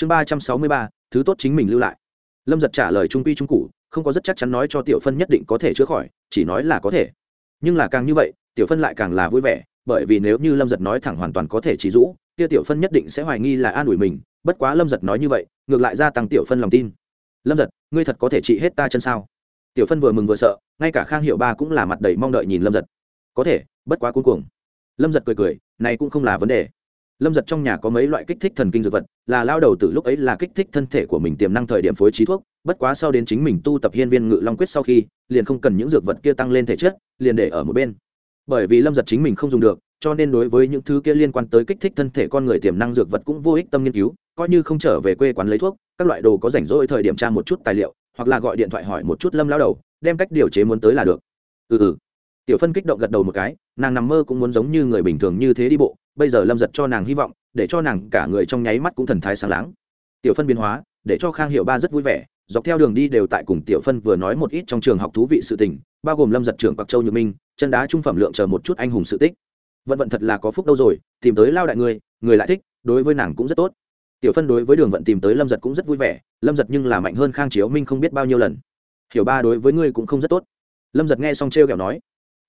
chương ba trăm sáu mươi ba, thứ tốt chính mình lưu lại. Lâm giật trả lời trung quy trung cụ, không có rất chắc chắn nói cho tiểu phân nhất định có thể chữa khỏi, chỉ nói là có thể. Nhưng là càng như vậy, tiểu phân lại càng là vui vẻ, bởi vì nếu như lâm giật nói thẳng hoàn toàn có thể chỉ rũ kia tiểu phân nhất định sẽ hoài nghi là an ủi mình, bất quá lâm giật nói như vậy, ngược lại gia tăng tiểu phân lòng tin. Lâm giật, ngươi thật có thể trị hết ta chân sao? Tiểu phân vừa mừng vừa sợ, ngay cả khang hiệu ba cũng là mặt đầy mong đợi nhìn lâm giật. Có thể, bất quá cuối cùng lâm giật cười cười, này cũng không là vấn đề lâm giật trong nhà có mấy loại kích thích thần kinh dược vật, là lao đầu từ lúc ấy là kích thích thân thể của mình tiềm năng thời điểm phối trí thuốc, bất quá sau đến chính mình tu tập hiên viên ngự long quyết sau khi, liền không cần những dược vật kia tăng lên thể chất, liền để ở một bên. Bởi vì lâm giật chính mình không dùng được, cho nên đối với những thứ kia liên quan tới kích thích thân thể con người tiềm năng dược vật cũng vô ích tâm nghiên cứu, coi như không trở về quê quán lấy thuốc, các loại đồ có rảnh rỗi thời điểm tra một chút tài liệu, hoặc là gọi điện thoại hỏi một chút lâm lao đầu, đem cách điều chế muốn tới là được. Ừ ừ. Tiểu phân kích động gật đầu một cái, nàng nằm mơ cũng muốn giống như người bình thường như thế đi bộ bây giờ lâm giật cho nàng hy vọng, để cho nàng cả người trong nháy mắt cũng thần thái sáng láng. Tiểu phân biến hóa, để cho khang hiệu ba rất vui vẻ, dọc theo đường đi đều tại cùng tiểu phân vừa nói một ít trong trường học thú vị sự tình, bao gồm lâm giật trưởng bạc châu nhược minh, chân đá trung phẩm lượng chờ một chút anh hùng sự tích. Vận vận thật là có phúc đâu rồi, tìm tới lao đại người người lại thích, đối với nàng cũng rất tốt. Tiểu phân đối với đường vận tìm tới lâm giật cũng rất vui vẻ, lâm giật nhưng là mạnh hơn khang chiếu minh không biết bao nhiêu lần. Hiểu ba đối với ngươi cũng không rất tốt. Lâm giật nghe xong t r e o kẹo nói,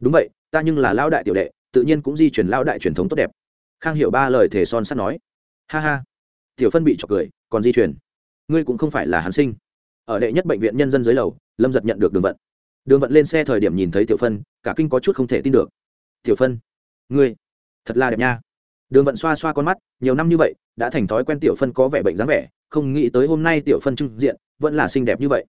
đúng vậy, ta nhưng là lao đại tiểu đệ, tự nhiên cũng di chuyển lao đại truyền thống tốt đẹp khang hiểu ba lời thề son sắt nói. Ha ha. Tiểu phân bị trọc cười, còn di chuyển. Ngươi cũng không phải là hắn sinh. Ở đệ nhất bệnh viện nhân dân dưới lầu, lâm giật nhận được đường vận. Đường vận lên xe thời điểm nhìn thấy tiểu phân, cả kinh có chút không thể tin được. Tiểu phân, ngươi, thật là đẹp nha. Đường vận xoa xoa con mắt, nhiều năm như vậy, đã thành thói quen tiểu phân có vẻ bệnh dáng vẻ, không nghĩ tới hôm nay tiểu phân trưng diện, vẫn là xinh đẹp như vậy.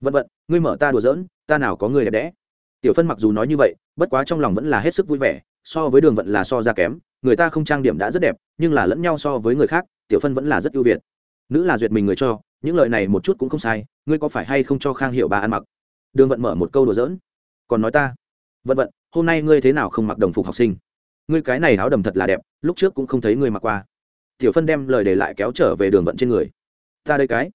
Vận vận, ngươi mở ta đùa giỡn, ta nào có người đẹp đẽ. Tiểu phân mặc dù nói như vậy, bất quá trong lòng vẫn là hết sức vui vẻ, so với đường vận là so ra kém người ta không trang điểm đã rất đẹp, nhưng là lẫn nhau so với người khác, tiểu phân vẫn là rất ưu việt. Nữ là duyệt mình người cho, những lời này một chút cũng không sai, ngươi có phải hay không cho khang hiệu bà ăn mặc? Đường vận mở một câu đùa giỡn. Còn nói ta? Vận vận, hôm nay ngươi thế nào không mặc đồng phục học sinh? Ngươi cái này áo đầm thật là đẹp, lúc trước cũng không thấy ngươi mặc qua. Tiểu phân đem lời để lại kéo trở về đường vận trên người. Ta đây cái.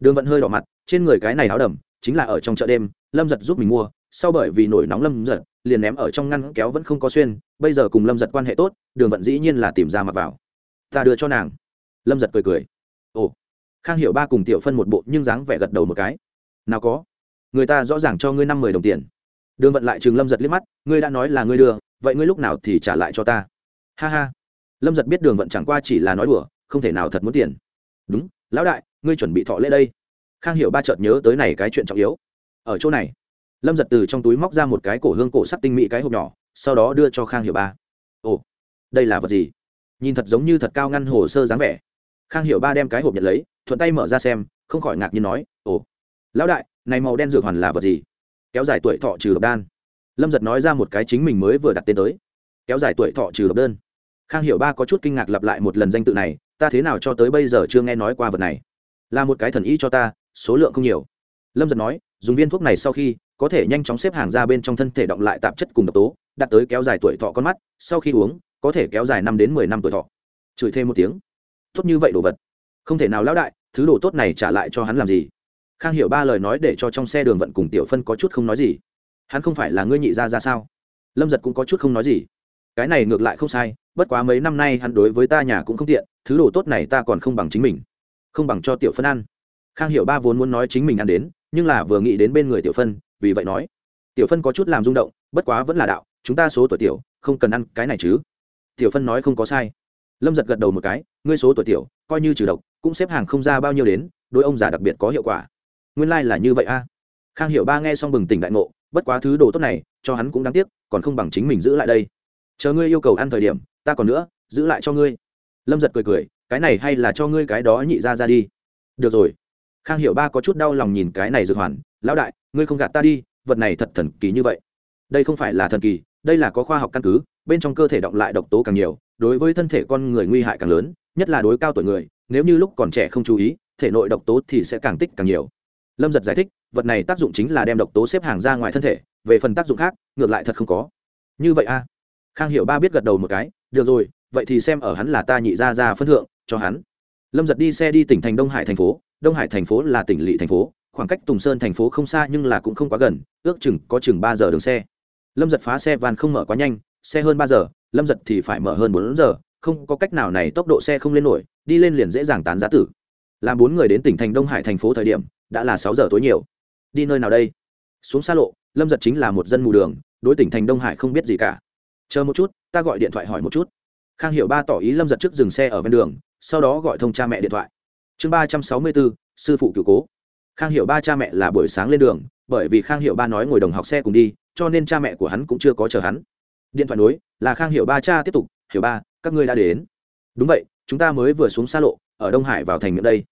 Đường vận hơi đỏ mặt, trên người cái này áo đầm, chính là ở trong chợ đêm, lâm giật giúp mình mua, sau bởi vì nổi nóng lâm giật liền ném ở trong ngăn kéo vẫn không có xuyên, bây giờ cùng lâm giật quan hệ tốt, đường vận dĩ nhiên là tìm ra mặc vào. Ta đưa cho nàng. Lâm giật cười cười. Ồ. Khang hiểu ba cùng tiểu phân một bộ nhưng dáng vẻ gật đầu một cái. Nào có. Người ta rõ ràng cho ngươi năm mười đồng tiền. Đường vận lại chừng lâm giật liếc mắt. Ngươi đã nói là ngươi đưa, vậy ngươi lúc nào thì trả lại cho ta? Ha ha. Lâm giật biết đường vận chẳng qua chỉ là nói đùa, không thể nào thật muốn tiền. Đúng, lão đại, ngươi chuẩn bị thọ lễ đây. Khang hiểu ba chợt nhớ tới này cái chuyện trọng yếu. Ở chỗ này lâm giật từ trong túi móc ra một cái cổ hương cổ sắc tinh mỹ cái hộp nhỏ, sau đó đưa cho khang hiểu ba. Ồ, đây là vật gì? Nhìn thật giống như thật cao ngăn hồ sơ dáng vẻ. Khang hiểu ba đem cái hộp nhận lấy, thuận tay mở ra xem, không khỏi ngạc nhiên nói, ồ, lão đại, này màu đen dược hoàn là vật gì? Kéo dài tuổi thọ trừ độc đan. Lâm giật nói ra một cái chính mình mới vừa đặt tên tới. Kéo dài tuổi thọ trừ độc đơn. Khang hiểu ba có chút kinh ngạc lặp lại một lần danh tự này, ta thế nào cho tới bây giờ chưa nghe nói qua vật này? Là một cái thần ý cho ta, số lượng không nhiều. Lâm giật nói dùng viên thuốc này sau khi, có thể nhanh chóng xếp hàng ra bên trong thân thể động lại tạp chất cùng độc tố, đạt tới kéo dài tuổi thọ con mắt, sau khi uống, có thể kéo dài năm đến mười năm tuổi thọ. Chửi thêm một tiếng. Tốt như vậy đồ vật. Không thể nào lão đại, thứ đồ tốt này trả lại cho hắn làm gì? Khang hiểu ba lời nói để cho trong xe đường vận cùng tiểu phân có chút không nói gì. Hắn không phải là ngươi nhị ra ra sao? Lâm giật cũng có chút không nói gì. Cái này ngược lại không sai, bất quá mấy năm nay hắn đối với ta nhà cũng không tiện, thứ đồ tốt này ta còn không bằng chính mình. Không bằng cho tiểu phân ăn. Khang hiểu ba vốn muốn nói chính mình ăn đến nhưng là vừa nghĩ đến bên người tiểu phân, vì vậy nói, tiểu phân có chút làm rung động, bất quá vẫn là đạo, chúng ta số tuổi tiểu, không cần ăn cái này chứ. Tiểu phân nói không có sai. Lâm giật gật đầu một cái, ngươi số tuổi tiểu, coi như trừ độc, cũng xếp hàng không ra bao nhiêu đến đôi ông già đặc biệt có hiệu quả. Nguyên lai、like、là như vậy a. Khang hiểu ba nghe xong bừng tỉnh đại ngộ, bất quá thứ đồ tốt này, cho hắn cũng đáng tiếc, còn không bằng chính mình giữ lại đây. Chờ ngươi yêu cầu ăn thời điểm, ta còn nữa, giữ lại cho ngươi. Lâm giật cười cười, cái này hay là cho ngươi cái đó nhị ra ra đi. Được rồi khang hiểu ba có chút đau lòng nhìn cái này dược hoàn, lão đại, ngươi không gạt ta đi, vật này thật thần kỳ như vậy. Đây không phải là thần kỳ, đây là có khoa học căn cứ, bên trong cơ thể động lại độc tố càng nhiều, đối với thân thể con người nguy hại càng lớn, nhất là đối cao tuổi người, nếu như lúc còn trẻ không chú ý, thể nội độc tố thì sẽ càng tích càng nhiều. Lâm giật giải thích, vật này tác dụng chính là đem độc tố xếp hàng ra ngoài thân thể, về phần tác dụng khác, ngược lại thật không có. Như vậy a khang hiểu ba biết gật đầu một cái, được rồi, vậy thì xem ở hắn là ta nhị ra ra phân thượng, cho hắn. Lâm giật đi xe đi tỉnh thành đông hải thành phố đông hải thành phố là tỉnh lỵ thành phố, khoảng cách tùng sơn thành phố không xa nhưng là cũng không quá gần, ước chừng có chừng ba giờ đường xe. Lâm giật phá xe van không mở quá nhanh, xe hơn ba giờ, lâm giật thì phải mở hơn bốn giờ, không có cách nào này tốc độ xe không lên nổi, đi lên liền dễ dàng tán giá tử. Làm bốn người đến tỉnh thành đông hải thành phố thời điểm, đã là sáu giờ tối nhiều. Đi nơi nào đây? Xuống xa lộ, lâm giật chính là một dân mù đường, đối tỉnh thành đông hải không biết gì cả. Chờ một chút, ta gọi điện thoại hỏi một chút. Khang hiểu ba tỏ ý lâm giật trước dừng xe ở ven đường, sau đó gọi thông cha mẹ điện thoại chương ba trăm sáu mươi bốn, sư phụ cựu cố. Khang hiểu ba cha mẹ là buổi sáng lên đường, bởi vì khang hiểu ba nói ngồi đồng học xe cùng đi, cho nên cha mẹ của hắn cũng chưa có chờ hắn. Điện thoại nối, là khang hiểu ba cha tiếp tục, hiểu ba, các ngươi đã đến. Đúng vậy, chúng ta mới vừa xuống xa lộ, ở đông hải vào thành miệng đây.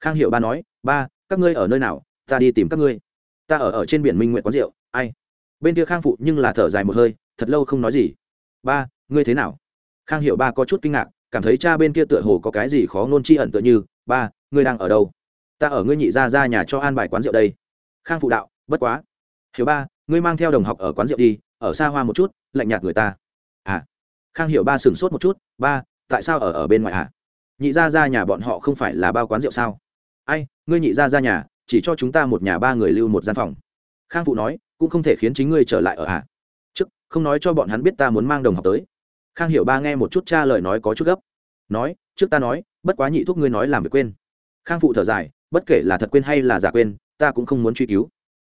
Khang hiểu ba nói, ba, các ngươi ở nơi nào? Ta đi tìm các ngươi. Ta ở ở trên biển minh nguyện quán rượu, ai? Bên kia khang phụ nhưng là thở dài một hơi, thật lâu không nói gì. Ba, ngươi thế nào? Khang hiểu ba có chút kinh ngạc, cảm thấy cha bên kia tựa hồ có cái gì khó ngôn chi ẩn tựa như, ba ngươi đang ở đâu? Ta ở ngươi nhị ra ra nhà cho an bài quán rượu đây. Khang phụ đạo, bất quá. Hiểu ba, ngươi mang theo đồng học ở quán rượu đi, ở xa hoa một chút, lạnh nhạt người ta. À. Khang hiểu ba sửng sốt một chút, ba, tại sao ở ở bên ngoài à nhị ra ra nhà bọn họ không phải là bao quán rượu sao? Ai, ngươi nhị ra ra nhà, chỉ cho chúng ta một nhà ba người lưu một gian phòng. Khang phụ nói, cũng không thể khiến chính ngươi trở lại ở à trước, không nói cho bọn hắn biết ta muốn mang đồng học tới. Khang hiểu ba nghe một chút cha lời nói có chút gấp. Nói, trước ta nói, bất quá nhị thúc ngươi nói làm việc quên khang phụ thở dài, bất kể là thật quên hay là giả quên, ta cũng không muốn truy cứu.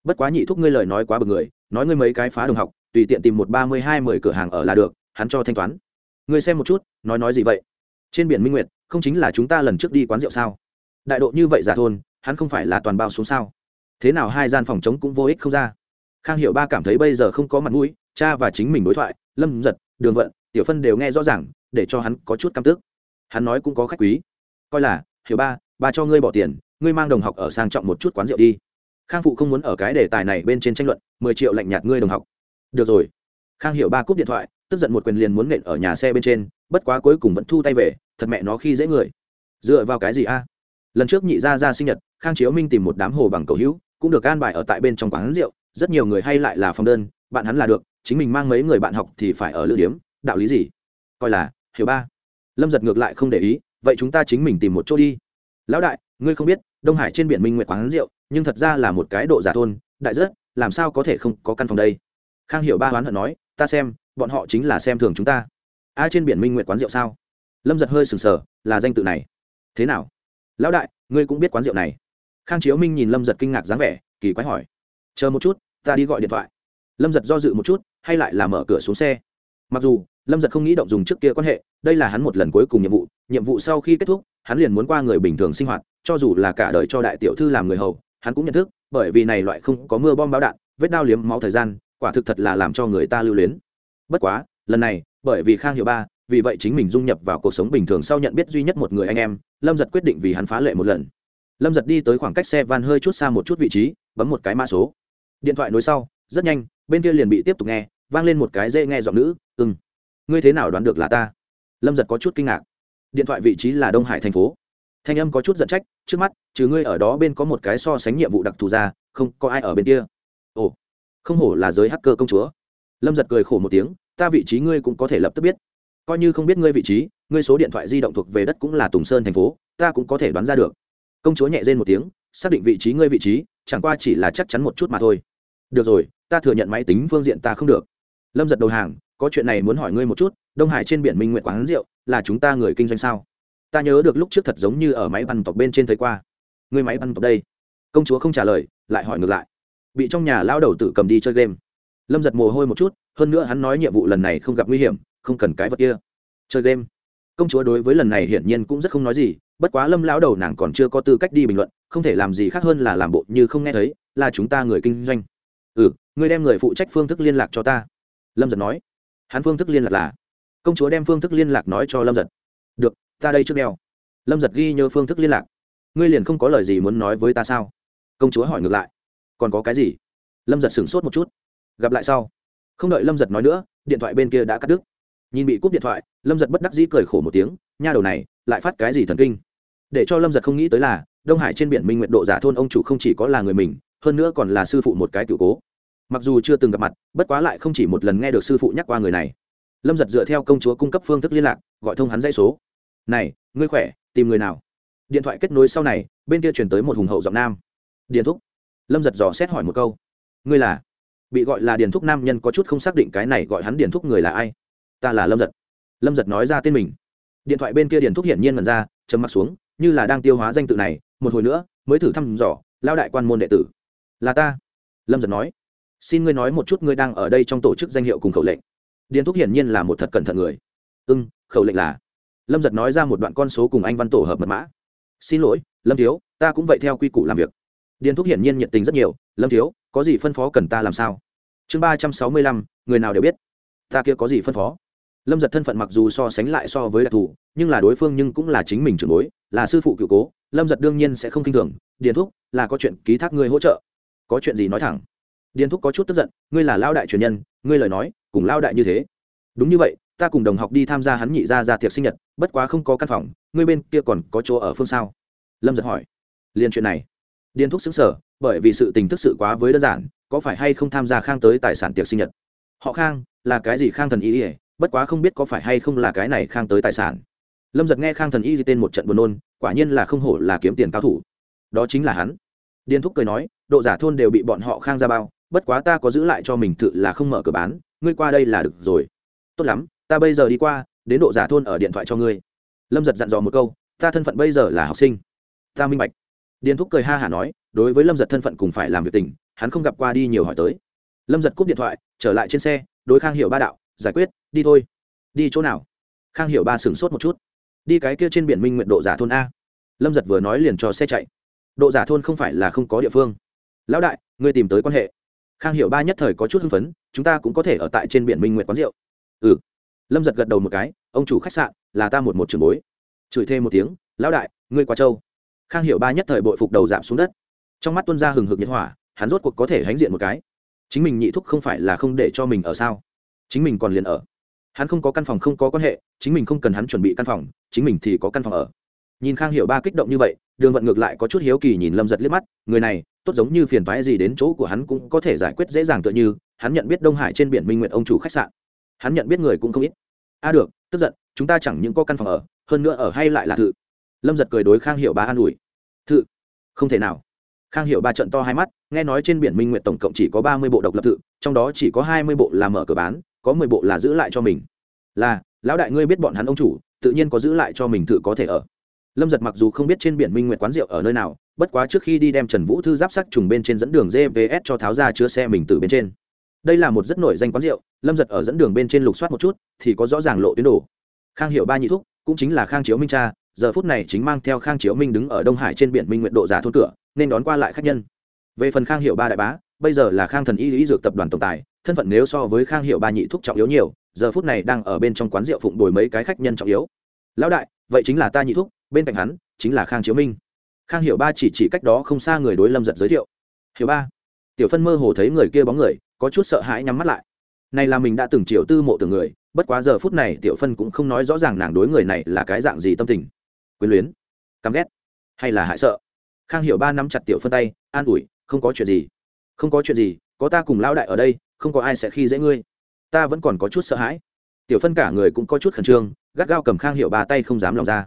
Bất quá nhị thúc ngươi lời nói quá bực người, nói ngươi mấy cái phá đồng học, tùy tiện tìm một ba mươi hai, mười cửa hàng ở là được, hắn cho thanh toán. Ngươi xem một chút, nói nói gì vậy? Trên biển minh nguyệt, không chính là chúng ta lần trước đi quán rượu sao? Đại độ như vậy giả thôn, hắn không phải là toàn bao xuống sao? Thế nào hai gian phòng chống cũng vô ích không ra? Khang hiệu ba cảm thấy bây giờ không có mặt mũi, cha và chính mình đối thoại, lâm giật, đường vận, tiểu phân đều nghe rõ ràng, để cho hắn có chút căm tức. Hắn nói cũng có khách quý. Coi là, hiểu ba ba cho ngươi bỏ tiền, ngươi mang đồng học ở sang trọng một chút quán rượu đi. Khang phụ không muốn ở cái đề tài này bên trên tranh luận, mười triệu lạnh nhạt ngươi đồng học. Được rồi. Khang hiểu ba cúp điện thoại, tức giận một quyền liền muốn nện ở nhà xe bên trên, bất quá cuối cùng vẫn thu tay về, thật mẹ nó khi dễ người. Dựa vào cái gì a? Lần trước nhị gia ra sinh nhật, khang chiếu minh tìm một đám hồ bằng cầu hữu, cũng được an bài ở tại bên trong quán rượu, rất nhiều người hay lại là phòng đơn, bạn hắn là được, chính mình mang mấy người bạn học thì phải ở lữ điếm, đạo lý gì? Coi là, hiểu ba. Lâm giật ngược lại không để ý, vậy chúng ta chính mình tìm một chỗ đi lão đại, ngươi không biết, đông hải trên biển minh nguyệt quán rượu, nhưng thật ra là một cái độ giả thôn, đại rất, làm sao có thể không có căn phòng đây? Khang hiểu ba hoán hận nói, ta xem, bọn họ chính là xem thường chúng ta. A à, trên biển minh nguyệt quán rượu sao? Lâm giật hơi sừng sờ, là danh tự này. Thế nào? Lão đại, ngươi cũng biết quán rượu này. Khang chiếu minh nhìn lâm giật kinh ngạc dáng vẻ, kỳ quái hỏi. Chờ một chút, ta đi gọi điện thoại. Lâm giật do dự một chút, hay lại là mở cửa xuống xe. Mặc dù, lâm giật không nghĩ động dùng trước kia quan hệ, đây là hắn một lần cuối cùng nhiệm vụ nhiệm vụ sau khi kết thúc hắn liền muốn qua người bình thường sinh hoạt cho dù là cả đời cho đại tiểu thư làm người hầu hắn cũng nhận thức bởi vì này loại không có mưa bom báo đạn vết đao liếm máu thời gian quả thực thật là làm cho người ta lưu luyến. Bất quá lần này bởi vì khang hiệu ba vì vậy chính mình dung nhập vào cuộc sống bình thường sau nhận biết duy nhất một người anh em lâm giật quyết định vì hắn phá lệ một lần. Lâm giật đi tới khoảng cách xe van hơi chút xa một chút vị trí bấm một cái mã số. Điện thoại nối sau rất nhanh bên kia liền bị tiếp tục nghe vang lên một cái dễ nghe giọng nữ ừm, ngươi thế nào đoán được là ta? Lâm giật có chút kinh ngạc điện thoại vị trí là đông hải thành phố. Thanh âm có chút giận trách, trước mắt, trừ ngươi ở đó bên có một cái so sánh nhiệm vụ đặc thù ra, không có ai ở bên kia. Ồ, không hổ là giới hacker công chúa. Lâm giật cười khổ một tiếng, ta vị trí ngươi cũng có thể lập tức biết. Coi như không biết ngươi vị trí, ngươi số điện thoại di động thuộc về đất cũng là tùng sơn thành phố, ta cũng có thể đoán ra được. Công chúa nhẹ dên một tiếng, xác định vị trí ngươi vị trí, chẳng qua chỉ là chắc chắn một chút mà thôi. Được rồi, ta thừa nhận máy tính phương diện ta không được. Lâm giật đầu hàng có chuyện này muốn hỏi ngươi một chút, đông hải trên biển minh nguyện quán rượu là chúng ta người kinh doanh sao? Ta nhớ được lúc trước thật giống như ở máy bắn tộc bên trên thấy qua. Ngươi máy bắn tộc đây? Công chúa không trả lời, lại hỏi ngược lại. Bị trong nhà lao đầu tự cầm đi chơi game. Lâm giật mồ hôi một chút, hơn nữa hắn nói nhiệm vụ lần này không gặp nguy hiểm, không cần cái vật kia. Chơi game. Công chúa đối với lần này hiển nhiên cũng rất không nói gì, bất quá lâm lão đầu nàng còn chưa có tư cách đi bình luận, không thể làm gì khác hơn là làm bộ như không nghe thấy, là chúng ta người kinh doanh. Ừ ngươi đem người phụ trách phương thức liên lạc cho ta. Lâm giật nói hắn phương thức liên lạc là, công chúa đem phương thức liên lạc nói cho lâm giật. Được, ta đây trước đeo. Lâm giật ghi nhớ phương thức liên lạc. Ngươi liền không có lời gì muốn nói với ta sao? Công chúa hỏi ngược lại. Còn có cái gì? Lâm giật sửng sốt một chút. Gặp lại sau. Không đợi lâm giật nói nữa, điện thoại bên kia đã cắt đứt. Nhìn bị cúp điện thoại, lâm giật bất đắc dĩ cười khổ một tiếng, nha đầu này, lại phát cái gì thần kinh? Để cho lâm giật không nghĩ tới là, đông hải trên biển minh nguyện độ giả thôn ông chủ không chỉ có là người mình, hơn nữa còn là sư phụ một cái cựu cố mặc dù chưa từng gặp mặt, bất quá lại không chỉ một lần nghe được sư phụ nhắc qua người này. Lâm giật dựa theo công chúa cung cấp phương thức liên lạc, gọi thông hắn dây số. Này, ngươi khỏe, tìm người nào? Điện thoại kết nối sau này, bên kia chuyển tới một hùng hậu giọng nam. Điền thúc. Lâm giật dò xét hỏi một câu. Ngươi là? Bị gọi là điền thúc nam nhân có chút không xác định cái này gọi hắn điền thúc người là ai. Ta là lâm giật. Lâm giật nói ra tên mình. Điện thoại bên kia điền thúc hiển nhiên mần ra chấm mặt xuống, như là đang tiêu hóa danh tự này, một hồi nữa, mới thử thăm dò lao đại quan môn đệ tử. Là ta. Lâm giật nói xin ngươi nói một chút ngươi đang ở đây trong tổ chức danh hiệu cùng khẩu lệnh. Điền thúc hiển nhiên là một thật cẩn thận người. Ưng khẩu lệnh là. Lâm giật nói ra một đoạn con số cùng anh văn tổ hợp mật mã. Xin lỗi, lâm thiếu, ta cũng vậy theo quy củ làm việc. Điền thúc hiển nhiên nhiệt tình rất nhiều. Lâm thiếu, có gì phân phó cần ta làm sao? Chương ba trăm sáu mươi lăm, người nào đều biết. Ta kia có gì phân phó? Lâm giật thân phận mặc dù so sánh lại so với đặc thù, nhưng là đối phương nhưng cũng là chính mình trưởng bối, là sư phụ cựu cố. Lâm giật đương nhiên sẽ không k i n h thường. Điền thúc, là có chuyện ký thác ngươi hỗ trợ. Có chuyện gì nói thẳng điền thúc có chút tức giận, ngươi là lao đại truyền nhân, ngươi lời nói, cùng lao đại như thế. Đúng như vậy, ta cùng đồng học đi tham gia hắn nhị ra ra tiệc sinh nhật, bất quá không có căn phòng, ngươi bên kia còn có chỗ ở phương sao? Lâm giật hỏi. Liền chuyện này. Điền thúc xứng sở bởi vì sự tình thức sự quá với đơn giản, có phải hay không tham gia khang tới tài sản tiệc sinh nhật? Họ khang, là cái gì khang thần y? ỉa bất quá không biết có phải hay không là cái này khang tới tài sản. Lâm giật nghe khang thần y tên một trận buồn nôn, quả nhiên là không hổ là kiếm tiền cao thủ. Đó chính là hắn. Điền thúc cười nói, độ giả thôn đều bị bọn họ khang ra bao bất quá ta có giữ lại cho mình tự là không mở cửa bán, ngươi qua đây là được rồi. Tốt lắm, ta bây giờ đi qua, đến độ giả thôn ở điện thoại cho ngươi. Lâm giật dặn dò một câu, ta thân phận bây giờ là học sinh. Ta minh bạch. Điền thúc cười ha hả nói, đối với lâm giật thân phận cùng phải làm việc tình, hắn không gặp qua đi nhiều hỏi tới. Lâm giật cúp điện thoại, trở lại trên xe, đối khang hiểu ba đạo, giải quyết, đi thôi. Đi chỗ nào? Khang hiểu ba sửng sốt một chút. Đi cái kia trên biển minh nguyện độ giả thôn a. Lâm giật vừa nói liền cho xe chạy. Độ giả thôn không phải là không có địa phương. Lão đại, ngươi tìm tới quan hệ khang hiểu ba nhất thời có chút hưng phấn, chúng ta cũng có thể ở tại trên biển minh nguyện quán rượu. Ừ. Lâm giật gật đầu một cái, ông chủ khách sạn, là ta một một trường bối. Chửi thêm một tiếng, lão đại, ngươi qua châu khang hiểu ba nhất thời bội phục đầu giảm xuống đất. Trong mắt tuân ra hừng hực nhiệt hỏa, hắn rốt cuộc có thể hãnh diện một cái. Chính mình nhị thúc không phải là không để cho mình ở sao? Chính mình còn liền ở. Hắn không có căn phòng không có quan hệ, chính mình không cần hắn chuẩn bị căn phòng, chính mình thì có căn phòng ở. Nhìn khang hiểu ba kích động như vậy đường vận ngược lại có chút hiếu kỳ nhìn lâm giật liếc mắt, người này, tốt giống như phiền phái gì đến chỗ của hắn cũng có thể giải quyết dễ dàng tựa như, hắn nhận biết đông hải trên biển minh nguyện ông chủ khách sạn. Hắn nhận biết người cũng không ít. A được, tức giận, chúng ta chẳng những có căn phòng ở, hơn nữa ở hay lại là thự. Lâm giật cười đối khang Hiệu ba an ủi. Thự? Không thể nào. Khang Hiệu ba trận to hai mắt, nghe nói trên biển minh nguyện tổng cộng chỉ có ba mươi bộ độc lập thự, trong đó chỉ có hai mươi bộ là mở cửa bán, có mười bộ là giữ lại cho mình. Là, lão đại ngươi biết bọn hắn ông chủ, tự nhiên có giữ lại cho mình tự có thể ở lâm giật mặc dù không biết trên biển minh nguyệt quán rượu ở nơi nào, bất quá trước khi đi đem trần vũ thư giáp sắc trùng bên trên dẫn đường gvs cho tháo ra chứa xe mình từ bên trên. Đây là một rất nổi danh quán rượu, lâm giật ở dẫn đường bên trên lục soát một chút, thì có rõ ràng lộ tuyến đồ khang hiệu ba nhị thúc, cũng chính là khang chiếu minh cha, giờ phút này chính mang theo khang chiếu minh đứng ở đông hải trên biển minh nguyện độ giả thôn cửa, nên đón qua lại khách nhân. Về phần khang hiệu ba đại bá, bây giờ là khang thần y lý dược tập đoàn tổng tài, thân phận nếu so với khang hiệu ba nhị thúc trọng yếu nhiều, giờ phút này đang ở bên trong quán rượu phụng đổi mấy cái khách nhân trọng yếu. Lão đại, vậy chính là ta nhị thúc bên cạnh hắn chính là khang chiếu minh khang hiểu ba chỉ chỉ cách đó không xa người đối lâm giật giới thiệu hiểu ba tiểu phân mơ hồ thấy người kia bóng người có chút sợ hãi nhắm mắt lại này là mình đã từng chiều tư mộ từng người bất quá giờ phút này tiểu phân cũng không nói rõ ràng nàng đối người này là cái dạng gì tâm tình quyến luyến căm ghét hay là hại sợ khang hiểu ba nắm chặt tiểu phân tay an ủi không có chuyện gì không có chuyện gì có ta cùng lão đại ở đây không có ai sẽ khi dễ ngươi ta vẫn còn có chút sợ hãi tiểu phân cả người cũng có chút khẩn trương gắt gao cầm khang hiệu ba tay không dám lòng ra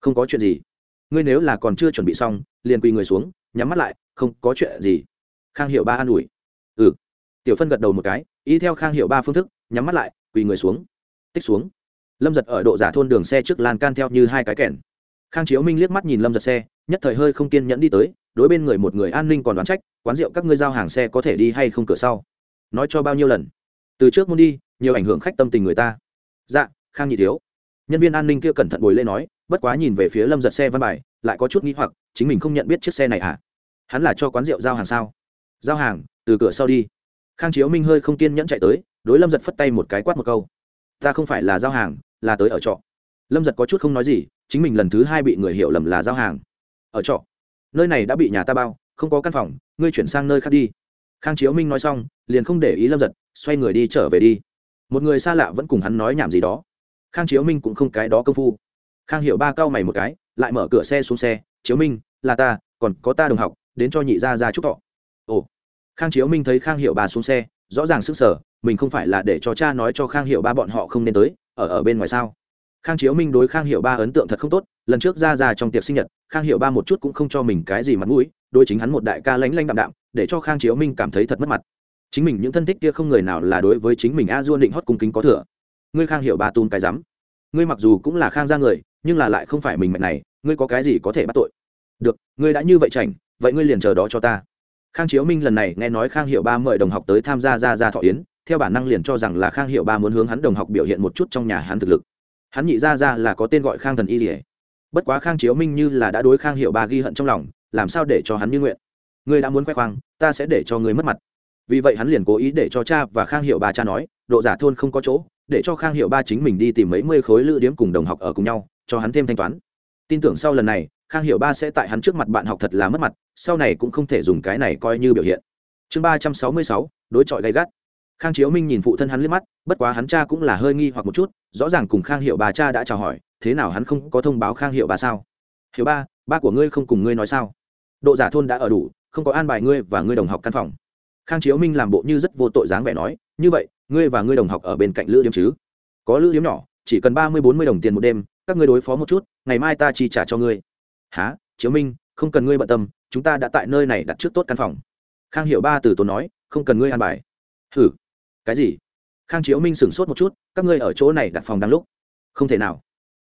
không có chuyện gì. Ngươi nếu là còn chưa chuẩn bị xong, liền quỳ người xuống, nhắm mắt lại, không có chuyện gì. Khang hiệu ba an ủi. Ừ. Tiểu phân gật đầu một cái ý theo khang hiệu ba phương thức, nhắm mắt lại, quỳ người xuống. Tích xuống. Lâm giật ở độ giả thôn đường xe trước lan can theo như hai cái kèn. Khang chiếu minh liếc mắt nhìn lâm giật xe, nhất thời hơi không kiên nhẫn đi tới, đối bên người một người an ninh còn đoán trách, quán rượu các ngươi giao hàng xe có thể đi hay không cửa sau. Nói cho bao nhiêu lần? Từ trước muốn đi, nhiều ảnh hưởng khách tâm tình người ta. Dạ khang nhị thiếu. Nhân viên an ninh kia cẩn thận bồi lê nói bất quá nhìn về phía lâm giật xe văn bài, lại có chút nghĩ hoặc, chính mình không nhận biết chiếc xe này à hắn là cho quán rượu giao hàng sao? Giao hàng, từ cửa sau đi. Khang chiếu minh hơi không kiên nhẫn chạy tới, đối lâm giật phất tay một cái quát một câu. Ta không phải là giao hàng, là tới ở trọ. Lâm giật có chút không nói gì, chính mình lần thứ hai bị người hiểu lầm là giao hàng. Ở trọ. Nơi này đã bị nhà ta bao, không có căn phòng, ngươi chuyển sang nơi khác đi. Khang chiếu minh nói xong, liền không để ý lâm giật, xoay người đi trở về đi. Một người xa lạ vẫn cùng hắn nói nhảm gì đó. Khang chiếu minh cũng không cái đó công phu khang Hiệu ba cau mày một cái, lại mở cửa xe xuống xe, chiếu minh, là ta, còn có ta đồng học, đến cho nhị ra ra chúc thọ. Ồ. Khang chiếu minh thấy khang Hiệu ba xuống xe, rõ ràng sức sở mình không phải là để cho cha nói cho khang Hiệu ba bọn họ không nên tới, ở ở bên ngoài sao? Khang chiếu minh đối khang Hiệu ba ấn tượng thật không tốt, lần trước ra ra trong tiệc sinh nhật, khang Hiệu ba một chút cũng không cho mình cái gì mặt mũi đôi chính hắn một đại ca lánh lanh đạm đạm, để cho khang chiếu minh cảm thấy thật mất mặt. Chính mình những thân thích kia không người nào là đối với chính mình a duôn định hót cung kính có thừa. Ngươi khang Hiệu ba tôn cái rắm. Ngươi mặc dù cũng là khang gia người nhưng là lại không phải mình mệnh này, ngươi có cái gì có thể bắt tội? Được, ngươi đã như vậy chảnh, vậy ngươi liền chờ đó cho ta. Khang chiếu minh lần này nghe nói khang hiệu ba mời đồng học tới tham gia ra ra thọ yến, theo bản năng liền cho rằng là khang hiệu ba muốn hướng hắn đồng học biểu hiện một chút trong nhà hắn thực lực. Hắn nhị ra ra là có tên gọi khang thần y dỉa bất quá khang chiếu minh như là đã đối khang hiệu ba ghi hận trong lòng, làm sao để cho hắn như nguyện? Ngươi đã muốn khoe khoang, ta sẽ để cho ngươi mất mặt. Vì vậy hắn liền cố ý để cho cha và khang hiệu ba cha nói, độ giả thôn không có chỗ, để cho khang hiệu ba chính mình đi tìm mấy mươi khối lữ điếm cùng đồng học ở cùng nhau cho hắn thêm thanh toán. Tin tưởng sau lần này, khang hiệu ba sẽ tại hắn trước mặt bạn học thật là mất mặt, sau này cũng không thể dùng cái này coi như biểu hiện. Chương ba trăm sáu mươi sáu, đối chọi gay gắt. Khang chiếu minh nhìn phụ thân hắn liếc mắt, bất quá hắn cha cũng là hơi nghi hoặc một chút, rõ ràng cùng khang hiệu bà cha đã chào hỏi, thế nào hắn không có thông báo khang hiệu bà sao? Hiệu ba ba của ngươi không cùng ngươi nói sao? Độ giả thôn đã ở đủ, không có an bài ngươi và ngươi đồng học căn phòng. Khang chiếu minh làm bộ như rất vô tội dáng vẻ nói, như vậy, ngươi và ngươi đồng học ở bên cạnh lữ điếm chứ? Có lữ điếm nhỏ, chỉ cần ba mươi bốn mươi đồng tiền một đêm các ngươi đối phó một chút, ngày mai ta chi trả cho ngươi. Há chiếu minh, không cần ngươi bận tâm, chúng ta đã tại nơi này đặt trước tốt căn phòng. Khang hiệu ba từ tốn nói, không cần ngươi an bài. Hử? Cái gì? Khang chiếu minh sửng sốt một chút, các ngươi ở chỗ này đặt phòng đang lúc. Không thể nào.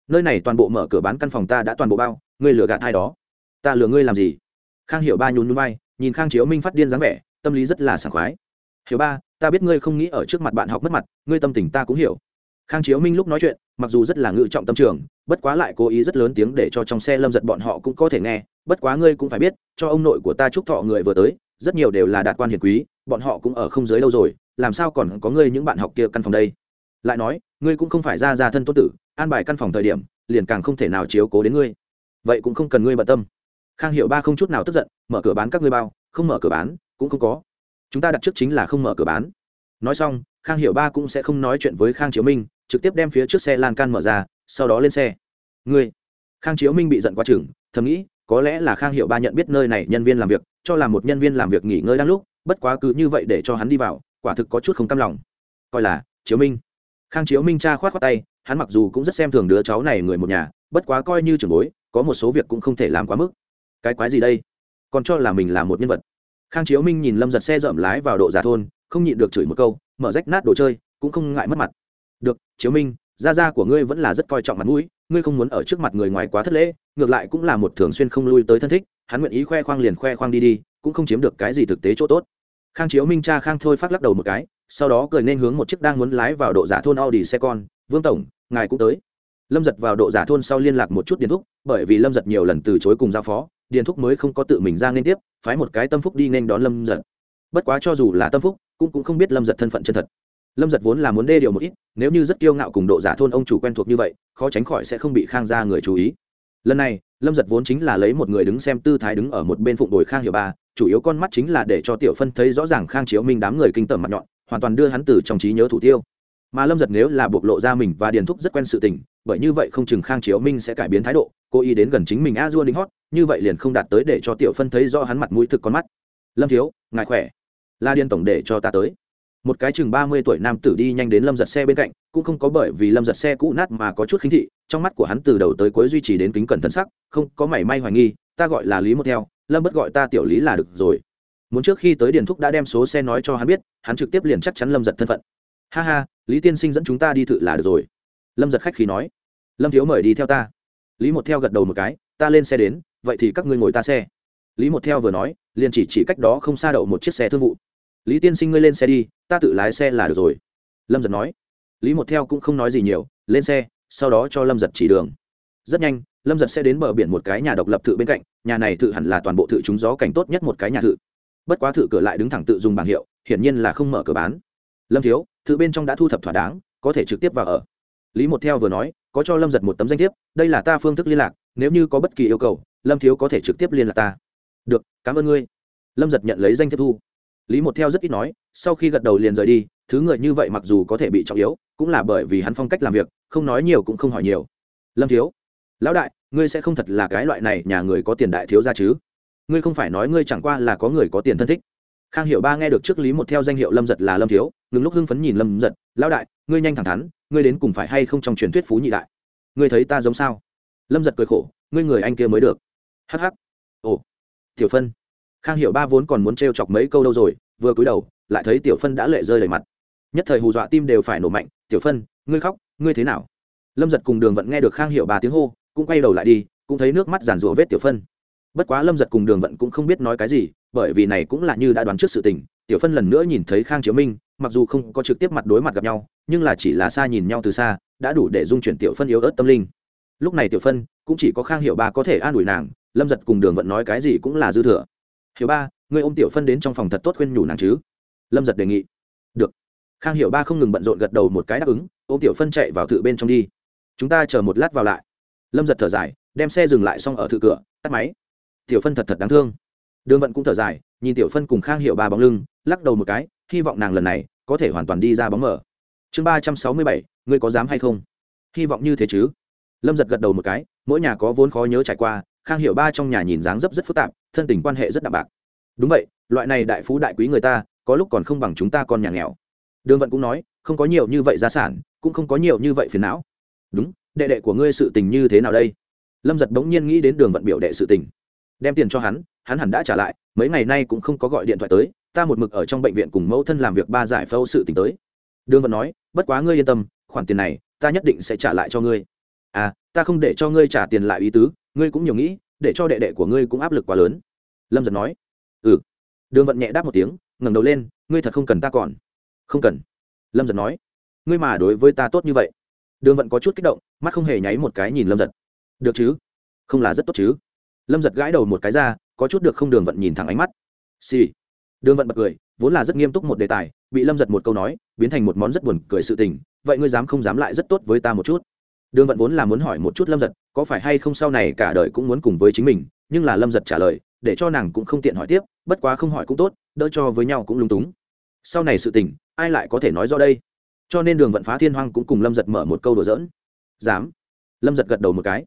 Nơi này toàn bộ mở cửa bán căn phòng ta đã toàn bộ bao, ngươi lừa gạt ai đó. Ta lừa ngươi làm gì? Khang hiểu ba nhún núi bay nhìn khang chiếu minh phát điên dáng vẻ, tâm lý rất là sảng khoái. Hiểu ba, ta biết ngươi không nghĩ ở trước mặt bạn học mất mặt, ngươi tâm tình ta cũng hiểu. Khang chiếu minh lúc nói chuyện, mặc dù rất là ngự trọng tâm trường bất quá lại cố ý rất lớn tiếng để cho trong xe lâm giật bọn họ cũng có thể nghe, bất quá ngươi cũng phải biết, cho ông nội của ta chúc thọ người vừa tới, rất nhiều đều là đạt quan hiền quý, bọn họ cũng ở không dưới lâu rồi, làm sao còn có ngươi những bạn học kia căn phòng đây? Lại nói, ngươi cũng không phải ra ra thân tốt tử, an bài căn phòng thời điểm, liền càng không thể nào chiếu cố đến ngươi. Vậy cũng không cần ngươi bận tâm. Khang hiệu ba không chút nào tức giận, mở cửa bán các ngươi bao, không mở cửa bán, cũng không có. Chúng ta đặt trước chính là không mở cửa bán. Nói xong, khang hiệu ba cũng sẽ không nói chuyện với khang chiếu minh, trực tiếp đem phía trước xe lan can mở ra sau đó lên xe. Ngươi, khang chiếu minh bị giận quá chừng, thầm nghĩ, có lẽ là khang hiệu ba nhận biết nơi này nhân viên làm việc, cho là một nhân viên làm việc nghỉ ngơi đang lúc, bất quá cứ như vậy để cho hắn đi vào, quả thực có chút không cam lòng. Coi là, chiếu minh. Khang chiếu minh cha khoát khoát tay, hắn mặc dù cũng rất xem thường đứa cháu này người một nhà, bất quá coi như trưởng bối, có một số việc cũng không thể làm quá mức. Cái quái gì đây? Còn cho là mình là một nhân vật. Khang chiếu minh nhìn lâm giật xe rậm lái vào độ giả thôn, không nhịn được chửi một câu, mở rách nát đồ chơi, cũng không ngại mất mặt. Được, chiếu minh gia gia của ngươi vẫn là rất coi trọng mặt mũi, ngươi không muốn ở trước mặt người ngoài quá thất lễ, ngược lại cũng là một thường xuyên không lui tới thân thích, hắn nguyện ý khoe khoang liền khoe khoang đi đi, cũng không chiếm được cái gì thực tế chỗ tốt. Khang chiếu minh cha khang thôi phát lắc đầu một cái, sau đó cười nên hướng một chiếc đang muốn lái vào độ giả thôn audi xe con, vương tổng, ngài cũng tới. Lâm giật vào độ giả thôn sau liên lạc một chút điền thúc, bởi vì lâm giật nhiều lần từ chối cùng giao phó, điền thúc mới không có tự mình ra nên tiếp, phái một cái tâm phúc đi nên đón lâm giật. Bất quá cho dù là tâm phúc, cũng cũng không biết lâm giật thân phận chân thật lâm giật vốn là muốn đê điều một ít, nếu như rất kiêu ngạo cùng độ giả thôn ông chủ quen thuộc như vậy, khó tránh khỏi sẽ không bị khang ra người chú ý. Lần này, lâm giật vốn chính là lấy một người đứng xem tư thái đứng ở một bên phụng đồi khang hiệu ba, chủ yếu con mắt chính là để cho tiểu phân thấy rõ ràng khang chiếu minh đám người kinh tởm mặt nhọn, hoàn toàn đưa hắn từ trong trí nhớ thủ tiêu. Mà lâm giật nếu là bộc lộ ra mình và điền thúc rất quen sự tình, bởi như vậy không chừng khang chiếu minh sẽ cải biến thái độ, cố ý đến gần chính mình a dua đính hót, như vậy liền không đạt tới để cho tiểu phân thấy rõ hắn mặt mũi thực con mắt. Lâm thiếu, ngài khỏe. La điên tổng để cho ta tới một cái chừng ba mươi tuổi nam tử đi nhanh đến lâm giật xe bên cạnh, cũng không có bởi vì lâm giật xe cũ nát mà có chút khinh thị, trong mắt của hắn từ đầu tới cuối duy trì đến kính cẩn thân sắc, không có mảy may hoài nghi, ta gọi là lý một theo, lâm bất gọi ta tiểu lý là được rồi. Muốn trước khi tới điền thúc đã đem số xe nói cho hắn biết, hắn trực tiếp liền chắc chắn lâm giật thân phận. Ha ha, lý tiên sinh dẫn chúng ta đi thử là được rồi. Lâm giật khách khi nói. Lâm thiếu mời đi theo ta. Lý một theo gật đầu một cái, ta lên xe đến, vậy thì các ngươi ngồi ta xe. Lý một theo vừa nói, liền chỉ chỉ cách đó không xa đậu một chiếc xe thương vụ. Lý tiên sinh ngươi lên xe đi ta tự lái xe là được rồi. Lâm giật nói. Lý một theo cũng không nói gì nhiều, lên xe, sau đó cho lâm giật chỉ đường. Rất nhanh, lâm giật sẽ đến bờ biển một cái nhà độc lập thự bên cạnh, nhà này thự hẳn là toàn bộ thự trúng gió cảnh tốt nhất một cái nhà thự. Bất quá thự cửa lại đứng thẳng tự dùng bảng hiệu, hiển nhiên là không mở cửa bán. Lâm thiếu, thự bên trong đã thu thập thỏa đáng, có thể trực tiếp vào ở. Lý một theo vừa nói, có cho lâm giật một tấm danh thiếp, đây là ta phương thức liên lạc, nếu như có bất kỳ yêu cầu, lâm thiếu có thể trực tiếp liên lạc ta. Được, cảm ơn ngươi. Lâm giật nhận lấy danh thiếp thu lý một theo rất ít nói, sau khi gật đầu liền rời đi, thứ người như vậy mặc dù có thể bị trọng yếu, cũng là bởi vì hắn phong cách làm việc, không nói nhiều cũng không hỏi nhiều. Lâm thiếu, lão đại, ngươi sẽ không thật là cái loại này nhà người có tiền đại thiếu ra chứ? Ngươi không phải nói ngươi chẳng qua là có người có tiền thân thích. Khang hiệu ba nghe được trước lý một theo danh hiệu lâm giật là lâm thiếu, ngừng lúc hưng phấn nhìn lâm giật, lão đại, ngươi nhanh thẳng thắn, ngươi đến cùng phải hay không trong truyền thuyết phú nhị đại? Ngươi thấy ta giống sao? Lâm giật cười khổ, ngươi người anh kia mới được. Hh ồ, tiểu phân khang hiệu ba vốn còn muốn t chọc mấy câu đâu rồi, vừa cúi đầu, lại thấy tiểu phân đã lệ rơi đầy mặt. Nhất thời hù dọa tim đều phải nổ mạnh, tiểu phân, ngươi khóc, ngươi thế nào? Lâm giật cùng đường vẫn nghe được khang hiệu ba tiếng hô, cũng quay đầu lại đi, cũng thấy nước mắt giàn rủa vết tiểu phân. Bất quá lâm giật cùng đường vận cũng không biết nói cái gì, bởi vì này cũng là như đã đoán trước sự tình, tiểu phân lần nữa nhìn thấy khang chiếu minh, mặc dù không có trực tiếp mặt đối mặt gặp nhau, nhưng là chỉ là xa nhìn nhau từ xa, đã đủ để dung chuyển tiểu phân yếu ớt tâm linh. Lúc này tiểu phân, cũng chỉ có khang hiệu ba có thể an ủi nàng, lâm giật cùng đường vận nói cái gì cũng là dư thừa hiểu ba, người ôm tiểu phân đến trong phòng thật tốt khuyên nhủ nàng chứ? Lâm giật đề nghị. Được. Khang Hiểu ba không ngừng bận rộn gật đầu một cái đáp ứng, ôm tiểu phân chạy vào thự bên trong đi. Chúng ta chờ một lát vào lại. Lâm giật thở dài, đem xe dừng lại xong ở thự cửa, tắt máy. Tiểu phân thật thật đáng thương. Đường vận cũng thở dài, nhìn tiểu phân cùng khang hiệu ba bóng lưng, lắc đầu một cái, hy vọng nàng lần này có thể hoàn toàn đi ra bóng mở. Chương ba trăm sáu mươi bảy, ngươi có dám hay không? Hy vọng như thế chứ? Lâm giật gật đầu một cái, mỗi nhà có vốn khó nhớ trải qua, khang hiệu ba trong nhà nhìn dáng dấp rất phức tạp thân tình quan hệ rất đạm bạc. Đúng vậy, loại này đại phú đại quý người ta, có lúc còn không bằng chúng ta con nhà nghèo. Đường vận cũng nói, không có nhiều như vậy gia sản, cũng không có nhiều như vậy phiền não. Đúng, đệ đệ của ngươi sự tình như thế nào đây? Lâm giật bỗng nhiên nghĩ đến đường vận biểu đệ sự tình. Đem tiền cho hắn hắn hẳn đã trả lại, mấy ngày nay cũng không có gọi điện thoại tới, ta một mực ở trong bệnh viện cùng mẫu thân làm việc ba giải phẫu sự tình tới. Đường vận nói, bất quá ngươi yên tâm, khoản tiền này, ta nhất định sẽ trả lại cho ngươi. À ta không để cho ngươi trả tiền lại ý tứ, ngươi cũng nhiều nghĩ, để cho đệ đệ của ngươi cũng áp lực quá lớn lâm giật nói ừ. Đường vận nhẹ đáp một tiếng, ngẩng đầu lên, ngươi thật không cần ta còn. Không cần. Lâm giật nói, ngươi mà đối với ta tốt như vậy. Đường vận có chút kích động, mắt không hề nháy một cái nhìn lâm giật. Được chứ? Không là rất tốt chứ? Lâm giật gãi đầu một cái ra, có chút được không đường vận nhìn thẳng ánh mắt. Xì、sì. đường vận bật cười, vốn là rất nghiêm túc một đề tài, bị lâm giật một câu nói, biến thành một món rất buồn cười sự tình, vậy ngươi dám không dám lại rất tốt với ta một chút? Đường vận vốn là muốn hỏi một chút lâm giật, có phải hay không sau này cả đời cũng muốn cùng với chính mình, nhưng là lâm giật trả lời để cho nàng cũng không tiện hỏi tiếp, bất quá không hỏi cũng tốt, đỡ cho với nhau cũng lung túng. Sau này sự tình, ai lại có thể nói do đây? Cho nên đường vận phá thiên hoang cũng cùng lâm giật mở một câu đùa giỡn. Dám. Lâm giật gật đầu một cái.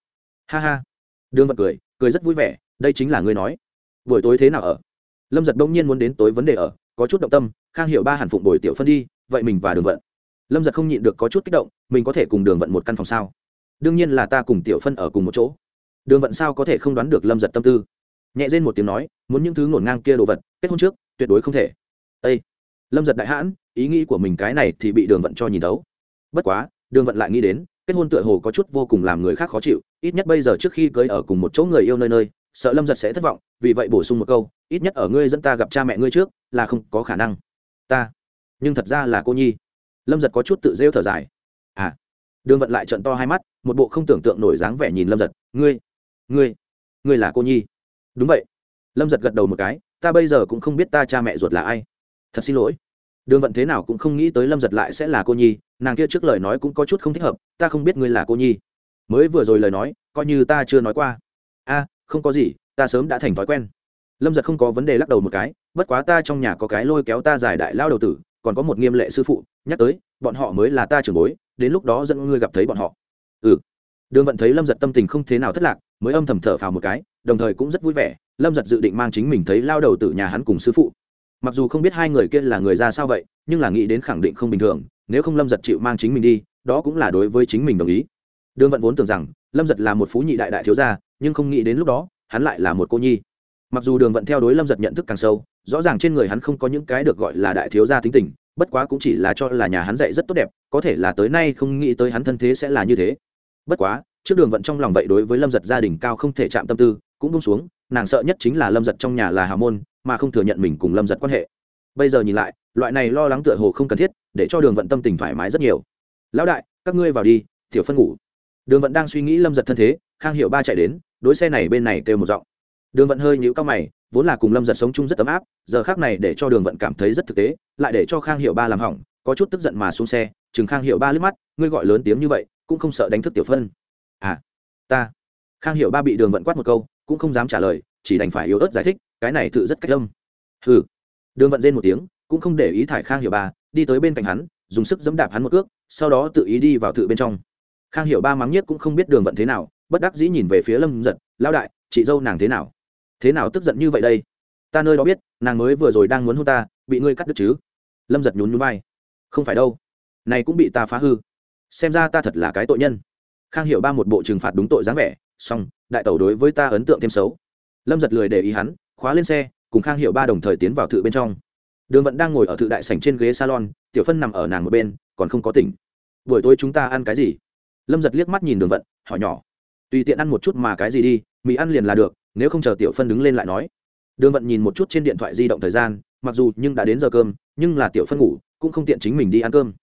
Ha ha. Đường vận cười cười rất vui vẻ, đây chính là ngươi nói. Buổi tối thế nào ở? Lâm giật đông nhiên muốn đến tối vấn đề ở, có chút động tâm, khang hiệu ba hẳn phụng bồi tiểu phân đi, vậy mình và đường vận. Lâm giật không nhịn được có chút kích động, mình có thể cùng đường vận một căn phòng sao? Đương nhiên là ta cùng tiểu phân ở cùng một chỗ. Đường vận sao có thể không đoán được lâm giật tâm tư? Nhẹ rên một tiếng nói, muốn những thứ ngổn ngang kia đồ vật, kết hôn trước, tuyệt đối không thể. Ây lâm giật đại hãn, ý nghĩ của mình cái này thì bị đường vận cho nhìn thấu. Bất quá, đường vận lại nghĩ đến, kết hôn tựa hồ có chút vô cùng làm người khác khó chịu, ít nhất bây giờ trước khi cưới ở cùng một chỗ người yêu nơi nơi, sợ lâm giật sẽ thất vọng, vì vậy bổ sung một câu, ít nhất ở ngươi dẫn ta gặp cha mẹ ngươi trước, là không có khả năng. Ta. Nhưng thật ra là cô nhi. Lâm giật có chút tự rêu thở dài. À! Đường vận lại trận to hai mắt, một bộ không tưởng tượng nổi dáng vẻ nhìn lâm giật. Ngươi! Ngươi! Ngươi là cô nhi đúng vậy. Lâm giật gật đầu một cái, ta bây giờ cũng không biết ta cha mẹ ruột là ai. Thật xin lỗi. Đường vận thế nào cũng không nghĩ tới lâm giật lại sẽ là cô nhi, nàng kia trước lời nói cũng có chút không thích hợp, ta không biết ngươi là cô nhi. Mới vừa rồi lời nói, coi như ta chưa nói qua. A, không có gì, ta sớm đã thành thói quen. Lâm giật không có vấn đề lắc đầu một cái, bất quá ta trong nhà có cái lôi kéo ta giải đại lao đầu tử, còn có một nghiêm lệ sư phụ, nhắc tới, bọn họ mới là ta trưởng bối, đến lúc đó dẫn ngươi gặp thấy bọn họ. Ừ. Đường vận thấy lâm giật tâm tình không thế nào thất lạc, mới âm thầm thở phào một cái đồng thời cũng rất vui vẻ, lâm giật dự định mang chính mình thấy lao đầu tử nhà hắn cùng sư phụ. Mặc dù không biết hai người kia là người ra sao vậy, nhưng là nghĩ đến khẳng định không bình thường, nếu không lâm giật chịu mang chính mình đi, đó cũng là đối với chính mình đồng ý. Đường vận vốn tưởng rằng, lâm giật là một phú nhị đại đại thiếu gia, nhưng không nghĩ đến lúc đó, hắn lại là một cô nhi. Mặc dù đường vận theo đối lâm giật nhận thức càng sâu, rõ ràng trên người hắn không có những cái được gọi là đại thiếu gia tính tình, bất quá cũng chỉ là cho là nhà hắn dạy rất tốt đẹp, có thể là tới nay không nghĩ tới hắn thân thế sẽ là như thế. Bất quá, trước đường vận trong lòng vậy đối với lâm giật gia đình cao không thể chạm tâm tư cũng bung xuống, nàng sợ nhất chính là lâm giật trong nhà là hào môn, mà không thừa nhận mình cùng lâm giật quan hệ. Bây giờ nhìn lại, loại này lo lắng tựa hồ không cần thiết, để cho đường vận tâm tình thoải mái rất nhiều. Lão đại, các ngươi vào đi, tiểu phân ngủ. Đường vận đang suy nghĩ lâm giật thân thế, khang hiệu ba chạy đến, đối xe này bên này kêu một giọng. Đường vận hơi nhũ cao mày, vốn là cùng lâm giật sống chung rất ấm áp, giờ khác này để cho đường vận cảm thấy rất thực tế, lại để cho khang hiệu ba làm hỏng, có chút tức giận mà xuống xe, chừng khang hiệu ba liếc mắt, ngươi gọi lớn tiếng như vậy, cũng không sợ đánh thức tiểu phân. À ta. Khang hiệu ba bị đường vận quát một câu cũng không dám trả lời, chỉ đành phải yếu ớt giải thích, cái này tự rất cách âm. Hừ. Đường vận rên một tiếng, cũng không để ý thải khang hiểu ba, đi tới bên cạnh hắn, dùng sức dẫm đạp hắn một cước, sau đó tự ý đi vào thự bên trong. Khang hiểu ba mắng nhất cũng không biết đường vận thế nào, bất đắc dĩ nhìn về phía lâm giật lao đại, chị dâu nàng thế nào? Thế nào tức giận như vậy đây? Ta nơi đó biết, nàng mới vừa rồi đang muốn hôn ta, bị ngươi cắt đứt chứ? Lâm giật nhún nhún vai. Không phải đâu, này cũng bị ta phá hư. Xem ra ta thật là cái tội nhân khang hiệu ba một bộ trừng phạt đúng tội dáng vẻ, xong, đại tẩu đối với ta ấn tượng thêm xấu. Lâm giật lười để ý hắn, khóa lên xe, cùng khang hiệu ba đồng thời tiến vào thự bên trong. Đường vận đang ngồi ở thự đại sảnh trên ghế salon, tiểu phân nằm ở nàng một bên, còn không có tỉnh. Buổi tối chúng ta ăn cái gì? Lâm giật liếc mắt nhìn đường vận, hỏi nhỏ. Tùy tiện ăn một chút mà cái gì đi, mì ăn liền là được, nếu không chờ tiểu phân đứng lên lại nói. Đường vận nhìn một chút trên điện thoại di động thời gian, mặc dù nhưng đã đến giờ cơm, nhưng là tiểu phân ngủ, cũng không tiện chính mình đi ăn cơm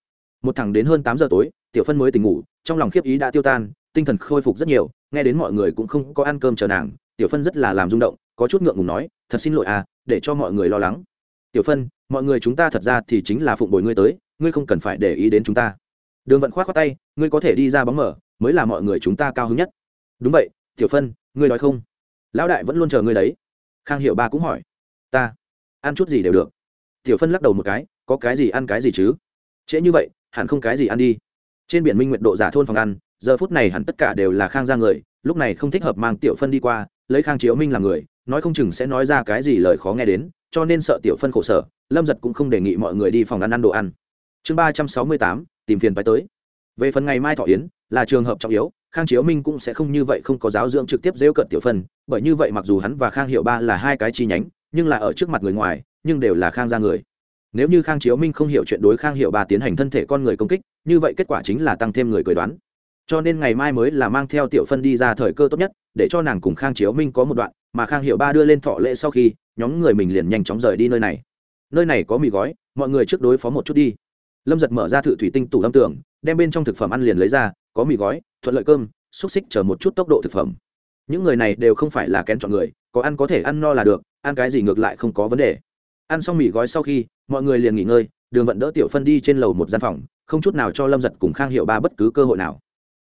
một thằng đến hơn tám giờ tối, tiểu phân mới tỉnh ngủ, trong lòng khiếp ý đã tiêu tan, tinh thần khôi phục rất nhiều, nghe đến mọi người cũng không có ăn cơm chờ nàng, tiểu phân rất là làm rung động, có chút ngượng ngùng nói, thật xin lỗi à để cho mọi người lo lắng. Tiểu phân, mọi người chúng ta thật ra thì chính là phụng bồi ngươi tới, ngươi không cần phải để ý đến chúng ta. Đường vận k h o á t khoác tay, ngươi có thể đi ra bóng mở, mới là mọi người chúng ta cao hứng nhất. Đúng vậy, tiểu phân, ngươi nói không? Lão đại vẫn luôn chờ ngươi đấy. Khang hiệu ba cũng hỏi. Ta ăn chút gì đều được. Tiểu phân lắc đầu một cái, có cái gì ăn cái gì chứ? Trễ như vậy hẳn không cái gì ăn đi. Trên biển minh nguyệt độ giả thôn phòng ăn, giờ phút này hẳn tất cả đều là khang ra người, lúc này không thích hợp mang tiểu phân đi qua, lấy khang chiếu minh làm người, nói không chừng sẽ nói ra cái gì lời khó nghe đến, cho nên sợ tiểu phân khổ sở, lâm giật cũng không đề nghị mọi người đi phòng ăn ăn đồ ăn. Chương ba trăm sáu mươi tám, tìm phiền phải tới. Về phần ngày mai thọ yến, là trường hợp trọng yếu, khang chiếu minh cũng sẽ không như vậy không có giáo dưỡng trực tiếp dễu cận tiểu phân, bởi như vậy mặc dù hắn và khang hiệu ba là hai cái chi nhánh, nhưng là ở trước mặt người ngoài, nhưng đều là khang ra người nếu như khang chiếu minh không hiểu chuyện đối khang hiệu ba tiến hành thân thể con người công kích, như vậy kết quả chính là tăng thêm người cười đoán. Cho nên ngày mai mới là mang theo tiểu phân đi ra thời cơ tốt nhất, để cho nàng cùng khang chiếu minh có một đoạn, mà khang hiệu ba đưa lên thọ lễ sau khi, nhóm người mình liền nhanh chóng rời đi nơi này. Nơi này có mì gói, mọi người trước đối phó một chút đi. Lâm giật mở ra thử thủy tinh tủ lâm tưởng đem bên trong thực phẩm ăn liền lấy ra, có mì gói, thuận lợi cơm, xúc xích chờ một chút tốc độ thực phẩm. Những người này đều không phải là kén chọn người, có ăn có thể ăn no là được, ăn cái gì ngược lại không có vấn đề ăn xong mì gói sau khi, mọi người liền nghỉ ngơi, đường vận đỡ tiểu phân đi trên lầu một gian phòng, không chút nào cho lâm giật cùng khang hiệu ba bất cứ cơ hội nào.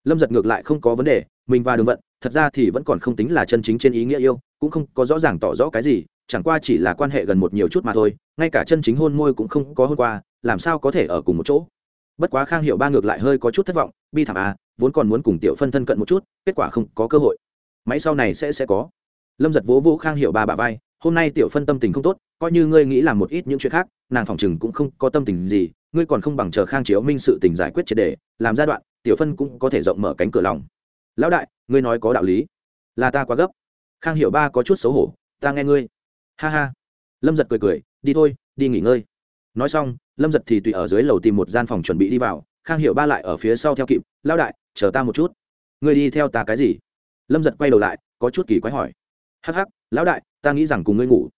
Lâm giật ngược lại không có vấn đề, mình và đường vận, thật ra thì vẫn còn không tính là chân chính trên ý nghĩa yêu, cũng không có rõ ràng tỏ rõ cái gì, chẳng qua chỉ là quan hệ gần một nhiều chút mà thôi, ngay cả chân chính hôn môi cũng không có hôn qua, làm sao có thể ở cùng một chỗ. Bất quá khang hiệu ba ngược lại hơi có chút thất vọng, bi thảm à vốn còn muốn cùng tiểu phân thân cận một chút, kết quả không có cơ hội. Máy sau này sẽ sẽ có. Lâm giật vỗ vỗ khang hiệu ba bà vai hôm nay tiểu phân tâm tình không tốt, coi như ngươi nghĩ làm một ít những chuyện khác, nàng phòng chừng cũng không có tâm tình gì, ngươi còn không bằng chờ khang chiếu minh sự tình giải quyết triệt đề làm giai đoạn, tiểu phân cũng có thể rộng mở cánh cửa lòng. Lão đại, ngươi nói có đạo lý. Là ta quá gấp. Khang hiểu ba có chút xấu hổ, ta nghe ngươi. Ha ha. Lâm giật cười cười, đi thôi, đi nghỉ ngơi. Nói xong, lâm giật thì tùy ở dưới lầu tìm một gian phòng chuẩn bị đi vào, khang hiểu ba lại ở phía sau theo kịp, lão đại, chờ ta một chút. Ngươi đi theo ta cái gì? Lâm giật quay đầu lại, có chút kỳ quái hỏi. Hắc hắc lão đại, ta nghĩ rằng cùng ngươi ngủ.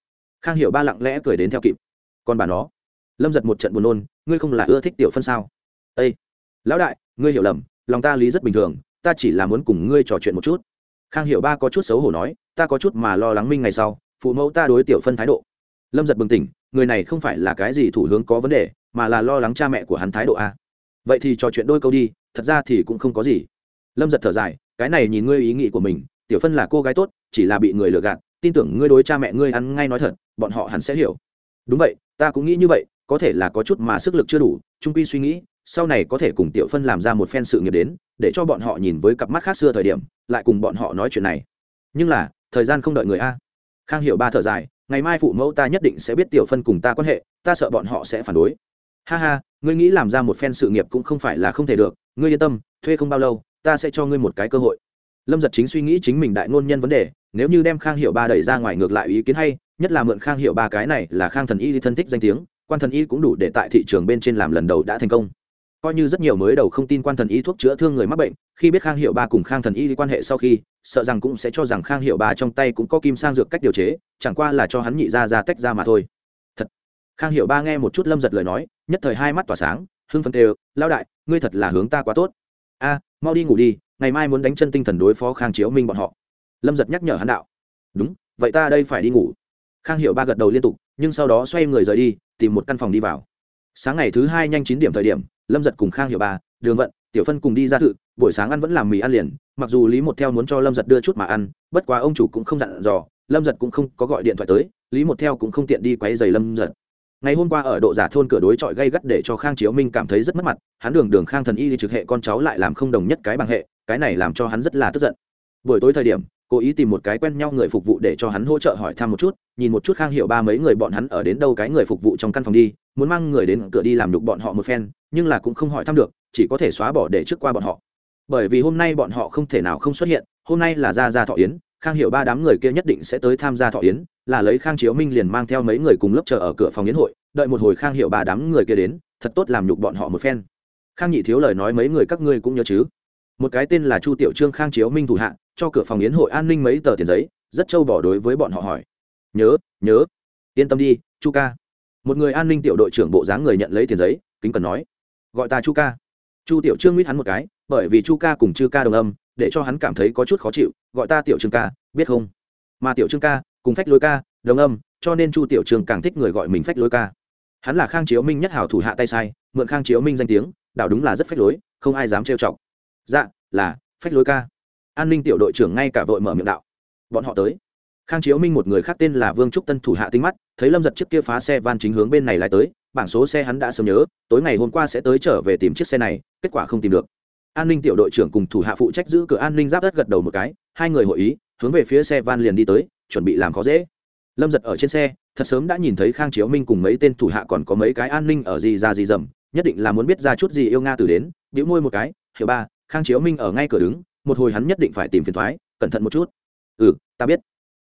Khang hiểu ba lặng lẽ cười đến theo kịp. Còn bà nó, lâm giật một trận buồn nôn, ngươi không là ưa thích tiểu phân sao? Â lão đại, ngươi hiểu lầm, lòng ta lý rất bình thường, ta chỉ là muốn cùng ngươi trò chuyện một chút. Khang hiểu ba có chút xấu hổ nói, ta có chút mà lo lắng minh ngày sau, phụ mẫu ta đối tiểu phân thái độ. Lâm giật bừng tỉnh, người này không phải là cái gì thủ hướng có vấn đề, mà là lo lắng cha mẹ của hắn thái độ a. Vậy thì trò chuyện đôi câu đi, thật ra thì cũng không có gì. Lâm giật thở dài, cái này nhìn ngươi ý nghĩ của mình, tiểu phân là cô gái tốt, chỉ là bị người lừa gạt tin tưởng ngươi đối cha mẹ ngươi ăn ngay nói thật, bọn họ hẳn sẽ hiểu. Đúng vậy, ta cũng nghĩ như vậy, có thể là có chút mà sức lực chưa đủ, trung quy suy nghĩ, sau này có thể cùng tiểu phân làm ra một phen sự nghiệp đến, để cho bọn họ nhìn với cặp mắt khác xưa thời điểm, lại cùng bọn họ nói chuyện này. Nhưng là, thời gian không đợi người a. Khang hiểu ba thở dài, ngày mai phụ mẫu ta nhất định sẽ biết tiểu phân cùng ta quan hệ, ta sợ bọn họ sẽ phản đối. Ha ha, ngươi nghĩ làm ra một phen sự nghiệp cũng không phải là không thể được, ngươi yên tâm, thuê không bao lâu, ta sẽ cho ngươi một cái cơ hội. Lâm giật chính suy nghĩ chính mình đại ngôn nhân vấn đề nếu như đem khang hiệu ba đẩy ra ngoài ngược lại ý kiến hay, nhất là mượn khang hiệu ba cái này là khang thần y thân thích danh tiếng, quan thần y cũng đủ để tại thị trường bên trên làm lần đầu đã thành công. Coi như rất nhiều mới đầu không tin quan thần y thuốc chữa thương người mắc bệnh, khi biết khang hiệu ba cùng khang thần y quan hệ sau khi, sợ rằng cũng sẽ cho rằng khang hiệu ba trong tay cũng có kim sang dược cách điều chế, chẳng qua là cho hắn nhị ra ra tách ra mà thôi. Thật. Khang hiệu ba nghe một chút lâm giật lời nói, nhất thời hai mắt tỏa sáng, hưng phấn đều lao đại, ngươi thật là hướng ta quá tốt. A, mau đi ngủ đi, ngày mai muốn đánh chân tinh thần đối phó khang chiếu minh bọn họ lâm giật nhắc nhở hắn đạo đúng vậy ta đây phải đi ngủ khang hiệu ba gật đầu liên tục nhưng sau đó xoay người rời đi tìm một căn phòng đi vào sáng ngày thứ hai nhanh chín điểm thời điểm lâm giật cùng khang hiệu ba đường vận tiểu phân cùng đi ra thự buổi sáng ăn vẫn làm mì ăn liền mặc dù lý một theo muốn cho lâm giật đưa chút mà ăn bất quá ông chủ cũng không dặn dò lâm giật cũng không có gọi điện thoại tới lý một theo cũng không tiện đi quay giày lâm giật ngày hôm qua ở độ giả thôn cửa đối chọi gây gắt để cho khang chiếu minh cảm thấy rất mất mặt hắn đường đường khang thần y đi trực hệ con cháu lại làm không đồng nhất cái bằng hệ cái này làm cho hắn rất là tức giận buổi tối thời điểm cố ý tìm một cái quen nhau người phục vụ để cho hắn hỗ trợ hỏi thăm một chút, nhìn một chút khang hiệu ba mấy người bọn hắn ở đến đâu cái người phục vụ trong căn phòng đi, muốn mang người đến cửa đi làm đục bọn họ một phen, nhưng là cũng không hỏi thăm được, chỉ có thể xóa bỏ để trước qua bọn họ. Bởi vì hôm nay bọn họ không thể nào không xuất hiện, hôm nay là ra ra thọ yến, khang hiệu ba đám người kia nhất định sẽ tới tham gia thọ yến, là lấy khang chiếu minh liền mang theo mấy người cùng lớp chờ ở cửa phòng yến hội, đợi một hồi khang hiệu ba đám người kia đến, thật tốt làm nhục bọn họ một phen. Khang nhị thiếu lời nói mấy người các ngươi cũng nhớ chứ? Một cái tên là chu tiểu trương khang chiếu minh thủ hạ, cho cửa phòng yến hội an ninh mấy tờ tiền giấy, rất trâu bỏ đối với bọn họ hỏi. Nhớ nhớ. Yên tâm đi, chu ca. Một người an ninh tiểu đội trưởng bộ dáng người nhận lấy tiền giấy, kính cần nói. Gọi ta chu ca. Chu tiểu trương mít hắn một cái, bởi vì chu ca cùng chư ca đồng âm, để cho hắn cảm thấy có chút khó chịu. Gọi ta tiểu trương ca, biết không? Mà tiểu trương ca, cùng phách lối ca, đồng âm, cho nên chu tiểu trương càng thích người gọi mình phách lối ca. Hắn là khang chiếu minh nhất hảo thủ hạ tay sai, mượn khang chiếu minh danh tiếng, đạo đúng là rất phách lối, không ai dám trêu chọc dạ là, phách lối ca. An ninh tiểu đội trưởng ngay cả vội mở miệng đạo. Bọn họ tới. Khang chiếu minh một người khác tên là vương trúc tân thủ hạ tinh mắt, thấy lâm giật chiếc kia phá xe van chính hướng bên này lại tới, bảng số xe hắn đã sớm nhớ, tối ngày hôm qua sẽ tới trở về tìm chiếc xe này, kết quả không tìm được. An ninh tiểu đội trưởng cùng thủ hạ phụ trách giữ cửa an ninh giáp đất gật đầu một cái, hai người hội ý, hướng về phía xe van liền đi tới, chuẩn bị làm khó dễ. Lâm giật ở trên xe, thật sớm đã nhìn thấy khang chiếu minh cùng mấy tên thủ hạ còn có mấy cái an ninh ở gì ra gì dầm, nhất định là muốn biết ra chút gì yêu nga từ đến đĩu môi một cái, hiểu ba khang chiếu minh ở ngay cửa đứng, một hồi hắn nhất định phải tìm phiền thoái, cẩn thận một chút. Ừ ta biết.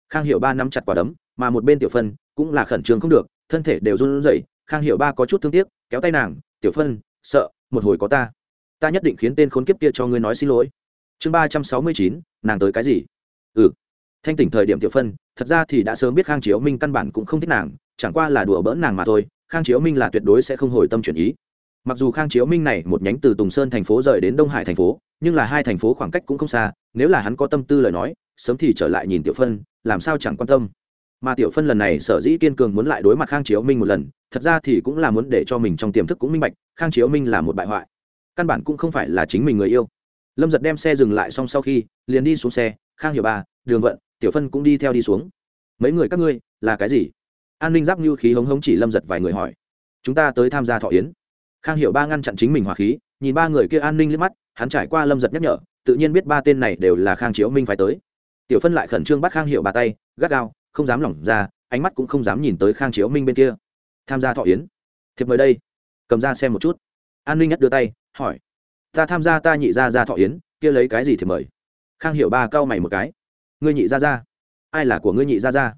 Khang hiệu ba nắm chặt quả đấm, mà một bên tiểu phân cũng là khẩn trương không được, thân thể đều run rẩy. Khang hiệu ba có chút thương tiếc, kéo tay nàng, tiểu phân, sợ, một hồi có ta. Ta nhất định khiến tên khốn kiếp kia cho ngươi nói xin lỗi. Chương ba trăm sáu mươi chín, nàng tới cái gì? Ừ. Thanh tỉnh thời điểm tiểu phân, thật ra thì đã sớm biết khang chiếu minh căn bản cũng không thích nàng, chẳng qua là đùa bỡn nàng mà thôi. Khang chiếu minh là tuyệt đối sẽ không hồi tâm chuyển ý mặc dù khang chiếu minh này một nhánh từ tùng sơn thành phố rời đến đông hải thành phố, nhưng là hai thành phố khoảng cách cũng không xa, nếu là hắn có tâm tư lời nói, sớm thì trở lại nhìn tiểu phân, làm sao chẳng quan tâm. Mà tiểu phân lần này sở dĩ kiên cường muốn lại đối mặt khang chiếu minh một lần, thật ra thì cũng là muốn để cho mình trong tiềm thức cũng minh bạch, khang chiếu minh là một bại hoại. Căn bản cũng không phải là chính mình người yêu. Lâm giật đem xe dừng lại xong sau khi, liền đi xuống xe, khang hiểu ba, đường vận, tiểu phân cũng đi theo đi xuống. Mấy người các ngươi, là cái gì? An ninh giáp như khí hống hống chỉ lâm giật vài người hỏi. Chúng ta tới tham gia thọ yến khang hiểu ba ngăn chặn chính mình hòa khí, nhìn ba người kia an ninh liếc mắt, hắn trải qua lâm giật nhắc nhở, tự nhiên biết ba tên này đều là khang chiếu minh phải tới. Tiểu phân lại khẩn trương bắt khang hiệu bà tay, gắt gao, không dám lỏng ra, ánh mắt cũng không dám nhìn tới khang chiếu minh bên kia. Tham gia thọ yến. Thiệp mời đây. Cầm ra xem một chút. An ninh nhất đưa tay, hỏi, ta tham gia ta nhị ra ra thọ yến, kia lấy cái gì thì mời? Khang hiệu ba cau mày một cái, ngươi nhị ra ra ai là của ngươi nhị ra ra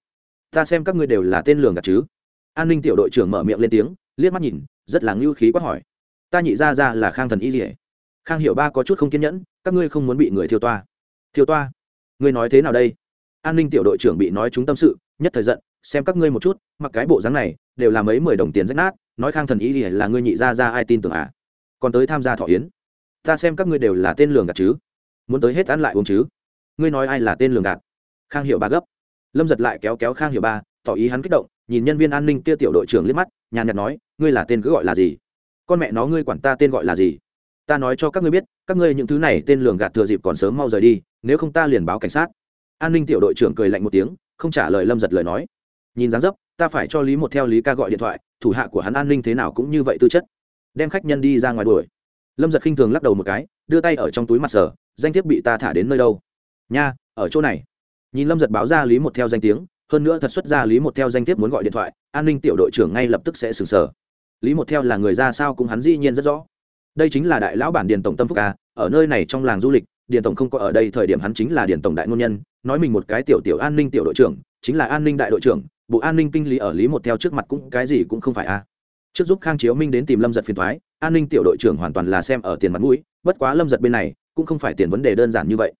ta xem các ngươi đều là tên lường gạt chứ. An ninh tiểu đội trưởng mở miệng lên tiếng, liếc mắt nhìn rất là ngưu khí quát hỏi. Ta nhị ra ra là khang thần y dỉa khang hiệu ba có chút không kiên nhẫn, các ngươi không muốn bị người thiêu toa. Thiêu toa? Ngươi nói thế nào đây? An ninh tiểu đội trưởng bị nói chúng tâm sự, nhất thời giận, xem các ngươi một chút, mặc cái bộ dáng này, đều là mấy mười đồng tiền rách nát, nói khang thần y dỉa là ngươi nhị ra ra ai tin tưởng à? Còn tới tham gia thọ yến. Ta xem các ngươi đều là tên lường gạt chứ. Muốn tới hết ăn lại uống chứ. Ngươi nói ai là tên lường gạt? Khang hiệu ba gấp. Lâm giật lại kéo kéo khang hiệu ba, tỏ ý hắn kích động, nhìn nhân viên an ninh kia tiểu đội trưởng liếc mắt, nhàn nhạt nói ngươi là tên cứ gọi là gì? Con mẹ nó ngươi quản ta tên gọi là gì? Ta nói cho các ngươi biết, các ngươi những thứ này tên lường gạt thừa dịp còn sớm mau rời đi, nếu không ta liền báo cảnh sát. An ninh tiểu đội trưởng cười lạnh một tiếng, không trả lời lâm giật lời nói. Nhìn dáng dấp, ta phải cho lý một theo lý ca gọi điện thoại, thủ hạ của hắn an ninh thế nào cũng như vậy tư chất. Đem khách nhân đi ra ngoài đuổi. Lâm giật khinh thường lắc đầu một cái, đưa tay ở trong túi mặt sở danh thiếp bị ta thả đến nơi đâu? Nha, ở chỗ này. Nhìn lâm giật báo ra lý một theo danh tiếng, hơn nữa thật xuất ra lý một theo danh thiếp muốn gọi điện thoại, an ninh tiểu đội trưởng ngay lập tức sẽ sừng sờ lý một theo là người ra sao cũng hắn dĩ nhiên rất rõ. đây chính là đại lão bản điền tổng tâm phúc ca ở nơi này trong làng du lịch, điền tổng không có ở đây thời điểm hắn chính là điền tổng đại ngôn nhân, nói mình một cái tiểu tiểu an ninh tiểu đội trưởng, chính là an ninh đại đội trưởng, bộ an ninh kinh lý ở lý một theo trước mặt cũng cái gì cũng không phải a trước giúp khang chiếu minh đến tìm lâm giật phiền thoái, an ninh tiểu đội trưởng hoàn toàn là xem ở tiền mặt mũi, bất quá lâm giật bên này cũng không phải tiền vấn đề đơn giản như vậy.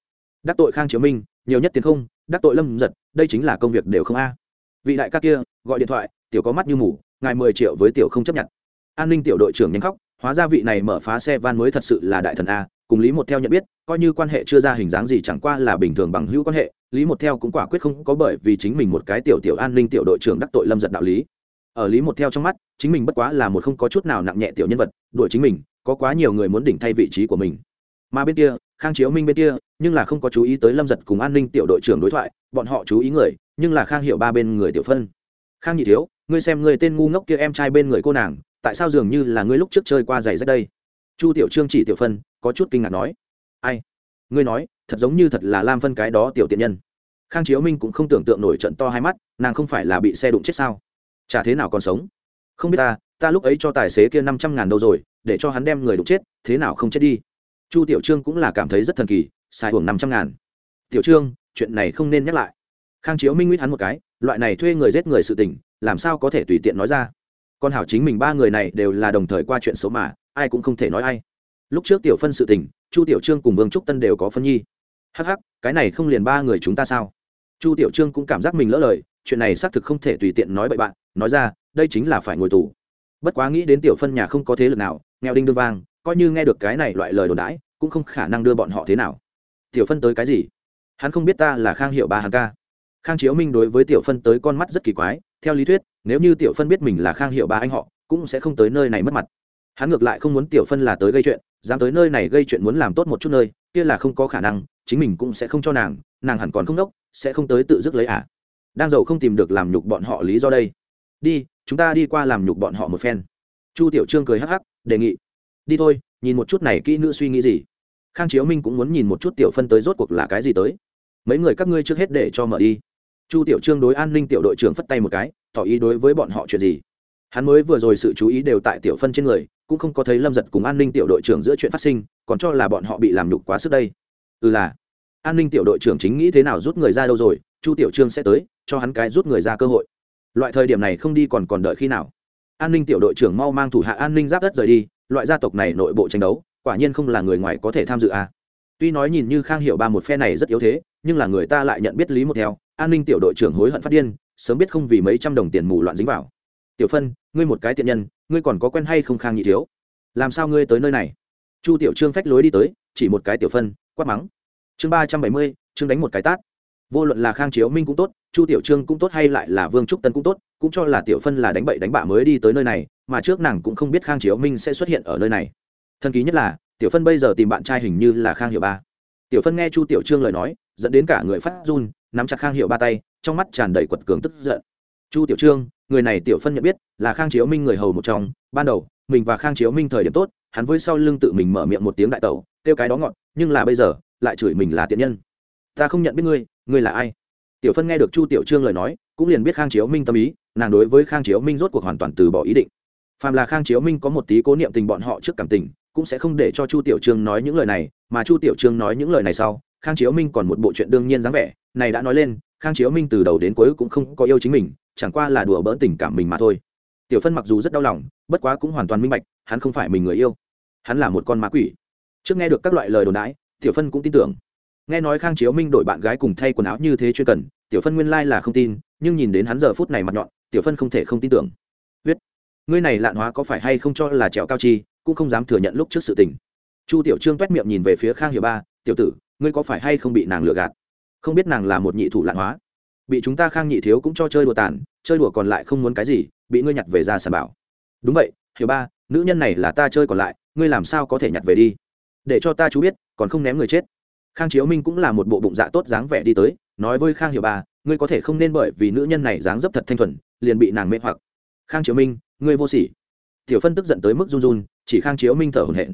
đắc tội khang chiếu minh, nhiều nhất tiền không, đắc tội lâm giật, đây chính là công việc đều không a. vị đại ca kia, gọi điện thoại, tiểu có mắt như mù ngài mười triệu với tiểu không chấp nhận. An ninh tiểu đội trưởng nhanh khóc, hóa ra vị này mở phá xe van mới thật sự là đại thần a, cùng lý một theo nhận biết, coi như quan hệ chưa ra hình dáng gì chẳng qua là bình thường bằng hữu quan hệ, lý một theo cũng quả quyết không có bởi vì chính mình một cái tiểu tiểu an ninh tiểu đội trưởng đắc tội lâm giật đạo lý. Ở lý một theo trong mắt, chính mình bất quá là một không có chút nào nặng nhẹ tiểu nhân vật, đuổi chính mình, có quá nhiều người muốn đỉnh thay vị trí của mình. Mà bên kia, khang chiếu minh bên kia, nhưng là không có chú ý tới lâm giật cùng an ninh tiểu đội trưởng đối thoại, bọn họ chú ý người, nhưng là khang hiệu ba bên người tiểu phân khang nhị thiếu, ngươi xem người tên ngu ngốc kia em trai bên người cô nàng, tại sao dường như là ngươi lúc trước chơi qua giày rách đây? Chu tiểu trương chỉ tiểu phân, có chút kinh ngạc nói. Ai? Ngươi nói, thật giống như thật là lam phân cái đó tiểu tiện nhân. Khang chiếu minh cũng không tưởng tượng nổi trận to hai mắt, nàng không phải là bị xe đụng chết sao? Chả thế nào còn sống? Không biết ta ta lúc ấy cho tài xế kia năm trăm ngàn đâu rồi, để cho hắn đem người đụng chết, thế nào không chết đi? Chu tiểu trương cũng là cảm thấy rất thần kỳ xài hưởng năm trăm ngàn. Tiểu trương, chuyện này không nên nhắc lại. Khang chiếu minh nguyết hắn một cái loại này thuê người giết người sự tình làm sao có thể tùy tiện nói ra? Con hảo chính mình ba người này đều là đồng thời qua chuyện xấu mà ai cũng không thể nói ai. Lúc trước tiểu phân sự tình chu tiểu trương cùng vương trúc tân đều có phân nhi. Hắc hắc, cái này không liền ba người chúng ta sao? Chu tiểu trương cũng cảm giác mình lỡ lời chuyện này xác thực không thể tùy tiện nói bậy bạn nói ra đây chính là phải ngồi tù. Bất quá nghĩ đến tiểu phân nhà không có thế lực nào nghèo đinh đương vang coi như nghe được cái này loại lời đồn đãi cũng không khả năng đưa bọn họ thế nào. Tiểu phân tới cái gì? Hắn không biết ta là khang hiệu ba hàng ca khang chiếu minh đối với tiểu phân tới con mắt rất kỳ quái, theo lý thuyết, nếu như tiểu phân biết mình là khang hiệu ba anh họ, cũng sẽ không tới nơi này mất mặt. Hắn ngược lại không muốn tiểu phân là tới gây chuyện, dám tới nơi này gây chuyện muốn làm tốt một chút nơi, kia là không có khả năng, chính mình cũng sẽ không cho nàng nàng hẳn còn không đốc, sẽ không tới tự dứt lấy ả à. đang giàu không tìm được làm nhục bọn họ lý do đây. Đi, chúng ta đi qua làm nhục bọn họ một phen. Chu tiểu trương cười hắc hắc, đề nghị. Đi thôi, nhìn một chút này kỹ nữ suy nghĩ gì. Khang chiếu minh cũng muốn nhìn một chút tiểu phân tới rốt cuộc là cái gì tới. Mấy người các ngươi trước hết để cho mở đi chu tiểu trương đối an ninh tiểu đội trưởng phất tay một cái, tỏ ý đối với bọn họ chuyện gì? Hắn mới vừa rồi sự chú ý đều tại tiểu phân trên người, cũng không có thấy lâm giật cùng an ninh tiểu đội trưởng giữa chuyện phát sinh, còn cho là bọn họ bị làm nhục quá sức đây. Ừ là. An ninh tiểu đội trưởng chính nghĩ thế nào rút người ra đâu rồi, chu tiểu trương sẽ tới, cho hắn cái rút người ra cơ hội. Loại thời điểm này không đi còn còn đợi khi nào? An ninh tiểu đội trưởng mau mang thủ hạ an ninh giáp đất rời đi, loại gia tộc này nội bộ tranh đấu, quả nhiên không là người ngoài có thể tham dự à. tuy nói nhìn như khang hiệu ba một phe này rất yếu thế, nhưng là người ta lại nhận biết lý một theo an ninh tiểu đội trưởng hối hận phát điên, sớm biết không vì mấy trăm đồng tiền mù loạn dính vào. Tiểu phân, ngươi một cái tiện nhân, ngươi còn có quen hay không khang nhị thiếu? Làm sao ngươi tới nơi này? Chu tiểu trương phách lối đi tới, chỉ một cái tiểu phân, quát mắng. Chương ba trăm bảy mươi chương đánh một cái tát. Vô luận là khang chiếu minh cũng tốt, chu tiểu trương cũng tốt hay lại là vương trúc tân cũng tốt, cũng cho là tiểu phân là đánh bậy đánh bạ mới đi tới nơi này, mà trước nàng cũng không biết khang chiếu minh sẽ xuất hiện ở nơi này. Thần ký nhất là, tiểu phân bây giờ tìm bạn trai hình như là khang hiệu ba. Tiểu phân nghe chu tiểu trương lời nói, dẫn đến cả người phát run nắm chặt khang hiệu ba tay, trong mắt tràn đầy quật cường tức giận. Chu tiểu trương, người này tiểu phân nhận biết là khang chiếu minh người hầu một trong. Ban đầu, mình và khang chiếu minh thời điểm tốt, hắn với sau lưng tự mình mở miệng một tiếng đại tẩu, kêu cái đó ngọn nhưng là bây giờ, lại chửi mình là tiện nhân. Ta không nhận biết ngươi ngươi là ai? Tiểu phân nghe được chu tiểu trương lời nói, cũng liền biết khang chiếu minh tâm ý, nàng đối với khang chiếu minh rốt cuộc hoàn toàn từ bỏ ý định. Phàm là khang chiếu minh có một tí cố niệm tình bọn họ trước cảm tình, cũng sẽ không để cho chu tiểu trương nói những lời này, mà chu tiểu trương nói những lời này sau khang chiếu minh còn một bộ chuyện đương nhiên dáng vẻ, này đã nói lên, khang chiếu minh từ đầu đến cuối cũng không có yêu chính mình, chẳng qua là đùa bỡn tình cảm mình mà thôi. Tiểu phân mặc dù rất đau lòng, bất quá cũng hoàn toàn minh bạch, hắn không phải mình người yêu. Hắn là một con ma quỷ. Trước nghe được các loại lời đồn đãi, tiểu phân cũng tin tưởng. Nghe nói khang chiếu minh đổi bạn gái cùng thay quần áo như thế chuyên cần, tiểu phân nguyên lai là không tin, nhưng nhìn đến hắn giờ phút này mặt nhọn, tiểu phân không thể không tin tưởng. Viết, ngươi này lạn hóa có phải hay không cho là trèo cao chi, cũng không dám thừa nhận lúc trước sự tình. Chu tiểu trương t miệng nhìn về phía khang hiệu ba, tiểu tử ngươi có phải hay không bị nàng lừa gạt? Không biết nàng là một nhị thủ lạn hóa. Bị chúng ta khang nhị thiếu cũng cho chơi đùa tàn, chơi đùa còn lại không muốn cái gì, bị ngươi nhặt về ra sàn bảo. Đúng vậy, hiểu ba, nữ nhân này là ta chơi còn lại, ngươi làm sao có thể nhặt về đi? Để cho ta chú biết, còn không ném người chết. Khang chiếu minh cũng là một bộ bụng dạ tốt dáng vẻ đi tới, nói với khang hiểu ba, ngươi có thể không nên bởi vì nữ nhân này dáng dấp thật thanh thuần, liền bị nàng mê hoặc. Khang chiếu minh, ngươi vô sỉ. Tiểu phân tức giận tới mức run run, chỉ khang chiếu minh thở hổn hển.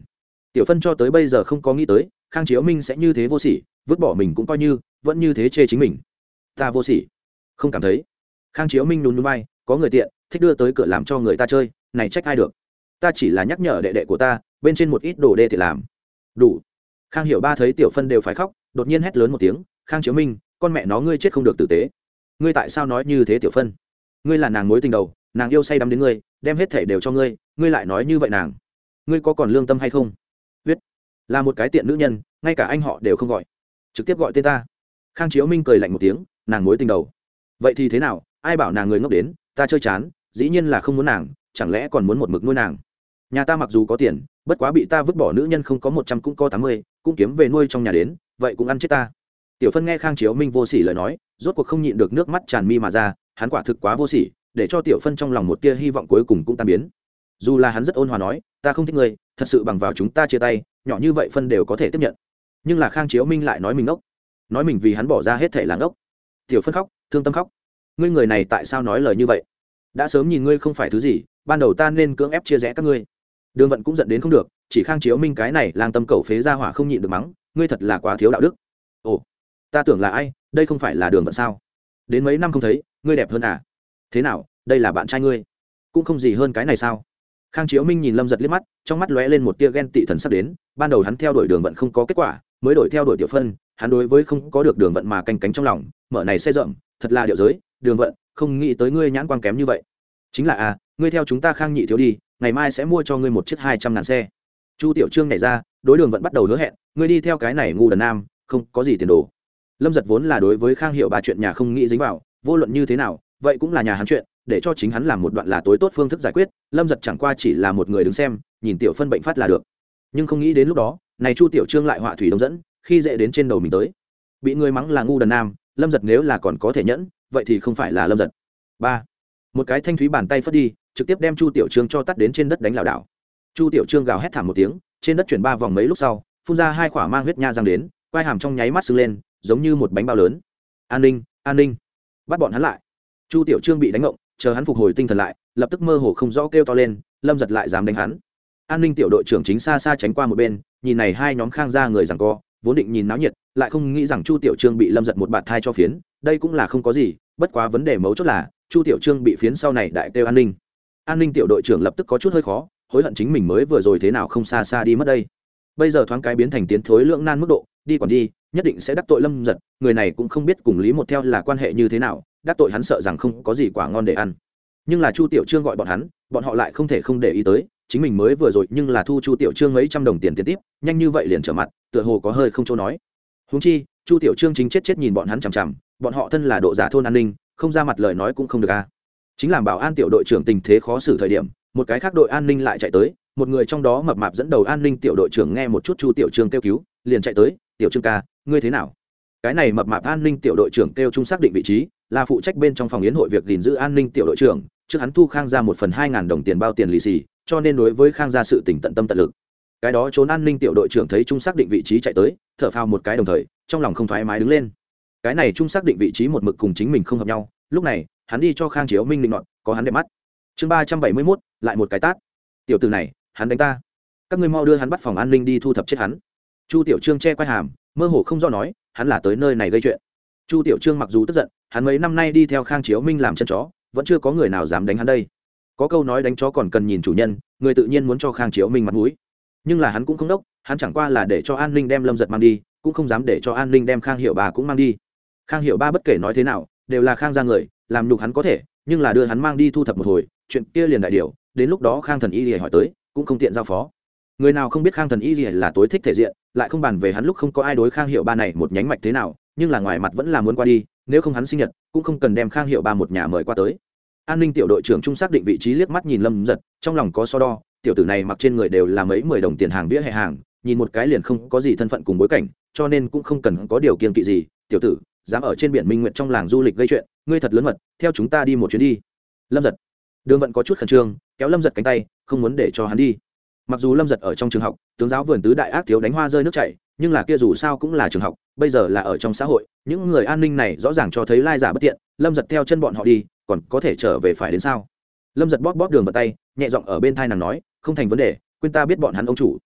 Tiểu phân cho tới bây giờ không có nghĩ tới khang chiếu minh sẽ như thế vô sỉ, vứt bỏ mình cũng coi như, vẫn như thế chê chính mình. Ta vô sỉ. Không cảm thấy. Khang chiếu minh nhún núi bay có người tiện, thích đưa tới cửa làm cho người ta chơi, này trách ai được? Ta chỉ là nhắc nhở đệ đệ của ta, bên trên một ít đồ đê thì làm. Đủ. Khang hiểu ba thấy tiểu phân đều phải khóc, đột nhiên hét lớn một tiếng, khang chiếu minh, con mẹ nó ngươi chết không được tử tế. Ngươi tại sao nói như thế tiểu phân? Ngươi là nàng mối tình đầu, nàng yêu say đắm đến ngươi, đem hết thể đều cho ngươi ngươi lại nói như vậy nàng. Ngươi có còn lương tâm hay không? Là một cái tiện nữ nhân, ngay cả anh họ đều không gọi. Trực tiếp gọi tên ta. Khang chiếu minh cười lạnh một tiếng, nàng mối tình đầu. Vậy thì thế nào, ai bảo nàng người ngốc đến, ta chơi chán, dĩ nhiên là không muốn nàng, chẳng lẽ còn muốn một mực nuôi nàng? Nhà ta mặc dù có tiền, bất quá bị ta vứt bỏ nữ nhân không có một trăm cũng có tám mươi, cũng kiếm về nuôi trong nhà đến, vậy cũng ăn chết ta. Tiểu phân nghe khang chiếu minh vô s ỉ lời nói, rốt cuộc không nhịn được nước mắt tràn mi mà ra, hắn quả thực quá vô s ỉ để cho tiểu phân trong lòng một tia hy vọng cuối cùng cũng tan biến. Dù là hắn rất ôn hòa nói, ta không thích ngươi, thật sự bằng vào chúng ta chia tay nhỏ như vậy phân đều có thể tiếp nhận. Nhưng là khang chiếu minh lại nói mình ngốc. Nói mình vì hắn bỏ ra hết thể làng ngốc. Tiểu phân khóc, thương tâm khóc. Ngươi người này tại sao nói lời như vậy? Đã sớm nhìn ngươi không phải thứ gì, ban đầu ta nên cưỡng ép chia rẽ các ngươi. Đường vận cũng dẫn đến không được, chỉ khang chiếu minh cái này lang tâm cầu phế ra hỏa không nhịn được mắng, ngươi thật là quá thiếu đạo đức. Ồ, ta tưởng là ai, đây không phải là đường vận sao? Đến mấy năm không thấy, ngươi đẹp hơn à? Thế nào, đây là bạn trai ngươi? Cũng không gì hơn cái này sao? Khang chiếu minh nhìn lâm giật liếc mắt, trong mắt lóe lên một tia ghen tị thần sắp đến, ban đầu hắn theo đuổi đường vận không có kết quả, mới đổi theo đuổi tiểu phân, hắn đối với không có được đường vận mà canh cánh trong lòng, mở này xe rộng thật là điệu giới, đường vận, không nghĩ tới ngươi nhãn quan kém như vậy. Chính là à ngươi theo chúng ta khang nhị thiếu đi, ngày mai sẽ mua cho ngươi một chiếc hai trăm ngàn xe. Chu tiểu trương nhảy ra, đối đường Vận bắt đầu hứa hẹn, ngươi đi theo cái này ngu đần nam, không có gì tiền đồ. Lâm giật vốn là đối với khang hiệu ba chuyện nhà không nghĩ dính vào, vô luận như thế nào, vậy cũng là nhà hắn chuyện để cho chính hắn làm một đoạn là tối tốt phương thức giải quyết, lâm giật chẳng qua chỉ là một người đứng xem, nhìn tiểu phân bệnh phát là được. Nhưng không nghĩ đến lúc đó, này chu tiểu trương lại họa thủy đông dẫn, khi dễ đến trên đầu mình tới. Bị người mắng là ngu đần nam, lâm giật nếu là còn có thể nhẫn, vậy thì không phải là lâm giật. Ba. Một cái thanh thúy bàn tay phất đi, trực tiếp đem chu tiểu trương cho tắt đến trên đất đánh lảo đảo. Chu tiểu trương gào hét thảm một tiếng, trên đất chuyển ba vòng mấy lúc sau, phun ra hai khỏa mang huyết nha răng đến, quai hàm trong nháy mắt sưng lên, giống như một bánh bao lớn. An ninh an ninh. Bắt bọn hắn lại. Chu tiểu trương bị đánh ngộng chờ hắn phục hồi tinh thần lại, lập tức mơ hồ không rõ kêu to lên, lâm giật lại dám đánh hắn. An ninh tiểu đội trưởng chính xa xa tránh qua một bên, nhìn này hai nhóm khang ra người rằng co, vốn định nhìn náo nhiệt, lại không nghĩ rằng chu tiểu trương bị lâm giật một bạt thai cho phiến, đây cũng là không có gì, bất quá vấn đề mấu chốt là, chu tiểu trương bị phiến sau này đại kêu an ninh. An ninh tiểu đội trưởng lập tức có chút hơi khó, hối hận chính mình mới vừa rồi thế nào không xa xa đi mất đây. Bây giờ thoáng cái biến thành tiến thối lưỡng nan mức độ, đi còn đi, nhất định sẽ đắc tội lâm giật, người này cũng không biết cùng lý một theo là quan hệ như thế nào đắc tội hắn sợ rằng không có gì quả ngon để ăn. Nhưng là chu tiểu trương gọi bọn hắn, bọn họ lại không thể không để ý tới, chính mình mới vừa rồi nhưng là thu chu tiểu trương mấy trăm đồng tiền tiền tiếp, nhanh như vậy liền trở mặt, tựa hồ có hơi không chỗ nói. Húng chi, chu tiểu trương chính chết chết nhìn bọn hắn chằm chằm, bọn họ thân là độ giả thôn an ninh, không ra mặt lời nói cũng không được a chính làm bảo an tiểu đội trưởng tình thế khó xử thời điểm, một cái khác đội an ninh lại chạy tới, một người trong đó mập mạp dẫn đầu an ninh tiểu đội trưởng nghe một chút chu tiểu trương kêu cứu, liền chạy tới, tiểu trương ca, ngươi thế nào? Cái này mập mạp an ninh tiểu đội trưởng kêu trung xác định vị trí là phụ trách bên trong phòng yến hội việc gìn giữ an ninh tiểu đội trưởng, trước hắn thu khang ra một phần hai ngàn đồng tiền bao tiền lì xì, cho nên đối với khang ra sự tỉnh tận tâm tận lực. Cái đó trốn an ninh tiểu đội trưởng thấy trung xác định vị trí chạy tới, thở phào một cái đồng thời, trong lòng không thoải mái đứng lên. Cái này trung xác định vị trí một mực cùng chính mình không hợp nhau, lúc này, hắn đi cho khang chiếu minh định nọn có hắn đẹp mắt. Chương ba trăm bảy mươi mốt, lại một cái tát. Tiểu từ này, hắn đánh ta. Các ngươi mau đưa hắn bắt phòng an ninh đi thu thập chết hắn. Chu tiểu trương che quay hàm, mơ hồ không do nói, hắn là tới nơi này gây chuyện chu tiểu trương mặc dù tức giận, hắn mấy năm nay đi theo khang chiếu minh làm chân chó, vẫn chưa có người nào dám đánh hắn đây. Có câu nói đánh chó còn cần nhìn chủ nhân, người tự nhiên muốn cho khang chiếu minh mặt mũi. Nhưng là hắn cũng không đốc, hắn chẳng qua là để cho an ninh đem lâm giật mang đi, cũng không dám để cho an ninh đem khang hiệu bà cũng mang đi. Khang hiệu ba bất kể nói thế nào, đều là khang ra người, làm nhục hắn có thể, nhưng là đưa hắn mang đi thu thập một hồi, chuyện kia liền đại điều, đến lúc đó khang thần y thì hỏi tới, cũng không tiện giao phó. Người nào không biết khang thần y gì là tối thích thể diện, lại không bàn về hắn lúc không có ai đối khang hiệu ba này một nhánh mạch thế nào nhưng là ngoài mặt vẫn là muốn qua đi, nếu không hắn sinh nhật, cũng không cần đem khang hiệu ba một nhà mời qua tới. An ninh tiểu đội trưởng trung xác định vị trí liếc mắt nhìn lâm giật trong lòng có so đo, tiểu tử này mặc trên người đều là mấy mười đồng tiền hàng vỉa hè hàng, nhìn một cái liền không có gì thân phận cùng bối cảnh, cho nên cũng không cần có điều kiện kỵ gì, tiểu tử, dám ở trên biển minh nguyện trong làng du lịch gây chuyện, ngươi thật lớn mật, theo chúng ta đi một chuyến đi. Lâm giật đường vận có chút khẩn trương, kéo lâm giật cánh tay, không muốn để cho hắn đi. Mặc dù lâm giật ở trong trường học, tướng giáo vườn tứ đại ác thiếu đánh hoa rơi nước chảy, nhưng là kia dù sao cũng là trường học bây giờ là ở trong xã hội, những người an ninh này rõ ràng cho thấy lai giả bất tiện, lâm giật theo chân bọn họ đi, còn có thể trở về phải đến sao? Lâm giật bóp bóp đường vận tay, nhẹ giọng ở bên thai nàng nói, không thành vấn đề, quên ta biết bọn hắn ông chủ.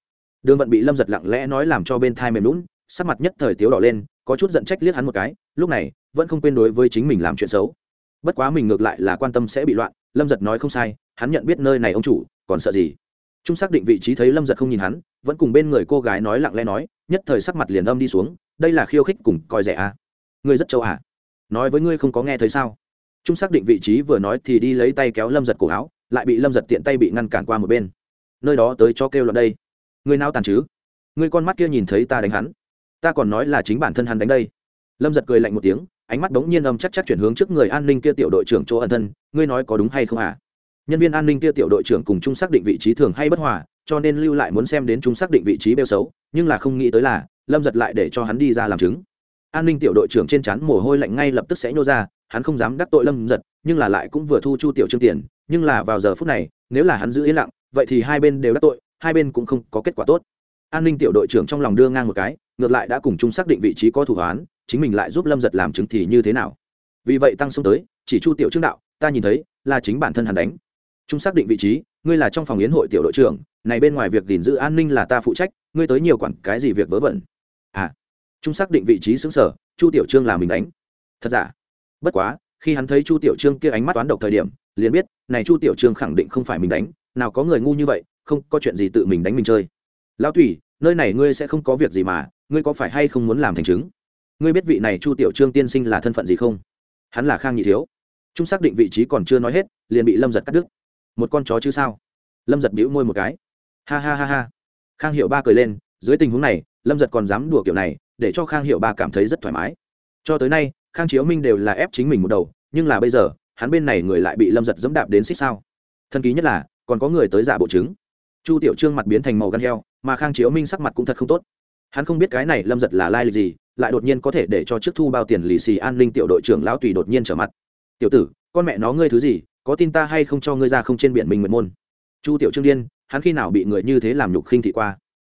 Đường vận bị lâm giật lặng lẽ nói làm cho bên thai mềm lún sắc mặt nhất thời tiếu đỏ lên, có chút giận trách liếc hắn một cái, lúc này, vẫn không quên đối với chính mình làm chuyện xấu. Bất quá mình ngược lại là quan tâm sẽ bị loạn, lâm giật nói không sai, hắn nhận biết nơi này ông chủ, còn sợ gì? Trung xác định vị trí thấy lâm giật không nhìn hắn, vẫn cùng bên người cô gái nói lặng lẽ nói, nhất thời sắc mặt liền âm đi xuống đây là khiêu khích cùng coi rẻ à. ngươi rất châu à. nói với ngươi không có nghe thấy sao? Trung xác định vị trí vừa nói thì đi lấy tay kéo lâm giật cổ áo, lại bị lâm giật tiện tay bị ngăn cản qua một bên. Nơi đó tới cho kêu loạn đây. Ngươi nào tàn chứ? Ngươi con mắt kia nhìn thấy ta đánh hắn. Ta còn nói là chính bản thân hắn đánh đây. Lâm giật cười lạnh một tiếng, ánh mắt đống nhiên âm chắc chắc chuyển hướng trước người an ninh kia tiểu đội trưởng chỗ ẩn thân. Ngươi nói có đúng hay không à? Nhân viên an ninh kia tiểu đội trưởng cùng chung xác định vị trí thường hay bất hòa, cho nên lưu lại muốn xem đến chúng xác định vị trí bêu xấu, nhưng là không nghĩ tới là lâm giật lại để cho hắn đi ra làm chứng. An ninh tiểu đội trưởng trên chắn mồ hôi lạnh ngay lập tức sẽ nhô ra, hắn không dám đắc tội lâm giật, nhưng là lại cũng vừa thu chu tiểu trương tiền, nhưng là vào giờ phút này, nếu là hắn giữ yên lặng, vậy thì hai bên đều đắc tội, hai bên cũng không có kết quả tốt. An ninh tiểu đội trưởng trong lòng đưa ngang một cái, ngược lại đã cùng chung xác định vị trí có thủ hoán, chính mình lại giúp lâm giật làm chứng thì như thế nào? Vì vậy tăng xông tới, chỉ chu tiểu trương đạo, ta nhìn thấy, là chính bản thân hắn đánh. Chung xác định vị trí, ngươi là trong phòng yến hội tiểu đội trưởng, này bên ngoài việc gìn giữ an ninh là ta phụ trách, ngươi tới nhiều quản cái gì việc vớ vẩn? À trung xác định vị trí xứng sở chu tiểu trương là mình đánh. Thật giả? Bất quá khi hắn thấy chu tiểu trương kia ánh mắt toán độc thời điểm liền biết này chu tiểu trương khẳng định không phải mình đánh nào có người ngu như vậy không có chuyện gì tự mình đánh mình chơi. Lão thủy, nơi này ngươi sẽ không có việc gì mà ngươi có phải hay không muốn làm thành chứng? Ngươi biết vị này chu tiểu trương tiên sinh là thân phận gì không? Hắn là khang nhị thiếu. Trung xác định vị trí còn chưa nói hết liền bị lâm giật cắt đứt. Một con chó chứ sao? Lâm giật bĩu môi một cái. Ha ha ha ha. Khang hiệu ba cười lên dưới tình huống này lâm giật còn dám đùa kiểu này, để cho khang hiệu ba cảm thấy rất thoải mái. Cho tới nay, khang chiếu minh đều là ép chính mình một đầu, nhưng là bây giờ, hắn bên này người lại bị lâm giật dẫm đạp đến xích sao. Thần ký nhất là, còn có người tới giả bộ chứng. Chu tiểu trương mặt biến thành màu gan heo, mà khang chiếu minh sắc mặt cũng thật không tốt. Hắn không biết cái này lâm giật là lai lịch gì, lại đột nhiên có thể để cho trước thu bao tiền lì xì an ninh tiểu đội trưởng lão tùy đột nhiên trở mặt. Tiểu tử, con mẹ nó ngươi thứ gì, có tin ta hay không cho ngươi ra không trên biển mình mượn môn? Chu tiểu trương điên, hắn khi nào bị người như thế làm nhục khinh thị qua?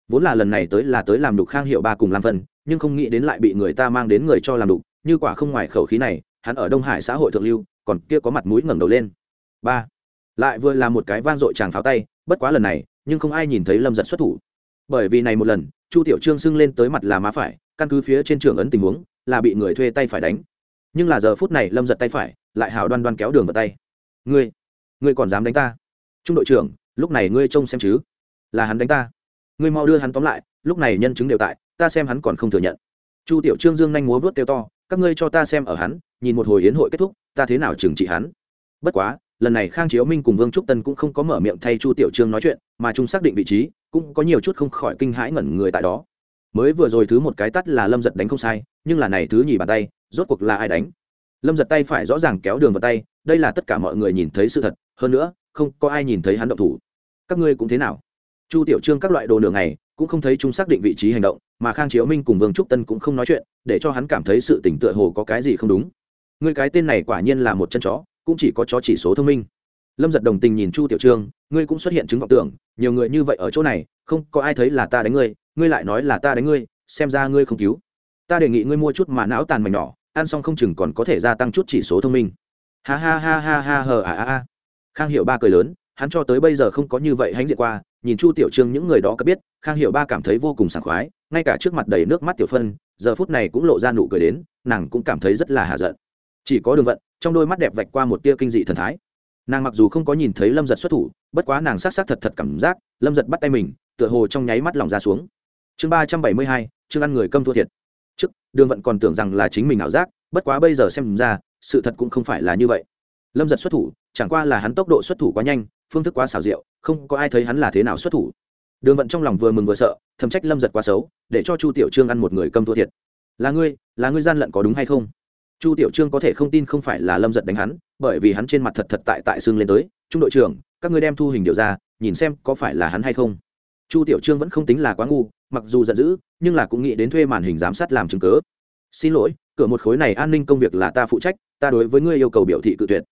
Vốn là lần này tới là tới làm đục khang hiệu ba cùng làm phân nhưng không nghĩ đến lại bị người ta mang đến người cho làm đục, như quả không ngoài khẩu khí này, hắn ở đông hải xã hội thượng lưu, còn kia có mặt mũi ngẩng đầu lên. Ba, lại vừa là một cái vang dội tràng pháo tay, bất quá lần này, nhưng không ai nhìn thấy lâm giật xuất thủ. Bởi vì này một lần, chu tiểu trương xưng lên tới mặt là má phải, căn cứ phía trên trường ấn tình huống, là bị người thuê tay phải đánh. Nhưng là giờ phút này lâm giật tay phải, lại hào đoan đoan kéo đường vào tay. Ngươi ngươi còn dám đánh ta? Trung đội trưởng, lúc này ngươi trông xem chứ? Là hắn đánh ta ngươi mau đưa hắn tóm lại, lúc này nhân chứng đều tại, ta xem hắn còn không thừa nhận. Chu tiểu trương dương nhanh múa vớt kêu to, các ngươi cho ta xem ở hắn, nhìn một hồi yến hội kết thúc, ta thế nào trừng trị hắn? Bất quá, lần này khang chiếu minh cùng vương trúc tân cũng không có mở miệng thay chu tiểu trương nói chuyện, mà chúng xác định vị trí, cũng có nhiều chút không khỏi kinh hãi ngẩn người tại đó. Mới vừa rồi thứ một cái tắt là lâm giật đánh không sai, nhưng là này thứ nhì bàn tay, rốt cuộc là ai đánh? Lâm giật tay phải rõ ràng kéo đường vào tay, đây là tất cả mọi người nhìn thấy sự thật, hơn nữa, không có ai nhìn thấy hắn động thủ. Các ngươi cũng thế nào? Chu tiểu trương các loại đồ nửa ngày, cũng không thấy chúng xác định vị trí hành động, mà khang chiếu minh cùng vương trúc tân cũng không nói chuyện, để cho hắn cảm thấy sự tỉnh tựa hồ có cái gì không đúng. Ngươi cái tên này quả nhiên là một chân chó, cũng chỉ có chó chỉ số thông minh. Lâm giật đồng tình nhìn chu tiểu trương, ngươi cũng xuất hiện chứng vọng tưởng, nhiều người như vậy ở chỗ này, không có ai thấy là ta đánh ngươi ngươi lại nói là ta đánh ngươi, xem ra ngươi không cứu. Ta đề nghị ngươi mua chút mà não tàn mảnh nhỏ, ăn xong không chừng còn có thể gia tăng chút chỉ số thông minh. Ha ha ha ha ha hờ à à à khang hiệu ba cười lớn hắn cho tới bây giờ không có như vậy hãnh diện qua, nhìn chu tiểu trương những người đó có biết, khang hiểu ba cảm thấy vô cùng sảng khoái, ngay cả trước mặt đầy nước mắt tiểu phân, giờ phút này cũng lộ ra nụ cười đến, nàng cũng cảm thấy rất là hạ giận. Chỉ có đường vận, trong đôi mắt đẹp vạch qua một tia kinh dị thần thái. Nàng mặc dù không có nhìn thấy lâm giật xuất thủ, bất quá nàng s á c s á c thật thật cảm giác, lâm giật bắt tay mình, tựa hồ trong nháy mắt lòng ra xuống. Chương ba trăm bảy mươi hai chương ăn người câm thua thiệt. Trước, đường vận còn tưởng rằng là chính mình ảo giác, bất quá bây giờ xem ra, sự thật cũng không phải là như vậy. Lâm giật xuất thủ chẳng qua là hắn tốc độ xuất thủ quá nhanh, phương thức quá xảo diệu, không có ai thấy hắn là thế nào xuất thủ. Đường vận trong lòng vừa mừng vừa sợ, thầm trách lâm giật quá xấu, để cho chu tiểu trương ăn một người câm thua thiệt. Là ngươi là ngươi gian lận có đúng hay không? Chu tiểu trương có thể không tin không phải là lâm giật đánh hắn, bởi vì hắn trên mặt thật thật tại tại xương lên tới, trung đội trưởng, các ngươi đem thu hình điều ra, nhìn xem có phải là hắn hay không. Chu tiểu trương vẫn không tính là quá ngu, mặc dù giận dữ, nhưng là cũng nghĩ đến thuê màn hình giám sát làm chứng cớ xin lỗi, cửa một khối này an ninh công việc là ta phụ trách, ta đối với ngươi yêu cầu biểu thị cự tuyệt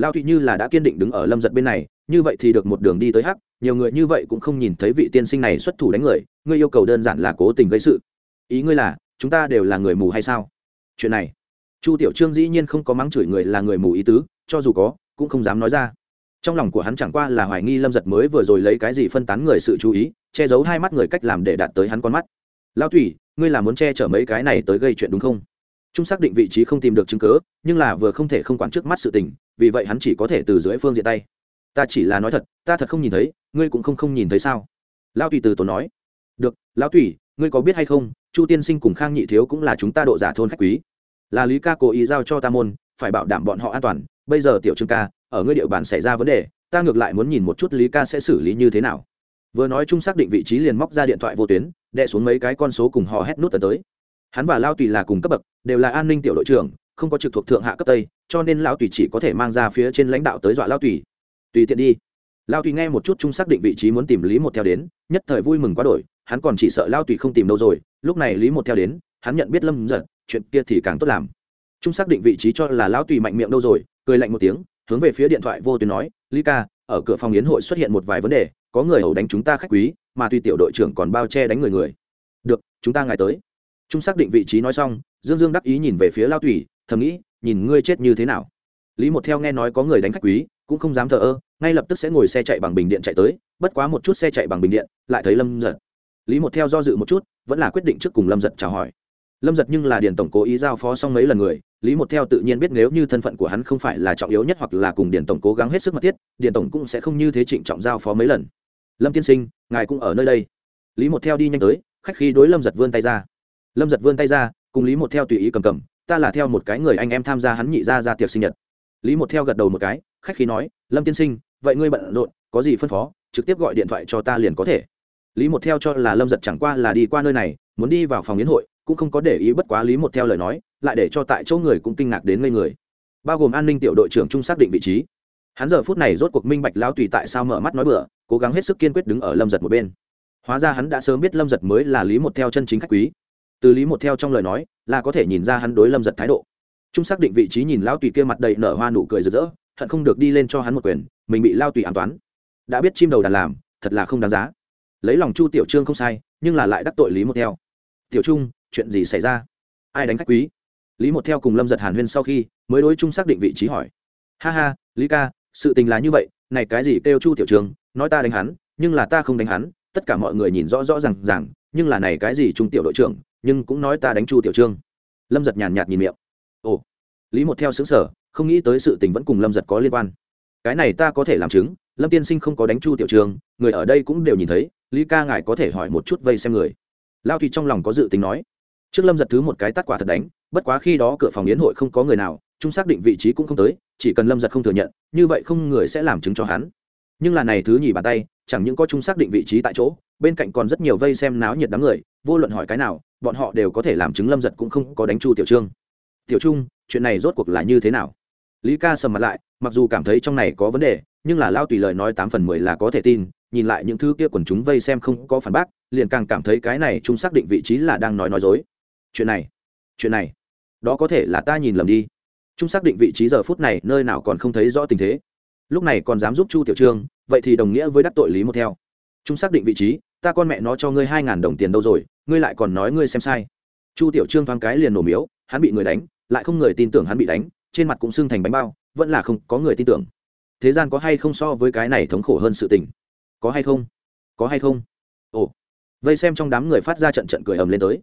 lao thụy như là đã kiên định đứng ở lâm giật bên này, như vậy thì được một đường đi tới hắc, nhiều người như vậy cũng không nhìn thấy vị tiên sinh này xuất thủ đánh người, ngươi yêu cầu đơn giản là cố tình gây sự. Ý ngươi là, chúng ta đều là người mù hay sao? Chuyện này, chu tiểu trương dĩ nhiên không có mắng chửi người là người mù ý tứ, cho dù có, cũng không dám nói ra. Trong lòng của hắn chẳng qua là hoài nghi lâm giật mới vừa rồi lấy cái gì phân tán người sự chú ý, che giấu hai mắt người cách làm để đạt tới hắn con mắt. Lao thủy, ngươi là muốn che chở mấy cái này tới gây chuyện đúng không? Trung xác định vị trí không tìm được chứng cớ nhưng là vừa không thể không quản trước mắt sự tình vì vậy hắn chỉ có thể từ dưới phương diện tay. Ta chỉ là nói thật, ta thật không nhìn thấy, ngươi cũng không không nhìn thấy sao? Lao tùy từ tổ nói. Được, lão tùy, ngươi có biết hay không, chu tiên sinh cùng khang nhị thiếu cũng là chúng ta độ giả thôn khách quý. Là lý ca cố ý giao cho ta môn, phải bảo đảm bọn họ an toàn. Bây giờ tiểu trương ca, ở ngươi địa bàn xảy ra vấn đề, ta ngược lại muốn nhìn một chút lý ca sẽ xử lý như thế nào. Vừa nói chung xác định vị trí liền móc ra điện thoại vô tuyến đệ xuống mấy cái con số cùng họ hét nút tấn tới. Hắn và lao tùy là cùng cấp bậc, đều là an ninh tiểu đội trưởng không có trực thuộc thượng hạ cấp tây, cho nên lao tùy chỉ có thể mang ra phía trên lãnh đạo tới dọa lao tùy. Tùy tiện đi. Lao tùy nghe một chút chung xác định vị trí muốn tìm lý một theo đến, nhất thời vui mừng quá đổi, hắn còn chỉ sợ lao tùy không tìm đâu rồi, lúc này lý một theo đến, hắn nhận biết lâm giật chuyện kia thì càng tốt làm. Trung xác định vị trí cho là lão tùy mạnh miệng đâu rồi, cười lạnh một tiếng, hướng về phía điện thoại vô tuyến nói, lý ca, ở cửa phòng yến hội xuất hiện một vài vấn đề, có người hầu đánh chúng ta khách quý, mà tùy tiểu đội trưởng còn bao che đánh người người. Được, chúng ta ngài tới. Trung xác định vị trí nói xong, dương dương đắc ý nhìn về phía lao tùy thầm nghĩ, nhìn ngươi chết như thế nào. Lý một theo nghe nói có người đánh khách quý, cũng không dám thờ ơ, ngay lập tức sẽ ngồi xe chạy bằng bình điện chạy tới, bất quá một chút xe chạy bằng bình điện, lại thấy lâm giật. Lý một theo do dự một chút, vẫn là quyết định trước cùng lâm giật chào hỏi. Lâm giật nhưng là điền tổng cố ý giao phó xong mấy lần người, lý một theo tự nhiên biết nếu như thân phận của hắn không phải là trọng yếu nhất hoặc là cùng điền tổng cố gắng hết sức mật thiết điền tổng cũng sẽ không như thế trịnh trọng giao phó mấy lần. Lâm tiên sinh, ngài cũng ở nơi đây. Lý một theo đi nhanh tới, khách khi đối lâm giật vươn tay ra. Lâm giật vươn tay ra, cùng lý một theo tùy ý cầm cầm ta là theo một cái người anh em tham gia hắn nhị ra ra tiệc sinh nhật. Lý một theo gật đầu một cái, khách khí nói, lâm tiên sinh, vậy ngươi bận rộn, có gì phân phó, trực tiếp gọi điện thoại cho ta liền có thể. Lý một theo cho là lâm giật chẳng qua là đi qua nơi này, muốn đi vào phòng yến hội, cũng không có để ý bất quá lý một theo lời nói, lại để cho tại chỗ người cũng kinh ngạc đến ngây người. Bao gồm an ninh tiểu đội trưởng trung xác định vị trí. Hắn giờ phút này rốt cuộc minh bạch lao tùy tại sao mở mắt nói bừa, cố gắng hết sức kiên quyết đứng ở lâm giật một bên. Hóa ra hắn đã sớm biết lâm giật mới là lý một theo chân chính khách quý từ lý một theo trong lời nói, là có thể nhìn ra hắn đối lâm giật thái độ. Trung xác định vị trí nhìn lao tùy kia mặt đầy nở hoa nụ cười rực rỡ, hận không được đi lên cho hắn một quyền, mình bị lao tùy an toán. Đã biết chim đầu đàn làm, thật là không đáng giá. Lấy lòng chu tiểu trương không sai, nhưng là lại đắc tội lý một theo. Tiểu trung, chuyện gì xảy ra? Ai đánh khách quý? Lý một theo cùng lâm giật hàn huyên sau khi, mới đối chung xác định vị trí hỏi. Ha ha, lý ca, sự tình là như vậy, này cái gì kêu chu tiểu trường nói ta đánh hắn, nhưng là ta không đánh hắn, tất cả mọi người nhìn rõ rõ r à n g rằng nhưng là này cái gì trung tiểu đội trưởng nhưng cũng nói ta đánh chu tiểu trương. Lâm giật nhàn nhạt nhìn miệng. Ồ, lý một theo xứng sở không nghĩ tới sự tình vẫn cùng lâm giật có liên quan. Cái này ta có thể làm chứng, lâm tiên sinh không có đánh chu tiểu trương, người ở đây cũng đều nhìn thấy, lý ca ngài có thể hỏi một chút vây xem người. Lao thùy trong lòng có dự tính nói. Trước lâm giật thứ một cái tắt quả thật đánh, bất quá khi đó cửa phòng yến hội không có người nào trung xác định vị trí cũng không tới, chỉ cần lâm giật không thừa nhận, như vậy không người sẽ làm chứng cho hắn. Nhưng là này thứ nhì bàn tay, chẳng những có trung xác định vị trí tại chỗ, bên cạnh còn rất nhiều vây xem náo nhiệt đám người vô luận hỏi cái nào, bọn họ đều có thể làm chứng lâm giật cũng không có đánh chu tiểu trương. Tiểu trung, chuyện này rốt cuộc là như thế nào? Lý ca sầm mặt lại, mặc dù cảm thấy trong này có vấn đề, nhưng là lao tùy lời nói tám phần mười là có thể tin, nhìn lại những thứ kia quần chúng vây xem không có phản bác, liền càng cảm thấy cái này trung xác định vị trí là đang nói nói dối. Chuyện này chuyện này, đó có thể là ta nhìn lầm đi. Trung xác định vị trí giờ phút này nơi nào còn không thấy rõ tình thế. Lúc này còn dám giúp chu tiểu trương, vậy thì đồng nghĩa với đắc tội lý một theo. Trung xác định vị trí ta con mẹ nó cho ngươi hai ngàn đồng tiền đâu rồi, ngươi lại còn nói ngươi xem sai. Chu tiểu trương thoáng cái liền nổ miếu, hắn bị người đánh, lại không người tin tưởng hắn bị đánh, trên mặt cũng sưng thành bánh bao, vẫn là không có người tin tưởng. Thế gian có hay không so với cái này thống khổ hơn sự tình? Có hay không? Có hay không? Ồ. Vây xem trong đám người phát ra trận trận cười ầm lên tới.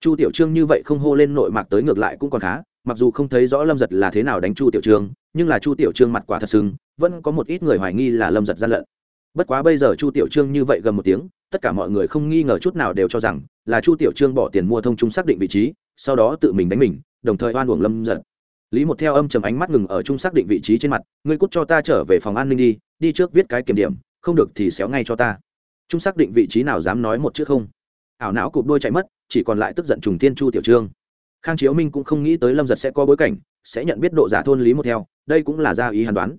Chu tiểu trương như vậy không hô lên nội mạc tới ngược lại cũng còn khá, mặc dù không thấy rõ lâm giật là thế nào đánh chu tiểu trương, nhưng là chu tiểu trương mặt quả thật sưng vẫn có một ít người hoài nghi là lâm giật gian lận. Bất quá bây giờ chu tiểu trương như vậy gần một tiếng tất cả mọi người không nghi ngờ chút nào đều cho rằng là chu tiểu trương bỏ tiền mua thông trung xác định vị trí, sau đó tự mình đánh mình, đồng thời oan uổng lâm giật lý một theo âm chầm ánh mắt ngừng ở trung xác định vị trí trên mặt, ngươi cút cho ta trở về phòng an ninh đi đi trước viết cái kiểm điểm, không được thì xéo ngay cho ta. Trung xác định vị trí nào dám nói một chữ không. Ảo não cụp đôi chạy mất, chỉ còn lại tức giận trùng tiên chu tiểu trương. Khang chiếu minh cũng không nghĩ tới lâm giật sẽ có bối cảnh, sẽ nhận biết độ giả thôn lý một theo, đây cũng là gia ý hàn đoán.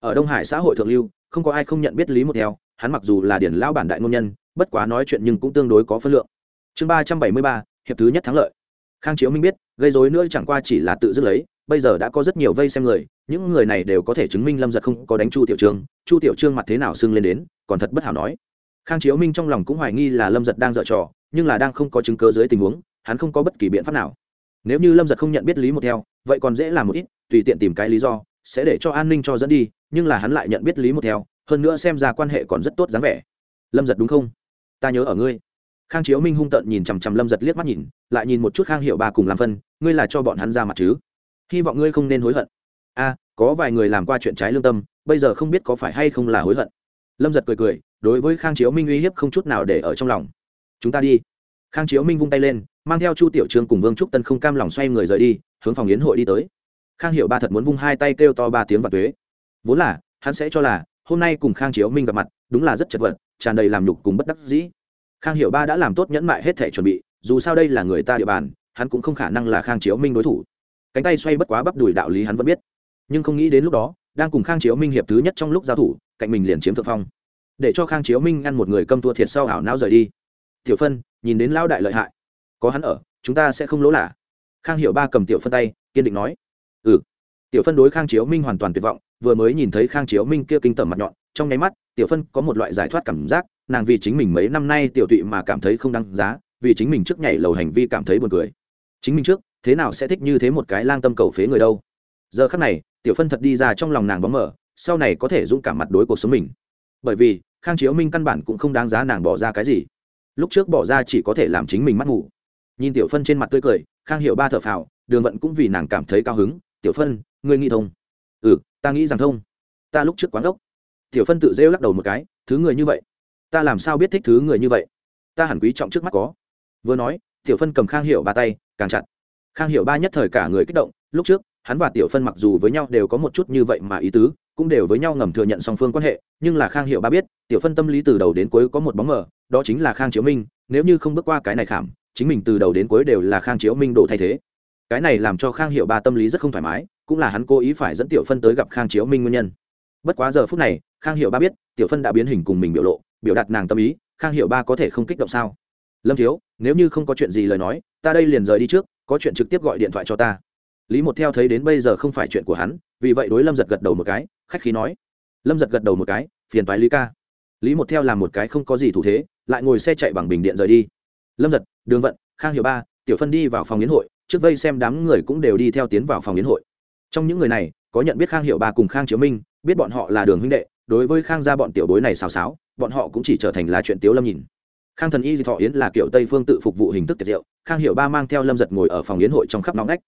Ở đông hải xã hội thượng lưu, không có ai không nhận biết lý một theo, hắn mặc dù là điển lao bản đại ngôn nhân bất quá nói chuyện nhưng cũng tương đối có phân lượng. Chương ba trăm bảy mươi ba, hiệp thứ nhất thắng lợi. Khang chiếu minh biết, gây dối nữa chẳng qua chỉ là tự dứt lấy, bây giờ đã có rất nhiều vây xem người, những người này đều có thể chứng minh lâm giật không có đánh chu tiểu trương, chu tiểu trương mặt thế nào sưng lên đến, còn thật bất hảo nói. Khang chiếu minh trong lòng cũng hoài nghi là lâm giật đang dở trò, nhưng là đang không có chứng cứ dưới tình huống, hắn không có bất kỳ biện pháp nào. Nếu như lâm giật không nhận biết lý một theo, vậy còn dễ làm một ít, tùy tiện tìm cái lý do, sẽ để cho an ninh cho dẫn đi, nhưng là hắn lại nhận biết lý một theo, hơn nữa xem ra quan hệ còn rất tốt dáng vẻ. Lâm giật đúng không? Ta nhớ ở ngươi. Khang chiếu minh hung tợn nhìn chằm chằm lâm giật liếc mắt nhìn, lại nhìn một chút khang hiệu ba cùng làm phân, ngươi là cho bọn hắn ra mặt chứ? Hy vọng ngươi không nên hối hận. A, có vài người làm qua chuyện trái lương tâm, bây giờ không biết có phải hay không là hối hận. Lâm giật cười cười, đối với khang chiếu minh uy hiếp không chút nào để ở trong lòng. Chúng ta đi. Khang chiếu minh vung tay lên, mang theo chu tiểu trương cùng vương trúc tân không cam lòng xoay người rời đi, hướng phòng yến hội đi tới. Khang hiệu ba thật muốn vung hai tay kêu to ba tiếng và tuế. Vốn là, hắn sẽ cho là hôm nay cùng khang chiếu minh gặp mặt đúng là rất chật vật tràn đầy làm nhục cùng bất đắc dĩ khang Hiểu ba đã làm tốt nhẫn mại hết thể chuẩn bị dù sao đây là người ta địa bàn hắn cũng không khả năng là khang chiếu minh đối thủ cánh tay xoay bất quá bắp đùi đạo lý hắn vẫn biết nhưng không nghĩ đến lúc đó đang cùng khang chiếu minh hiệp thứ nhất trong lúc giao thủ cạnh mình liền chiếm thượng phong để cho khang chiếu minh ngăn một người câm thua thiệt sau ảo não rời đi tiểu phân nhìn đến lão đại lợi hại có hắn ở chúng ta sẽ không lỗ lạ khang Hiểu ba cầm tiểu phân tay kiên định nói ừ tiểu phân đối khang chiếu minh hoàn toàn tuyệt vọng vừa mới nhìn thấy khang chiếu minh kia kinh tởm mặt nhọn, trong nháy mắt, tiểu phân có một loại giải thoát cảm giác, nàng vì chính mình mấy năm nay tiểu tụy mà cảm thấy không đăng giá, vì chính mình trước nhảy lầu hành vi cảm thấy buồn cười. Chính mình trước, thế nào sẽ thích như thế một cái lang tâm cầu phế người đâu? Giờ khắc này, tiểu phân thật đi ra trong lòng nàng bóng mở sau này có thể dũng cảm mặt đối cuộc sống mình. Bởi vì, khang chiếu minh căn bản cũng không đáng giá nàng bỏ ra cái gì. Lúc trước bỏ ra chỉ có thể làm chính mình mắt ngủ. Nhìn tiểu phân trên mặt tươi cười, khang hiệu ba thở phào, đường vận cũng vì nàng cảm thấy cao hứng. Tiểu phân, ngươi nghĩ thông. Ừ ta nghĩ rằng thông ta lúc trước quán ốc. Tiểu phân tự rêu lắc đầu một cái, thứ người như vậy. Ta làm sao biết thích thứ người như vậy? Ta hẳn quý trọng trước mắt có. Vừa nói, tiểu phân cầm khang hiệu ba tay, càng chặt. Khang hiệu ba nhất thời cả người kích động, lúc trước, hắn và tiểu phân mặc dù với nhau đều có một chút như vậy mà ý tứ, cũng đều với nhau ngầm thừa nhận song phương quan hệ, nhưng là khang hiệu ba biết, tiểu phân tâm lý từ đầu đến cuối có một bóng mờ, đó chính là khang chiếu minh, nếu như không bước qua cái này khảm, chính mình từ đầu đến cuối đều là khang chiếu minh đổ thay thế. Cái này làm cho khang hiệu ba tâm lý rất không thoải mái cũng là hắn cố ý phải dẫn tiểu phân tới gặp khang chiếu minh nguyên nhân. Bất quá giờ phút này, khang hiệu ba biết, tiểu phân đã biến hình cùng mình biểu lộ, biểu đạt nàng tâm ý, khang hiệu ba có thể không kích động sao? Lâm thiếu, nếu như không có chuyện gì lời nói, ta đây liền rời đi trước, có chuyện trực tiếp gọi điện thoại cho ta. Lý một theo thấy đến bây giờ không phải chuyện của hắn, vì vậy đối lâm giật gật đầu một cái, khách khí nói. Lâm giật gật đầu một cái, phiền toái lý ca. Lý một theo làm một cái không có gì thủ thế, lại ngồi xe chạy bằng bình điện rời đi. Lâm giật, đường vận, khang hiệu ba, tiểu phân đi vào phòng yến hội, trước vây xem đám người cũng đều đi theo tiến vào phòng yến hội trong những người này, có nhận biết khang hiệu ba cùng khang chiếu minh, biết bọn họ là đường huynh đệ, đối với khang gia bọn tiểu bối này xào xáo, bọn họ cũng chỉ trở thành là chuyện tiếu lâm nhìn. Khang thần y di thọ yến là kiểu tây phương tự phục vụ hình thức tiệt diệu, khang hiệu ba mang theo lâm giật ngồi ở phòng yến hội trong khắp nóng nách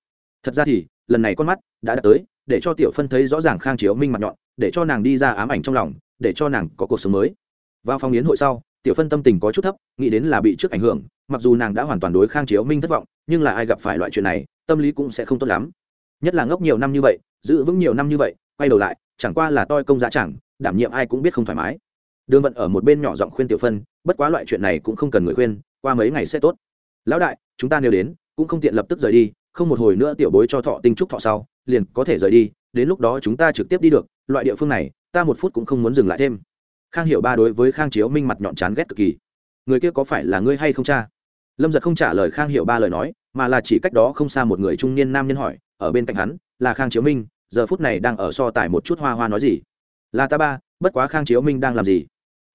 thật ra thì, lần này con mắt đã đạt tới, để cho tiểu phân thấy rõ ràng khang chiếu minh mặt nhọn, để cho nàng đi ra ám ảnh trong lòng, để cho nàng có cuộc sống mới. Vào phòng yến hội sau, tiểu phân tâm tình có chút thấp, nghĩ đến là bị trước ảnh hưởng, mặc dù nàng đã hoàn toàn đối khang chiếu minh thất vọng, nhưng là ai gặp phải loại chuyện này, tâm lý cũng sẽ không tốt lắm nhất là ngốc nhiều năm như vậy, giữ vững nhiều năm như vậy, quay đầu lại, chẳng qua là toi công giá chẳng, đảm nhiệm ai cũng biết không thoải mái. Đường vận ở một bên nhỏ giọng khuyên tiểu phân, bất quá loại chuyện này cũng không cần người khuyên, qua mấy ngày sẽ tốt. Lão đại, chúng ta nêu đến, cũng không tiện lập tức rời đi, không một hồi nữa tiểu bối cho thọ tinh trúc thọ sau, liền có thể rời đi, đến lúc đó chúng ta trực tiếp đi được, loại địa phương này, ta một phút cũng không muốn dừng lại thêm. Khang hiểu ba đối với khang chiếu minh mặt nhọn chán ghét cực kỳ. Người kia có phải là ngươi hay không cha? Lâm giật không trả lời khang hiểu ba lời nói mà là chỉ cách đó không xa một người trung niên nam nhân hỏi, ở bên cạnh hắn, là khang chiếu minh, giờ phút này đang ở so tài một chút hoa hoa nói gì? Là ta ba, bất quá khang chiếu minh đang làm gì?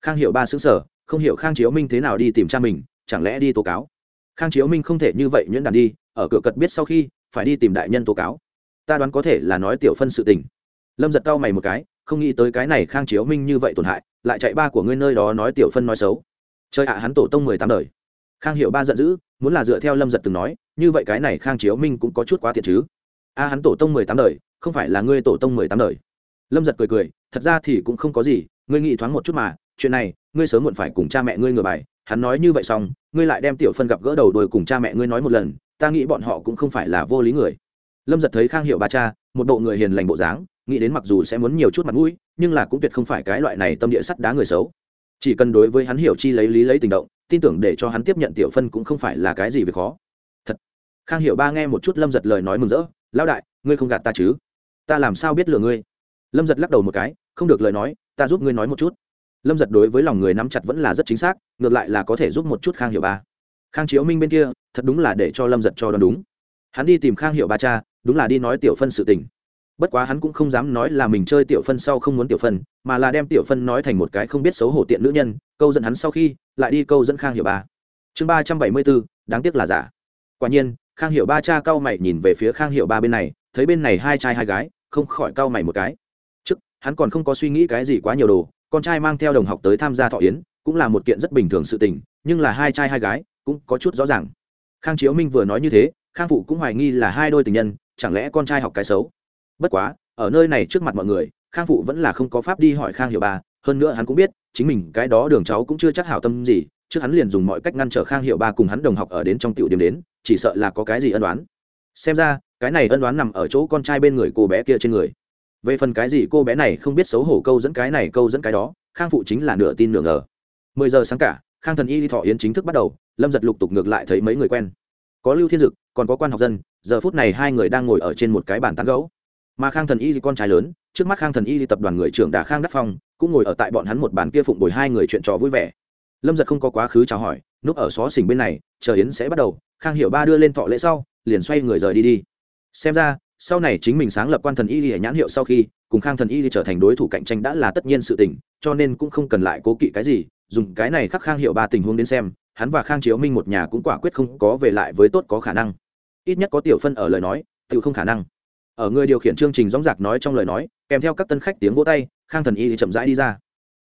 Khang hiểu ba xứng sở không hiểu khang chiếu minh thế nào đi tìm cha mình, chẳng lẽ đi tố cáo? Khang chiếu minh không thể như vậy nhuyễn đàn đi, ở cửa cật biết sau khi, phải đi tìm đại nhân tố cáo. Ta đoán có thể là nói tiểu phân sự tình. Lâm giật cau mày một cái, không nghĩ tới cái này khang chiếu minh như vậy tổn hại, lại chạy ba của ngươi nơi đó nói tiểu phân nói xấu. Chơi ạ, hắn tổ tông mười tám đời. Khang hiệu ba giận dữ muốn là dựa theo lâm giật từng nói như vậy cái này khang chiếu minh cũng có chút quá thiệt chứ a à, hắn tổ tông mười tám đời không phải là ngươi tổ tông mười tám đời lâm giật cười cười thật ra thì cũng không có gì ngươi nghĩ thoáng một chút mà chuyện này ngươi sớm muộn phải cùng cha mẹ ngươi ngừa bài hắn nói như vậy xong ngươi lại đem tiểu phân gặp gỡ đầu đôi cùng cha mẹ ngươi nói một lần ta nghĩ bọn họ cũng không phải là vô lý người lâm giật thấy khang hiệu ba cha một bộ người hiền lành bộ dáng nghĩ đến mặc dù sẽ muốn nhiều chút mặt mũi nhưng là cũng tuyệt không phải cái loại này tâm địa sắt đá người xấu chỉ cần đối với hắn hiểu chi lấy lý lấy tình động, tin tưởng để cho hắn tiếp nhận tiểu phân cũng không phải là cái gì việc khó. Thật. Khang hiểu ba nghe một chút lâm giật lời nói mừng rỡ, lão đại, ngươi không gạt ta chứ? Ta làm sao biết lừa ngươi? Lâm giật lắc đầu một cái, không được lời nói, ta giúp ngươi nói một chút. Lâm giật đối với lòng người nắm chặt vẫn là rất chính xác, ngược lại là có thể giúp một chút khang hiểu ba. Khang chiếu minh bên kia, thật đúng là để cho lâm giật cho đoán đúng. Hắn đi tìm khang hiểu ba cha, đúng là đi nói tiểu phân sự tình bất quá hắn cũng không dám nói là mình chơi tiểu phân sau không muốn tiểu phân, mà là đem tiểu phân nói thành một cái không biết xấu hổ tiện nữ nhân, câu dẫn hắn sau khi, lại đi câu dẫn khang hiểu ba. Chương ba trăm bảy mươi bốn, đáng tiếc là giả. Quả nhiên, khang hiểu ba cha cau mày nhìn về phía khang hiểu ba bên này, thấy bên này hai trai hai gái, không khỏi cau mày một cái. Trước, hắn còn không có suy nghĩ cái gì quá nhiều đồ, con trai mang theo đồng học tới tham gia thọ yến, cũng là một kiện rất bình thường sự tình, nhưng là hai trai hai gái, cũng có chút rõ ràng. Khang chiếu minh vừa nói như thế, khang phụ cũng hoài nghi là hai đôi tình nhân, chẳng lẽ con trai học cái xấu? Bất quá, ở nơi này trước mặt mọi người, khang phụ vẫn là không có pháp đi hỏi khang hiểu ba, hơn nữa hắn cũng biết, chính mình cái đó đường cháu cũng chưa chắc hảo tâm gì, trước hắn liền dùng mọi cách ngăn trở khang hiệu ba cùng hắn đồng học ở đến trong tiểu điểm đến, chỉ sợ là có cái gì ân đoán xem ra, cái này ân đoán nằm ở chỗ con trai bên người cô bé kia trên người. Về phần cái gì cô bé này không biết xấu hổ câu dẫn cái này câu dẫn cái đó, khang phụ chính là nửa tin nửa ngờ. Mười giờ sáng cả, khang thần y thọ yến chính thức bắt đầu, lâm giật lục tục ngược lại thấy mấy người quen. Có lưu thiên dực, còn có quan học dân, giờ phút này hai người đang ngồi ở trên một cái bàn tán gấu mà khang thần y con trai lớn, trước mắt khang thần y tập đoàn người trưởng đà khang đắc phong, cũng ngồi ở tại bọn hắn một bàn kia phụng bồi hai người chuyện trò vui vẻ. Lâm giật không có quá khứ chào hỏi, núp ở xó xỉnh bên này, chờ yến sẽ bắt đầu, khang hiểu ba đưa lên thọ lễ sau, liền xoay người rời đi đi. Xem ra, sau này chính mình sáng lập quan thần y lìa nhãn hiệu sau khi, cùng khang thần y trở thành đối thủ cạnh tranh đã là tất nhiên sự tình, cho nên cũng không cần lại cố kỵ cái gì, dùng cái này khắc khang hiệu ba tình huống đến xem, hắn và khang chiếu minh một nhà cũng quả quyết không có về lại với tốt có khả năng. Ít nhất có tiểu phân ở lời nói tự không khả năng ở người điều khiển chương trình dóng dạc nói trong lời nói, kèm theo các tân khách tiếng vỗ tay, khang thần y thì chậm rãi đi ra.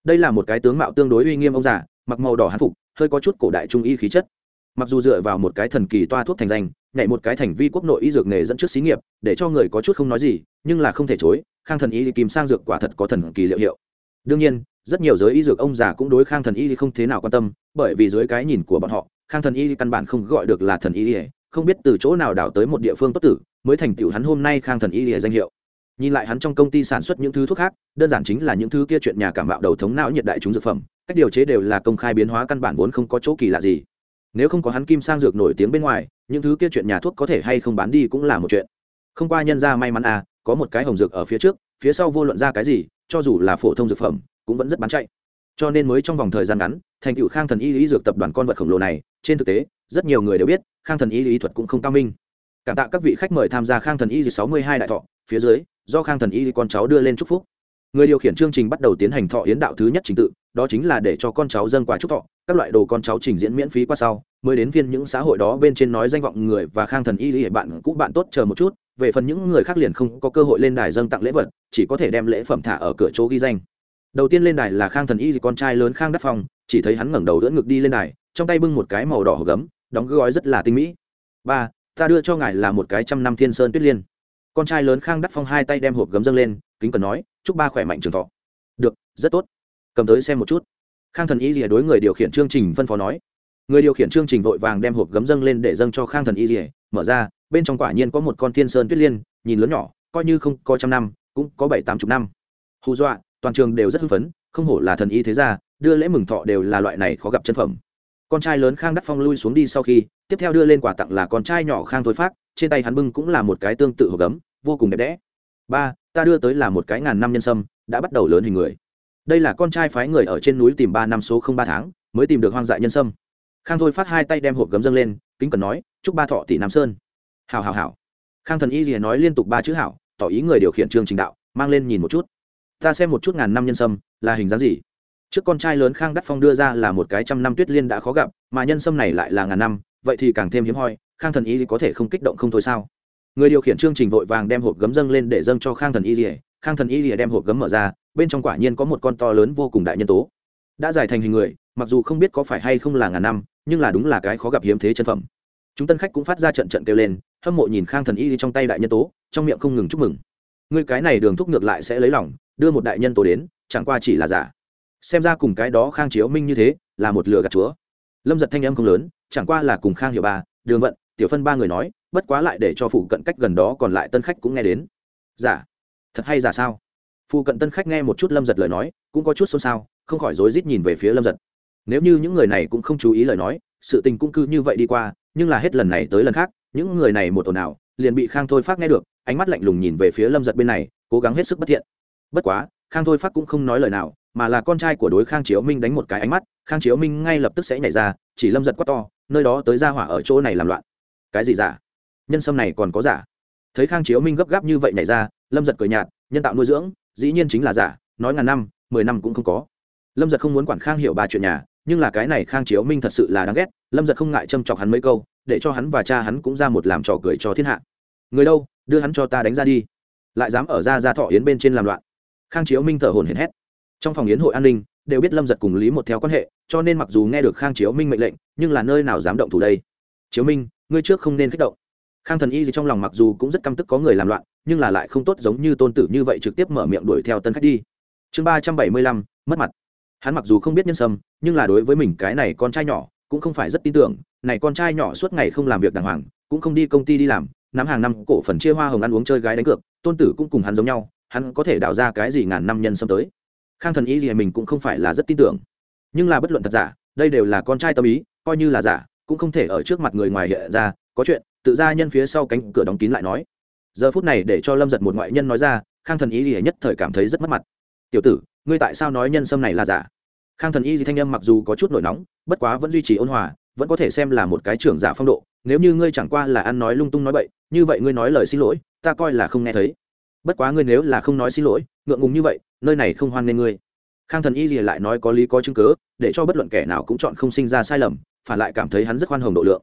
Đây là một cái tướng mạo tương đối uy nghiêm ông già, mặc màu đỏ hán phục, hơi có chút cổ đại trung y khí chất. Mặc dù dựa vào một cái thần kỳ toa thuốc thành danh, nhảy một cái thành vi quốc nội y dược nghề dẫn trước xí nghiệp, để cho người có chút không nói gì, nhưng là không thể chối, khang thần y thì kìm sang dược quả thật có thần kỳ liệu hiệu. Đương nhiên, rất nhiều giới y dược ông già cũng đối khang thần y không thế nào quan tâm, bởi vì dưới cái nhìn của bọn họ, khang thần y căn bản không gọi được là thần y không biết từ chỗ nào đảo tới một địa phương tốt tử, mới thành tựu hắn hôm nay khang thần y lìa danh hiệu. Nhìn lại hắn trong công ty sản xuất những thứ thuốc khác, đơn giản chính là những thứ kia chuyện nhà cảm bạo đầu thống não nhiệt đại chúng dược phẩm, cách điều chế đều là công khai biến hóa căn bản vốn không có chỗ kỳ lạ gì. Nếu không có hắn kim sang dược nổi tiếng bên ngoài, những thứ kia chuyện nhà thuốc có thể hay không bán đi cũng là một chuyện. Không qua nhân ra may mắn à có một cái hồng dược ở phía trước, phía sau vô luận ra cái gì, cho dù là phổ thông dược phẩm, cũng vẫn rất bán chạy. Cho nên mới trong vòng thời gian ngắn, thành tựu khang thần y lý dược tập đoàn con vật khổng lồ này, trên thực tế rất nhiều người đều biết, khang thần y lý thuật cũng không cao minh. Cảm tạ các vị khách mời tham gia khang thần y sáu mươi hai đại thọ, phía dưới, do khang thần y con cháu đưa lên chúc phúc. Người điều khiển chương trình bắt đầu tiến hành thọ yến đạo thứ nhất trình tự, đó chính là để cho con cháu dâng quả chúc thọ, các loại đồ con cháu trình diễn miễn phí qua sau, mới đến viên những xã hội đó bên trên nói danh vọng người và khang thần y lý bạn cũ bạn tốt chờ một chút, về phần những người khác liền không có cơ hội lên đài dâng tặng lễ vật, chỉ có thể đem lễ phẩm thả ở cửa chỗ ghi danh. Đầu tiên lên đài là khang thần y con trai lớn khang đắc phong, chỉ thấy hắn ngẩng đầu đỡ ngực đi lên đài, trong tay bưng một cái màu đỏ gấm đóng gói rất là tinh mỹ. Ba, ta đưa cho ngài là một cái trăm năm thiên sơn tuyết liên. Con trai lớn khang đắc phong hai tay đem hộp gấm dâng lên, kính cần nói, chúc ba khỏe mạnh trường thọ. Được, rất tốt. Cầm tới xem một chút. Khang thần y rìa đối người điều khiển chương trình phân phó nói. Người điều khiển chương trình vội vàng đem hộp gấm dâng lên để dâng cho khang thần y rìa mở ra, bên trong quả nhiên có một con thiên sơn tuyết liên, nhìn lớn nhỏ, coi như không có trăm năm, cũng có bảy tám chục năm. Hù dọa, toàn trường đều rất hưng phấn, không hổ là thần y thế gia, đưa lễ mừng thọ đều là loại này khó gặp chân phẩm con trai lớn khang đắc phong lui xuống đi sau khi, tiếp theo đưa lên quà tặng là con trai nhỏ khang thôi phát, trên tay hắn bưng cũng là một cái tương tự hộp gấm, vô cùng đẹp đẽ. Ba, ta đưa tới là một cái ngàn năm nhân sâm, đã bắt đầu lớn hình người. Đây là con trai phái người ở trên núi tìm ba năm số không ba tháng, mới tìm được hoang dại nhân sâm. Khang thôi phát hai tay đem hộp gấm dâng lên, kính cần nói, chúc ba thọ tỷ nam sơn. Hào hào hào khang thần y rìa nói liên tục ba chữ hảo, tỏ ý người điều khiển chương trình đạo, mang lên nhìn một chút. Ta xem một chút ngàn năm nhân sâm, là hình dáng gì? Trước con trai lớn khang đắc phong đưa ra là một cái trăm năm tuyết liên đã khó gặp, mà nhân sâm này lại là ngàn năm, vậy thì càng thêm hiếm hoi, khang thần y có thể không kích động không thôi sao? Người điều khiển chương trình vội vàng đem hộp gấm dâng lên để dâng cho khang thần y rỉa khang thần y rỉa đem hộp gấm mở ra, bên trong quả nhiên có một con to lớn vô cùng đại nhân tố. Đã giải thành hình người, mặc dù không biết có phải hay không là ngàn năm, nhưng là đúng là cái khó gặp hiếm thế chân phẩm. Chúng tân khách cũng phát ra trận trận kêu lên, hâm mộ nhìn khang thần y trong tay đại nhân tố, trong miệng không ngừng chúc mừng. Người cái này đường thúc ngược lại sẽ lấy lòng, đưa một đại nhân tố đến, chẳng qua chỉ là giả xem ra cùng cái đó khang chiếu minh như thế, là một lừa gạt chúa. Lâm giật thanh âm không lớn, chẳng qua là cùng khang hiểu ba, đường vận, tiểu phân ba người nói, bất quá lại để cho phụ cận cách gần đó còn lại tân khách cũng nghe đến. Giả thật hay giả sao? Phụ cận tân khách nghe một chút lâm giật lời nói, cũng có chút xôn xao, không khỏi rối rít nhìn về phía lâm giật. Nếu như những người này cũng không chú ý lời nói, sự tình cũng cứ như vậy đi qua, nhưng là hết lần này tới lần khác, những người này một ồn ào, liền bị khang thôi phát nghe được, ánh mắt lạnh lùng nhìn về phía lâm giật bên này, cố gắng hết sức bất thiện. Bất quá, khang thôi phát cũng không nói lời nào mà là con trai của đối khang chiếu minh đánh một cái ánh mắt, khang chiếu minh ngay lập tức sẽ nhảy ra, chỉ lâm giật quát to, nơi đó tới ra hỏa ở chỗ này làm loạn. Cái gì giả? Nhân sâm này còn có giả? Thấy khang chiếu minh gấp gáp như vậy nhảy ra, lâm giật cười nhạt, nhân tạo nuôi dưỡng, dĩ nhiên chính là giả, nói ngàn năm, mười năm cũng không có. Lâm giật không muốn quản khang hiểu ba chuyện nhà, nhưng là cái này khang chiếu minh thật sự là đáng ghét, lâm giật không ngại châm chọc hắn mấy câu, để cho hắn và cha hắn cũng ra một làm trò cười cho thiên hạ. Người đâu, đưa hắn cho ta đánh ra đi. Lại dám ở ra ra thọ yến bên trên làm loạn. Khang chiếu minh thở hồn hển hét trong phòng yến hội an ninh, đều biết lâm giật cùng lý một theo quan hệ, cho nên mặc dù nghe được khang chiếu minh mệnh lệnh, nhưng là nơi nào dám động thủ đây? Chiếu minh, ngươi trước không nên kích động. Khang thần y gì trong lòng mặc dù cũng rất căm tức có người làm loạn, nhưng là lại không tốt giống như tôn tử như vậy trực tiếp mở miệng đuổi theo tân khách đi. Chương ba trăm bảy mươi lăm, mất mặt. Hắn mặc dù không biết nhân sâm, nhưng là đối với mình cái này con trai nhỏ, cũng không phải rất tin tưởng. Này con trai nhỏ suốt ngày không làm việc đàng hoàng, cũng không đi công ty đi làm, nắm hàng năm cổ phần chia hoa hồng ăn uống chơi gái đánh cược, tôn tử cũng cùng hắn giống nhau, hắn có thể đào ra cái gì ngàn năm nhân sâm tới khang thần y gì mình cũng không phải là rất tin tưởng. Nhưng là bất luận thật giả, đây đều là con trai tâm ý, coi như là giả, cũng không thể ở trước mặt người ngoài hiện ra, có chuyện, tự ra nhân phía sau cánh cửa đóng kín lại nói. Giờ phút này để cho lâm giật một ngoại nhân nói ra, khang thần y gì nhất thời cảm thấy rất mất mặt. Tiểu tử, ngươi tại sao nói nhân sâm này là giả? Khang thần y gì thanh âm mặc dù có chút nổi nóng, bất quá vẫn duy trì ôn hòa, vẫn có thể xem là một cái trưởng giả phong độ. Nếu như ngươi chẳng qua là ăn nói lung tung nói bậy, như vậy ngươi nói lời xin lỗi, ta coi là không nghe thấy bất quá ngươi nếu là không nói xin lỗi, ngượng ngùng như vậy, nơi này không hoan nghênh ngươi. Khang thần y gì lại nói có lý có chứng cớ để cho bất luận kẻ nào cũng chọn không sinh ra sai lầm, phản lại cảm thấy hắn rất khoan hồng độ lượng.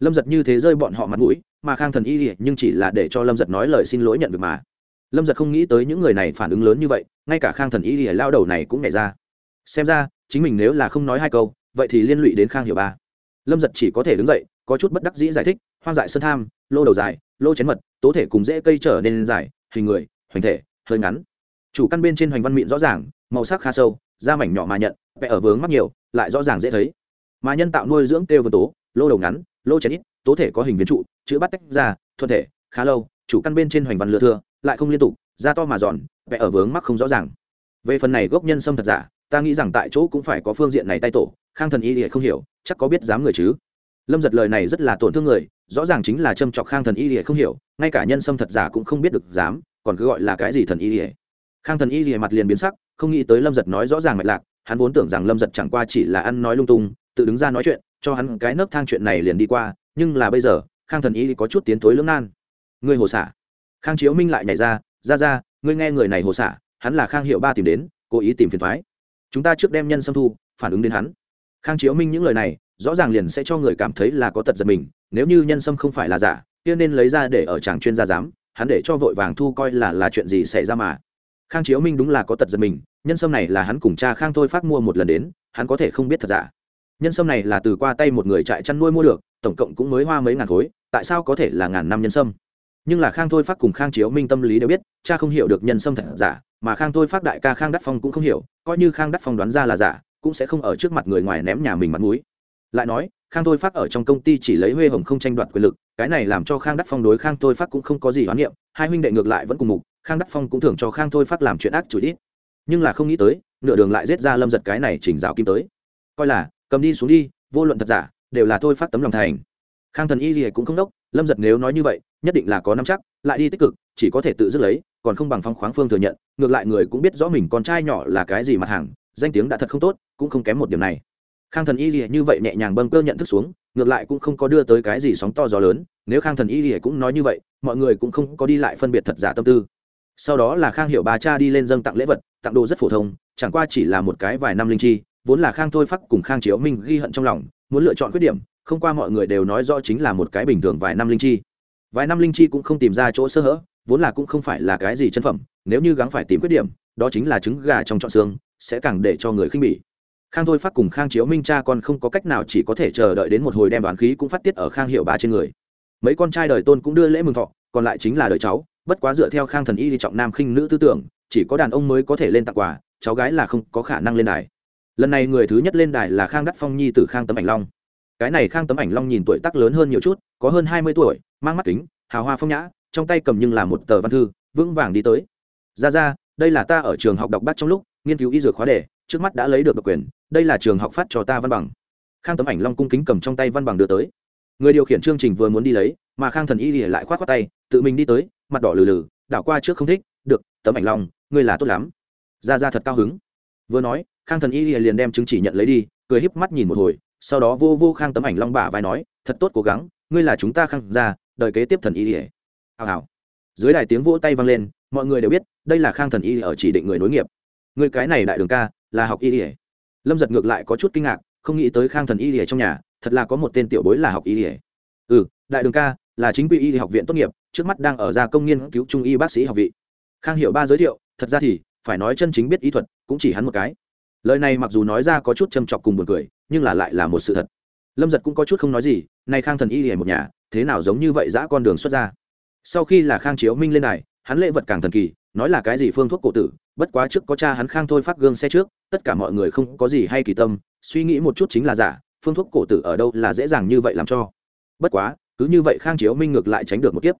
Lâm giật như thế rơi bọn họ mặt mũi, mà khang thần y gì nhưng chỉ là để cho lâm giật nói lời xin lỗi nhận việc mà. Lâm giật không nghĩ tới những người này phản ứng lớn như vậy, ngay cả khang thần y gì lao đầu này cũng nhảy ra. Xem ra, chính mình nếu là không nói hai câu, vậy thì liên lụy đến khang hiểu ba. Lâm giật chỉ có thể đứng dậy, có chút bất đắc dĩ giải thích, hoang dại sơn tham, lô đầu dài, lô chén mật, tố thể cùng dễ cây trở nên dài hình người, hoành thể, hơi ngắn. Chủ căn bên trên hoành văn mịn rõ ràng, màu sắc khá sâu, da mảnh nhỏ mà nhận, vẽ ở vướng mắc nhiều, lại rõ ràng dễ thấy. Mà nhân tạo nuôi dưỡng kêu vừa tố, lô đầu ngắn, lô chén ít, tố thể có hình viên trụ, chữ bắt tách ra, thuận thể, khá lâu, chủ căn bên trên hoành văn lừa thừa lại không liên tục, da to mà giòn, vẽ ở vướng mắc không rõ ràng. Về phần này gốc nhân sâm thật giả, ta nghĩ rằng tại chỗ cũng phải có phương diện này tay tổ, khang thần y thì không hiểu, chắc có biết dám người chứ? Lâm giật lời này rất là tổn thương người, rõ ràng chính là châm chọc khang thần y thì không hiểu, ngay cả nhân sâm thật giả cũng không biết được dám, còn cứ gọi là cái gì thần y thì khang thần y thì mặt liền biến sắc, không nghĩ tới lâm giật nói rõ ràng mạch lạc, hắn vốn tưởng rằng lâm giật chẳng qua chỉ là ăn nói lung tung, tự đứng ra nói chuyện, cho hắn cái nấc thang chuyện này liền đi qua, nhưng là bây giờ, khang thần y có chút tiến thối lưỡng nan. Ngươi hồ xả. Khang chiếu minh lại nhảy ra ra ra, ngươi nghe người này hồ xả, hắn là khang hiệu ba tìm đến, cố ý tìm phiền thoái. Chúng ta trước đem nhân xâm thu, phản ứng đến hắn. Khang chiếu minh những lời này rõ ràng liền sẽ cho người cảm thấy là có tật giật mình, nếu như nhân sâm không phải là giả, kia nên lấy ra để ở chàng chuyên gia giám, hắn để cho vội vàng thu coi là là chuyện gì xảy ra mà. Khang chiếu minh đúng là có tật giật mình, nhân sâm này là hắn cùng cha khang thôi phát mua một lần đến, hắn có thể không biết thật giả. Nhân sâm này là từ qua tay một người trại chăn nuôi mua được, tổng cộng cũng mới hoa mấy ngàn khối, tại sao có thể là ngàn năm nhân sâm? Nhưng là khang thôi phát cùng khang chiếu minh tâm lý đều biết, cha không hiểu được nhân sâm thật giả, mà khang thôi phát đại ca khang đắc phong cũng không hiểu, coi như khang đắc phong đoán ra là giả, cũng sẽ không ở trước mặt người ngoài ném nhà mình mặt mũi lại nói, khang thôi phát ở trong công ty chỉ lấy huê hồng không tranh đoạt quyền lực, cái này làm cho khang đắc phong đối khang thôi phát cũng không có gì hoán niệm, hai huynh đệ ngược lại vẫn cùng mục, khang đắc phong cũng thường cho khang thôi phát làm chuyện ác chủ ít nhưng là không nghĩ tới, nửa đường lại giết ra lâm giật cái này chỉnh rào kim tới. Coi là, cầm đi xuống đi, vô luận thật giả, đều là thôi phát tấm lòng thành. Khang thần y gì cũng không đốc, lâm giật nếu nói như vậy, nhất định là có năm chắc, lại đi tích cực, chỉ có thể tự dứt lấy, còn không bằng phong khoáng phương thừa nhận, ngược lại người cũng biết rõ mình con trai nhỏ là cái gì mặt hàng, danh tiếng đã thật không tốt, cũng không kém một điểm này khang thần y lìa như vậy nhẹ nhàng bâng cơ nhận thức xuống, ngược lại cũng không có đưa tới cái gì sóng to gió lớn, nếu khang thần y lìa cũng nói như vậy, mọi người cũng không có đi lại phân biệt thật giả tâm tư. Sau đó là khang hiểu bà cha đi lên dâng tặng lễ vật, tặng đồ rất phổ thông, chẳng qua chỉ là một cái vài năm linh chi, vốn là khang thôi phát cùng khang chiếu minh ghi hận trong lòng, muốn lựa chọn khuyết điểm, không qua mọi người đều nói rõ chính là một cái bình thường vài năm linh chi. Vài năm linh chi cũng không tìm ra chỗ sơ hở, vốn là cũng không phải là cái gì chân phẩm, nếu như gắng phải tìm khuyết điểm, đó chính là trứng gà trong trọn xương, sẽ càng để cho người khinh bỉ khang thôi phát cùng khang chiếu minh cha con không có cách nào chỉ có thể chờ đợi đến một hồi đem đoán khí cũng phát tiết ở khang hiệu ba trên người. Mấy con trai đời tôn cũng đưa lễ mừng thọ, còn lại chính là đời cháu, bất quá dựa theo khang thần y thì trọng nam khinh nữ tư tưởng, chỉ có đàn ông mới có thể lên tặng quà, cháu gái là không có khả năng lên đài. Lần này người thứ nhất lên đài là khang đắc phong nhi từ khang tấm ảnh long. Cái này khang tấm ảnh long nhìn tuổi tác lớn hơn nhiều chút, có hơn hai mươi tuổi, mang mắt kính, hào hoa phong nhã, trong tay cầm nhưng là một tờ văn thư, vững vàng đi tới. Ra ra đây là ta ở trường học đọc bắt trong lúc, nghiên cứu y dược khóa đề, trước mắt đã lấy được độc quyền đây là trường học phát cho ta văn bằng. Khang tấm ảnh long cung kính cầm trong tay văn bằng đưa tới. Người điều khiển chương trình vừa muốn đi lấy, mà khang thần y thì lại k h o á t khoác tay, tự mình đi tới, mặt đỏ lừ lừ, đảo qua trước không thích, được, tấm ảnh long, ngươi là tốt lắm. Ra ra thật cao hứng. Vừa nói, khang thần y liền đem chứng chỉ nhận lấy đi, cười híp mắt nhìn một hồi, sau đó vô vô khang tấm ảnh long bả vai nói, thật tốt cố gắng, ngươi là chúng ta khang ra đợi kế tiếp thần y ỉa hào hào. Dưới đài tiếng vỗ tay vang lên, mọi người đều biết, đây là khang thần y ở chỉ định người nối nghiệp. Người cái này đại đường ca, là học y ỉa lâm giật ngược lại có chút kinh ngạc, không nghĩ tới khang thần y lìa trong nhà, thật là có một tên tiểu bối là học y lìa. Ừ đại đường ca, là chính quy y học viện tốt nghiệp, trước mắt đang ở gia công nghiên cứu trung y bác sĩ học vị. Khang hiểu ba giới thiệu, thật ra thì, phải nói chân chính biết y thuật, cũng chỉ hắn một cái. Lời này mặc dù nói ra có chút châm chọc cùng buồn cười, nhưng là lại là một sự thật. Lâm giật cũng có chút không nói gì, nay khang thần y lìa một nhà, thế nào giống như vậy giã con đường xuất ra. Sau khi là khang chiếu minh lên này hắn lễ vật càng thần kỳ, nói là cái gì phương thuốc cổ tử bất quá trước có cha hắn khang thôi phát gương xe trước, tất cả mọi người không có gì hay kỳ tâm, suy nghĩ một chút chính là giả, phương thuốc cổ tử ở đâu là dễ dàng như vậy làm cho. Bất quá, cứ như vậy khang chiếu minh ngược lại tránh được một kiếp.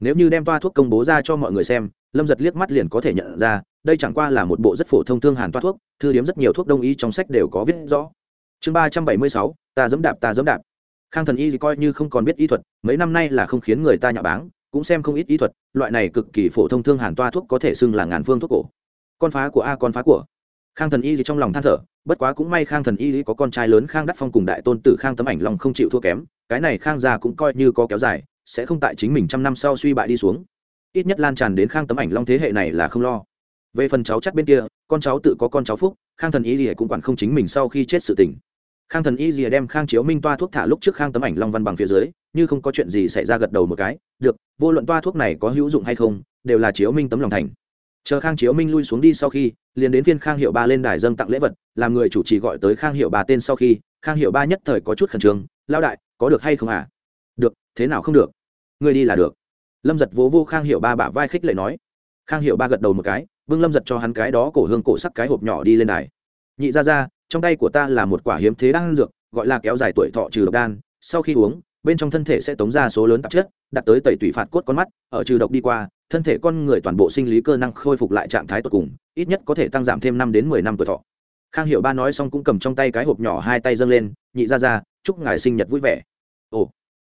Nếu như đem toa thuốc công bố ra cho mọi người xem, lâm giật liếc mắt liền có thể nhận ra, đây chẳng qua là một bộ rất phổ thông thương hàn toa thuốc, thư điếm rất nhiều thuốc đông y trong sách đều có viết rõ. Chương ba trăm bảy mươi sáu, ta dẫm đạp, ta dẫm đạp. Khang thần y coi như không còn biết y thuật, mấy năm nay là không khiến người ta nhạ báng, cũng xem không ít y thuật, loại này cực kỳ phổ thông thương hàn toa thuốc có thể xưng là ngàn phương thuốc cổ con phá của a, con phá của. Khang thần y gì trong lòng than thở, bất quá cũng may khang thần y có con trai lớn khang đắc phong cùng đại tôn tử khang tấm ảnh lòng không chịu thua kém, cái này khang già cũng coi như có kéo dài, sẽ không tại chính mình trăm năm sau suy bại đi xuống. Ít nhất lan tràn đến khang tấm ảnh long thế hệ này là không lo. Về phần cháu chắc bên kia, con cháu tự có con cháu phúc, khang thần y gì cũng quản không chính mình sau khi chết sự tình. Khang thần y gì đem khang chiếu minh toa thuốc thả lúc trước khang tấm ảnh long văn bằng phía dưới, như không có chuyện gì xảy ra gật đầu một cái, được, vô luận toa thuốc này có hữu dụng hay không, đều là chiếu minh tấm lòng thành chờ khang chiếu minh lui xuống đi sau khi, liền đến phiên khang hiệu ba lên đài dâng tặng lễ vật, làm người chủ trì gọi tới khang hiệu ba tên sau khi, khang hiệu ba nhất thời có chút khẩn trương lao đại, có được hay không à được, thế nào không được? Người đi là được. Lâm giật vỗ vô khang hiệu ba bả vai khích lệ nói. Khang hiệu ba gật đầu một cái vương lâm giật cho hắn cái đó cổ hương cổ sắc cái hộp nhỏ đi lên đài. Nhị ra ra, trong tay của ta là một quả hiếm thế đan dược, gọi là kéo dài tuổi thọ trừ độc đan, sau khi uống bên trong thân thể sẽ tống ra số lớn tạp chất đạt tới tẩy tủy phạt cốt con mắt, ở trừ độc đi qua, thân thể con người toàn bộ sinh lý cơ năng khôi phục lại trạng thái tột cùng, ít nhất có thể tăng giảm thêm năm đến mười năm tuổi thọ. Khang hiệu ba nói xong cũng cầm trong tay cái hộp nhỏ hai tay dâng lên, nhị ra ra, chúc ngài sinh nhật vui vẻ. Ồ.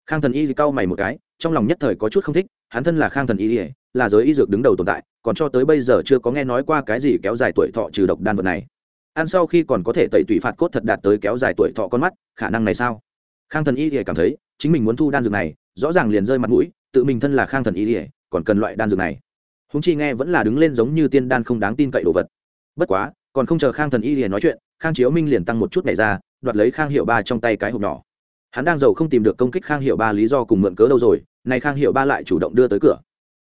Khang thần y cau mày một cái, trong lòng nhất thời có chút không thích, hắn thân là khang thần y, là giới y dược đứng đầu tồn tại, còn cho tới bây giờ chưa có nghe nói qua cái gì kéo dài tuổi thọ trừ độc đan vật này. Ăn sau khi còn có thể tẩy tủy phạt cốt thật đạt tới kéo dài tuổi thọ con mắt, khả năng này sao? Khang thần y thì cảm thấy chính mình muốn thu đan dược này, rõ ràng liền rơi mặt mũi, tự mình thân là khang thần y ỉa còn cần loại đan dược này. Húng chi nghe vẫn là đứng lên giống như tiên đan không đáng tin cậy đồ vật. Bất quá, còn không chờ khang thần y ỉa nói chuyện, khang chiếu minh liền tăng một chút này ra, đoạt lấy khang hiệu ba trong tay cái hộp nhỏ. Hắn đang giàu không tìm được công kích khang hiệu ba lý do cùng mượn cớ đâu rồi này khang hiệu ba lại chủ động đưa tới cửa.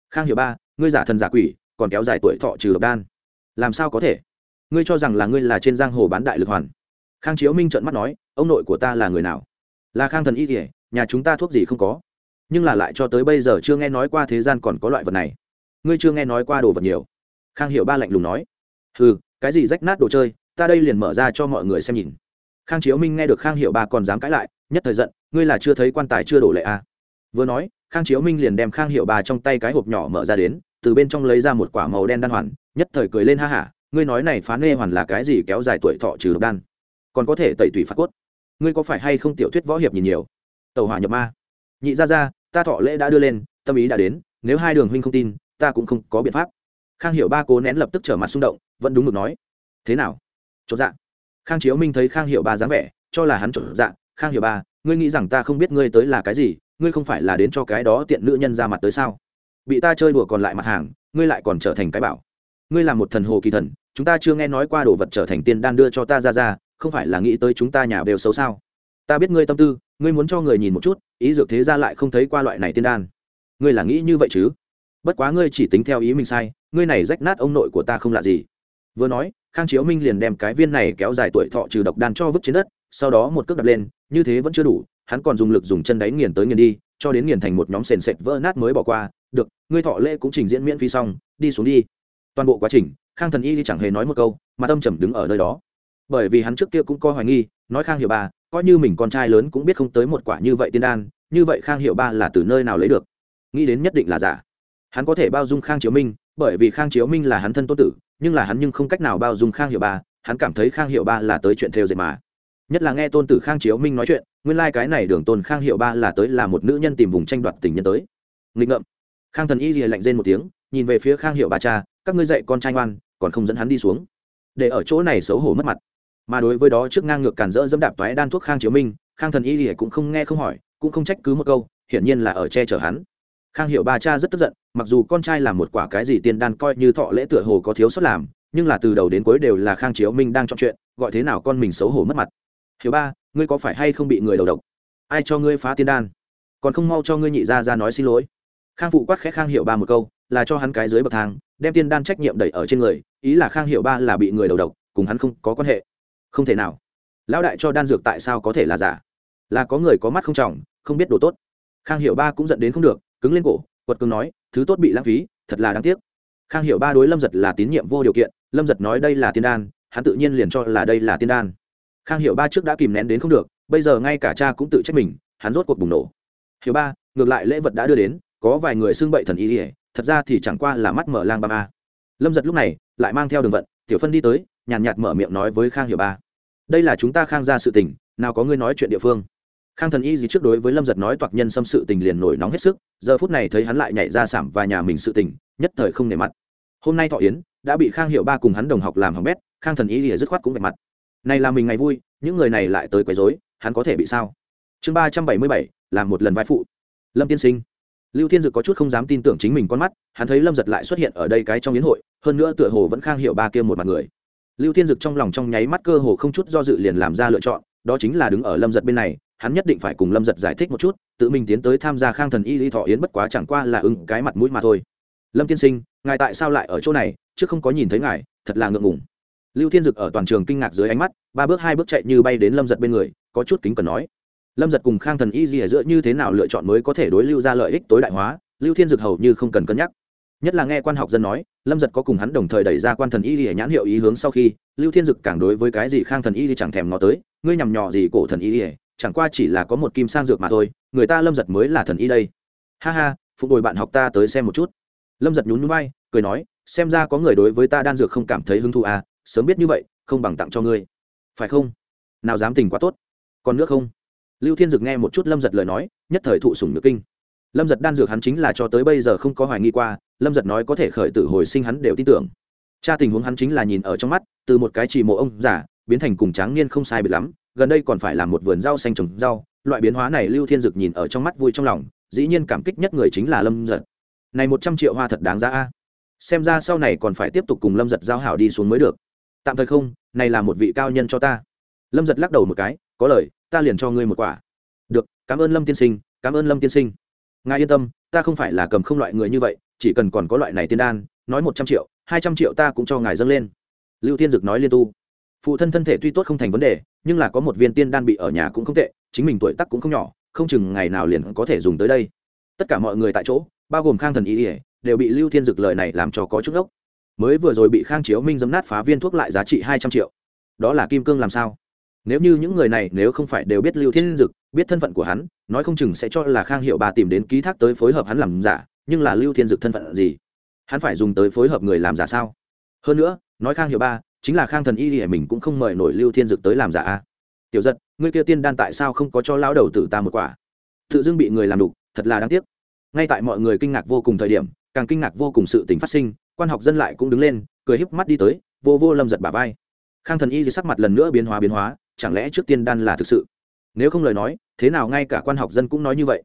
Khang hiệu ba, ngươi giả thần giả quỷ, còn kéo dài tuổi thọ trừ độc đan. Làm sao có thể? Ngươi cho rằng là ngươi là trên giang hồ bán đại lực hoàn. Khang chiếu minh trợn mắt nói, ông nội của ta là người nào? Là khang thần y kỉa nhà chúng ta thuốc gì không có. Nhưng là lại cho tới bây giờ chưa nghe nói qua thế gian còn có loại vật này. Ngươi chưa nghe nói qua đồ vật nhiều. Khang hiệu ba lạnh lùng nói. Ừ cái gì rách nát đồ chơi, ta đây liền mở ra cho mọi người xem nhìn. Khang chiếu minh nghe được khang hiệu ba còn dám cãi lại, nhất thời giận, ngươi là chưa thấy quan tài chưa đổ lệ à. vừa nói, khang chiếu minh liền đem khang hiệu ba trong tay cái hộp nhỏ mở ra đến, từ bên trong lấy ra một quả màu đen đan hoàn, nhất thời cười lên ha hả, ngươi nói này phá nê hoàn là cái gì kéo dài tuổi thọ trừ độc đan? Còn có thể tẩy tủy phát cốt. Ngươi có phải hay không tiểu thuyết võ hiệp nhìn nhiều? Tàu hỏa nhập ma. Nhị ra ra ta thọ lễ đã đưa lên, tâm ý đã đến, nếu hai đường huynh không tin, ta cũng không có biện pháp. Khang hiểu ba cố nén lập tức trở mặt xung động, vẫn đúng được nói. Thế nào? Chột dạ. Khang chiếu minh thấy khang hiểu ba dáng vẻ, cho là hắn chột dạ. Khang hiểu ba, ngươi nghĩ rằng ta không biết ngươi tới là cái gì, ngươi không phải là đến cho cái đó tiện nữ nhân ra mặt tới sao? Bị ta chơi đùa còn lại mặt hàng, ngươi lại còn trở thành cái bảo. Ngươi là một thần hồ kỳ thần, chúng ta chưa nghe nói qua đồ vật trở thành tiên đan đưa cho ta ra ra, không phải là nghĩ tới chúng ta nhà đều xấu sao? Ta biết ngươi tâm tư ngươi muốn cho người nhìn một chút, ý dược thế ra lại không thấy qua loại này tiên đan. Ngươi là nghĩ như vậy chứ? Bất quá ngươi chỉ tính theo ý mình sai, ngươi này rách nát ông nội của ta không lạ gì. Vừa nói, khang chiếu minh liền đem cái viên này kéo dài tuổi thọ trừ độc đan cho vứt trên đất, sau đó một cước đập lên, như thế vẫn chưa đủ, hắn còn dùng lực dùng chân đáy nghiền tới nghiền đi, cho đến nghiền thành một nhóm sền sệt vỡ nát mới bỏ qua. Được, ngươi thọ lễ cũng trình diễn miễn phí xong, đi xuống đi. Toàn bộ quá trình, khang thần y chẳng hề nói một câu, mà tâm trầm đứng ở nơi đó bởi vì hắn trước kia cũng coi hoài nghi, nói khang hiệu ba, coi như mình con trai lớn cũng biết không tới một quả như vậy tiên đan, như vậy khang hiệu ba là từ nơi nào lấy được? Nghĩ đến nhất định là giả. Hắn có thể bao dung khang chiếu minh, bởi vì khang chiếu minh là hắn thân tôn tử, nhưng là hắn nhưng không cách nào bao dung khang hiệu ba, hắn cảm thấy khang hiệu ba là tới chuyện theo dệt mà. Nhất là nghe tôn tử khang chiếu minh nói chuyện, nguyên lai、like、cái này đường tôn khang hiệu ba là tới là một nữ nhân tìm vùng tranh đoạt tình nhân tới. Nghịch ngợm. Khang thần y rìa lạnh rên một tiếng, nhìn về phía khang hiệu ba cha, các ngươi dạy con trai ngoan, còn không dẫn hắn đi xuống. Để ở chỗ này xấu hổ mất mặt mà đối với đó trước ngang ngược cản rỡ dẫm đạp toái đan thuốc khang chiếu minh, khang thần y lìa cũng không nghe không hỏi, cũng không trách cứ một câu, hiển nhiên là ở che chở hắn. Khang hiểu ba cha rất tức giận, mặc dù con trai làm một quả cái gì tiên đan coi như thọ lễ tựa hồ có thiếu sót làm, nhưng là từ đầu đến cuối đều là khang chiếu minh đang chọn chuyện, gọi thế nào con mình xấu hổ mất mặt. Hiểu ba, ngươi có phải hay không bị người đầu độc? Ai cho ngươi phá tiên đan? Còn không mau cho ngươi nhị ra ra nói xin lỗi. Khang phụ quát khẽ khang hiểu ba một câu, là cho hắn cái dưới bậc thang, đem tiên đan trách nhiệm đẩy ở trên người, ý là khang hiểu ba là bị người đầu độc, cùng hắn không có quan hệ không thể nào. Lão đại cho đan dược tại sao có thể là giả? Là có người có mắt không trọng không biết đồ tốt. Khang hiệu ba cũng dẫn đến không được cứng lên cổ quật cường nói thứ tốt bị lãng phí thật là đáng tiếc. Khang hiệu ba đối lâm giật là tín nhiệm vô điều kiện lâm giật nói đây là tiên đan hắn tự nhiên liền cho là đây là tiên đan. Khang hiệu ba trước đã kìm nén đến không được bây giờ ngay cả cha cũng tự trách mình hắn rốt cuộc bùng nổ. Hiệu ba ngược lại lễ vật đã đưa đến có vài người xưng bậy thần ý ỉa thật ra thì chẳng qua là mắt mở lang ba ba lâm giật lúc này lại mang theo đường vận tiểu phân đi tới nhàn nhạt, nhạt mở miệng nói với khang hiệu ba đây là chúng ta khang ra sự tình, nào có ngươi nói chuyện địa phương. Khang thần y gì trước đối với lâm giật nói toạc nhân xâm sự tình liền nổi nóng hết sức, giờ phút này thấy hắn lại nhảy ra sảm và nhà mình sự tình, nhất thời không nề mặt. Hôm nay thọ yến, đã bị khang hiệu ba cùng hắn đồng học làm hỏng bét, khang thần y lìa dứt khoát cũng về mặt. Này là mình ngày vui, những người này lại tới quấy rối, hắn có thể bị sao? Chương ba trăm bảy mươi bảy, làm một lần vai phụ. Lâm tiên sinh. Lưu thiên dực có chút không dám tin tưởng chính mình con mắt, hắn thấy lâm giật lại xuất hiện ở đây cái trong yến hội, hơn nữa tựa hồ vẫn khang hiệu ba kia một mặt người lưu thiên dực trong lòng trong nháy mắt cơ hồ không chút do dự liền làm ra lựa chọn, đó chính là đứng ở lâm giật bên này, hắn nhất định phải cùng lâm giật giải thích một chút, tự mình tiến tới tham gia khang thần y lý thọ yến bất quá chẳng qua là ưng cái mặt mũi mà thôi. Lâm tiên sinh, ngài tại sao lại ở chỗ này, chứ không có nhìn thấy ngài, thật là ngượng ngùng. Lưu thiên dực ở toàn trường kinh ngạc dưới ánh mắt, ba bước hai bước chạy như bay đến lâm giật bên người, có chút kính cần nói. Lâm giật cùng khang thần y gì ở giữa như thế nào lựa chọn mới có thể đối lưu ra lợi ích tối đại hóa, lưu thiên dực hầu như không cần cân nhắc nhất là nghe quan học dân nói, lâm giật có cùng hắn đồng thời đẩy ra quan thần y lìa nhãn hiệu ý hướng sau khi, lưu thiên dực càng đối với cái gì khang thần y thì chẳng thèm ngó tới, ngươi nhằm nhỏ gì cổ thần y lìa, chẳng qua chỉ là có một kim sang dược mà thôi, người ta lâm giật mới là thần y đây. Ha ha phụ hồi bạn học ta tới xem một chút. Lâm giật nhún nhún vai, cười nói, xem ra có người đối với ta đan dược không cảm thấy hứng thú à sớm biết như vậy, không bằng tặng cho ngươi. Phải không? Nào dám tình quá tốt. Còn nước không? Lưu thiên dực nghe một chút lâm giật lời nói, nhất thời thụ sủng nước kinh lâm giật đan dược hắn chính là cho tới bây giờ không có hoài nghi qua, lâm giật nói có thể khởi tử hồi sinh hắn đều tin tưởng. Cha tình huống hắn chính là nhìn ở trong mắt, từ một cái chỉ mộ ông giả biến thành cùng tráng niên không sai biệt lắm, gần đây còn phải là một vườn rau xanh trồng rau, loại biến hóa này lưu thiên dực nhìn ở trong mắt vui trong lòng, dĩ nhiên cảm kích nhất người chính là lâm giật. Này một trăm triệu hoa thật đáng giá a. Xem ra sau này còn phải tiếp tục cùng lâm giật giao hảo đi xuống mới được. Tạm thời không, này là một vị cao nhân cho ta. Lâm giật lắc đầu một cái, có lời, ta liền cho ngươi một quả. Được, cảm ơn lâm tiên sinh, cảm ơn lâm tiên sinh ngài yên tâm, ta không phải là cầm không loại người như vậy, chỉ cần còn có loại này tiên đan, nói một trăm triệu, hai trăm triệu ta cũng cho ngài dâng lên. Lưu tiên dực nói liên tu. Phụ thân thân thể tuy tốt không thành vấn đề, nhưng là có một viên tiên đan bị ở nhà cũng không tệ, chính mình tuổi tắc cũng không nhỏ, không chừng ngày nào liền có thể dùng tới đây. Tất cả mọi người tại chỗ, bao gồm khang thần ý ỉa đều bị lưu thiên dực lời này làm cho có chút ốc mới vừa rồi bị khang chiếu minh dấm nát phá viên thuốc lại giá trị hai trăm triệu. Đó là kim cương làm sao? Nếu như những người này nếu không phải đều biết lưu thiên dực, biết thân phận của hắn, nói không chừng sẽ cho là khang hiệu bà tìm đến ký thác tới phối hợp hắn làm giả, nhưng là lưu thiên dực thân phận gì? Hắn phải dùng tới phối hợp người làm giả sao? Hơn nữa, nói khang hiệu ba, chính là khang thần y thì mình cũng không mời nổi lưu thiên dực tới làm giả a. Tiểu giật, ngươi kia tiên đan tại sao không có cho lao đầu tử ta một quả? Tự dưng bị người làm đục, thật là đáng tiếc. Ngay tại mọi người kinh ngạc vô cùng thời điểm, càng kinh ngạc vô cùng sự tình phát sinh, quan học dân lại cũng đứng lên, cười híp mắt đi tới, vô vô lâm giật bà vai. Khang thần y thì sắc mặt lần nữa biến hóa biến hóa chẳng lẽ trước tiên đan là thực sự? Nếu không lời nói, thế nào ngay cả quan học dân cũng nói như vậy?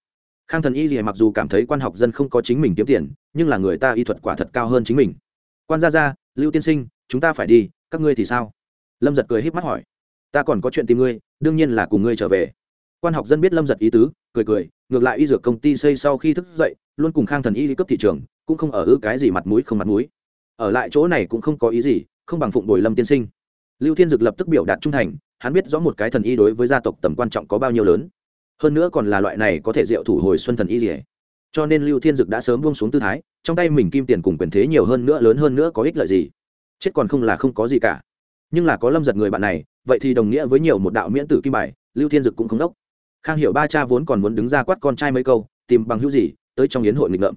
Khang thần y gì mặc dù cảm thấy quan học dân không có chính mình kiếm tiền, nhưng là người ta y thuật quả thật cao hơn chính mình. Quan gia gia, lưu tiên sinh, chúng ta phải đi, các ngươi thì sao? Lâm giật cười híp mắt hỏi. Ta còn có chuyện tìm ngươi, đương nhiên là cùng ngươi trở về. Quan học dân biết lâm giật ý tứ, cười cười, ngược lại y dược công ty xây sau khi thức dậy, luôn cùng khang thần y cấp thị trường, cũng không ở ư cái gì mặt mũi không mặt mũi. Ở lại chỗ này cũng không có ý gì, không bằng phụng đổi lâm tiên sinh lưu thiên dực lập tức biểu đạt trung thành, hắn biết rõ một cái thần y đối với gia tộc tầm quan trọng có bao nhiêu lớn. Hơn nữa còn là loại này có thể diệu thủ hồi xuân thần y gì cho nên lưu thiên dực đã sớm buông xuống tư thái, trong tay mình kim tiền cùng quyền thế nhiều hơn nữa, lớn hơn nữa có ích lợi gì. Chết còn không là không có gì cả. Nhưng là có lâm giật người bạn này, vậy thì đồng nghĩa với nhiều một đạo miễn tử kim bài, lưu thiên dực cũng không đốc. Khang hiểu ba cha vốn còn muốn đứng ra quát con trai mấy câu, tìm bằng hữu gì, tới trong yến hội nghịch ngợm.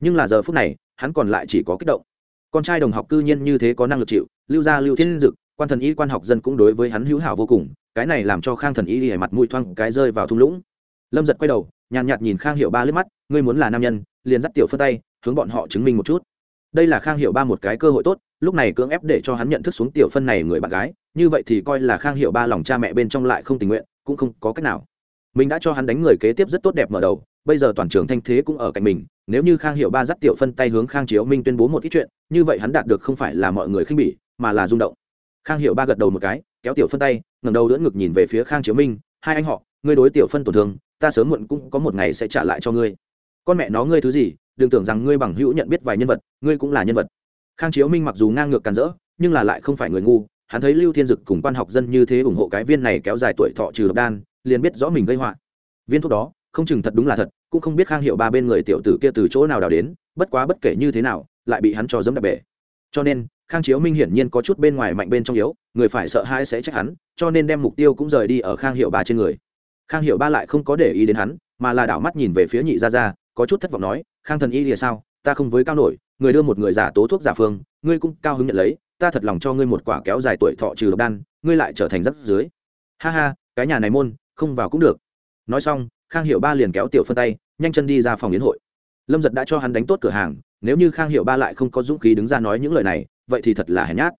Nhưng là giờ phút này, hắn còn lại chỉ có kích động. Con trai đồng học cư nhiên như thế có năng lực chịu, lưu gia lưu thiên dực quan thần y quan học dân cũng đối với hắn hữu hảo vô cùng, cái này làm cho khang thần y hề mặt mũi thoang cái rơi vào thung lũng. Lâm giật quay đầu, nhàn nhạt nhìn khang hiệu ba lướt mắt, ngươi muốn là nam nhân, liền dắt tiểu phân tay, hướng bọn họ chứng minh một chút. Đây là khang hiệu ba một cái cơ hội tốt, lúc này cưỡng ép để cho hắn nhận thức xuống tiểu phân này người bạn gái, như vậy thì coi là khang hiệu ba lòng cha mẹ bên trong lại không tình nguyện, cũng không có cách nào. Mình đã cho hắn đánh người kế tiếp rất tốt đẹp mở đầu, bây giờ toàn trường thanh thế cũng ở cạnh mình, nếu như khang hiệu ba dắt tiểu phân tay hướng khang chiếu minh tuyên bố một ít chuyện, như vậy hắn đạt được không phải là mọi người khinh bỉ, mà là rung động khang hiệu ba gật đầu một cái, kéo tiểu phân tay ngầm đầu đỡ ngực nhìn về phía khang chiếu minh. Hai anh họ, ngươi đối tiểu phân tổn thương, ta sớm muộn cũng có một ngày sẽ trả lại cho ngươi. Con mẹ nó ngươi thứ gì, đừng tưởng rằng ngươi bằng hữu nhận biết vài nhân vật, ngươi cũng là nhân vật. Khang chiếu minh mặc dù ngang ngược càn rỡ, nhưng là lại không phải người ngu. Hắn thấy lưu thiên dực cùng quan học dân như thế ủng hộ cái viên này kéo dài tuổi thọ trừ độc đan, liền biết rõ mình gây họa. Viên thuốc đó, không chừng thật đúng là thật, cũng không biết khang hiệu ba bên người tiểu tử kia từ chỗ nào đào đến, bất quá bất kể như thế nào, lại bị hắn cho dẫm đạp bể. Cho nên khang chiếu minh hiển nhiên có chút bên ngoài mạnh bên trong yếu, người phải sợ hãi sẽ trách hắn, cho nên đem mục tiêu cũng rời đi ở khang hiệu ba trên người. Khang hiệu ba lại không có để ý đến hắn, mà là đảo mắt nhìn về phía nhị gia gia, có chút thất vọng nói, khang thần y thì sao? Ta không với cao nổi, người đưa một người giả tố thuốc giả phương, ngươi cũng cao hứng nhận lấy, ta thật lòng cho ngươi một quả kéo dài tuổi thọ trừ độc đan, ngươi lại trở thành rất dưới. Ha ha, cái nhà này môn, không vào cũng được. Nói xong, khang hiệu ba liền kéo tiểu phân tay, nhanh chân đi ra phòng yến hội lâm giật đã cho hắn đánh tốt cửa hàng, nếu như khang hiệu ba lại không có dũng khí đứng ra nói những lời này, vậy thì thật là hèn nhát.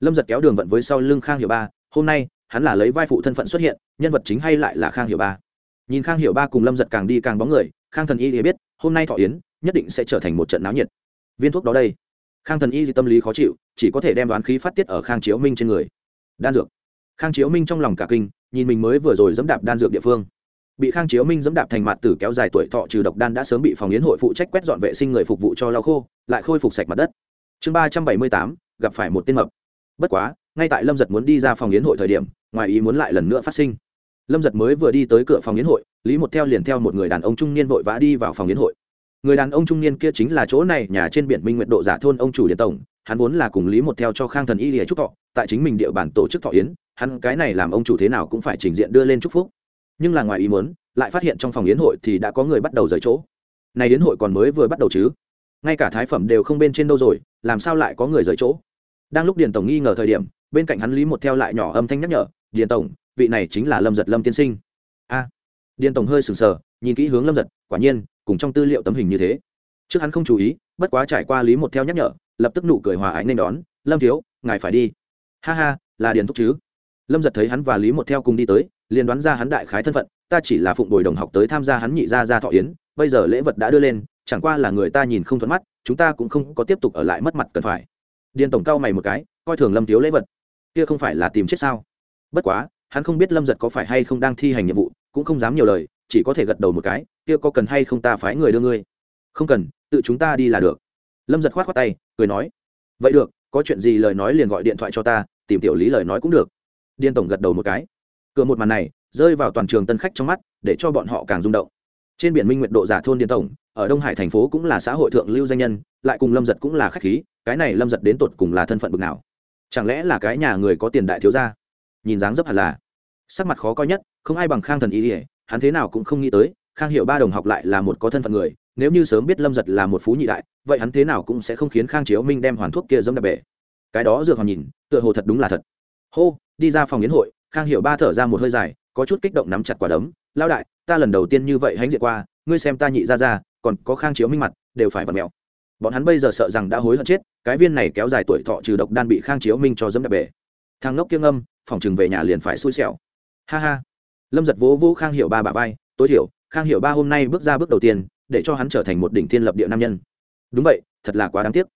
Lâm giật kéo đường vận với sau lưng khang hiệu ba, hôm nay, hắn là lấy vai phụ thân phận xuất hiện, nhân vật chính hay lại là khang hiệu ba. Nhìn khang hiệu ba cùng lâm giật càng đi càng bóng người, khang thần y thì biết, hôm nay thọ yến, nhất định sẽ trở thành một trận náo nhiệt. Viên thuốc đó đây. Khang thần y thì tâm lý khó chịu, chỉ có thể đem đoán khí phát tiết ở khang chiếu minh trên người. Đan dược. Khang chiếu minh trong lòng cả kinh, nhìn mình mới vừa rồi dẫm đạp đan dược địa phương bị khang chiếu minh dẫm đạp thành mặt tử kéo dài tuổi thọ trừ độc đan đã sớm bị phòng yến hội phụ trách quét dọn vệ sinh người phục vụ cho lau khô, lại khôi phục sạch mặt đất. Chương ba trăm bảy mươi tám, gặp phải một tên mập. Bất quá, ngay tại lâm giật muốn đi ra phòng yến hội thời điểm, ngoài ý muốn lại lần nữa phát sinh. Lâm giật mới vừa đi tới cửa phòng yến hội, lý một theo liền theo một người đàn ông trung niên vội vã đi vào phòng yến hội. Người đàn ông trung niên kia chính là chỗ này, nhà trên biển minh nguyện độ giả thôn ông chủ điện tổng, hắn vốn là cùng lý một theo cho khang thần y lìa trúc thọ, tại chính mình địa bàn tổ chức thọ yến, hắn cái này làm ông chủ thế nào cũng phải trình diện đưa lên chúc phúc nhưng là ngoài ý muốn, lại phát hiện trong phòng yến hội thì đã có người bắt đầu rời chỗ. Này yến hội còn mới vừa bắt đầu chứ? Ngay cả thái phẩm đều không bên trên đâu rồi, làm sao lại có người rời chỗ? Đang lúc điền tổng nghi ngờ thời điểm, bên cạnh hắn lý một theo lại nhỏ âm thanh nhắc nhở, điền tổng, vị này chính là lâm giật lâm tiên sinh. A. Điền tổng hơi sừng sờ, nhìn kỹ hướng lâm giật, quả nhiên, cùng trong tư liệu tấm hình như thế. Trước hắn không chú ý, bất quá trải qua lý một theo nhắc nhở, lập tức nụ cười hòa ái nên đón, lâm thiếu, ngài phải đi. Ha ha, là điền thúc chứ lâm giật thấy hắn và lý một theo cùng đi tới, liền đoán ra hắn đại khái thân phận, ta chỉ là phụng bồi đồng học tới tham gia hắn nhị gia gia thọ yến, bây giờ lễ vật đã đưa lên, chẳng qua là người ta nhìn không thuận mắt, chúng ta cũng không có tiếp tục ở lại mất mặt cần phải. Điền tổng cao mày một cái, coi thường lâm thiếu lễ vật. Kia không phải là tìm chết sao? Bất quá, hắn không biết lâm giật có phải hay không đang thi hành nhiệm vụ, cũng không dám nhiều lời, chỉ có thể gật đầu một cái, kia có cần hay không ta phái người đưa ngươi? Không cần, tự chúng ta đi là được. Lâm giật khoát khoát tay, cười nói, vậy được, có chuyện gì lời nói liền gọi điện thoại cho ta, tìm tiểu lý lời nói cũng được điên tổng gật đầu một cái. Cửa một màn này rơi vào toàn trường tân khách trong mắt, để cho bọn họ càng rung động. Trên biển minh nguyện độ giả thôn điên tổng, ở đông hải thành phố cũng là xã hội thượng lưu danh nhân, lại cùng lâm giật cũng là khách khí, cái này lâm giật đến tột cùng là thân phận bực nào? Chẳng lẽ là cái nhà người có tiền đại thiếu gia? Nhìn dáng dấp hẳn là, sắc mặt khó coi nhất, không ai bằng khang thần ý ỉa hắn thế nào cũng không nghĩ tới, khang hiệu ba đồng học lại là một có thân phận người, nếu như sớm biết lâm giật là một phú nhị đại, vậy hắn thế nào cũng sẽ không khiến khang chiếu minh đem hoàn thuốc kia dẫm đạp bể. Cái đó dược hoàng nhìn, tựa hồ thật đúng là thật hô, đi ra phòng yến hội, khang hiệu ba thở ra một hơi dài, có chút kích động nắm chặt quả đấm. Lao đại, ta lần đầu tiên như vậy hãnh diện qua, ngươi xem ta nhị ra ra, còn có khang chiếu minh mặt, đều phải vặt mèo. Bọn hắn bây giờ sợ rằng đã hối hận chết, cái viên này kéo dài tuổi thọ trừ độc đan bị khang chiếu minh cho dẫm đập bể. Thằng ngốc kiêng âm, phòng chừng về nhà liền phải xui xẻo. Ha ha. Lâm giật vỗ vỗ khang hiệu ba bà vai, tối thiểu, khang hiệu ba hôm nay bước ra bước đầu tiên, để cho hắn trở thành một đỉnh thiên lập địa nam nhân. Đúng vậy, thật là quá đáng tiếc.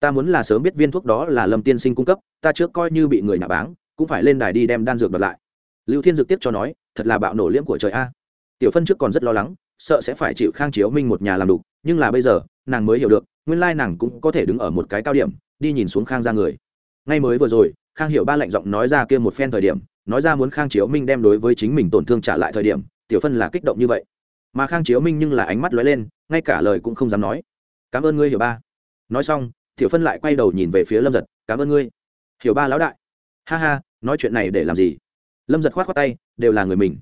Ta muốn là sớm biết viên thuốc đó là lâm tiên sinh cung cấp, ta trước coi như bị người nhà báng cũng phải lên đài đi đem đan dược đoạt lại. Lưu thiên dược tiếp cho nói, thật là bạo nổ liễm của trời a. Tiểu phân trước còn rất lo lắng, sợ sẽ phải chịu khang chiếu minh một nhà làm đục, nhưng là bây giờ, nàng mới hiểu được, nguyên lai nàng cũng có thể đứng ở một cái cao điểm, đi nhìn xuống khang ra người. Ngay mới vừa rồi, khang hiểu ba lạnh giọng nói ra kia một phen thời điểm, nói ra muốn khang chiếu minh đem đối với chính mình tổn thương trả lại thời điểm, tiểu phân là kích động như vậy. Mà khang chiếu minh nhưng là ánh mắt lóe lên, ngay cả lời cũng không dám nói. Cảm ơn ngươi, hiểu ba. Nói xong, tiểu phân lại quay đầu nhìn về phía lâm giật. Cảm ơn ngươi. Hiểu ba lão đại ha ha, nói chuyện này để làm gì? Lâm giật khoát khoát tay, đều là người mình.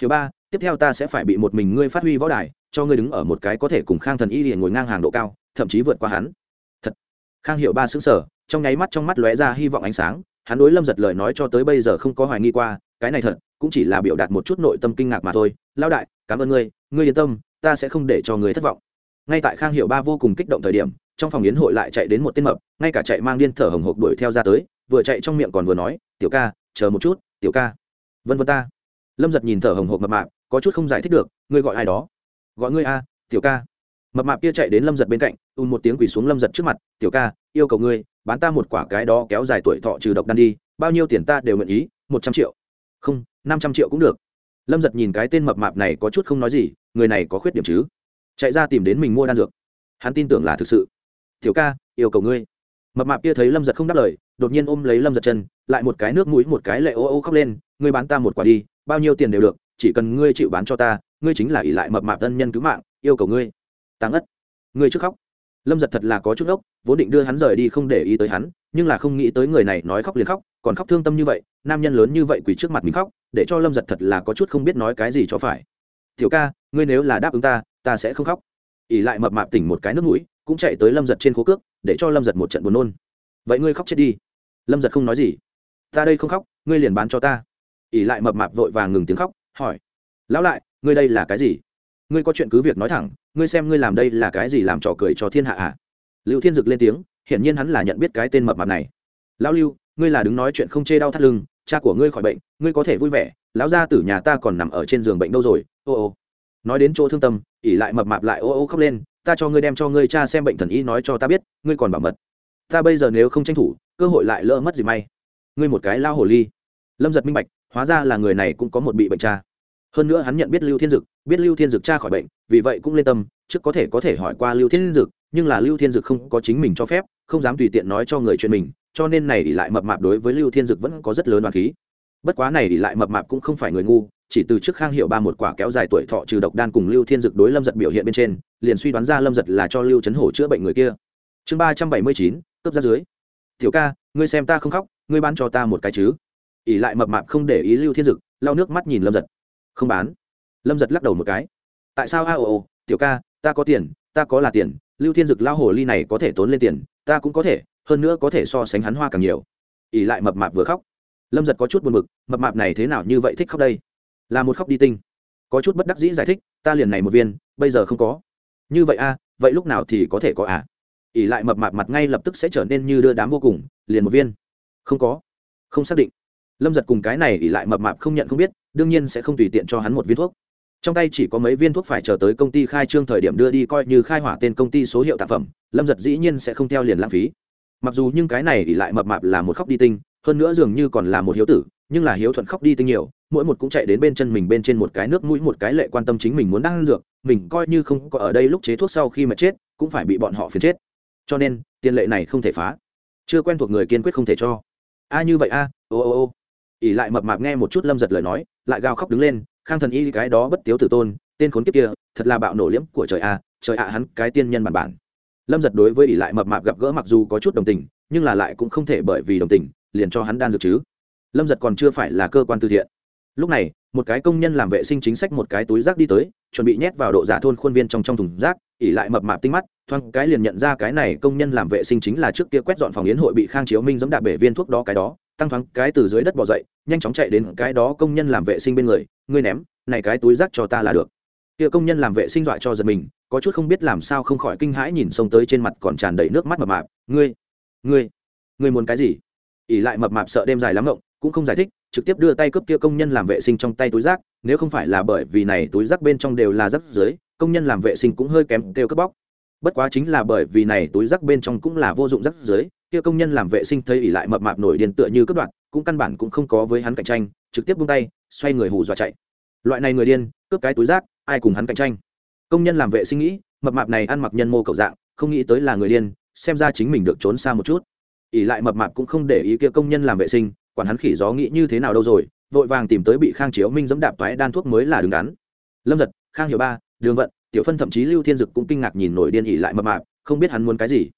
Hiểu ba, tiếp theo ta sẽ phải bị một mình ngươi phát huy võ đài, cho ngươi đứng ở một cái có thể cùng khang thần y liền ngồi ngang hàng độ cao, thậm chí vượt qua hắn. Thật. Khang Hiểu ba xứng sở trong nháy mắt trong mắt lóe ra hy vọng ánh sáng, hắn đối lâm giật lời nói cho tới bây giờ không có hoài nghi qua, cái này thật, cũng chỉ là biểu đạt một chút nội tâm kinh ngạc mà thôi. Lao đại, cảm ơn ngươi ngươi yên tâm, ta sẽ không để cho ngươi thất vọng. Ngay tại khang hiệu ba vô cùng kích động thời điểm, trong phòng yến hội lại chạy đến một tên mập, ngay cả chạy mang điên thở hồng hộc đuổi theo ra tới vừa chạy trong miệng còn vừa nói, tiểu ca, chờ một chút, tiểu ca. Vân vân ta. Lâm giật nhìn thở hồng hộc mập mạp, có chút không giải thích được, ngươi gọi ai đó? Gọi ngươi a, tiểu ca. Mập mạp kia chạy đến lâm giật bên cạnh, ùn một tiếng quỳ xuống lâm giật trước mặt, tiểu ca, yêu cầu ngươi, bán ta một quả cái đó kéo dài tuổi thọ trừ độc đan đi, bao nhiêu tiền ta đều nguyện ý, một trăm triệu. Không, năm trăm triệu cũng được. Lâm giật nhìn cái tên mập mạp này có chút không nói gì, người này có khuyết điểm chứ? Chạy ra tìm đến mình mua đan dược. Hắn tin tưởng là thực sự. Tiểu ca, yêu cầu ngươi. Mập mạp kia thấy lâm giật không đáp lời đột nhiên ôm lấy lâm giật chân, lại một cái nước mũi, một cái lệ ô ô khóc lên, ngươi bán ta một quả đi, bao nhiêu tiền đều được, chỉ cần ngươi chịu bán cho ta, ngươi chính là ỷ lại mập mạp thân nhân cứu mạng, yêu cầu ngươi. Tăng ất ngươi trước khóc. Lâm giật thật là có chút ốc vốn định đưa hắn rời đi không để ý tới hắn, nhưng là không nghĩ tới người này nói khóc liền khóc, còn khóc thương tâm như vậy, nam nhân lớn như vậy quỳ trước mặt mình khóc, để cho lâm giật thật là có chút không biết nói cái gì cho phải. Tiểu ca, ngươi nếu là đáp ứng ta ta sẽ không khóc. Ỉ lại mập mạp tỉnh một cái nước mũi, cũng chạy tới lâm giật trên khố cước, để cho lâm giật một trận buồn nôn vậy ngươi khóc chết đi lâm giật không nói gì ta đây không khóc ngươi liền bán cho ta ỉ lại mập mạp vội vàng ngừng tiếng khóc hỏi lão lại ngươi đây là cái gì ngươi có chuyện cứ việc nói thẳng ngươi xem ngươi làm đây là cái gì làm trò cười cho thiên hạ à? Lưu thiên dực lên tiếng, hiển nhiên hắn là nhận biết cái tên mập mạp này. Lão lưu, ngươi là đứng nói chuyện không chê đau thắt lưng, cha của ngươi khỏi bệnh, ngươi có thể vui vẻ, lão gia tử nhà ta còn nằm ở trên giường bệnh đâu rồi, ô ô. Nói đến chỗ thương tâm ỉ lại mập mạp lại ô ô khóc lên, ta cho ngươi đem cho ngươi cha xem bệnh thần y nói cho ta biết, ngươi còn bảo mật ta bây giờ nếu không tranh thủ, cơ hội lại lỡ mất gì may. Ngươi một cái lao hồ ly. Lâm giật minh bạch, hóa ra là người này cũng có một bị bệnh cha hơn nữa hắn nhận biết lưu thiên dực, biết lưu thiên dực cha khỏi bệnh, vì vậy cũng lên tâm, trước có thể có thể hỏi qua lưu thiên dực, nhưng là lưu thiên dực không có chính mình cho phép, không dám tùy tiện nói cho người chuyện mình, cho nên này ỉ lại mập mạp đối với lưu thiên dực vẫn có rất lớn đoàn khí. Bất quá này ỉ lại mập mạp cũng không phải người ngu, chỉ từ trước khang hiệu ba một quả kéo dài tuổi thọ trừ độc đan cùng lưu thiên dực đối lâm giật biểu hiện bên trên, liền suy đoán ra lâm giật là cho lưu chấn hổ chữa bệnh người kia. Chương ba trăm bảy mươi chín cướp ra dưới. Tiểu ca ngươi xem ta không khóc ngươi bán cho ta một cái chứ. ỉ lại mập mạp không để ý lưu thiên dực lau nước mắt nhìn lâm giật. Không bán. Lâm giật lắc đầu một cái. Tại sao a ồ ồ tiểu ca ta có tiền ta có là tiền lưu thiên dực lao hồ ly này có thể tốn lên tiền ta cũng có thể hơn nữa có thể so sánh hắn hoa càng nhiều. ỉ lại mập mạp vừa khóc. Lâm giật có chút buồn b ự c mập mạp này thế nào như vậy thích khóc đây? Là một khóc đi tinh. Có chút bất đắc dĩ giải thích ta liền này một viên bây giờ không có. Như vậy a à, vậy lúc nào thì có thể có à? Ỉ lại mập mạp mặt ngay lập tức sẽ trở nên như đưa đám vô cùng, liền một viên. Không có. Không xác định. Lâm giật cùng cái này ỉ lại mập mạp không nhận không biết, đương nhiên sẽ không tùy tiện cho hắn một viên thuốc. Trong tay chỉ có mấy viên thuốc phải chờ tới công ty khai trương thời điểm đưa đi coi như khai hỏa tên công ty số hiệu tạp phẩm, lâm giật dĩ nhiên sẽ không theo liền lãng phí. Mặc dù nhưng cái này ỉ lại mập mạp là một khóc đi tinh, hơn nữa dường như còn là một hiếu tử, nhưng là hiếu thuận khóc đi tinh nhiều, mỗi một cũng chạy đến bên chân mình bên trên một cái nước mũi một cái lệ quan tâm chính mình muốn đang dược, mình coi như không có ở đây lúc chế thuốc sau khi mà chết, cũng phải bị bọn họ phiền chết cho nên, tiền lệ này không thể phá. Chưa quen thuộc người kiên quyết không thể cho. A, như vậy a, ô ô ô. ỉ lại mập mạp nghe một chút lâm giật lời nói, lại gào khóc đứng lên, khang thần y cái đó bất tiếu tử tôn, tên khốn kiếp kia, thật là bạo nổ liễm của trời a, trời ạ, hắn cái tiên nhân bản bản. Lâm giật đối với ỉ lại mập mạp gặp gỡ mặc dù có chút đồng tình, nhưng là lại cũng không thể bởi vì đồng tình, liền cho hắn đan dược chứ. Lâm giật còn chưa phải là cơ quan từ thiện lúc này, một cái công nhân làm vệ sinh chính sách một cái túi rác đi tới, chuẩn bị nhét vào độ giả thôn khuôn viên trong trong thùng rác, ỉ lại mập mạp tinh mắt, thoáng cái liền nhận ra cái này công nhân làm vệ sinh chính là trước kia quét dọn phòng yến hội bị khang chiếu minh giống đạp bể viên thuốc đó cái đó, tăng thoáng cái từ dưới đất bỏ dậy, nhanh chóng chạy đến cái đó công nhân làm vệ sinh bên người, ngươi ném, này cái túi rác cho ta là được. Kia công nhân làm vệ sinh dọa cho giật mình, có chút không biết làm sao không khỏi kinh hãi nhìn xông tới trên mặt còn tràn đầy nước mắt mập mạp, ngươi ngươi ngươi muốn cái gì? Ỉ lại mập mạp sợ đêm dài lắm ngộng, cũng không giải thích trực tiếp đưa tay cướp kia công nhân làm vệ sinh trong tay túi rác, nếu không phải là bởi vì này túi rác bên trong đều là rác dưới, công nhân làm vệ sinh cũng hơi kém kêu cướp bóc. Bất quá chính là bởi vì này túi rác bên trong cũng là vô dụng rác dưới, kia công nhân làm vệ sinh thấy ỉ lại mập mạp nổi điên tựa như cướp đoạn cũng căn bản cũng không có với hắn cạnh tranh, trực tiếp buông tay, xoay người hù dọa chạy. Loại này người điên, cướp cái túi rác, ai cùng hắn cạnh tranh? Công nhân làm vệ sinh nghĩ, mập mạp này ăn mặc nhân mô cầu dạng, không nghĩ tới là người điên, xem ra chính mình được trốn xa một chút. Ỉ lại mập mạp cũng không để ý kia công nhân làm vệ sinh quản hắn khỉ gió nghĩ như thế nào đâu rồi, vội vàng tìm tới bị khang chiếu minh dẫm đạp toái đan thuốc mới là đứng đắn. Lâm giật khang hiểu ba, đường vận, tiểu phân thậm chí lưu thiên dực cũng kinh ngạc nhìn nổi điên ỉ lại mập mạp, không biết hắn muốn cái gì.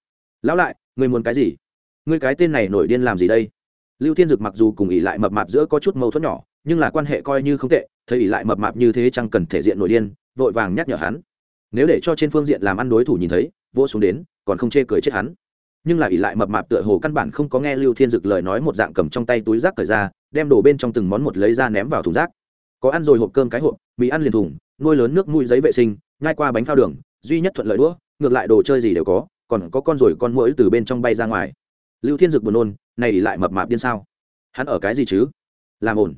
Lão lại, người muốn cái gì? Người cái tên này nổi điên làm gì đây? Lưu thiên dực mặc dù cùng ỉ lại mập mạp giữa có chút mâu thuẫn nhỏ, nhưng là quan hệ coi như không tệ, thấy ỉ lại mập mạp như thế chẳng cần thể diện nổi điên, vội vàng nhắc nhở hắn. Nếu để cho trên phương diện làm ăn đối thủ nhìn thấy, vỗ xuống đến, còn không chê cười chết hắn nhưng là ỉ lại mập mạp tựa hồ căn bản không có nghe lưu thiên dực lời nói một dạng cầm trong tay túi rác cởi ra, đem đồ bên trong từng món một lấy ra ném vào thùng rác. Có ăn rồi hộp cơm cái hộp, mì ăn liền thùng, nuôi lớn nước mũi giấy vệ sinh ngay qua bánh phao đường, duy nhất thuận lợi đũa, ngược lại đồ chơi gì đều có, còn có con rồi con mũi từ bên trong bay ra ngoài. Lưu thiên dực buồn nôn, này ỉ lại mập mạp điên sao? Hắn ở cái gì chứ? Làm ổn.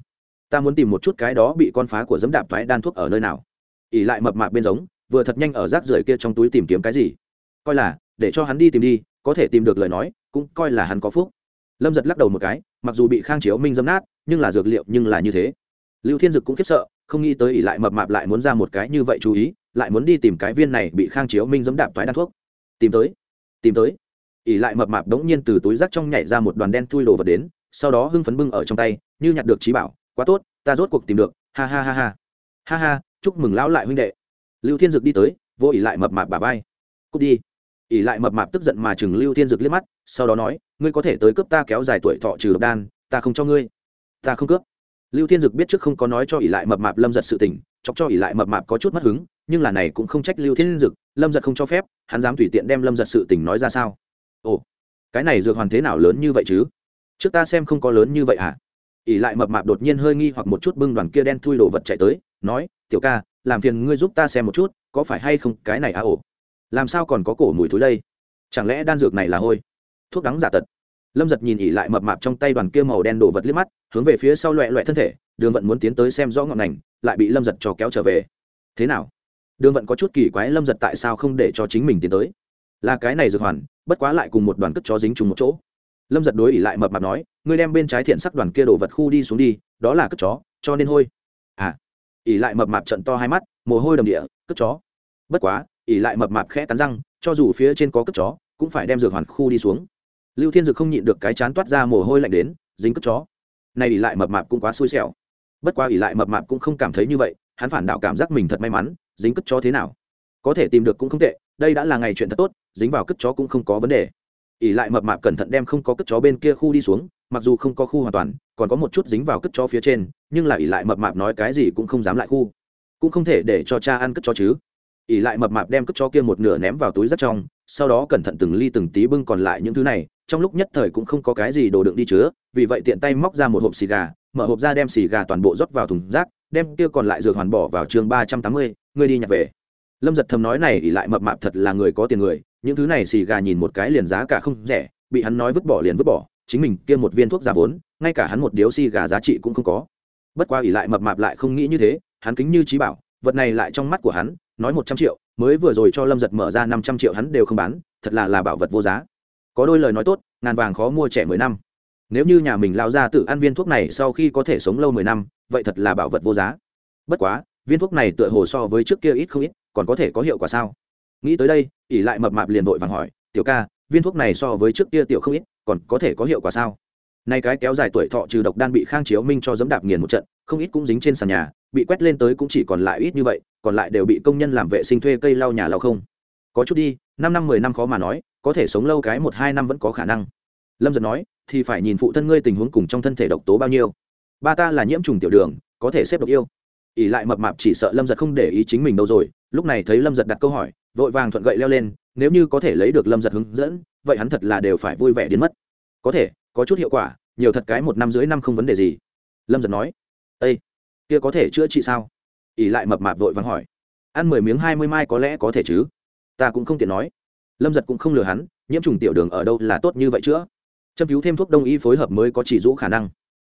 Ta muốn tìm một chút cái đó bị con phá của dấm đạp thoái đan thuốc ở nơi nào. Ỉ lại mập mạp bên giống, vừa thật nhanh ở rác rưởi kia trong túi tìm kiếm cái gì. Coi là, để cho hắn đi tìm đi có thể tìm được lời nói, cũng coi là hắn có phúc. Lâm giật lắc đầu một cái, mặc dù bị khang chiếu minh dâm nát, nhưng là dược liệu nhưng là như thế. Lưu thiên dực cũng khiếp sợ, không nghĩ tới ỉ lại mập mạp lại muốn ra một cái như vậy chú ý, lại muốn đi tìm cái viên này bị khang chiếu minh dẫm đạp toái đan thuốc. Tìm tới tìm tới. Ỉ lại mập mạp đống nhiên từ túi rác trong nhảy ra một đoàn đen thui đồ vật đến, sau đó hưng phấn bưng ở trong tay, như nhặt được trí bảo, quá tốt, ta rốt cuộc tìm được. Ha ha ha ha. Ha ha, chúc mừng lão lại huynh đệ. Lưu thiên dực đi tới vô ỉ lại mập mạp bà vai. Cút đi ỉ lại mập mạp tức giận mà chừng lưu thiên dực liếc mắt, sau đó nói, ngươi có thể tới cướp ta kéo dài tuổi thọ trừ độc đan, ta không cho ngươi. Ta không cướp. Lưu thiên dực biết trước không có nói cho ỉ lại mập mạp lâm giật sự tình, chọc cho ỉ lại mập mạp có chút mất hứng, nhưng là này cũng không trách lưu thiên dực, lâm giật không cho phép, hắn dám tùy tiện đem lâm giật sự tình nói ra sao? Ồ, cái này dược hoàn thế nào lớn như vậy chứ? Trước ta xem không có lớn như vậy à? ỉ lại mập mạp đột nhiên hơi nghi hoặc một chút bưng đoàn kia đen thui đồ vật chạy tới, nói, tiểu ca, làm phiền ngươi giúp ta xem một chút, có phải hay không cái này à ồ làm sao còn có cổ mùi thối đây? Chẳng lẽ đan dược này là hôi? Thuốc đắng giả tật. Lâm giật nhìn ỉ lại mập mạp trong tay đoàn kia màu đen đổ vật liếc mắt, hướng về phía sau loẹ loẹ thân thể, đường vận muốn tiến tới xem rõ ngọn ngành, lại bị lâm giật cho kéo trở về. Thế nào? Đường vận có chút kỳ quái lâm giật tại sao không để cho chính mình tiến tới? Là cái này dược hoàn, bất quá lại cùng một đoàn cất chó dính chung một chỗ. Lâm giật đối ỉ lại mập mạp nói, ngươi đem bên trái thiện sắc đoàn kia đổ vật khu đi xuống đi, đó là cất chó, cho nên hôi. À. ỉ lại mập mạp trận to hai mắt, mồ hôi đầm địa, cất chó. Bất quá ỉ lại mập mạp khẽ cắn răng, cho dù phía trên có cất chó, cũng phải đem dược hoàn khu đi xuống. Lưu thiên dược không nhịn được cái chán toát ra mồ hôi lạnh đến, dính cất chó. Này ỉ lại mập mạp cũng quá xui xẻo. Bất quá ỉ lại mập mạp cũng không cảm thấy như vậy, hắn phản đạo cảm giác mình thật may mắn, dính cất chó thế nào? Có thể tìm được cũng không tệ, đây đã là ngày chuyện thật tốt, dính vào cất chó cũng không có vấn đề. Ỉ lại mập mạp cẩn thận đem không có cất chó bên kia khu đi xuống, mặc dù không có khu hoàn toàn, còn có một chút dính vào cất chó phía trên, nhưng là ỉ lại mập mạp nói cái gì cũng không dám lại khu. Cũng không thể để cho cha ăn cất chó chứ ỉ lại mập mạp đem cất cho kia một nửa ném vào túi rất trong, sau đó cẩn thận từng ly từng tí bưng còn lại những thứ này, trong lúc nhất thời cũng không có cái gì đồ đựng đi chứa, vì vậy tiện tay móc ra một hộp xì gà, mở hộp ra đem xì gà toàn bộ rót vào thùng rác, đem kia còn lại dược hoàn bỏ vào chương ba trăm tám mươi, ngươi đi nhặt về. Lâm giật thầm nói này ỉ lại mập mạp thật là người có tiền người, những thứ này xì gà nhìn một cái liền giá cả không rẻ, bị hắn nói vứt bỏ liền vứt bỏ, chính mình kia một viên thuốc giả vốn, ngay cả hắn một điếu xì gà giá trị cũng không có. Bất qua ỉ lại mập mạp lại không nghĩ như thế, hắn kính như trí bảo, vật này lại trong mắt của hắn nói một trăm triệu, mới vừa rồi cho lâm giật mở ra năm trăm triệu hắn đều không bán, thật là là bảo vật vô giá. Có đôi lời nói tốt, ngàn vàng khó mua trẻ mười năm. Nếu như nhà mình lao ra tự ăn viên thuốc này sau khi có thể sống lâu mười năm, vậy thật là bảo vật vô giá. Bất quá, viên thuốc này tựa hồ so với trước kia ít không ít, còn có thể có hiệu quả sao? Nghĩ tới đây ỉ lại mập mạp liền vội vàng hỏi, tiểu ca, viên thuốc này so với trước kia tiểu không ít, còn có thể có hiệu quả sao? Nay cái kéo dài tuổi thọ trừ độc đan bị khang chiếu minh cho dẫm đạp nghiền một trận, không ít cũng dính trên sàn nhà, bị quét lên tới cũng chỉ còn lại ít như vậy, còn lại đều bị công nhân làm vệ sinh thuê cây lau nhà lau không. Có chút đi, năm năm mười năm khó mà nói, có thể sống lâu cái một hai năm vẫn có khả năng. Lâm giật nói, thì phải nhìn phụ thân ngươi tình huống cùng trong thân thể độc tố bao nhiêu. Ba ta là nhiễm trùng tiểu đường, có thể xếp độc yêu. Ỉ lại mập mạp chỉ sợ lâm giật không để ý chính mình đâu rồi, lúc này thấy lâm giật đặt câu hỏi, vội vàng thuận gậy leo lên, nếu như có thể lấy được lâm giật hướng dẫn, vậy hắn thật là đều phải vui vẻ đến mất. Có thể có chút hiệu quả, nhiều thật cái một năm dưới năm không vấn đề gì. Lâm giật nói ây kia có thể chữa trị sao? ỉ lại mập mạp vội vàng hỏi, ăn mười miếng hai mươi mai có lẽ có thể chứ? Ta cũng không tiện nói. Lâm giật cũng không lừa hắn, nhiễm trùng tiểu đường ở đâu là tốt như vậy chữa? Châm cứu thêm thuốc đông y phối hợp mới có chỉ rũ khả năng.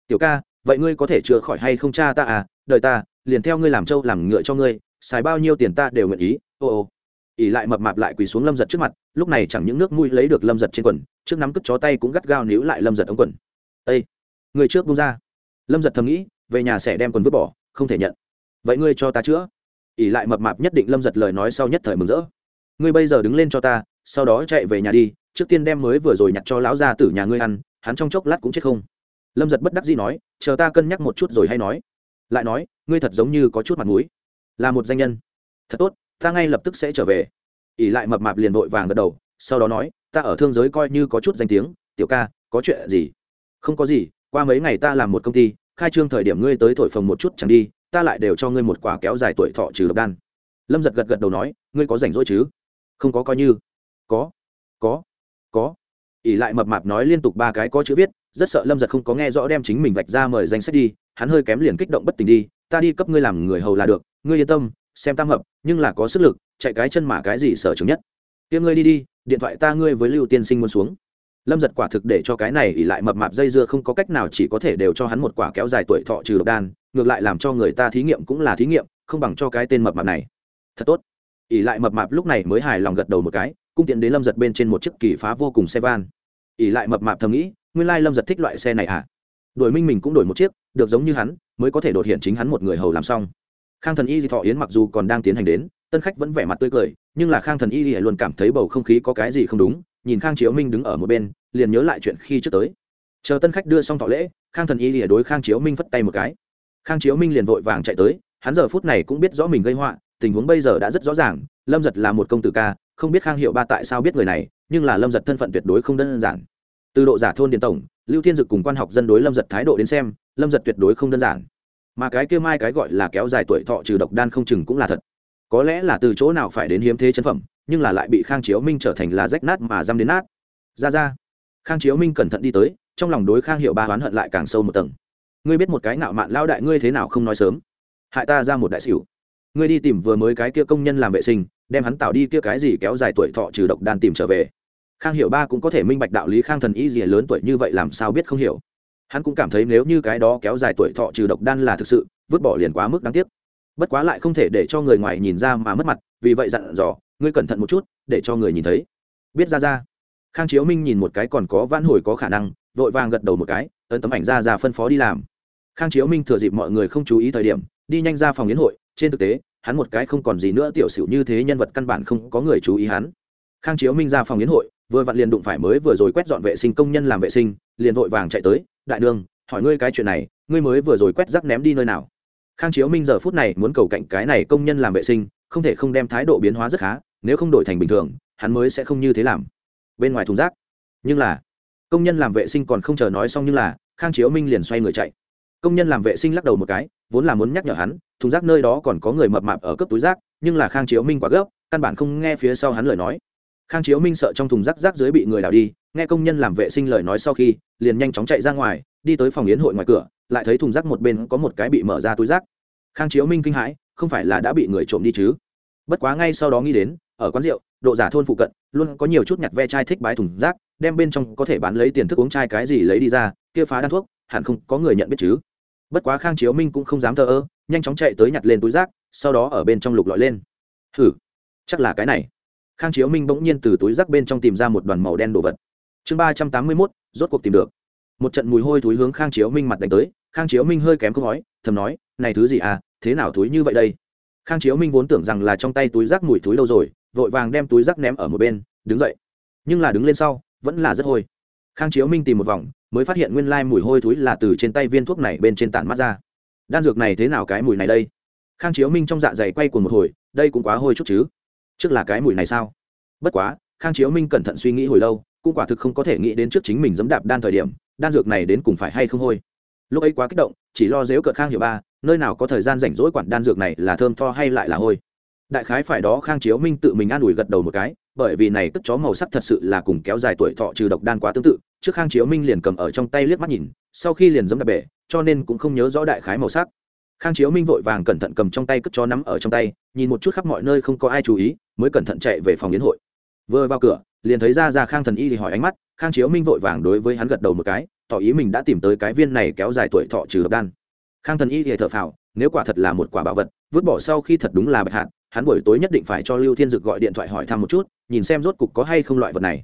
Tiểu ca, vậy ngươi có thể chữa khỏi hay không cha ta à? Đợi ta, liền theo ngươi làm trâu làm ngựa cho ngươi, xài bao nhiêu tiền ta đều nguyện ý. Ô ô. ỉ lại mập mạp lại quỳ xuống lâm giật trước mặt, lúc này chẳng những nước mũi lấy được lâm giật trên quần trước nắm cất chó tay cũng gắt gao níu lại lâm giật ống quần. Ây người trước bung ra. Lâm giật thầm nghĩ, về nhà sẽ đem quần vứt bỏ, không thể nhận. Vậy ngươi cho ta chữa. Ỉ lại mập mạp nhất định lâm giật lời nói sau nhất thời mừng rỡ. Ngươi bây giờ đứng lên cho ta, sau đó chạy về nhà đi, trước tiên đem mới vừa rồi nhặt cho lão gia tử nhà ngươi ăn, hắn trong chốc lát cũng chết không? Lâm giật bất đắc dĩ nói, chờ ta cân nhắc một chút rồi hay nói. Lại nói, ngươi thật giống như có chút mặt mũi. Là một danh nhân. Thật tốt, ta ngay lập tức sẽ trở về. Ỉ lại mập mạp liền vội vàng gật đầu, sau đó nói ta ở thương giới coi như có chút danh tiếng, tiểu ca, có chuyện gì? Không có gì, qua mấy ngày ta làm một công ty, khai trương thời điểm ngươi tới thổi phồng một chút chẳng đi, ta lại đều cho ngươi một quả kéo dài tuổi thọ trừ độc đan. Lâm giật gật gật đầu nói, ngươi có rảnh rỗi chứ? Không có coi như. Có có có. ỉ lại mập mạp nói liên tục ba cái có chữ viết, rất sợ lâm giật không có nghe rõ đem chính mình vạch ra mời danh sách đi, hắn hơi kém liền kích động bất tình đi, ta đi cấp ngươi làm người hầu là được, ngươi yên tâm, xem tam hợp, nhưng là có sức lực, chạy cái chân mà cái gì sở chứng nhất kia ngươi đi đi, điện thoại ta ngươi với lưu tiên sinh muốn xuống. Lâm giật quả thực để cho cái này ỉ lại mập mạp dây dưa không có cách nào chỉ có thể đều cho hắn một quả kéo dài tuổi thọ trừ độc đan, ngược lại làm cho người ta thí nghiệm cũng là thí nghiệm, không bằng cho cái tên mập mạp này. Thật tốt. Ỉ lại mập mạp lúc này mới hài lòng gật đầu một cái, cung tiện đến lâm giật bên trên một chiếc kỳ phá vô cùng xe van. Ỉ lại mập mạp thầm nghĩ, nguyên lai lâm giật thích loại xe này à đổi minh mình cũng đổi một chiếc, được giống như hắn, mới có thể đột hiện chính hắn một người hầu làm xong. Khang thần y di thọ yến mặc dù còn đang tiến hành đến, tân khách vẫn vẻ mặt tươi cười nhưng là khang thần y thì luôn cảm thấy bầu không khí có cái gì không đúng, nhìn khang chiếu minh đứng ở một bên, liền nhớ lại chuyện khi trước tới. Chờ tân khách đưa xong thọ lễ, khang thần y lìa đối khang chiếu minh phất tay một cái. Khang chiếu minh liền vội vàng chạy tới, hắn giờ phút này cũng biết rõ mình gây họa, tình huống bây giờ đã rất rõ ràng, lâm giật là một công tử ca, không biết khang hiệu ba tại sao biết người này, nhưng là lâm giật thân phận tuyệt đối không đơn giản. Từ độ giả thôn điện tổng, lưu thiên dực cùng quan học dân đối lâm giật thái độ đến xem, lâm giật tuyệt đối không đơn giản. Mà cái kia mai cái gọi là kéo dài tuổi thọ trừ độc đan không chừng cũng là thật có lẽ là từ chỗ nào phải đến hiếm thế chân phẩm, nhưng là lại bị khang chiếu minh trở thành là rách nát mà dăm đến nát. Ra ra. Khang chiếu minh cẩn thận đi tới, trong lòng đối khang hiệu ba oán hận lại càng sâu một tầng. Ngươi biết một cái nạo mạn lao đại ngươi thế nào không nói sớm? Hại ta ra một đại xỉu. Ngươi đi tìm vừa mới cái kia công nhân làm vệ sinh, đem hắn tạo đi kia cái gì kéo dài tuổi thọ trừ độc đan tìm trở về. Khang hiệu ba cũng có thể minh bạch đạo lý khang thần ý gì lớn tuổi như vậy làm sao biết không hiểu. Hắn cũng cảm thấy nếu như cái đó kéo dài tuổi thọ trừ độc đan là thực sự, vứt bỏ liền quá mức đáng tiếc bất quá lại không thể để cho người ngoài nhìn ra mà mất mặt, vì vậy dặn dò, ngươi cẩn thận một chút, để cho người nhìn thấy. Biết ra ra khang chiếu minh nhìn một cái còn có vãn hồi có khả năng, vội vàng gật đầu một cái, ấn tấm ảnh ra ra phân phó đi làm. Khang chiếu minh thừa dịp mọi người không chú ý thời điểm, đi nhanh ra phòng yến hội, trên thực tế, hắn một cái không còn gì nữa tiểu xỉu như thế nhân vật căn bản không có người chú ý hắn. Khang chiếu minh ra phòng yến hội, vừa vặn liền đụng phải mới vừa rồi quét dọn vệ sinh công nhân làm vệ sinh, liền vội vàng chạy tới, đại đương hỏi ngươi cái chuyện này, ngươi mới vừa rồi quét rác ném đi nơi nào? Khang chiếu minh giờ phút này muốn cầu cạnh cái này công nhân làm vệ sinh, không thể không đem thái độ biến hóa rất khá, nếu không đổi thành bình thường, hắn mới sẽ không như thế làm. Bên ngoài thùng rác. Nhưng là, công nhân làm vệ sinh còn không chờ nói xong nhưng là, khang chiếu minh liền xoay người chạy. Công nhân làm vệ sinh lắc đầu một cái, vốn là muốn nhắc nhở hắn, thùng rác nơi đó còn có người mập mạp ở cấp túi rác, nhưng là khang chiếu minh quá gấp, căn bản không nghe phía sau hắn lời nói khang chiếu minh sợ trong thùng rác rác dưới bị người đào đi, nghe công nhân làm vệ sinh lời nói sau khi, liền nhanh chóng chạy ra ngoài, đi tới phòng yến hội ngoài cửa, lại thấy thùng rác một bên có một cái bị mở ra túi rác. Khang chiếu minh kinh hãi, không phải là đã bị người trộm đi chứ? Bất quá ngay sau đó nghĩ đến, ở quán rượu, độ giả thôn phụ cận, luôn có nhiều chút nhặt ve chai thích bái thùng rác, đem bên trong có thể bán lấy tiền thức uống chai cái gì lấy đi ra, kia phá đan thuốc, hẳn không có người nhận biết chứ? Bất quá khang chiếu minh cũng không dám thờ ơ, nhanh chóng chạy tới nhặt lên túi rác, sau đó ở bên trong lục lọi lên. Hử chắc là cái này khang chiếu minh bỗng nhiên từ túi rác bên trong tìm ra một đoàn màu đen đồ vật. Chương ba trăm tám mươi mốt, rốt cuộc tìm được. Một trận mùi hôi thúi hướng khang chiếu minh mặt đánh tới. Khang chiếu minh hơi kém không nói, thầm nói, này thứ gì à thế nào túi như vậy đây? Khang chiếu minh vốn tưởng rằng là trong tay túi rác mùi thúi lâu rồi, vội vàng đem túi rác ném ở một bên, đứng dậy. Nhưng là đứng lên sau, vẫn là rất hôi. Khang chiếu minh tìm một vòng, mới phát hiện nguyên lai mùi hôi thúi là từ trên tay viên thuốc này bên trên tản mắt ra. Đan dược này thế nào cái mùi này đây? Khang chiếu minh trong dạ dày quay cuồng một hồi, đây cũng quá hôi chút chứ trước là cái mùi này sao? Bất quá, khang chiếu minh cẩn thận suy nghĩ hồi lâu, cũng quả thực không có thể nghĩ đến trước chính mình dẫm đạp đan thời điểm, đan dược này đến cùng phải hay không hôi. Lúc ấy quá kích động, chỉ lo dếu cợt khang hiệu ba, nơi nào có thời gian rảnh rỗi quản đan dược này là thơm tho hay lại là hôi. Đại khái phải đó khang chiếu minh tự mình an ủi gật đầu một cái, bởi vì này tức chó màu sắc thật sự là cùng kéo dài tuổi thọ trừ độc đan quá tương tự, trước khang chiếu minh liền cầm ở trong tay liếc mắt nhìn, sau khi liền giấm đạp bể, cho nên cũng không nhớ rõ đại khái màu sắc. Khang chiếu minh vội vàng cẩn thận cầm trong tay cất chó nắm ở trong tay, nhìn một chút khắp mọi nơi không có ai chú ý mới cẩn thận chạy về phòng yến hội. Vừa vào cửa, liền thấy ra ra khang thần y thì hỏi ánh mắt, khang chiếu minh vội vàng đối với hắn gật đầu một cái, tỏ ý mình đã tìm tới cái viên này kéo dài tuổi thọ trừ độc đan. Khang thần y thì thở phào, nếu quả thật là một quả bảo vật, vứt bỏ sau khi thật đúng là bạch hạn hắn buổi tối nhất định phải cho lưu thiên dực gọi điện thoại hỏi thăm một chút, nhìn xem rốt cục có hay không loại vật này.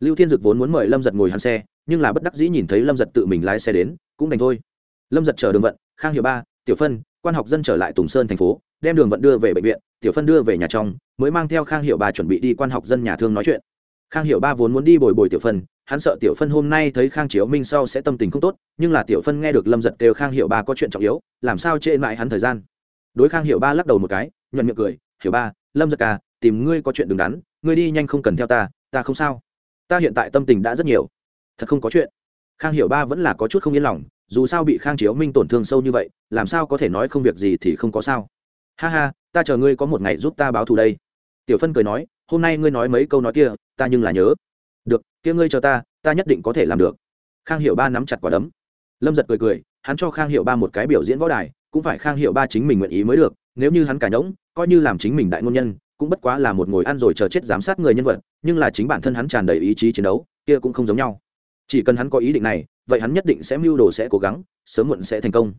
Lưu thiên dực vốn muốn mời lâm giật ngồi hắn xe, nhưng là bất đắc dĩ nhìn thấy lâm giật tự mình lái xe đến, cũng đành thôi. Lâm giật chờ đường vận, khang hiệu ba, tiểu phân, quan học dân trở lại tùng sơn thành phố đem đường vận đưa về bệnh viện, tiểu phân đưa về nhà trong, mới mang theo khang hiệu ba chuẩn bị đi quan học dân nhà thương nói chuyện. Khang hiệu ba vốn muốn đi bồi bồi tiểu phân, hắn sợ tiểu phân hôm nay thấy khang chiếu minh sau sẽ tâm tình không tốt, nhưng là tiểu phân nghe được lâm giật kêu khang hiệu ba có chuyện trọng yếu, làm sao trễ mãi hắn thời gian. Đối khang hiệu ba lắc đầu một cái, nhuận miệng cười, hiểu ba, lâm giật à tìm ngươi có chuyện đứng đắn, ngươi đi nhanh không cần theo ta ta không sao. Ta hiện tại tâm tình đã rất nhiều. Thật không có chuyện. Khang hiểu ba vẫn là có chút không yên lòng, dù sao bị khang chiếu minh tổn thương sâu như vậy, làm sao có thể nói không việc gì thì không có sao ha ha, ta chờ ngươi có một ngày giúp ta báo thù đây. Tiểu phân cười nói, hôm nay ngươi nói mấy câu nói kia, ta nhưng là nhớ. Được, kia ngươi chờ ta ta nhất định có thể làm được. Khang Hiệu ba nắm chặt quả đấm. Lâm giật cười cười, hắn cho khang Hiệu ba một cái biểu diễn võ đài, cũng phải khang Hiệu ba chính mình nguyện ý mới được, nếu như hắn cải nhỗng coi như làm chính mình đại ngôn nhân, cũng bất quá là một ngồi ăn rồi chờ chết giám sát người nhân vật, nhưng là chính bản thân hắn tràn đầy ý chí chiến đấu, kia cũng không giống nhau. Chỉ cần hắn có ý định này, vậy hắn nhất định sẽ mưu đồ sẽ cố gắng, sớm muộn sẽ thành công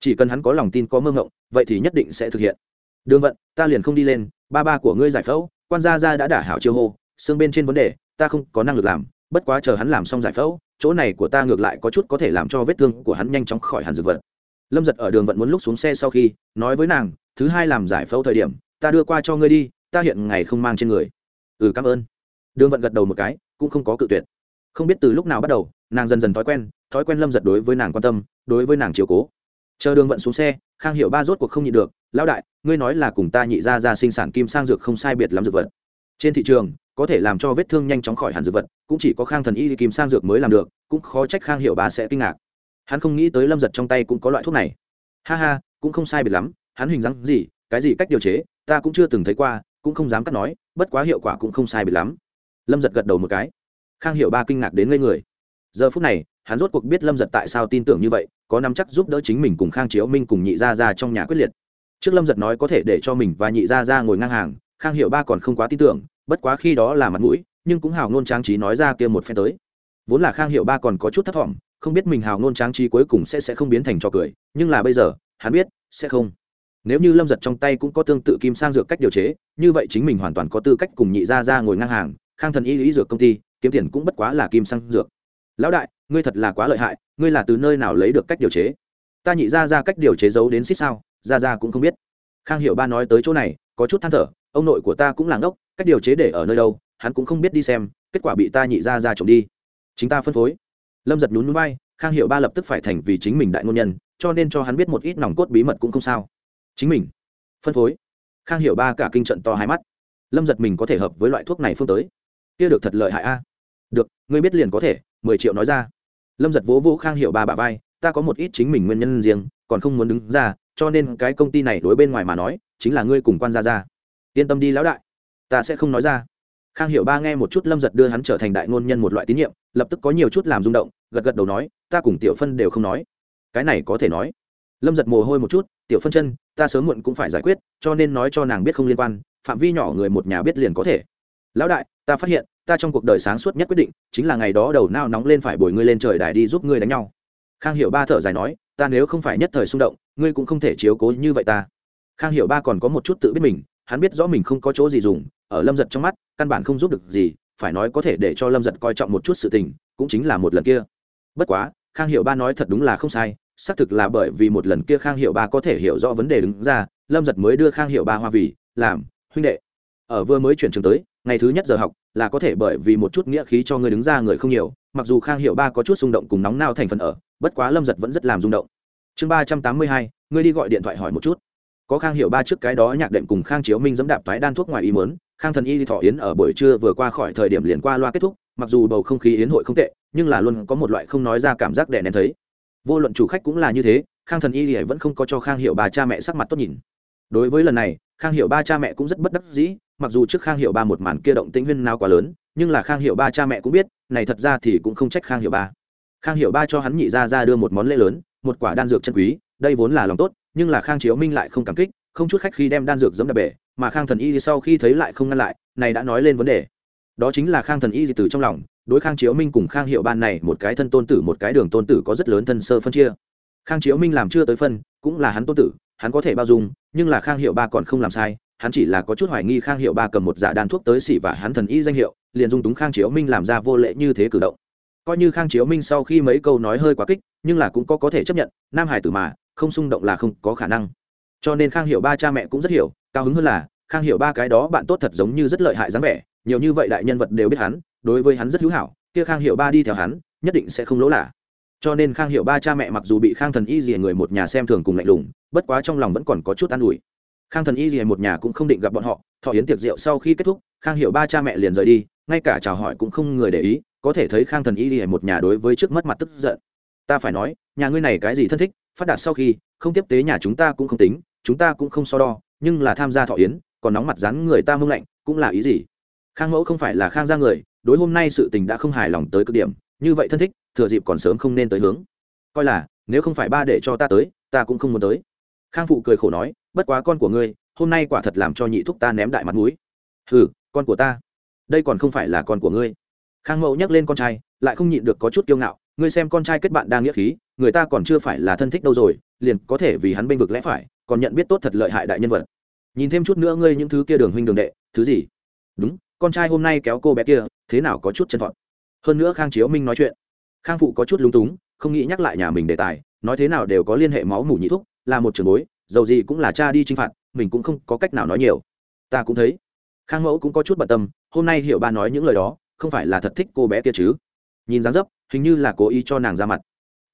chỉ cần hắn có lòng tin, có mơ ngộng, vậy thì nhất định sẽ thực hiện. Đường vận, ta liền không đi lên, ba ba của ngươi giải phẫu, quan gia gia đã đả hảo chiêu hô, xương bên trên vấn đề, ta không có năng lực làm, bất quá chờ hắn làm xong giải phẫu, chỗ này của ta ngược lại có chút có thể làm cho vết thương của hắn nhanh chóng khỏi hẳn dược vật. Lâm giật ở đường vận muốn lúc xuống xe sau khi, nói với nàng, thứ hai làm giải phẫu thời điểm, ta đưa qua cho ngươi đi, ta hiện ngày không mang trên người. Ừ cảm ơn. Đường vận gật đầu một cái, cũng không có cự tuyệt. Không biết từ lúc nào bắt đầu, nàng dần dần thói quen thói quen lâm giật đối với nàng quan tâm, đối với nàng chiều cố chờ đường vận xuống xe, khang hiểu ba rốt cuộc không nhịn được, lão đại, ngươi nói là cùng ta nhị ra ra sinh sản kim sang dược không sai biệt lắm dược vật. Trên thị trường, có thể làm cho vết thương nhanh chóng khỏi hẳn dược vật, cũng chỉ có khang thần y kim sang dược mới làm được, cũng khó trách khang hiểu ba sẽ kinh ngạc. Hắn không nghĩ tới lâm giật trong tay cũng có loại thuốc này. Ha ha, cũng không sai biệt lắm, hắn hình dáng gì, cái gì cách điều chế, ta cũng chưa từng thấy qua, cũng không dám cắt nói, bất quá hiệu quả cũng không sai biệt lắm. Lâm giật gật đầu một cái. Khang hiệu ba kinh ngạc đến ngây người. Giờ phút này, hắn rốt cuộc biết lâm giật tại sao tin tưởng như vậy có nắm chắc giúp đỡ chính mình cùng khang chiếu minh cùng nhị gia ra trong nhà quyết liệt. Trước lâm giật nói có thể để cho mình và nhị gia ra ngồi ngang hàng, khang hiệu ba còn không quá tin tưởng, bất quá khi đó là mặt mũi, nhưng cũng hào ngôn tráng trí nói ra kia một phen tới. Vốn là khang hiệu ba còn có chút thất vọng, không biết mình hào ngôn tráng trí cuối cùng sẽ sẽ không biến thành trò cười, nhưng là bây giờ, hắn biết, sẽ không. Nếu như lâm giật trong tay cũng có tương tự kim sang dược cách điều chế, như vậy chính mình hoàn toàn có tư cách cùng nhị gia ra ngồi ngang hàng, khang thần y lý dược công ty, kiếm tiền cũng bất quá là kim sang dược lão đại, ngươi thật là quá lợi hại, ngươi là từ nơi nào lấy được cách điều chế? Ta nhị ra ra cách điều chế giấu đến xích sao ra ra cũng không biết. Khang hiệu ba nói tới chỗ này, có chút than thở, ông nội của ta cũng làng đốc cách điều chế để ở nơi đâu, hắn cũng không biết đi xem, kết quả bị ta nhị ra ra trộm đi. Chính ta phân phối. Lâm giật nhún núi bay khang hiệu ba lập tức phải thành vì chính mình đại ngôn nhân, cho nên cho hắn biết một ít nòng cốt bí mật cũng không sao. Chính mình. Phân phối. Khang hiệu ba cả kinh trận to hai mắt. Lâm giật mình có thể hợp với loại thuốc này phương tới. Kia được thật lợi hại a được, ngươi biết liền có thể, mười triệu nói ra. Lâm giật vỗ vỗ khang hiệu ba bà vai, ta có một ít chính mình nguyên nhân riêng, còn không muốn đứng ra, cho nên cái công ty này đối bên ngoài mà nói, chính là ngươi cùng quan gia ra yên tâm đi lão đại, ta sẽ không nói ra. Khang hiểu ba nghe một chút lâm giật đưa hắn trở thành đại ngôn nhân một loại tín nhiệm, lập tức có nhiều chút làm rung động, gật gật đầu nói, ta cùng tiểu phân đều không nói. Cái này có thể nói. Lâm giật mồ hôi một chút, tiểu phân chân, ta sớm muộn cũng phải giải quyết, cho nên nói cho nàng biết không liên quan, phạm vi nhỏ người một nhà biết liền có thể. Lão đại, ta phát hiện ta trong cuộc đời sáng suốt nhất quyết định, chính là ngày đó đầu nao nóng lên phải bồi ngươi lên trời đài đi giúp ngươi đánh nhau. Khang hiểu ba thở dài nói, ta nếu không phải nhất thời xung động, ngươi cũng không thể chiếu cố như vậy ta. Khang hiểu ba còn có một chút tự biết mình, hắn biết rõ mình không có chỗ gì dùng, ở lâm giật trong mắt, căn bản không giúp được gì, phải nói có thể để cho lâm giật coi trọng một chút sự tình, cũng chính là một lần kia. Bất quá, khang Hiệu ba nói thật đúng là không sai, xác thực là bởi vì một lần kia khang Hiệu ba có thể hiểu rõ vấn đề đứng ra, lâm giật mới đưa khang Hiệu ba hoa vì, làm, huynh đệ ở vừa mới chuyển trường tới, ngày thứ nhất giờ học là có thể bởi vì một chút nghĩa khí cho người đứng ra người không nhiều, mặc dù khang hiệu ba có chút xung động cùng nóng nao thành phần ở, bất quá lâm giật vẫn rất làm rung động. Chương ba trăm tám mươi hai, ngươi đi gọi điện thoại hỏi một chút. Có khang hiệu ba trước cái đó nhạc đệm cùng khang chiếu minh dẫm đạp thoái đan thuốc ngoài ý mớn khang thần y thọ yến ở buổi trưa vừa qua khỏi thời điểm liền qua loa kết thúc, mặc dù bầu không khí yến hội không tệ, nhưng là luôn có một loại không nói ra cảm giác đè nén thấy. Vô luận chủ khách cũng là như thế, khang thần y vẫn không có cho khang hiệu bà cha mẹ sắc mặt tốt nhìn đối với lần này, khang hiệu ba cha mẹ cũng rất bất đắc dĩ, mặc dù trước khang hiệu ba một màn kia động tĩnh huyên nào quá lớn, nhưng là khang hiệu ba cha mẹ cũng biết, này thật ra thì cũng không trách khang hiệu ba. Khang hiệu ba cho hắn nhị ra ra đưa một món lễ lớn, một quả đan dược chân quý, đây vốn là lòng tốt, nhưng là khang chiếu minh lại không cảm kích, không chút khách khi đem đan dược giấm đập bể, mà khang thần y sau khi thấy lại không ngăn lại, này đã nói lên vấn đề. Đó chính là khang thần y từ trong lòng, đối khang chiếu minh cùng khang hiệu ban này một cái thân tôn tử, một cái đường tôn tử có rất lớn thân sơ phân chia. Khang chiếu minh làm chưa tới phân, cũng là hắn tôn tử hắn có thể bao dung, nhưng là khang hiệu ba còn không làm sai, hắn chỉ là có chút hoài nghi khang hiệu ba cầm một giả đan thuốc tới xỉ và hắn thần y danh hiệu, liền dung túng khang chiếu minh làm ra vô lệ như thế cử động. Coi như khang chiếu minh sau khi mấy câu nói hơi quá kích, nhưng là cũng có có thể chấp nhận, nam hải tử mà, không xung động là không có khả năng. Cho nên khang hiệu ba cha mẹ cũng rất hiểu, cao hứng hơn là, khang hiệu ba cái đó bạn tốt thật giống như rất lợi hại dáng vẻ, nhiều như vậy đại nhân vật đều biết hắn, đối với hắn rất hữu hảo, kia khang hiệu ba đi theo hắn, nhất định sẽ không lỗ lạ cho nên khang hiệu ba cha mẹ mặc dù bị khang thần y dìa người một nhà xem thường cùng lạnh lùng, bất quá trong lòng vẫn còn có chút an ủi. Khang thần y dìa một nhà cũng không định gặp bọn họ, thọ yến tiệc rượu sau khi kết thúc, khang hiệu ba cha mẹ liền rời đi, ngay cả chào hỏi cũng không người để ý, có thể thấy khang thần y dìa một nhà đối với trước mất mặt tức giận. Ta phải nói, nhà ngươi này cái gì thân thích, phát đạt sau khi, không tiếp tế nhà chúng ta cũng không tính, chúng ta cũng không so đo, nhưng là tham gia thọ yến, còn nóng mặt rắn người ta mông lạnh cũng là ý gì? Khang mẫu không phải là khang gia người, đối hôm nay sự tình đã không hài lòng tới cực điểm, như vậy thân thích thừa dịp còn sớm không nên tới hướng. Coi là, nếu không phải ba để cho ta tới, ta cũng không muốn tới. Khang phụ cười khổ nói, bất quá con của ngươi, hôm nay quả thật làm cho nhị thúc ta ném đại mặt mũi. Hừ, con của ta? Đây còn không phải là con của ngươi. Khang mẫu nhắc lên con trai, lại không nhịn được có chút kiêu ngạo, ngươi xem con trai kết bạn đang nghĩa khí, người ta còn chưa phải là thân thích đâu rồi, liền có thể vì hắn bênh vực lẽ phải, còn nhận biết tốt thật lợi hại đại nhân vật. Nhìn thêm chút nữa ngươi những thứ kia đường huynh đường đệ, thứ gì? Đúng, con trai hôm nay kéo cô bé kia, thế nào có chút chân thọn hơn nữa khang chiếu minh nói chuyện khang phụ có chút lúng túng, không nghĩ nhắc lại nhà mình đề tài, nói thế nào đều có liên hệ máu mủ nhị thúc, là một trường bối dầu gì cũng là cha đi chinh phạt, mình cũng không có cách nào nói nhiều. Ta cũng thấy. Khang mẫu cũng có chút bận tâm, hôm nay hiểu ba nói những lời đó, không phải là thật thích cô bé kia chứ? Nhìn dáng dấp, hình như là cố ý cho nàng ra mặt.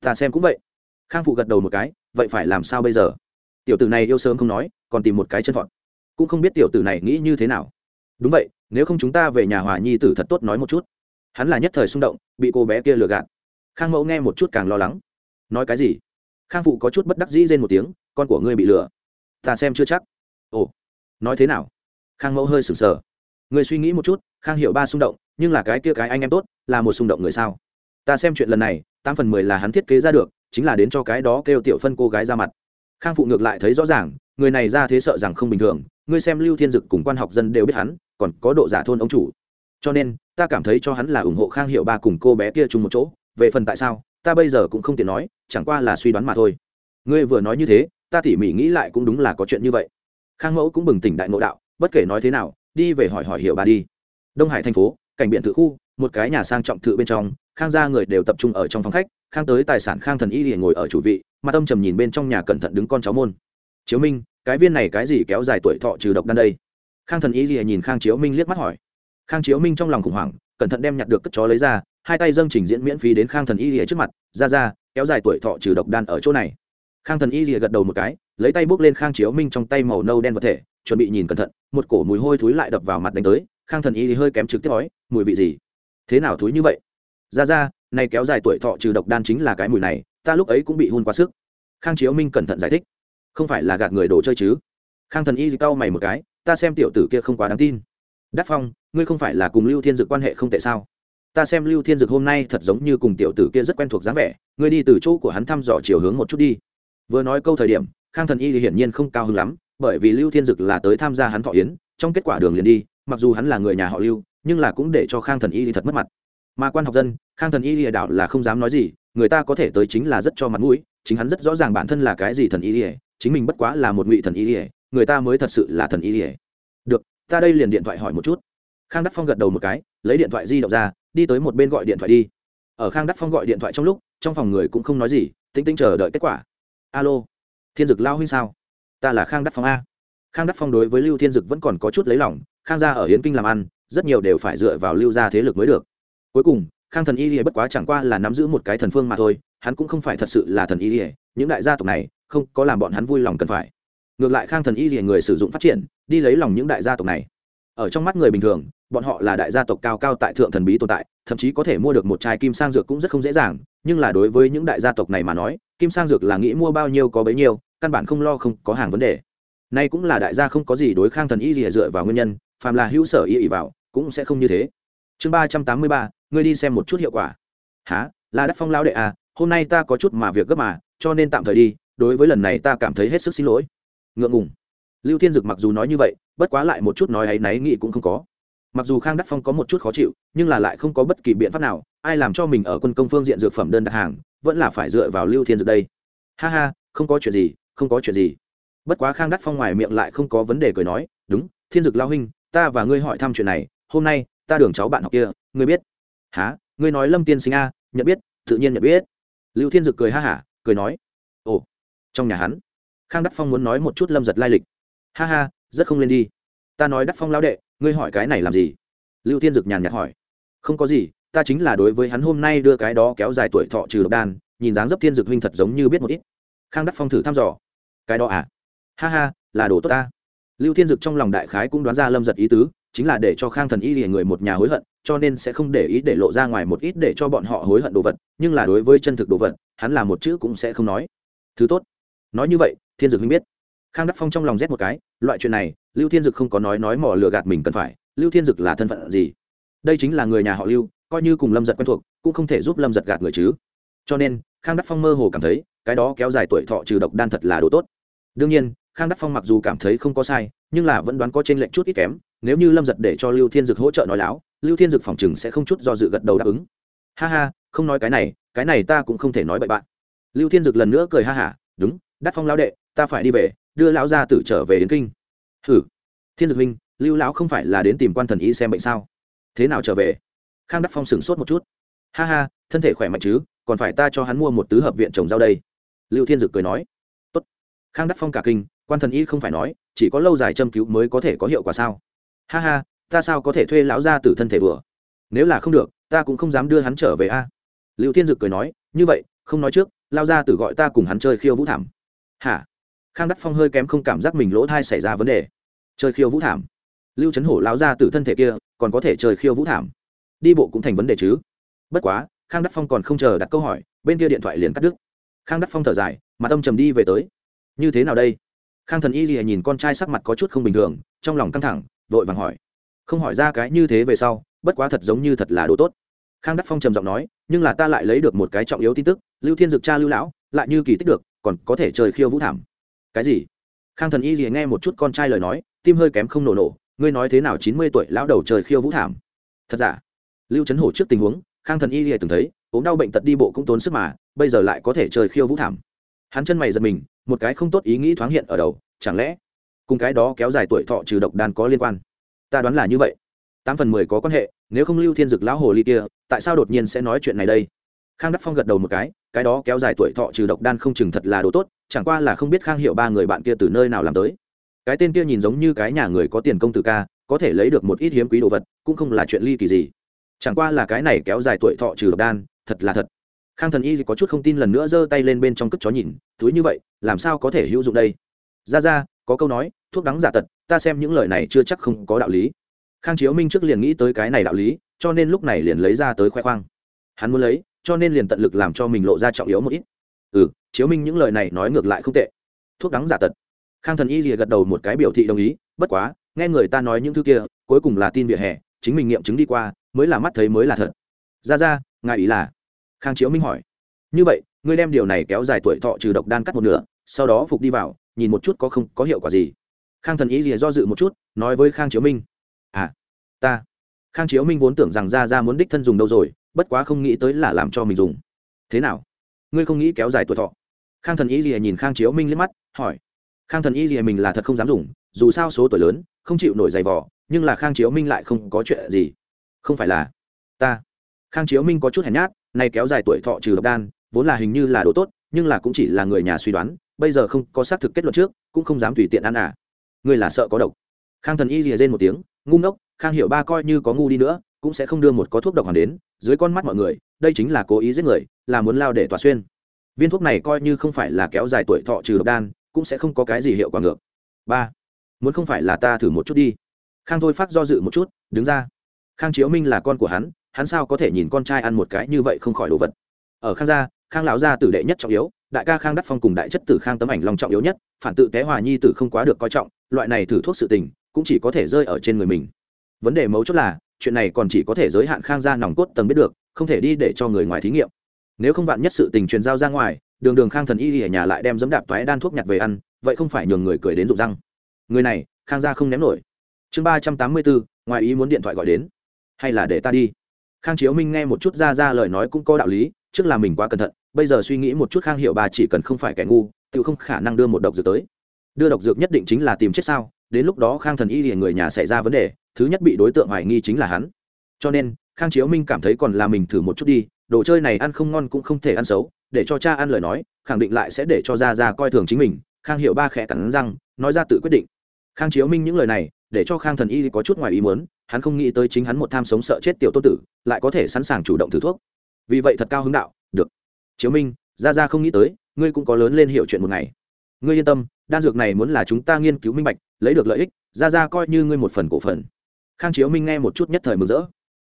Ta xem cũng vậy. Khang phụ gật đầu một cái, vậy phải làm sao bây giờ? Tiểu tử này yêu sớm không nói, còn tìm một cái chân thọn cũng không biết tiểu tử này nghĩ như thế nào. Đúng vậy, nếu không chúng ta về nhà hòa nhi tử thật tốt nói một chút. Hắn là nhất thời xung động, bị cô bé kia lừa gạt khang mẫu nghe một chút càng lo lắng. Nói cái gì? Khang phụ có chút bất đắc dĩ rên một tiếng, con của ngươi bị lừa. Ta xem chưa chắc. Ồ, nói thế nào? Khang mẫu hơi sừng sờ. Người suy nghĩ một chút, khang hiểu ba xung động, nhưng là cái kia cái anh em tốt, là một xung động người sao? Ta xem chuyện lần này, tám phần mười là hắn thiết kế ra được, chính là đến cho cái đó kêu tiểu phân cô gái ra mặt. Khang phụ ngược lại thấy rõ ràng, người này ra thế sợ rằng không bình thường, ngươi xem lưu thiên dực cùng quan học dân đều biết hắn, còn có độ giả thôn ông chủ. Cho nên, ta cảm thấy cho hắn là ủng hộ khang hiệu ba cùng cô bé kia chung một chỗ về phần tại sao, ta bây giờ cũng không tiện nói, chẳng qua là suy đoán mà thôi. Ngươi vừa nói như thế, ta tỉ mỉ nghĩ lại cũng đúng là có chuyện như vậy. Khang mẫu cũng bừng tỉnh đại ngộ đạo, bất kể nói thế nào, đi về hỏi hỏi hiểu bà đi. Đông hải thành phố, cảnh biện thự khu, một cái nhà sang trọng thự bên trong, khang gia người đều tập trung ở trong phòng khách, khang tới tài sản khang thần y liền ngồi ở chủ vị mà tâm trầm nhìn bên trong nhà cẩn thận đứng con cháu môn. Chiếu minh, cái viên này cái gì kéo dài tuổi thọ trừ độc đan đây? Khang thần y liền nhìn khang chiếu minh liếc mắt hỏi. Khang chiếu minh trong lòng khủng hoảng, cẩn thận đem nhặt được cất chó lấy ra hai tay dâng trình diễn miễn phí đến khang thần y lìa trước mặt, ra ra, kéo dài tuổi thọ trừ độc đan ở chỗ này. Khang thần y lìa gật đầu một cái, lấy tay bốc lên khang chiếu minh trong tay màu nâu đen vật thể, chuẩn bị nhìn cẩn thận, một cổ mùi hôi thúi lại đập vào mặt đánh tới, khang thần y thì hơi kém trực tiếp ói mùi vị gì? Thế nào thúi như vậy? Ra ra, này kéo dài tuổi thọ trừ độc đan chính là cái mùi này, ta lúc ấy cũng bị hun quá sức. Khang chiếu minh cẩn thận giải thích, không phải là gạt người đồ chơi chứ? Khang thần y cau mày một cái, ta xem tiểu tử kia không quá đáng tin. Đắc phong, ngươi không phải là cùng lưu thiên dự quan hệ không tệ sao? Ta xem lưu thiên dực hôm nay thật giống như cùng tiểu tử kia rất quen thuộc dáng vẻ, ngươi đi từ chỗ của hắn thăm dò chiều hướng một chút đi. Vừa nói câu thời điểm, khang thần y thì hiển nhiên không cao hứng lắm, bởi vì lưu thiên dực là tới tham gia hắn thọ yến, trong kết quả đường liền đi, mặc dù hắn là người nhà họ lưu, nhưng là cũng để cho khang thần y thì thật mất mặt. Mà quan học dân, khang thần y lìa đạo là không dám nói gì, người ta có thể tới chính là rất cho mặt mũi, chính hắn rất rõ ràng bản thân là cái gì thần y lìa chính mình bất quá là một ngụy thần y lìa người ta mới thật sự là thần y lìa được, ta đây liền điện thoại hỏi một chút. Khang đắc phong gật đầu một cái, lấy điện thoại di động ra đi tới một bên gọi điện thoại đi. Ở khang đắc phong gọi điện thoại trong lúc, trong phòng người cũng không nói gì tính tính chờ đợi kết quả. Alo, thiên dực lao huynh sao? Ta là khang đắc phong a. Khang đắc phong đối với lưu thiên dực vẫn còn có chút lấy lòng, khang gia ở hiến kinh làm ăn, rất nhiều đều phải dựa vào lưu gia thế lực mới được. Cuối cùng, khang thần y lìa bất quá chẳng qua là nắm giữ một cái thần phương mà thôi, hắn cũng không phải thật sự là thần y lìa, những đại gia tộc này, không có làm bọn hắn vui lòng cần phải. Ngược lại khang thần y lìa người sử dụng phát triển, đi lấy lòng những đại gia tộc này. Ở trong mắt người bình thường bọn họ là đại gia tộc cao cao tại thượng thần bí tồn tại, thậm chí có thể mua được một chai kim sang dược cũng rất không dễ dàng, nhưng là đối với những đại gia tộc này mà nói, kim sang dược là nghĩ mua bao nhiêu có bấy nhiêu, căn bản không lo không có hàng vấn đề. Nay cũng là đại gia không có gì đối khang thần y gì dựa vào nguyên nhân, phàm là hữu sở y ỉ vào, cũng sẽ không như thế. Chương ba trăm tám mươi ba, ngươi đi xem một chút hiệu quả. Há là đắc phong lao đệ à hôm nay ta có chút mà việc gấp mà, cho nên tạm thời đi, đối với lần này ta cảm thấy hết sức xin lỗi. Ngượng ngùng. Lưu thiên dực mặc dù nói như vậy, bất quá lại một chút nói ấy náy nghĩ cũng không có mặc dù khang đắc phong có một chút khó chịu, nhưng là lại không có bất kỳ biện pháp nào, ai làm cho mình ở quân công phương diện dược phẩm đơn đặt hàng, vẫn là phải dựa vào lưu thiên dược đây. Ha ha, không có chuyện gì, không có chuyện gì. Bất quá khang đắc phong ngoài miệng lại không có vấn đề cười nói, đúng, thiên dược lao huynh, ta và ngươi hỏi thăm chuyện này, hôm nay, ta đường cháu bạn học kia, ngươi biết. Há ngươi nói lâm tiên sinh a, nhận biết, tự nhiên nhận biết. Lưu thiên dực cười ha hả, cười nói, ồ, trong nhà hắn. Khang đắc phong muốn nói một chút lâm giật lai lịch. Ha ha, rất không lên đi ta nói đắc phong lão đệ, ngươi hỏi cái này làm gì? Lưu thiên dực nhàn nhạt hỏi. Không có gì, ta chính là đối với hắn hôm nay đưa cái đó kéo dài tuổi thọ trừ độc đan, nhìn dáng dấp thiên dực huynh thật giống như biết một ít. Khang đắc phong thử thăm dò. Cái đó à? Ha ha, là đồ tốt ta. Lưu thiên dực trong lòng đại khái cũng đoán ra lâm giật ý tứ, chính là để cho khang thần y lìa người một nhà hối hận, cho nên sẽ không để ý để lộ ra ngoài một ít để cho bọn họ hối hận đồ vật, nhưng là đối với chân thực đồ vật, hắn là một chữ cũng sẽ không nói. Thứ tốt. Nói như vậy, thiên dực huynh biết. Khang đắc phong trong lòng rét một cái, loại chuyện này lưu thiên dực không có nói nói mỏ lừa gạt mình cần phải, lưu thiên dực là thân phận gì? Đây chính là người nhà họ lưu, coi như cùng lâm giật quen thuộc, cũng không thể giúp lâm giật gạt người chứ. Cho nên, khang đắc phong mơ hồ cảm thấy, cái đó kéo dài tuổi thọ trừ độc đan thật là đồ tốt. Đương nhiên, khang đắc phong mặc dù cảm thấy không có sai, nhưng là vẫn đoán có trên lệnh chút ít kém, nếu như lâm giật để cho lưu thiên dực hỗ trợ nói láo, lưu thiên dực phòng chừng sẽ không chút do dự gật đầu đáp ứng. Ha ha, không nói cái này cái này ta cũng không thể nói bậy bạn. Lưu thiên dực lần nữa cười ha hả, đúng, đắc phong lão đệ, ta phải đi về, đưa lão gia tử trở về đến kinh hử? Thiên dực huynh lưu lão không phải là đến tìm quan thần y xem bệnh sao? Thế nào trở về? Khang đắc phong sửng sốt một chút. Ha ha, thân thể khỏe mạnh chứ, còn phải ta cho hắn mua một tứ hợp viện trồng rau đây. Lưu thiên dực cười nói. Tốt. khang đắc phong cả kinh, quan thần y không phải nói, chỉ có lâu dài châm cứu mới có thể có hiệu quả sao? Ha ha, ta sao có thể thuê lão gia tử thân thể bừa nếu là không được, ta cũng không dám đưa hắn trở về a. Lưu thiên dực cười nói, như vậy, không nói trước lao gia tử gọi ta cùng hắn chơi khiêu vũ thảm. Hả? Khang đắc phong hơi kém không cảm giác mình lỗ thai xảy ra vấn đề. Chơi khiêu vũ thảm. Lưu trấn hổ lao ra từ thân thể kia, còn có thể chơi khiêu vũ thảm. Đi bộ cũng thành vấn đề chứ. Bất quá, khang đắc phong còn không chờ đặt câu hỏi, bên kia điện thoại liền cắt đứt. Khang đắc phong thở dài, mà tâm trầm đi về tới. Như thế nào đây? Khang thần y lìa nhìn con trai sắc mặt có chút không bình thường, trong lòng căng thẳng, vội vàng hỏi. Không hỏi ra cái như thế về sau, bất quá thật giống như thật là đồ tốt. Khang đắc phong trầm giọng nói, nhưng là ta lại lấy được một cái trọng yếu tin tức, lưu thiên dực cha lưu lão, lại như kỳ tích được, còn có thể chơi khiêu vũ thảm cái gì? Khang thần y gì nghe một chút con trai lời nói, tim hơi kém không nổ nổ, ngươi nói thế nào chín mươi tuổi lão đầu trời khiêu vũ thảm. Thật giả? Lưu trấn hổ trước tình huống, khang thần y gì từng thấy, ốm đau bệnh tật đi bộ cũng tốn sức mà, bây giờ lại có thể trời khiêu vũ thảm. Hắn chân mày giật mình, một cái không tốt ý nghĩ thoáng hiện ở đầu, chẳng lẽ cùng cái đó kéo dài tuổi thọ trừ độc đan có liên quan? Ta đoán là như vậy. Tám phần mười có quan hệ, nếu không lưu thiên dực lão hồ ly kia, tại sao đột nhiên sẽ nói chuyện này đây? Khang đắc phong gật đầu một cái cái đó kéo dài tuổi thọ trừ độc đan không chừng thật là đồ tốt, chẳng qua là không biết khang hiệu ba người bạn kia từ nơi nào làm tới. Cái tên kia nhìn giống như cái nhà người có tiền công tử ca, có thể lấy được một ít hiếm quý đồ vật, cũng không là chuyện ly kỳ gì. Chẳng qua là cái này kéo dài tuổi thọ trừ độc đan, thật là thật. Khang thần y có chút không tin lần nữa giơ tay lên bên trong cất chó nhìn, túi như vậy, làm sao có thể hữu dụng đây? Ra ra, có câu nói, thuốc đắng giả tật, ta xem những lời này chưa chắc không có đạo lý. Khang chiếu minh trước liền nghĩ tới cái này đạo lý, cho nên lúc này liền lấy ra tới khoe khoang. Hắn muốn lấy cho nên liền tận lực làm cho mình lộ ra trọng yếu một ít. Ừ chiếu minh những lời này nói ngược lại không tệ. Thuốc đắng giả tật. Khang thần y rìa gật đầu một cái biểu thị đồng ý, bất quá, nghe người ta nói những thứ kia, cuối cùng là tin vỉa hè, chính mình nghiệm chứng đi qua, mới là mắt thấy mới là thật. Ra ra, ngài ý là? Khang chiếu minh hỏi. Như vậy, ngươi đem điều này kéo dài tuổi thọ trừ độc đan cắt một nửa, sau đó phục đi vào, nhìn một chút có không, có hiệu quả gì. Khang thần ý gì do dự một chút, nói với khang chiếu minh. À ta. Khang chiếu minh vốn tưởng rằng ra ra muốn đích thân dùng đâu rồi bất quá không nghĩ tới là làm cho mình dùng. Thế nào? Ngươi không nghĩ kéo dài tuổi thọ? Khang thần y gì nhìn khang chiếu minh liếc mắt, hỏi. Khang thần y gì mình là thật không dám dùng, dù sao số tuổi lớn, không chịu nổi giày vò, nhưng là khang chiếu minh lại không có chuyện gì. Không phải là ta. Khang chiếu minh có chút hèn nhát, nay kéo dài tuổi thọ trừ độc đan, vốn là hình như là đồ tốt, nhưng là cũng chỉ là người nhà suy đoán, bây giờ không có xác thực kết luận trước, cũng không dám tùy tiện ăn à. Người là sợ có độc. Khang thần y rìa rên một tiếng, ngu ngốc, khang hiểu ba coi như có ngu đi nữa cũng sẽ không đưa một có thuốc độc hoàn đến, dưới con mắt mọi người, đây chính là cố ý giết người, là muốn lao để tỏa xuyên. Viên thuốc này coi như không phải là kéo dài tuổi thọ trừ độc đan, cũng sẽ không có cái gì hiệu quả ngược. Ba, muốn không phải là ta thử một chút đi. Khang thôi phát do dự một chút, đứng ra. Khang chiếu minh là con của hắn hắn sao có thể nhìn con trai ăn một cái như vậy không khỏi đồ vật. Ở khang gia, khang lão gia tử đệ nhất trọng yếu, đại ca khang đắc phong cùng đại chất tử khang tấm ảnh long trọng yếu nhất, phản tự té hòa nhi tử không quá được coi trọng, loại này thử thuốc sự tình, cũng chỉ có thể rơi ở trên người mình. Vấn đề mấu chốt là chuyện này còn chỉ có thể giới hạn khang gia nòng cốt tầng biết được, không thể đi để cho người ngoài thí nghiệm. Nếu không bạn nhất sự tình truyền giao ra ngoài, đường đường khang thần y ở nhà lại đem dấm đạp toái đan thuốc nhặt về ăn, vậy không phải nhường người cười đến rụng răng. Người này, khang gia không ném nổi. Chương ba trăm tám mươi bốn, ngoài ý muốn điện thoại gọi đến. Hay là để ta đi? Khang chiếu minh nghe một chút ra ra lời nói cũng có đạo lý, trước là mình quá cẩn thận, bây giờ suy nghĩ một chút khang hiệu bà chỉ cần không phải kẻ ngu, tự không khả năng đưa một độc dược tới. Đưa độc dược nhất định chính là tìm chết sao, đến lúc đó khang thần y thì người nhà xảy ra vấn đề thứ nhất bị đối tượng hoài nghi chính là hắn. Cho nên, khang chiếu minh cảm thấy còn là mình thử một chút đi, đồ chơi này ăn không ngon cũng không thể ăn xấu, để cho cha ăn lời nói, khẳng định lại sẽ để cho ra ra coi thường chính mình, khang hiệu ba khẽ cắn răng, nói ra tự quyết định. Khang chiếu minh những lời này, để cho khang thần y có chút ngoài ý muốn, hắn không nghĩ tới chính hắn một tham sống sợ chết tiểu tô tử, lại có thể sẵn sàng chủ động thử thuốc. Vì vậy thật cao hứng đạo, được. Chiếu minh ra ra không nghĩ tới, ngươi cũng có lớn lên hiểu chuyện một ngày. Ngươi yên tâm, đan dược này muốn là chúng ta nghiên cứu minh bạch, lấy được lợi ích ra ra coi như ngươi một phần cổ phần khang chiếu minh nghe một chút nhất thời mừng rỡ.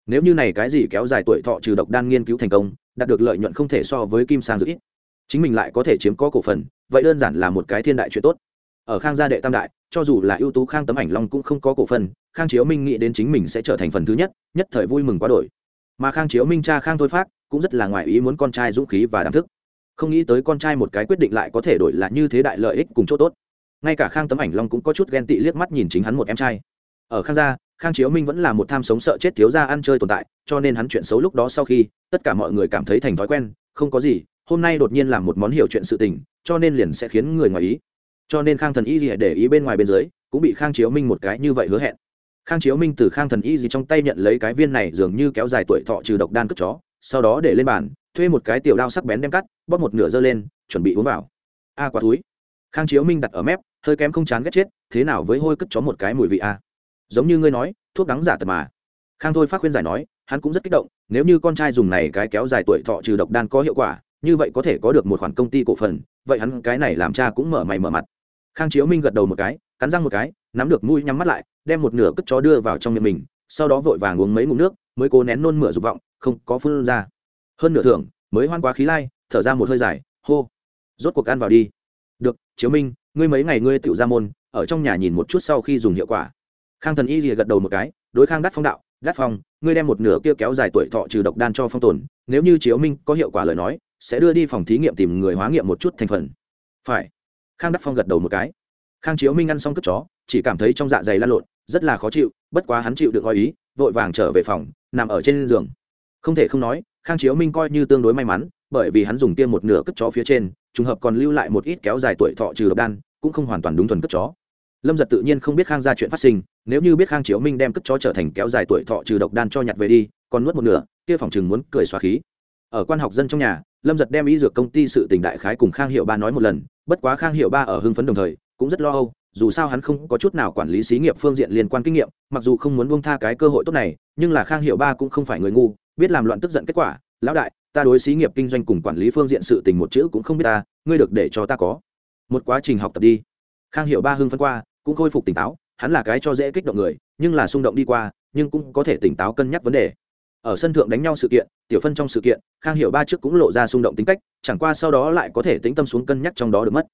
Nếu như này cái gì kéo dài tuổi thọ trừ độc đan nghiên cứu thành công, đạt được lợi nhuận không thể so với kim sang dược ít. Chính mình lại có thể chiếm có cổ phần, vậy đơn giản là một cái thiên đại chuyện tốt. Ở khang gia đệ tam đại, cho dù là ưu tú khang tấm ảnh long cũng không có cổ phần, khang chiếu minh nghĩ đến chính mình sẽ trở thành phần thứ nhất nhất thời vui mừng quá đổi. Mà khang chiếu minh cha khang thôi phát cũng rất là ngoài ý muốn con trai dũng khí và đảm thức. Không nghĩ tới con trai một cái quyết định lại có thể đổi là như thế đại lợi ích cùng chỗ tốt. Ngay cả khang tấm ảnh long cũng có chút ghen tị liếc mắt nhìn chính hắn một em trai. Ở khang gia khang chiếu minh vẫn là một tham sống sợ chết thiếu gia ăn chơi tồn tại, cho nên hắn chuyện xấu lúc đó sau khi, tất cả mọi người cảm thấy thành thói quen, không có gì, hôm nay đột nhiên làm một món hiểu chuyện sự tình, cho nên liền sẽ khiến người ngoài ý. Cho nên khang thần y gì để ý bên ngoài bên dưới, cũng bị khang chiếu minh một cái như vậy hứa hẹn. Khang chiếu minh từ khang thần y gì trong tay nhận lấy cái viên này dường như kéo dài tuổi thọ trừ độc đan cất chó, sau đó để lên bàn, thuê một cái tiểu đao sắc bén đem cắt, bóp một nửa dơ lên, chuẩn bị uống vào. A quả túi khang chiếu minh đặt ở mép, hơi kém không chán ghét chết, thế nào với hôi cất chó một cái mùi vị a? Giống như ngươi nói, thuốc đắng giả tật mà. Khang thôi phát khuyên giải nói, hắn cũng rất kích động, nếu như con trai dùng này cái kéo dài tuổi thọ trừ độc đan có hiệu quả, như vậy có thể có được một khoản công ty cổ phần, vậy hắn cái này làm cha cũng mở mày mở mặt. Khang chiếu minh gật đầu một cái, cắn răng một cái, nắm được mũi nhắm mắt lại, đem một nửa cất chó đưa vào trong miệng mình, sau đó vội vàng uống mấy ngụm nước, mới cố nén nôn mửa dục vọng, không có phun ra. Hơn nửa thưởng, mới hoan quá khí lai, thở ra một hơi dài, hô. Rốt cuộc ăn vào đi. Được, chiếu minh, ngươi mấy ngày ngươi tự ra môn, ở trong nhà nhìn một chút sau khi dùng hiệu quả khang thần y rìa gật đầu một cái, đối khang đắt phong đạo đắt phong, ngươi đem một nửa kia kéo dài tuổi thọ trừ độc đan cho phong tồn, nếu như chiếu minh có hiệu quả lời nói, sẽ đưa đi phòng thí nghiệm tìm người hóa nghiệm một chút thành phần. Phải. Khang đắc phong gật đầu một cái. Khang chiếu minh ăn xong cất chó, chỉ cảm thấy trong dạ dày lăn lộn, rất là khó chịu, bất quá hắn chịu được gói ý, vội vàng trở về phòng, nằm ở trên giường. Không thể không nói, khang chiếu minh coi như tương đối may mắn, bởi vì hắn dùng tiêm một nửa cất chó phía trên, trùng hợp còn lưu lại một ít kéo dài tuổi thọ trừ độc đan, cũng không hoàn toàn đúng thuần cất chó. Lâm giật tự nhiên không biết khang ra chuyện phát sinh nếu như biết khang chiếu minh đem cất chó trở thành kéo dài tuổi thọ trừ độc đan cho nhặt về đi, còn nuốt một nửa, kia phòng chừng muốn cười xóa khí. Ở quan học dân trong nhà, lâm giật đem ý dược công ty sự tình đại khái cùng khang hiệu ba nói một lần, bất quá khang hiệu ba ở hưng phấn đồng thời, cũng rất lo âu, dù sao hắn không có chút nào quản lý xí nghiệp phương diện liên quan kinh nghiệm, mặc dù không muốn buông tha cái cơ hội tốt này, nhưng là khang hiệu ba cũng không phải người ngu, biết làm loạn tức giận kết quả, lão đại, ta đối xí nghiệp kinh doanh cùng quản lý phương diện sự tình một chữ cũng không biết ta, ngươi được để cho ta có. Một quá trình học tập đi. Khang hiệu ba hưng phấn qua, cũng khôi phục tỉnh táo hắn là cái cho dễ kích động người, nhưng là xung động đi qua, nhưng cũng có thể tỉnh táo cân nhắc vấn đề. Ở sân thượng đánh nhau sự kiện, tiểu phân trong sự kiện, khang hiểu ba trước cũng lộ ra xung động tính cách, chẳng qua sau đó lại có thể tĩnh tâm xuống cân nhắc trong đó được mất.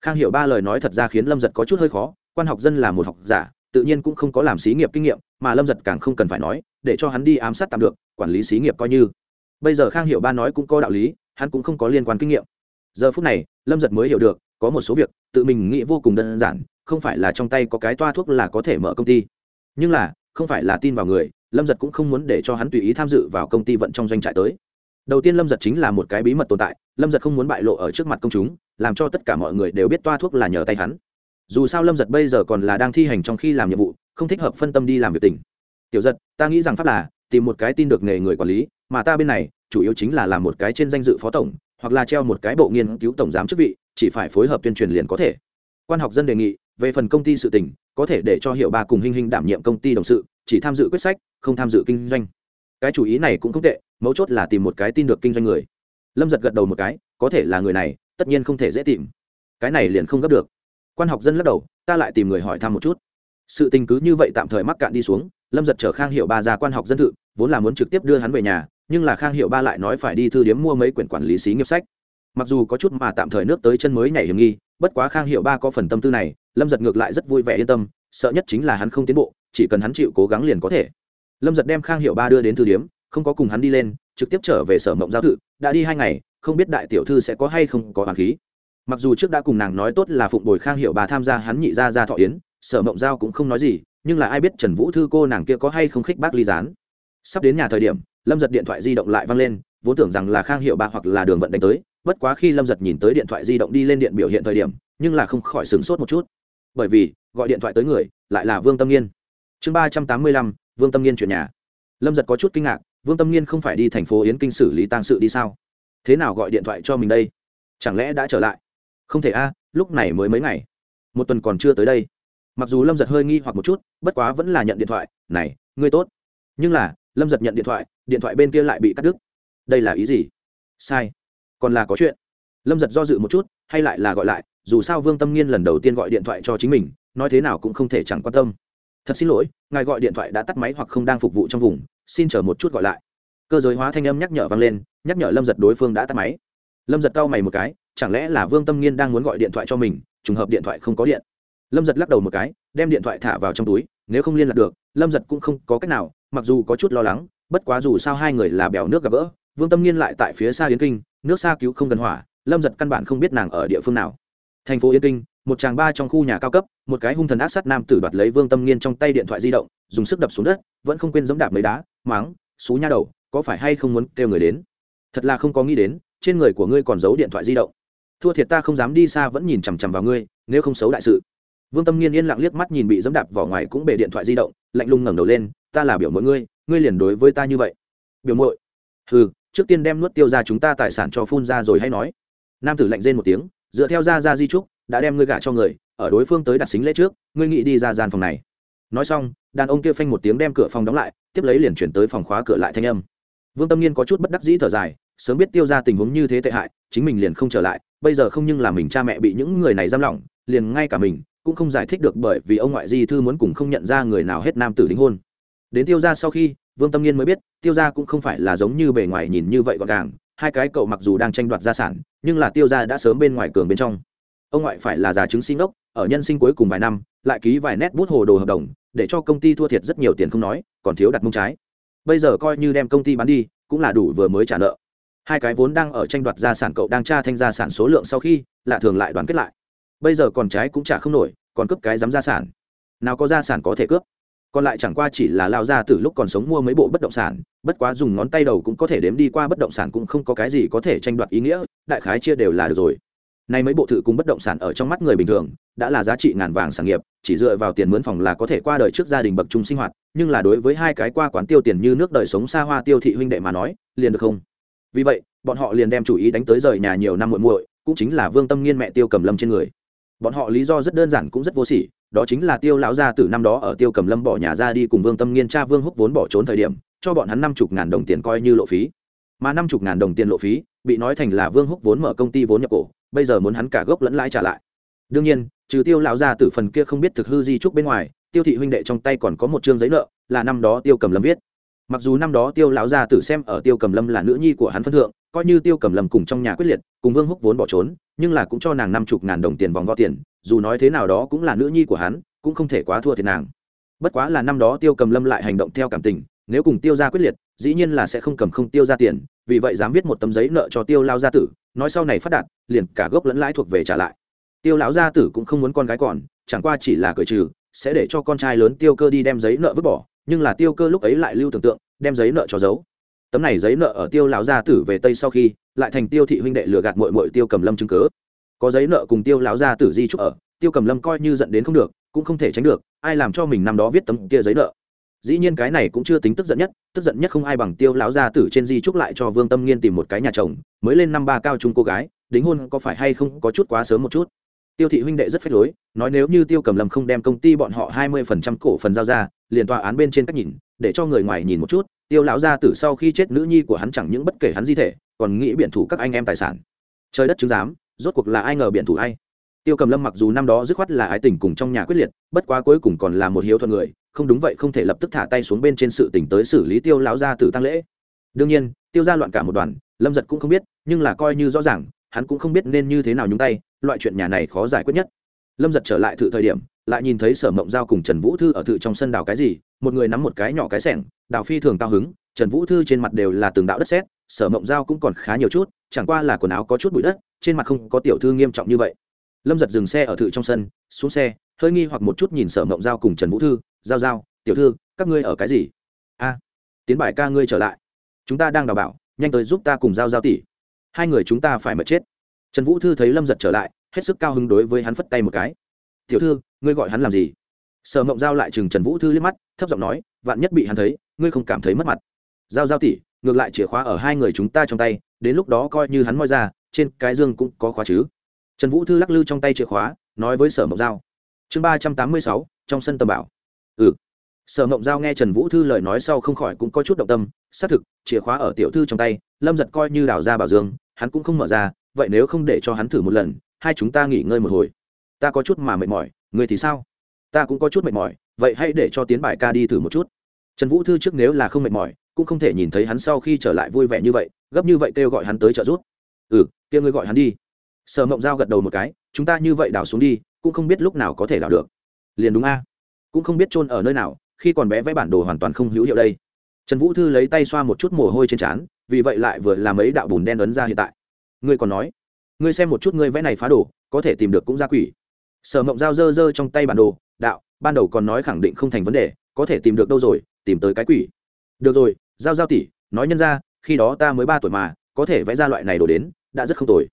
Khang hiểu ba lời nói thật ra khiến lâm giật có chút hơi khó, quan học dân là một học giả, tự nhiên cũng không có làm xí nghiệp kinh nghiệm, mà lâm giật càng không cần phải nói, để cho hắn đi ám sát tạm được, quản lý xí nghiệp coi như. Bây giờ khang hiểu ba nói cũng có đạo lý, hắn cũng không có liên quan kinh nghiệm. Giờ phút này, lâm giật mới hiểu được, có một số việc, tự mình nghĩ vô cùng đơn giản không phải là trong tay có cái toa thuốc là có thể mở công ty. Nhưng là, không phải là tin vào người, lâm giật cũng không muốn để cho hắn tùy ý tham dự vào công ty vận trong doanh trại tới. Đầu tiên lâm giật chính là một cái bí mật tồn tại, lâm giật không muốn bại lộ ở trước mặt công chúng, làm cho tất cả mọi người đều biết toa thuốc là nhờ tay hắn. Dù sao lâm giật bây giờ còn là đang thi hành trong khi làm nhiệm vụ, không thích hợp phân tâm đi làm việc tỉnh tiểu giật, ta nghĩ rằng pháp là tìm một cái tin được nghề người quản lý, mà ta bên này, chủ yếu chính là làm một cái trên danh dự phó tổng, hoặc là treo một cái bộ nghiên cứu tổng giám chức vị, chỉ phải phối hợp tuyên truyền liền có thể. Quan học dân đề nghị về phần công ty sự tỉnh có thể để cho hiệu ba cùng hình hình đảm nhiệm công ty đồng sự, chỉ tham dự quyết sách, không tham dự kinh doanh. Cái chủ ý này cũng không tệ, mấu chốt là tìm một cái tin được kinh doanh người. Lâm giật gật đầu một cái, có thể là người này, tất nhiên không thể dễ tìm. Cái này liền không gấp được. Quan học dân lắc đầu, ta lại tìm người hỏi thăm một chút. Sự tình cứ như vậy tạm thời mắc cạn đi xuống, lâm giật chở khang hiệu ba ra quan học dân thự, vốn là muốn trực tiếp đưa hắn về nhà, nhưng là khang hiệu ba lại nói phải đi thư điếm mua mấy quyển quản lý xí nghiệp sách. Mặc dù có chút mà tạm thời nước tới chân mới nhảy hiểm nghi, bất quá khang hiệu ba có phần tâm tư này lâm giật ngược lại rất vui vẻ yên tâm, sợ nhất chính là hắn không tiến bộ, chỉ cần hắn chịu cố gắng liền có thể. Lâm giật đem khang hiệu ba đưa đến thư điếm, không có cùng hắn đi lên, trực tiếp trở về sở mộng giao thự đã đi hai ngày, không biết đại tiểu thư sẽ có hay không có hoàng khí. Mặc dù trước đã cùng nàng nói tốt là phụng bồi khang hiệu bà tham gia hắn nhị ra ra thọ yến, sở mộng giao cũng không nói gì, nhưng là ai biết trần vũ thư cô nàng kia có hay không khích bác ly gián. Sắp đến nhà thời điểm, lâm giật điện thoại di động lại văng lên, vốn tưởng rằng là khang hiệu bà hoặc là đường vận đánh tới, bất quá khi lâm giật nhìn tới điện thoại di động đi lên điện biểu hiện thời điểm, nhưng là không khỏi sửng sốt một chút bởi vì, gọi điện thoại tới người, lại là vương tâm nghiên. Chương ba trăm tám mươi lăm, vương tâm nghiên chuyển nhà. Lâm giật có chút kinh ngạc, vương tâm nghiên không phải đi thành phố yến kinh xử lý tang sự đi sao? Thế nào gọi điện thoại cho mình đây? Chẳng lẽ đã trở lại? Không thể a, lúc này mới mấy ngày. Một tuần còn chưa tới đây. Mặc dù lâm giật hơi nghi hoặc một chút, bất quá vẫn là nhận điện thoại, này, ngươi tốt. Nhưng là, lâm giật nhận điện thoại điện thoại bên kia lại bị cắt đứt. Đây là ý gì? Sai, còn là có chuyện. Lâm giật do dự một chút, hay lại là gọi lại dù sao vương tâm nghiên lần đầu tiên gọi điện thoại cho chính mình, nói thế nào cũng không thể chẳng quan tâm. Thật xin lỗi, ngài gọi điện thoại đã tắt máy hoặc không đang phục vụ trong vùng, xin chờ một chút gọi lại. Cơ giới hóa thanh âm nhắc nhở vang lên, nhắc nhở lâm giật đối phương đã tắt máy. Lâm giật cau mày một cái, chẳng lẽ là vương tâm nghiên đang muốn gọi điện thoại cho mình, trùng hợp điện thoại không có điện? Lâm giật lắc đầu một cái, đem điện thoại thả vào trong túi, nếu không liên lạc được, lâm giật cũng không có cách nào, mặc dù có chút lo lắng, bất quá dù sao hai người là bèo nước gặp gỡ, vương tâm nghiên lại tại phía xa yến kinh, nước xa cứu không gần hỏa, lâm giật căn bản không biết nàng ở địa phương nào thành phố yên kinh, một chàng ba trong khu nhà cao cấp, một cái hung thần ác sát nam tử đoạt lấy vương tâm nghiên trong tay điện thoại di động, dùng sức đập xuống đất, vẫn không quên giống đạp mấy đá máng xú nha đầu, có phải hay không muốn kêu người đến? Thật là không có nghĩ đến, trên người của ngươi còn giấu điện thoại di động. Thua thiệt ta không dám đi xa vẫn nhìn chằm chằm vào ngươi, nếu không xấu đại sự. Vương tâm nghiên yên lặng liếc mắt nhìn bị dẫm đạp vỏ ngoài cũng bể điện thoại di động, lạnh lùng ngẩng đầu lên, ta là biểu mỗi ngươi ngươi liền đối với ta như vậy. Biểu mội ừ trước tiên đem nuốt tiêu ra chúng ta tài sản cho phun ra rồi hay nói. Nam tử lạnh rên một tiếng dựa theo ra ra di trúc, đã đem ngươi gả cho người, ở đối phương tới đặt xính lễ trước, ngươi nghĩ đi ra gian phòng này. Nói xong, đàn ông kia phanh một tiếng đem cửa phòng đóng lại, tiếp lấy liền chuyển tới phòng khóa cửa lại thanh âm. Vương tâm Nhiên có chút bất đắc dĩ thở dài, sớm biết tiêu ra tình huống như thế tệ hại, chính mình liền không trở lại, bây giờ không nhưng là mình cha mẹ bị những người này giam lỏng, liền ngay cả mình cũng không giải thích được bởi vì ông ngoại di thư muốn cùng không nhận ra người nào hết nam tử đính hôn. Đến tiêu ra sau khi, vương tâm Nhiên mới biết, tiêu ra cũng không phải là giống như bề ngoài nhìn như vậy gọn gàng hai cái cậu mặc dù đang tranh đoạt gia sản, nhưng là tiêu gia đã sớm bên ngoài cường bên trong. Ông ngoại phải là già chứng sinh đốc, ở nhân sinh cuối cùng vài năm, lại ký vài nét bút hồ đồ hợp đồng, để cho công ty thua thiệt rất nhiều tiền không nói, còn thiếu đặt mông trái. Bây giờ coi như đem công ty bán đi, cũng là đủ vừa mới trả nợ. Hai cái vốn đang ở tranh đoạt gia sản cậu đang tra thanh gia sản số lượng sau khi, lạ thường lại đoàn kết lại. Bây giờ còn trái cũng trả không nổi, còn cướp cái dám gia sản. Nào có gia sản có thể cướp còn lại chẳng qua chỉ là lao ra từ lúc còn sống mua mấy bộ bất động sản, bất quá dùng ngón tay đầu cũng có thể đếm đi qua bất động sản cũng không có cái gì có thể tranh đoạt ý nghĩa, đại khái chia đều là được rồi. Nay mấy bộ thự cùng bất động sản ở trong mắt người bình thường, đã là giá trị ngàn vàng sản nghiệp, chỉ dựa vào tiền mướn phòng là có thể qua đời trước gia đình bậc trung sinh hoạt, nhưng là đối với hai cái qua quán tiêu tiền như nước đời sống xa hoa tiêu thị huynh đệ mà nói, liền được không? Vì vậy, bọn họ liền đem chủ ý đánh tới rời nhà nhiều năm muội muội, cũng chính là vương tâm nghiên mẹ tiêu cầm lâm trên người. Bọn họ lý do rất đơn giản cũng rất vô sỉ đó chính là tiêu lão gia tử năm đó ở tiêu cầm lâm bỏ nhà ra đi cùng vương tâm nghiên cha vương húc vốn bỏ trốn thời điểm, cho bọn hắn năm chục ngàn đồng tiền coi như lộ phí. Mà năm chục ngàn đồng tiền lộ phí, bị nói thành là vương húc vốn mở công ty vốn nhập cổ, bây giờ muốn hắn cả gốc lẫn lãi trả lại. Đương nhiên, trừ tiêu lão gia tử phần kia không biết thực hư di trúc bên ngoài, tiêu thị huynh đệ trong tay còn có một chương giấy nợ, là năm đó tiêu cầm lâm viết. Mặc dù năm đó tiêu lão gia tử xem ở tiêu cầm lâm là nữ nhi của hắn phân thượng, coi như tiêu cầm lâm cùng trong nhà quyết liệt, cùng vương húc vốn bỏ trốn, nhưng là cũng cho nàng năm chục ngàn đồng tiền vòng vo tiền dù nói thế nào đó cũng là nữ nhi của hắn, cũng không thể quá thua thiệt nàng. Bất quá là năm đó tiêu cầm lâm lại hành động theo cảm tình, nếu cùng tiêu ra quyết liệt, dĩ nhiên là sẽ không cầm không tiêu ra tiền, vì vậy dám viết một tấm giấy nợ cho tiêu lao gia tử, nói sau này phát đạt, liền cả gốc lẫn lãi thuộc về trả lại. Tiêu lão gia tử cũng không muốn con gái còn, chẳng qua chỉ là cởi trừ, sẽ để cho con trai lớn tiêu cơ đi đem giấy nợ vứt bỏ, nhưng là tiêu cơ lúc ấy lại lưu tưởng tượng, đem giấy nợ cho giấu. Tấm này giấy nợ ở tiêu lão gia tử về tây sau khi, lại thành tiêu thị huynh đệ lừa gạt mội mội tiêu cầm lâm chứng cớ có giấy nợ cùng tiêu lão gia tử di trúc ở, tiêu cầm lâm coi như giận đến không được, cũng không thể tránh được, ai làm cho mình năm đó viết tấm kia giấy nợ. Dĩ nhiên cái này cũng chưa tính tức giận nhất, tức giận nhất không ai bằng tiêu lão gia tử trên di trúc lại cho vương tâm nghiên tìm một cái nhà chồng, mới lên năm ba cao trung cô gái, đính hôn có phải hay không có chút quá sớm một chút. Tiêu thị huynh đệ rất phép lối, nói nếu như tiêu cầm lâm không đem công ty bọn họ hai mươi phần trăm cổ phần giao ra, liền tòa án bên trên cách nhìn, để cho người ngoài nhìn một chút, tiêu lão gia tử sau khi chết nữ nhi của hắn chẳng những bất kể hắn di thể, còn nghĩ biện thủ các anh em tài sản. Trời đất chứng giám rốt cuộc là ai ngờ biện thủ ai tiêu cầm lâm mặc dù năm đó dứt khoát là ái tình cùng trong nhà quyết liệt, bất quá cuối cùng còn là một hiếu thuận người, không đúng vậy không thể lập tức thả tay xuống bên trên sự tỉnh tới xử lý tiêu lão gia tử tăng lễ. Đương nhiên, tiêu ra loạn cả một đoàn, lâm giật cũng không biết, nhưng là coi như rõ ràng, hắn cũng không biết nên như thế nào nhúng tay, loại chuyện nhà này khó giải quyết nhất. Lâm giật trở lại thự thời điểm, lại nhìn thấy sở mộng giao cùng trần vũ thư ở thự trong sân đào cái gì, một người nắm một cái nhỏ cái sẻng, đào phi thường cao hứng, trần vũ thư trên mặt đều là từng đạo đất xét sở mộng giao cũng còn khá nhiều chút, chẳng qua là quần áo có chút bụi đất trên mặt không có tiểu thư nghiêm trọng như vậy. Lâm giật dừng xe ở thự trong sân, xuống xe, hơi nghi hoặc một chút nhìn sở mộng giao cùng trần vũ thư, giao giao, tiểu thư, các ngươi ở cái gì? A, tiến bài ca ngươi trở lại. Chúng ta đang đào bảo, nhanh tới giúp ta cùng giao giao tỷ. Hai người chúng ta phải mệt chết. Trần vũ thư thấy lâm giật trở lại, hết sức cao hứng đối với hắn phất tay một cái. Tiểu thư, ngươi gọi hắn làm gì? Sở mộng giao lại chừng trần vũ thư liếc mắt, thấp giọng nói, vạn nhất bị hắn thấy, ngươi không cảm thấy mất mặt. Giao giao tỷ, ngược lại chìa khóa ở hai người chúng ta trong tay, đến lúc đó coi như hắn moi ra trên cái dương cũng có khóa chứ. Trần vũ thư lắc lư trong tay chìa khóa, nói với sở mộng giao. Chương ba trăm tám mươi sáu, trong sân tầm bảo. Ừ. Sở mộng giao nghe trần vũ thư lời nói sau không khỏi cũng có chút động tâm. Xác thực, chìa khóa ở tiểu thư trong tay, lâm giật coi như đào ra bảo dương, hắn cũng không mở ra, vậy nếu không để cho hắn thử một lần, hai chúng ta nghỉ ngơi một hồi. Ta có chút mà mệt mỏi, người thì sao? Ta cũng có chút mệt mỏi, vậy hãy để cho tiến bài ca đi thử một chút. Trần vũ thư trước nếu là không mệt mỏi, cũng không thể nhìn thấy hắn sau khi trở lại vui vẻ như vậy, gấp như vậy kêu gọi hắn tới trợ giúp ừ kia ngươi gọi hắn đi. Sở mộng giao gật đầu một cái, chúng ta như vậy đào xuống đi, cũng không biết lúc nào có thể đào được. Liền đúng a. Cũng không biết chôn ở nơi nào, khi còn bé vẽ bản đồ hoàn toàn không hữu hiệu đây. Trần vũ thư lấy tay xoa một chút mồ hôi trên trán, vì vậy lại vừa làm ấy đạo bùn đen ấn ra hiện tại. Ngươi còn nói, ngươi xem một chút ngươi vẽ này phá đồ, có thể tìm được cũng ra quỷ. Sở mộng giao dơ dơ trong tay bản đồ, đạo, ban đầu còn nói khẳng định không thành vấn đề, có thể tìm được đâu rồi, tìm tới cái quỷ. Được rồi, giao giao tỷ, nói nhân ra, khi đó ta mới ba tuổi mà có thể vẽ ra loại này đồ đến, đã rất không tồi.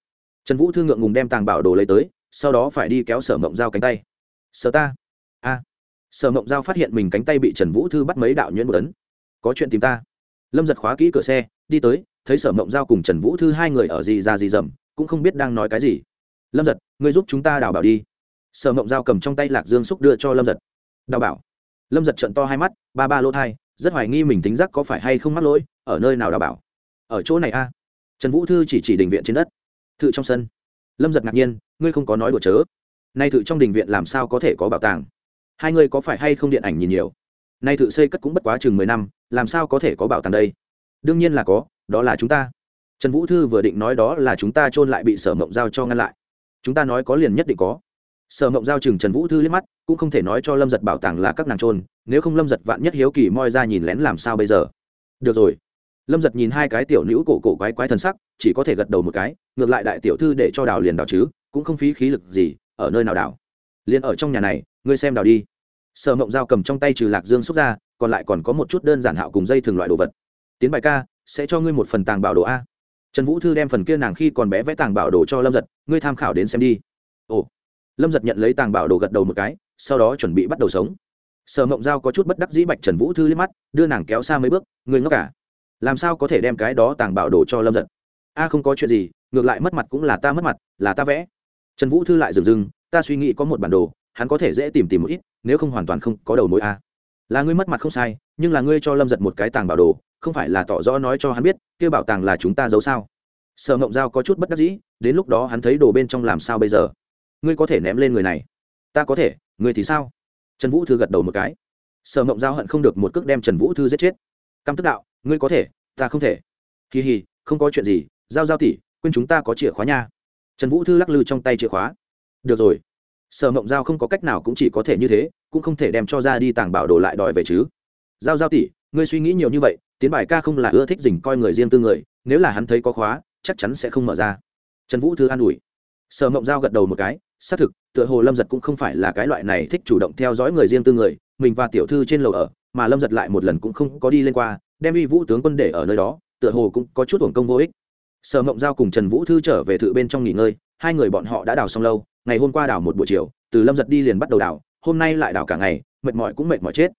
Trần vũ thương ngượng ngùng đem tàng bảo đồ lấy tới, sau đó phải đi kéo sở mộng giao cánh tay. Sở ta? A. Sở mộng giao phát hiện mình cánh tay bị trần vũ thư bắt mấy đạo nhuyễn một tấn. Có chuyện tìm ta. Lâm giật khóa kỹ cửa xe, đi tới, thấy sở mộng giao cùng trần vũ thư hai người ở gì ra gì dầm cũng không biết đang nói cái gì. Lâm giật người giúp chúng ta đào bảo đi. Sở mộng giao cầm trong tay lạc dương xúc đưa cho lâm giật. Đào bảo. Lâm giật trận to hai mắt, ba ba lỗ thai, rất hoài nghi mình tính giác có phải hay không mắc lỗi, ở nơi nào đào bảo? Ở chỗ này a trần vũ thư chỉ chỉ đình viện trên đất. Thự trong sân. Lâm giật ngạc nhiên, ngươi không có nói đùa chớ. Nay thự trong đình viện làm sao có thể có bảo tàng? Hai ngươi có phải hay không điện ảnh nhìn nhiều? Nay thự xây cất cũng bất quá chừng mười năm, làm sao có thể có bảo tàng đây? Đương nhiên là có, đó là chúng ta. Trần vũ thư vừa định nói đó là chúng ta trôn lại bị sở mộng giao cho ngăn lại. Chúng ta nói có liền nhất định có. Sở mộng giao chừng trần vũ thư liếc mắt, cũng không thể nói cho lâm giật bảo tàng là các nàng trôn nếu không lâm giật vạn nhất hiếu kỳ moi ra nhìn lén làm sao bây giờ. Được rồi lâm giật nhìn hai cái tiểu nữ cổ cổ quái quái thân sắc, chỉ có thể gật đầu một cái, ngược lại đại tiểu thư để cho đào liền đào chứ, cũng không phí khí lực gì, ở nơi nào đào? Liền ở trong nhà này, ngươi xem đào đi. Sở mộng giao cầm trong tay trừ lạc dương xúc ra, còn lại còn có một chút đơn giản hạo cùng dây thường loại đồ vật. Tiến bài ca, sẽ cho ngươi một phần tàng bảo đồ a. Trần vũ thư đem phần kia nàng khi còn bé vẽ tàng bảo đồ cho lâm giật, ngươi tham khảo đến xem đi. Ồ. Lâm giật nhận lấy tàng bảo đồ gật đầu một cái, sau đó chuẩn bị bắt đầu sống. Sở mộng giao có chút bất đắc dĩ bạch trần vũ thư liếc mắt, đưa nàng kéo xa mấy bước, ngươi ngốc cả làm sao có thể đem cái đó tàng bảo đồ cho lâm giật? A, không có chuyện gì, ngược lại mất mặt cũng là ta mất mặt, là ta vẽ. Trần vũ thư lại dừng dừng ta suy nghĩ có một bản đồ, hắn có thể dễ tìm tìm một ít, nếu không hoàn toàn không có đầu mối a. Là ngươi mất mặt không sai, nhưng là ngươi cho lâm giật một cái tàng bảo đồ, không phải là tỏ rõ nói cho hắn biết, kêu bảo tàng là chúng ta giấu sao? Sở ngộng giao có chút bất đắc dĩ, đến lúc đó hắn thấy đồ bên trong làm sao bây giờ? Ngươi có thể ném lên người này. Ta có thể ngươi thì sao? Trần vũ thư gật đầu một cái. Sở ngộng giao hận không được một cước đem trần vũ thư giết chết. Căm tức đạo ngươi có thể, ta không thể. Kỳ hì, không có chuyện gì, giao giao tỉ quên chúng ta có chìa khóa nha. Trần vũ thư lắc lư trong tay chìa khóa. Được rồi. Sở mộng giao không có cách nào cũng chỉ có thể như thế, cũng không thể đem cho ra đi tàng bảo đồ lại đòi về chứ. Giao giao tỷ, ngươi suy nghĩ nhiều như vậy, tiến bài ca không là ưa thích dình coi người riêng tư người, nếu là hắn thấy có khóa, chắc chắn sẽ không mở ra. Trần vũ thư an ủi. Sở mộng giao gật đầu một cái, xác thực, tựa hồ lâm giật cũng không phải là cái loại này thích chủ động theo dõi người riêng tư người, mình và tiểu thư trên lầu ở, mà lâm giật lại một lần cũng không có đi lên qua đem uy vũ tướng quân để ở nơi đó, tựa hồ cũng có chút uổng công vô ích. Sở mộng giao cùng trần vũ thư trở về thự bên trong nghỉ ngơi, hai người bọn họ đã đào xong lâu, ngày hôm qua đào một buổi chiều, từ lâm giật đi liền bắt đầu đào, hôm nay lại đào cả ngày, mệt mỏi cũng mệt mỏi chết.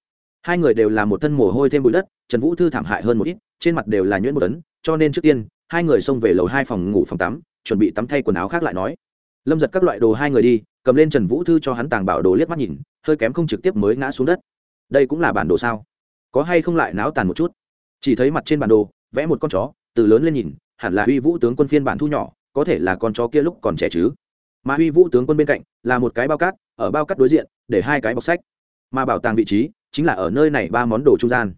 Hai người đều là một thân mồ hôi thêm bụi đất, trần vũ thư thảm hại hơn một ít, trên mặt đều là nhuyễn một tấn, cho nên trước tiên, hai người xông về lầu hai phòng ngủ phòng tắm, chuẩn bị tắm thay quần áo khác lại nói. Lâm giật các loại đồ hai người đi, cầm lên trần vũ thư cho hắn tàng bảo đồ liếc mắt nhìn, hơi kém không trực tiếp mới ngã xuống đất. Đây cũng là bản đồ sao? Có hay không lại náo tàn một chút? Chỉ thấy mặt trên bản đồ, vẽ một con chó, từ lớn lên nhìn, hẳn là huy vũ tướng quân phiên bản thu nhỏ, có thể là con chó kia lúc còn trẻ chứ. Mà huy vũ tướng quân bên cạnh, là một cái bao cát, ở bao cát đối diện, để hai cái bọc sách. Mà bảo tàng vị trí, chính là ở nơi này ba món đồ trung gian.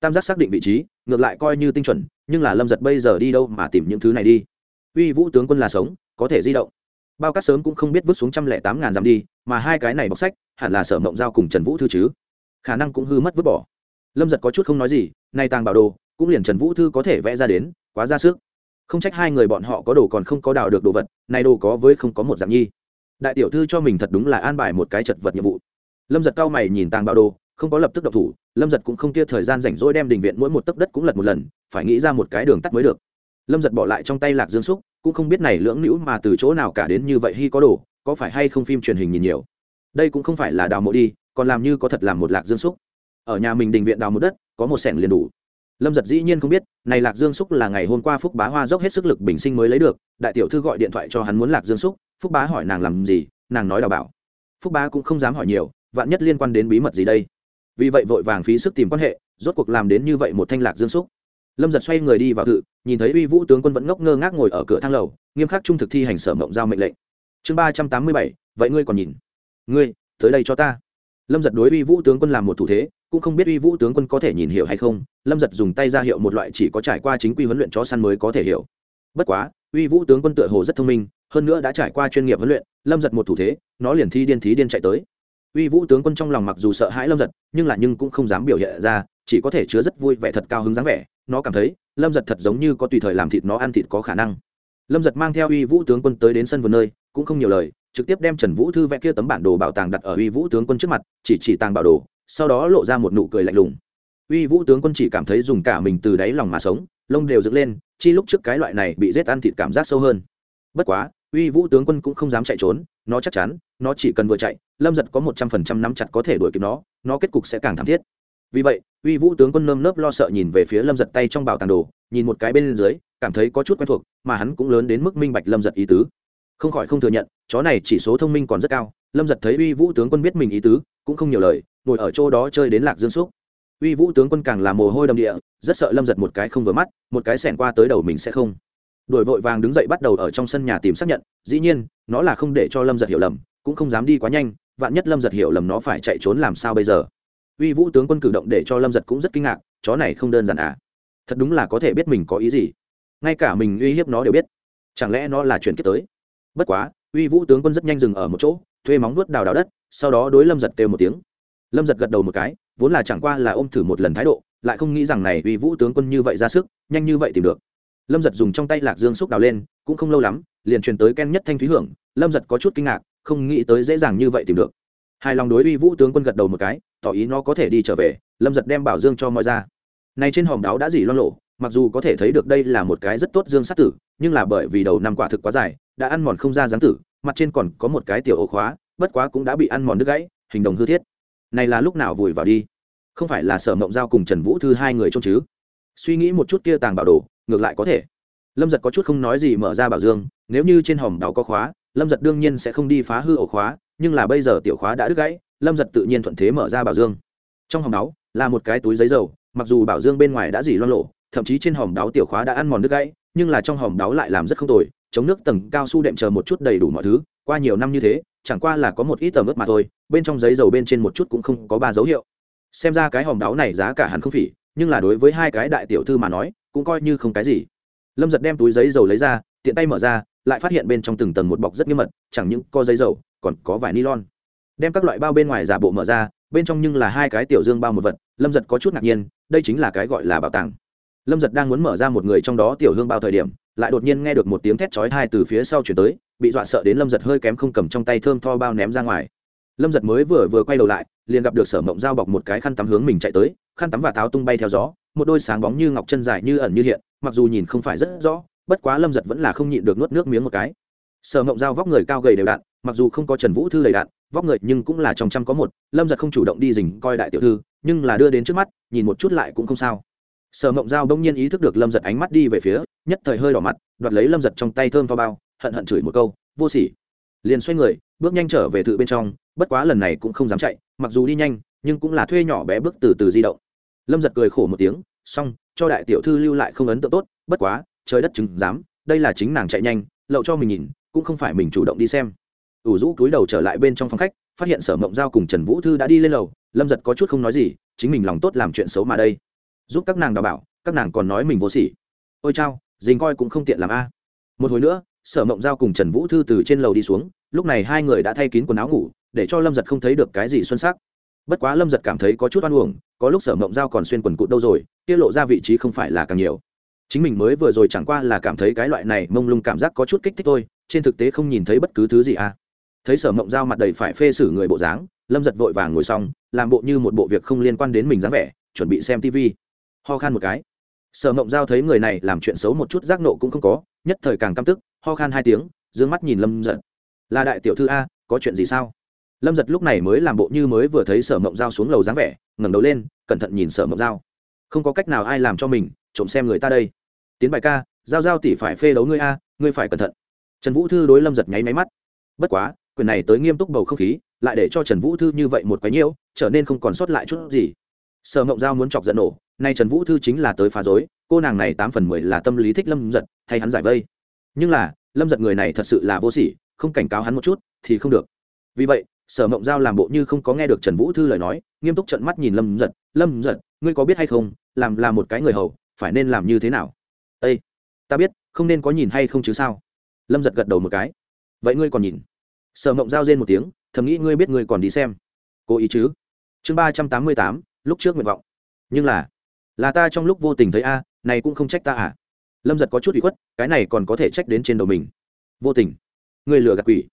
Tam giác xác định vị trí, ngược lại coi như tinh chuẩn, nhưng là lâm giật bây giờ đi đâu mà tìm những thứ này đi. Uy vũ tướng quân là sống, có thể di động. Bao cát sớm cũng không biết vứt xuống trăm lẻ tám ngàn dặm đi, mà hai cái này bọc sách, hẳn là sở mộng giao cùng trần vũ thư chứ. Khả năng cũng hư mất vứt bỏ lâm giật có chút không nói gì, nay tàng bảo đồ, cũng liền trần vũ thư có thể vẽ ra đến, quá ra sức. Không trách hai người bọn họ có đồ còn không có đào được đồ vật, nay đồ có với không có một dạng nhi. Đại tiểu thư cho mình thật đúng là an bài một cái chật vật nhiệm vụ. Lâm giật cao mày nhìn tàng bảo đồ, không có lập tức độc thủ, lâm giật cũng không kia thời gian rảnh rỗi đem đình viện mỗi một tấc đất cũng lật một lần, phải nghĩ ra một cái đường tắt mới được. Lâm giật bỏ lại trong tay lạc dương xúc, cũng không biết này lưỡng nữ mà từ chỗ nào cả đến như vậy hy có đồ, có phải hay không phim truyền hình nhìn nhiều. Đây cũng không phải là đào mộ đi, còn làm như có thật làm một lạc dương xúc ở nhà mình đình viện đào một đất, có một sẻng liền đủ. Lâm giật dĩ nhiên không biết, này lạc dương xúc là ngày hôm qua phúc bá hoa dốc hết sức lực bình sinh mới lấy được, đại tiểu thư gọi điện thoại cho hắn muốn lạc dương xúc, phúc bá hỏi nàng làm gì, nàng nói đào bảo. Phúc bá cũng không dám hỏi nhiều, vạn nhất liên quan đến bí mật gì đây. Vì vậy vội vàng phí sức tìm quan hệ, rốt cuộc làm đến như vậy một thanh lạc dương xúc. Lâm giật xoay người đi vào tự, nhìn thấy uy vũ tướng quân vẫn ngốc ngơ ngác ngồi ở cửa thang lầu, nghiêm khắc trung thực thi hành sở mộng giao mệnh lệnh. Chương ba trăm tám mươi bảy, vậy ngươi còn nhìn? Ngươi, tới đây cho ta. Lâm giật đối uy vũ tướng quân làm một thủ thế cũng không biết uy vũ tướng quân có thể nhìn hiểu hay không, lâm giật dùng tay ra hiệu một loại chỉ có trải qua chính quy huấn luyện chó săn mới có thể hiểu. Bất quá, uy vũ tướng quân tựa hồ rất thông minh, hơn nữa đã trải qua chuyên nghiệp huấn luyện, lâm giật một thủ thế, nó liền thi điên thí điên chạy tới. Uy vũ tướng quân trong lòng mặc dù sợ hãi lâm giật, nhưng là nhưng cũng không dám biểu hiện ra, chỉ có thể chứa rất vui vẻ thật cao hứng dáng vẻ, nó cảm thấy, lâm giật thật giống như có tùy thời làm thịt nó ăn thịt có khả năng. Lâm giật mang theo uy vũ tướng quân tới đến sân vườn nơi, cũng không nhiều lời, trực tiếp đem trần vũ thư vẽ kia tấm bản đồ bảo tàng đặt ở uy vũ tướng quân trước mặt, chỉ chỉ tàng bảo đồ sau đó lộ ra một nụ cười lạnh lùng. Uy vũ tướng quân chỉ cảm thấy dùng cả mình từ đáy lòng mà sống, lông đều dựng lên, chi lúc trước cái loại này bị rết ăn thịt cảm giác sâu hơn. Bất quá, uy vũ tướng quân cũng không dám chạy trốn, nó chắc chắn, nó chỉ cần vừa chạy, lâm giật có một trăm phần trăm nắm chặt có thể đuổi kịp nó nó kết cục sẽ càng thảm thiết. Vì vậy, uy vũ tướng quân nơm nớp lo sợ nhìn về phía lâm giật tay trong bảo tàng đồ, nhìn một cái bên dưới, cảm thấy có chút quen thuộc, mà hắn cũng lớn đến mức minh bạch lâm giật ý tứ. Không khỏi không thừa nhận, chó này chỉ số thông minh còn rất cao, lâm giật thấy uy vũ tướng quân biết mình ý tứ, cũng không nhiều lời ngồi ở chỗ đó chơi đến lạc dương xúc uy vũ tướng quân càng là mồ hôi đầm địa, rất sợ lâm giật một cái không vừa mắt, một cái xẻn qua tới đầu mình sẽ không. Đổi vội vàng đứng dậy bắt đầu ở trong sân nhà tìm xác nhận, dĩ nhiên, nó là không để cho lâm giật hiểu lầm, cũng không dám đi quá nhanh, vạn nhất lâm giật hiểu lầm nó phải chạy trốn làm sao bây giờ? Uy vũ tướng quân cử động để cho lâm giật cũng rất kinh ngạc, chó này không đơn giản à? Thật đúng là có thể biết mình có ý gì. Ngay cả mình uy hiếp nó đều biết. Chẳng lẽ nó là chuyển kiếp tới? Bất quá, uy vũ tướng quân rất nhanh dừng ở một chỗ, thuê móng vuốt đào đào đất, sau đó đối lâm giật kêu một tiếng lâm giật gật đầu một cái, vốn là chẳng qua là ôm thử một lần thái độ, lại không nghĩ rằng này uy vũ tướng quân như vậy ra sức, nhanh như vậy tìm được. Lâm giật dùng trong tay lạc dương xúc đào lên, cũng không lâu lắm, liền truyền tới ken nhất thanh thúy hưởng, lâm giật có chút kinh ngạc, không nghĩ tới dễ dàng như vậy tìm được. Hài lòng đối uy vũ tướng quân gật đầu một cái, tỏ ý nó có thể đi trở về, lâm giật đem bảo dương cho mọi ra. Này trên hòm đáo đã dỉ loan lộ, mặc dù có thể thấy được đây là một cái rất tốt dương sát tử, nhưng là bởi vì đầu năm quả thực quá dài, đã ăn mòn không ra dáng tử, mặt trên còn có một cái tiểu ổ khóa, bất quá cũng đã bị ăn mòn đứt gãy, hình đồng hư thiết này là lúc nào vùi vào đi? Không phải là sở mộng giao cùng trần vũ thư hai người trông chứ? Suy nghĩ một chút kia tàng bảo đồ, ngược lại có thể. Lâm giật có chút không nói gì mở ra bảo dương, nếu như trên hòm đào có khóa, lâm giật đương nhiên sẽ không đi phá hư ổ khóa, nhưng là bây giờ tiểu khóa đã đứt gãy, lâm giật tự nhiên thuận thế mở ra bảo dương. Trong hòm đáo là một cái túi giấy dầu, mặc dù bảo dương bên ngoài đã dỉ loan lộ thậm chí trên hòm đáo tiểu khóa đã ăn mòn đứt gãy, nhưng là trong hòm đáo lại làm rất không tồi, chống nước tầng cao su đệm chờ một chút đầy đủ mọi thứ, qua nhiều năm như thế, chẳng qua là có một ít tầm ướp mà thôi bên trong giấy dầu bên trên một chút cũng không có ba dấu hiệu. Xem ra cái hòm đáo này giá cả hẳn không phỉ, nhưng là đối với hai cái đại tiểu thư mà nói, cũng coi như không cái gì. Lâm giật đem túi giấy dầu lấy ra, tiện tay mở ra, lại phát hiện bên trong từng tầng một bọc rất nghiêm mật, chẳng những có giấy dầu, còn có vải nylon. Đem các loại bao bên ngoài giả bộ mở ra, bên trong nhưng là hai cái tiểu dương bao một vật, lâm giật có chút ngạc nhiên, đây chính là cái gọi là bảo tàng. Lâm giật đang muốn mở ra một người trong đó tiểu hương bao thời điểm, lại đột nhiên nghe được một tiếng thét chói thai từ phía sau chuyển tới, bị dọa sợ đến lâm giật hơi kém không cầm trong tay thơm tho bao ném ra ngoài lâm giật mới vừa vừa quay đầu lại liền gặp được sở mộng dao bọc một cái khăn tắm hướng mình chạy tới khăn tắm và tháo tung bay theo gió một đôi sáng bóng như ngọc chân dài như ẩn như hiện mặc dù nhìn không phải rất rõ bất quá lâm giật vẫn là không nhịn được nuốt nước miếng một cái. Sở mộng dao vóc người cao gầy đều đặn mặc dù không có trần vũ thư đầy đạn, vóc người nhưng cũng là trong trăm có một lâm giật không chủ động đi dình coi đại tiểu thư nhưng là đưa đến trước mắt nhìn một chút lại cũng không sao. Sở mộng dao đông nhiên ý thức được lâm giật ánh mắt đi về phía nhất thời hơi đỏ mặt đoạt lấy lâm giật trong tay thơm vào bao hận hận chửi một câu vô sỉ liền xoay người, bước nhanh trở về tự bên trong, bất quá lần này cũng không dám chạy, mặc dù đi nhanh, nhưng cũng là thuê nhỏ bé bước từ từ di động. Lâm giật cười khổ một tiếng, xong, cho đại tiểu thư lưu lại không ấn tượng tốt, bất quá, trời đất chứng dám đây là chính nàng chạy nhanh, lậu cho mình nhìn, cũng không phải mình chủ động đi xem. Ủ rũ cúi đầu trở lại bên trong phòng khách, phát hiện sở mộng giao cùng trần vũ thư đã đi lên lầu, lâm giật có chút không nói gì, chính mình lòng tốt làm chuyện xấu mà đây. Giúp các nàng đào bảo, các nàng còn nói mình vô sỉ. Ôi chao, dình coi cũng không tiện làm a. Một hồi nữa sở mộng giao cùng trần vũ thư từ trên lầu đi xuống, lúc này hai người đã thay kín quần áo ngủ, để cho lâm giật không thấy được cái gì xuân sắc. Bất quá lâm giật cảm thấy có chút oan uổng, có lúc sở mộng giao còn xuyên quần cụt đâu rồi tiết lộ ra vị trí không phải là càng nhiều. Chính mình mới vừa rồi chẳng qua là cảm thấy cái loại này mông lung cảm giác có chút kích thích thôi, trên thực tế không nhìn thấy bất cứ thứ gì à. Thấy sở mộng giao mặt đầy phải phê xử người bộ dáng, lâm giật vội vàng ngồi xong, làm bộ như một bộ việc không liên quan đến mình dáng vẻ, chuẩn bị xem tv ho khan một cái. Sở mộng giao thấy người này làm chuyện xấu một chút giác nộ cũng không có, nhất thời càng căm tức ho khan hai tiếng d ư ơ n g mắt nhìn lâm giật. Là đại tiểu thư a, có chuyện gì sao? Lâm giật lúc này mới làm bộ như mới vừa thấy sở mộng dao xuống lầu dáng vẻ, ngẩng đầu lên, cẩn thận nhìn sở mộng dao. không có cách nào ai làm cho mình, trộm xem người ta đây. Tiến bài ca, giao giao tỷ phải phê đấu ngươi a, ngươi phải cẩn thận. Trần vũ thư đối lâm giật nháy máy mắt. Bất quá, quyền này tới nghiêm túc bầu không khí, lại để cho trần vũ thư như vậy một cái nhiễu, trở nên không còn sót lại chút gì. Sở mộng giao muốn chọc giận nổ, nay trần vũ thư chính là tới phá dối cô nàng này tám phần mười là tâm lý thích lâm giật, thay hắn giải vây nhưng là, lâm giật người này thật sự là vô sỉ, không cảnh cáo hắn một chút thì không được. Vì vậy, sở mộng giao làm bộ như không có nghe được trần vũ thư lời nói, nghiêm túc trận mắt nhìn lâm giật lâm giật, ngươi có biết hay không, làm là một cái người hầu, phải nên làm như thế nào? Â ta biết, không nên có nhìn hay không chứ sao? Lâm giật gật đầu một cái. Vậy ngươi còn nhìn? Sở mộng giao rên một tiếng, thầm nghĩ ngươi biết ngươi còn đi xem. Cố ý chứ? Chương ba trăm tám mươi tám, lúc trước nguyện vọng. Nhưng là là ta trong lúc vô tình thấy a, này cũng không trách ta à? Lâm giật có chút bị khuất, cái này còn có thể trách đến trên đầu mình. Vô tình. Người lừa gạt quỷ.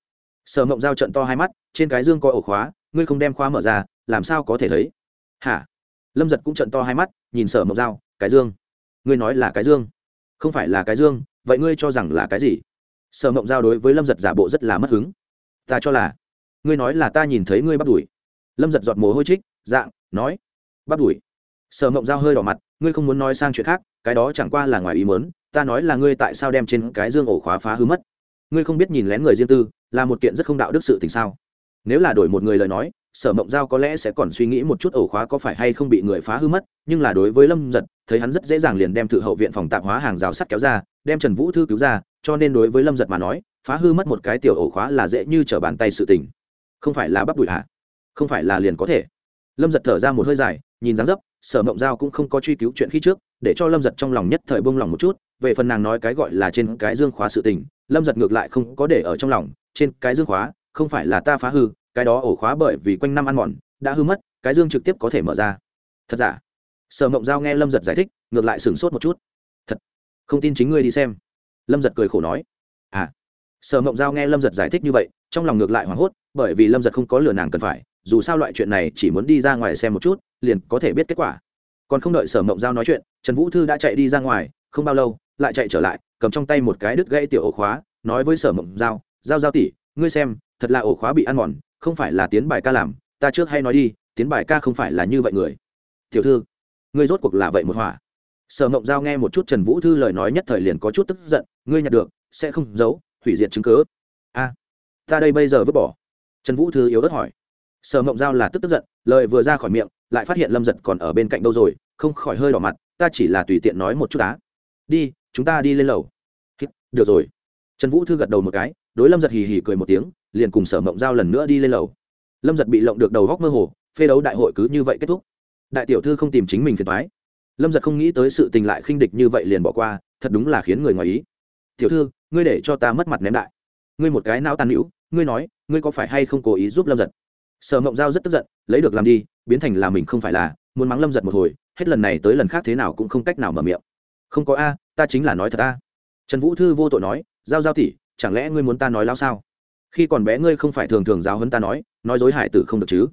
Sở mộng giao trận to hai mắt, trên cái dương có ổ khóa, ngươi không đem khóa mở ra, làm sao có thể thấy? Hả? Lâm giật cũng trận to hai mắt, nhìn sở mộng giao, cái dương. Ngươi nói là cái dương? Không phải là cái dương, vậy ngươi cho rằng là cái gì? Sở mộng giao đối với lâm giật giả bộ rất là mất hứng. Ta cho là, ngươi nói là ta nhìn thấy ngươi bắt đuổi lâm giật giọt mồ hôi trích, dạng, nói bắt đuổi sở mộng giao hơi đỏ mặt, ngươi không muốn nói sang chuyện khác, cái đó chẳng qua là ngoài ý mớn ta nói là ngươi tại sao đem trên cái dương ổ khóa phá hư mất? Ngươi không biết nhìn lén người riêng tư là một kiện rất không đạo đức sự tình sao? Nếu là đổi một người lời nói, sở mộng giao có lẽ sẽ còn suy nghĩ một chút ổ khóa có phải hay không bị người phá hư mất, nhưng là đối với lâm giật, thấy hắn rất dễ dàng liền đem thự hậu viện phòng tạp hóa hàng rào sắt kéo ra, đem trần vũ thư cứu ra, cho nên đối với lâm giật mà nói, phá hư mất một cái tiểu ổ khóa là dễ như t r ở bàn tay sự tình. Không phải là bắp đùi hạ không phải là liền có thể. Lâm giật thở ra một hơi dài nhìn dáng dấp, sở mộng giao cũng không có truy cứu chuyện khi trước, để cho lâm giật trong lòng nhất thời bông lòng một chút, về phần nàng nói cái gọi là trên cái dương khóa sự tình, lâm giật ngược lại không có để ở trong lòng, trên cái dương khóa, không phải là ta phá hư, cái đó ổ khóa bởi vì quanh năm ăn mòn, đã hư mất, cái dương trực tiếp có thể mở ra. Thật giả? Sở mộng giao nghe lâm giật giải thích, ngược lại sửng sốt một chút. Thật? Không tin chính ngươi đi xem. Lâm giật cười khổ nói. À. Sở mộng giao nghe lâm giật giải thích như vậy, trong lòng ngược lại hoảng hốt, bởi vì lâm giật không có lừa nàng cần phải dù sao loại chuyện này chỉ muốn đi ra ngoài xem một chút, liền có thể biết kết quả. Còn không đợi sở mộng giao nói chuyện, trần vũ thư đã chạy đi ra ngoài, không bao lâu, lại chạy trở lại, cầm trong tay một cái đứt gãy tiểu ổ khóa, nói với sở mộng giao giao giao tỉ ngươi xem, thật là ổ khóa bị ăn mòn, không phải là tiến bài ca làm, ta trước hay nói đi, tiến bài ca không phải là như vậy người. Tiểu thư, ngươi rốt cuộc là vậy một hỏa sở mộng giao nghe một chút trần vũ thư lời nói nhất thời liền có chút tức giận, ngươi nhặt được, sẽ không giấu, hủy diệt chứng cớ a, ta đây bây giờ vứt bỏ. Trần vũ thư yếu ớt hỏi sở mộng giao là tức tức giận, lời vừa ra khỏi miệng, lại phát hiện lâm giật còn ở bên cạnh đâu rồi, không khỏi hơi đỏ mặt, ta chỉ là tùy tiện nói một chút á. Đi, chúng ta đi lên lầu. Được rồi. Trần vũ thư gật đầu một cái, đối lâm giật hì hì cười một tiếng, liền cùng sở mộng giao lần nữa đi lên lầu. Lâm giật bị lộng được đầu góc mơ hồ, phê đấu đại hội cứ như vậy kết thúc. Đại tiểu thư không tìm chính mình phiền thoái lâm giật không nghĩ tới sự tình lại khinh địch như vậy liền bỏ qua, thật đúng là khiến người ngoài ý. Tiểu thư, ngươi để cho ta mất mặt ném đại. Ngươi một cái não tàn hữu ngươi nói, ngươi có phải hay không cố ý giúp lâm giật? Sở mộng giao rất tức giận, lấy được làm đi, biến thành là mình không phải là, muốn mắng lâm giật một hồi, hết lần này tới lần khác thế nào cũng không cách nào mở miệng. Không có a, ta chính là nói thật a. Trần vũ thư vô tội nói, giao giao tỷ, chẳng lẽ ngươi muốn ta nói lao sao? Khi còn bé ngươi không phải thường thường giáo hấn ta nói nói dối hải tử không được chứ?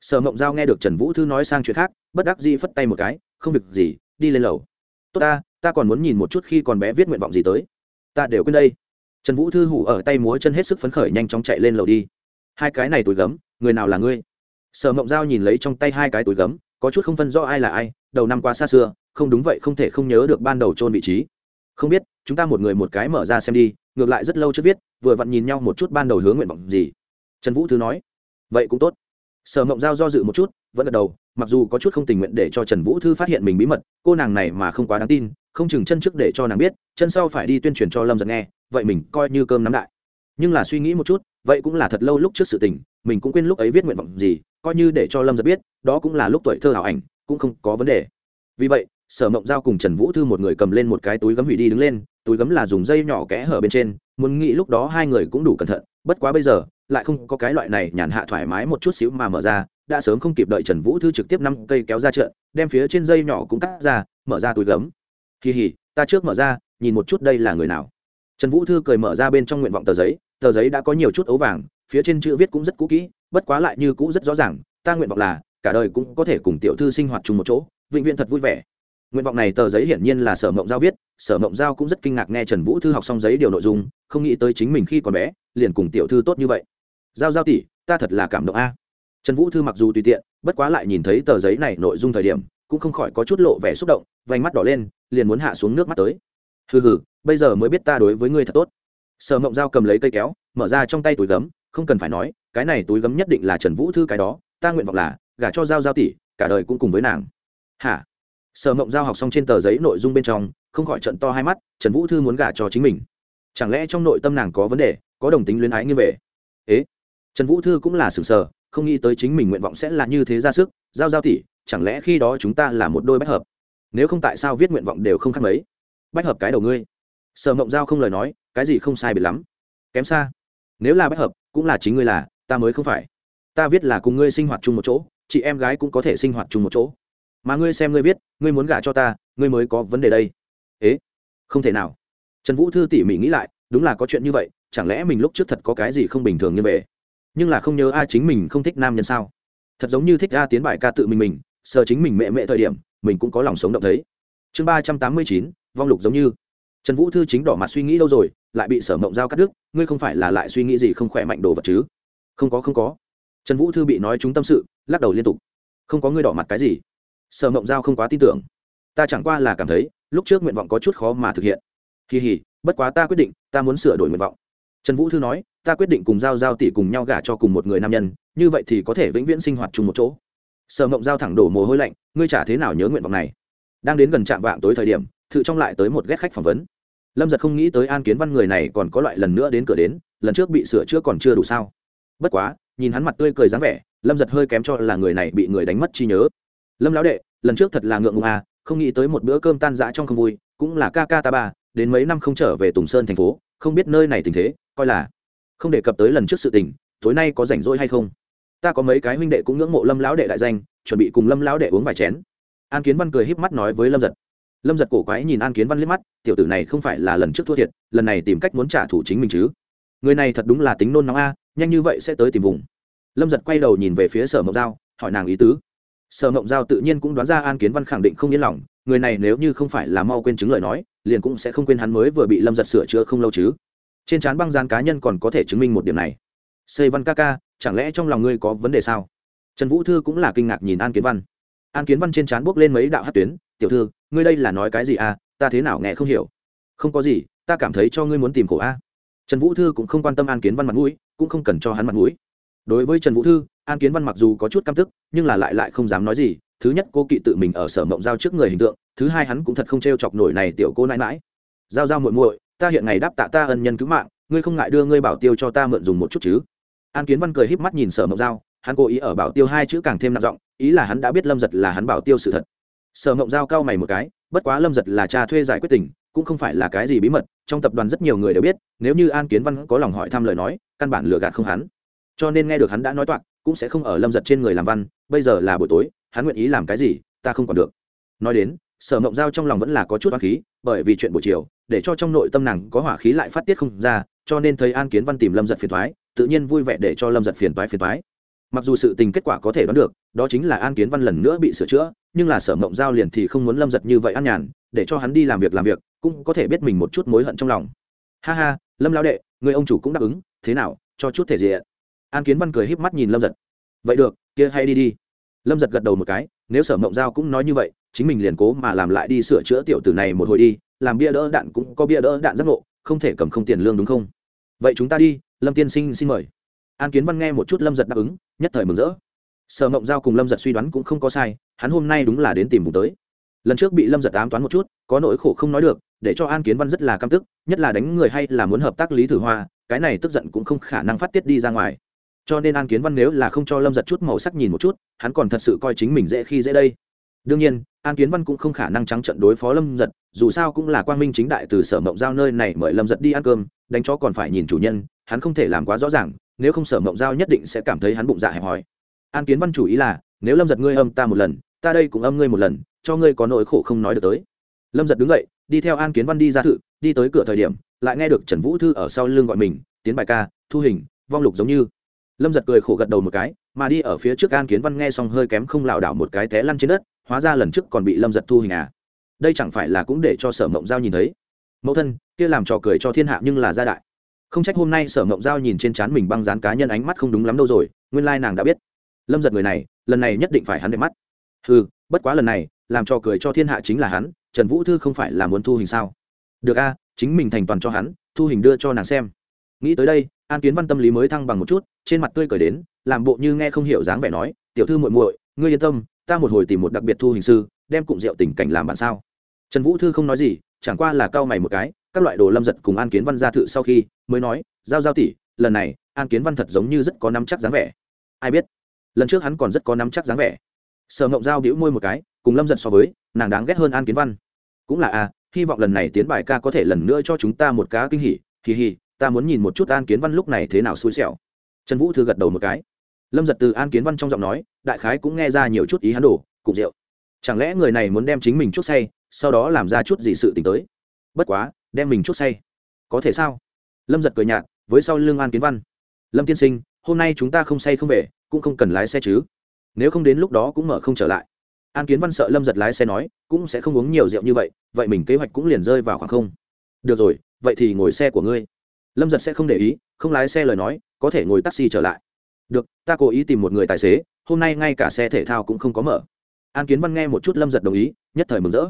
Sở mộng giao nghe được trần vũ thư nói sang chuyện khác, bất đắc dĩ phất tay một cái, không việc gì, đi lên lầu. Tốt ta ta còn muốn nhìn một chút khi còn bé viết nguyện vọng gì tới. Ta đều quên đây. Trần vũ thư hủ ở tay múa chân hết sức phấn khởi nhanh chóng chạy lên lầu đi. Hai cái này túi gấm người nào là ngươi? Sở mộng giao nhìn lấy trong tay hai cái túi gấm, có chút không phân rõ ai là ai, đầu năm qua xa xưa, không đúng vậy không thể không nhớ được ban đầu trôn vị trí. Không biết, chúng ta một người một cái mở ra xem đi, ngược lại rất lâu chưa viết, vừa vặn nhìn nhau một chút ban đầu hướng nguyện vọng gì. Trần vũ thư nói, vậy cũng tốt. Sở mộng giao do dự một chút, vẫn gật đầu, mặc dù có chút không tình nguyện để cho trần vũ thư phát hiện mình bí mật, cô nàng này mà không quá đáng tin, không chừng chân trước để cho nàng biết, chân sau phải đi tuyên truyền cho lâm giật nghe, vậy mình coi như cơm nắm đại. Nhưng là suy nghĩ một chút vậy cũng là thật lâu lúc trước sự tình, mình cũng quên lúc ấy viết nguyện vọng gì, coi như để cho lâm giật biết, đó cũng là lúc tuổi thơ hảo ảnh, cũng không có vấn đề. Vì vậy, sở mộng giao cùng trần vũ thư một người cầm lên một cái túi gấm hủy đi đứng lên, túi gấm là dùng dây nhỏ kẽ hở bên trên, muốn nghĩ lúc đó hai người cũng đủ cẩn thận, bất quá bây giờ, lại không có cái loại này nhàn hạ thoải mái một chút xíu mà mở ra, đã sớm không kịp đợi trần vũ thư trực tiếp năm cây kéo ra trận đem phía trên dây nhỏ cũng cắt ra, mở ra túi gấm. Kỳ hỉ ta trước mở ra, nhìn một chút đây là người nào. Trần vũ thư cười mở ra bên trong nguyện vọng tờ giấy tờ giấy đã có nhiều chút ấu vàng, phía trên chữ viết cũng rất cũ kỹ, bất quá lại như cũ rất rõ ràng, ta nguyện vọng là, cả đời cũng có thể cùng tiểu thư sinh hoạt chung một chỗ, vĩnh viễn thật vui vẻ. Nguyện vọng này tờ giấy hiển nhiên là sở mộng giao viết, sở mộng giao cũng rất kinh ngạc nghe trần vũ thư học xong giấy điều nội dung, không nghĩ tới chính mình khi còn bé, liền cùng tiểu thư tốt như vậy. Giao giao tỷ, ta thật là cảm động a. Trần vũ thư mặc dù tùy tiện, bất quá lại nhìn thấy tờ giấy này nội dung thời điểm, cũng không khỏi có chút lộ vẻ xúc động, vành mắt đỏ lên, liền muốn hạ xuống nước mắt tới. Hừ hừ, bây giờ mới biết ta đối với ngươi thật tốt sở mộng giao cầm lấy cây kéo, mở ra trong tay túi gấm, không cần phải nói, cái này túi gấm nhất định là trần vũ thư cái đó, ta nguyện vọng là gả cho giao giao tỷ, cả đời cũng cùng với nàng. Hả? Sở mộng giao học xong trên tờ giấy nội dung bên trong, không khỏi trận to hai mắt, trần vũ thư muốn gả cho chính mình. Chẳng lẽ trong nội tâm nàng có vấn đề, có đồng tính luyến ái như vậy ế? Trần vũ thư cũng là sừng sờ, không nghĩ tới chính mình nguyện vọng sẽ là như thế ra sức, giao giao tỷ, chẳng lẽ khi đó chúng ta là một đôi bách hợp? Nếu không tại sao viết nguyện vọng đều không khác mấy? Bách hợp cái đầu ngươi. Sở mộng giao không lời nói cái gì không sai biệt lắm. Kém xa. Nếu là bất hợp, cũng là chính ngươi là, ta mới không phải. Ta viết là cùng ngươi sinh hoạt chung một chỗ, chị em gái cũng có thể sinh hoạt chung một chỗ. Mà ngươi xem ngươi viết, ngươi muốn gả cho ta, ngươi mới có vấn đề đây. Ế? Không thể nào. Trần vũ thư tỉ mỉ nghĩ lại, đúng là có chuyện như vậy, chẳng lẽ mình lúc trước thật có cái gì không bình thường như vậy? Nhưng là không nhớ a chính mình không thích nam nhân sao? Thật giống như thích a tiến bài ca tự mình mình sợ chính mình mẹ mẹ thời điểm, mình cũng có lòng sống động thấy. Chương ba trăm tám mươi chín, vong lục giống như trần vũ thư chính đỏ mặt suy nghĩ đâu rồi, lại bị sở mộng giao cắt đứt, ngươi không phải là lại suy nghĩ gì không khỏe mạnh đồ vật chứ? Không có không có. Trần vũ thư bị nói chúng tâm sự, lắc đầu liên tục. Không có ngươi đỏ mặt cái gì? Sở mộng giao không quá tin tưởng. Ta chẳng qua là cảm thấy, lúc trước nguyện vọng có chút khó mà thực hiện. Kỳ hỉ bất quá ta quyết định, ta muốn sửa đổi nguyện vọng. Trần vũ thư nói, ta quyết định cùng giao giao tỷ cùng nhau gả cho cùng một người nam nhân, như vậy thì có thể vĩnh viễn sinh hoạt chung một chỗ. Sở mộng giao thẳng đổ mồ hôi lạnh, ngươi chả thế nào nhớ nguyện vọng này. Đang đến gần trạm vạng tối thời điểm thự trong lại tới một ghét khách phỏng vấn. Lâm giật không nghĩ tới an kiến văn người này còn có loại lần nữa đến cửa đến, lần trước bị sửa chữa còn chưa đủ sao. Bất quá, nhìn hắn mặt tươi cười dáng vẻ, lâm giật hơi kém cho là người này bị người đánh mất trí nhớ. Lâm lão đệ, lần trước thật là ngượng ngùng à không nghĩ tới một bữa cơm tan dã trong không vui, cũng là ca ca ta ba, đến mấy năm không trở về tùng sơn thành phố, không biết nơi này tình thế, coi là không đề cập tới lần trước sự tình, tối nay có rảnh rỗi hay không? Ta có mấy cái huynh đệ cũng ngưỡng mộ lâm lão đệ đại danh, chuẩn bị cùng lâm lão đệ uống vài chén. An kiến văn cười híp mắt nói với lâm giật lâm giật cổ quái nhìn an kiến văn liếc mắt, tiểu tử này không phải là lần trước thua thiệt, lần này tìm cách muốn trả thù chính mình chứ. Người này thật đúng là tính nôn nóng a, nhanh như vậy sẽ tới tìm vùng. Lâm giật quay đầu nhìn về phía sở mộng giao, hỏi nàng ý tứ. Sở mộng giao tự nhiên cũng đoán ra an kiến văn khẳng định không yên lòng, người này nếu như không phải là mau quên chứng lời nói, liền cũng sẽ không quên hắn mới vừa bị lâm giật sửa chữa không lâu chứ. Trên trán băng gian cá nhân còn có thể chứng minh một điểm này. Xây văn ca ca, chẳng lẽ trong lòng ngươi có vấn đề sao? Trần vũ thư cũng là kinh ngạc nhìn an kiến văn. An kiến văn trên trán buốc lên mấy đạo hát tuyến, tiểu thư ngươi đây là nói cái gì à ta thế nào nghe không hiểu. Không có gì, ta cảm thấy cho ngươi muốn tìm khổ a. Trần vũ thư cũng không quan tâm an kiến văn mặt mũi, cũng không cần cho hắn mặt mũi. Đối với trần vũ thư, an kiến văn mặc dù có chút căm tức, nhưng là lại lại không dám nói gì. Thứ nhất, cô kỵ tự mình ở sở mộng giao trước người hình tượng. Thứ hai, hắn cũng thật không t r e o chọc nổi này tiểu cô nãi mãi. Giao giao muội muội, ta hiện ngày đáp tạ ta ân nhân cứu mạng, ngươi không ngại đưa ngươi bảo tiêu cho ta mượn dùng một chút chứ? An kiến văn cười híp mắt nhìn sở mộng giao, hắn cố ý ở bảo tiêu hai chữ càng thêm nặng giọng, ý là hắn đã biết lâm giật là hắn bảo tiêu sự thật sở mộng giao cao mày một cái, bất quá lâm giật là cha thuê giải quyết tình, cũng không phải là cái gì bí mật, trong tập đoàn rất nhiều người đều biết, nếu như an kiến văn có lòng hỏi thăm lời nói, căn bản lừa gạt không hắn. Cho nên nghe được hắn đã nói toạc, cũng sẽ không ở lâm giật trên người làm văn, bây giờ là buổi tối, hắn nguyện ý làm cái gì, ta không còn được. Nói đến, sở mộng giao trong lòng vẫn là có chút hoa khí, bởi vì chuyện buổi chiều, để cho trong nội tâm nàng có hỏa khí lại phát tiết không ra, cho nên thấy an kiến văn tìm lâm giật phiền thoái tự nhiên vui vẻ để cho lâm giật phiền toái phiền toái mặc dù sự tình kết quả có thể đoán được, đó chính là an kiến văn lần nữa bị sửa chữa, nhưng là sở mộng giao liền thì không muốn lâm giật như vậy an nhàn, để cho hắn đi làm việc làm việc, cũng có thể biết mình một chút mối hận trong lòng. Ha ha, lâm lao đệ, người ông chủ cũng đáp ứng, thế nào, cho chút thể diện. An kiến văn cười híp mắt nhìn lâm giật. Vậy được, kia hay đi đi. Lâm giật gật đầu một cái, nếu sở mộng giao cũng nói như vậy, chính mình liền cố mà làm lại đi sửa chữa tiểu tử này một hồi đi, làm bia đỡ đạn cũng có bia đỡ đạn giác ngộ, không thể cầm không tiền lương đúng không? Vậy chúng ta đi, lâm tiên sinh xin mời an kiến văn nghe một chút lâm giật đáp ứng, nhất thời mừng rỡ. Sở mộng giao cùng lâm giật suy đoán cũng không có sai, hắn hôm nay đúng là đến tìm vùng tới. Lần trước bị lâm giật ám toán một chút, có nỗi khổ không nói được, để cho an kiến văn rất là căm tức, nhất là đánh người hay là muốn hợp tác lý thử hoa, cái này tức giận cũng không khả năng phát tiết đi ra ngoài. Cho nên an kiến văn nếu là không cho lâm giật chút màu sắc nhìn một chút, hắn còn thật sự coi chính mình dễ khi dễ đây. Đương nhiên, an kiến văn cũng không khả năng trắng trận đối phó lâm giật, dù sao cũng là quang minh chính đại từ sở mộng giao nơi này mời lâm giật đi ăn cơm, đánh chó còn phải nhìn chủ nhân, hắn không thể làm quá rõ ràng nếu không sở mộng giao nhất định sẽ cảm thấy hắn bụng dạ hẹp hòi. An kiến văn chủ ý là, nếu lâm giật ngươi âm ta một lần, ta đây cũng âm ngươi một lần, cho ngươi có nỗi khổ không nói được tới. Lâm giật đứng dậy, đi theo an kiến văn đi ra thự, đi tới cửa thời điểm, lại nghe được trần vũ thư ở sau lưng gọi mình, tiến bài ca, thu hình, vong lục giống như. Lâm giật cười khổ gật đầu một cái, mà đi ở phía trước an kiến văn nghe xong hơi kém không lảo đảo một cái té lăn trên đất, hóa ra lần trước còn bị lâm giật thu hình à. Đây chẳng phải là cũng để cho sở mộng giao nhìn thấy. Mẫu thân, kia làm trò cười cho thiên hạ nhưng là gia đại không trách hôm nay sở mộng giao nhìn trên trán mình băng dán cá nhân ánh mắt không đúng lắm đâu rồi, nguyên lai nàng đã biết. Lâm giật người này, lần này nhất định phải hắn để mắt. Ừ bất quá lần này, làm trò cười cho thiên hạ chính là hắn, trần vũ thư không phải là muốn thu hình sao? Được a, chính mình thành toàn cho hắn, thu hình đưa cho nàng xem. Nghĩ tới đây, an kiến văn tâm lý mới thăng bằng một chút, trên mặt tươi cười đến, làm bộ như nghe không hiểu dáng vẻ nói, tiểu thư muội muội, ngươi yên tâm, ta một hồi tìm một đặc biệt thu hình sư, đem cụm rượu tình cảnh làm bạn sao? Trần vũ thư không nói gì chẳng qua là cau mày một cái các loại đồ lâm giật cùng an kiến văn ra thự sau khi mới nói giao giao tỷ lần này an kiến văn thật giống như rất có nắm chắc dáng vẻ. Ai biết lần trước hắn còn rất có nắm chắc dáng vẻ. Sở ngộng giao đĩu môi một cái cùng lâm giật so với nàng đáng ghét hơn an kiến văn. Cũng là a à, hy vọng lần này tiến bài ca có thể lần nữa cho chúng ta một cá kinh hỉ hì hì ta muốn nhìn một chút an kiến văn lúc này thế nào xui xẻo. Trần vũ thư gật đầu một cái. Lâm giật từ an kiến văn trong giọng nói đại khái cũng nghe ra nhiều chút ý hắn đổ cục rượu. Chẳng lẽ người này muốn đem chính mình chút say sau đó làm ra chút gì sự t ì n h tới. Bất quá, đem mình chút say. Có thể sao? Lâm giật cười nhạt, với sau Lương an kiến văn. Lâm tiên sinh, hôm nay chúng ta không say không về, cũng không cần lái xe chứ. Nếu không đến lúc đó cũng mở không trở lại. An kiến văn sợ lâm giật lái xe nói, cũng sẽ không uống nhiều rượu như vậy vậy mình kế hoạch cũng liền rơi vào khoảng không. Được rồi, vậy thì ngồi xe của ngươi. Lâm giật sẽ không để ý, không lái xe lời nói, có thể ngồi taxi trở lại. Được, ta cố ý tìm một người tài xế, hôm nay ngay cả xe thể thao cũng không có mở. An kiến văn nghe một chút lâm giật đồng ý, nhất thời mừng rỡ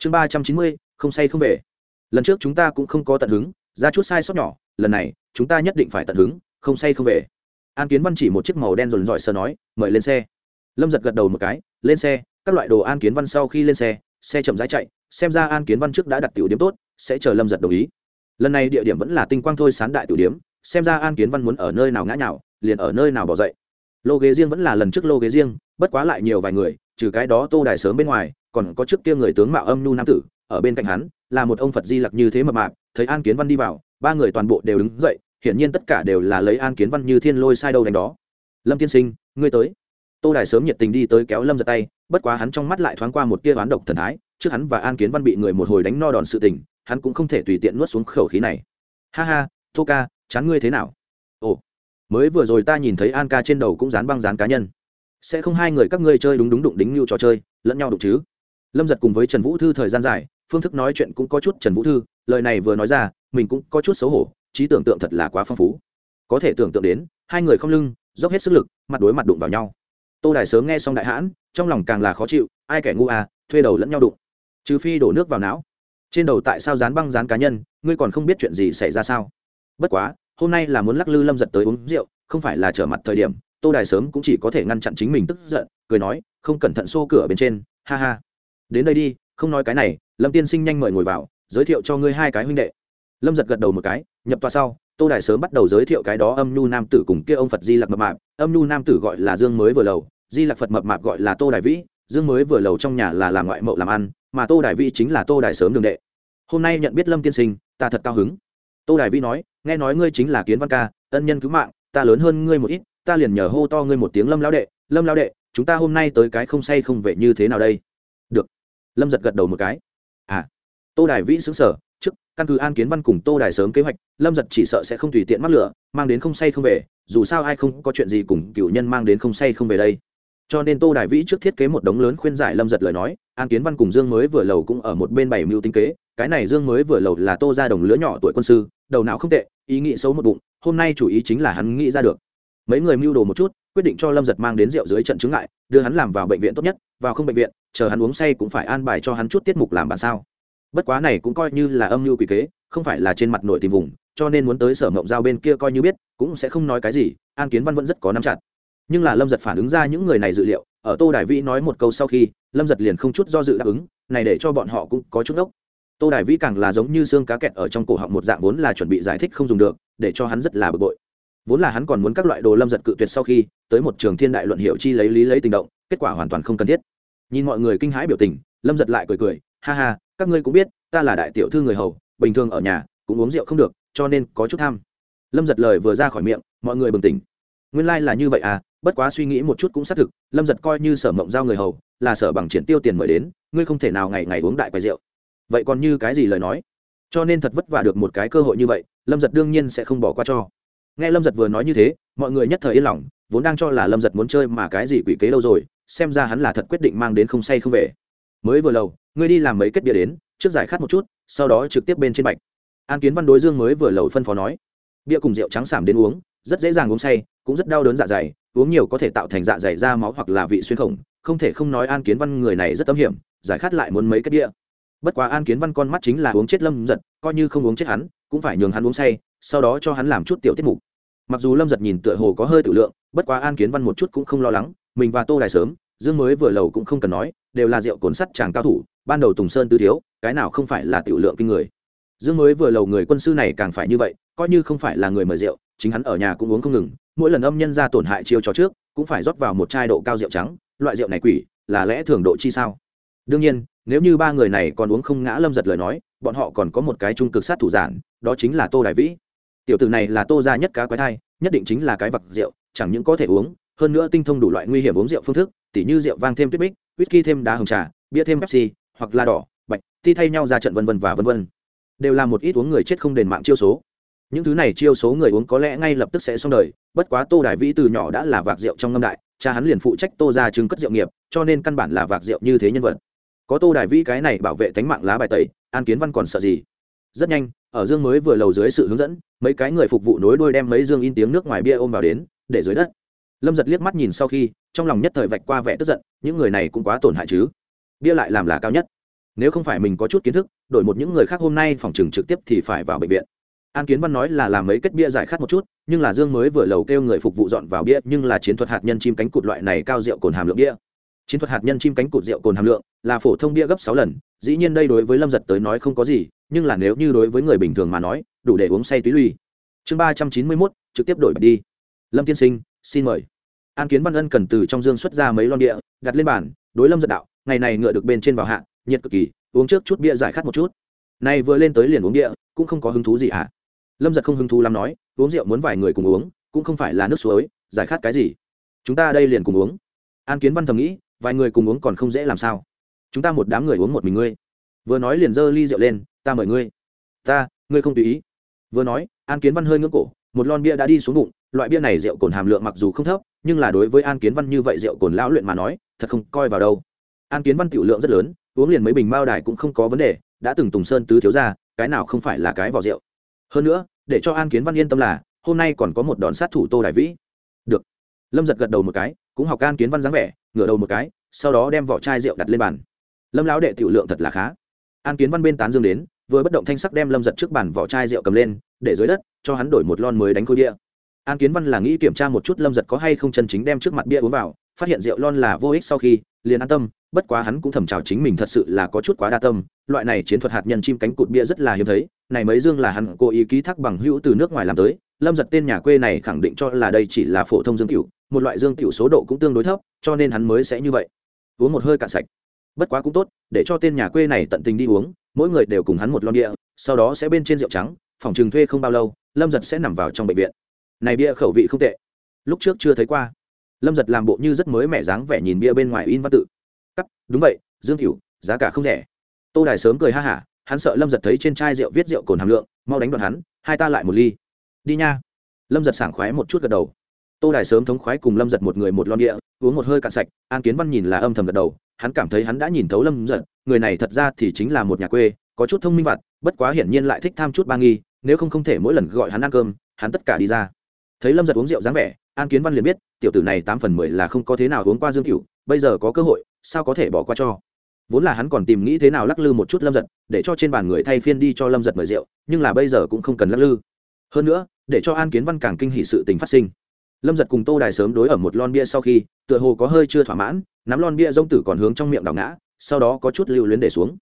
chương ba trăm chín mươi, không say không về. Lần trước chúng ta cũng không có tận hứng, ra chút sai sót nhỏ, lần này, chúng ta nhất định phải tận hứng, không say không về. An kiến văn chỉ một chiếc màu đen rồn rọi sơ nói, mời lên xe. Lâm giật gật đầu một cái, lên xe, các loại đồ an kiến văn sau khi lên xe xe chậm rãi chạy, xem ra an kiến văn trước đã đặt tiểu điểm tốt, sẽ chờ lâm giật đồng ý. Lần này địa điểm vẫn là tinh quang thôi sán đại tiểu điểm, xem ra an kiến văn muốn ở nơi nào ngã nhào, liền ở nơi nào bỏ dậy. Lô ghế riêng vẫn là lần trước lô ghế riêng, bất quá lại nhiều vài người, trừ cái đó tô đài sớm bên ngoài còn có trước kia người tướng mạo âm nu nam tử, ở bên cạnh hắn, là một ông phật di lặc như thế mập mạp, thấy an kiến văn đi vào, ba người toàn bộ đều đứng dậy, hiển nhiên tất cả đều là lấy an kiến văn như thiên lôi sai đâu đánh đó. Lâm tiên sinh, ngươi tới. Tô đài sớm nhiệt tình đi tới kéo lâm giật tay, bất quá hắn trong mắt lại thoáng qua một tia oán độc thần thái, trước hắn và an kiến văn bị người một hồi đánh no đòn sự tình, hắn cũng không thể tùy tiện nuốt xuống khẩu khí này. Ha ha, tô ca, chán ngươi thế nào? Ồ, mới vừa rồi ta nhìn thấy an ca trên đầu cũng dán băng dán cá nhân. Sẽ không hai người các ngươi chơi đúng đúng đụng đính như trò chơi, lẫn nhau đụng chứ? Lâm giật cùng với trần vũ thư thời gian dài, phương thức nói chuyện cũng có chút trần vũ thư, lời này vừa nói ra, mình cũng có chút xấu hổ, trí tưởng tượng thật là quá phong phú. Có thể tưởng tượng đến, hai người không lưng, dốc hết sức lực, mặt đối mặt đụng vào nhau. Tô đài sớm nghe xong đại hãn, trong lòng càng là khó chịu, ai kẻ ngu à thuê đầu lẫn nhau đụng. Trừ phi đổ nước vào não. Trên đầu tại sao dán băng dán cá nhân, ngươi còn không biết chuyện gì xảy ra sao? Bất quá, hôm nay là muốn lắc lư lâm giật tới uống rượu, không phải là trở mặt thời điểm, tô đài sớm cũng chỉ có thể ngăn chặn chính mình tức giận, cười nói, không cẩn thận xô cửa bên trên, ha ha đến đây đi, không nói cái này, lâm tiên sinh nhanh mời ngồi vào, giới thiệu cho ngươi hai cái huynh đệ. Lâm giật gật đầu một cái, nhập tòa sau, tô đài sớm bắt đầu giới thiệu cái đó âm nhu nam tử cùng kia ông phật di lặc mập mạp. Âm nhu nam tử gọi là dương mới vừa lầu, di lặc phật mập mạp gọi là tô đài vĩ, dương mới vừa lầu trong nhà là làm ngoại mậu làm ăn, mà tô đài vĩ chính là tô đài sớm đường đệ. Hôm nay nhận biết lâm tiên sinh, ta thật cao hứng. Tô đài Vĩ nói, nghe nói ngươi chính là kiến văn ca, ân nhân cứu mạng, ta lớn hơn ngươi một ít, ta liền nhờ hô to ngươi một tiếng lâm lão đệ, lâm lão đệ, chúng ta hôm nay tới cái không say không vệ như thế nào đây? Được lâm giật gật đầu một cái. À tô đài vĩ xứng sở trước, căn cứ an kiến văn cùng tô đài sớm kế hoạch, lâm giật chỉ sợ sẽ không tùy tiện mắc lửa, mang đến không say không về, dù sao ai không có chuyện gì cùng cựu nhân mang đến không say không về đây. Cho nên tô đài vĩ trước thiết kế một đống lớn khuyên giải lâm giật lời nói, an kiến văn cùng dương mới vừa lầu cũng ở một bên bảy mưu tinh kế, cái này dương mới vừa lầu là tô ra đồng lứa nhỏ tuổi quân sư, đầu não không tệ, ý nghĩ xấu một bụng, hôm nay chủ ý chính là hắn nghĩ ra được. Mấy người mưu đồ một chút quyết định cho lâm giật mang đến rượu dưới trận chứng lại, đưa hắn làm vào bệnh viện tốt nhất vào không bệnh viện chờ hắn uống say cũng phải an bài cho hắn chút tiết mục làm bản sao. Bất quá này cũng coi như là âm mưu quỷ kế không phải là trên mặt nội tìm vùng cho nên muốn tới sở mộng giao bên kia coi như biết cũng sẽ không nói cái gì an kiến văn vẫn rất có nắm chặt. Nhưng là lâm giật phản ứng ra những người này dự liệu ở tô đài vĩ nói một câu sau khi lâm giật liền không chút do dự đáp ứng này để cho bọn họ cũng có chút ốc tô đài vĩ càng là giống như xương cá kẹt ở trong cổ họng một dạng vốn là chuẩn bị giải thích không dùng được để cho hắn rất là bực bội vốn là hắn còn muốn các loại đồ lâm giật cự tuyệt sau khi, tới một trường thiên đại luận hiệu chi lấy lý lấy tình động, kết quả hoàn toàn không cần thiết. Nhìn mọi người kinh hãi biểu tình, lâm giật lại cười cười, ha ha, các ngươi cũng biết, ta là đại tiểu thư người hầu, bình thường ở nhà, cũng uống rượu không được, cho nên có chút tham. Lâm giật lời vừa ra khỏi miệng, mọi người bừng tỉnh. Nguyên lai、like、là như vậy à bất quá suy nghĩ một chút cũng xác thực, lâm giật coi như sở mộng giao người hầu, là sở bằng triển tiêu tiền mời đến, ngươi không thể nào ngày ngày uống đại quầy rượu. Vậy còn như cái gì lời nói? Cho nên thật vất vả được một cái cơ hội như vậy, lâm giật đương nhiên sẽ không bỏ qua cho nghe lâm giật vừa nói như thế, mọi người nhất thời yên lòng, vốn đang cho là lâm giật muốn chơi mà cái gì quỷ kế đâu rồi, xem ra hắn là thật quyết định mang đến không say không về. Mới vừa lầu, ngươi đi làm mấy kết bia đến, trước giải khát một chút, sau đó trực tiếp bên trên bạch. An kiến văn đối dương mới vừa lầu phân phó nói, bia cùng rượu trắng sảm đến uống, rất dễ dàng uống say, cũng rất đau đớn dạ dày, uống nhiều có thể tạo thành dạ dày ra máu hoặc là vị xuyên khổng, không thể không nói an kiến văn người này rất tâm hiểm, giải khát lại muốn mấy kết bia. Bất quá an kiến văn con mắt chính là uống chết lâm giật, coi như không uống chết hắn, cũng phải nhường hắn uống say, sau đó cho hắn làm chút tiểu tiết mục mặc dù lâm giật nhìn tựa hồ có hơi tự lượng, bất quá an kiến văn một chút cũng không lo lắng, mình và tô đài sớm, dương mới vừa lầu cũng không cần nói, đều là rượu cồn sắt chàng cao thủ, ban đầu tùng sơn tư thiếu, cái nào không phải là tiểu lượng kinh người. Dương mới vừa lầu người quân sư này càng phải như vậy, coi như không phải là người mời rượu, chính hắn ở nhà cũng uống không ngừng, mỗi lần âm nhân ra tổn hại chiêu cho trước, cũng phải rót vào một chai độ cao rượu trắng, loại rượu này quỷ, là lẽ thường độ chi sao? Đương nhiên, nếu như ba người này còn uống không ngã lâm giật lời nói, bọn họ còn có một cái trung cực sát thủ giản, đó chính là tô đại vĩ tiểu tử này là tô gia nhất cá quái thai, nhất định chính là cái vật rượu, chẳng những có thể uống, hơn nữa tinh thông đủ loại nguy hiểm uống rượu phương thức, tỉ như rượu vang thêm tuyết bích, whisky thêm đá hồng trà, bia thêm pepsi, hoặc là đỏ, bạch thi thay nhau ra trận vân vân và vân vân. Đều là một ít uống người chết không đền mạng chiêu số. Những thứ này chiêu số người uống có lẽ ngay lập tức sẽ xong đời, bất quá tô đại vĩ từ nhỏ đã là vạc rượu trong ngâm đại, cha hắn liền phụ trách tô ra chứng cất rượu nghiệp, cho nên căn bản là vạc rượu như thế nhân vật. Có tô đại vĩ cái này bảo vệ tánh mạng lá bài tẩy, an kiến văn còn sợ gì? Rất nhanh ở dương mới vừa lầu dưới sự hướng dẫn, mấy cái người phục vụ nối đuôi đem mấy dương in tiếng nước ngoài bia ôm vào đến, để dưới đất. Lâm giật liếc mắt nhìn sau khi, trong lòng nhất thời vạch qua vẻ tức giận, những người này cũng quá tổn hại chứ. Bia lại làm là cao nhất. Nếu không phải mình có chút kiến thức, đổi một những người khác hôm nay phòng trừng trực tiếp thì phải vào bệnh viện. An kiến văn nói là làm mấy kết bia giải khát một chút, nhưng là dương mới vừa lầu kêu người phục vụ dọn vào bia, nhưng là chiến thuật hạt nhân chim cánh cụt loại này cao rượu cồn hàm lượng bia. Chiến thuật hạt nhân chim cánh cụt rượu cồn hàm lượng là phổ thông bia gấp sáu lần, dĩ nhiên đây đối với lâm giật tới nói không có gì nhưng là nếu như đối với người bình thường mà nói, đủ để uống say túy lùi. Chương ba trăm chín mươi mốt, trực tiếp đổi bạch đi. Lâm tiên sinh, xin mời. An kiến văn ân cần từ trong dương xuất ra mấy lon địa đặt lên bàn, đối lâm giật đạo, ngày này ngựa được bên trên vào hạ, nhiệt cực kỳ, uống trước chút bia giải khát một chút. Này vừa lên tới liền uống địa cũng không có hứng thú gì à lâm giật không hứng thú lắm nói, uống rượu muốn vài người cùng uống, cũng không phải là nước suối, giải khát cái gì. Chúng ta đây liền cùng uống. An kiến văn thầm nghĩ, vài người cùng uống còn không dễ làm sao. Chúng ta một đám người uống một mình ngươi vừa nói liền giơ ly rượu lên, ta mời ngươi. Ta, ngươi không tùy ý. Vừa nói, an kiến văn hơi ngưỡng cổ, một lon bia đã đi xuống bụng, loại bia này rượu cồn hàm lượng mặc dù không thấp, nhưng là đối với an kiến văn như vậy rượu cồn lão luyện mà nói, thật không coi vào đâu. An kiến văn tiểu lượng rất lớn, uống liền mấy bình mao đài cũng không có vấn đề, đã từng tùng sơn tứ thiếu ra cái nào không phải là cái vỏ rượu. Hơn nữa, để cho an kiến văn yên tâm là, hôm nay còn có một đòn sát thủ tô đại vĩ. Được. Lâm giật gật đầu một cái, cũng học an kiến văn dáng vẻ, ngửa đầu một cái, sau đó đem vỏ chai rượu đặt lên bàn. Lâm lão đệ tiểu lượng thật là khá an kiến văn bên tán dương đến, vừa bất động thanh sắc đem lâm giật trước bàn vỏ chai rượu cầm lên, để dưới đất, cho hắn đổi một lon mới đánh khôi bia. An kiến văn là nghĩ kiểm tra một chút lâm giật có hay không chân chính đem trước mặt bia uống vào, phát hiện rượu lon là vô ích sau khi, liền an tâm, bất quá hắn cũng thầm chào chính mình thật sự là có chút quá đa tâm, loại này chiến thuật hạt nhân chim cánh cụt bia rất là hiếm thấy, này mấy dương là hắn cố ý ký thác bằng hữu từ nước ngoài làm tới, lâm giật tên nhà quê này khẳng định cho là đây chỉ là phổ thông dương tiểu, một loại dương tiểu số độ cũng tương đối thấp, cho nên hắn mới sẽ như vậy. Uống một hơi cạn sạch bất quá cũng tốt, để cho tên nhà quê này tận tình đi uống, mỗi người đều cùng hắn một lon địa sau đó sẽ bên trên rượu trắng, phòng trường thuê không bao lâu, lâm giật sẽ nằm vào trong bệnh viện. Này bia khẩu vị không tệ. Lúc trước chưa thấy qua. Lâm giật làm bộ như rất mới mẻ dáng vẻ nhìn bia bên ngoài in văn tự. Cắt, đúng vậy, dương cửu, giá cả không rẻ. Tô đài sớm cười ha hả, hắn sợ lâm giật thấy trên chai rượu viết rượu cồn hàm lượng, mau đánh đoạn hắn, hai ta lại một ly. Đi nha. Lâm giật sảng khoái một chút gật đầu. Tô đài sớm thống khoái cùng lâm giật một người một lon địa uống một hơi cạn sạch, an kiến văn nhìn là âm thầm gật đầu hắn cảm thấy hắn đã nhìn thấu lâm giật, người này thật ra thì chính là một nhà quê, có chút thông minh vặt, bất quá hiển nhiên lại thích tham chút ba nghi, nếu không không thể mỗi lần gọi hắn ăn cơm, hắn tất cả đi ra. Thấy lâm giật uống rượu dáng vẻ, an kiến văn liền biết, tiểu tử này tám phần mười là không có thế nào uống qua dương cửu bây giờ có cơ hội, sao có thể bỏ qua cho? Vốn là hắn còn tìm nghĩ thế nào lắc lư một chút lâm giật, để cho trên bàn người thay phiên đi cho lâm giật mời rượu, nhưng là bây giờ cũng không cần lắc lư. Hơn nữa, để cho an kiến văn càng kinh hỷ sự tình phát sinh. Lâm giật cùng tô đài sớm đối ở một lon bia sau khi, tựa hồ có hơi chưa thỏa mãn nắm lon bia rông tử còn hướng trong miệng đào ngã, sau đó có chút lưu luyến để xuống.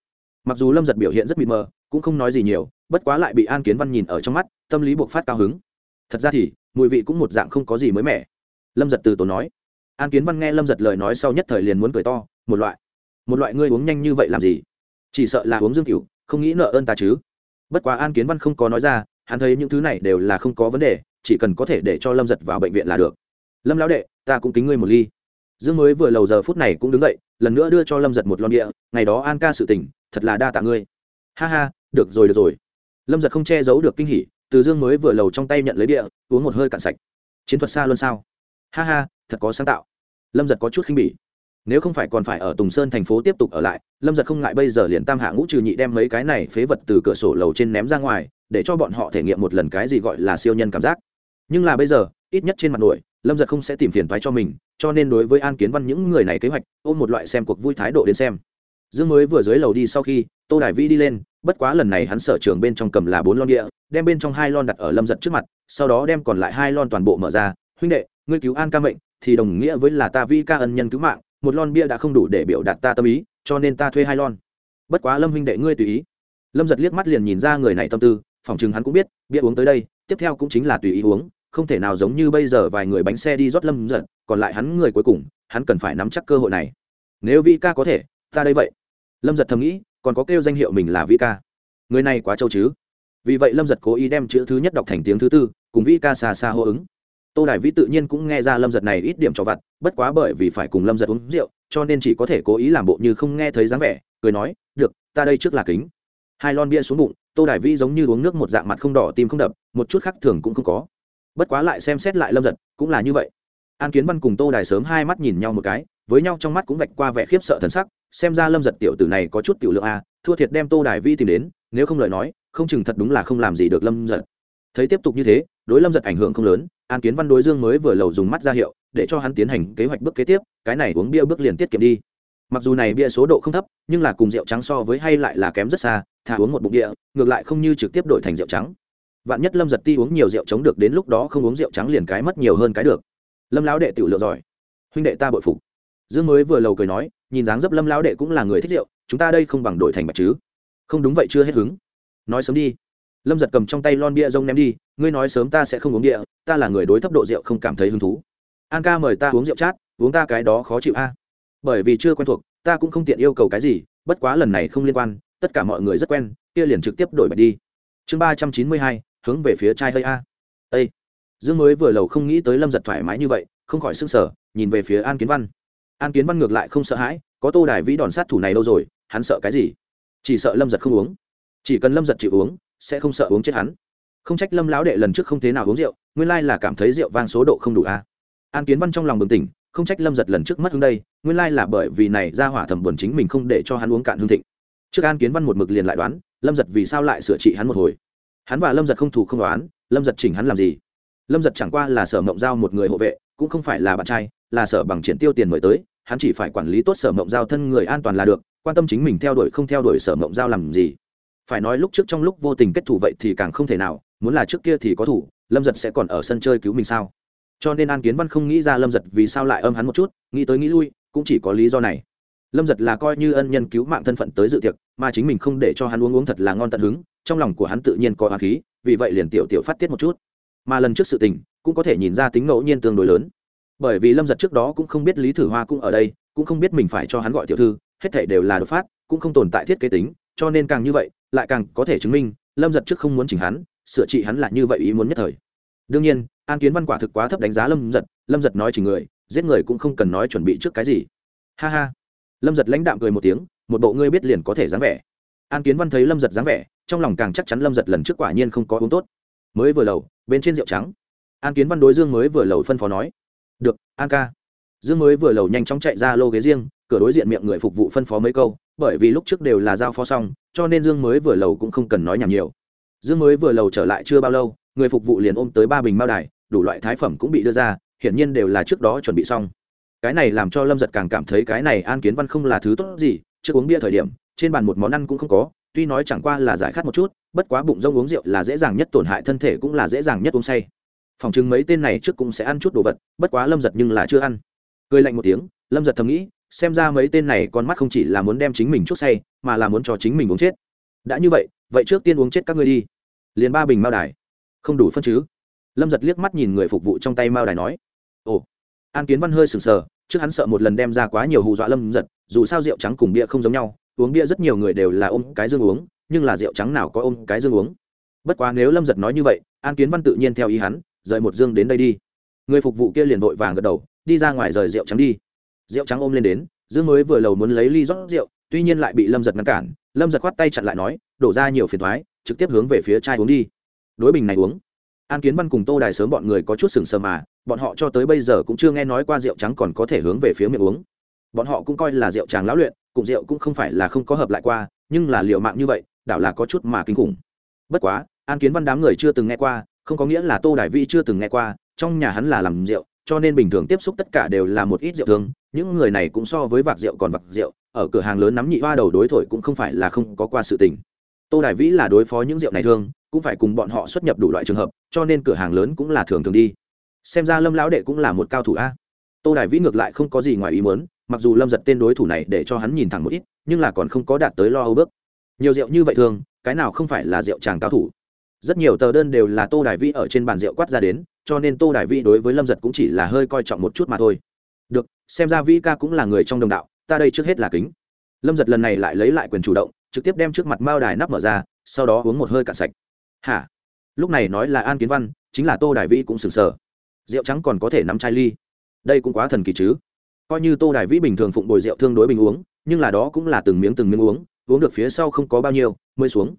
Mặc dù lâm giật biểu hiện rất mịt mờ, cũng không nói gì nhiều, bất quá lại bị an kiến văn nhìn ở trong mắt, tâm lý buộc phát cao hứng. Thật ra thì, mùi vị cũng một dạng không có gì mới mẻ. Lâm giật từ tốn nói. An kiến văn nghe lâm giật lời nói sau nhất thời liền muốn cười to, một loại một loại ngươi uống nhanh như vậy làm gì? Chỉ sợ là uống dương cửu, không nghĩ nợ ơn ta chứ. Bất quá an kiến văn không có nói ra, hắn thấy những thứ này đều là không có vấn đề, chỉ cần có thể để cho lâm giật vào bệnh viện là được. Lâm lão đệ, ta cũng kính ngươi một ly dương mới vừa lầu giờ phút này cũng đứng dậy, lần nữa đưa cho lâm giật một lon địa, ngày đó an ca sự tỉnh thật là đa tạ ngươi. Ha ha, được rồi được rồi. Lâm giật không che giấu được kinh hỉ, từ dương mới vừa lầu trong tay nhận lấy địa, uống một hơi cạn sạch. Chiến thuật xa luôn sao? Ha ha, thật có sáng tạo. Lâm giật có chút khinh bỉ. Nếu không phải còn phải ở tùng sơn thành phố tiếp tục ở lại, lâm giật không ngại bây giờ liền tam hạ ngũ trừ nhị đem mấy cái này phế vật từ cửa sổ lầu trên ném ra ngoài, để cho bọn họ thể nghiệm một lần cái gì gọi là siêu nhân cảm giác. Nhưng là bây giờ, ít nhất trên mặt nổi lâm giật không sẽ tìm phiền thoái cho mình, cho nên đối với an kiến văn những người này kế hoạch, ôm một loại xem cuộc vui thái độ đến xem. Dương mới vừa dưới lầu đi sau khi, tô đại vĩ đi lên, bất quá lần này hắn sở trường bên trong cầm là bốn lon địa, đem bên trong hai lon đặt ở lâm giật trước mặt, sau đó đem còn lại hai lon toàn bộ mở ra, huynh đệ, ngươi cứu an ca mệnh, thì đồng nghĩa với là ta vi ca ân nhân cứu mạng, một lon bia đã không đủ để biểu đạt ta tâm ý, cho nên ta thuê hai lon. Bất quá lâm huynh đệ, ngươi tùy ý. Lâm giật liếc mắt liền nhìn ra người này tâm tư, phỏng chừng hắn cũng biết, bia uống tới đây, tiếp theo cũng chính là tùy ý uống không thể nào giống như bây giờ vài người bánh xe đi rót lâm giật, còn lại hắn người cuối cùng, hắn cần phải nắm chắc cơ hội này. Nếu vi ca có thể, ta đây vậy. Lâm giật thầm nghĩ, còn có kêu danh hiệu mình là vi ca. Người này quá trâu chứ. Vì vậy lâm giật cố ý đem chữ thứ nhất đọc thành tiếng thứ tư, cùng vi ca xa xa hô ứng. Tô đài vĩ tự nhiên cũng nghe ra lâm giật này ít điểm cho vặt, bất quá bởi vì phải cùng lâm giật uống rượu, cho nên chỉ có thể cố ý làm bộ như không nghe thấy dáng vẻ, cười nói, được, ta đây trước là kính. Hai lon bia xuống bụng, tô đài vĩ giống như uống nước một dạng mặt không đỏ, tim không đập, một chút khác thường cũng không có bất quá lại xem xét lại lâm giật, cũng là như vậy. An kiến văn cùng tô đài sớm hai mắt nhìn nhau một cái, với nhau trong mắt cũng vạch qua vẻ khiếp sợ thần sắc, xem ra lâm giật tiểu tử này có chút tiểu lượng a, thua thiệt đem tô đài vi tìm đến, nếu không lời nói, không chừng thật đúng là không làm gì được lâm giật. Thấy tiếp tục như thế, đối lâm giật ảnh hưởng không lớn, an kiến văn đối dương mới vừa lầu dùng mắt ra hiệu, để cho hắn tiến hành kế hoạch bước kế tiếp, cái này uống bia bước liền tiết kiệm đi. Mặc dù này bia số độ không thấp, nhưng là cùng rượu trắng so với hay lại là kém rất xa, thà uống một bụng địa, ngược lại không như trực tiếp đổi thành rượu trắng vạn nhất lâm giật ti uống nhiều rượu chống được đến lúc đó không uống rượu trắng liền cái mất nhiều hơn cái được. Lâm lão đệ tiểu lượng giỏi. Huynh đệ ta bội phục. Dương mới vừa lầu cười nói, nhìn dáng dấp lâm lão đệ cũng là người thích rượu, chúng ta đây không bằng đổi thành bạch chứ. Không đúng vậy chưa hết hứng. Nói sớm đi. Lâm giật cầm trong tay lon bia rông ném đi, ngươi nói sớm ta sẽ không uống địa ta là người đối thấp độ rượu không cảm thấy hứng thú. An ca mời ta uống rượu chát, uống ta cái đó khó chịu a. Bởi vì chưa quen thuộc, ta cũng không tiện yêu cầu cái gì, bất quá lần này không liên quan, tất cả mọi người rất quen, kia liền trực tiếp đổi bạch đi. Chương ba trăm chín mươi hai hướng về phía trai hơi a. Ây dương mới vừa lầu không nghĩ tới lâm giật thoải mái như vậy, không khỏi s ư n g sở nhìn về phía an kiến văn. An kiến văn ngược lại không sợ hãi, có tô đài vĩ đòn sát thủ này đâu rồi, hắn sợ cái gì? Chỉ sợ lâm giật không uống. Chỉ cần lâm giật chịu uống, sẽ không sợ uống chết hắn. Không trách lâm lão đệ lần trước không thế nào uống rượu, nguyên lai là cảm thấy rượu vang số độ không đủ a. An kiến văn trong lòng bừng tỉnh, không trách lâm giật lần trước mất hương đây, nguyên lai là bởi vì này ra hỏa thẩm buồn chính mình không để cho hắn uống cạn hương thịnh. Trước an kiến văn một mực liền lại đoán, lâm giật vì sao lại sửa trị hắn một hồi hắn và lâm giật không thủ không đoán lâm giật chỉnh hắn làm gì? Lâm giật chẳng qua là sở mộng giao một người hộ vệ, cũng không phải là bạn trai, là sở bằng triển tiêu tiền mời tới, hắn chỉ phải quản lý tốt sở mộng giao thân người an toàn là được, quan tâm chính mình theo đuổi không theo đuổi sở mộng giao làm gì. Phải nói lúc trước trong lúc vô tình kết thủ vậy thì càng không thể nào, muốn là trước kia thì có thủ lâm giật sẽ còn ở sân chơi cứu mình sao? Cho nên an kiến văn không nghĩ ra lâm giật vì sao lại âm hắn một chút, nghĩ tới nghĩ lui, cũng chỉ có lý do này. Lâm giật là coi như ân nhân cứu mạng thân phận tới dự tiệc, mà chính mình không để cho hắn uống uống thật là ngon tận hứng trong lòng của hắn tự nhiên có hoa khí, vì vậy liền tiểu tiểu phát tiết một chút. Mà lần trước sự tình, cũng có thể nhìn ra tính ngẫu nhiên tương đối lớn. Bởi vì lâm giật trước đó cũng không biết lý thử hoa cũng ở đây, cũng không biết mình phải cho hắn gọi tiểu thư, hết thể đều là đột phát, cũng không tồn tại thiết kế tính, cho nên càng như vậy, lại càng có thể chứng minh, lâm giật trước không muốn chỉnh hắn, sửa trị hắn là như vậy ý muốn nhất thời. Đương nhiên, an kiến văn quả thực quá thấp đánh giá lâm giật lâm giật nói chỉ người, giết người cũng không cần nói chuẩn bị trước cái gì. Ha ha. Lâm giật lãnh đạm cười một tiếng, một bộ ngươi biết liền có thể dáng vẻ an kiến văn thấy lâm giật dáng vẻ, trong lòng càng chắc chắn lâm giật lần trước quả nhiên không có uống tốt. Mới vừa lầu, bên trên rượu trắng. An kiến văn đối dương mới vừa lầu phân phó nói, được, an ca. Dương mới vừa lầu nhanh chóng chạy ra lô ghế riêng, cửa đối diện miệng người phục vụ phân phó mấy câu, bởi vì lúc trước đều là giao phó xong, cho nên dương mới vừa lầu cũng không cần nói nhảm nhiều. Dương mới vừa lầu trở lại chưa bao lâu, người phục vụ liền ôm tới ba bình mao đài, đủ loại thái phẩm cũng bị đưa ra, hiển nhiên đều là trước đó chuẩn bị xong. Cái này làm cho lâm giật càng cảm thấy cái này an kiến văn không là thứ tốt gì, trước uống bia thời điểm trên bàn một món ăn cũng không có, tuy nói chẳng qua là giải khát một chút, bất quá bụng rông uống rượu là dễ dàng nhất, tổn hại thân thể cũng là dễ dàng nhất uống say. Phòng chứng mấy tên này trước cũng sẽ ăn chút đồ vật, bất quá lâm giật nhưng là chưa ăn. Cười lạnh một tiếng, lâm giật thầm nghĩ, xem ra mấy tên này con mắt không chỉ là muốn đem chính mình chút say, mà là muốn cho chính mình uống chết. Đã như vậy vậy trước tiên uống chết các ngươi đi. Liền ba bình mao đài. Không đủ phân chứ. Lâm giật liếc mắt nhìn người phục vụ trong tay mao đài nói, ồ. An kiến văn hơi sừng sờ, trước hắn sợ một lần đem ra quá nhiều hù dọa lâm giật, dù sao rượu trắng cùng bia không giống nhau uống bia rất nhiều người đều là ôm cái dương uống, nhưng là rượu trắng nào có ôm cái dương uống. Bất quá nếu lâm giật nói như vậy, an kiến văn tự nhiên theo ý hắn, rời một dương đến đây đi. Người phục vụ kia liền vội vàng gật đầu, đi ra ngoài rời rượu trắng đi. Rượu trắng ôm lên đến, dương mới vừa lầu muốn lấy ly rót rượu, tuy nhiên lại bị lâm giật ngăn cản. Lâm giật khoát tay chặn lại nói, đổ ra nhiều phiền thoái trực tiếp hướng về phía chai uống đi. Đối bình này uống. An kiến văn cùng tô đài sớm bọn người có chút sừng sờ mà, bọn họ cho tới bây giờ cũng chưa nghe nói qua rượu trắng còn có thể hướng về phía miệng uống bọn họ cũng coi là rượu tràng lão luyện cùng rượu cũng không phải là không có hợp lại qua nhưng là liệu mạng như vậy đảo là có chút mà kinh khủng. Bất quá an kiến văn đám người chưa từng nghe qua không có nghĩa là tô đại vi chưa từng nghe qua trong nhà hắn là làm rượu cho nên bình thường tiếp xúc tất cả đều là một ít rượu thường, những người này cũng so với vạc rượu còn vạc rượu ở cửa hàng lớn nắm nhị hoa đầu đối thổi cũng không phải là không có qua sự tình. Tô đại vĩ là đối phó những rượu này thương cũng phải cùng bọn họ xuất nhập đủ loại trường hợp cho nên cửa hàng lớn cũng là thường thường đi. Xem ra lâm lão đệ cũng là một cao thủ a. Tô đại vĩ ngược lại không có gì ngoài ý muốn mặc dù lâm giật tên đối thủ này để cho hắn nhìn thẳng một ít, nhưng là còn không có đạt tới lo âu bước. Nhiều rượu như vậy thường, cái nào không phải là rượu chàng cao thủ? Rất nhiều tờ đơn đều là tô đài vĩ ở trên bàn rượu quát ra đến, cho nên tô đài vĩ đối với lâm giật cũng chỉ là hơi coi trọng một chút mà thôi. Được, xem ra vĩ ca cũng là người trong đồng đạo, ta đây trước hết là kính. Lâm giật lần này lại lấy lại quyền chủ động, trực tiếp đem trước mặt mao đài nắp mở ra, sau đó uống một hơi cạn sạch. Hả? Lúc này nói là an kiến văn, chính là tô đài vĩ cũng sừng sờ. Rượu trắng còn có thể nắm chai ly. Đây cũng quá thần kỳ chứ coi như tô đài vĩ bình thường phụng bồi rượu thương đối bình uống, nhưng là đó cũng là từng miếng từng miếng uống uống được phía sau không có bao nhiêu, mới xuống.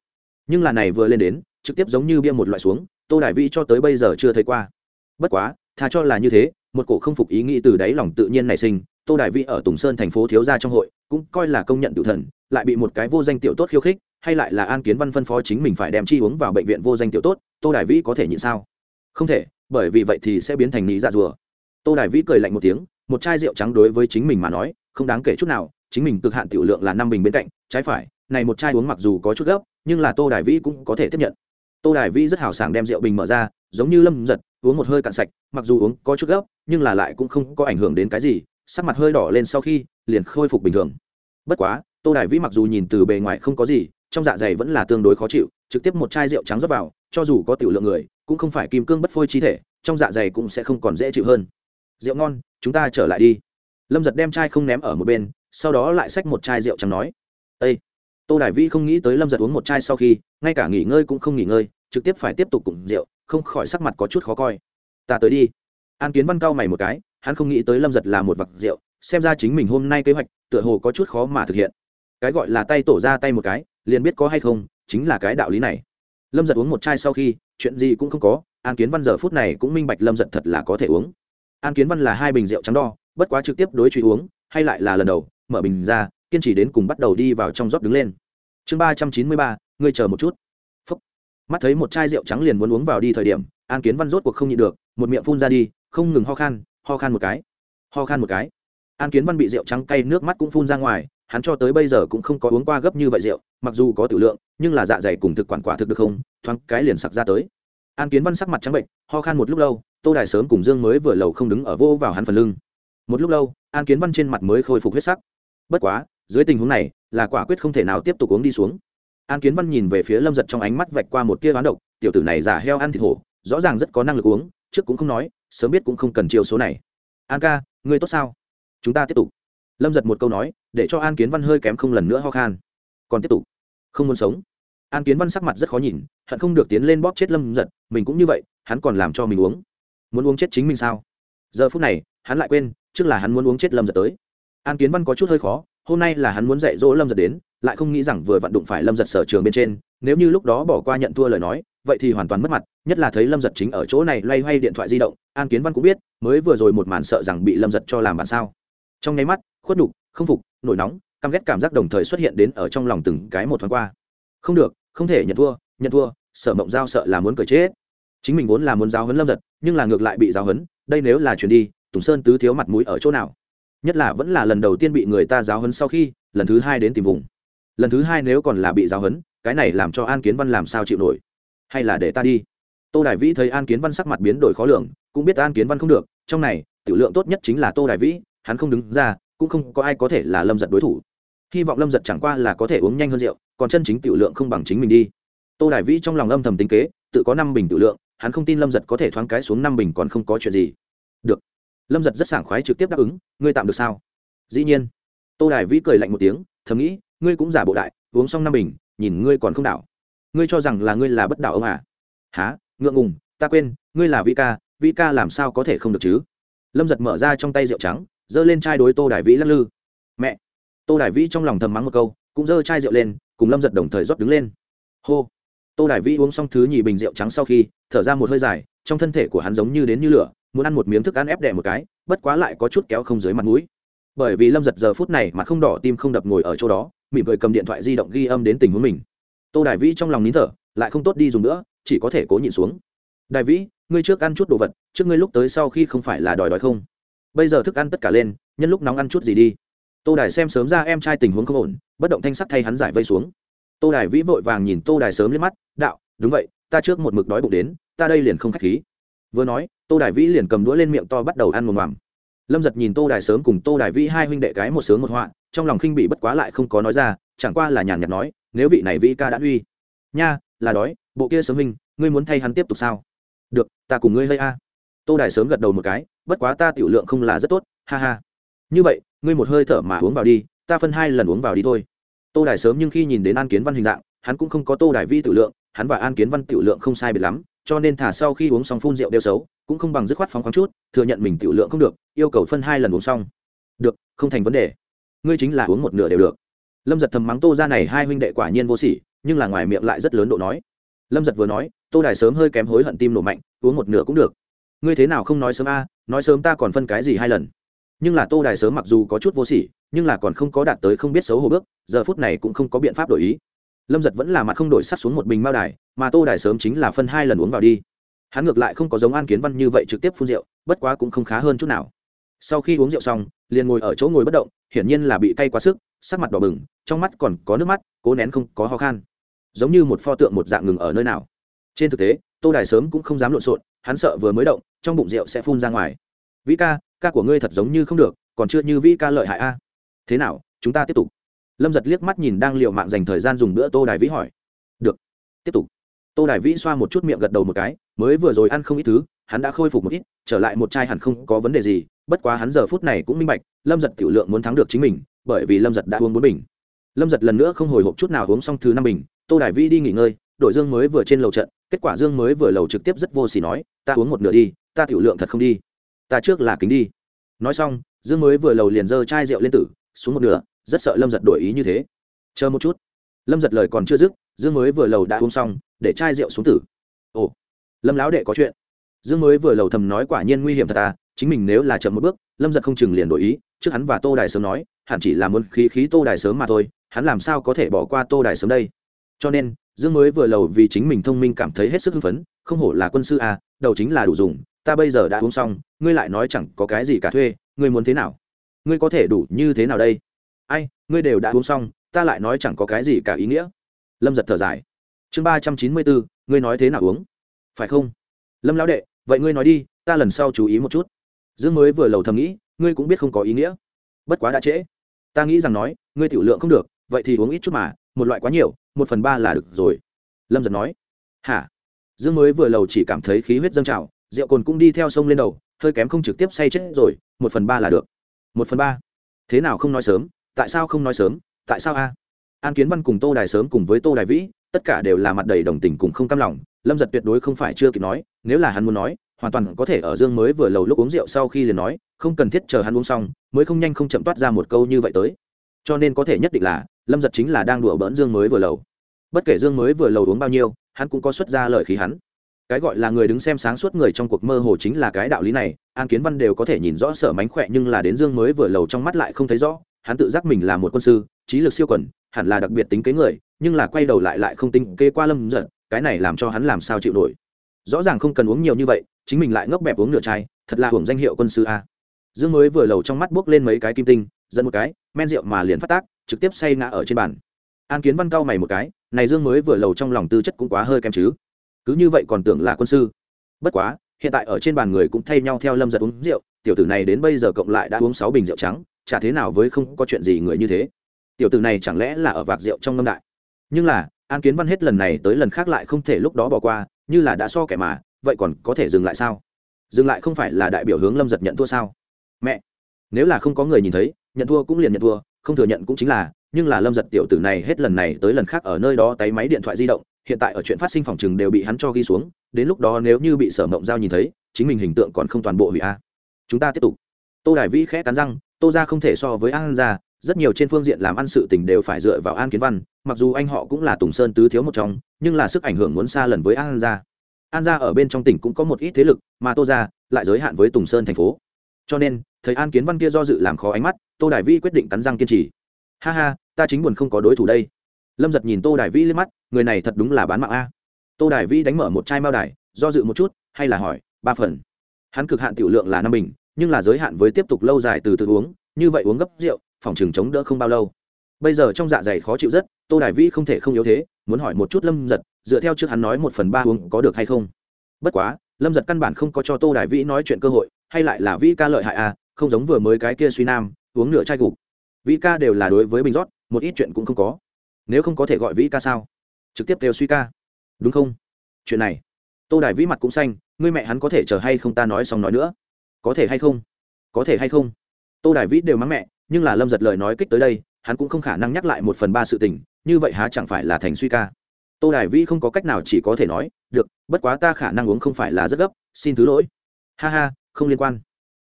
Nhưng là này vừa lên đến, trực tiếp giống như bia một loại xuống, tô đài vĩ cho tới bây giờ chưa thấy qua. Bất quá thà cho là như thế, một cổ không phục ý nghĩ từ đáy lòng tự nhiên nảy sinh, tô đài vĩ ở tùng sơn thành phố thiếu gia trong hội, cũng coi là công nhận tự thần, lại bị một cái vô danh tiểu tốt khiêu khích, hay lại là an kiến văn phân phó chính mình phải đem chi uống vào bệnh viện vô danh tiểu tốt, tô đài vĩ có thể nhịn sao? Không thể, bởi vì vậy thì sẽ biến thành lý dạ rùa. Tô đài vĩ cười lạnh một tiếng một chai rượu trắng đối với chính mình mà nói, không đáng kể chút nào, chính mình cực hạn tiểu lượng là năm bình bên cạnh, trái phải, này một chai uống mặc dù có chút gấp, nhưng là tô đài vĩ cũng có thể tiếp nhận. Tô đài vĩ rất hào sảng đem rượu bình mở ra, giống như lâm giật, uống một hơi cạn sạch, mặc dù uống có chút gấp, nhưng là lại cũng không có ảnh hưởng đến cái gì, sắc mặt hơi đỏ lên sau khi, liền khôi phục bình thường. Bất quá, tô đài vĩ mặc dù nhìn từ bề ngoài không có gì, trong dạ dày vẫn là tương đối khó chịu, trực tiếp một chai rượu trắng rót vào, cho dù có tiểu lượng người, cũng không phải kim cương bất phôi chi thể, trong dạ dày cũng sẽ không còn dễ chịu hơn rượu ngon, chúng ta trở lại đi. Lâm giật đem chai không ném ở một bên, sau đó lại xách một chai rượu trắng nói. Ây tô đài vĩ không nghĩ tới lâm giật uống một chai sau khi, ngay cả nghỉ ngơi cũng không nghỉ ngơi, trực tiếp phải tiếp tục cùng rượu, không khỏi sắc mặt có chút khó coi. Ta tới đi. An kiến văn cao mày một cái, hắn không nghĩ tới lâm giật là một vặc rượu, xem ra chính mình hôm nay kế hoạch, tựa hồ có chút khó mà thực hiện. Cái gọi là tay tổ ra tay một cái, liền biết có hay không, chính là cái đạo lý này. Lâm giật uống một chai sau khi, chuyện gì cũng không có, an kiến văn giờ phút này cũng minh bạch lâm giật thật là có thể uống an kiến văn là hai bình rượu trắng đo, bất quá trực tiếp đối truy uống, hay lại là lần đầu, mở bình ra, kiên trì đến cùng bắt đầu đi vào trong rót đứng lên. Chương ba trăm chín mươi ba, ngươi chờ một chút. Phúc. mắt thấy một chai rượu trắng liền muốn uống vào đi thời điểm, an kiến văn rốt cuộc không nhịn được, một miệng phun ra đi, không ngừng ho khan ho khan một cái. Ho khan một cái. An kiến văn bị rượu trắng cay nước mắt cũng phun ra ngoài, hắn cho tới bây giờ cũng không có uống qua gấp như vậy rượu, mặc dù có tử lượng, nhưng là dạ dày cùng thực quản quả thực được không? Thoáng cái liền sặc ra tới. An kiến văn sắc mặt trắng bệnh, ho khan một lúc lâu tô đài sớm cùng dương mới vừa lầu không đứng ở vô vào hắn phần lưng. Một lúc lâu, an kiến văn trên mặt mới khôi phục huyết sắc. Bất quá, dưới tình huống này, là quả quyết không thể nào tiếp tục uống đi xuống. An kiến văn nhìn về phía lâm giật trong ánh mắt vạch qua một tia ván độc, tiểu tử này giả heo ăn thịt hổ, rõ ràng rất có năng lực uống, trước cũng không nói, sớm biết cũng không cần chiều số này. An ca, ngươi tốt sao? Chúng ta tiếp tục. Lâm giật một câu nói, để cho an kiến văn hơi kém không lần nữa ho khan. Còn tiếp tục. Không muốn sống. An kiến văn sắc mặt rất khó nhìn, hận không được tiến lên bóp chết lâm giật, mình cũng như vậy, hắn còn làm cho mình uống muốn uống chết chính mình sao? Giờ phút này, hắn lại quên, trước là hắn muốn uống chết lâm giật tới. An kiến văn có chút hơi khó, hôm nay là hắn muốn dạy dỗ lâm giật đến, lại không nghĩ rằng vừa vặn đụng phải lâm giật sở trường bên trên, nếu như lúc đó bỏ qua nhận thua lời nói, vậy thì hoàn toàn mất mặt, nhất là thấy lâm giật chính ở chỗ này loay hoay điện thoại di động, an kiến văn cũng biết, mới vừa rồi một màn sợ rằng bị lâm giật cho làm bản sao. Trong nháy mắt, khuất đục không phục, nổi nóng, căm ghét cảm giác đồng thời xuất hiện đến ở trong lòng từng cái một thoáng qua. Không được, không thể nhận thua nhận thua sợ mộng giao sợ là muốn cười chết chính mình vốn là muốn giáo huấn lâm giật, nhưng là ngược lại bị giáo huấn, đây nếu là chuyển đi, tùng sơn tứ thiếu mặt mũi ở chỗ nào? Nhất là vẫn là lần đầu tiên bị người ta giáo huấn sau khi, lần thứ hai đến tìm vùng. Lần thứ hai nếu còn là bị giáo huấn, cái này làm cho an kiến văn làm sao chịu nổi? Hay là để ta đi? Tô đại vĩ thấy an kiến văn sắc mặt biến đổi khó lường, cũng biết an kiến văn không được, trong này, tiểu lượng tốt nhất chính là tô đại vĩ, hắn không đứng ra, cũng không có ai có thể là lâm giật đối thủ. Hy vọng lâm giật chẳng qua là có thể uống nhanh hơn rượu, còn chân chính tiểu lượng không bằng chính mình đi. Tô đại vĩ trong lòng âm thầm tính kế, tự có năm bình tiểu lượng hắn không tin lâm giật có thể thoáng cái xuống năm bình còn không có chuyện gì. Được. Lâm giật rất sảng khoái trực tiếp đáp ứng, ngươi tạm được sao? Dĩ nhiên. Tô đại vĩ cười lạnh một tiếng, thầm nghĩ, ngươi cũng giả bộ đại, uống xong năm bình, nhìn ngươi còn không đảo. Ngươi cho rằng là ngươi là bất đảo ông à? Há ngượng ngùng, ta quên, ngươi là vĩ ca vĩ ca làm sao có thể không được chứ? Lâm giật mở ra trong tay rượu trắng, giơ lên chai đối tô đại vĩ lắc lư. Mẹ! Tô đại vĩ trong lòng thầm mắng một câu, cũng giơ chai rượu lên, cùng lâm giật đồng thời rót đứng lên. Hô! Tô đại vĩ uống xong thứ nhì bình rượu trắng sau khi thở ra một hơi dài, trong thân thể của hắn giống như đến như lửa, muốn ăn một miếng thức ăn ép đẻ một cái, bất quá lại có chút kéo không dưới mặt mũi. Bởi vì lâm giật giờ phút này mà không đỏ tim không đập ngồi ở chỗ đó, mỉm cười cầm điện thoại di động ghi âm đến tình huống mình. Tô đại vĩ trong lòng nín thở, lại không tốt đi dùng nữa, chỉ có thể cố nhịn xuống. Đại vĩ, ngươi trước ăn chút đồ vật, trước ngươi lúc tới sau khi không phải là đòi đòi không? Bây giờ thức ăn tất cả lên, nhân lúc nóng ăn chút gì đi. Tô đài xem sớm ra em trai tình huống không ổn, bất động thanh sắc thay hắn giải vây xuống. Tô đài vĩ vội vàng nhìn tô đài sớm lên mắt, đạo, đúng vậy ta trước một mực đói bụng đến, ta đây liền không k h á c h khí. Vừa nói, tô đài vĩ liền cầm đũa lên miệng to bắt đầu ăn mồm ngoằm lâm giật nhìn tô đài sớm cùng tô đài vĩ hai huynh đệ cái một sướng một họa, trong lòng khinh bị bất quá lại không có nói ra, chẳng qua là nhàn nhạt nói, nếu vị này vĩ ca đã uy. Nha, là đói, bộ kia sớm huynh, ngươi muốn thay hắn tiếp tục sao? Được, ta cùng ngươi lây a. Tô đài sớm gật đầu một cái, bất quá ta tiểu lượng không là rất tốt, ha ha. Như vậy, ngươi một hơi thở mà uống vào đi, ta phân hai lần uống vào đi thôi. Tô đài sớm nhưng khi nhìn đến an kiến văn hình dạng, hắn cũng không có tô đài vi tự lượng hắn và an kiến văn tiểu lượng không sai biệt lắm, cho nên thả sau khi uống xong phun rượu đeo xấu, cũng không bằng dứt khoát phóng khoáng chút, thừa nhận mình tiểu lượng không được, yêu cầu phân hai lần uống xong. Được, không thành vấn đề. Ngươi chính là uống một nửa đều được. Lâm giật thầm mắng tô ra này hai huynh đệ quả nhiên vô sỉ, nhưng là ngoài miệng lại rất lớn độ nói. Lâm giật vừa nói, tô đài sớm hơi kém hối hận tim nổ mạnh, uống một nửa cũng được. Ngươi thế nào không nói sớm a, nói sớm ta còn phân cái gì hai lần. Nhưng là tô đài sớm mặc dù có chút vô sỉ, nhưng là còn không có đạt tới không biết xấu hổ bước, giờ phút này cũng không có biện pháp đổi ý lâm giật vẫn là mặt không đổi sắt xuống một bình mao đài, mà tô đài sớm chính là phân hai lần uống vào đi. Hắn ngược lại không có giống an kiến văn như vậy trực tiếp phun rượu, bất quá cũng không khá hơn chút nào. Sau khi uống rượu xong, liền ngồi ở chỗ ngồi bất động, hiển nhiên là bị cay quá sức, sắc mặt đỏ bừng, trong mắt còn có nước mắt, cố nén không có ho khan. Giống như một pho tượng một dạng ngừng ở nơi nào. Trên thực tế, tô đài sớm cũng không dám lộn xộn, hắn sợ vừa mới động, trong bụng rượu sẽ phun ra ngoài. Vĩ ca ca của ngươi thật giống như không được, còn chưa như vĩ ca lợi hại a. Thế nào, chúng ta tiếp tục? Lâm giật liếc mắt nhìn đang l i ề u mạng dành thời gian dùng bữa tô đài vĩ hỏi. Được, tiếp tục. Tô đài vĩ xoa một chút miệng gật đầu một cái, mới vừa rồi ăn không ít thứ, hắn đã khôi phục một ít, trở lại một chai hẳn không có vấn đề gì, bất quá hắn giờ phút này cũng minh bạch, lâm giật tiểu lượng muốn thắng được chính mình, bởi vì lâm giật đã uống bốn bình. Lâm giật lần nữa không hồi hộp chút nào uống xong thứ năm bình, tô đài vĩ đi nghỉ ngơi, đội dương mới vừa trên lầu trận, kết quả dương mới vừa lầu trực tiếp rất vô s ỉ nói, ta uống một nửa đi, ta tiểu lượng thật không đi, ta trước là kính đi. Nói xong, dương mới vừa lầu liền giơ chai rượu lên tử, xuống một nửa rất sợ lâm giật đổi ý như thế. Chờ một chút. Lâm giật lời còn chưa dứt, dương mới vừa lầu đã uống xong, để chai rượu xuống tử. Ồ, lâm lão đệ có chuyện. Dương mới vừa lầu thầm nói quả nhiên nguy hiểm thật à chính mình nếu là chậm một bước, lâm giật không chừng liền đổi ý, trước hắn và tô đài sớm nói, hẳn chỉ là muốn khí khí tô đài sớm mà thôi, hắn làm sao có thể bỏ qua tô đài sớm đây? Cho nên, dương mới vừa lầu vì chính mình thông minh cảm thấy hết sức hưng phấn, không hổ là quân sư à đầu chính là đủ dùng, ta bây giờ đã uống xong, ngươi lại nói chẳng có cái gì cả thuê, ngươi muốn thế nào? Ngươi có thể đủ như thế nào đây? Ai, ngươi đều đã uống xong, ta lại nói chẳng có cái gì cả ý nghĩa. Lâm giật thở dài. Chương ba trăm chín mươi bốn, ngươi nói thế nào uống? Phải không? Lâm lão đệ, vậy ngươi nói đi, ta lần sau chú ý một chút. Dương mới vừa lầu thầm nghĩ, ngươi cũng biết không có ý nghĩa. Bất quá đã trễ. Ta nghĩ rằng nói, ngươi tiểu lượng không được, vậy thì uống ít chút mà, một loại quá nhiều, một phần ba là được rồi. Lâm giật nói. Hả? Dương mới vừa lầu chỉ cảm thấy khí huyết dâng trào, rượu cồn cũng đi theo sông lên đầu, hơi kém không trực tiếp say chết rồi, một phần ba là được. Một phần ba? Thế nào không nói sớm? Tại sao không nói sớm, tại sao a? An kiến văn cùng tô đài sớm cùng với tô đài vĩ, tất cả đều là mặt đầy đồng tình cùng không cam lòng, lâm giật tuyệt đối không phải chưa kịp nói, nếu là hắn muốn nói, hoàn toàn có thể ở dương mới vừa lầu lúc uống rượu sau khi liền nói, không cần thiết chờ hắn uống xong, mới không nhanh không chậm toát ra một câu như vậy tới. Cho nên có thể nhất định là, lâm giật chính là đang đùa bỡn dương mới vừa lầu. Bất kể dương mới vừa lầu uống bao nhiêu, hắn cũng có xuất ra lời khí hắn. Cái gọi là người đứng xem sáng suốt người trong cuộc mơ hồ chính là cái đạo lý này, an kiến văn đều có thể nhìn rõ sở mánh khỏe nhưng là đến dương mới vừa lầu trong mắt lại không thấy rõ hắn tự giác mình là một quân sư, trí lực siêu quần, hẳn là đặc biệt tính kế người, nhưng là quay đầu lại lại không tính kế qua lâm giật, cái này làm cho hắn làm sao chịu nổi. Rõ ràng không cần uống nhiều như vậy, chính mình lại ngốc bẹp uống nửa chai, thật là hưởng danh hiệu quân sư a. Dương mới vừa lầu trong mắt buốc lên mấy cái kim tinh dẫn một cái, men rượu mà liền phát tác, trực tiếp say ngã ở trên bàn. An kiến văn cao mày một cái, này dương mới vừa lầu trong lòng tư chất cũng quá hơi kém chứ. Cứ như vậy còn tưởng là quân sư. Bất quá, hiện tại ở trên bàn người cũng thay nhau theo lâm giật uống rượu, tiểu tử này đến bây giờ cộng lại đã uống sáu bình rượu trắng chả thế nào với không có chuyện gì người như thế. Tiểu tử này chẳng lẽ là ở vạc rượu trong ngâm đại? Nhưng là, an kiến văn hết lần này tới lần khác lại không thể lúc đó bỏ qua, như là đã so kẻ mà, vậy còn có thể dừng lại sao? Dừng lại không phải là đại biểu hướng lâm giật nhận thua sao? Mẹ! Nếu là không có người nhìn thấy, nhận thua cũng liền nhận thua, không thừa nhận cũng chính là, nhưng là lâm giật tiểu tử này hết lần này tới lần khác ở nơi đó tay máy điện thoại di động, hiện tại ở chuyện phát sinh phòng chừng đều bị hắn cho ghi xuống, đến lúc đó nếu như bị sở mộng giao nhìn thấy, chính mình hình tượng còn không toàn bộ hủy a. Chúng ta tiếp tục. Tô đài vĩ khẽ cắn răng tô ra không thể so với an ra rất nhiều trên phương diện làm ăn sự tình đều phải dựa vào an kiến văn, mặc dù anh họ cũng là tùng sơn tứ thiếu một trong, nhưng là sức ảnh hưởng muốn xa lần với an gia. An gia ở bên trong tỉnh cũng có một ít thế lực, mà tô ra lại giới hạn với tùng sơn thành phố. Cho nên, thấy an kiến văn kia do dự làm khó ánh mắt, tô Đại vi quyết định cắn răng kiên trì. Ha ha, ta chính buồn không có đối thủ đây. Lâm giật nhìn tô Đại vi lên mắt, người này thật đúng là bán mạng a. Tô Đại vi đánh mở một chai mao đài, do dự một chút, hay là hỏi, ba phần. Hắn cực hạn tiểu lượng là năm bình nhưng là giới hạn với tiếp tục lâu dài từ từ uống, như vậy uống gấp rượu, phòng trường chống đỡ không bao lâu. Bây giờ trong dạ dày khó chịu rất, tô đại vĩ không thể không yếu thế, muốn hỏi một chút lâm giật, dựa theo trước hắn nói một phần ba uống có được hay không? Bất quá, lâm giật căn bản không có cho tô đại vĩ nói chuyện cơ hội, hay lại là vĩ ca lợi hại à không giống vừa mới cái kia suy nam, uống nửa chai gục. Vĩ ca đều là đối với bình rót, một ít chuyện cũng không có. Nếu không có thể gọi vĩ ca sao? Trực tiếp kêu suy ca. Đúng không? Chuyện này. Tô đại vĩ mặt cũng xanh, ngươi mẹ hắn có thể chờ hay không ta nói xong nói nữa có thể hay không? Có thể hay không? Tô đài vĩ đều mắng mẹ, nhưng là lâm giật lời nói kích tới đây, hắn cũng không khả năng nhắc lại một phần ba sự tình, như vậy há chẳng phải là thành suy ca. Tô đài vĩ không có cách nào chỉ có thể nói, được, bất quá ta khả năng uống không phải là rất gấp, xin thứ lỗi. Ha ha, không liên quan.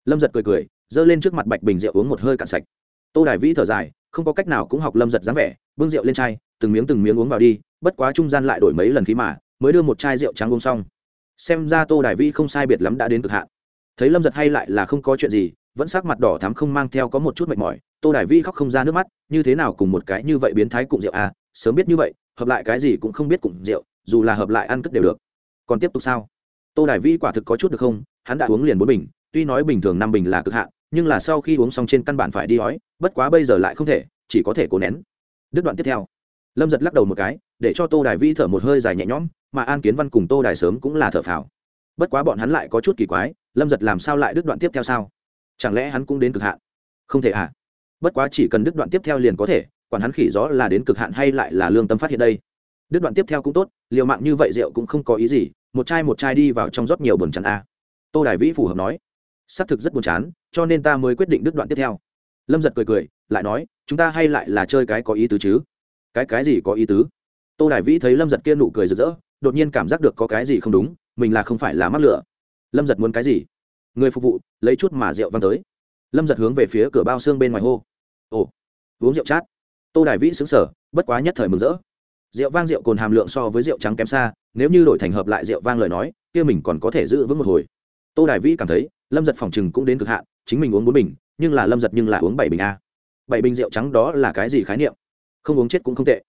Lâm giật cười cười, giơ lên trước mặt bạch bình rượu uống một hơi cạn sạch. Tô đài vĩ thở dài, không có cách nào cũng học lâm giật dáng vẻ, bưng rượu lên chai, từng miếng từng miếng uống vào đi, bất quá trung gian lại đổi mấy lần khí mà, mới đưa một chai rượu trắng uống xong. Xem ra tô đài vĩ không sai biệt lắm đã đến cực hạn thấy lâm giật hay lại là không có chuyện gì, vẫn sắc mặt đỏ thắm không mang theo có một chút mệt mỏi, tô đài vi khóc không ra nước mắt, như thế nào cùng một cái như vậy biến thái cụng rượu à sớm biết như vậy, hợp lại cái gì cũng không biết cụng rượu, dù là hợp lại ăn cất đều được. Còn tiếp tục sao? Tô đài vi quả thực có chút được không, hắn đã uống liền bốn bình, tuy nói bình thường năm bình là cực hạn, nhưng là sau khi uống xong trên căn bản phải đi ói, bất quá bây giờ lại không thể, chỉ có thể cố nén. Đứt đoạn tiếp theo. Lâm giật lắc đầu một cái, để cho tô đài vi thở một hơi dài nhẹ nhõm, mà an kiến văn cùng tô đài sớm cũng là thở phào bất quá bọn hắn lại có chút kỳ quái, lâm giật làm sao lại đứt đoạn tiếp theo sao? Chẳng lẽ hắn cũng đến cực hạn? Không thể ạ à? bất quá chỉ cần đứt đoạn tiếp theo liền có thể, quản hắn khỉ gió là đến cực hạn hay lại là lương tâm phát hiện đây? Đứt đoạn tiếp theo cũng tốt, liều mạng như vậy rượu cũng không có ý gì, một chai một chai đi vào trong rót nhiều buồn chán a. Tô đài vĩ phù hợp nói xác thực rất buồn chán, cho nên ta mới quyết định đứt đoạn tiếp theo. Lâm giật cười cười, lại nói, chúng ta hay lại là chơi cái có ý tứ chứ? Cái cái gì có ý tứ? Tô đài vĩ thấy lâm giật kia nụ cười rực rỡ, đột nhiên cảm giác được có cái gì không đúng mình là không phải là mắc lửa. Lâm giật muốn cái gì? Người phục vụ, lấy chút mà rượu văng tới. Lâm giật hướng về phía cửa bao xương bên ngoài hô. Ồ, uống rượu chát. Tô đại vĩ xứng sở bất quá nhất thời mừng rỡ. Rượu vang rượu cồn hàm lượng so với rượu trắng kém xa, nếu như đổi thành hợp lại rượu vang lời nói, kia mình còn có thể giữ vững một hồi. Tô đại vĩ cảm thấy, lâm giật phòng chừng cũng đến cực hạn, chính mình uống bốn bình, nhưng là lâm giật nhưng là uống bảy bình a. Bảy bình rượu trắng đó là cái gì khái niệm? Không uống chết cũng không tệ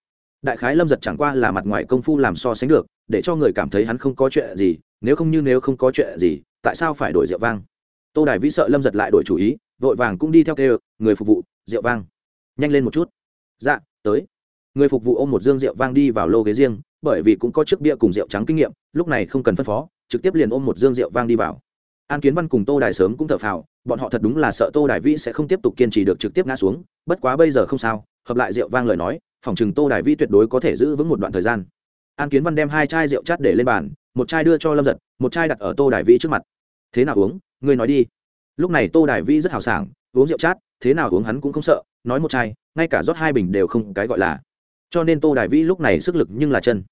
đại khái lâm giật chẳng qua là mặt ngoài công phu làm so sánh được, để cho người cảm thấy hắn không có chuyện gì, nếu không như nếu không có chuyện gì, tại sao phải đổi rượu vang? Tô đài vĩ sợ lâm giật lại đổi chủ ý, vội vàng cũng đi theo kêu, người phục vụ, rượu vang. Nhanh lên một chút. Dạ tới. Người phục vụ ôm một dương rượu vang đi vào lô ghế riêng, bởi vì cũng có chiếc bia cùng rượu trắng kinh nghiệm, lúc này không cần phân phó, trực tiếp liền ôm một dương rượu vang đi vào. An kiến văn cùng tô đài sớm cũng thở phào, bọn họ thật đúng là sợ tô đài vĩ sẽ không tiếp tục kiên trì được trực tiếp ngã xuống, bất quá bây giờ không sao, hợp lại rượu vang lời nói phòng chừng tô đài vi tuyệt đối có thể giữ vững một đoạn thời gian. An kiến văn đem hai chai rượu chát để lên bàn, một chai đưa cho lâm giật, một chai đặt ở tô đài vi trước mặt. Thế nào uống? Ngươi nói đi. Lúc này tô đài vi rất hào sảng, uống rượu chát, thế nào uống hắn cũng không sợ, nói một chai, ngay cả rót hai bình đều không cái gọi là. Cho nên tô đài vi lúc này sức lực nhưng là chân.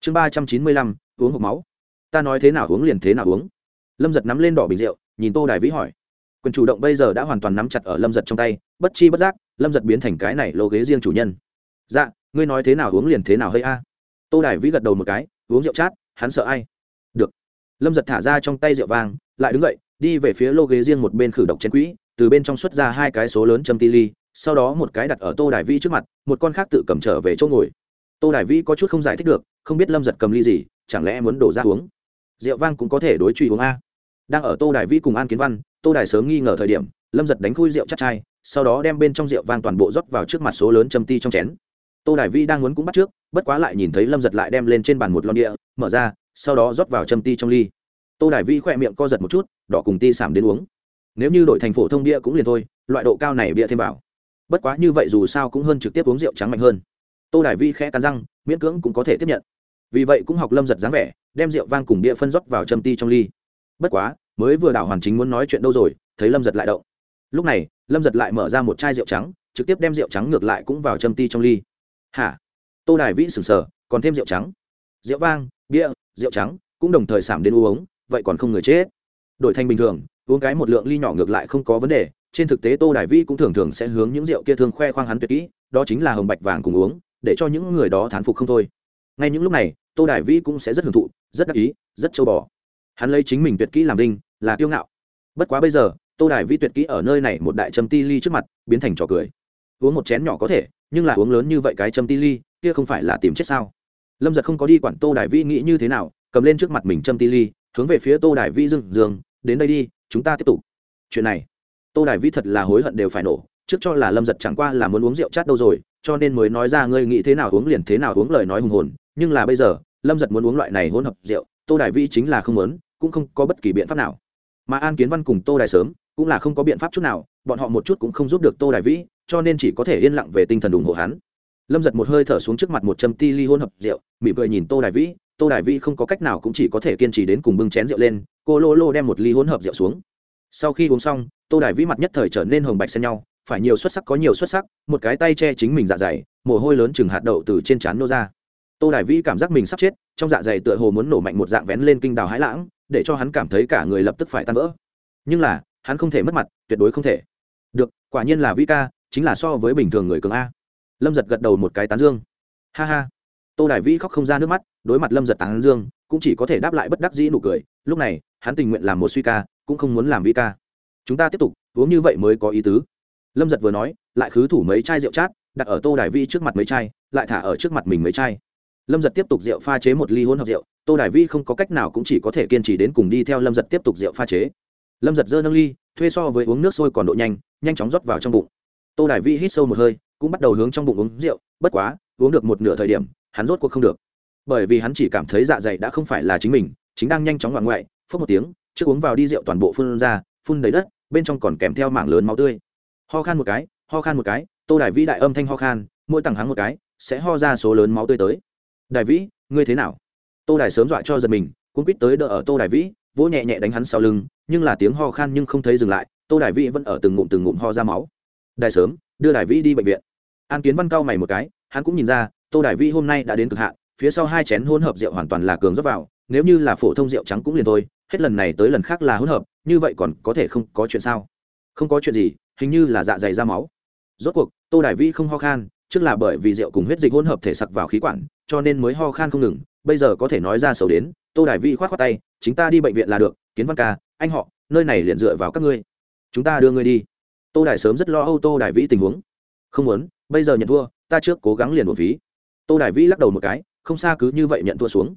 Chương ba trăm chín mươi lăm, uống hộp máu. Ta nói thế nào uống liền thế nào uống. Lâm giật nắm lên đỏ bình rượu, nhìn tô đài vĩ hỏi. Quyền chủ động bây giờ đã hoàn toàn nắm chặt ở lâm giật trong tay, bất chi bất giác, lâm giật biến thành cái này lô ghế riêng chủ nhân dạ ngươi nói thế nào uống liền thế nào hơi a? Tô đài vĩ gật đầu một cái, uống rượu chát, hắn sợ ai? Được. Lâm giật thả ra trong tay rượu vang, lại đứng dậy, đi về phía lô ghế riêng một bên khử độc chén quỹ, từ bên trong xuất ra hai cái số lớn châm ti ly, sau đó một cái đặt ở tô đài vĩ trước mặt, một con khác tự cầm trở về chỗ ngồi. Tô đài vĩ có chút không giải thích được, không biết lâm giật cầm ly gì, chẳng lẽ muốn đổ ra uống? Rượu vang cũng có thể đối truy uống a. Đang ở tô đài vĩ cùng an kiến văn, tô đài sớm nghi ngờ thời điểm, lâm giật đánh khui rượu chắc chai, sau đó đem bên trong rượu vang toàn bộ rót vào trước mặt số lớn châm ti trong chén tô đài Vi đang muốn cũng bắt trước, bất quá lại nhìn thấy lâm giật lại đem lên trên bàn một lon địa mở ra, sau đó rót vào châm ti trong ly. Tô đài Vi khỏe miệng co giật một chút, đỏ cùng ti sảm đến uống. Nếu như đội thành phổ thông bia cũng liền thôi, loại độ cao này bia thêm vào. Bất quá như vậy dù sao cũng hơn trực tiếp uống rượu trắng mạnh hơn. Tô đài vi khẽ cắn răng, miễn cưỡng cũng có thể tiếp nhận. Vì vậy cũng học lâm giật dáng vẻ, đem rượu vang cùng bia phân rót vào châm ti trong ly. Bất quá, mới vừa đảo hoàn chính muốn nói chuyện đâu rồi, thấy lâm giật lại động. Lúc này, lâm giật lại mở ra một chai rượu trắng, trực tiếp đem rượu trắng ngược lại cũng vào châm ti trong ly hả? Tô đài vĩ sừng sờ, còn thêm rượu trắng. Rượu vang, bia, rượu trắng cũng đồng thời giảm đến uống, vậy còn không người chết. Đổi thành bình thường, uống cái một lượng ly nhỏ ngược lại không có vấn đề. Trên thực tế tô đài vĩ cũng thường thường sẽ hướng những rượu kia thường khoe khoang hắn tuyệt kỹ, đó chính là hồng bạch vàng cùng uống, để cho những người đó thán phục không thôi. Ngay những lúc này, tô đài vĩ cũng sẽ rất hưởng thụ, rất đắc ý, rất châu bò. Hắn lấy chính mình tuyệt kỹ làm đinh là kiêu ngạo. Bất quá bây giờ, tô đài vĩ tuyệt kỹ ở nơi này một đại châm ti ly trước mặt, biến thành trò cười. Uống một chén nhỏ có thể nhưng là uống lớn như vậy cái châm ti ly, kia không phải là tìm chết sao? Lâm giật không có đi quản tô đài vĩ nghĩ như thế nào, cầm lên trước mặt mình châm ti ly, hướng về phía tô đài vĩ dương dương, đến đây đi, chúng ta tiếp tục. Chuyện này, tô đài vĩ thật là hối hận đều phải nổ, trước cho là lâm giật chẳng qua là muốn uống rượu chát đâu rồi, cho nên mới nói ra ngươi nghĩ thế nào uống liền thế nào uống lời nói hùng hồn, nhưng là bây giờ, lâm giật muốn uống loại này hỗn hợp rượu, tô đài vĩ chính là không muốn, cũng không có bất kỳ biện pháp nào. Mà an kiến văn cùng tô đài sớm, cũng là không có biện pháp chút nào, bọn họ một chút cũng không giúp được tô đài vĩ cho nên chỉ có thể yên lặng về tinh thần ủng hộ hắn. Lâm giật một hơi thở xuống trước mặt một châm ti ly hôn hợp rượu, mỉm cười nhìn tô đại vĩ. Tô đại vĩ không có cách nào cũng chỉ có thể kiên trì đến cùng bưng chén rượu lên. Cô lô lô đem một ly hỗn hợp rượu xuống. Sau khi uống xong, tô đại vĩ mặt nhất thời trở nên hồng bạch xen nhau, phải nhiều xuất sắc có nhiều xuất sắc, một cái tay che chính mình dạ dày, mồ hôi lớn chừng hạt đậu từ trên trán nô ra. Tô đại vĩ cảm giác mình sắp chết, trong dạ dày tựa hồ muốn nổ mạnh một dạng vén lên kinh đào hãi lãng, để cho hắn cảm thấy cả người lập tức phải tan vỡ. Nhưng là, hắn không thể mất mặt, tuyệt đối không thể. Được, quả nhiên là vĩ ca chính là so với bình thường người cường a. Lâm giật gật đầu một cái tán dương. Ha ha. Tô đại vĩ khóc không ra nước mắt, đối mặt lâm giật tán dương, cũng chỉ có thể đáp lại bất đắc dĩ nụ cười. Lúc này, hắn tình nguyện làm một suy ca, cũng không muốn làm vĩ ca. Chúng ta tiếp tục, uống như vậy mới có ý tứ. Lâm giật vừa nói, lại khứ thủ mấy chai rượu chát, đặt ở tô đài vi trước mặt mấy chai, lại thả ở trước mặt mình mấy chai. Lâm giật tiếp tục rượu pha chế một ly hỗn hợp rượu, tô đài vi không có cách nào cũng chỉ có thể kiên trì đến cùng đi theo lâm giật tiếp tục rượu pha chế. Lâm giật dơ nâng ly, thuê so với uống nước sôi còn độ nhanh nhanh chóng rót vào trong bụng tô đài vi hít sâu một hơi, cũng bắt đầu hướng trong bụng uống rượu, bất quá, uống được một nửa thời điểm, hắn rốt cuộc không được. Bởi vì hắn chỉ cảm thấy dạ dày đã không phải là chính mình, chính đang nhanh chóng ngoạn ngoại phớt một tiếng, trước uống vào đi rượu toàn bộ phun ra, phun đầy đất, bên trong còn kèm theo mảng lớn máu tươi. Ho khan một cái, ho khan một cái, tô đài vĩ đại âm thanh ho khan, mỗi tầng hắn một cái, sẽ ho ra số lớn máu tươi tới. Đại vĩ, ngươi thế nào? Tô đài sớm dọa cho giật mình cũng quýt tới đỡ ở tô đài vĩ, vỗ nhẹ nhẹ đánh hắn sau lưng, nhưng là tiếng ho khan nhưng không thấy dừng lại, tô đài vĩ vẫn ở từng ngụm từng ngụm ho ra máu đài sớm, đưa đài vĩ đi bệnh viện. An kiến văn cao mày một cái, hắn cũng nhìn ra, tô đài vĩ hôm nay đã đến cực hạn, phía sau hai chén hỗn hợp rượu hoàn toàn là cường dốc vào, nếu như là phổ thông rượu trắng cũng liền thôi, hết lần này tới lần khác là hỗn hợp, như vậy còn có thể không có chuyện sao? Không có chuyện gì, hình như là dạ dày ra máu. Rốt cuộc, tô đài vi không ho khan, trước là bởi vì rượu cùng huyết dịch hỗn hợp thể sặc vào khí quản, cho nên mới ho khan không ngừng, bây giờ có thể nói ra sầu đến, tô đài vi khoát khoát tay, chính ta đi bệnh viện là được, kiến văn ca, anh họ, nơi này liền dựa vào các ngươi. Chúng ta đưa ngươi đi tô đài sớm rất lo âu tô đài vĩ tình huống. Không muốn, bây giờ nhận thua, ta trước cố gắng liền một ví. tô đài vĩ lắc đầu một cái, không xa cứ như vậy nhận thua xuống.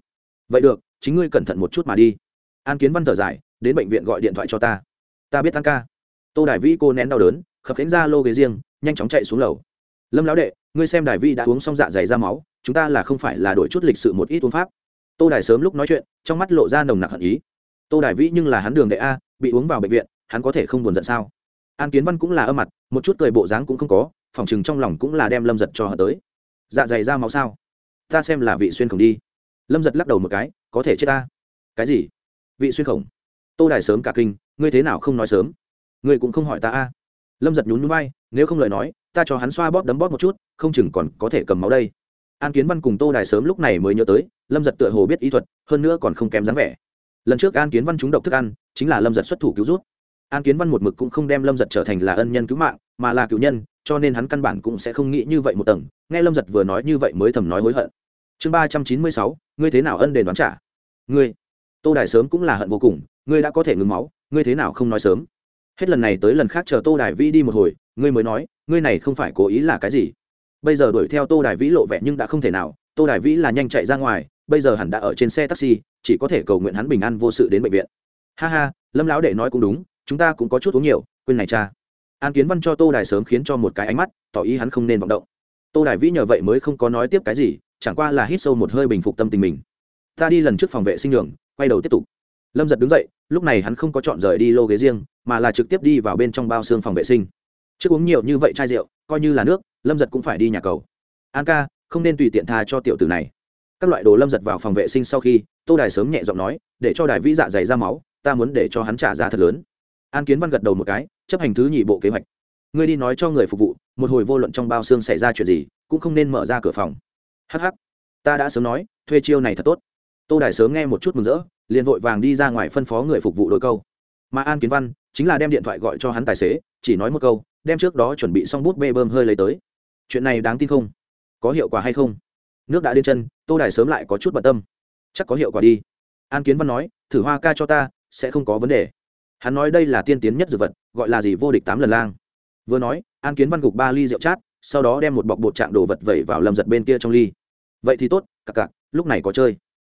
Vậy được, chính ngươi cẩn thận một chút mà đi. An kiến văn thở dài, đến bệnh viện gọi điện thoại cho ta. Ta biết tăng ca. Tô đài vĩ cô nén đau đớn, khập khánh ra lô ghế riêng, nhanh chóng chạy xuống lầu. Lâm lão đệ, ngươi xem đài vĩ đã uống xong dạ dày ra máu, chúng ta là không phải là đổi chút lịch sự một ít uống pháp. Tô đài sớm lúc nói chuyện, trong mắt lộ ra nồng nặc hận ý. Tô đài vĩ nhưng là hắn đường đệ a, bị uống vào bệnh viện, hắn có thể không buồn giận sao? An kiến văn cũng là âm mặt, một chút cười bộ dáng cũng không có, phòng chừng trong lòng cũng là đem lâm giật cho họ tới. Dạ dày ra máu sao? Ta xem là vị xuyên khổng đi. Lâm giật lắc đầu một cái, có thể chết ta. Cái gì? Vị xuyên khổng? Tô đài sớm cả kinh, ngươi thế nào không nói sớm? Ngươi cũng không hỏi ta a. Lâm giật nhún núi bay nếu không lời nói, ta cho hắn xoa bóp đấm bóp một chút, không chừng còn có thể cầm máu đây. An kiến văn cùng tô đài sớm lúc này mới nhớ tới, lâm giật tựa hồ biết ý thuật, hơn nữa còn không kém dáng vẻ. Lần trước an kiến văn trúng độc thức ăn, chính là lâm giật xuất thủ cứu rút an kiến văn một mực cũng không đem lâm giật trở thành là ân nhân cứu mạng, mà là cựu nhân, cho nên hắn căn bản cũng sẽ không nghĩ như vậy một tầng. Nghe lâm giật vừa nói như vậy mới thầm nói hối hận. Chương ba trăm chín mươi sáu, ngươi thế nào ân đền đoán trả? Ngươi, tô đài sớm cũng là hận vô cùng, ngươi đã có thể ngừng máu, ngươi thế nào không nói sớm? Hết lần này tới lần khác chờ tô đài vĩ đi một hồi, ngươi mới nói, ngươi này không phải cố ý là cái gì? Bây giờ đuổi theo tô đài vĩ lộ vẻ nhưng đã không thể nào, tô đài vĩ là nhanh chạy ra ngoài, bây giờ hẳn đã ở trên xe taxi, chỉ có thể cầu nguyện hắn bình an vô sự đến bệnh viện. Ha ha, lâm lão đệ nói cũng đúng chúng ta cũng có chút uống nhiều, quên này cha. An kiến văn cho tô đài sớm khiến cho một cái ánh mắt, tỏ ý hắn không nên vọng động. Tô đài vĩ nhờ vậy mới không có nói tiếp cái gì, chẳng qua là hít sâu một hơi bình phục tâm tình mình. Ta đi lần trước phòng vệ sinh đường, quay đầu tiếp tục. Lâm giật đứng dậy, lúc này hắn không có chọn rời đi lô ghế riêng, mà là trực tiếp đi vào bên trong bao xương phòng vệ sinh. Trước uống nhiều như vậy chai rượu, coi như là nước, lâm giật cũng phải đi nhà cầu. An ca, không nên tùy tiện tha cho tiểu tử này. Các loại đồ lâm giật vào phòng vệ sinh sau khi, tô đài sớm nhẹ giọng nói, để cho đài vĩ dạ dày ra máu, ta muốn để cho hắn trả giá thật lớn an kiến văn gật đầu một cái, chấp hành thứ nhị bộ kế hoạch. Ngươi đi nói cho người phục vụ, một hồi vô luận trong bao xương xảy ra chuyện gì, cũng không nên mở ra cửa phòng. Hh ta đã sớm nói, thuê chiêu này thật tốt. Tô đài sớm nghe một chút mừng rỡ, liền vội vàng đi ra ngoài phân phó người phục vụ đôi câu. Mà an kiến văn chính là đem điện thoại gọi cho hắn tài xế, chỉ nói một câu, đem trước đó chuẩn bị xong bút bê bơm hơi lấy tới. Chuyện này đáng tin không? Có hiệu quả hay không? Nước đã đến chân, tô đài sớm lại có chút bận tâm. Chắc có hiệu quả đi. An kiến văn nói, thử hoa ca cho ta, sẽ không có vấn đề hắn nói đây là tiên tiến nhất dược vật, gọi là gì? Vô địch tám lần lang. Vừa nói, an kiến văn gục ba ly rượu chát, sau đó đem một bọc bột trạng đồ vật vẩy vào lâm giật bên kia trong ly. Vậy thì tốt, cặc cặc, lúc này có chơi.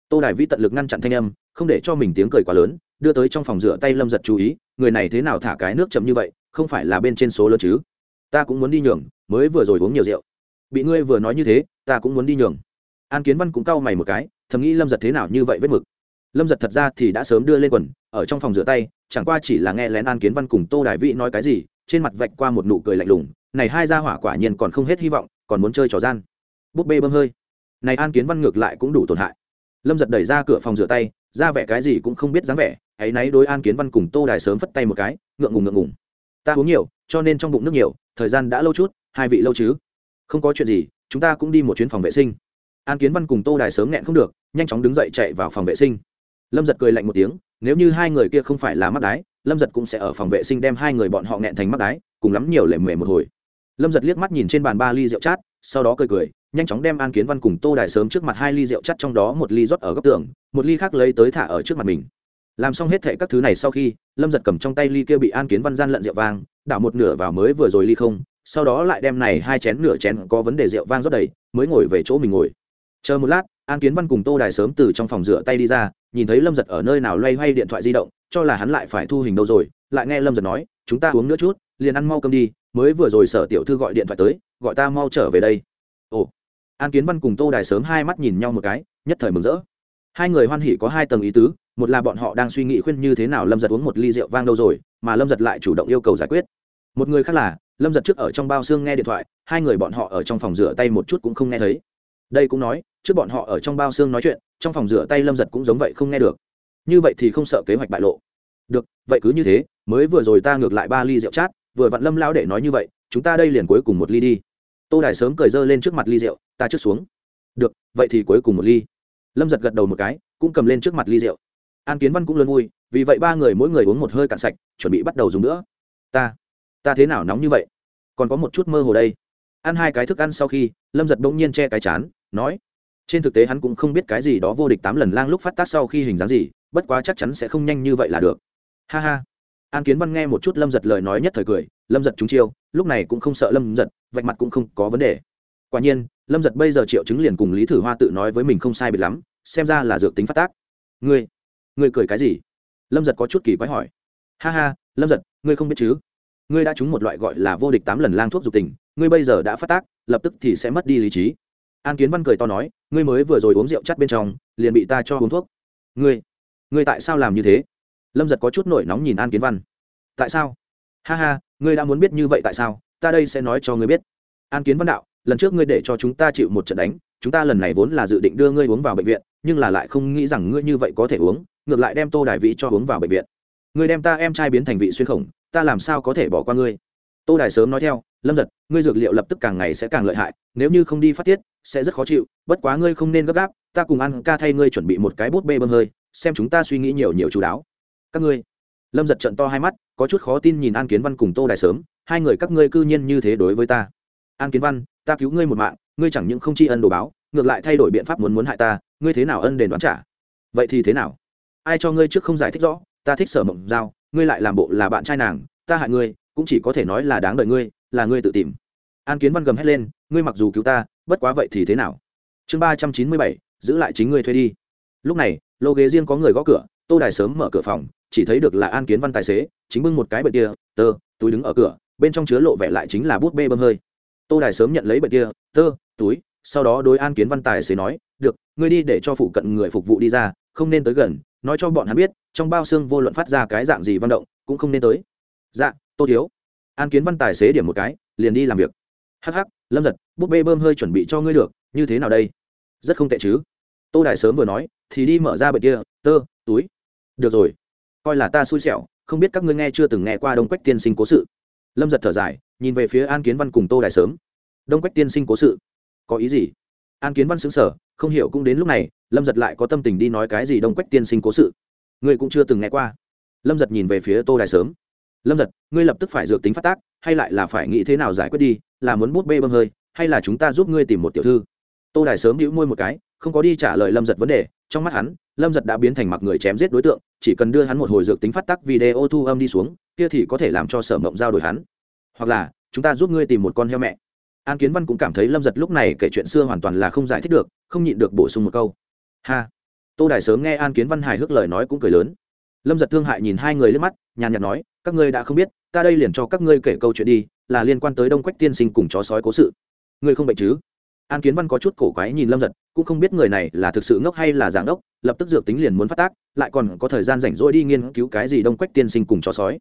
Tô đài vi tận lực ngăn chặn thanh âm, không để cho mình tiếng cười quá lớn, đưa tới trong phòng rửa tay lâm giật chú ý, người này thế nào thả cái nước chậm như vậy, không phải là bên trên số lớn chứ? Ta cũng muốn đi nhường, mới vừa rồi uống nhiều rượu. Bị ngươi vừa nói như thế, ta cũng muốn đi nhường. An kiến văn cũng cau mày một cái, thầm nghĩ lâm giật thế nào như vậy vết mực lâm giật thật ra thì đã sớm đưa lên quần, ở trong phòng rửa tay, chẳng qua chỉ là nghe lén an kiến văn cùng tô đài vị nói cái gì, trên mặt vạch qua một nụ cười lạnh lùng, này hai gia hỏa quả nhiên còn không hết hy vọng, còn muốn chơi trò gian. Búp bê bơm hơi. Này an kiến văn ngược lại cũng đủ tổn hại. Lâm giật đẩy ra cửa phòng rửa tay, ra vẻ cái gì cũng không biết dáng vẻ hãy náy đối an kiến văn cùng tô đài sớm phất tay một cái, ngượng ngùng ngượng ngùng. Ta uống nhiều, cho nên trong bụng nước nhiều, thời gian đã lâu chút, hai vị lâu chứ? Không có chuyện gì, chúng ta cũng đi một chuyến phòng vệ sinh. An kiến văn cùng tô đài sớm nghẹn không được, nhanh chóng đứng dậy chạy vào phòng vệ sinh lâm giật cười lạnh một tiếng, nếu như hai người kia không phải là mắc đái, lâm giật cũng sẽ ở phòng vệ sinh đem hai người bọn họ nghẹn thành mắc đái, cùng lắm nhiều lệ mề một hồi. Lâm giật liếc mắt nhìn trên bàn ba ly rượu chát, sau đó cười cười, nhanh chóng đem an kiến văn cùng tô đài sớm trước mặt hai ly rượu chắt trong đó một ly rót ở góc tường, một ly khác lấy tới thả ở trước mặt mình. Làm xong hết thệ các thứ này sau khi, lâm giật cầm trong tay ly kia bị an kiến văn gian lận rượu vang, đảo một nửa vào mới vừa rồi ly không, sau đó lại đem này hai chén nửa chén có vấn đề rượu vang rót đầy, mới ngồi về chỗ mình ngồi. Chờ một lát, an kiến văn cùng tô đài sớm từ trong phòng rửa tay đi ra nhìn thấy lâm giật ở nơi nào loay hoay điện thoại di động, cho là hắn lại phải thu hình đâu rồi, lại nghe lâm giật nói, chúng ta uống nữa chút, liền ăn mau cơm đi, mới vừa rồi sở tiểu thư gọi điện thoại tới, gọi ta mau trở về đây. Ồ. An kiến văn cùng tô đài sớm hai mắt nhìn nhau một cái, nhất thời mừng rỡ. Hai người hoan hỉ có hai tầng ý tứ, một là bọn họ đang suy nghĩ khuyên như thế nào lâm giật uống một ly rượu vang đâu rồi, mà lâm giật lại chủ động yêu cầu giải quyết. Một người khác là, lâm giật trước ở trong bao xương nghe điện thoại, hai người bọn họ ở trong phòng rửa tay một chút cũng không nghe thấy đây cũng nói, trước bọn họ ở trong bao xương nói chuyện, trong phòng rửa tay lâm giật cũng giống vậy không nghe được. Như vậy thì không sợ kế hoạch bại lộ. Được, vậy cứ như thế, mới vừa rồi ta ngược lại ba ly rượu chát, vừa vặn lâm lao để nói như vậy, chúng ta đây liền cuối cùng một ly đi. Tô đài sớm cười dơ lên trước mặt ly rượu, ta trước xuống. Được, vậy thì cuối cùng một ly. Lâm giật gật đầu một cái, cũng cầm lên trước mặt ly rượu. An kiến văn cũng lớn vui, vì vậy ba người mỗi người uống một hơi cạn sạch, chuẩn bị bắt đầu dùng nữa. Ta ta thế nào nóng như vậy? Còn có một chút mơ hồ đây. Ăn hai cái thức ăn sau khi, lâm giật bỗng nhiên che cái chán nói, trên thực tế hắn cũng không biết cái gì đó vô địch tám lần lang lúc phát tác sau khi hình dáng gì, bất quá chắc chắn sẽ không nhanh như vậy là được. Ha ha. An kiến văn nghe một chút lâm giật lời nói nhất thời cười, lâm giật trúng chiêu, lúc này cũng không sợ lâm giật, vạch mặt cũng không có vấn đề. Quả nhiên, lâm giật bây giờ triệu chứng liền cùng lý thử hoa tự nói với mình không sai biệt lắm, xem ra là dược tính phát tác. Ngươi ngươi cười cái gì? Lâm giật có chút kỳ quái hỏi. Ha ha, lâm giật, ngươi không biết chứ? Ngươi đã trúng một loại gọi là vô địch tám lần lang thuốc dục tình, ngươi bây giờ đã phát tác, lập tức thì sẽ mất đi lý trí an kiến văn cười to nói, ngươi mới vừa rồi uống rượu chắt bên trong, liền bị ta cho uống thuốc. Ngươi ngươi tại sao làm như thế? Lâm giật có chút nổi nóng nhìn an kiến văn. Tại sao? Ha ha, ngươi đã muốn biết như vậy tại sao? Ta đây sẽ nói cho ngươi biết. An kiến văn đạo, lần trước ngươi để cho chúng ta chịu một trận đánh, chúng ta lần này vốn là dự định đưa ngươi uống vào bệnh viện, nhưng là lại không nghĩ rằng ngươi như vậy có thể uống, ngược lại đem tô đài vị cho uống vào bệnh viện. Ngươi đem ta em trai biến thành vị xuyên khổng, ta làm sao có thể bỏ qua ngươi? Tô đài sớm nói theo, lâm giật, ngươi dược liệu lập tức càng ngày sẽ càng lợi hại, nếu như không đi phát tiết sẽ rất khó chịu, bất quá ngươi không nên gấp gáp, ta cùng ăn ca thay ngươi chuẩn bị một cái bút bê bơm hơi, xem chúng ta suy nghĩ nhiều nhiều chú đáo. Các ngươi. Lâm giật trận to hai mắt, có chút khó tin nhìn an kiến văn cùng tô đài sớm, hai người các ngươi cư nhiên như thế đối với ta. An kiến văn, ta cứu ngươi một mạng, ngươi chẳng những không tri ân đồ báo, ngược lại thay đổi biện pháp muốn muốn hại ta, ngươi thế nào ân đền đoán trả? Vậy thì thế nào? Ai cho ngươi trước không giải thích rõ, ta thích sở mộng giao, ngươi lại làm bộ là bạn trai nàng, ta hại ngươi, cũng chỉ có thể nói là đáng đợi ngươi, là ngươi tự tìm. An kiến văn gầm hét lên, ngươi mặc dù cứu ta bất quá vậy thì thế nào? Chương ba trăm chín mươi bảy, giữ lại chính ngươi thuê đi. Lúc này, lô ghế riêng có người gõ cửa, tô đài sớm mở cửa phòng, chỉ thấy được là an kiến văn tài xế, chính bưng một cái bệ kia tơ, túi đứng ở cửa, bên trong chứa lộ vẻ lại chính là bút bê bơm hơi. Tô đài sớm nhận lấy bệ kia tơ, túi. Sau đó đối an kiến văn tài xế nói, được, ngươi đi để cho phụ cận người phục vụ đi ra, không nên tới gần, nói cho bọn hắn biết, trong bao xương vô luận phát ra cái dạng gì văn động, cũng không nên tới. Dạ tô thiếu. An kiến văn tài xế điểm một cái, liền đi làm việc. Hh lâm giật, búp bê bơm hơi chuẩn bị cho ngươi được, như thế nào đây? Rất không tệ chứ. Tô đại sớm vừa nói, thì đi mở ra bệnh kia, tơ, túi. Được rồi. Coi là ta xui xẻo, không biết các ngươi nghe chưa từng nghe qua đông quách tiên sinh cố sự. Lâm giật thở dài, nhìn về phía an kiến văn cùng tô đại sớm. Đông quách tiên sinh cố sự? Có ý gì? An kiến văn xứng sở không hiểu cũng đến lúc này, lâm giật lại có tâm tình đi nói cái gì đông quách tiên sinh cố sự? Ngươi cũng chưa từng nghe qua. Lâm giật nhìn về phía tô đại sớm lâm giật, ngươi lập tức phải dược tính phát tác, hay lại là phải nghĩ thế nào giải quyết đi, là muốn bút bê bơm hơi, hay là chúng ta giúp ngươi tìm một tiểu thư? Tô đài sớm hữu môi một cái, không có đi trả lời lâm giật vấn đề, trong mắt hắn, lâm giật đã biến thành mặc người chém giết đối tượng, chỉ cần đưa hắn một hồi dược tính phát tắc video thu âm đi xuống, kia thì có thể làm cho sở mộng giao đổi hắn. Hoặc là, chúng ta giúp ngươi tìm một con heo mẹ. An kiến văn cũng cảm thấy lâm giật lúc này kể chuyện xưa hoàn toàn là không giải thích được, không nhịn được bổ sung một câu. Ha. Tô đài sớm nghe an kiến văn hài hước lời nói cũng cười lớn lâm giật thương hại nhìn hai người lên mắt, nhàn nhạt nói, các ngươi đã không biết, ta đây liền cho các ngươi kể câu chuyện đi, là liên quan tới đông quách tiên sinh cùng chó sói cố sự. Ngươi không bệnh chứ? An kiến văn có chút cổ quái nhìn lâm giật, cũng không biết người này là thực sự ngốc hay là giảng đốc, lập tức dược tính liền muốn phát tác, lại còn có thời gian rảnh rỗi đi nghiên cứu cái gì đông quách tiên sinh cùng chó sói.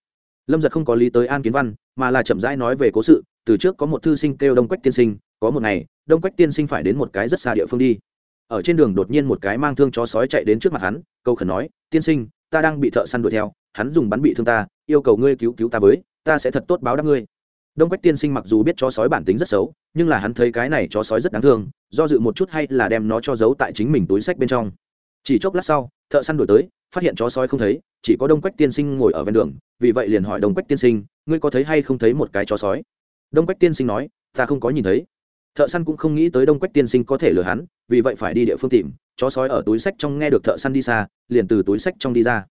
Lâm giật không có lý tới an kiến văn, mà là chậm rãi nói về cố sự, từ trước có một thư sinh kêu đông quách tiên sinh, có một ngày, đông quách tiên sinh phải đến một cái rất xa địa phương đi. Ở trên đường đột nhiên một cái mang thương chó sói chạy đến trước mặt hắn câu khẩn nói, tiên sinh ta đang bị thợ săn đuổi theo, hắn dùng bắn bị thương ta, yêu cầu ngươi cứu cứu ta với, ta sẽ thật tốt báo đáp ngươi. Đông quách tiên sinh mặc dù biết chó sói bản tính rất xấu, nhưng là hắn thấy cái này chó sói rất đáng thương, do dự một chút hay là đem nó cho giấu tại chính mình túi sách bên trong. Chỉ chốc lát sau, thợ săn đổi tới, phát hiện chó sói không thấy, chỉ có đông quách tiên sinh ngồi ở ven đường, vì vậy liền hỏi đông quách tiên sinh, ngươi có thấy hay không thấy một cái chó sói? Đông quách tiên sinh nói, ta không có nhìn thấy. Thợ săn cũng không nghĩ tới đông quách tiên sinh có thể lừa hắn, vì vậy phải đi địa phương tìm chó sói ở túi sách trong nghe được thợ săn đi xa, liền từ túi sách trong đi ra.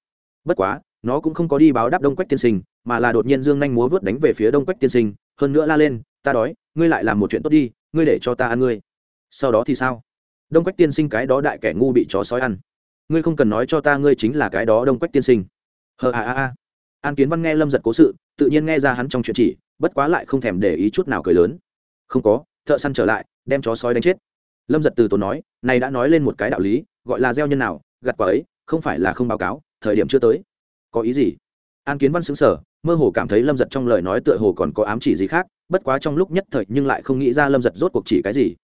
Bất quá, nó cũng không có đi báo đáp đông quách tiên sinh, mà là đột nhiên dương nhanh múa vớt đánh về phía đông quách tiên sinh, hơn nữa la lên, ta đói, ngươi lại làm một chuyện tốt đi, ngươi để cho ta ăn ngươi. Sau đó thì sao? Đông quách tiên sinh cái đó đại kẻ ngu bị chó sói ăn. Ngươi không cần nói cho ta ngươi chính là cái đó đông quách tiên sinh. Hờ a a a. An kiến văn nghe lâm giật cố sự, tự nhiên nghe ra hắn trong chuyện chỉ, bất quá lại không thèm để ý chút nào cười lớn. Không có, thợ săn trở lại, đem chó sói đánh chết lâm giật từ tốn nói này đã nói lên một cái đạo lý gọi là gieo nhân nào gặt quả ấy không phải là không báo cáo thời điểm chưa tới. Có ý gì? An kiến văn xứng sở mơ hồ cảm thấy lâm giật trong lời nói tựa hồ còn có ám chỉ gì khác bất quá trong lúc nhất thời nhưng lại không nghĩ ra lâm giật rốt cuộc chỉ cái gì.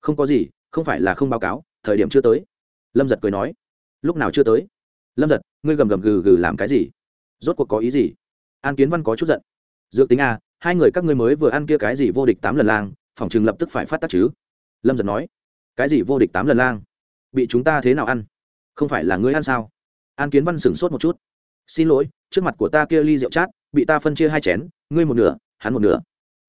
Không có gì không phải là không báo cáo thời điểm chưa tới. Lâm giật cười nói. Lúc nào chưa tới? Lâm giật ngươi gầm gầm gừ gừ làm cái gì? Rốt cuộc có ý gì? An kiến văn có chút giận. Dược tính a à, hai người các ngươi mới vừa ăn kia cái gì vô địch tám lần lang phòng chừng lập tức phải phát tác chứ. Lâm giật nói cái gì vô địch tám lần lang? Bị chúng ta thế nào ăn? Không phải là ngươi ăn sao? An kiến văn sửng sốt một chút. Xin lỗi, trước mặt của ta kia ly rượu chát, bị ta phân chia hai chén, ngươi một nửa, hắn một nửa.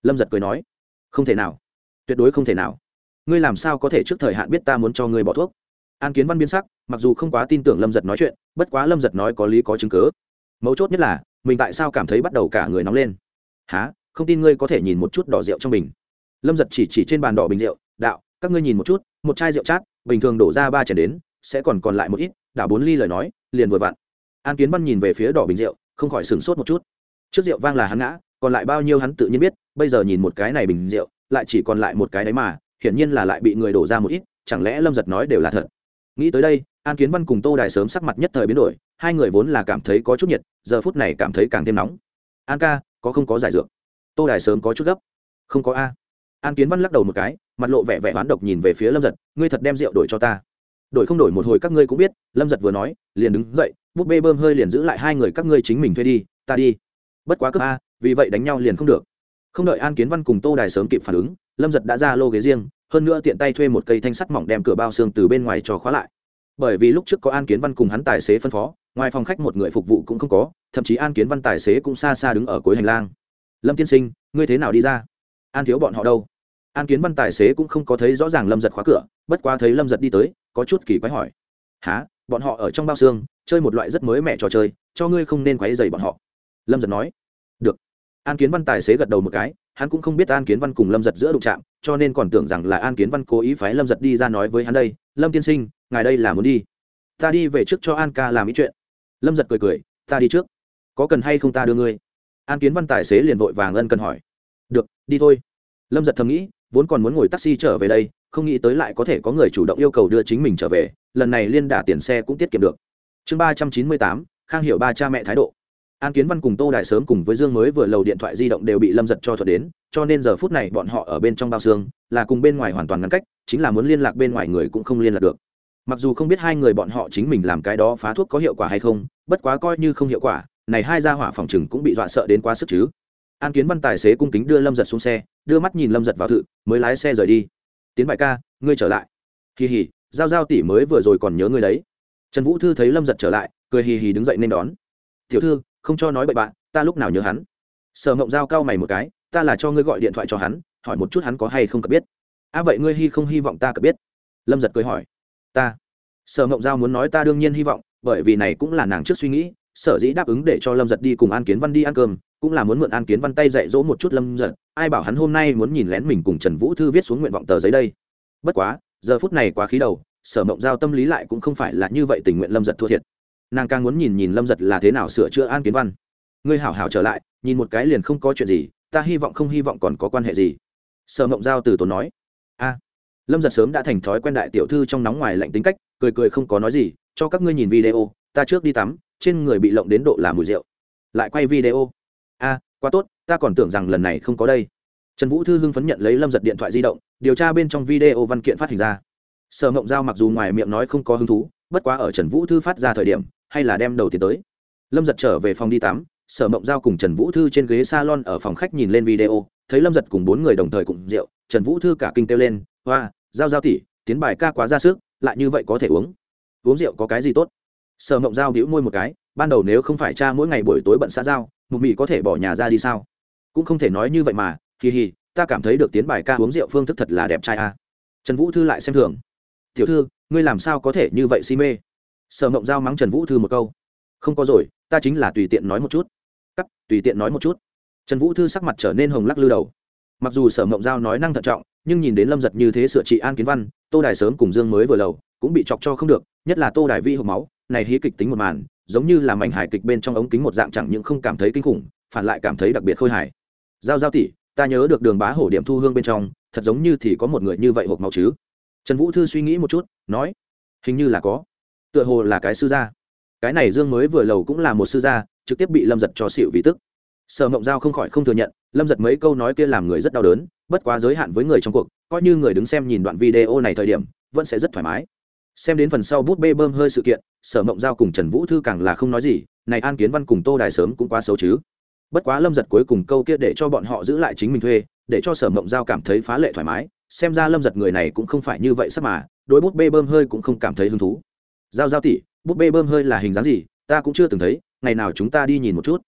Lâm giật cười nói. Không thể nào. Tuyệt đối không thể nào. Ngươi làm sao có thể trước thời hạn biết ta muốn cho ngươi bỏ thuốc? An kiến văn biến sắc, mặc dù không quá tin tưởng lâm giật nói chuyện, bất quá lâm giật nói có lý có chứng cớ mấu chốt nhất là, mình tại sao cảm thấy bắt đầu cả người nóng lên? Há không tin ngươi có thể nhìn một chút đỏ rượu trong bình. Lâm giật chỉ chỉ trên bàn đỏ bình rượu, đạo, các ngươi nhìn một chút một chai rượu chát, bình thường đổ ra ba chén đến, sẽ còn còn lại một ít, đảo bốn ly lời nói, liền vừa vặn. An kiến văn nhìn về phía đỏ bình rượu, không khỏi sửng sốt một chút. Trước rượu vang là hắn ngã, còn lại bao nhiêu hắn tự nhiên biết, bây giờ nhìn một cái này bình rượu, lại chỉ còn lại một cái đấy mà, hiển nhiên là lại bị người đổ ra một ít, chẳng lẽ lâm giật nói đều là thật? Nghĩ tới đây, an kiến văn cùng tô đài sớm sắc mặt nhất thời biến đổi, hai người vốn là cảm thấy có chút nhiệt, giờ phút này cảm thấy càng thêm nóng. An ca, có không có giải dược? Tô đài sớm có chút gấp. Không có a an kiến văn lắc đầu một cái, mặt lộ vẻ vẻ oán độc nhìn về phía lâm giật, ngươi thật đem rượu đổi cho ta. Đổi không đổi một hồi các ngươi cũng biết, lâm giật vừa nói, liền đứng dậy, búp bê bơm hơi liền giữ lại hai người các ngươi chính mình thuê đi, ta đi. Bất quá cấp a, vì vậy đánh nhau liền không được. Không đợi an kiến văn cùng tô đài sớm kịp phản ứng, lâm giật đã ra lô ghế riêng, hơn nữa tiện tay thuê một cây thanh sắt mỏng đem cửa bao xương từ bên ngoài cho khóa lại. Bởi vì lúc trước có an kiến văn cùng hắn tài xế phân phó, ngoài phòng khách một người phục vụ cũng không có, thậm chí an kiến văn tài xế cũng xa xa đứng ở cuối hành lang. Lâm tiên sinh, ngươi thế nào đi ra? An thiếu bọn họ đâu? An kiến văn tài xế cũng không có thấy rõ ràng lâm giật khóa cửa, bất quá thấy lâm giật đi tới, có chút kỳ quái hỏi. Há bọn họ ở trong bao xương, chơi một loại rất mới mẻ trò chơi, cho ngươi không nên quáy dày bọn họ. Lâm giật nói. Được. An kiến văn tài xế gật đầu một cái, hắn cũng không biết an kiến văn cùng lâm giật giữa đụng trạm cho nên còn tưởng rằng là an kiến văn cố ý phái lâm giật đi ra nói với hắn đây, lâm tiên sinh, ngài đây là muốn đi. Ta đi về trước cho an ca làm ý chuyện. Lâm giật cười cười, ta đi trước. Có cần hay không ta đưa ngươi? An kiến văn tài xế liền vội vàng ân cần hỏi được, đi thôi. Lâm giật thầm nghĩ, vốn còn muốn ngồi taxi trở về đây, không nghĩ tới lại có thể có người chủ động yêu cầu đưa chính mình trở về, lần này liên đả tiền xe cũng tiết kiệm được. Chương ba trăm chín mươi tám, khang hiểu ba cha mẹ thái độ. An kiến văn cùng tô đại sớm cùng với dương mới vừa lầu điện thoại di động đều bị lâm giật cho thuật đến, cho nên giờ phút này bọn họ ở bên trong bao xương, là cùng bên ngoài hoàn toàn ngăn cách, chính là muốn liên lạc bên ngoài người cũng không liên lạc được. Mặc dù không biết hai người bọn họ chính mình làm cái đó phá thuốc có hiệu quả hay không, bất quá coi như không hiệu quả, này hai gia hỏa phòng chừng cũng bị dọa sợ đến quá sức chứ an kiến văn tài xế cung kính đưa lâm giật xuống xe, đưa mắt nhìn lâm giật vào thự, mới lái xe rời đi. Tiến bại ca, ngươi trở lại. Kỳ hỉ giao giao tỷ mới vừa rồi còn nhớ ngươi đấy. Trần vũ thư thấy lâm giật trở lại, cười hì hì đứng dậy nên đón. Tiểu thư, không cho nói bậy bạn, ta lúc nào nhớ hắn. Sở mộng giao cao mày một cái, ta là cho ngươi gọi điện thoại cho hắn, hỏi một chút hắn có hay không cập biết. À vậy ngươi hy không hy vọng ta cập biết? Lâm giật cười hỏi. Ta. Sở mộng giao muốn nói ta đương nhiên hy vọng, bởi vì này cũng là nàng trước suy nghĩ, sở dĩ đáp ứng để cho lâm giật đi cùng an kiến văn đi ăn cơm cũng là muốn mượn an kiến văn tay dạy dỗ một chút lâm giật, ai bảo hắn hôm nay muốn nhìn lén mình cùng trần vũ thư viết xuống nguyện vọng tờ giấy đây. Bất quá, giờ phút này quá khí đầu, sở mộng giao tâm lý lại cũng không phải là như vậy tình nguyện lâm giật thua thiệt. Nàng càng muốn nhìn nhìn lâm giật là thế nào sửa chữa an kiến văn. Ngươi hảo hảo trở lại, nhìn một cái liền không có chuyện gì, ta hy vọng không hy vọng còn có quan hệ gì. Sở mộng giao từ tốn nói. A, lâm giật sớm đã thành thói quen đại tiểu thư trong nóng ngoài lạnh tính cách, cười cười không có nói gì, cho các ngươi nhìn video, ta trước đi tắm, trên người bị lộng đến độ là mùi rượu. Lại quay video a, quá tốt, ta còn tưởng rằng lần này không có đây. Trần vũ thư hưng phấn nhận lấy lâm giật điện thoại di động, điều tra bên trong video văn kiện phát hình ra. Sở mộng giao mặc dù ngoài miệng nói không có hứng thú, bất quá ở trần vũ thư phát ra thời điểm, hay là đem đầu tiến tới. Lâm giật trở về phòng đi tắm, sở mộng giao cùng trần vũ thư trên ghế s a lon ở phòng khách nhìn lên video, thấy lâm giật cùng bốn người đồng thời cùng rượu, trần vũ thư cả kinh kêu lên, hoa, giao giao tỉ tiến bài ca quá ra sức, lại như vậy có thể uống? Uống rượu có cái gì tốt? Sở mộng giao đĩu môi một cái, ban đầu nếu không phải cha mỗi ngày buổi tối bận xã giao mụ mị có thể bỏ nhà ra đi sao? Cũng không thể nói như vậy mà kỳ hì, ta cảm thấy được tiến bài ca uống rượu phương thức thật là đẹp trai a. À. trần vũ thư lại xem thường. Tiểu thư, ngươi làm sao có thể như vậy si mê? Sở mộng giao mắng trần vũ thư một câu. Không có rồi, ta chính là tùy tiện nói một chút. Cắt, tùy tiện nói một chút. Trần vũ thư sắc mặt trở nên hồng lắc lư đầu. Mặc dù sở mộng giao nói năng thận trọng, nhưng nhìn đến lâm giật như thế sửa trị an kiến văn, tô đài sớm cùng dương mới vừa lầu, cũng bị chọc cho không được, nhất là tô đài vi hộp máu, này hí kịch tính một màn giống như là mảnh hài kịch bên trong ống kính một dạng chẳng những không cảm thấy kinh khủng, phản lại cảm thấy đặc biệt khôi hài. Giao giao tỷ, ta nhớ được đường bá hổ điểm thu hương bên trong, thật giống như thì có một người như vậy hộp máu chứ. Trần vũ thư suy nghĩ một chút, nói, hình như là có. Tựa hồ là cái sư gia. Cái này dương mới vừa lầu cũng là một sư gia, trực tiếp bị lâm giật cho xịu vì tức. Sở mộng giao không khỏi không thừa nhận, lâm giật mấy câu nói kia làm người rất đau đớn, bất quá giới hạn với người trong cuộc, coi như người đứng xem nhìn đoạn video này thời điểm, vẫn sẽ rất thoải mái xem đến phần sau bút bê bơm hơi sự kiện, sở mộng giao cùng trần vũ thư càng là không nói gì, này an kiến văn cùng tô đài sớm cũng quá xấu chứ. Bất quá lâm giật cuối cùng câu kia để cho bọn họ giữ lại chính mình thuê, để cho sở mộng giao cảm thấy phá lệ thoải mái, xem ra lâm giật người này cũng không phải như vậy sắp mà, đối bút bê bơm hơi cũng không cảm thấy hứng thú. Giao giao tỉ bút bê bơm hơi là hình dáng gì, ta cũng chưa từng thấy, ngày nào chúng ta đi nhìn một chút.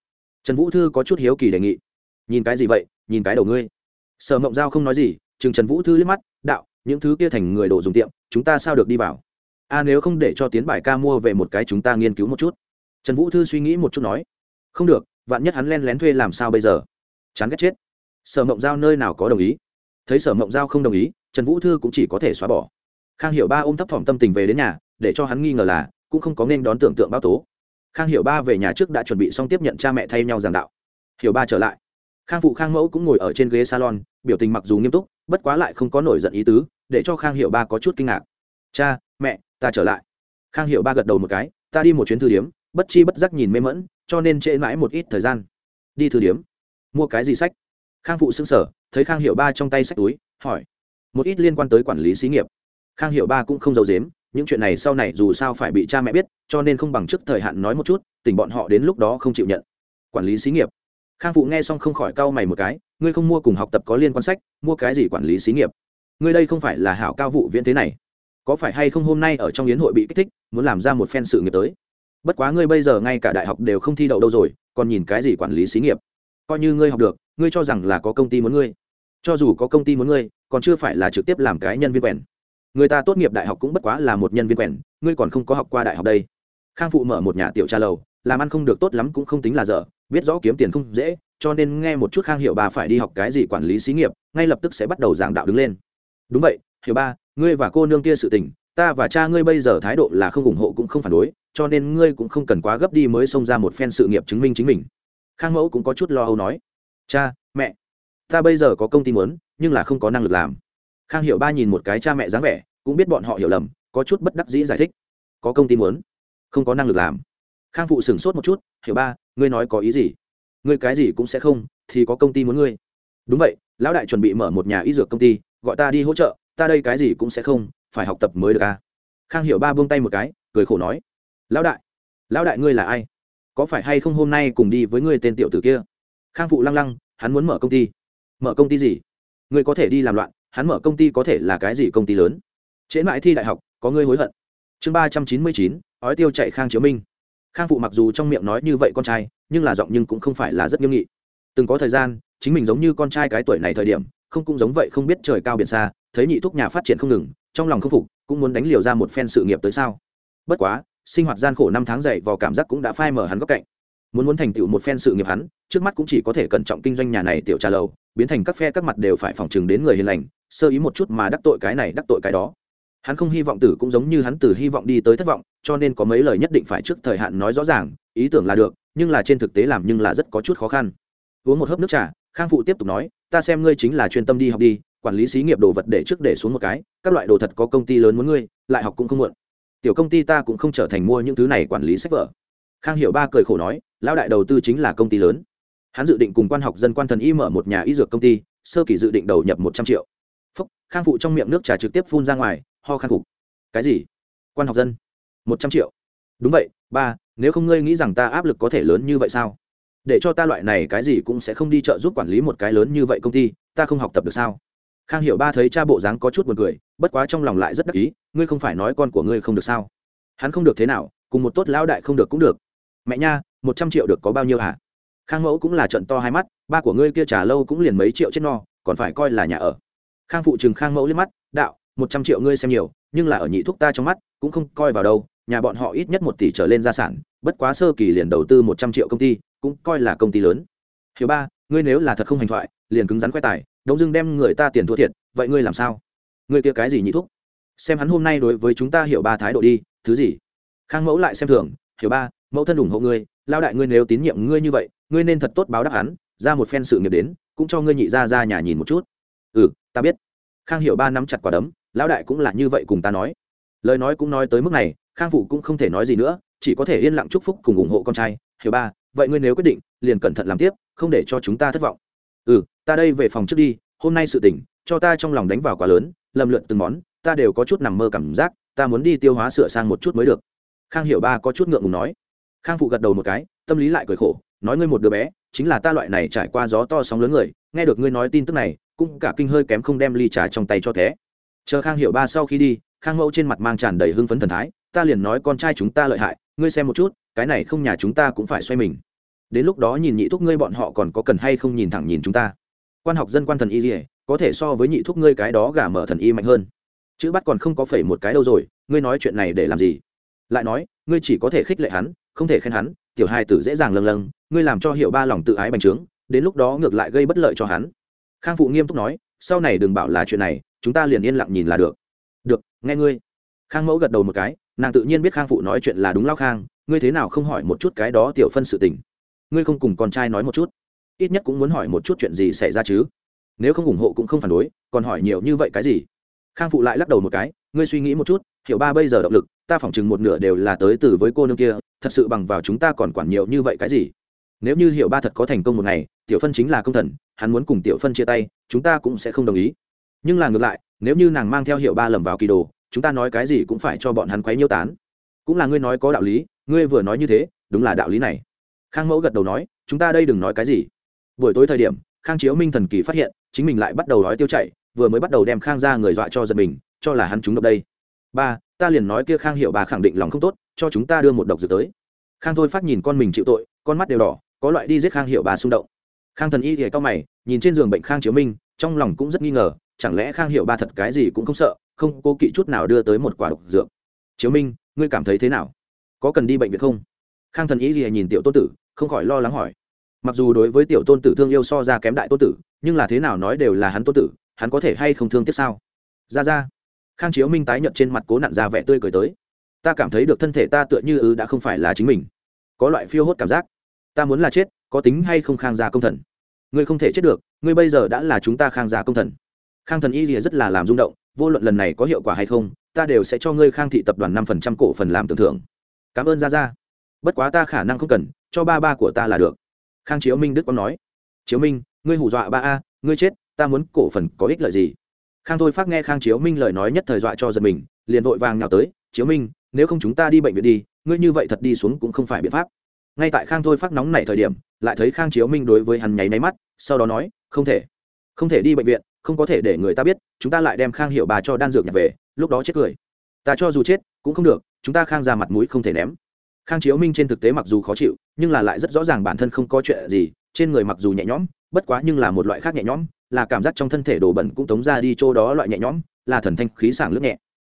Trần vũ thư có chút hiếu kỳ đề nghị. Nhìn cái gì vậy, nhìn cái đầu ngươi. Sở mộng giao không nói gì, chừng trần vũ thư liếc mắt, đạo, những thứ kia thành người đồ dùng tiệm, chúng ta sao được đi vào? A nếu không để cho tiến bài ca mua về một cái chúng ta nghiên cứu một chút. Trần vũ thư suy nghĩ một chút nói. Không được, vạn nhất hắn len lén thuê làm sao bây giờ? Chán ghét chết. Sở mộng giao nơi nào có đồng ý? Thấy sở mộng giao không đồng ý, trần vũ thư cũng chỉ có thể xóa bỏ. Khang hiểu ba ôm thấp thỏm tâm tình về đến nhà, để cho hắn nghi ngờ là, cũng không có nên đón tưởng tượng báo tố. Khang hiểu ba về nhà trước đã chuẩn bị xong tiếp nhận cha mẹ thay nhau giảng đạo. Hiểu ba trở lại. Khang phụ khang mẫu cũng ngồi ở trên ghế salon, biểu tình mặc dù nghiêm túc, bất quá lại không có nổi giận ý tứ, để cho khang hiểu ba có chút kinh ngạc. Cha, mẹ ta trở lại. Khang hiểu ba gật đầu một cái, ta đi một chuyến thư điếm, bất chi bất giác nhìn mê mẫn cho nên trễ mãi một ít thời gian. Đi thư điếm. Mua cái gì sách? Khang phụ xưng sở thấy khang hiệu ba trong tay sách túi, hỏi. Một ít liên quan tới quản lý xí nghiệp. Khang hiệu ba cũng không giấu dếm những chuyện này sau này dù sao phải bị cha mẹ biết, cho nên không bằng trước thời hạn nói một chút tỉnh bọn họ đến lúc đó không chịu nhận. Quản lý xí nghiệp. Khang phụ nghe xong không khỏi cau mày một cái, ngươi không mua cùng học tập có liên quan sách, mua cái gì quản lý xí nghiệp? Ngươi đây không phải là hảo cao vụ viễn thế này có phải hay không hôm nay ở trong yến hội bị kích thích, muốn làm ra một phen sự nghiệp tới? Bất quá ngươi bây giờ ngay cả đại học đều không thi đậu đâu rồi, còn nhìn cái gì quản lý xí nghiệp? Coi như ngươi học được, ngươi cho rằng là có công ty muốn ngươi. Cho dù có công ty muốn ngươi, còn chưa phải là trực tiếp làm cái nhân viên quèn. Người ta tốt nghiệp đại học cũng bất quá là một nhân viên quèn, ngươi còn không có học qua đại học đây. Khang phụ mở một nhà tiểu trà lầu, làm ăn không được tốt lắm cũng không tính là dở, biết rõ kiếm tiền không dễ, cho nên nghe một chút khang hiệu bà phải đi học cái gì quản lý xí nghiệp, ngay lập tức sẽ bắt đầu giảng đạo đứng lên. Đúng vậy, hiểu ba ngươi và cô nương kia sự tình, ta và cha ngươi bây giờ thái độ là không ủng hộ cũng không phản đối, cho nên ngươi cũng không cần quá gấp đi mới xông ra một phen sự nghiệp chứng minh chính mình. Khang mẫu cũng có chút lo âu nói. Cha, mẹ, ta bây giờ có công ty muốn, nhưng là không có năng lực làm. Khang hiểu ba nhìn một cái cha mẹ dáng vẻ, cũng biết bọn họ hiểu lầm, có chút bất đắc dĩ giải thích. Có công ty muốn, không có năng lực làm. Khang phụ sửng sốt một chút, hiểu ba, ngươi nói có ý gì? Ngươi cái gì cũng sẽ không, thì có công ty muốn ngươi. Đúng vậy, lão đại chuẩn bị mở một nhà y dược công ty, gọi ta đi hỗ trợ ta đây cái gì cũng sẽ không, phải học tập mới được à? Khang hiểu ba buông tay một cái, cười khổ nói, lão đại lão đại ngươi là ai? Có phải hay không hôm nay cùng đi với ngươi tên tiểu tử kia? Khang phụ lăng lăng, hắn muốn mở công ty. Mở công ty gì? Ngươi có thể đi làm loạn, hắn mở công ty có thể là cái gì công ty lớn? Trễ mãi thi đại học, có ngươi hối hận. Chương ba trăm chín mươi chín, ói tiêu chạy khang chiếu minh. Khang phụ mặc dù trong miệng nói như vậy con trai, nhưng là giọng nhưng cũng không phải là rất nghiêm nghị. Từng có thời gian, chính mình giống như con trai cái tuổi này thời điểm, không cũng giống vậy không biết trời cao biển xa thấy nhị thúc nhà phát triển không ngừng, trong lòng không phục, cũng muốn đánh liều ra một phen sự nghiệp tới sao. Bất quá, sinh hoạt gian khổ năm tháng dậy vào cảm giác cũng đã phai mở hắn góc cạnh. Muốn muốn thành tựu một phen sự nghiệp hắn, trước mắt cũng chỉ có thể cẩn trọng kinh doanh nhà này tiểu trà lầu, biến thành các phe các mặt đều phải phòng chừng đến người hiền lành, sơ ý một chút mà đắc tội cái này đắc tội cái đó. Hắn không hy vọng tử cũng giống như hắn từ hy vọng đi tới thất vọng, cho nên có mấy lời nhất định phải trước thời hạn nói rõ ràng, ý tưởng là được, nhưng là trên thực tế làm nhưng là rất có chút khó khăn. Uống một hớp nước trà, khang phụ tiếp tục nói, ta xem ngươi chính là chuyên tâm đi học đi quản lý xí nghiệp đồ vật để trước để xuống một cái, các loại đồ thật có công ty lớn muốn ngươi, lại học cũng không muộn. Tiểu công ty ta cũng không trở thành mua những thứ này quản lý sách vở. Khang hiểu ba cười khổ nói, lão đại đầu tư chính là công ty lớn. Hắn dự định cùng quan học dân quan thần y mở một nhà y dược công ty, sơ kỳ dự định đầu nhập một trăm triệu. Phúc, khang phụ trong miệng nước trà trực tiếp phun ra ngoài, ho khang phục cái gì? Quan học dân? Một trăm triệu. Đúng vậy, ba, nếu không ngươi nghĩ rằng ta áp lực có thể lớn như vậy sao? Để cho ta loại này cái gì cũng sẽ không đi chợ giúp quản lý một cái lớn như vậy công ty, ta không học tập được sao? Khang hiểu ba thấy cha bộ dáng có chút buồn cười, bất quá trong lòng lại rất đắc ý, ngươi không phải nói con của ngươi không được sao? Hắn không được thế nào, cùng một tốt lão đại không được cũng được. Mẹ nha, một trăm triệu được có bao nhiêu hả? Khang mẫu cũng là trận to hai mắt, ba của ngươi kia trả lâu cũng liền mấy triệu chết no, còn phải coi là nhà ở. Khang phụ chừng khang mẫu lên mắt, đạo, một trăm triệu ngươi xem nhiều, nhưng là ở nhị thúc ta trong mắt, cũng không coi vào đâu, nhà bọn họ ít nhất một tỷ trở lên gia sản, bất quá sơ kỳ liền đầu tư một trăm triệu công ty, cũng coi là công ty lớn. Hiểu ba, ngươi nếu là thật không hành thoại, liền cứng rắn khoe tài đông dưng đem người ta tiền thua thiệt, vậy ngươi làm sao? Ngươi kia cái gì nhị thúc? Xem hắn hôm nay đối với chúng ta hiểu ba thái độ đi, thứ gì? Khang mẫu lại xem thường, hiểu ba, mẫu thân ủng hộ ngươi lao đại ngươi nếu tín nhiệm ngươi như vậy, ngươi nên thật tốt báo đáp hắn, ra một phen sự nghiệp đến, cũng cho ngươi nhị ra ra nhà nhìn một chút. Ừ ta biết. Khang hiểu ba nắm chặt quả đấm, lão đại cũng là như vậy cùng ta nói. Lời nói cũng nói tới mức này, khang phụ cũng không thể nói gì nữa, chỉ có thể yên lặng chúc phúc cùng ủng hộ con trai. Hiểu ba, vậy ngươi nếu quyết định, liền cẩn thận làm tiếp, không để cho chúng ta thất vọng. Ừ ta đây về phòng trước đi, hôm nay sự tỉnh cho ta trong lòng đánh vào quá lớn, lầm lượn từng món, ta đều có chút nằm mơ cảm giác, ta muốn đi tiêu hóa sửa sang một chút mới được. Khang hiểu ba có chút ngượng ngùng nói. Khang phụ gật đầu một cái, tâm lý lại cười khổ, nói ngươi một đứa bé, chính là ta loại này trải qua gió to sóng lớn người, nghe được ngươi nói tin tức này, cũng cả kinh hơi kém không đem ly trà trong tay cho thế. Chờ khang hiểu ba sau khi đi, khang mẫu trên mặt mang tràn đầy hưng phấn thần thái, ta liền nói con trai chúng ta lợi hại, ngươi xem một chút, cái này không nhà chúng ta cũng phải xoay mình. Đến lúc đó nhìn nhị thúc ngươi bọn họ còn có cần hay không nhìn thẳng nhìn chúng ta quan học dân quan thần y gì, có thể so với nhị thúc ngươi cái đó gả mở thần y mạnh hơn. Chữ bắt còn không có phẩy một cái đâu rồi, ngươi nói chuyện này để làm gì? Lại nói, ngươi chỉ có thể khích lệ hắn, không thể khen hắn, tiểu hai tử dễ dàng lâng lâng, ngươi làm cho hiệu ba lòng tự ái bành trướng, đến lúc đó ngược lại gây bất lợi cho hắn. Khang phụ nghiêm túc nói, sau này đừng bảo là chuyện này, chúng ta liền yên lặng nhìn là được. Được, nghe ngươi. Khang mẫu gật đầu một cái, nàng tự nhiên biết khang phụ nói chuyện là đúng lao khang, ngươi thế nào không hỏi một chút cái đó tiểu phân sự tình. Ngươi không cùng con trai nói một chút ít nhất cũng muốn hỏi một chút chuyện gì xảy ra chứ. Nếu không ủng hộ cũng không phản đối, còn hỏi nhiều như vậy cái gì? Khang phụ lại lắc đầu một cái, ngươi suy nghĩ một chút, hiểu ba bây giờ động lực, ta phỏng chừng một nửa đều là tới từ với cô nương kia, thật sự bằng vào chúng ta còn quản nhiều như vậy cái gì? Nếu như hiểu ba thật có thành công một ngày, tiểu phân chính là công thần, hắn muốn cùng tiểu phân chia tay, chúng ta cũng sẽ không đồng ý. Nhưng là ngược lại, nếu như nàng mang theo hiệu ba lầm vào kỳ đồ, chúng ta nói cái gì cũng phải cho bọn hắn quấy nhiêu tán. Cũng là ngươi nói có đạo lý, ngươi vừa nói như thế, đúng là đạo lý này. Khang mẫu gật đầu nói, chúng ta đây đừng nói cái gì buổi tối thời điểm, khang chiếu minh thần kỳ phát hiện, chính mình lại bắt đầu nói tiêu chảy, vừa mới bắt đầu đem khang ra người dọa cho giật mình, cho là hắn chúng độc đây. Ba, ta liền nói kia khang hiệu bà khẳng định lòng không tốt, cho chúng ta đưa một độc dược tới. Khang thôi phát nhìn con mình chịu tội, con mắt đều đỏ, có loại đi giết khang hiệu bà xung động. Khang thần y thì cao mày, nhìn trên giường bệnh khang chiếu minh, trong lòng cũng rất nghi ngờ, chẳng lẽ khang hiệu ba thật cái gì cũng không sợ, không cố kỵ chút nào đưa tới một quả độc dược. Chiếu minh, ngươi cảm thấy thế nào? Có cần đi bệnh viện không? Khang thần y thì nhìn tiểu Tô tử, không khỏi lo lắng hỏi mặc dù đối với tiểu tôn tử thương yêu so ra kém đại tôn tử, nhưng là thế nào nói đều là hắn tôn tử, hắn có thể hay không thương tiếc sao? Ra ra. Khang chiếu minh tái nhợt trên mặt cố nặn ra vẻ tươi cười tới. Ta cảm thấy được thân thể ta tựa như ư đã không phải là chính mình. Có loại phiêu hốt cảm giác. Ta muốn là chết, có tính hay không khang gia công thần? Ngươi không thể chết được, ngươi bây giờ đã là chúng ta khang gia công thần. Khang thần y rìa rất là làm rung động, vô luận lần này có hiệu quả hay không, ta đều sẽ cho ngươi khang thị tập đoàn năm phần trăm cổ phần làm tưởng thưởng. Cảm ơn ra ra. Bất quá ta khả năng không cần, cho ba ba của ta là được khang chiếu minh đức quang nói, chiếu minh, ngươi hù dọa ba a, ngươi chết, ta muốn cổ phần có ích lợi gì? Khang thôi phát nghe khang chiếu minh lời nói nhất thời dọa cho giật mình, liền vội vàng nhào tới, chiếu minh, nếu không chúng ta đi bệnh viện đi, ngươi như vậy thật đi xuống cũng không phải biện pháp. Ngay tại khang thôi phát nóng nảy thời điểm, lại thấy khang chiếu minh đối với hắn nháy máy mắt, sau đó nói, không thể không thể đi bệnh viện, không có thể để người ta biết, chúng ta lại đem khang hiệu bà cho đan dược nhặt về, lúc đó chết cười. Ta cho dù chết, cũng không được, chúng ta khang ra mặt mũi không thể ném khang chiếu minh trên thực tế mặc dù khó chịu, nhưng là lại rất rõ ràng bản thân không có chuyện gì, trên người mặc dù nhẹ nhõm, bất quá nhưng là một loại khác nhẹ nhõm, là cảm giác trong thân thể đồ bẩn cũng tống ra đi chỗ đó loại nhẹ nhõm, là thần thanh khí sảng lướt nhẹ.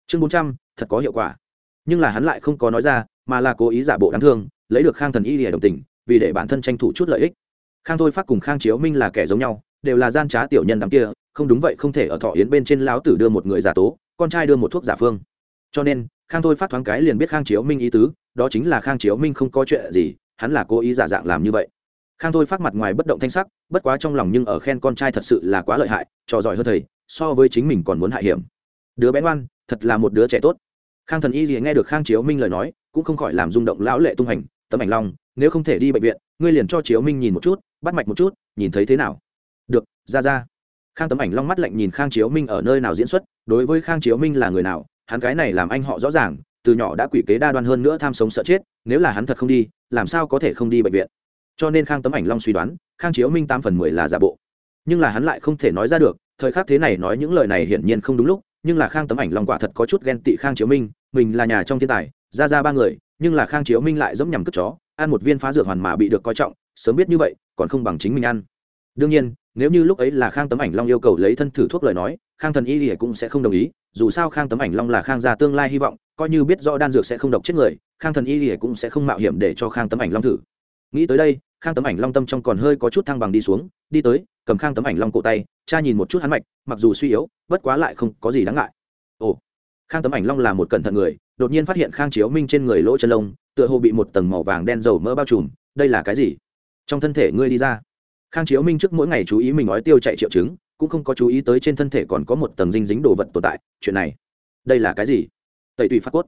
Chương bốn trăm, thật có hiệu quả. Nhưng là hắn lại không có nói ra, mà là cố ý giả bộ đáng thương, lấy được khang thần y để đồng tình, vì để bản thân tranh thủ chút lợi ích. Khang thôi phát cùng khang chiếu minh là kẻ giống nhau, đều là gian trá tiểu nhân đám kia, không đúng vậy không thể ở thọ yến bên trên lão tử đưa một người giả tố, con trai đưa một thuốc giả phương. Cho nên, khang thôi phát thoáng cái liền biết khang chiếu minh ý tứ đó chính là khang chiếu minh không có chuyện gì, hắn là cố ý giả dạng làm như vậy. Khang thôi phát mặt ngoài bất động thanh sắc, bất quá trong lòng nhưng ở khen con trai thật sự là quá lợi hại, trò giỏi hơn thầy, so với chính mình còn muốn hại hiểm. Đứa bé ngoan, thật là một đứa trẻ tốt. Khang thần y gì nghe được khang chiếu minh lời nói, cũng không khỏi làm rung động lão lệ tung hành, tấm ảnh long, nếu không thể đi bệnh viện, ngươi liền cho chiếu minh nhìn một chút, bắt mạch một chút, nhìn thấy thế nào? Được, ra ra. Khang tấm ảnh long mắt lạnh nhìn khang chiếu minh ở nơi nào diễn xuất, đối với khang chiếu minh là người nào, hắn cái này làm anh họ rõ ràng từ nhỏ đã quỷ kế đa đoan hơn nữa tham sống sợ chết, nếu là hắn thật không đi, làm sao có thể không đi bệnh viện? Cho nên khang tấm ảnh long suy đoán, khang chiếu minh tám phần mười là giả bộ. Nhưng là hắn lại không thể nói ra được, thời khắc thế này nói những lời này hiển nhiên không đúng lúc, nhưng là khang tấm ảnh long quả thật có chút ghen tị khang chiếu minh, mình là nhà trong thiên tài, ra ra ba người, nhưng là khang chiếu minh lại giống nhằm cất chó, ăn một viên phá dược hoàn mà bị được coi trọng, sớm biết như vậy, còn không bằng chính mình ăn. Đương nhiên, nếu như lúc ấy là khang tấm ảnh long yêu cầu lấy thân thử thuốc lời nói, khang thần y thì cũng sẽ không đồng ý, dù sao khang tấm ảnh long là khang gia tương lai hy vọng coi như biết rõ đan dược sẽ không độc chết người, khang thần y thì cũng sẽ không mạo hiểm để cho khang tấm ảnh long thử. Nghĩ tới đây, khang tấm ảnh long tâm trong còn hơi có chút thăng bằng đi xuống, đi tới, cầm khang tấm ảnh long cổ tay cha nhìn một chút hắn mạch, mặc dù suy yếu, bất quá lại không có gì đáng ngại. Ồ, khang tấm ảnh long là một cẩn thận người, đột nhiên phát hiện khang chiếu minh trên người lỗ chân lông, tựa hồ bị một tầng màu vàng đen dầu mỡ bao trùm, đây là cái gì? Trong thân thể ngươi đi ra. Khang chiếu minh trước mỗi ngày chú ý mình nói tiêu chạy triệu chứng, cũng không có chú ý tới trên thân thể còn có một tầng dinh dính đồ vật tồn tại, chuyện này, đây là cái gì? Tẩy tùy phát cốt.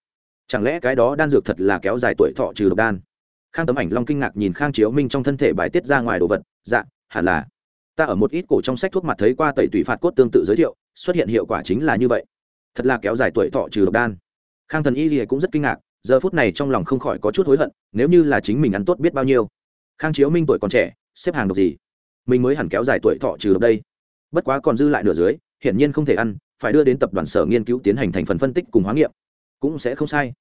Chẳng lẽ cái đó đan dược thật là kéo dài tuổi thọ trừ độc đan? Khang tấm ảnh long kinh ngạc nhìn khang chiếu minh trong thân thể bài tiết ra ngoài đồ vật dạ hẳn là. Ta ở một ít cổ trong sách thuốc mặt thấy qua tẩy tùy phạt cốt tương tự giới thiệu, xuất hiện hiệu quả chính là như vậy. Thật là kéo dài tuổi thọ trừ độc đan. Khang thần y gì cũng rất kinh ngạc, giờ phút này trong lòng không khỏi có chút hối hận, nếu như là chính mình ăn tốt biết bao nhiêu. Khang chiếu minh tuổi còn trẻ, xếp hàng độc gì? Mình mới hẳn kéo dài tuổi thọ trừ độc đây. Bất quá còn dư lại nửa dưới, hiển nhiên không thể ăn, phải đưa đến tập đoàn sở nghiên cứu tiến hành thành phần phân tích cùng hóa nghiệm cũng sẽ không sai.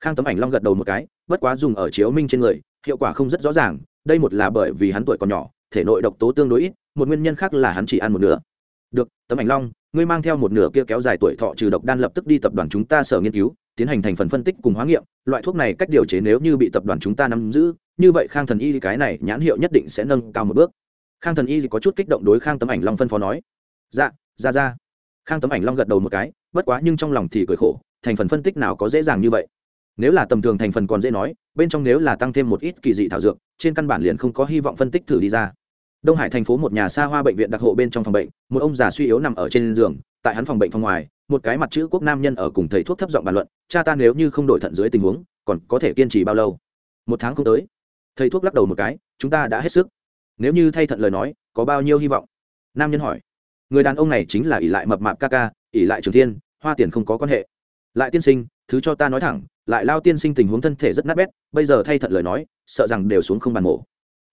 Khang tấm ảnh long gật đầu một cái, bất quá dùng ở chiếu minh trên người, hiệu quả không rất rõ ràng, đây một là bởi vì hắn tuổi còn nhỏ, thể nội độc tố tương đối ít, một nguyên nhân khác là hắn chỉ ăn một nửa. Được, tấm ảnh long, ngươi mang theo một nửa kia kéo dài tuổi thọ trừ độc đan lập tức đi tập đoàn chúng ta sở nghiên cứu, tiến hành thành phần phân tích cùng hóa nghiệm, loại thuốc này cách điều chế nếu như bị tập đoàn chúng ta nắm giữ, như vậy khang thần y cái này nhãn hiệu nhất định sẽ nâng cao một bước. Khang thần y có chút kích động đối khang tấm ảnh long phân phó nói. Dạ ra ra khang tấm ảnh long gật đầu một cái, bất quá nhưng trong lòng thì cười khổ thành phần phân tích nào có dễ dàng như vậy. Nếu là tầm thường thành phần còn dễ nói, bên trong nếu là tăng thêm một ít kỳ dị thảo dược, trên căn bản liền không có hy vọng phân tích thử đi ra. Đông hải thành phố một nhà xa hoa bệnh viện đặc hộ bên trong phòng bệnh, một ông già suy yếu nằm ở trên giường, tại hắn phòng bệnh phòng ngoài, một cái mặt chữ quốc nam nhân ở cùng thầy thuốc thấp giọng bàn luận, cha ta nếu như không đổi thận dưới tình huống, còn có thể kiên trì bao lâu? Một tháng không tới, thầy thuốc lắc đầu một cái, chúng ta đã hết sức. Nếu như thay thận lời nói, có bao nhiêu hy vọng? Nam nhân hỏi. Người đàn ông này chính là ỷ lại mập mạp ca ca, ỷ lại trường thiên, hoa tiền không có quan hệ lại tiên sinh, thứ cho ta nói thẳng, lại lao tiên sinh tình huống thân thể rất nát bét, bây giờ thay thận lời nói, sợ rằng đều xuống không bàn mổ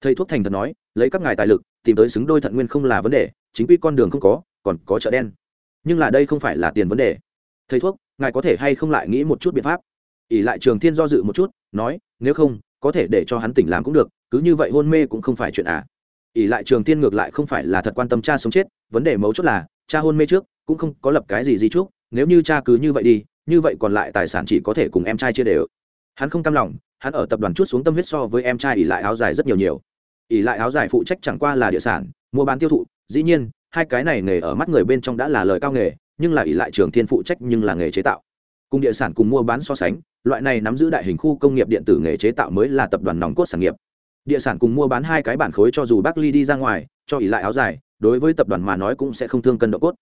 thầy thuốc thành thật nói, lấy các ngài tài lực, tìm tới xứng đôi thận nguyên không là vấn đề, chính quy con đường không có, còn có chợ đen. Nhưng là đây không phải là tiền vấn đề. Thầy thuốc, ngài có thể hay không lại nghĩ một chút biện pháp? ỷ lại trường thiên do dự một chút, nói, nếu không, có thể để cho hắn tỉnh làm cũng được, cứ như vậy hôn mê cũng không phải chuyện à. ỷ lại trường thiên ngược lại không phải là thật quan tâm cha sống chết, vấn đề mấu chốt là, cha hôn mê trước, cũng không có lập cái gì di trúc nếu như cha cứ như vậy đi như vậy còn lại tài sản chỉ có thể cùng em trai chia đều. Hắn không cam lòng, hắn ở tập đoàn chút xuống tâm huyết so với em trai ỉ lại áo dài rất nhiều nhiều. Ỉ lại áo dài phụ trách chẳng qua là địa sản, mua bán tiêu thụ, dĩ nhiên, hai cái này nghề ở mắt người bên trong đã là lời cao nghề, nhưng là ỉ lại trường thiên phụ trách nhưng là nghề chế tạo. Cùng địa sản cùng mua bán so sánh, loại này nắm giữ đại hình khu công nghiệp điện tử nghề chế tạo mới là tập đoàn nòng cốt sản nghiệp. Địa sản cùng mua bán hai cái bản khối cho dù bác ly đi ra ngoài, cho ỉ lại áo dài, đối với tập đoàn mà nói cũng sẽ không thương cân độ cốt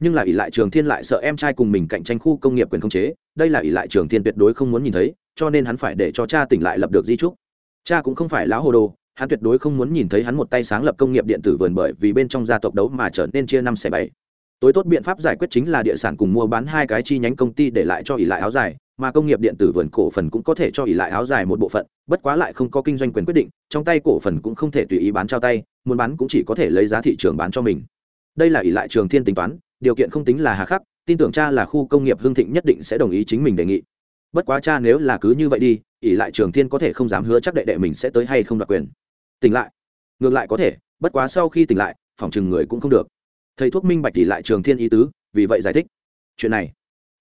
nhưng là ỷ lại trường thiên lại sợ em trai cùng mình cạnh tranh khu công nghiệp quyền khống chế, đây là ỷ lại trường thiên tuyệt đối không muốn nhìn thấy, cho nên hắn phải để cho cha tỉnh lại lập được di trúc. Cha cũng không phải lão hồ đồ, hắn tuyệt đối không muốn nhìn thấy hắn một tay sáng lập công nghiệp điện tử vườn bởi vì bên trong gia tộc đấu mà trở nên chia năm xẻ bảy. Tối tốt biện pháp giải quyết chính là địa sản cùng mua bán hai cái chi nhánh công ty để lại cho ỷ lại áo dài, mà công nghiệp điện tử vườn cổ phần cũng có thể cho ỷ lại áo dài một bộ phận, bất quá lại không có kinh doanh quyền quyết định, trong tay cổ phần cũng không thể tùy ý bán trao tay, muốn bán cũng chỉ có thể lấy giá thị trường bán cho mình. Đây là ỷ lại trường thiên tính toán điều kiện không tính là hà khắc, tin tưởng cha là khu công nghiệp hương thịnh nhất định sẽ đồng ý chính mình đề nghị. Bất quá cha nếu là cứ như vậy đi, ỷ lại trường thiên có thể không dám hứa chắc đệ đệ mình sẽ tới hay không đoạt quyền. Tỉnh lại. Ngược lại có thể, bất quá sau khi tỉnh lại, phòng chừng người cũng không được. Thầy thuốc minh bạch ỷ lại trường thiên ý tứ, vì vậy giải thích. Chuyện này,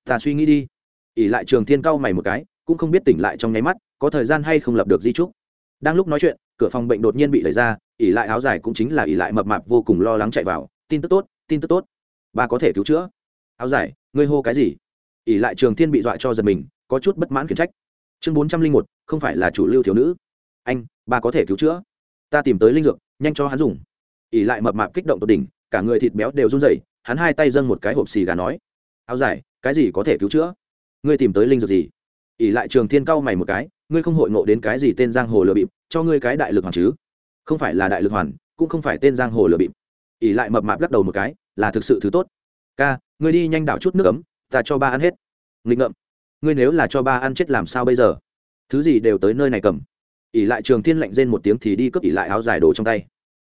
ta suy nghĩ đi. Ỷ lại trường thiên cau mày một cái, cũng không biết tỉnh lại trong nháy mắt, có thời gian hay không lập được di trúc. Đang lúc nói chuyện, cửa phòng bệnh đột nhiên bị đẩy ra, ỷ lại áo dài cũng chính là ỷ lại mập mạp vô cùng lo lắng chạy vào. Tin tức tốt, tin tức tốt ba có thể cứu chữa. Áo giải ngươi hô cái gì? ỷ lại trường thiên bị dọa cho giật mình, có chút bất mãn khiển trách. Chương bốn trăm linh một, không phải là chủ lưu thiếu nữ. Anh, ba có thể cứu chữa. Ta tìm tới linh dược, nhanh cho hắn dùng. ỷ lại mập mạp kích động tột đỉnh, cả người thịt béo đều run rẩy, hắn hai tay dâng một cái hộp xì gà nói, áo giải cái gì có thể cứu chữa? Ngươi tìm tới linh dược gì? ỷ lại trường thiên cau mày một cái, ngươi không hội ngộ đến cái gì tên giang hồ lừa bịp, cho ngươi cái đại lực hoàn chứ? Không phải là đại lực hoàn, cũng không phải tên giang hồ lừa bịp. ỷ lại mập mạp lắc đầu một cái là thực sự thứ tốt. Ca, ngươi đi nhanh đảo chút nước ấm, ta cho ba ăn hết. Nghịch ngợm. Ngươi nếu là cho ba ăn chết làm sao bây giờ? Thứ gì đều tới nơi này cầm. Ỷ lại trường thiên lạnh rên một tiếng thì đi cướp ỷ lại áo dài đồ trong tay.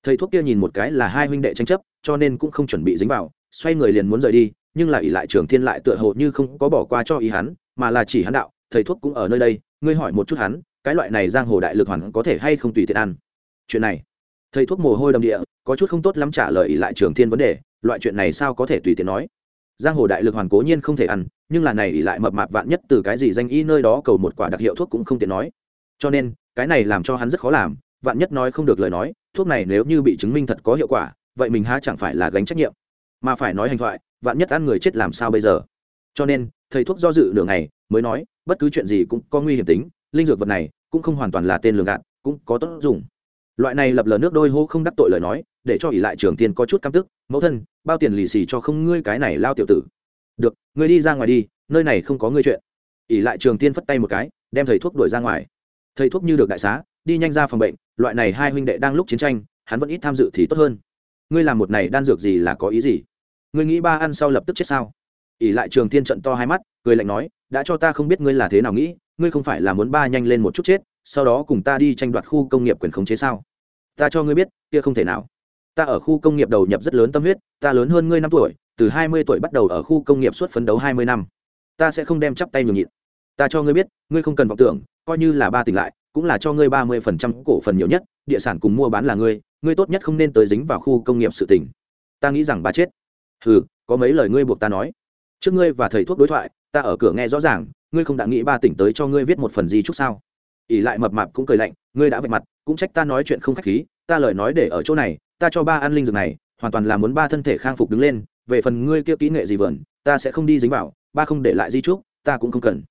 Thầy thuốc kia nhìn một cái là hai huynh đệ tranh chấp, cho nên cũng không chuẩn bị dính vào, xoay người liền muốn rời đi, nhưng lại ỷ lại trường thiên lại tựa hồ như không có bỏ qua cho ý hắn, mà là chỉ hắn đạo, thầy thuốc cũng ở nơi đây, ngươi hỏi một chút hắn, cái loại này giang hồ đại lực hoàn có thể hay không tùy tiện ăn? Chuyện này, thầy thuốc mồ hôi đầm địa có chút không tốt lắm trả lời lại trường thiên vấn đề, loại chuyện này sao có thể tùy tiện nói. Giang hồ đại lực hoàn cố nhiên không thể ăn, nhưng là này ỉ lại mập mạp vạn nhất từ cái gì danh y nơi đó cầu một quả đặc hiệu thuốc cũng không tiện nói. Cho nên, cái này làm cho hắn rất khó làm, vạn nhất nói không được lời nói, thuốc này nếu như bị chứng minh thật có hiệu quả, vậy mình há chẳng phải là gánh trách nhiệm, mà phải nói hành thoại, vạn nhất ăn người chết làm sao bây giờ. Cho nên, thầy thuốc do dự nửa ngày, mới nói, bất cứ chuyện gì cũng có nguy hiểm tính, linh dược vật này cũng không hoàn toàn là tên lường gạt, cũng có tốt dùng. Loại này lập lờ nước đôi hô không đắc tội lời nói để cho ỷ lại trường tiên có chút căm tức, mẫu thân, bao tiền lì xì cho không ngươi cái này lao tiểu tử? Được, ngươi đi ra ngoài đi, nơi này không có ngươi chuyện. Ỷ lại trường tiên phất tay một cái, đem thầy thuốc đuổi ra ngoài. Thầy thuốc như được đại xá, đi nhanh ra phòng bệnh, loại này hai huynh đệ đang lúc chiến tranh, hắn vẫn ít tham dự thì tốt hơn. Ngươi làm một này đan dược gì là có ý gì? Ngươi nghĩ ba ăn sau lập tức chết sao? Ỷ lại trường tiên trận to hai mắt, cười lạnh nói, đã cho ta không biết ngươi là thế nào nghĩ, ngươi không phải là muốn ba nhanh lên một chút chết, sau đó cùng ta đi tranh đoạt khu công nghiệp quyền khống chế sao? Ta cho ngươi biết, kia không thể nào ta ở khu công nghiệp đầu nhập rất lớn tâm huyết, ta lớn hơn ngươi năm tuổi, từ hai mươi tuổi bắt đầu ở khu công nghiệp suốt phấn đấu hai mươi năm. Ta sẽ không đem chắp tay nhường nhịn. Ta cho ngươi biết, ngươi không cần vọng tưởng, coi như là ba tỉnh lại, cũng là cho ngươi ba mươi phần trăm cổ phần nhiều nhất, địa sản cùng mua bán là ngươi ngươi tốt nhất không nên tới dính vào khu công nghiệp sự tỉnh ta nghĩ rằng bà chết. Hừ, có mấy lời ngươi buộc ta nói. Trước ngươi và thầy thuốc đối thoại, ta ở cửa nghe rõ ràng, ngươi không đã nghĩ ba tỉnh tới cho ngươi viết một phần gì chút sao? ỉ lại mập mạp cũng cười lạnh, ngươi đã vạch mặt, cũng trách ta nói chuyện không khách khí, ta lời nói để ở chỗ này ta cho ba ăn linh dược này, hoàn toàn là muốn ba thân thể khang phục đứng lên, về phần ngươi kia kỹ nghệ gì vườn, ta sẽ không đi dính vào, ba không để lại di trúc, ta cũng không cần.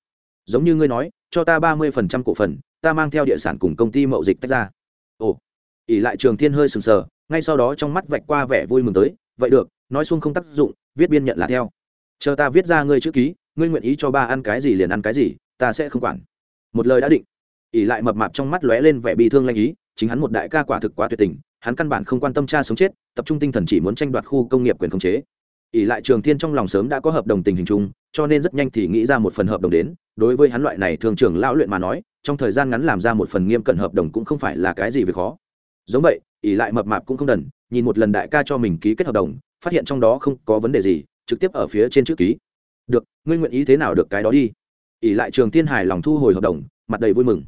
Giống như ngươi nói, cho ta ba mươi phần trăm cổ phần, ta mang theo địa sản cùng công ty mậu dịch tách ra. Ồ, ỉ lại trường thiên hơi sừng sờ, ngay sau đó trong mắt vạch qua vẻ vui mừng tới, vậy được, nói xuông không tác dụng, viết biên nhận là theo. Chờ ta viết ra ngươi chữ ký, ngươi nguyện ý cho ba ăn cái gì liền ăn cái gì, ta sẽ không quản. Một lời đã định. Ỉ lại mập mạp trong mắt lóe lên vẻ bi thương lanh ý, chính hắn một đại ca quả thực quá tuyệt tình hắn căn bản không quan tâm cha sống chết, tập trung tinh thần chỉ muốn tranh đoạt khu công nghiệp quyền khống chế. Ỷ lại trường thiên trong lòng sớm đã có hợp đồng tình hình chung, cho nên rất nhanh thì nghĩ ra một phần hợp đồng đến. đối với hắn loại này thường trường lão luyện mà nói, trong thời gian ngắn làm ra một phần nghiêm cẩn hợp đồng cũng không phải là cái gì về khó. giống vậy, Ỷ lại mập mạp cũng không đần, nhìn một lần đại ca cho mình ký kết hợp đồng, phát hiện trong đó không có vấn đề gì, trực tiếp ở phía trên chữ ký. Được, ngươi nguyện ý thế nào được cái đó đi. ỷ lại trường tiên hài lòng thu hồi hợp đồng, mặt đầy vui mừng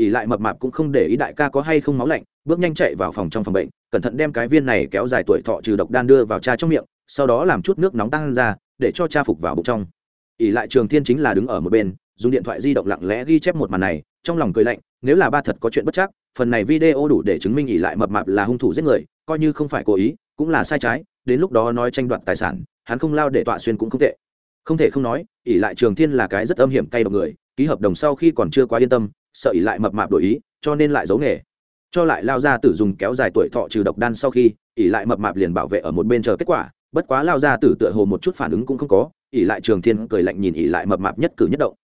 ỷ lại mập mạp cũng không để ý đại ca có hay không máu lạnh, bước nhanh chạy vào phòng trong phòng bệnh, cẩn thận đem cái viên này kéo dài tuổi thọ trừ độc đan đưa vào cha trong miệng, sau đó làm chút nước nóng tăng ra, để cho cha phục vào bụng trong. Ỷ lại trường thiên chính là đứng ở một bên, dùng điện thoại di động lặng lẽ ghi chép một màn này, trong lòng cười lạnh, nếu là ba thật có chuyện bất chắc, phần này video đủ để chứng minh ỷ lại mập mạp là hung thủ giết người, coi như không phải cố ý, cũng là sai trái, đến lúc đó nói tranh đoạt tài sản, hắn không lao để tọa xuyên cũng không tệ. Không thể không nói, ỷ lại trường thiên là cái rất âm hiểm cay độc người, ký hợp đồng sau khi còn chưa quá yên tâm sợ ỷ lại mập mạp đổi ý, cho nên lại giấu nghề. Cho lại lao ra tử dùng kéo dài tuổi thọ trừ độc đan sau khi, ỷ lại mập mạp liền bảo vệ ở một bên chờ kết quả, bất quá lao ra tử tựa hồ một chút phản ứng cũng không có, ỷ lại trường thiên cười lạnh nhìn ỷ lại mập mạp nhất cử nhất động.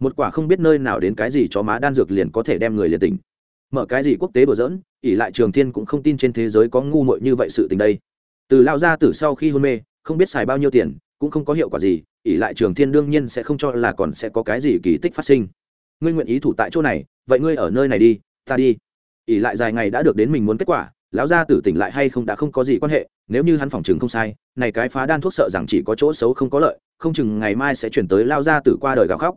Một quả không biết nơi nào đến cái gì cho má đan dược liền có thể đem người liền tỉnh. Mở cái gì quốc tế bừa dỡn ỷ lại trường thiên cũng không tin trên thế giới có ngu muội như vậy sự tình đây. Từ lao ra tử sau khi hôn mê, không biết xài bao nhiêu tiền, cũng không có hiệu quả gì, ỷ lại trường thiên đương nhiên sẽ không cho là còn sẽ có cái gì kỳ tích phát sinh ngươi nguyện ý thủ tại chỗ này, vậy ngươi ở nơi này đi, ta đi. Ỉ lại dài ngày đã được đến mình muốn kết quả, lão gia tử tỉnh lại hay không đã không có gì quan hệ, nếu như hắn phòng chừng không sai, này cái phá đan thuốc sợ rằng chỉ có chỗ xấu không có lợi, không chừng ngày mai sẽ chuyển tới lao gia tử qua đời gào khóc.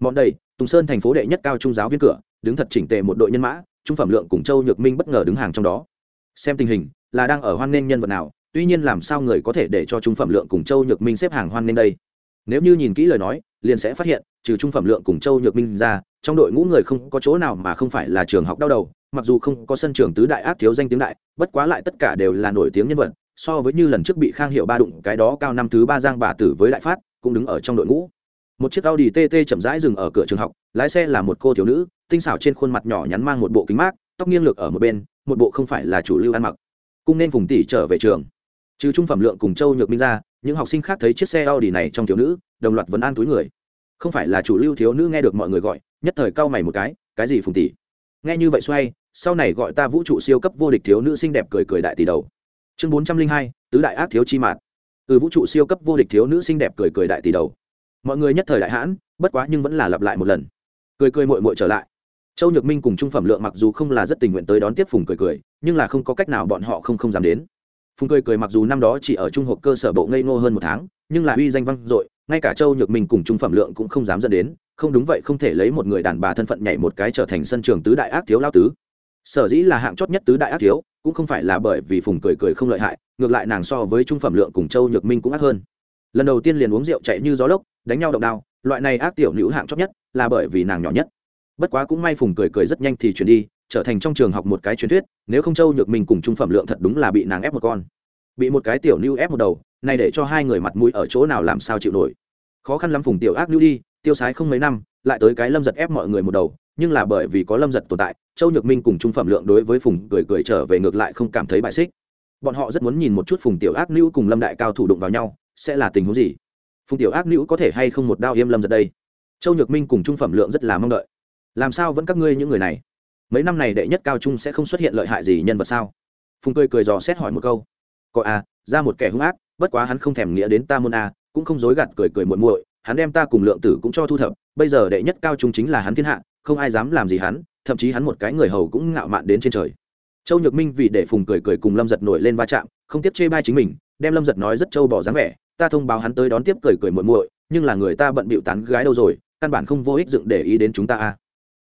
Mọn đầy, tùng sơn thành phố đệ nhất cao trung giáo viên cửa, đứng thật chỉnh tề một đội nhân mã, trung phẩm lượng cùng châu nhược minh bất ngờ đứng hàng trong đó. Xem tình hình, là đang ở hoan nghênh nhân vật nào, tuy nhiên làm sao người có thể để cho trung phẩm lượng cùng châu nhược minh xếp hàng hoan nghênh đây? Nếu như nhìn kỹ lời nói, liền sẽ phát hiện, trừ trung phẩm lượng cùng châu nhược minh ra, trong đội ngũ người không có chỗ nào mà không phải là trường học đau đầu, mặc dù không có sân trường tứ đại ác thiếu danh tiếng đại, bất quá lại tất cả đều là nổi tiếng nhân vật, so với như lần trước bị khang hiệu ba đụng cái đó cao năm thứ ba giang bà tử với đại phát, cũng đứng ở trong đội ngũ. Một chiếc audi tt chậm rãi dừng ở cửa trường học, lái xe là một cô thiếu nữ, tinh xảo trên khuôn mặt nhỏ nhắn mang một bộ kính mát, tóc nghiêng lược ở một bên, một bộ không phải là chủ lưu ăn mặc. Cung nên vùng tỷ trở về trường. Trừ trung phẩm lượng cùng châu nhược minh ra những học sinh khác thấy chiếc xe audi này trong thiếu nữ, đồng loạt vấn an túi người. Không phải là chủ lưu thiếu nữ nghe được mọi người gọi, nhất thời cau mày một cái cái gì phùng tỷ? Nghe như vậy xoay, sau này gọi ta vũ trụ siêu cấp vô địch thiếu nữ xinh đẹp cười cười đại tỷ đầu. Chương bốn trăm linh hai, tứ đại ác thiếu chi mạt. Từ vũ trụ siêu cấp vô địch thiếu nữ xinh đẹp cười cười đại tỷ đầu. Mọi người nhất thời đại hãn, bất quá nhưng vẫn là lặp lại một lần. Cười cười muội muội trở lại. Châu nhược minh cùng trung phẩm lượng mặc dù không là rất tình nguyện tới đón tiếp phùng cười cười, nhưng là không có cách nào bọn họ không không dám đến phùng cười cười mặc dù năm đó chỉ ở trung học cơ sở bộ ngây ngô hơn một tháng, nhưng là uy danh vang dội, ngay cả châu nhược minh cùng trung phẩm lượng cũng không dám dẫn đến, không đúng vậy không thể lấy một người đàn bà thân phận nhảy một cái trở thành sân trường tứ đại ác thiếu lao tứ. Sở dĩ là hạng chót nhất tứ đại ác thiếu, cũng không phải là bởi vì phùng cười cười không lợi hại, ngược lại nàng so với trung phẩm lượng cùng châu nhược minh cũng ác hơn. Lần đầu tiên liền uống rượu chạy như gió lốc, đánh nhau động đao, loại này ác tiểu nữ hạng chót nhất là bởi vì nàng nhỏ nhất. Bất quá cũng may phùng cười cười rất nhanh thì chuyển đi trở thành trong trường học một cái truyền thuyết, nếu không châu nhược minh cùng trung phẩm lượng thật đúng là bị nàng ép một con. Bị một cái tiểu nữ ép một đầu, này để cho hai người mặt mũi ở chỗ nào làm sao chịu nổi. Khó khăn lắm phùng tiểu ác nữ đi, tiêu sái không mấy năm, lại tới cái lâm giật ép mọi người một đầu, nhưng là bởi vì có lâm giật tồn tại, châu nhược minh cùng trung phẩm lượng đối với phùng cười cười trở về ngược lại không cảm thấy bại xích. Bọn họ rất muốn nhìn một chút phùng tiểu ác nữ cùng lâm đại cao thủ đụng vào nhau, sẽ là tình huống gì? Phùng tiểu ác nữ có thể hay không một đao yêm lâm giật đây? Châu nhược minh cùng trung phẩm lượng rất là mong đợi. Làm sao vẫn các ngươi những người này? Mấy năm này đệ nhất cao trung sẽ không xuất hiện lợi hại gì nhân vật sao? Phùng cười cười dò xét hỏi một câu. Có à ra một kẻ hung ác, bất quá hắn không thèm nghĩa đến ta môn a à, cũng không dối gạt cười cười muội muội, hắn đem ta cùng lượng tử cũng cho thu thập, bây giờ đệ nhất cao trung chính là hắn thiên hạ, không ai dám làm gì hắn, thậm chí hắn một cái người hầu cũng ngạo mạn đến trên trời. Châu nhược minh vì để phùng cười cười cùng lâm giật nổi lên va chạm, không tiếp chê bai chính mình, đem lâm giật nói rất trâu bỏ dáng vẻ, ta thông báo hắn tới đón tiếp cười cười muội muội, nhưng là người ta bận bịu tán gái đâu rồi, căn bản không vô ích dựng để ý đến chúng ta a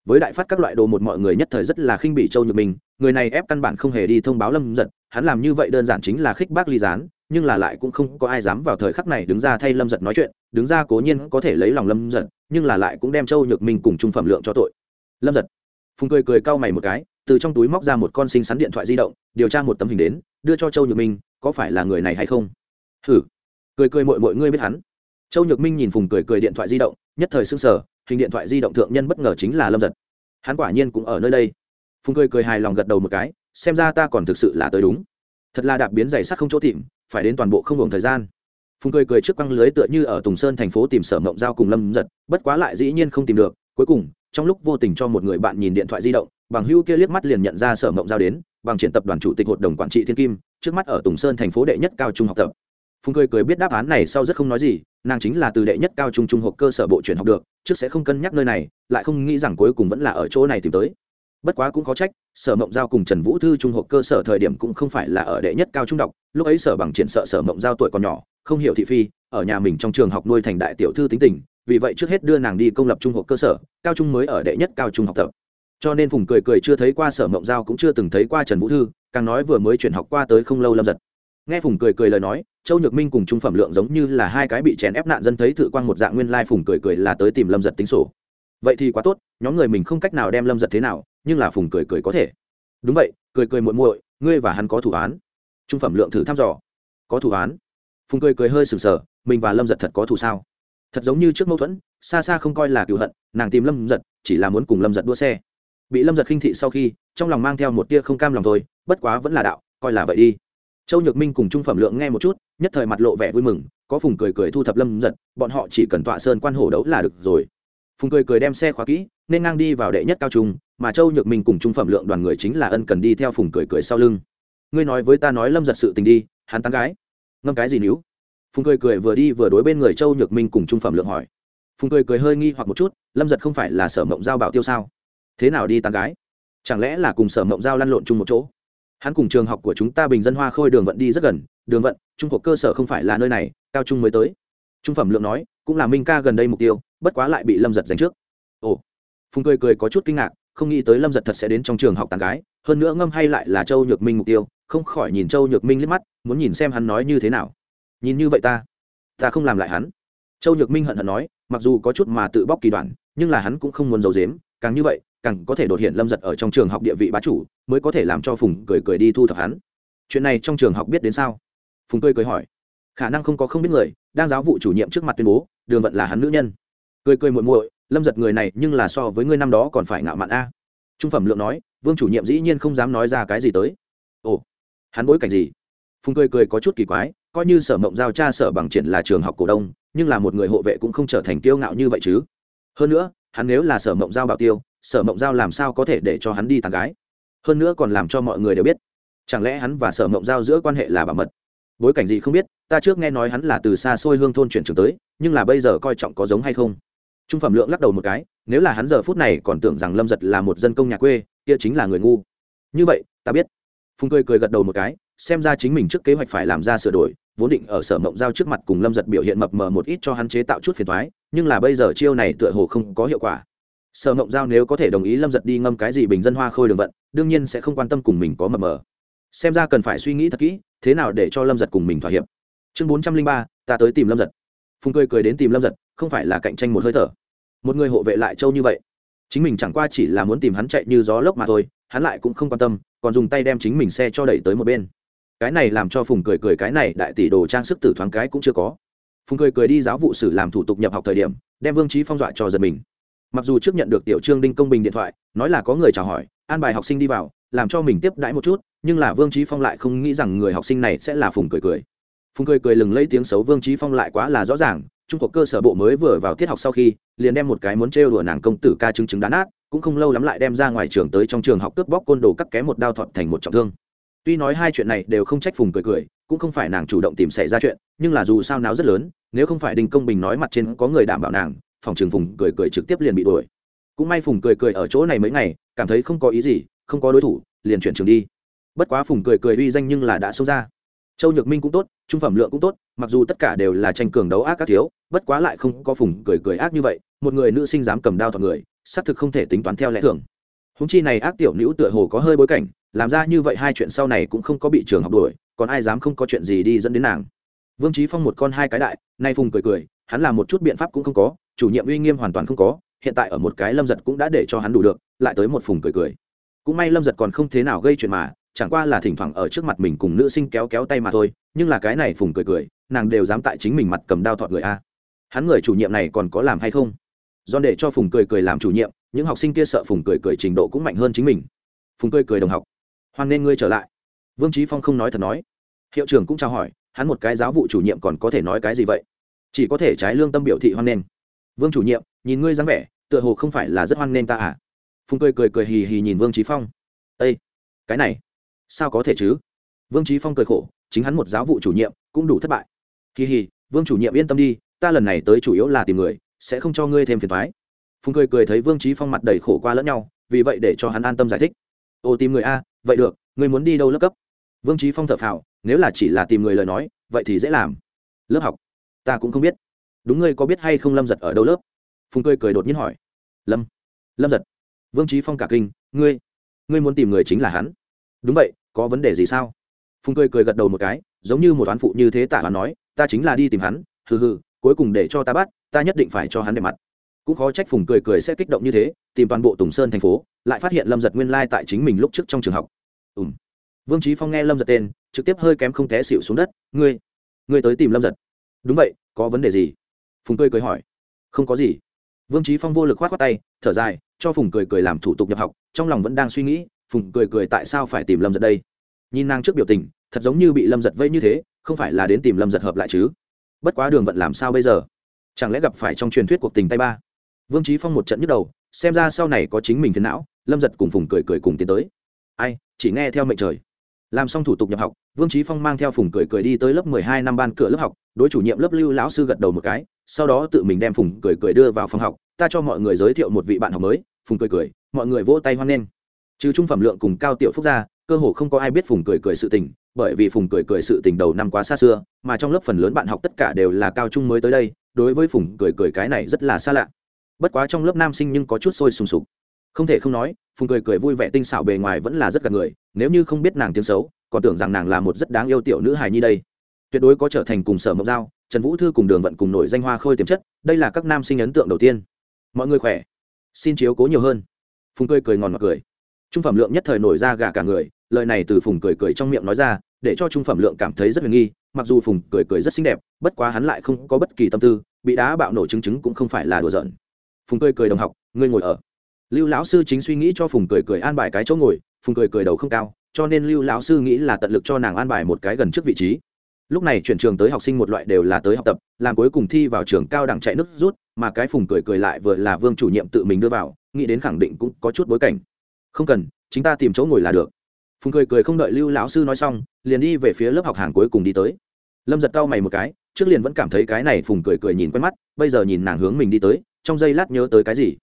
với đại phát các loại đồ một mọi người nhất thời rất là khinh bị châu nhược minh, người này ép căn bản không hề đi thông báo lâm giật hắn làm như vậy đơn giản chính là khích bác ly gián, nhưng là lại cũng không có ai dám vào thời khắc này đứng ra thay lâm giật nói chuyện, đứng ra cố nhiên có thể lấy lòng lâm giật nhưng là lại cũng đem châu nhược minh cùng trung phẩm lượng cho tội. Lâm giật phùng cười cười cau mày một cái, từ trong túi móc ra một con xinh xắn điện thoại di động, điều tra một tấm hình đến, đưa cho châu nhược minh, có phải là người này hay không? Hử. Cười cười mọi mọi ngươi biết hắn. Châu nhược minh nhìn phùng cười cười điện thoại di động, nhất thời xưng sở hình điện thoại di động thượng nhân bất ngờ chính là lâm giật. Hắn quả nhiên cũng ở nơi đây. Phùng cười cười hài lòng gật đầu một cái, xem ra ta còn thực sự là tới đúng. Thật là đạp biến giày sắt không chỗ tìm, phải đến toàn bộ không ngừng thời gian. Phùng cười cười trước quăng lưới tựa như ở tùng sơn thành phố tìm sở mộng giao cùng lâm giật, bất quá lại dĩ nhiên không tìm được. Cuối cùng, trong lúc vô tình cho một người bạn nhìn điện thoại di động, bằng hưu kia liếc mắt liền nhận ra sở mộng giao đến, bằng triển tập đoàn chủ tịch hội đồng quản trị thiên kim, trước mắt ở tùng sơn thành phố đệ nhất cao trung học tập phùng cười cười biết đáp án này sau rất không nói gì, nàng chính là từ đệ nhất cao trung trung học cơ sở bộ chuyển học được, trước sẽ không cân nhắc nơi này, lại không nghĩ rằng cuối cùng vẫn là ở chỗ này tìm tới. Bất quá cũng có trách, sở mộng giao cùng trần vũ thư trung học cơ sở thời điểm cũng không phải là ở đệ nhất cao trung đọc, lúc ấy sở bằng triển sợ sở mộng giao tuổi còn nhỏ, không hiểu thị phi, ở nhà mình trong trường học nuôi thành đại tiểu thư tính tình, vì vậy trước hết đưa nàng đi công lập trung học cơ sở, cao trung mới ở đệ nhất cao trung học tập. Cho nên phùng cười cười chưa thấy qua sở mộng giao cũng chưa từng thấy qua trần vũ thư, càng nói vừa mới chuyển học qua tới không lâu lâm giật. Nghe phùng cười cười lời nói châu nhược minh cùng trung phẩm lượng giống như là hai cái bị chèn ép nạn dân thấy thự quang một dạng nguyên lai phùng cười cười là tới tìm lâm giật tính sổ. Vậy thì quá tốt, nhóm người mình không cách nào đem lâm giật thế nào, nhưng là phùng cười cười có thể. Đúng vậy, cười cười muội muội, ngươi và hắn có thủ án. Trung phẩm lượng thử thăm dò. Có thủ án. Phùng cười cười hơi sừng sờ, mình và lâm giật thật có thủ sao? Thật giống như trước mâu thuẫn, xa xa không coi là cựu hận, nàng tìm lâm giật, chỉ là muốn cùng lâm giật đua xe. Bị lâm giật khinh thị sau khi, trong lòng mang theo một tia không cam lòng thôi, bất quá vẫn là đạo, coi là vậy đi châu nhược minh cùng trung phẩm lượng nghe một chút, nhất thời mặt lộ vẻ vui mừng, có phùng cười cười thu thập lâm giật bọn họ chỉ cần tọa sơn quan hổ đấu là được rồi. Phùng cười cười đem xe khóa kỹ, nên ngang đi vào đệ nhất cao trung, mà châu nhược minh cùng trung phẩm lượng đoàn người chính là ân cần đi theo phùng cười cười sau lưng. Ngươi nói với ta nói lâm giật sự tình đi, hắn tán gái. Ngâm cái gì níu? Phùng cười cười vừa đi vừa đối bên người châu nhược minh cùng trung phẩm lượng hỏi. Phùng cười cười hơi nghi hoặc một chút, lâm giật không phải là sở mộng giao bảo tiêu sao? Thế nào đi tán gái? Chẳng lẽ là cùng sở mộng giao lăn lộn chung một chỗ? Hắn cùng trường học của chúng ta bình dân hoa khôi đường vận đi rất gần, đường vận, trung học cơ sở không phải là nơi này, cao trung mới tới. Trung phẩm lượng nói, cũng là minh ca gần đây mục tiêu, bất quá lại bị lâm giật giành trước. Ồ. Phùng cười cười có chút kinh ngạc, không nghĩ tới lâm giật thật sẽ đến trong trường học tàn gái, hơn nữa ngâm hay lại là châu nhược minh mục tiêu, không khỏi nhìn châu nhược minh liếc mắt, muốn nhìn xem hắn nói như thế nào. Nhìn như vậy ta ta không làm lại hắn. Châu nhược minh hận hận nói, mặc dù có chút mà tự bóc kỳ đoạn, nhưng là hắn cũng không muốn giấu dếm càng như vậy càng có thể đột hiện lâm giật ở trong trường học địa vị bá chủ, mới có thể làm cho phùng cười cười đi thu thập hắn. Chuyện này trong trường học biết đến sao? Phùng cười cười hỏi. Khả năng không có không biết người, đang giáo vụ chủ nhiệm trước mặt tuyên bố, đường vận là hắn nữ nhân. Cười cười muội muội, lâm giật người này nhưng là so với ngươi năm đó còn phải ngạo mạn a. Trung phẩm lượng nói, vương chủ nhiệm dĩ nhiên không dám nói ra cái gì tới. Ồ, hắn bối cảnh gì? Phùng cười cười có chút kỳ quái, coi như sở mộng giao cha sở bằng triển là trường học cổ đông, nhưng là một người hộ vệ cũng không trở thành kiêu ngạo như vậy chứ. Hơn nữa, hắn nếu là sở mộng giao bảo tiêu sở mộng giao làm sao có thể để cho hắn đi tàn gái? Hơn nữa còn làm cho mọi người đều biết, chẳng lẽ hắn và sở mộng giao giữa quan hệ là bảo mật? Bối cảnh gì không biết, ta trước nghe nói hắn là từ xa xôi hương thôn chuyển trường tới, nhưng là bây giờ coi trọng có giống hay không? Trung phẩm lượng lắc đầu một cái, nếu là hắn giờ phút này còn tưởng rằng lâm giật là một dân công nhà quê, kia chính là người ngu. Như vậy, ta biết. Phùng cười cười gật đầu một cái, xem ra chính mình trước kế hoạch phải làm ra sửa đổi, vốn định ở sở mộng giao trước mặt cùng lâm giật biểu hiện mập mờ một ít cho hắn chế tạo chút phiền thoái nhưng là bây giờ chiêu này tựa hồ không có hiệu quả sở mộng giao nếu có thể đồng ý lâm giật đi ngâm cái gì bình dân hoa khôi đường vận, đương nhiên sẽ không quan tâm cùng mình có mập mờ. Xem ra cần phải suy nghĩ thật kỹ, thế nào để cho lâm giật cùng mình thỏa hiệp. Chương bốn trăm linh ba, ta tới tìm lâm giật. Phùng cười cười đến tìm lâm giật, không phải là cạnh tranh một hơi thở. Một người hộ vệ lại châu như vậy. Chính mình chẳng qua chỉ là muốn tìm hắn chạy như gió lốc mà thôi, hắn lại cũng không quan tâm, còn dùng tay đem chính mình xe cho đẩy tới một bên. Cái này làm cho phùng cười cười cái này đại tỷ đồ trang sức tử thoáng cái cũng chưa có. Phùng cười cười đi giáo vụ sử làm thủ tục nhập học thời điểm, đem vương trí phong dọa cho giật mình mặc dù trước nhận được tiểu trương đinh công bình điện thoại, nói là có người chào hỏi, an bài học sinh đi vào, làm cho mình tiếp đãi một chút, nhưng là vương trí phong lại không nghĩ rằng người học sinh này sẽ là phùng cười cười. Phùng cười cười lừng lấy tiếng xấu vương trí phong lại quá là rõ ràng, trung cuộc cơ sở bộ mới vừa vào tiết học sau khi, liền đem một cái muốn trêu đùa nàng công tử ca chứng chứng đá nát, cũng không lâu lắm lại đem ra ngoài trường tới trong trường học cướp bóc côn đồ cắt ké một đao thọt thành một trọng thương. Tuy nói hai chuyện này đều không trách phùng cười cười, cũng không phải nàng chủ động tìm xảy ra chuyện, nhưng là dù sao náo rất lớn, nếu không phải đinh công bình nói mặt trên có người đảm bảo nàng phòng trường phùng cười cười trực tiếp liền bị đuổi. Cũng may phùng cười cười ở chỗ này mấy ngày, cảm thấy không có ý gì, không có đối thủ, liền chuyển trường đi. Bất quá phùng cười cười uy danh nhưng là đã xông ra. Châu nhược minh cũng tốt, trung phẩm lượng cũng tốt, mặc dù tất cả đều là tranh cường đấu ác các thiếu, bất quá lại không có phùng cười cười ác như vậy, một người nữ sinh dám cầm đao thọc người, xác thực không thể tính toán theo lẽ thường. Húng chi này ác tiểu nữ tựa hồ có hơi bối cảnh, làm ra như vậy hai chuyện sau này cũng không có bị trường học đuổi, còn ai dám không có chuyện gì đi dẫn đến nàng. Vương trí phong một con hai cái đại, nay phùng cười cười hắn làm một chút biện pháp cũng không có, chủ nhiệm uy nghiêm hoàn toàn không có, hiện tại ở một cái lâm giật cũng đã để cho hắn đủ được, lại tới một phùng cười cười. Cũng may lâm giật còn không thế nào gây chuyện mà, chẳng qua là thỉnh thoảng ở trước mặt mình cùng nữ sinh kéo kéo tay mà thôi, nhưng là cái này phùng cười cười, nàng đều dám tại chính mình mặt cầm đao thọt người a. Hắn người chủ nhiệm này còn có làm hay không? Do để cho phùng cười cười làm chủ nhiệm, những học sinh kia sợ phùng cười cười trình độ cũng mạnh hơn chính mình. Phùng cười cười đồng học, hoan nên ngươi trở lại. Vương trí phong không nói thật nói. Hiệu trưởng cũng trao hỏi, hắn một cái giáo vụ chủ nhiệm còn có thể nói cái gì vậy? Chỉ có thể trái lương tâm biểu thị hoan nghênh. Vương chủ nhiệm, nhìn ngươi dáng vẻ, tựa hồ không phải là rất hoan nghênh ta à? Phùng cười cười cười hì hì nhìn vương trí phong. Ây cái này, sao có thể chứ? Vương trí phong cười khổ, chính hắn một giáo vụ chủ nhiệm, cũng đủ thất bại. Hì hì, vương chủ nhiệm yên tâm đi, ta lần này tới chủ yếu là tìm người, sẽ không cho ngươi thêm phiền thoái phùng cười cười thấy vương trí phong mặt đầy khổ qua lẫn nhau, vì vậy để cho hắn an tâm giải thích. Ô, tìm người a, vậy được người muốn đi đâu lớp cấp? Vương trí phong thở phào, nếu là chỉ là tìm người lời nói, vậy thì dễ làm. Lớp học ta cũng không biết. Đúng ngươi có biết hay không lâm giật ở đâu lớp? Phùng cười cười đột nhiên hỏi. Lâm lâm giật. Vương trí phong cả kinh, ngươi ngươi muốn tìm người chính là hắn. Đúng vậy, có vấn đề gì sao? Phùng cười cười gật đầu một cái, giống như một toán phụ như thế tả hắn nói, ta chính là đi tìm hắn, hừ hừ, cuối cùng để cho ta bắt, ta nhất định phải cho hắn để mặt. Cũng khó trách phùng cười cười sẽ kích động như thế, tìm toàn bộ tùng sơn thành phố, lại phát hiện lâm giật nguyên lai tại chính mình lúc trước trong trường học. Ùm vương trí phong nghe lâm giật tên, trực tiếp hơi kém không té xịu xuống đất, ngươi ngươi tới tìm lâm giật đúng vậy, có vấn đề gì? Phùng cười cười hỏi. Không có gì. Vương trí phong vô lực k h o á t khoác tay, thở dài, cho phùng cười cười làm thủ tục nhập học, trong lòng vẫn đang suy nghĩ, phùng cười cười tại sao phải tìm lâm giật đây? Nhìn nàng trước biểu tình, thật giống như bị lâm giật vây như thế, không phải là đến tìm lâm giật hợp lại chứ? Bất quá đường vận làm sao bây giờ? Chẳng lẽ gặp phải trong truyền thuyết cuộc tình tay ba? Vương trí phong một trận nhức đầu, xem ra sau này có chính mình phiền não, lâm giật cùng phùng cười cười cùng tiến tới. Ai, chỉ nghe theo mệnh trời làm xong thủ tục nhập học, vương trí phong mang theo phùng cười cười đi tới lớp mười hai năm ban cửa lớp học, đối chủ nhiệm lớp lưu lão sư gật đầu một cái, sau đó tự mình đem phùng cười cười đưa vào phòng học, ta cho mọi người giới thiệu một vị bạn học mới. Phùng cười cười, mọi người vỗ tay hoan nghênh. Trừ trung phẩm lượng cùng cao tiểu phúc gia cơ hồ không có ai biết phùng cười cười sự tình, bởi vì phùng cười cười sự tình đầu năm quá xa xưa, mà trong lớp phần lớn bạn học tất cả đều là cao trung mới tới đây, đối với phùng cười cười cái này rất là xa lạ. Bất quá trong lớp nam sinh nhưng có chút sôi sùng sục không thể không nói, phùng cười cười vui vẻ tinh xảo bề ngoài vẫn là rất gần người, nếu như không biết nàng tiếng xấu, còn tưởng rằng nàng là một rất đáng yêu tiểu nữ hài nhi đây. Tuyệt đối có trở thành cùng sở mộc giao, trần vũ thư cùng đường vận cùng nổi danh hoa khôi tiềm chất, đây là các nam sinh ấn tượng đầu tiên. Mọi người khỏe? Xin chiếu cố nhiều hơn. Phùng cười cười ngòn mặc cười. Trung phẩm lượng nhất thời nổi ra gà cả người, lời này từ phùng cười cười trong miệng nói ra, để cho trung phẩm lượng cảm thấy rất huyền nghi, mặc dù phùng cười cười rất xinh đẹp, bất quá hắn lại không có bất kỳ tâm tư, bị đá bạo nổ chứng chứng cũng không phải là đùa giỡn. Phùng cười cười đồng học, ngươi ngồi ở lưu lão sư chính suy nghĩ cho phùng cười cười an bài cái chỗ ngồi, phùng cười cười đầu không cao, cho nên lưu lão sư nghĩ là tận lực cho nàng an bài một cái gần trước vị trí. Lúc này chuyển trường tới học sinh một loại đều là tới học tập, làm cuối cùng thi vào trường cao đẳng chạy nước rút, mà cái phùng cười cười lại vừa là vương chủ nhiệm tự mình đưa vào, nghĩ đến khẳng định cũng có chút bối cảnh. Không cần chúng ta tìm chỗ ngồi là được. Phùng cười cười không đợi lưu lão sư nói xong, liền đi về phía lớp học hàng cuối cùng đi tới. Lâm giật cau mày một cái, trước liền vẫn cảm thấy cái này phùng cười cười nhìn quen mắt, bây giờ nhìn nàng hướng mình đi tới, trong giây lát nhớ tới cái gì?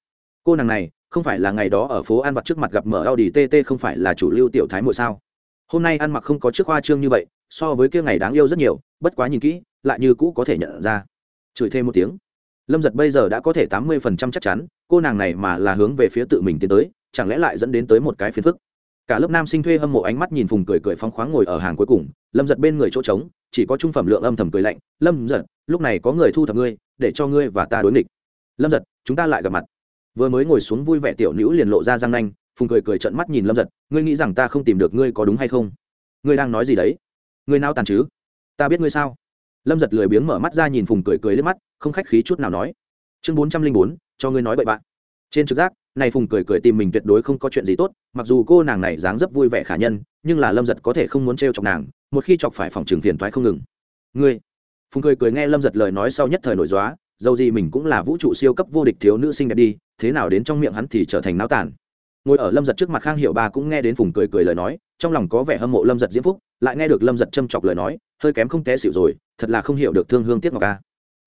Cô nàng này không phải là ngày đó ở phố ăn vặt trước mặt gặp mở Audi TT không phải là chủ lưu tiểu thái muội sao? Hôm nay ăn mặc không có trước hoa trương như vậy, so với kia ngày đáng yêu rất nhiều, bất quá nhìn kỹ, lại như cũ có thể nhận ra. Chửi thêm một tiếng. Lâm Giật bây giờ đã có thể tám mươi phần trăm chắc chắn, cô nàng này mà là hướng về phía tự mình tiến tới, chẳng lẽ lại dẫn đến tới một cái phiền phức. Cả lớp nam sinh thuê hâm mộ ánh mắt nhìn Phùng cười cười phóng khoáng ngồi ở hàng cuối cùng, Lâm Giật bên người chỗ trống, chỉ có trung phẩm lượng âm thầm cười lạnh, "Lâm Giật, lúc này có người thu thập ngươi, để cho ngươi và ta đối nghịch." "Lâm Giật, chúng ta lại gặp mặt." Vừa mới ngồi xuống vui vẻ tiểu nữ liền lộ ra răng nanh, phùng cười cười trận mắt nhìn lâm giật, ngươi nghĩ rằng ta không tìm được ngươi có đúng hay không? Ngươi đang nói gì đấy? Ngươi nào tàn chứ? Ta biết ngươi sao? Lâm giật lười biếng mở mắt ra nhìn phùng cười cười lên mắt, không khách khí chút nào nói. Chương bốn trăm linh bốn, cho ngươi nói bậy bạn. Trên trực giác, này phùng cười cười tìm mình tuyệt đối không có chuyện gì tốt, mặc dù cô nàng này dáng dấp vui vẻ khả nhân, nhưng là lâm giật có thể không muốn t chọc nàng, một khi chọc phải phòng trường phiền thoái không ngừng. Ngươi? Phùng cười cười nghe lâm giật lời nói sau nhất thời nổi dóa dầu gì mình cũng là vũ trụ siêu cấp vô địch thiếu nữ sinh đẹp đi, thế nào đến trong miệng hắn thì trở thành náo tàn. Ngồi ở lâm giật trước mặt khang hiệu ba cũng nghe đến phùng cười cười lời nói, trong lòng có vẻ hâm mộ lâm giật diễm phúc, lại nghe được lâm giật châm chọc lời nói, hơi kém không té xịu rồi, thật là không hiểu được thương hương tiếc ngọc ca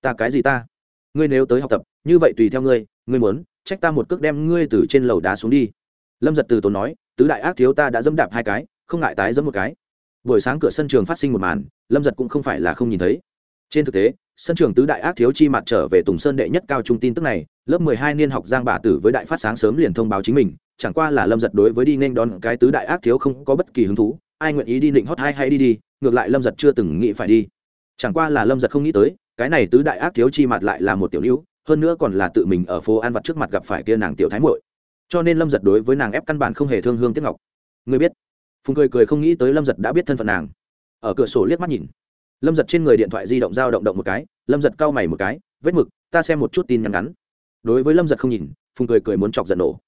ta cái gì ta? Ngươi nếu tới học tập, như vậy tùy theo ngươi ngươi muốn, trách ta một cước đem ngươi từ trên lầu đá xuống đi. Lâm giật từ tốn nói, tứ đại ác thiếu ta đã dẫm đạp hai cái, không ngại tái dẫm một cái. Buổi sáng cửa sân trường phát sinh một màn, lâm giật cũng không phải là không nhìn thấy. Trên thực tế sân trường tứ đại ác thiếu chi mặt trở về tùng sơn đệ nhất cao trung tin tức này, lớp mười hai niên học giang bà tử với đại phát sáng sớm liền thông báo chính mình, chẳng qua là lâm giật đối với đi nên đón cái tứ đại ác thiếu không có bất kỳ hứng thú, ai nguyện ý đi định hót hai hay đi đi, ngược lại lâm giật chưa từng nghĩ phải đi. Chẳng qua là lâm giật không nghĩ tới, cái này tứ đại ác thiếu chi mặt lại là một tiểu lưu, hơn nữa còn là tự mình ở phố ăn vặt trước mặt gặp phải kia nàng tiểu thái muội. Cho nên lâm giật đối với nàng ép căn bản không hề thương hương tiếc ngọc. Người biết. Phùng cười cười không nghĩ tới lâm giật đã biết thân phận nàng. Ở cửa sổ liếc mắt nhìn lâm giật trên người điện thoại di động dao động động một cái, lâm giật cau mày một cái, vết mực, ta xem một chút tin nhắn ngắn. Đối với lâm giật không nhìn, phùng cười cười muốn chọc giận nổ.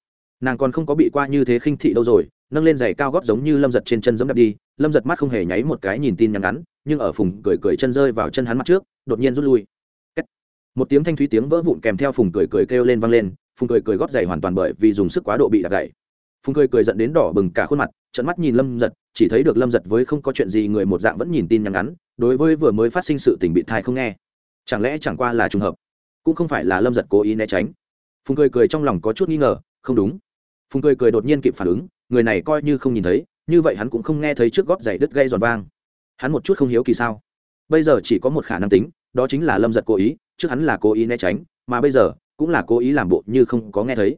Nàng còn không có bị qua như thế khinh thị đâu rồi, nâng lên giày cao góp giống như lâm giật trên chân giống đập đi, lâm giật mắt không hề nháy một cái nhìn tin nhắn ngắn, nhưng ở phùng cười cười chân rơi vào chân hắn mặt trước, đột nhiên rút lui. Một tiếng thanh thúy tiếng vỡ vụn kèm theo phùng cười cười kêu lên vang lên, phùng cười cười góp giày hoàn toàn bởi vì dùng sức quá độ bị đạp gậy phùng cười cười dẫn đến đỏ bừng cả khuôn mặt trận mắt nhìn lâm giật, chỉ thấy được lâm giật với không có chuyện gì người một dạng vẫn nhìn tin nhắn ngắn đối với vừa mới phát sinh sự tình bị thai không nghe. Chẳng lẽ chẳng qua là trùng hợp? Cũng không phải là lâm giật cố ý né tránh. Phùng cười cười trong lòng có chút nghi ngờ, không đúng. Phùng cười cười đột nhiên kịp phản ứng, người này coi như không nhìn thấy, như vậy hắn cũng không nghe thấy trước gót giày đứt gây giòn vang. Hắn một chút không hiếu kỳ sao? Bây giờ chỉ có một khả năng tính, đó chính là lâm giật cố ý, trước hắn là cố ý né tránh, mà bây giờ cũng là cố ý làm bộ như không có nghe thấy.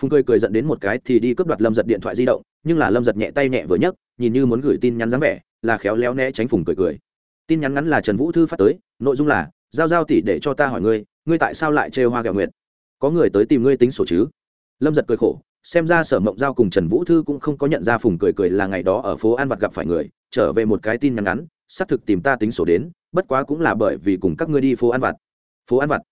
Phùng cười cười dẫn đến một cái thì đi cướp đoạt lâm giật điện thoại di động, nhưng là lâm giật nhẹ tay nhẹ vừa nhấc, nhìn như muốn gửi tin nhắn dáng vẻ, là khéo léo né tránh phùng cười cười tin nhắn ngắn là trần vũ thư phát tới, nội dung là, giao giao tỷ để cho ta hỏi ngươi ngươi tại sao lại trêu hoa gạo nguyệt? có người tới tìm ngươi tính sổ chứ? Lâm giật cười khổ, xem ra sở mộng giao cùng trần vũ thư cũng không có nhận ra phùng cười cười là ngày đó ở phố an vặt gặp phải người, trở về một cái tin nhắn ngắn, xác thực tìm ta tính sổ đến, bất quá cũng là bởi vì cùng các ngươi đi phố an vặt. Phố an vặt.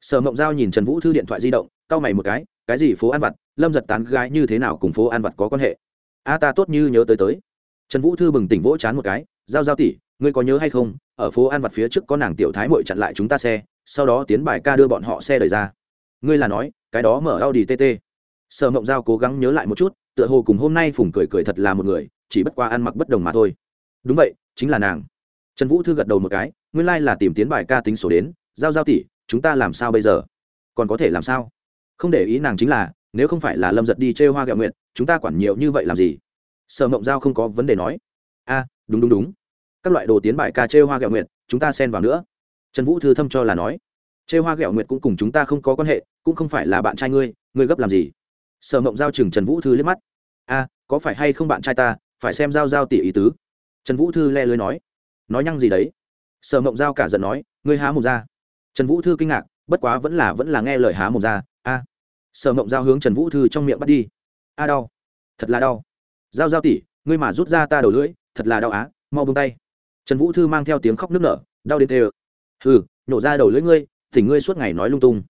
Sở mộng giao nhìn trần vũ thư điện thoại di động, cau mày một cái cái gì phố an vặt? Lâm giật tán gái như thế nào cùng phố an vặt có quan hệ? A, ta tốt như nhớ tới tới. Trần vũ thư bừng tỉnh vỗ chán một cái, giao giao tỷ ngươi có nhớ hay không, ở phố an vặt phía trước có nàng tiểu thái mội chặn lại chúng ta xe, sau đó tiến bài ca đưa bọn họ xe đời ra. Ngươi là nói, cái đó mở audi tt sở mộng giao cố gắng nhớ lại một chút, tựa hồ cùng hôm nay phùng cười cười thật là một người, chỉ bất qua ăn mặc bất đồng mà thôi. Đúng vậy, chính là nàng. Trần vũ thư gật đầu một cái, nguyên lai、like、là tìm tiến bài ca tính sổ đến, giao giao tỷ, chúng ta làm sao bây giờ? Còn có thể làm sao? Không để ý nàng chính là, nếu không phải là lâm giật đi chê hoa gạo nguyện chúng ta quản nhiều như vậy làm gì? Sở mộng giao không có vấn đề nói. A đúng đúng đúng các loại đồ tiến bài ca chê hoa gạo nguyện chúng ta xen vào nữa. Trần vũ thư thâm cho là nói chê hoa gạo nguyện cũng cùng chúng ta không có quan hệ, cũng không phải là bạn trai ngươi ngươi gấp làm gì? Sở mộng giao chừng trần vũ thư liếc mắt. A, có phải hay không bạn trai ta, phải xem giao giao tỷ ý tứ. Trần vũ thư le lưới nói. Nói nhăng gì đấy? Sở mộng giao cả giận nói, ngươi há mồm ra. Trần vũ thư kinh ngạc, bất quá vẫn là vẫn là nghe lời há mồm ra. A. Sở mộng giao hướng trần vũ thư trong miệng bắt đi. A đau. Thật là đau. Giao giao tỷ ngươi mà rút ra ta đầu lưỡi, thật là đau á, mau bông tay trần vũ thư mang theo tiếng khóc nức nở, đau đến tê ơ. Hừ nhổ ra đầu lưỡi ngươi tỉnh ngươi suốt ngày nói lung tung.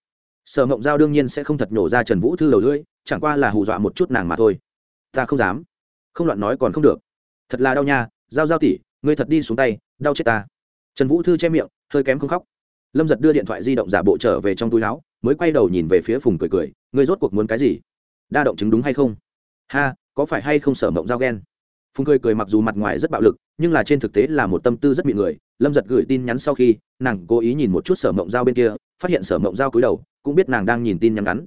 Sở mộng giao đương nhiên sẽ không thật nhổ ra trần vũ thư đầu lưỡi, chẳng qua là hù dọa một chút nàng mà thôi. Ta không dám. Không loạn nói còn không được. Thật là đau nha, giao giao tỉ ngươi thật đi xuống tay, đau chết ta. Trần vũ thư che miệng, hơi kém không khóc. Lâm giật đưa điện thoại di động giả bộ trở về trong túi áo, mới quay đầu nhìn về phía phùng cười cười, ngươi rốt cuộc muốn cái gì? Đa động chứng đúng hay không? Ha, có phải hay không sở mộng giao ghen? Phùng cười cười mặc dù mặt ngoài rất bạo lực, nhưng là trên thực tế là một tâm tư rất bị người. Lâm giật gửi tin nhắn sau khi, nàng cố ý nhìn một chút sở mộng giao bên kia, phát hiện sở mộng giao cúi đầu, cũng biết nàng đang nhìn tin nhắn ngắn.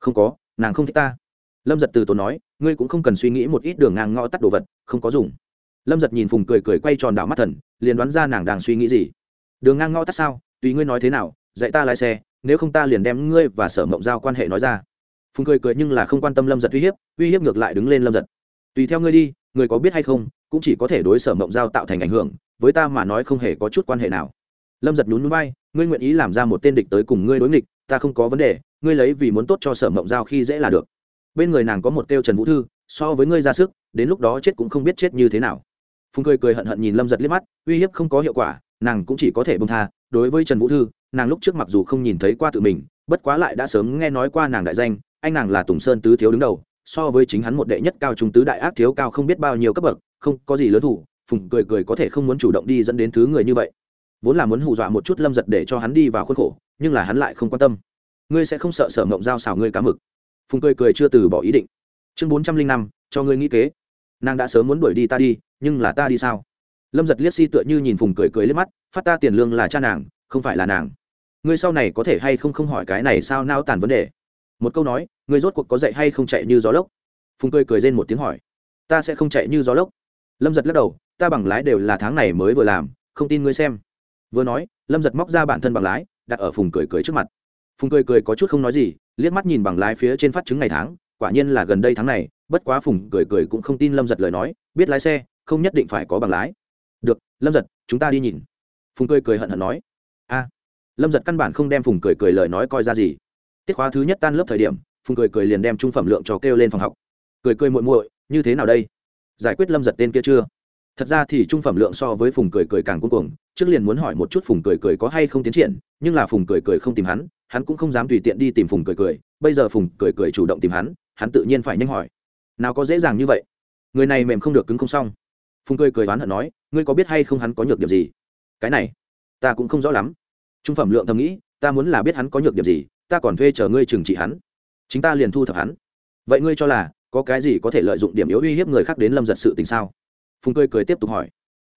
Không có, nàng không thích ta. Lâm giật từ tốn nói, ngươi cũng không cần suy nghĩ một ít đường ngang ngõ tắt đồ vật, không có dùng. Lâm giật nhìn phùng cười cười quay tròn đảo mắt thần, liền đoán ra nàng đang suy nghĩ gì. Đường ngang ngõ tắt sao? Tùy ngươi nói thế nào, dạy ta lái xe, nếu không ta liền đem ngươi và sở mộng giao quan hệ nói ra. Phùng cười cười nhưng là không quan tâm lâm giật uy hiếp uy hiếp ngược lại đứng lên lâm giật. Tùy theo ngươi đi người có biết hay không, cũng chỉ có thể đối sở mộng giao tạo thành ảnh hưởng, với ta mà nói không hề có chút quan hệ nào. Lâm giật nhún núi bay ngươi nguyện ý làm ra một tên địch tới cùng ngươi đối nghịch, ta không có vấn đề, ngươi lấy vì muốn tốt cho sở mộng giao khi dễ là được. Bên người nàng có một kêu trần vũ thư, so với ngươi ra sức, đến lúc đó chết cũng không biết chết như thế nào. Phùng cười cười hận hận nhìn lâm giật liếc mắt, uy hiếp không có hiệu quả, nàng cũng chỉ có thể bông tha. Đối với trần vũ thư, nàng lúc trước mặc dù không nhìn thấy qua tự mình, bất quá lại đã sớm nghe nói qua nàng đại danh, anh nàng là tùng sơn tứ thiếu đứng đầu so với chính hắn một đệ nhất cao trung tứ đại ác thiếu cao không biết bao nhiêu cấp bậc, không có gì lớn thủ, phùng cười cười có thể không muốn chủ động đi dẫn đến thứ người như vậy. Vốn là muốn hù dọa một chút lâm giật để cho hắn đi vào khuôn khổ, nhưng là hắn lại không quan tâm. Ngươi sẽ không sợ sở mộng giao xào ngươi cá mực. Phùng cười cười chưa từ bỏ ý định. Chương bốn trăm linh năm, cho ngươi nghĩ kế. Nàng đã sớm muốn đuổi đi ta đi, nhưng là ta đi sao? Lâm giật liếc si tựa như nhìn phùng cười cười liếc mắt, phát ta tiền lương là cha nàng, không phải là nàng. Ngươi sau này có thể hay không không hỏi cái này sao nao tàn vấn đề? Một câu nói ngươi rốt cuộc có dạy hay không chạy như gió lốc? Phùng cười cười rên một tiếng hỏi. Ta sẽ không chạy như gió lốc. Lâm giật lắc đầu, ta bằng lái đều là tháng này mới vừa làm, không tin ngươi xem. Vừa nói, lâm giật móc ra bản thân bằng lái, đặt ở phùng cười cười trước mặt. Phùng cười cười có chút không nói gì, liếc mắt nhìn bằng lái phía trên phát chứng ngày tháng, quả nhiên là gần đây tháng này, bất quá phùng cười cười cũng không tin lâm giật lời nói, biết lái xe, không nhất định phải có bằng lái. Được, lâm giật, chúng ta đi nhìn. Phùng cười cười hận hận nói. A. Lâm giật căn bản không đem phùng cười cười lời nói coi ra gì. Tiết khóa thứ nhất tan lớp thời điểm phùng cười cười liền đem trung phẩm lượng cho kêu lên phòng học. Cười cười muội muội, như thế nào đây? Giải quyết lâm giật tên kia chưa? Thật ra thì trung phẩm lượng so với phùng cười cười càng cuống cuồng, trước liền muốn hỏi một chút phùng cười cười có hay không tiến triển, nhưng là phùng cười cười không tìm hắn hắn cũng không dám tùy tiện đi tìm phùng cười cười, bây giờ phùng cười cười chủ động tìm hắn hắn tự nhiên phải nhanh hỏi. Nào có dễ dàng như vậy? Người này mềm không được cứng không xong. Phùng cười cười oán hận nói, ngươi có biết hay không hắn có nhược điểm gì? Cái này, ta cũng không rõ lắm. Trung phẩm lượng thầm nghĩ, ta muốn là biết hắn có nhược điểm gì, ta còn thuê chờ ngươi trừng trị hắn chính ta liền thu thập hắn. Vậy ngươi cho là có cái gì có thể lợi dụng điểm yếu uy hiếp người khác đến lâm giật sự tình sao? Phùng cười cười tiếp tục hỏi.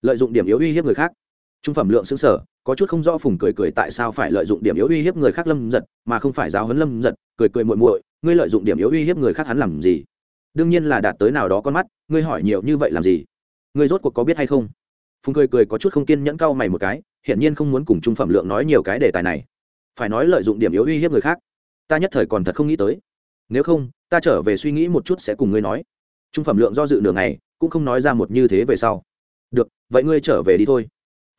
Lợi dụng điểm yếu uy hiếp người khác? Trung phẩm lượng xứng sở, có chút không rõ phùng cười cười tại sao phải lợi dụng điểm yếu uy hiếp người khác lâm giật, mà không phải giáo huấn lâm giật, cười cười muội muội, ngươi lợi dụng điểm yếu uy hiếp người khác hắn làm gì? Đương nhiên là đạt tới nào đó con mắt, ngươi hỏi nhiều như vậy làm gì? Ngươi rốt cuộc có biết hay không? Phùng cười cười có chút không kiên nhẫn cau mày một cái, hiển nhiên không muốn cùng trung phẩm lượng nói nhiều cái đề tài này. Phải nói lợi dụng điểm yếu uy hiếp người khác ta nhất thời còn thật không nghĩ tới. Nếu không, ta trở về suy nghĩ một chút sẽ cùng ngươi nói. Trung phẩm lượng do dự nửa ngày, cũng không nói ra một như thế về sau. Được, vậy ngươi trở về đi thôi.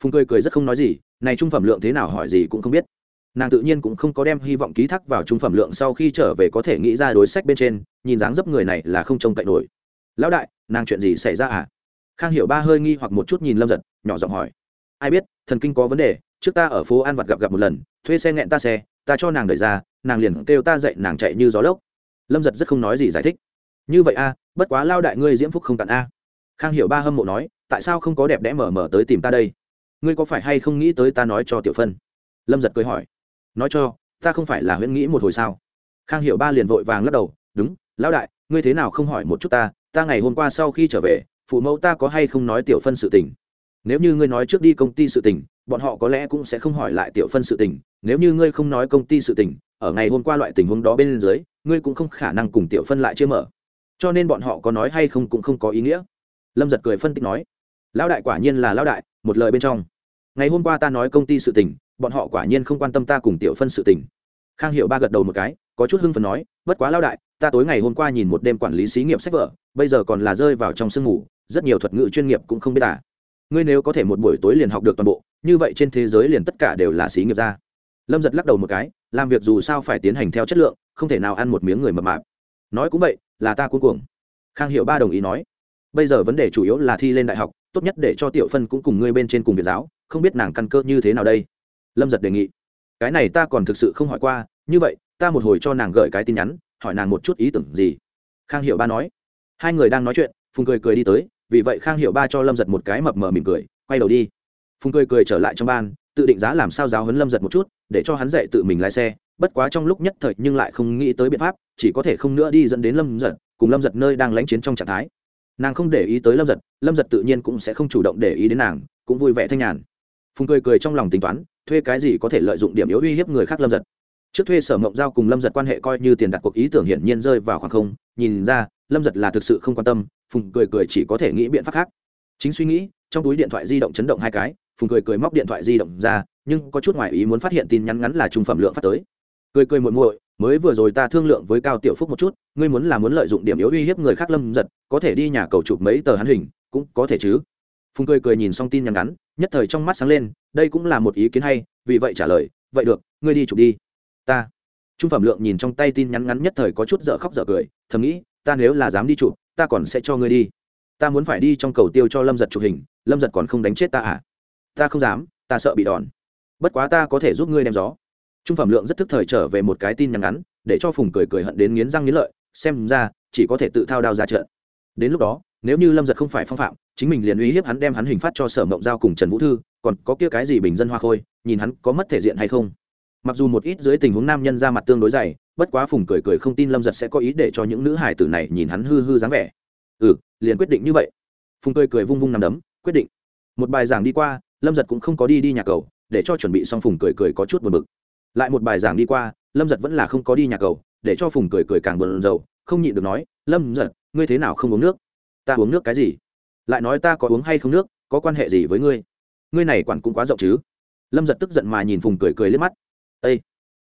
Phùng cười cười rất không nói gì, này trung phẩm lượng thế nào hỏi gì cũng không biết. Nàng tự nhiên cũng không có đem hy vọng ký thác vào trung phẩm lượng sau khi trở về có thể nghĩ ra đối sách bên trên, nhìn dáng dấp người này là không trông cậy nổi. Lão đại, nàng chuyện gì xảy ra à? Khang hiểu ba hơi nghi hoặc một chút nhìn lâm giật, nhỏ giọng hỏi. Ai biết, thần kinh có vấn đề, trước ta ở phố an vặt gặp gặp một lần, thuê xe nghẹn ta xe, ta cho nàng đẩy ra nàng liền kêu ta dậy, nàng chạy như gió lốc. Lâm giật rất không nói gì giải thích. Như vậy a, bất quá lao đại ngươi diễm phúc không tận a. Khang hiểu ba hâm mộ nói, tại sao không có đẹp đẽ mở mở tới tìm ta đây? Ngươi có phải hay không nghĩ tới ta nói cho tiểu phân? Lâm giật cười hỏi. Nói cho, ta không phải là huyễn nghĩ một hồi sao? Khang hiểu ba liền vội vàng lắc đầu, đúng lão đại, ngươi thế nào không hỏi một chút ta? Ta ngày hôm qua sau khi trở về, phụ mẫu ta có hay không nói tiểu phân sự tình? Nếu như ngươi nói trước đi công ty sự tình, bọn họ có lẽ cũng sẽ không hỏi lại tiểu phân sự tình. Nếu như ngươi không nói công ty sự tình ở ngày hôm qua loại tình huống đó bên dưới ngươi cũng không khả năng cùng tiểu phân lại chưa mở. Cho nên bọn họ có nói hay không cũng không có ý nghĩa. Lâm giật cười phân tích nói. Lão đại quả nhiên là lão đại một lời bên trong. Ngày hôm qua ta nói công ty sự tình bọn họ quả nhiên không quan tâm ta cùng tiểu phân sự tình. Khang hiệu ba gật đầu một cái có chút hưng phần nói bất quá lão đại ta tối ngày hôm qua nhìn một đêm quản lý xí nghiệp sách vở bây giờ còn là rơi vào trong sương ngủ, rất nhiều thuật ngữ chuyên nghiệp cũng không biết à. ngươi nếu có thể một buổi tối liền học được toàn bộ như vậy trên thế giới liền tất cả đều là xí nghiệp ra. Lâm giật lắc đầu một cái làm việc dù sao phải tiến hành theo chất lượng, không thể nào ăn một miếng người mập mạp. Nói cũng vậy, là ta cuối cùng khang hiệu ba đồng ý nói. Bây giờ vấn đề chủ yếu là thi lên đại học, tốt nhất để cho tiểu phân cũng cùng ngươi bên trên cùng việt giáo, không biết nàng căn cơ như thế nào đây. Lâm giật đề nghị. Cái này ta còn thực sự không hỏi qua, như vậy, ta một hồi cho nàng gửi cái tin nhắn, hỏi nàng một chút ý tưởng gì. Khang hiệu ba nói. Hai người đang nói chuyện, phùng cười cười đi tới, vì vậy khang hiệu ba cho lâm giật một cái mập mờ mỉm cười, quay đầu đi. Phùng cười cười trở lại trong ban tự định giá làm sao giáo huấn lâm giật một chút, để cho hắn dạy tự mình lái xe. Bất quá trong lúc nhất thời nhưng lại không nghĩ tới biện pháp, chỉ có thể không nữa đi dẫn đến lâm giật, cùng lâm giật nơi đang lãnh chiến trong trạng thái. Nàng không để ý tới lâm giật lâm giật tự nhiên cũng sẽ không chủ động để ý đến nàng, cũng vui vẻ thanh nhàn. Phùng cười cười trong lòng tính toán, thuê cái gì có thể lợi dụng điểm yếu uy hiếp người khác lâm giật. Trước thuê sở mộng giao cùng lâm giật quan hệ coi như tiền đặt cuộc ý tưởng hiển nhiên rơi vào khoảng không, nhìn ra, lâm giật là thực sự không quan tâm, phùng cười cười chỉ có thể nghĩ biện pháp khác. Chính suy nghĩ, trong túi điện thoại di động chấn động hai cái phùng cười cười móc điện thoại di động ra, nhưng có chút ngoài ý muốn phát hiện tin nhắn ngắn là trung phẩm lượng phát tới. Cười cười muội muội, mới vừa rồi ta thương lượng với cao tiểu phúc một chút, ngươi muốn là muốn lợi dụng điểm yếu uy hiếp người khác lâm giật, có thể đi nhà cầu chụp mấy tờ hắn hình, cũng có thể chứ. Phùng cười cười nhìn xong tin nhắn ngắn, nhất thời trong mắt sáng lên, đây cũng là một ý kiến hay, vì vậy trả lời, vậy được, ngươi đi chụp đi. Ta. Trung phẩm lượng nhìn trong tay tin nhắn ngắn nhất thời có chút dở khóc dở cười, thầm nghĩ, ta nếu là dám đi chụp, ta còn sẽ cho ngươi đi. Ta muốn phải đi trong cầu tiêu cho lâm giật chụp hình, lâm giật còn không đánh chết ta à? Ta không dám, ta sợ bị đòn. Bất quá ta có thể giúp ngươi đem gió. Trung phẩm lượng rất thức thời trở về một cái tin nhắn ngắn, để cho phùng cười cười hận đến nghiến răng nghiến lợi, xem ra, chỉ có thể tự thao đao ra trận. Đến lúc đó, nếu như lâm giật không phải phong phạm, chính mình liền uy hiếp hắn đem hắn hình phát cho sở mộng giao cùng trần vũ thư, còn có kia cái gì bình dân hoa khôi, nhìn hắn có mất thể diện hay không. Mặc dù một ít dưới tình huống nam nhân ra mặt tương đối dày, bất quá phùng cười cười không tin lâm giật sẽ có ý để cho những nữ hải tử này nhìn hắn hư hư dáng vẻ. Ừ liền quyết định như vậy. Phùng cười cười vung vung nằm đấm, quyết định. Một bài giảng đi qua lâm giật cũng không có đi đi nhà cầu, để cho chuẩn bị xong phùng cười cười có chút buồn bực. Lại một bài giảng đi qua, lâm giật vẫn là không có đi nhà cầu, để cho phùng cười cười càng buồn rầu, không nhịn được nói, lâm giật, ngươi thế nào không uống nước? Ta uống nước cái gì? Lại nói ta có uống hay không nước, có quan hệ gì với ngươi? Ngươi này quản cũng quá rộng chứ. Lâm giật tức giận mà nhìn phùng cười cười lên mắt. Ây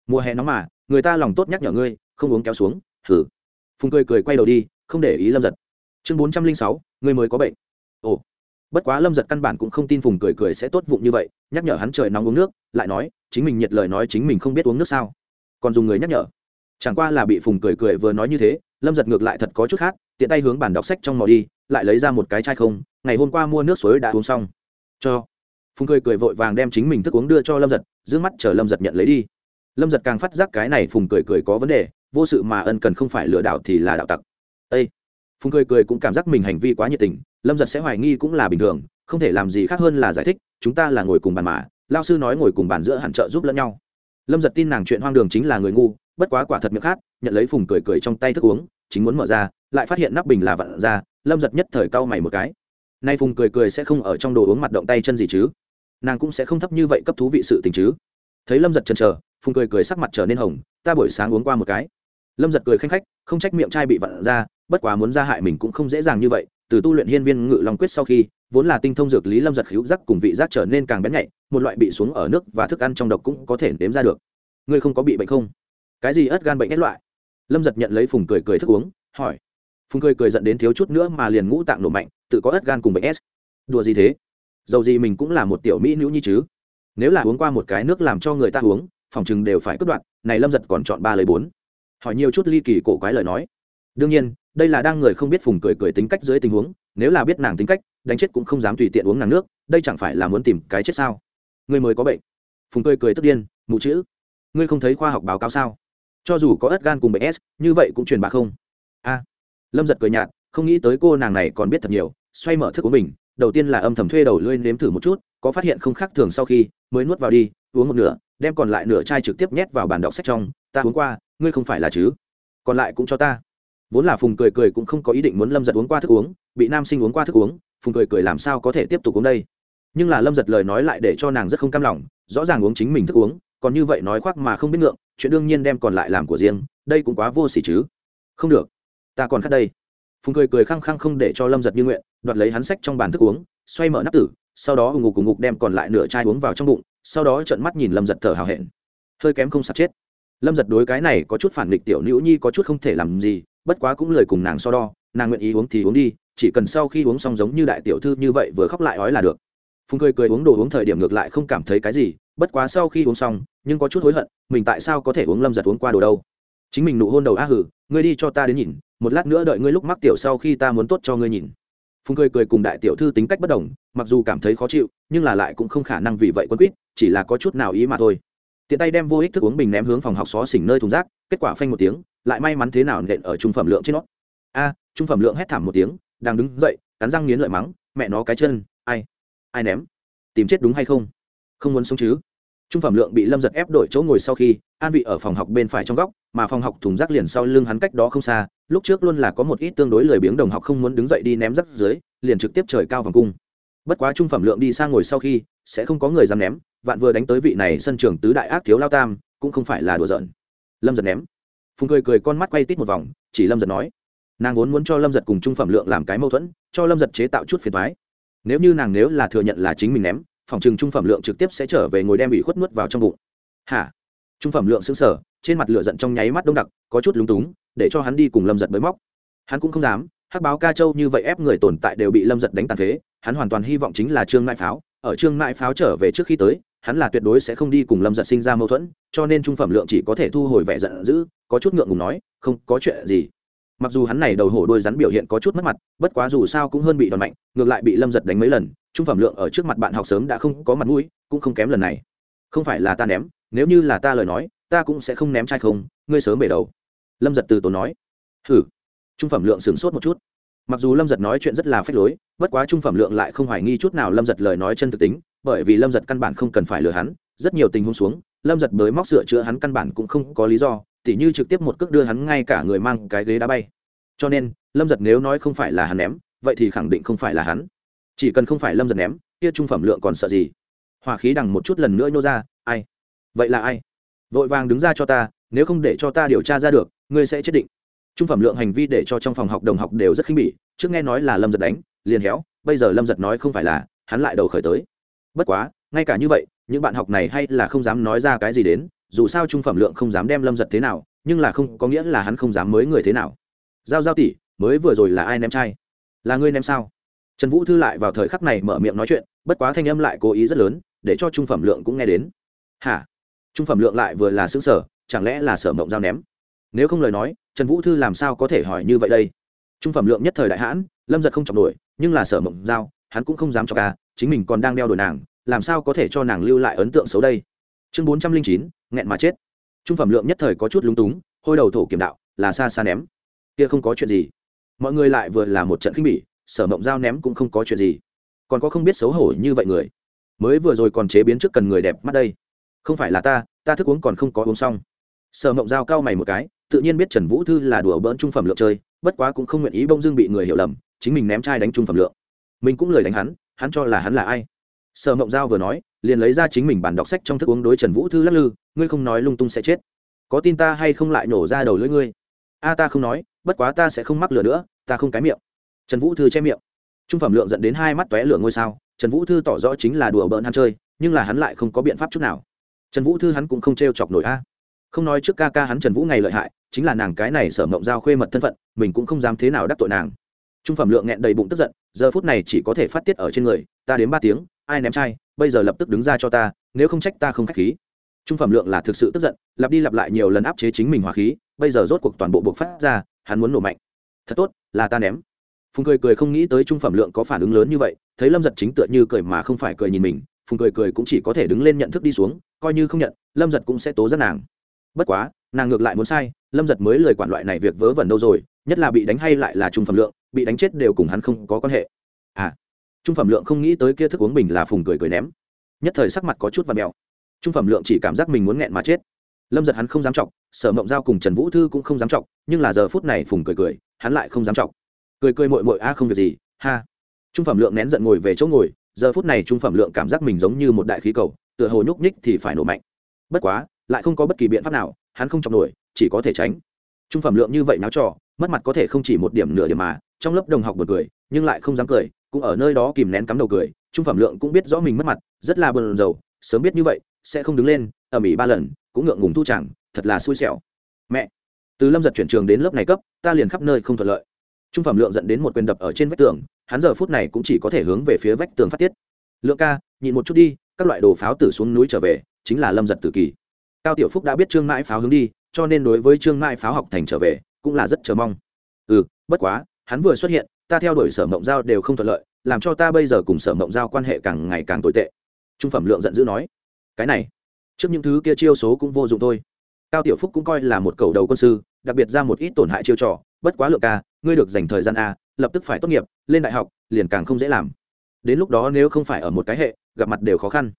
mùa hè nóng mà, người ta lòng tốt nhắc nhở ngươi, không uống kéo xuống thử phùng cười cười quay đầu đi, không để ý lâm giật. Chương bốn trăm linh sáu, ngươi mới có bệnh. Ồ bất quá lâm giật căn bản cũng không tin phùng cười cười sẽ tốt vụng như vậy, nhắc nhở hắn trời nóng uống nước, lại nói, chính mình nhiệt lời nói chính mình không biết uống nước sao. Còn dùng người nhắc nhở. Chẳng qua là bị phùng cười cười vừa nói như thế, lâm giật ngược lại thật có chút khác, tiện tay hướng bản đọc sách trong mò đi, lại lấy ra một cái chai không, ngày hôm qua mua nước suối đã uống xong. Cho. Phùng cười cười vội vàng đem chính mình thức uống đưa cho lâm giật, giữ mắt chờ lâm giật nhận lấy đi. Lâm giật càng phát giác cái này phùng cười cười có vấn đề, vô sự mà ân cần không phải lừa đảo thì là đạo tặc. Ây phùng cười cười cũng cảm giác mình hành vi quá nhiệt tình, lâm giật sẽ hoài nghi cũng là bình thường, không thể làm gì khác hơn là giải thích, chúng ta là ngồi cùng bàn mà, lao sư nói ngồi cùng bàn giữa hẳn trợ giúp lẫn nhau. Lâm giật tin nàng chuyện hoang đường chính là người ngu, bất quá quả thật miệng khát nhận lấy phùng cười cười trong tay thức uống, chính muốn mở ra, lại phát hiện nắp bình là vặn ra, lâm giật nhất thời cau mày một cái. Nay phùng cười cười sẽ không ở trong đồ uống mặt động tay chân gì chứ? Nàng cũng sẽ không thấp như vậy cấp thú vị sự tình chứ? Thấy lâm giật chần chờ, phùng cười cười sắc mặt trở nên hồng, ta buổi sáng uống qua một cái. Lâm giật cười khanh khách, không trách miệng chai bị vặn ra bất quá muốn ra hại mình cũng không dễ dàng như vậy, từ tu luyện hiên viên ngự long quyết sau khi, vốn là tinh thông dược lý lâm giật khíu giác cùng vị giác trở nên càng bén nhạy, một loại bị xuống ở nước và thức ăn trong độc cũng có thể nếm ra được. Ngươi không có bị bệnh không? Cái gì ớt gan bệnh ép loại? Lâm giật nhận lấy phùng cười cười thức uống, hỏi. Phùng cười cười dẫn đến thiếu chút nữa mà liền ngũ tạng nổ mạnh, tự có ớt gan cùng bệnh s. Đùa gì thế? Dầu gì mình cũng là một tiểu mỹ nữ nhi chứ? Nếu là uống qua một cái nước làm cho người ta uống, phòng chừng đều phải cất đoạn này lâm giật còn chọn ba lời bốn. Hỏi nhiều chút ly kỳ cổ quái lời nói đương nhiên, đây là đang người không biết phùng cười cười tính cách dưới tình huống, nếu là biết nàng tính cách, đánh chết cũng không dám tùy tiện uống nàng nước, đây chẳng phải là muốn tìm cái chết sao? Người mới có bệnh. Phùng cười cười tức điên, mụ chữ. Ngươi không thấy khoa học báo cáo sao? Cho dù có ớt gan cùng bệnh s, như vậy cũng truyền bạc không? A. Lâm giật cười nhạt, không nghĩ tới cô nàng này còn biết thật nhiều, xoay mở thức của mình, đầu tiên là âm thầm thuê đầu lưỡi nếm thử một chút, có phát hiện không khác thường sau khi, mới nuốt vào đi, uống một nửa, đem còn lại nửa chai trực tiếp nhét vào bàn đọc sách trong, ta uống qua, ngươi không phải là chứ? Còn lại cũng cho ta vốn là phùng cười cười cũng không có ý định muốn lâm giật uống qua thức uống, bị nam sinh uống qua thức uống, phùng cười cười làm sao có thể tiếp tục uống đây? Nhưng là lâm giật lời nói lại để cho nàng rất không cam lòng, rõ ràng uống chính mình thức uống, còn như vậy nói khoác mà không biết ngượng, chuyện đương nhiên đem còn lại làm của riêng, đây cũng quá vô s ỉ chứ. Không được, ta còn khát đây. Phùng cười cười khăng khăng không để cho lâm giật như nguyện, đoạt lấy hắn sách trong bàn thức uống, xoay mở nắp tử, sau đó ù ngục cùng ngục đem còn lại nửa chai uống vào trong bụng, sau đó trợn mắt nhìn lâm giật thở hào hẹn. Hơi kém không sạt chết. Lâm giật đối cái này có chút phản nghịch tiểu nữ nhi có chút không thể làm gì bất quá cũng lời cùng nàng so đo, nàng nguyện ý uống thì uống đi, chỉ cần sau khi uống xong giống như đại tiểu thư như vậy vừa khóc lại ói là được. Phùng cười cười uống đồ uống thời điểm ngược lại không cảm thấy cái gì, bất quá sau khi uống xong, nhưng có chút hối hận, mình tại sao có thể uống lâm giật uống qua đồ đâu. Chính mình nụ hôn đầu á hử, ngươi đi cho ta đến nhìn, một lát nữa đợi ngươi lúc mắc tiểu sau khi ta muốn tốt cho ngươi nhìn. Phùng cười cười cùng đại tiểu thư tính cách bất đồng, mặc dù cảm thấy khó chịu, nhưng là lại cũng không khả năng vì vậy quân quýt, chỉ là có chút nào ý mà thôi. Tiện tay đem vô ích thức uống bình ném hướng phòng học xó xỉnh nơi thùng rác, kết quả phanh một tiếng lại may mắn thế nào nện ở trung phẩm lượng trên nó. A, trung phẩm lượng hét thảm một tiếng, đang đứng dậy, cắn răng nghiến lợi mắng, mẹ nó cái chân, ai ai ném? Tìm chết đúng hay không? Không muốn sống chứ. Trung phẩm lượng bị lâm giật ép đổi chỗ ngồi sau khi, an vị ở phòng học bên phải trong góc, mà phòng học thùng rác liền sau lưng hắn cách đó không xa, lúc trước luôn là có một ít tương đối lười biếng đồng học không muốn đứng dậy đi ném rác dưới, liền trực tiếp trời cao vòng cung. Bất quá trung phẩm lượng đi sang ngồi sau khi, sẽ không có người dám ném, vạn vừa đánh tới vị này sân trường tứ đại ác thiếu lao tam, cũng không phải là đùa giỡn. Lâm giật ném phùng cười cười con mắt quay tít một vòng chỉ lâm giật nói nàng vốn muốn cho lâm giật cùng trung phẩm lượng làm cái mâu thuẫn cho lâm giật chế tạo chút phiền thoái nếu như nàng nếu là thừa nhận là chính mình ném phòng trừng trung phẩm lượng trực tiếp sẽ trở về ngồi đem bị khuất nuốt vào trong bụng hả trung phẩm lượng xứng sở trên mặt lửa giận trong nháy mắt đông đặc có chút lúng túng để cho hắn đi cùng lâm giật bới móc hắn cũng không dám hắc báo ca châu như vậy ép người tồn tại đều bị lâm giật đánh tàn phế hắn hoàn toàn hy vọng chính là trương mại pháo ở trương mại pháo trở về trước khi tới hắn là tuyệt đối sẽ không đi cùng lâm giật sinh ra mâu thuẫn, cho nên trung phẩm lượng chỉ có thể thu hồi vẻ giận dữ, có chút ngượng ngùng nói, không, có chuyện gì. Mặc dù hắn này đầu hổ đôi rắn biểu hiện có chút mất mặt, bất quá dù sao cũng hơn bị đòn mạnh, ngược lại bị lâm giật đánh mấy lần, trung phẩm lượng ở trước mặt bạn học sớm đã không có mặt mũi, cũng không kém lần này. Không phải là ta ném, nếu như là ta lời nói, ta cũng sẽ không ném chai không, ngươi sớm bể đầu. Lâm giật từ tốn nói. Hử trung phẩm lượng sửng sốt một chút. Mặc dù lâm giật nói chuyện rất là phách lối, bất quá trung phẩm lượng lại không hoài nghi chút nào lâm giật lời nói chân thực tính bởi vì lâm giật căn bản không cần phải lừa hắn, rất nhiều tình huống xuống, lâm giật mới móc sửa chữa hắn căn bản cũng không có lý do, tỉ như trực tiếp một cước đưa hắn ngay cả người mang cái ghế đá bay. Cho nên, lâm giật nếu nói không phải là hắn ném, vậy thì khẳng định không phải là hắn. Chỉ cần không phải lâm giật ném, kia trung phẩm lượng còn sợ gì? Hỏa khí đằng một chút lần nữa nhô ra, ai? Vậy là ai? Vội vàng đứng ra cho ta, nếu không để cho ta điều tra ra được, ngươi sẽ chết định. Trung phẩm lượng hành vi để cho trong phòng học đồng học đều rất khinh bỉ, trước nghe nói là lâm giật đánh, liền héo, bây giờ lâm giật nói không phải là, hắn lại đầu khởi tới bất quá, ngay cả như vậy, những bạn học này hay là không dám nói ra cái gì đến, dù sao trung phẩm lượng không dám đem lâm giật thế nào, nhưng là không có nghĩa là hắn không dám mới người thế nào. Giao giao tỷ, mới vừa rồi là ai ném chai? Là ngươi ném sao? Trần vũ thư lại vào thời khắc này mở miệng nói chuyện, bất quá thanh âm lại cố ý rất lớn, để cho trung phẩm lượng cũng nghe đến. Hả? Trung phẩm lượng lại vừa là xứng sở, chẳng lẽ là sở mộng giao ném? Nếu không lời nói, trần vũ thư làm sao có thể hỏi như vậy đây? Trung phẩm lượng nhất thời đại hãn, lâm giật không chọc nổi, nhưng là sở mộng giao, hắn cũng không dám cho ca à, chính mình còn đang đeo đuổi nàng, làm sao có thể cho nàng lưu lại ấn tượng xấu đây? Chương bốn trăm linh chín, nghẹn mà chết. Trung phẩm lượng nhất thời có chút lúng túng, hôi đầu thổ kiểm đạo, là xa xa ném. Kia không có chuyện gì. Mọi người lại vừa là một trận khinh bỉ, sở mộng giao ném cũng không có chuyện gì. Còn có không biết xấu hổ như vậy người. Mới vừa rồi còn chế biến trước cần người đẹp mắt đây. Không phải là ta ta thức uống còn không có uống xong. Sở mộng giao cao mày một cái, tự nhiên biết trần vũ thư là đùa bỡn trung phẩm lượng chơi, bất quá cũng không nguyện ý bông dưng bị người hiểu lầm, chính mình ném chai đánh trung phẩm lượng. Mình cũng lời đánh hắn hắn cho là hắn là ai? Sở mộng giao vừa nói, liền lấy ra chính mình bản đọc sách trong thức uống đối trần vũ thư lắc lư, ngươi không nói lung tung sẽ chết. Có tin ta hay không lại nổ ra đầu lưỡi ngươi? A, ta không nói, bất quá ta sẽ không mắc lừa nữa, ta không cái miệng. Trần vũ thư che miệng. Trung phẩm lượng dẫn đến hai mắt tóe lửa ngôi sao, trần vũ thư tỏ rõ chính là đùa bỡn hắn chơi, nhưng là hắn lại không có biện pháp chút nào. Trần vũ thư hắn cũng không t r e o chọc nổi a. Không nói trước ca ca hắn trần vũ ngày lợi hại, chính là nàng cái này sở mộng giao khuê mật thân phận, mình cũng không dám thế nào đắc tội nàng trung phẩm lượng nghẹn đầy bụng tức giận, giờ phút này chỉ có thể phát tiết ở trên người, ta đến ba tiếng, ai ném chai, bây giờ lập tức đứng ra cho ta, nếu không trách ta không k h á c h khí. Trung phẩm lượng là thực sự tức giận, lặp đi lặp lại nhiều lần áp chế chính mình hỏa khí, bây giờ rốt cuộc toàn bộ buộc phát ra, hắn muốn nổ mạnh. Thật tốt, là ta ném. Phùng cười cười không nghĩ tới trung phẩm lượng có phản ứng lớn như vậy, thấy lâm giật chính tựa như cười mà không phải cười nhìn mình, phùng cười cười cũng chỉ có thể đứng lên nhận thức đi xuống, coi như không nhận, lâm giật cũng sẽ tố giác nàng. Bất quá, nàng ngược lại muốn sai lâm giật mới lời quản loại này việc vớ vẩn đâu rồi, nhất là bị đánh hay lại là trung phẩm lượng, bị đánh chết đều cùng hắn không có quan hệ. À trung phẩm lượng không nghĩ tới kia thức uống bình là phùng cười cười ném. Nhất thời sắc mặt có chút và mèo trung phẩm lượng chỉ cảm giác mình muốn nghẹn mà chết. Lâm giật hắn không dám chọc, sở mộng giao cùng trần vũ thư cũng không dám chọc, nhưng là giờ phút này phùng cười cười, hắn lại không dám chọc. Cười cười mội mội a, không việc gì, ha. Trung phẩm lượng nén giận ngồi về chỗ ngồi, giờ phút này trung phẩm lượng cảm giác mình giống như một đại khí cầu, tựa hồ nhúc nhích thì phải nổ mạnh. Bất quá, lại không có bất kỳ biện pháp nào, hắn không chọc nổi chỉ có thể tránh. Trung phẩm lượng như vậy náo trò, mất mặt có thể không chỉ một điểm nửa điểm mà, trong lớp đồng học buồn cười, nhưng lại không dám cười, cũng ở nơi đó kìm nén cắm đầu cười, trung phẩm lượng cũng biết rõ mình mất mặt, rất là bờn dầu sớm biết như vậy, sẽ không đứng lên, ở mỹ ba lần, cũng ngượng ngùng thu chẳng, thật là xui xẻo. Mẹ, từ lâm giật chuyển trường đến lớp này cấp, ta liền khắp nơi không thuận lợi. Trung phẩm lượng dẫn đến một quyền đập ở trên vách tường, hắn giờ phút này cũng chỉ có thể hướng về phía vách tường phát tiết. Lượng ca, nhịn một chút đi, các loại đồ pháo tử xuống núi trở về, chính là lâm giật tử kỳ. Cao tiểu phúc đã biết trương mãi pháo hướng đi cho nên đối với trương mai pháo học thành trở về, cũng là rất chờ mong. Ừ bất quá, hắn vừa xuất hiện, ta theo đuổi sở mộng giao đều không thuận lợi, làm cho ta bây giờ cùng sở mộng giao quan hệ càng ngày càng tồi tệ. Trung phẩm lượng giận dữ nói, cái này, trước những thứ kia chiêu số cũng vô dụng thôi. Cao tiểu phúc cũng coi là một cầu đầu quân sư, đặc biệt ra một ít tổn hại chiêu trò, bất quá lượng ca, ngươi được dành thời gian a, lập tức phải tốt nghiệp, lên đại học, liền càng không dễ làm. Đến lúc đó nếu không phải ở một cái hệ, gặp mặt đều khó khăn.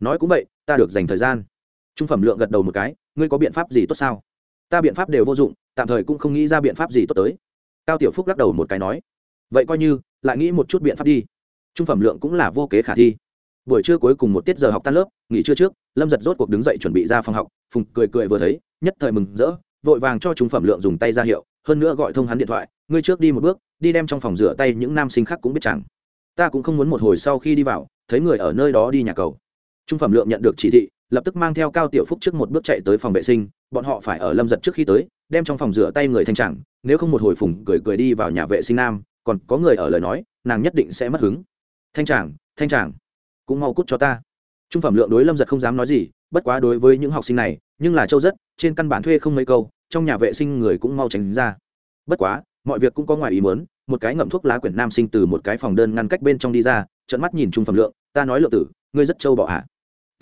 Nói cũng vậy, ta được dành thời gian trung phẩm lượng gật đầu một cái, ngươi có biện pháp gì tốt sao? Ta biện pháp đều vô dụng, tạm thời cũng không nghĩ ra biện pháp gì tốt tới. Cao tiểu phúc lắc đầu một cái nói, vậy coi như, lại nghĩ một chút biện pháp đi. Trung phẩm lượng cũng là vô kế khả thi. Buổi trưa cuối cùng một tiết giờ học tan lớp, nghỉ trưa trước, lâm giật rốt cuộc đứng dậy chuẩn bị ra phòng học, phùng cười cười vừa thấy, nhất thời mừng rỡ, vội vàng cho trung phẩm lượng dùng tay ra hiệu, hơn nữa gọi thông hắn điện thoại, ngươi trước đi một bước, đi đem trong phòng rửa tay những nam sinh khác cũng biết chẳng. Ta cũng không muốn một hồi sau khi đi vào, thấy người ở nơi đó đi nhà cầu. Trung phẩm lượng nhận được chỉ thị lập tức mang theo cao tiểu phúc trước một bước chạy tới phòng vệ sinh, bọn họ phải ở lâm giật trước khi tới, đem trong phòng rửa tay người thanh chẳng, nếu không một hồi phùng cười cười đi vào nhà vệ sinh nam, còn có người ở lời nói, nàng nhất định sẽ mất hứng. Thanh chàng thanh chàng, cũng mau cút cho ta. Trung phẩm lượng đối lâm giật không dám nói gì, bất quá đối với những học sinh này, nhưng là châu rất, trên căn bản thuê không mấy câu, trong nhà vệ sinh người cũng mau tránh ra. Bất quá, mọi việc cũng có ngoài ý muốn, một cái ngậm thuốc lá quyển nam sinh từ một cái phòng đơn ngăn cách bên trong đi ra trận mắt nhìn trung phẩm lượng, ta nói lượng tử, ngươi rất châu bọ hả?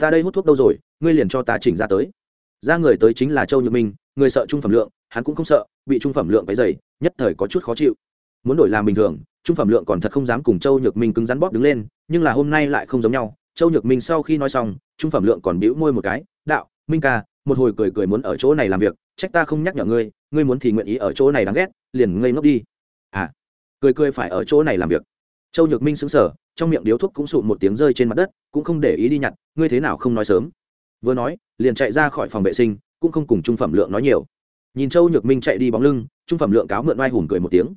Ta đây hút thuốc đâu rồi, ngươi liền cho ta chỉnh ra tới. Ra người tới chính là châu nhược minh, người sợ trung phẩm lượng, hắn cũng không sợ, bị trung phẩm lượng váy dày nhất thời có chút khó chịu. Muốn đổi làm bình thường, trung phẩm lượng còn thật không dám cùng châu nhược minh cứng rắn bóp đứng lên, nhưng là hôm nay lại không giống nhau. Châu nhược minh sau khi nói xong, trung phẩm lượng còn bĩu môi một cái, đạo, minh ca, một hồi cười cười muốn ở chỗ này làm việc, trách ta không nhắc nhở ngươi ngươi muốn thì nguyện ý ở chỗ này đáng ghét, liền ngây ngốc đi. À cười cười phải ở chỗ này làm việc. Châu nhược minh xứng sở trong miệng điếu thuốc cũng sụt một tiếng rơi trên mặt đất, cũng không để ý đi nhặt, ngươi thế nào không nói sớm. Vừa nói, liền chạy ra khỏi phòng vệ sinh, cũng không cùng trung phẩm lượng nói nhiều. Nhìn châu nhược minh chạy đi bóng lưng, trung phẩm lượng cáo mượn oai hùng cười một tiếng.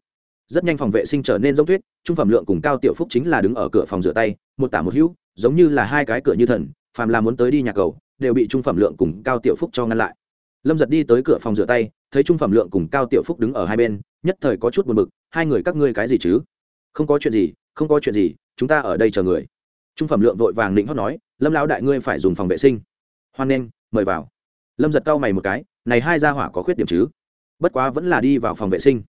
Rất nhanh phòng vệ sinh trở nên giống tuyết, trung phẩm lượng cùng cao tiểu phúc chính là đứng ở cửa phòng rửa tay, một tả một hữu, giống như là hai cái cửa như thần, phàm là muốn tới đi nhà cầu, đều bị trung phẩm lượng cùng cao tiểu phúc cho ngăn lại. Lâm giật đi tới cửa phòng rửa tay, thấy trung phẩm lượng cùng cao tiểu phúc đứng ở hai bên, nhất thời có chút buồn bực, hai người các ngươi cái gì chứ? Không có chuyện gì, không có chuyện gì chúng ta ở đây chờ người. Trung phẩm lượng vội vàng định hót nói, lâm lão đại ngươi phải dùng phòng vệ sinh. Hoan nghênh, mời vào. Lâm giật cau mày một cái, này hai gia hỏa có khuyết điểm chứ? Bất quá vẫn là đi vào phòng vệ sinh.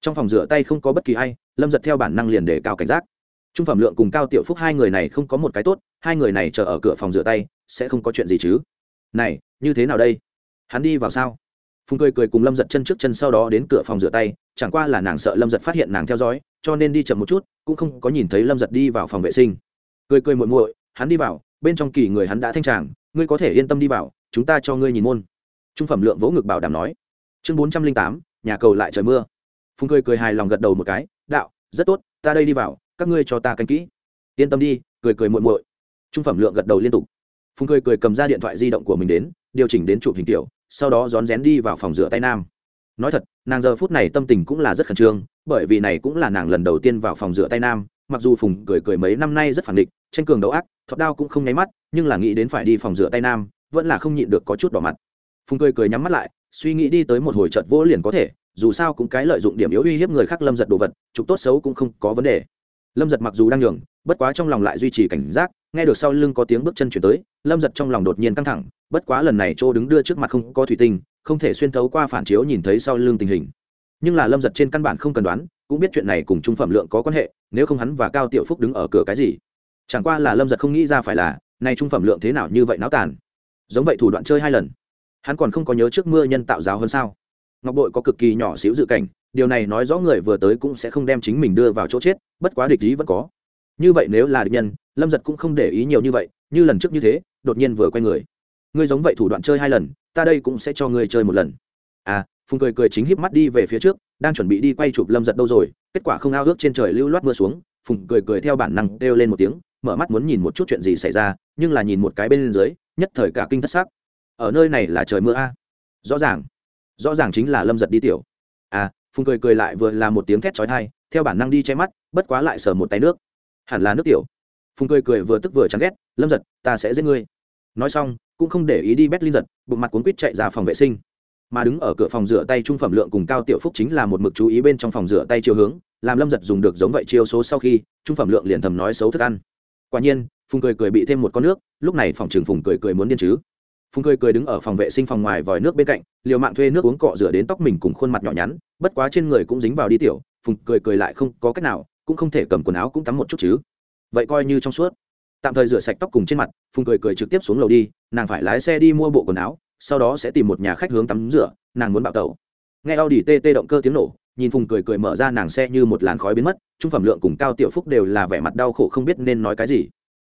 Trong phòng rửa tay không có bất kỳ ai, lâm giật theo bản năng liền để cao cảnh giác. Trung phẩm lượng cùng cao tiểu phúc hai người này không có một cái tốt, hai người này chờ ở cửa phòng rửa tay, sẽ không có chuyện gì chứ? Này, như thế nào đây? Hắn đi vào sao? Phùng cười cười cùng lâm giật chân trước chân sau đó đến cửa phòng rửa tay, chẳng qua là nàng sợ lâm giật phát hiện nàng theo dõi, cho nên đi chậm một chút, cũng không có nhìn thấy lâm giật đi vào phòng vệ sinh. Cười cười muội muội, hắn đi vào, bên trong kỳ người hắn đã thanh tràng, ngươi có thể yên tâm đi vào, chúng ta cho ngươi nhìn môn. Trung phẩm lượng vỗ ngực bảo đảm nói. Chương bốn trăm linh tám, nhà cầu lại trời mưa. Phùng cười cười hài lòng gật đầu một cái, đạo, rất tốt, ta đây đi vào, các ngươi cho ta canh kỹ. Yên tâm đi, cười cười muội muội. Trung phẩm lượng gật đầu liên tục. Phùng cười cười cầm ra điện thoại di động của mình đến, điều chỉnh đến chụp hình tiểu sau đó rón rén đi vào phòng rửa tay nam. Nói thật, nàng giờ phút này tâm tình cũng là rất khẩn trương, bởi vì này cũng là nàng lần đầu tiên vào phòng rửa tay nam, mặc dù phùng cười cười mấy năm nay rất phản địch tranh cường đấu ác thọt đao cũng không nháy mắt, nhưng là nghĩ đến phải đi phòng rửa tay nam, vẫn là không nhịn được có chút đỏ mặt. Phùng cười cười nhắm mắt lại, suy nghĩ đi tới một hồi chợt vỗ liền có thể, dù sao cũng cái lợi dụng điểm yếu uy hiếp người khác lâm giật đồ vật, trục tốt xấu cũng không có vấn đề. Lâm giật mặc dù đang nhường, bất quá trong lòng lại duy trì cảnh giác nghe được sau lưng có tiếng bước chân chuyển tới, lâm giật trong lòng đột nhiên căng thẳng, bất quá lần này chỗ đứng đưa trước mặt không có thủy tinh, không thể xuyên thấu qua phản chiếu nhìn thấy sau lưng tình hình. Nhưng là lâm giật trên căn bản không cần đoán, cũng biết chuyện này cùng trung phẩm lượng có quan hệ, nếu không hắn và cao tiểu phúc đứng ở cửa cái gì? Chẳng qua là lâm giật không nghĩ ra phải là, nay trung phẩm lượng thế nào như vậy náo tàn. Giống vậy thủ đoạn chơi hai lần. Hắn còn không có nhớ trước mưa nhân tạo giáo hơn sao? Ngọc bội có cực kỳ nhỏ xíu dự cảnh, điều này nói rõ người vừa tới cũng sẽ không đem chính mình đưa vào chỗ chết, bất quá địch ý vẫn có. Như vậy nếu là địch nhân lâm giật cũng không để ý nhiều như vậy, như lần trước như thế, đột nhiên vừa quay người. Ngươi giống vậy thủ đoạn chơi hai lần, ta đây cũng sẽ cho ngươi chơi một lần. À phùng cười cười chính híp mắt đi về phía trước, đang chuẩn bị đi quay chụp lâm giật đâu rồi, kết quả không ao ước trên trời lưu loát mưa xuống, phùng cười cười theo bản năng kêu lên một tiếng, mở mắt muốn nhìn một chút chuyện gì xảy ra, nhưng là nhìn một cái bên dưới, nhất thời cả kinh thất xác ở nơi này là trời mưa a. Rõ ràng rõ ràng chính là lâm giật đi tiểu. À phùng cười cười lại vừa là một tiếng thét trói thai theo bản năng đi che mắt, bất quá lại sờ một tay nước. Hẳn là nước tiểu phùng cười cười vừa tức vừa chán ghét, lâm giật, ta sẽ giết ngươi. Nói xong, cũng không để ý đi bét linh giật, bụng mặt cuốn quýt chạy ra phòng vệ sinh. Mà đứng ở cửa phòng rửa tay trung phẩm lượng cùng cao tiểu phúc chính là một mực chú ý bên trong phòng rửa tay chiều hướng, làm lâm giật dùng được giống vậy chiêu số sau khi, trung phẩm lượng liền thầm nói xấu thức ăn. Quả nhiên, phùng cười cười bị thêm một con nước, lúc này phòng trường phùng cười cười muốn điên chứ. Phùng cười cười đứng ở phòng vệ sinh phòng ngoài vòi nước bên cạnh, liều mạng thuê nước uống cọ rửa đến tóc mình cùng khuôn mặt nhỏ nhắn, bất quá trên người cũng dính vào đi tiểu, phùng cười cười lại không có cách nào, cũng không thể cầm quần áo cũng tắm một chút chứ vậy coi như trong suốt. Tạm thời rửa sạch tóc cùng trên mặt, phùng cười cười trực tiếp xuống lầu đi, nàng phải lái xe đi mua bộ quần áo, sau đó sẽ tìm một nhà khách hướng tắm rửa, nàng muốn bạo tẩu. Nghe a u d tê tê động cơ tiếng nổ, nhìn phùng cười cười mở ra nàng xe như một làn khói biến mất, trung phẩm lượng cùng cao tiểu phúc đều là vẻ mặt đau khổ không biết nên nói cái gì.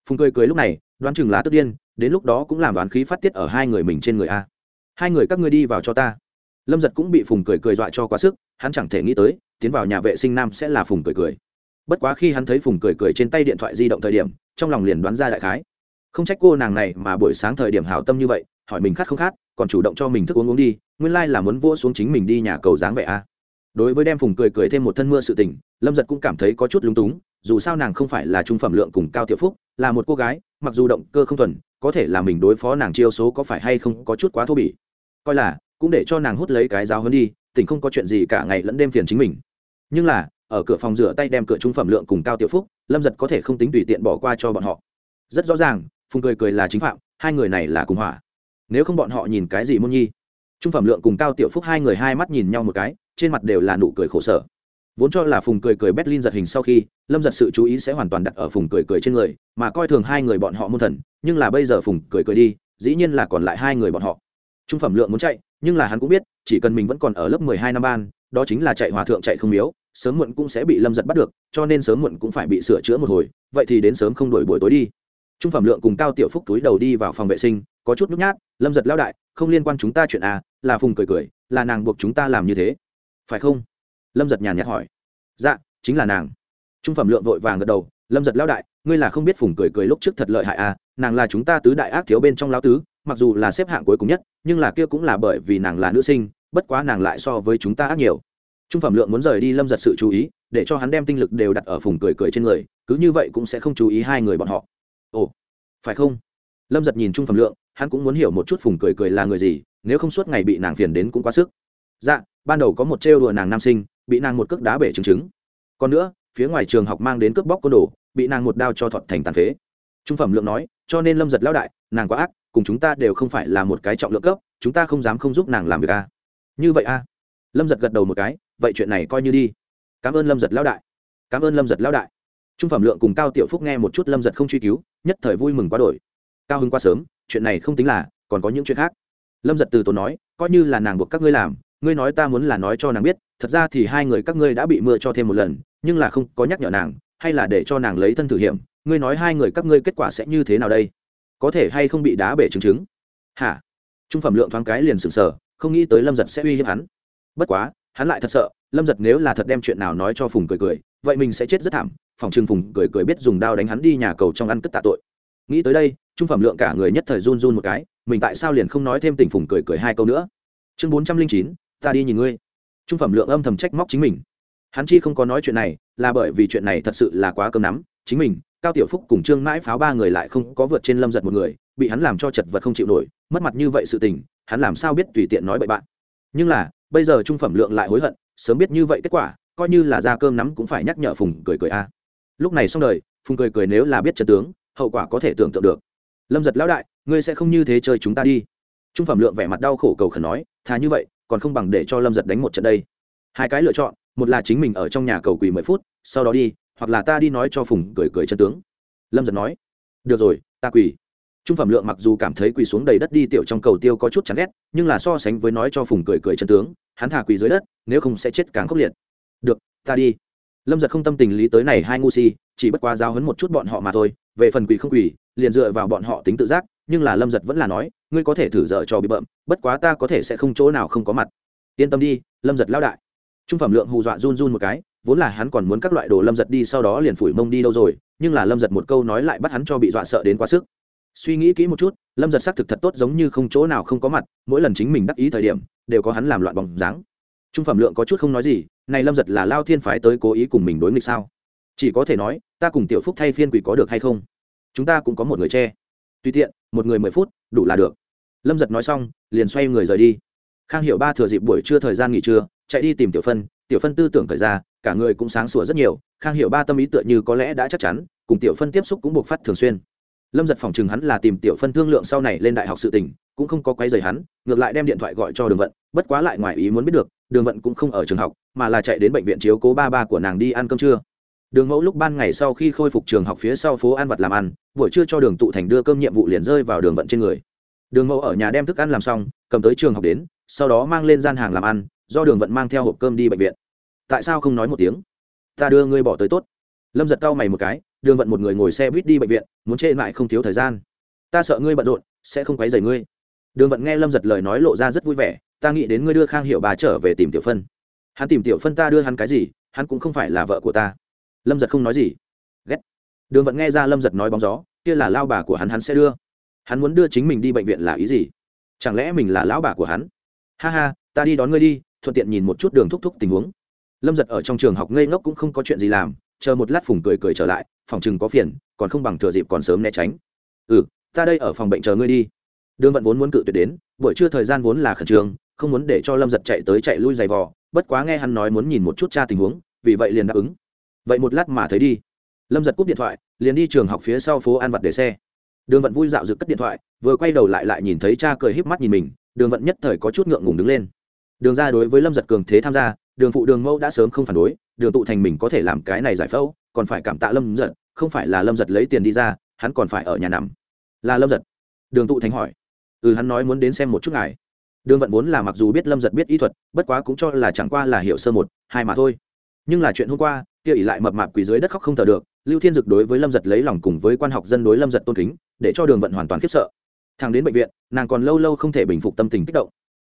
Phùng cười cười lúc này, đoán chừng lá tức điên, đến lúc đó cũng làm đoán khí phát tiết ở hai người mình trên người a. Hai người các ngươi đi vào cho ta. Lâm giật cũng bị phùng cười cười dọa cho quá sức, hắn chẳng thể nghĩ tới, tiến vào nhà vệ sinh nam sẽ là phùng cười cười bất quá khi hắn thấy phùng cười cười trên tay điện thoại di động thời điểm, trong lòng liền đoán ra đại khái. Không trách cô nàng này mà buổi sáng thời điểm hảo tâm như vậy, hỏi mình khát không khát, còn chủ động cho mình thức uống uống đi, nguyên lai là muốn vỗ xuống chính mình đi nhà cầu dáng vậy à? đối với đem phùng cười cười thêm một thân mưa sự tình, lâm giật cũng cảm thấy có chút lúng túng, dù sao nàng không phải là trung phẩm lượng cùng cao tiểu phúc, là một cô gái, mặc dù động cơ không thuần, có thể là mình đối phó nàng chiêu số có phải hay không có chút quá thô bỉ. Coi là, cũng để cho nàng hút lấy cái giáo hơn đi, tỉnh không có chuyện gì cả ngày lẫn đêm phiền chính mình. Nhưng là ở cửa phòng rửa tay đem cửa trung phẩm lượng cùng cao tiểu phúc, lâm giật có thể không tính tùy tiện bỏ qua cho bọn họ. Rất rõ ràng, phùng cười cười là chính phạm, hai người này là cùng hỏa nếu không bọn họ nhìn cái gì môn nhi? Trung phẩm lượng cùng cao tiểu phúc hai người hai mắt nhìn nhau một cái, trên mặt đều là nụ cười khổ sở. Vốn cho là phùng cười cười berlin giật hình sau khi, lâm giật sự chú ý sẽ hoàn toàn đặt ở phùng cười cười trên người, mà coi thường hai người bọn họ môn thần, nhưng là bây giờ phùng cười cười đi, dĩ nhiên là còn lại hai người bọn họ. Trung phẩm lượng muốn chạy, nhưng là hắn cũng biết, chỉ cần mình vẫn còn ở lớp mười hai năm ban, đó chính là chạy hòa thượng chạy không miếu sớm muộn cũng sẽ bị lâm giật bắt được, cho nên sớm muộn cũng phải bị sửa chữa một hồi, vậy thì đến sớm không đổi buổi tối đi. Trung phẩm lượng cùng cao tiểu phúc túi đầu đi vào phòng vệ sinh, có chút nhút nhát, lâm giật lao đại, không liên quan chúng ta chuyện à là phùng cười cười, là nàng buộc chúng ta làm như thế. Phải không? Lâm giật nhàn nhạt hỏi. Dạ chính là nàng. Trung phẩm lượng vội vàng gật đầu, lâm giật lao đại, ngươi là không biết phùng cười cười lúc trước thật lợi hại à nàng là chúng ta tứ đại ác thiếu bên trong lao tứ, mặc dù là xếp hạng cuối cùng nhất, nhưng là kia cũng là bởi vì nàng là nữ sinh, bất quá nàng lại so với chúng ta ác nhiều trung phẩm lượng muốn rời đi lâm giật sự chú ý, để cho hắn đem tinh lực đều đặt ở phùng cười cười trên người, cứ như vậy cũng sẽ không chú ý hai người bọn họ. Ồ, phải không? Lâm giật nhìn trung phẩm lượng, hắn cũng muốn hiểu một chút phùng cười cười là người gì, nếu không suốt ngày bị nàng phiền đến cũng quá sức. Dạ ban đầu có một trêu đùa nàng nam sinh, bị nàng một cước đá bể trứng trứng. Còn nữa, phía ngoài trường học mang đến cướp bóc côn đồ, bị nàng một đao cho thọt thành tàn phế. Trung phẩm lượng nói, cho nên lâm giật lão đại, nàng quá ác, cùng chúng ta đều không phải là một cái trọng lượng cấp, chúng ta không dám không giúp nàng làm việc a à. như vậy a à. lâm giật gật đầu một cái vậy chuyện này coi như đi. Cảm ơn lâm giật lão đại. Cảm ơn lâm giật lão đại. Trung phẩm lượng cùng cao tiểu phúc nghe một chút lâm giật không truy cứu, nhất thời vui mừng quá đổi. Cao hưng quá sớm, chuyện này không tính là, còn có những chuyện khác. Lâm giật từ tốn nói, coi như là nàng buộc các ngươi làm, ngươi nói ta muốn là nói cho nàng biết, thật ra thì hai người các ngươi đã bị mưa cho thêm một lần, nhưng là không có nhắc nhở nàng, hay là để cho nàng lấy thân thử hiểm, ngươi nói hai người các ngươi kết quả sẽ như thế nào đây? Có thể hay không bị đá bể chứng chứng? Hả? Trung phẩm lượng thoáng cái liền sừng sờ không nghĩ tới lâm giật sẽ uy hiếp hắn. Bất quá hắn lại thật sợ, lâm giật nếu là thật đem chuyện nào nói cho phùng cười cười, vậy mình sẽ chết rất thảm, phòng trừng phùng cười cười biết dùng đao đánh hắn đi nhà cầu trong ăn cất tạ tội. Nghĩ tới đây, trung phẩm lượng cả người nhất thời run run một cái, mình tại sao liền không nói thêm tình phùng cười cười hai câu nữa? Chương bốn trăm linh chín, ta đi nhìn ngươi. Trung phẩm lượng âm thầm trách móc chính mình. Hắn chi không có nói chuyện này, là bởi vì chuyện này thật sự là quá cơm nắm, chính mình, cao tiểu phúc cùng trương mãi pháo ba người lại không có vượt trên lâm giật một người, bị hắn làm cho chật vật không chịu nổi, mất mặt như vậy sự tình, hắn làm sao biết tùy tiện nói bậy bạn. Nhưng là bây giờ trung phẩm lượng lại hối hận, sớm biết như vậy kết quả, coi như là ra cơm nắm cũng phải nhắc nhở phùng cười cười a. Lúc này xong đời, phùng cười cười nếu là biết trận tướng, hậu quả có thể tưởng tượng được. Lâm giật lão đại, ngươi sẽ không như thế chơi chúng ta đi. Trung phẩm lượng vẻ mặt đau khổ cầu khẩn nói, thà như vậy, còn không bằng để cho lâm giật đánh một trận đây. Hai cái lựa chọn, một là chính mình ở trong nhà cầu quỳ mười phút, sau đó đi, hoặc là ta đi nói cho phùng cười cười chân tướng. Lâm giật nói, được rồi, ta quỳ trung phẩm lượng mặc dù cảm thấy quỳ xuống đầy đất đi, tiểu trong cầu tiêu có chút chán ghét, nhưng là so sánh với nói cho phùng cười cười chân tướng, hắn thả quỳ dưới đất, nếu không sẽ chết càng khốc liệt. Được, ta đi. Lâm giật không tâm tình lý tới này hai ngu si, chỉ bất quá giao hấn một chút bọn họ mà thôi, về phần quỳ không quỳ, liền dựa vào bọn họ tính tự giác, nhưng là lâm giật vẫn là nói, ngươi có thể thử dở cho bị bợm, bất quá ta có thể sẽ không chỗ nào không có mặt. Yên tâm đi, lâm giật lao đại. Trung phẩm lượng hù dọa run run một cái, vốn là hắn còn muốn các loại đồ lâm giật đi sau đó liền phủi mông đi đâu rồi, nhưng là lâm giật một câu nói lại bắt hắn cho bị dọa sợ đến quá sức suy nghĩ kỹ một chút, lâm giật xác thực thật tốt giống như không chỗ nào không có mặt, mỗi lần chính mình đắc ý thời điểm, đều có hắn làm loạn bóng dáng. Trung phẩm lượng có chút không nói gì, này lâm giật là lao thiên phái tới cố ý cùng mình đối nghịch sao? Chỉ có thể nói, ta cùng tiểu phúc thay phiên quỷ có được hay không? Chúng ta cũng có một người che. Tùy tiện, một người mười phút, đủ là được. Lâm giật nói xong, liền xoay người rời đi. Khang hiệu ba thừa dịp buổi trưa thời gian nghỉ trưa, chạy đi tìm tiểu phân. Tiểu phân tư tưởng thời ra, cả người cũng sáng sủa rất nhiều. Khang hiệu ba tâm ý tựa như có lẽ đã chắc chắn, cùng tiểu phân tiếp xúc cũng buộc phát thường xuyên lâm giật phòng chừng hắn là tìm tiểu phân thương lượng sau này lên đại học sự tình, cũng không có quay dày hắn, ngược lại đem điện thoại gọi cho đường vận, bất quá lại ngoài ý muốn biết được, đường vận cũng không ở trường học, mà là chạy đến bệnh viện chiếu cố ba ba của nàng đi ăn cơm trưa. Đường mẫu lúc ban ngày sau khi khôi phục trường học phía sau phố ăn vật làm ăn, buổi trưa cho đường tụ thành đưa cơm nhiệm vụ liền rơi vào đường vận trên người. Đường mẫu ở nhà đem thức ăn làm xong, cầm tới trường học đến, sau đó mang lên gian hàng làm ăn, do đường vận mang theo hộp cơm đi bệnh viện. Tại sao không nói một tiếng? Ta đưa ngươi bỏ tới tốt. Lâm giật cau mày một cái đường vận một người ngồi xe buýt đi bệnh viện, muốn chê lại không thiếu thời gian. Ta sợ ngươi bận rộn, sẽ không quấy rầy ngươi. Đường vận nghe lâm giật lời nói lộ ra rất vui vẻ, ta nghĩ đến ngươi đưa khang hiệu bà trở về tìm tiểu phân. Hắn tìm tiểu phân ta đưa hắn cái gì, hắn cũng không phải là vợ của ta. Lâm giật không nói gì. Ghét. Đường vận nghe ra lâm giật nói bóng gió, kia là lao bà của hắn hắn sẽ đưa. Hắn muốn đưa chính mình đi bệnh viện là ý gì? Chẳng lẽ mình là lão bà của hắn? Ha ha, ta đi đón ngươi đi, thuận tiện nhìn một chút đường thúc thúc tình huống. Lâm giật ở trong trường học ngây ngốc cũng không có chuyện gì làm, chờ một lát phùng cười cười trở lại phòng chừng có phiền, còn không bằng thừa dịp còn sớm né tránh. Ừ ta đây ở phòng bệnh chờ ngươi đi. Đường vận vốn muốn cự tuyệt đến, buổi trưa thời gian vốn là khẩn trương, không muốn để cho lâm giật chạy tới chạy lui giày vò, bất quá nghe hắn nói muốn nhìn một chút cha tình huống, vì vậy liền đáp ứng. Vậy một lát mà thấy đi. Lâm giật cúp điện thoại, liền đi trường học phía sau phố an vặt để xe. Đường vận vui dạo rực cất điện thoại, vừa quay đầu lại lại nhìn thấy cha cười híp mắt nhìn mình, đường vận nhất thời có chút ngượng ngùng đứng lên. Đường ra đối với lâm giật cường thế tham gia, đường phụ đường mẫu đã sớm không phản đối, đường tụ thành mình có thể làm cái này giải phẫu còn phải cảm tạ lâm giật, không phải là lâm giật lấy tiền đi ra, hắn còn phải ở nhà nằm. Là lâm giật. Đường tụ thành hỏi. Ừ hắn nói muốn đến xem một chút ngài. Đường vận vốn là mặc dù biết lâm giật biết y thuật, bất quá cũng cho là chẳng qua là hiểu sơ một, hai mà thôi. Nhưng là chuyện hôm qua, kia ỉ lại mập mạp quỳ dưới đất khóc không thở được, lưu thiên dực đối với lâm giật lấy lòng cùng với quan học dân đối lâm giật tôn kính, để cho đường vận hoàn toàn khiếp sợ. Thằng đến bệnh viện, nàng còn lâu lâu không thể bình phục tâm tình kích động.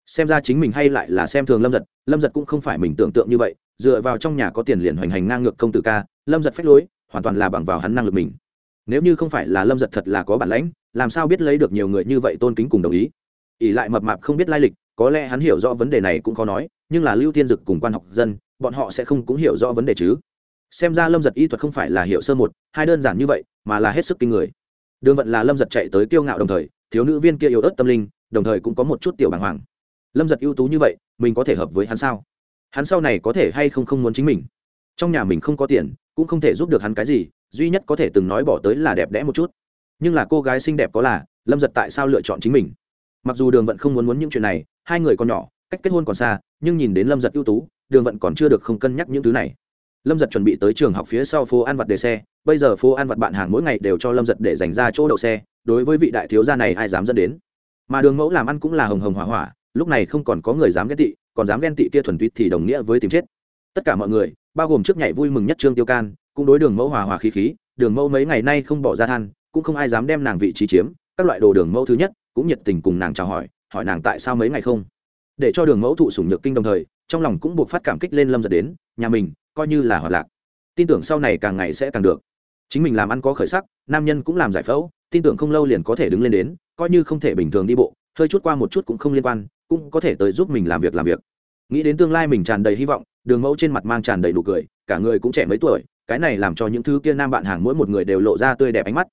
Xem ra chính mình hay lại là xem thường lâm giật lâm giật cũng không phải mình tưởng tượng như vậy, dựa vào trong nhà có tiền liền hoành hành ngang ngược công tử ca lâm giật phách lối, hoàn toàn là bằng vào hắn năng lực mình. Nếu như không phải là lâm giật thật là có bản lãnh, làm sao biết lấy được nhiều người như vậy tôn kính cùng đồng ý? Ỷ lại mập mạp không biết lai lịch, có lẽ hắn hiểu rõ vấn đề này cũng khó nói, nhưng là lưu thiên dực cùng quan học dân, bọn họ sẽ không cũng hiểu rõ vấn đề chứ. Xem ra lâm giật y thuật không phải là hiệu sơ một, hai đơn giản như vậy, mà là hết sức kinh người. Đường vận là lâm giật chạy tới kiêu ngạo đồng thời, thiếu nữ viên kia yếu ớt tâm linh, đồng thời cũng có một chút tiểu bàng hoàng. Lâm giật ưu tú như vậy, mình có thể hợp với hắn sao? Hắn sau này có thể hay không không muốn chính mình? Trong nhà mình không có tiền cũng không thể giúp được hắn cái gì, duy nhất có thể từng nói bỏ tới là đẹp đẽ một chút. Nhưng là cô gái xinh đẹp có là, lâm giật tại sao lựa chọn chính mình? Mặc dù đường vận không muốn muốn những chuyện này, hai người còn nhỏ, cách kết hôn còn xa, nhưng nhìn đến lâm giật ưu tú, đường vận còn chưa được không cân nhắc những thứ này. Lâm giật chuẩn bị tới trường học phía sau phố ăn vặt để xe, bây giờ phố ăn vặt bạn hàng mỗi ngày đều cho lâm giật để dành ra chỗ đậu xe, đối với vị đại thiếu gia này ai dám dẫn đến. Mà đường mẫu làm ăn cũng là hồng hồng hỏa hỏa, lúc này không còn có người dám ghen tị, còn dám ghen tị kia thuần túy thì đồng nghĩa với tìm chết tất cả mọi người, bao gồm trước nhảy vui mừng nhất trương tiêu can, cũng đối đường mẫu hòa hòa khí khí, đường mẫu mấy ngày nay không bỏ ra than, cũng không ai dám đem nàng vị trí chiếm, các loại đồ đường mẫu thứ nhất, cũng nhiệt tình cùng nàng chào hỏi hỏi nàng tại sao mấy ngày không. Để cho đường mẫu thụ sủng nhược kinh đồng thời, trong lòng cũng buộc phát cảm kích lên lâm giật đến, nhà mình, coi như là hoạt lạc. Tin tưởng sau này càng ngày sẽ càng được. Chính mình làm ăn có khởi sắc, nam nhân cũng làm giải phẫu, tin tưởng không lâu liền có thể đứng lên đến, coi như không thể bình thường đi bộ, hơi chút qua một chút cũng không liên quan, cũng có thể tới giúp mình làm việc làm việc nghĩ đến tương lai mình tràn đầy hy vọng, đường mẫu trên mặt mang tràn đầy nụ cười, cả người cũng trẻ mấy tuổi, cái này làm cho những thứ kia nam bạn hàng mỗi một người đều lộ ra tươi đẹp ánh mắt.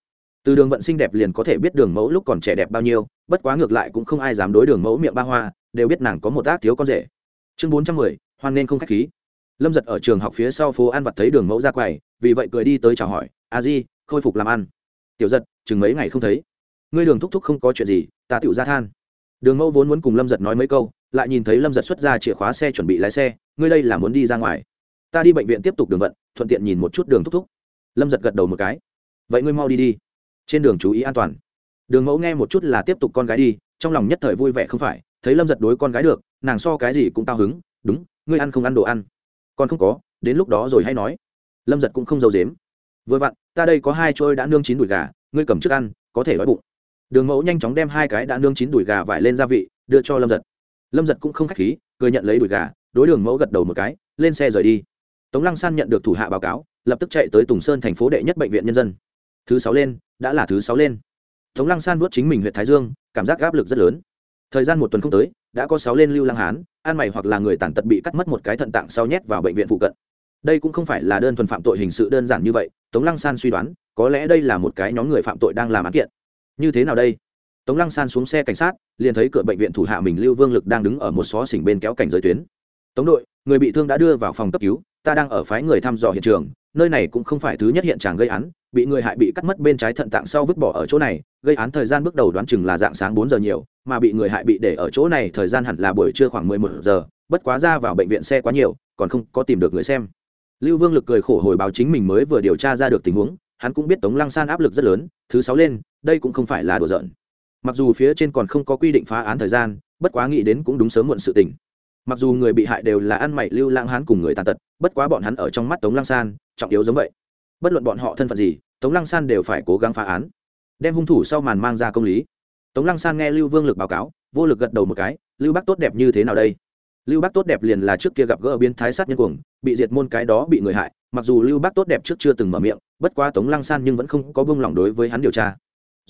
Từ đường vận xinh đẹp liền có thể biết đường mẫu lúc còn trẻ đẹp bao nhiêu, bất quá ngược lại cũng không ai dám đối đường mẫu miệng ba hoa, đều biết nàng có một ác thiếu con rể. Chương bốn trăm mười, hoan nên không k h á c h khí. Lâm giật ở trường học phía sau phố ăn vặt thấy đường mẫu ra quầy, vì vậy cười đi tới chào hỏi, a di, khôi phục làm ăn. Tiểu giật chừng mấy ngày không thấy? Ngươi đường thúc thúc không có chuyện gì, ta tựu ra than. Đường mẫu vốn muốn cùng lâm giật nói mấy câu lại nhìn thấy lâm giật xuất ra chìa khóa xe chuẩn bị lái xe, ngươi đây là muốn đi ra ngoài. Ta đi bệnh viện tiếp tục đường vận, thuận tiện nhìn một chút đường thúc thúc. Lâm giật gật đầu một cái. Vậy ngươi mau đi đi. Trên đường chú ý an toàn. Đường mẫu nghe một chút là tiếp tục con gái đi, trong lòng nhất thời vui vẻ không phải, thấy lâm giật đối con gái được, nàng so cái gì cũng cao hứng, đúng, ngươi ăn không ăn đồ ăn? Còn không có, đến lúc đó rồi hay nói. Lâm giật cũng không giấu dếm vừa vặn, ta đây có hai trôi đã nương chín đùi gà, ngươi cầm trước ăn, có thể đói bụng. Đường mẫu nhanh chóng đem hai cái đã nương chín đùi gà vải lên gia vị, đưa cho lâm giật lâm giật cũng không k h á c h khí, cười nhận lấy đùi gà, đối đường mẫu gật đầu một cái, lên xe rời đi. Tống lăng san nhận được thủ hạ báo cáo, lập tức chạy tới tùng sơn thành phố đệ nhất bệnh viện nhân dân. Thứ sáu lên, đã là thứ sáu lên. Tống lăng san vuốt chính mình huyện thái dương, cảm giác áp lực rất lớn. Thời gian một tuần không tới, đã có sáu lên lưu lăng hán, an mày hoặc là người tàn tật bị cắt mất một cái thận tạng sau nhét vào bệnh viện phụ cận. Đây cũng không phải là đơn thuần phạm tội hình sự đơn giản như vậy, tống lăng san suy đoán, có lẽ đây là một cái nhóm người phạm tội đang làm án kiện. Như thế nào đây? Tống lăng san xuống xe cảnh sát, liền thấy cửa bệnh viện thủ hạ mình lưu vương lực đang đứng ở một xó xỉnh bên kéo cảnh giới tuyến. Tống đội, người bị thương đã đưa vào phòng cấp cứu, ta đang ở phái người thăm dò hiện trường, nơi này cũng không phải thứ nhất hiện trạng gây án, bị người hại bị cắt mất bên trái thận tạng sau vứt bỏ ở chỗ này, gây án thời gian bước đầu đoán chừng là dạng sáng bốn giờ nhiều, mà bị người hại bị để ở chỗ này thời gian hẳn là buổi trưa khoảng mười một giờ, bất quá ra vào bệnh viện xe quá nhiều, còn không có tìm được người xem. Lưu vương lực cười khổ hồi báo chính mình mới vừa điều tra ra được tình huống, hắn cũng biết tống lăng san áp lực rất lớn, thứ sáu lên, đây cũng không phải là đùa giỡn mặc dù phía trên còn không có quy định phá án thời gian, bất quá nghĩ đến cũng đúng sớm muộn sự tình. Mặc dù người bị hại đều là ăn mày lưu lãng hán cùng người tàn tật, bất quá bọn hắn ở trong mắt tống lăng san, trọng yếu giống vậy. Bất luận bọn họ thân phận gì, tống lăng san đều phải cố gắng phá án, đem hung thủ sau màn mang ra công lý. Tống lăng san nghe lưu vương lực báo cáo, vô lực gật đầu một cái, lưu bác tốt đẹp như thế nào đây? Lưu bác tốt đẹp liền là trước kia gặp gỡ biến thái sát nhân cuồng, bị diệt môn cái đó bị người hại, mặc dù lưu bác tốt đẹp trước chưa từng mở miệng, bất quá tống lăng san nhưng vẫn không có buông lỏng đối với hắn điều tra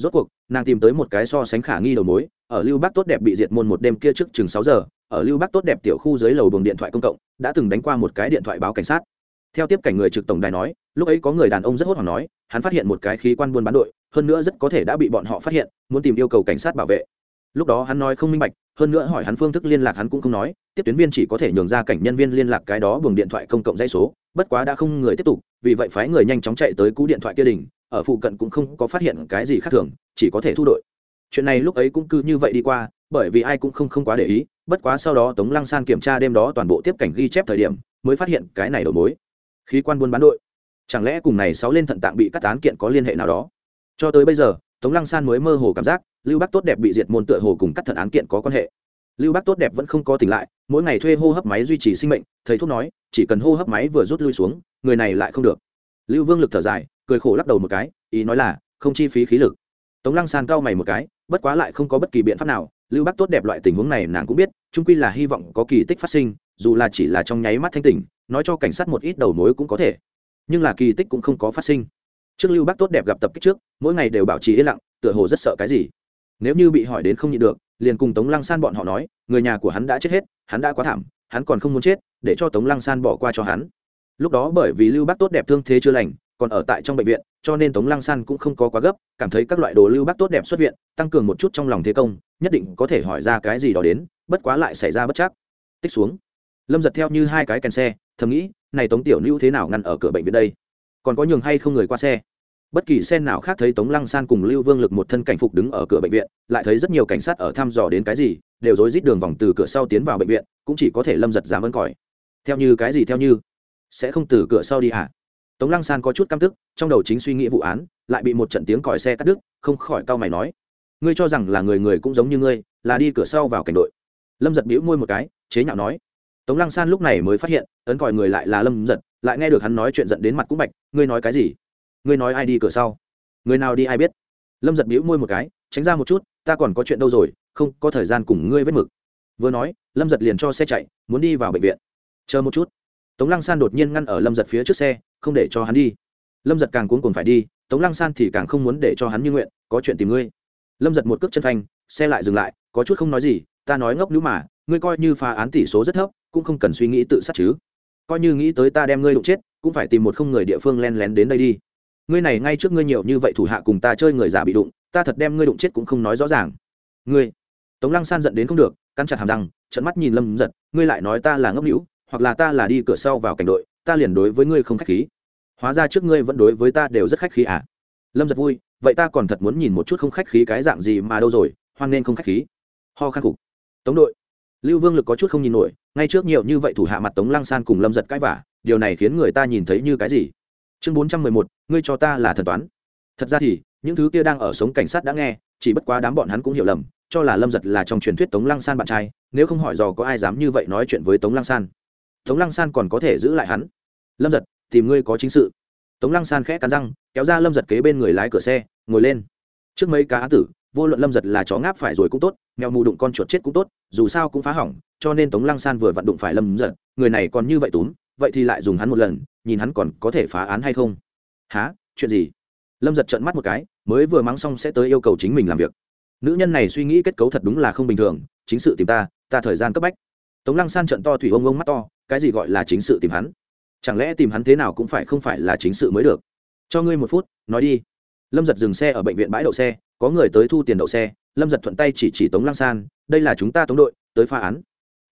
rốt cuộc, nàng tìm tới một cái so sánh khả nghi đầu mối, ở lưu bác tốt đẹp bị diệt môn một đêm kia trước chừng sáu giờ, ở lưu bác tốt đẹp tiểu khu dưới lầu buồng điện thoại công cộng, đã từng đánh qua một cái điện thoại báo cảnh sát. Theo tiếp cảnh người trực tổng đài nói, lúc ấy có người đàn ông rất hốt hoảng nói, hắn phát hiện một cái khí quan buôn bán đội, hơn nữa rất có thể đã bị bọn họ phát hiện, muốn tìm yêu cầu cảnh sát bảo vệ. Lúc đó hắn nói không minh bạch, hơn nữa hỏi hắn phương thức liên lạc hắn cũng không nói, tiếp tuyến viên chỉ có thể nhường ra cảnh nhân viên liên lạc cái đó buồng điện thoại công cộng dây số, bất quá đã không người tiếp tục, vì vậy phái người nhanh chóng chạy tới cú điện thoại kia đình ở phụ cận cũng không có phát hiện cái gì khác thường, chỉ có thể thu đội. Chuyện này lúc ấy cũng cứ như vậy đi qua, bởi vì ai cũng không không quá để ý, bất quá sau đó tống lăng san kiểm tra đêm đó toàn bộ tiếp cảnh ghi chép thời điểm, mới phát hiện cái này đầu mối. Khí quan buôn bán đội. Chẳng lẽ cùng này sáu lên thận tạng bị cắt tán kiện có liên hệ nào đó? Cho tới bây giờ, tống lăng san mới mơ hồ cảm giác, lưu bắc tốt đẹp bị diệt môn tựa hồ cùng cắt thận án kiện có quan hệ. Lưu bắc tốt đẹp vẫn không có tỉnh lại, mỗi ngày thuê hô hấp máy duy trì sinh mệnh, thầy thuốc nói, chỉ cần hô hấp máy vừa rút lui xuống, người này lại không được. Lưu vương lực thở dài cười khổ lắc đầu một cái, ý nói là, không chi phí khí lực. Tống lăng san cau mày một cái, bất quá lại không có bất kỳ biện pháp nào, lưu Bác tốt đẹp loại tình huống này nàng cũng biết trung quy là hy vọng có kỳ tích phát sinh, dù là chỉ là trong nháy mắt thanh tỉnh, nói cho cảnh sát một ít đầu mối cũng có thể. Nhưng là kỳ tích cũng không có phát sinh. Trước lưu Bác tốt đẹp gặp tập kích trước, mỗi ngày đều bảo trì yên lặng, tựa hồ rất sợ cái gì. Nếu như bị hỏi đến không nhịn được, liền cùng tống lăng san bọn họ nói, người nhà của hắn đã chết hết, hắn đã quá thảm, hắn còn không muốn chết, để cho tống lăng san bỏ qua cho hắn. Lúc đó bởi vì lưu Bác tốt đẹp thương thế chưa lành còn ở tại trong bệnh viện, cho nên tống lăng san cũng không có quá gấp, cảm thấy các loại đồ lưu bác tốt đẹp xuất viện, tăng cường một chút trong lòng thế công, nhất định có thể hỏi ra cái gì đó đến, bất quá lại xảy ra bất chắc. Tích xuống. Lâm giật theo như hai cái kèn xe, thầm nghĩ, này tống tiểu lưu thế nào ngăn ở cửa bệnh viện đây? Còn có nhường hay không người qua xe? Bất kỳ xe nào khác thấy tống lăng san cùng lưu vương lực một thân cảnh phục đứng ở cửa bệnh viện, lại thấy rất nhiều cảnh sát ở thăm dò đến cái gì, đều rối rít đường vòng từ cửa sau tiến vào bệnh viện, cũng chỉ có thể lâm giật dám ơn còi. Theo như cái gì theo như? Sẽ không từ cửa sau đi hả? Tống lăng san có chút căm tức, trong đầu chính suy nghĩ vụ án, lại bị một trận tiếng còi xe cắt đứt, không khỏi cau mày nói. Ngươi cho rằng là người người cũng giống như ngươi, là đi cửa sau vào cảnh đội. Lâm giật bĩu môi một cái, chế nhạo nói. Tống lăng san lúc này mới phát hiện, ấn còi người lại là lâm giật, lại nghe được hắn nói chuyện giận đến mặt cũng bạch, ngươi nói cái gì? Ngươi nói ai đi cửa sau? Người nào đi ai biết? Lâm giật bĩu môi một cái, tránh ra một chút, ta còn có chuyện đâu rồi, không có thời gian cùng ngươi vết mực. Vừa nói, lâm giật liền cho xe chạy, muốn đi vào bệnh viện. Chờ một chút. Tống lăng san đột nhiên ngăn ở lâm giật phía trước xe không để cho hắn đi. Lâm giật càng cuốn cuồng phải đi, tống lăng san thì càng không muốn để cho hắn như nguyện, có chuyện tìm ngươi. Lâm giật một cước chân phanh, xe lại dừng lại, có chút không nói gì, ta nói ngốc nữ mà, ngươi coi như phá án tỷ số rất thấp, cũng không cần suy nghĩ tự sát chứ. Coi như nghĩ tới ta đem ngươi đụng chết, cũng phải tìm một không người địa phương len lén đến đây đi. Ngươi này ngay trước ngươi nhiều như vậy thủ hạ cùng ta chơi người già bị đụng, ta thật đem ngươi đụng chết cũng không nói rõ ràng. Ngươi. Tống lăng san giận đến không được, cắn chặt hàm răng trận mắt nhìn lâm giật, ngươi lại nói ta là ngốc hữu hoặc là ta là đi cửa sau vào cảnh đội, ta liền đối với ngươi không khách khí hóa ra trước ngươi vẫn đối với ta đều rất khách khí à? Lâm giật vui, vậy ta còn thật muốn nhìn một chút không khách khí cái dạng gì mà đâu rồi, hoan nên không khách khí. Ho khắc phục tống đội. Lưu vương lực có chút không nhìn nổi, ngay trước nhiều như vậy thủ hạ mặt tống lăng san cùng lâm giật cãi vả điều này khiến người ta nhìn thấy như cái gì? Chương bốn trăm mười một, ngươi cho ta là thần toán. Thật ra thì, những thứ kia đang ở sống cảnh sát đã nghe, chỉ bất quá đám bọn hắn cũng hiểu lầm, cho là lâm giật là trong truyền thuyết tống lăng san bạn trai, nếu không hỏi dò có ai dám như vậy nói chuyện với tống lăng san. Tống lăng san còn có thể giữ lại hắn. Lâm giật tìm ngươi có chính sự. Tống lăng san khẽ cắn răng, kéo ra lâm giật kế bên người lái cửa xe, ngồi lên. Trước mấy cá á tử, vô luận lâm giật là chó ngáp phải rồi cũng tốt, mèo mù đụng con chuột chết cũng tốt, dù sao cũng phá hỏng, cho nên tống lăng san vừa vặn đụng phải lâm giật, người này còn như vậy túm, vậy thì lại dùng hắn một lần, nhìn hắn còn có thể phá án hay không. Há chuyện gì? Lâm giật trợn mắt một cái, mới vừa mắng xong sẽ tới yêu cầu chính mình làm việc. Nữ nhân này suy nghĩ kết cấu thật đúng là không bình thường, chính sự tìm ta ta thời gian cấp bách. Tống lăng san trận to thủy ông ông mắt to, cái gì gọi là chính sự tìm hắn? Chẳng lẽ tìm hắn thế nào cũng phải không phải là chính sự mới được? Cho ngươi một phút, nói đi. Lâm giật dừng xe ở bệnh viện bãi đậu xe, có người tới thu tiền đậu xe, lâm giật thuận tay chỉ chỉ tống lăng san, đây là chúng ta tống đội, tới phá án.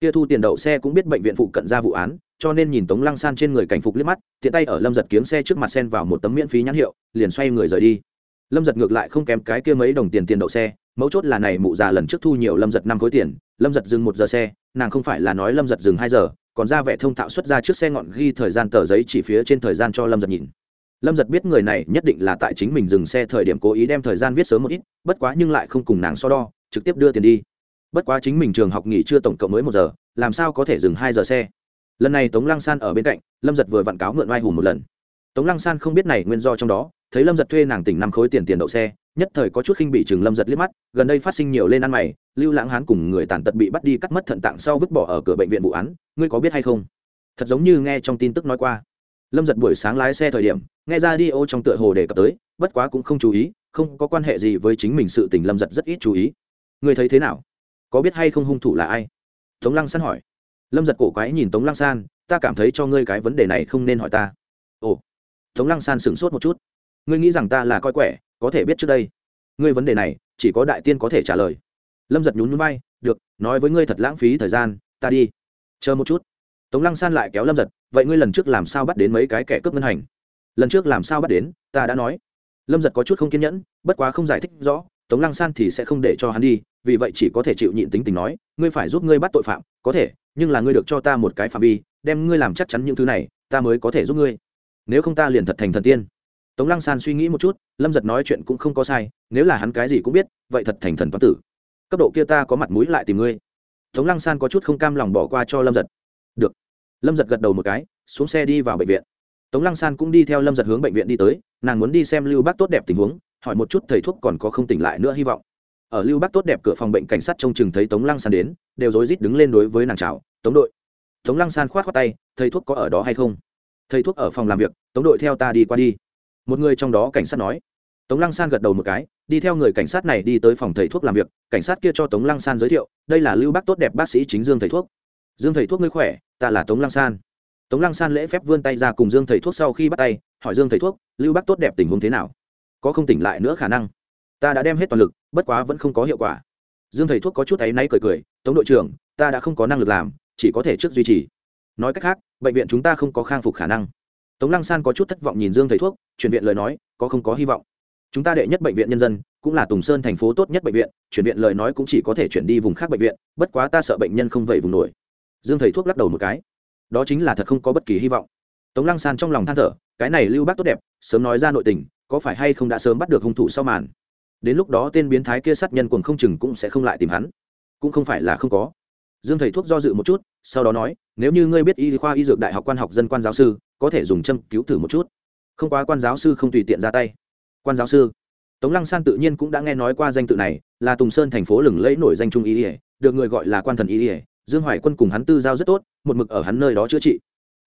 Kia thu tiền đậu xe cũng biết bệnh viện phụ cận ra vụ án, cho nên nhìn tống lăng san trên người cảnh phục liếc mắt, tiện tay ở lâm giật kiếng xe trước mặt sen vào một tấm miễn phí nhãn hiệu, liền xoay người rời đi. Lâm giật ngược lại không kém cái kia mấy đồng tiền tiền đậu xe, mấu chốt là này mụ già lần trước thu nhiều lâm giật năm khối tiền, lâm giật dừng một giờ xe, nàng không phải là nói lâm giật dừng hai giờ còn ra vẻ thông thạo xuất ra trước xe ngọn ghi thời gian tờ giấy chỉ phía trên thời gian cho lâm giật nhìn. Lâm giật biết người này nhất định là tại chính mình dừng xe thời điểm cố ý đem thời gian viết sớm một ít, bất quá nhưng lại không cùng nàng so đo, trực tiếp đưa tiền đi. Bất quá chính mình trường học nghỉ chưa tổng cộng mới một giờ, làm sao có thể dừng hai giờ xe? Lần này tống lăng san ở bên cạnh, lâm giật vừa vặn cáo mượn oai hùng một lần. Tống lăng san không biết này nguyên do trong đó, thấy lâm giật thuê nàng tỉnh năm khối tiền tiền đậu xe, nhất thời có chút khinh bị chừng lâm giật liếc mắt, gần đây phát sinh nhiều lên ăn mày lưu lãng hán cùng người tàn tật bị bắt đi cắt mất thận tạng sau vứt bỏ ở cửa bệnh viện vụ án, ngươi có biết hay không? Thật giống như nghe trong tin tức nói qua. Lâm giật buổi sáng lái xe thời điểm, nghe ra đi ô trong tựa hồ đề cập tới, bất quá cũng không chú ý, không có quan hệ gì với chính mình sự tình lâm giật rất ít chú ý. Ngươi thấy thế nào? Có biết hay không hung thủ là ai? Tống lăng san hỏi. Lâm giật cổ quái nhìn tống lăng san, ta cảm thấy cho ngươi cái vấn đề này không nên hỏi ta. Ồ. Tống lăng san sửng sốt một chút. Ngươi nghĩ rằng ta là coi quẻ, có thể biết trước đây. Ngươi vấn đề này, chỉ có đại tiên có thể trả lời lâm giật nhún nhún vai, được, nói với ngươi thật lãng phí thời gian, ta đi. Chờ một chút. Tống lăng san lại kéo lâm giật, vậy ngươi lần trước làm sao bắt đến mấy cái kẻ cướp ngân hành? Lần trước làm sao bắt đến, ta đã nói. Lâm giật có chút không kiên nhẫn, bất quá không giải thích rõ, tống lăng san thì sẽ không để cho hắn đi, vì vậy chỉ có thể chịu nhịn tính tình nói, ngươi phải giúp ngươi bắt tội phạm, có thể, nhưng là ngươi được cho ta một cái phạm vi, đem ngươi làm chắc chắn những thứ này, ta mới có thể giúp ngươi. Nếu không ta liền thật thành thần tiên. Tống lăng san suy nghĩ một chút, lâm giật nói chuyện cũng không có sai, nếu là hắn cái gì cũng biết, vậy thật thành thần toán tử cấp độ kia ta có mặt mũi lại tìm ngươi. Tống lăng san có chút không cam lòng bỏ qua cho lâm giật. Được. Lâm giật gật đầu một cái, xuống xe đi vào bệnh viện. Tống lăng san cũng đi theo lâm giật hướng bệnh viện đi tới, nàng muốn đi xem lưu bác tốt đẹp tình huống, hỏi một chút thầy thuốc còn có không tỉnh lại nữa hy vọng. Ở lưu bác tốt đẹp cửa phòng bệnh cảnh sát trông chừng thấy tống lăng san đến, đều rối rít đứng lên đối với nàng chào, tống đội. Tống lăng san k h o á t khoác tay, thầy thuốc có ở đó hay không? Thầy thuốc ở phòng làm việc, tống đội theo ta đi qua đi. Một người trong đó cảnh sát nói tống lăng san gật đầu một cái, đi theo người cảnh sát này đi tới phòng thầy thuốc làm việc, cảnh sát kia cho tống lăng san giới thiệu, đây là lưu bác tốt đẹp bác sĩ chính dương thầy thuốc. Dương thầy thuốc ngươi khỏe, ta là tống lăng san. Tống lăng san lễ phép vươn tay ra cùng dương thầy thuốc sau khi bắt tay, hỏi dương thầy thuốc, lưu bác tốt đẹp tình huống thế nào? Có không tỉnh lại nữa khả năng? Ta đã đem hết toàn lực, bất quá vẫn không có hiệu quả. Dương thầy thuốc có chút áy náy cười cười, tống đội trưởng, ta đã không có năng lực làm, chỉ có thể trước duy trì. Nói cách khác, bệnh viện chúng ta không có khang phục khả năng. Tống lăng san có chút thất vọng nhìn dương thầy thuốc, chuyển viện lời nói, có không có hy vọng chúng ta đệ nhất bệnh viện nhân dân, cũng là tùng sơn thành phố tốt nhất bệnh viện, chuyển viện lời nói cũng chỉ có thể chuyển đi vùng khác bệnh viện, bất quá ta sợ bệnh nhân không vậy vùng nổi. Dương thầy thuốc lắc đầu một cái. Đó chính là thật không có bất kỳ hy vọng. Tống lăng san trong lòng than thở, cái này lưu bác tốt đẹp, sớm nói ra nội tình, có phải hay không đã sớm bắt được hung thủ sau màn? Đến lúc đó tên biến thái kia sát nhân quần không chừng cũng sẽ không lại tìm hắn. Cũng không phải là không có. Dương thầy thuốc do dự một chút, sau đó nói, nếu như ngươi biết y khoa y dược đại học quan học dân quan giáo sư, có thể dùng châm cứu thử một chút. Không quá quan giáo sư không tùy tiện ra tay quan giáo sư. Tống lăng san tự nhiên cũng đã nghe nói qua danh tự này, là tùng sơn thành phố lừng lẫy nổi danh trung y ỉa được người gọi là quan thần y ỉa dương hoài quân cùng hắn tư giao rất tốt, một mực ở hắn nơi đó chữa trị.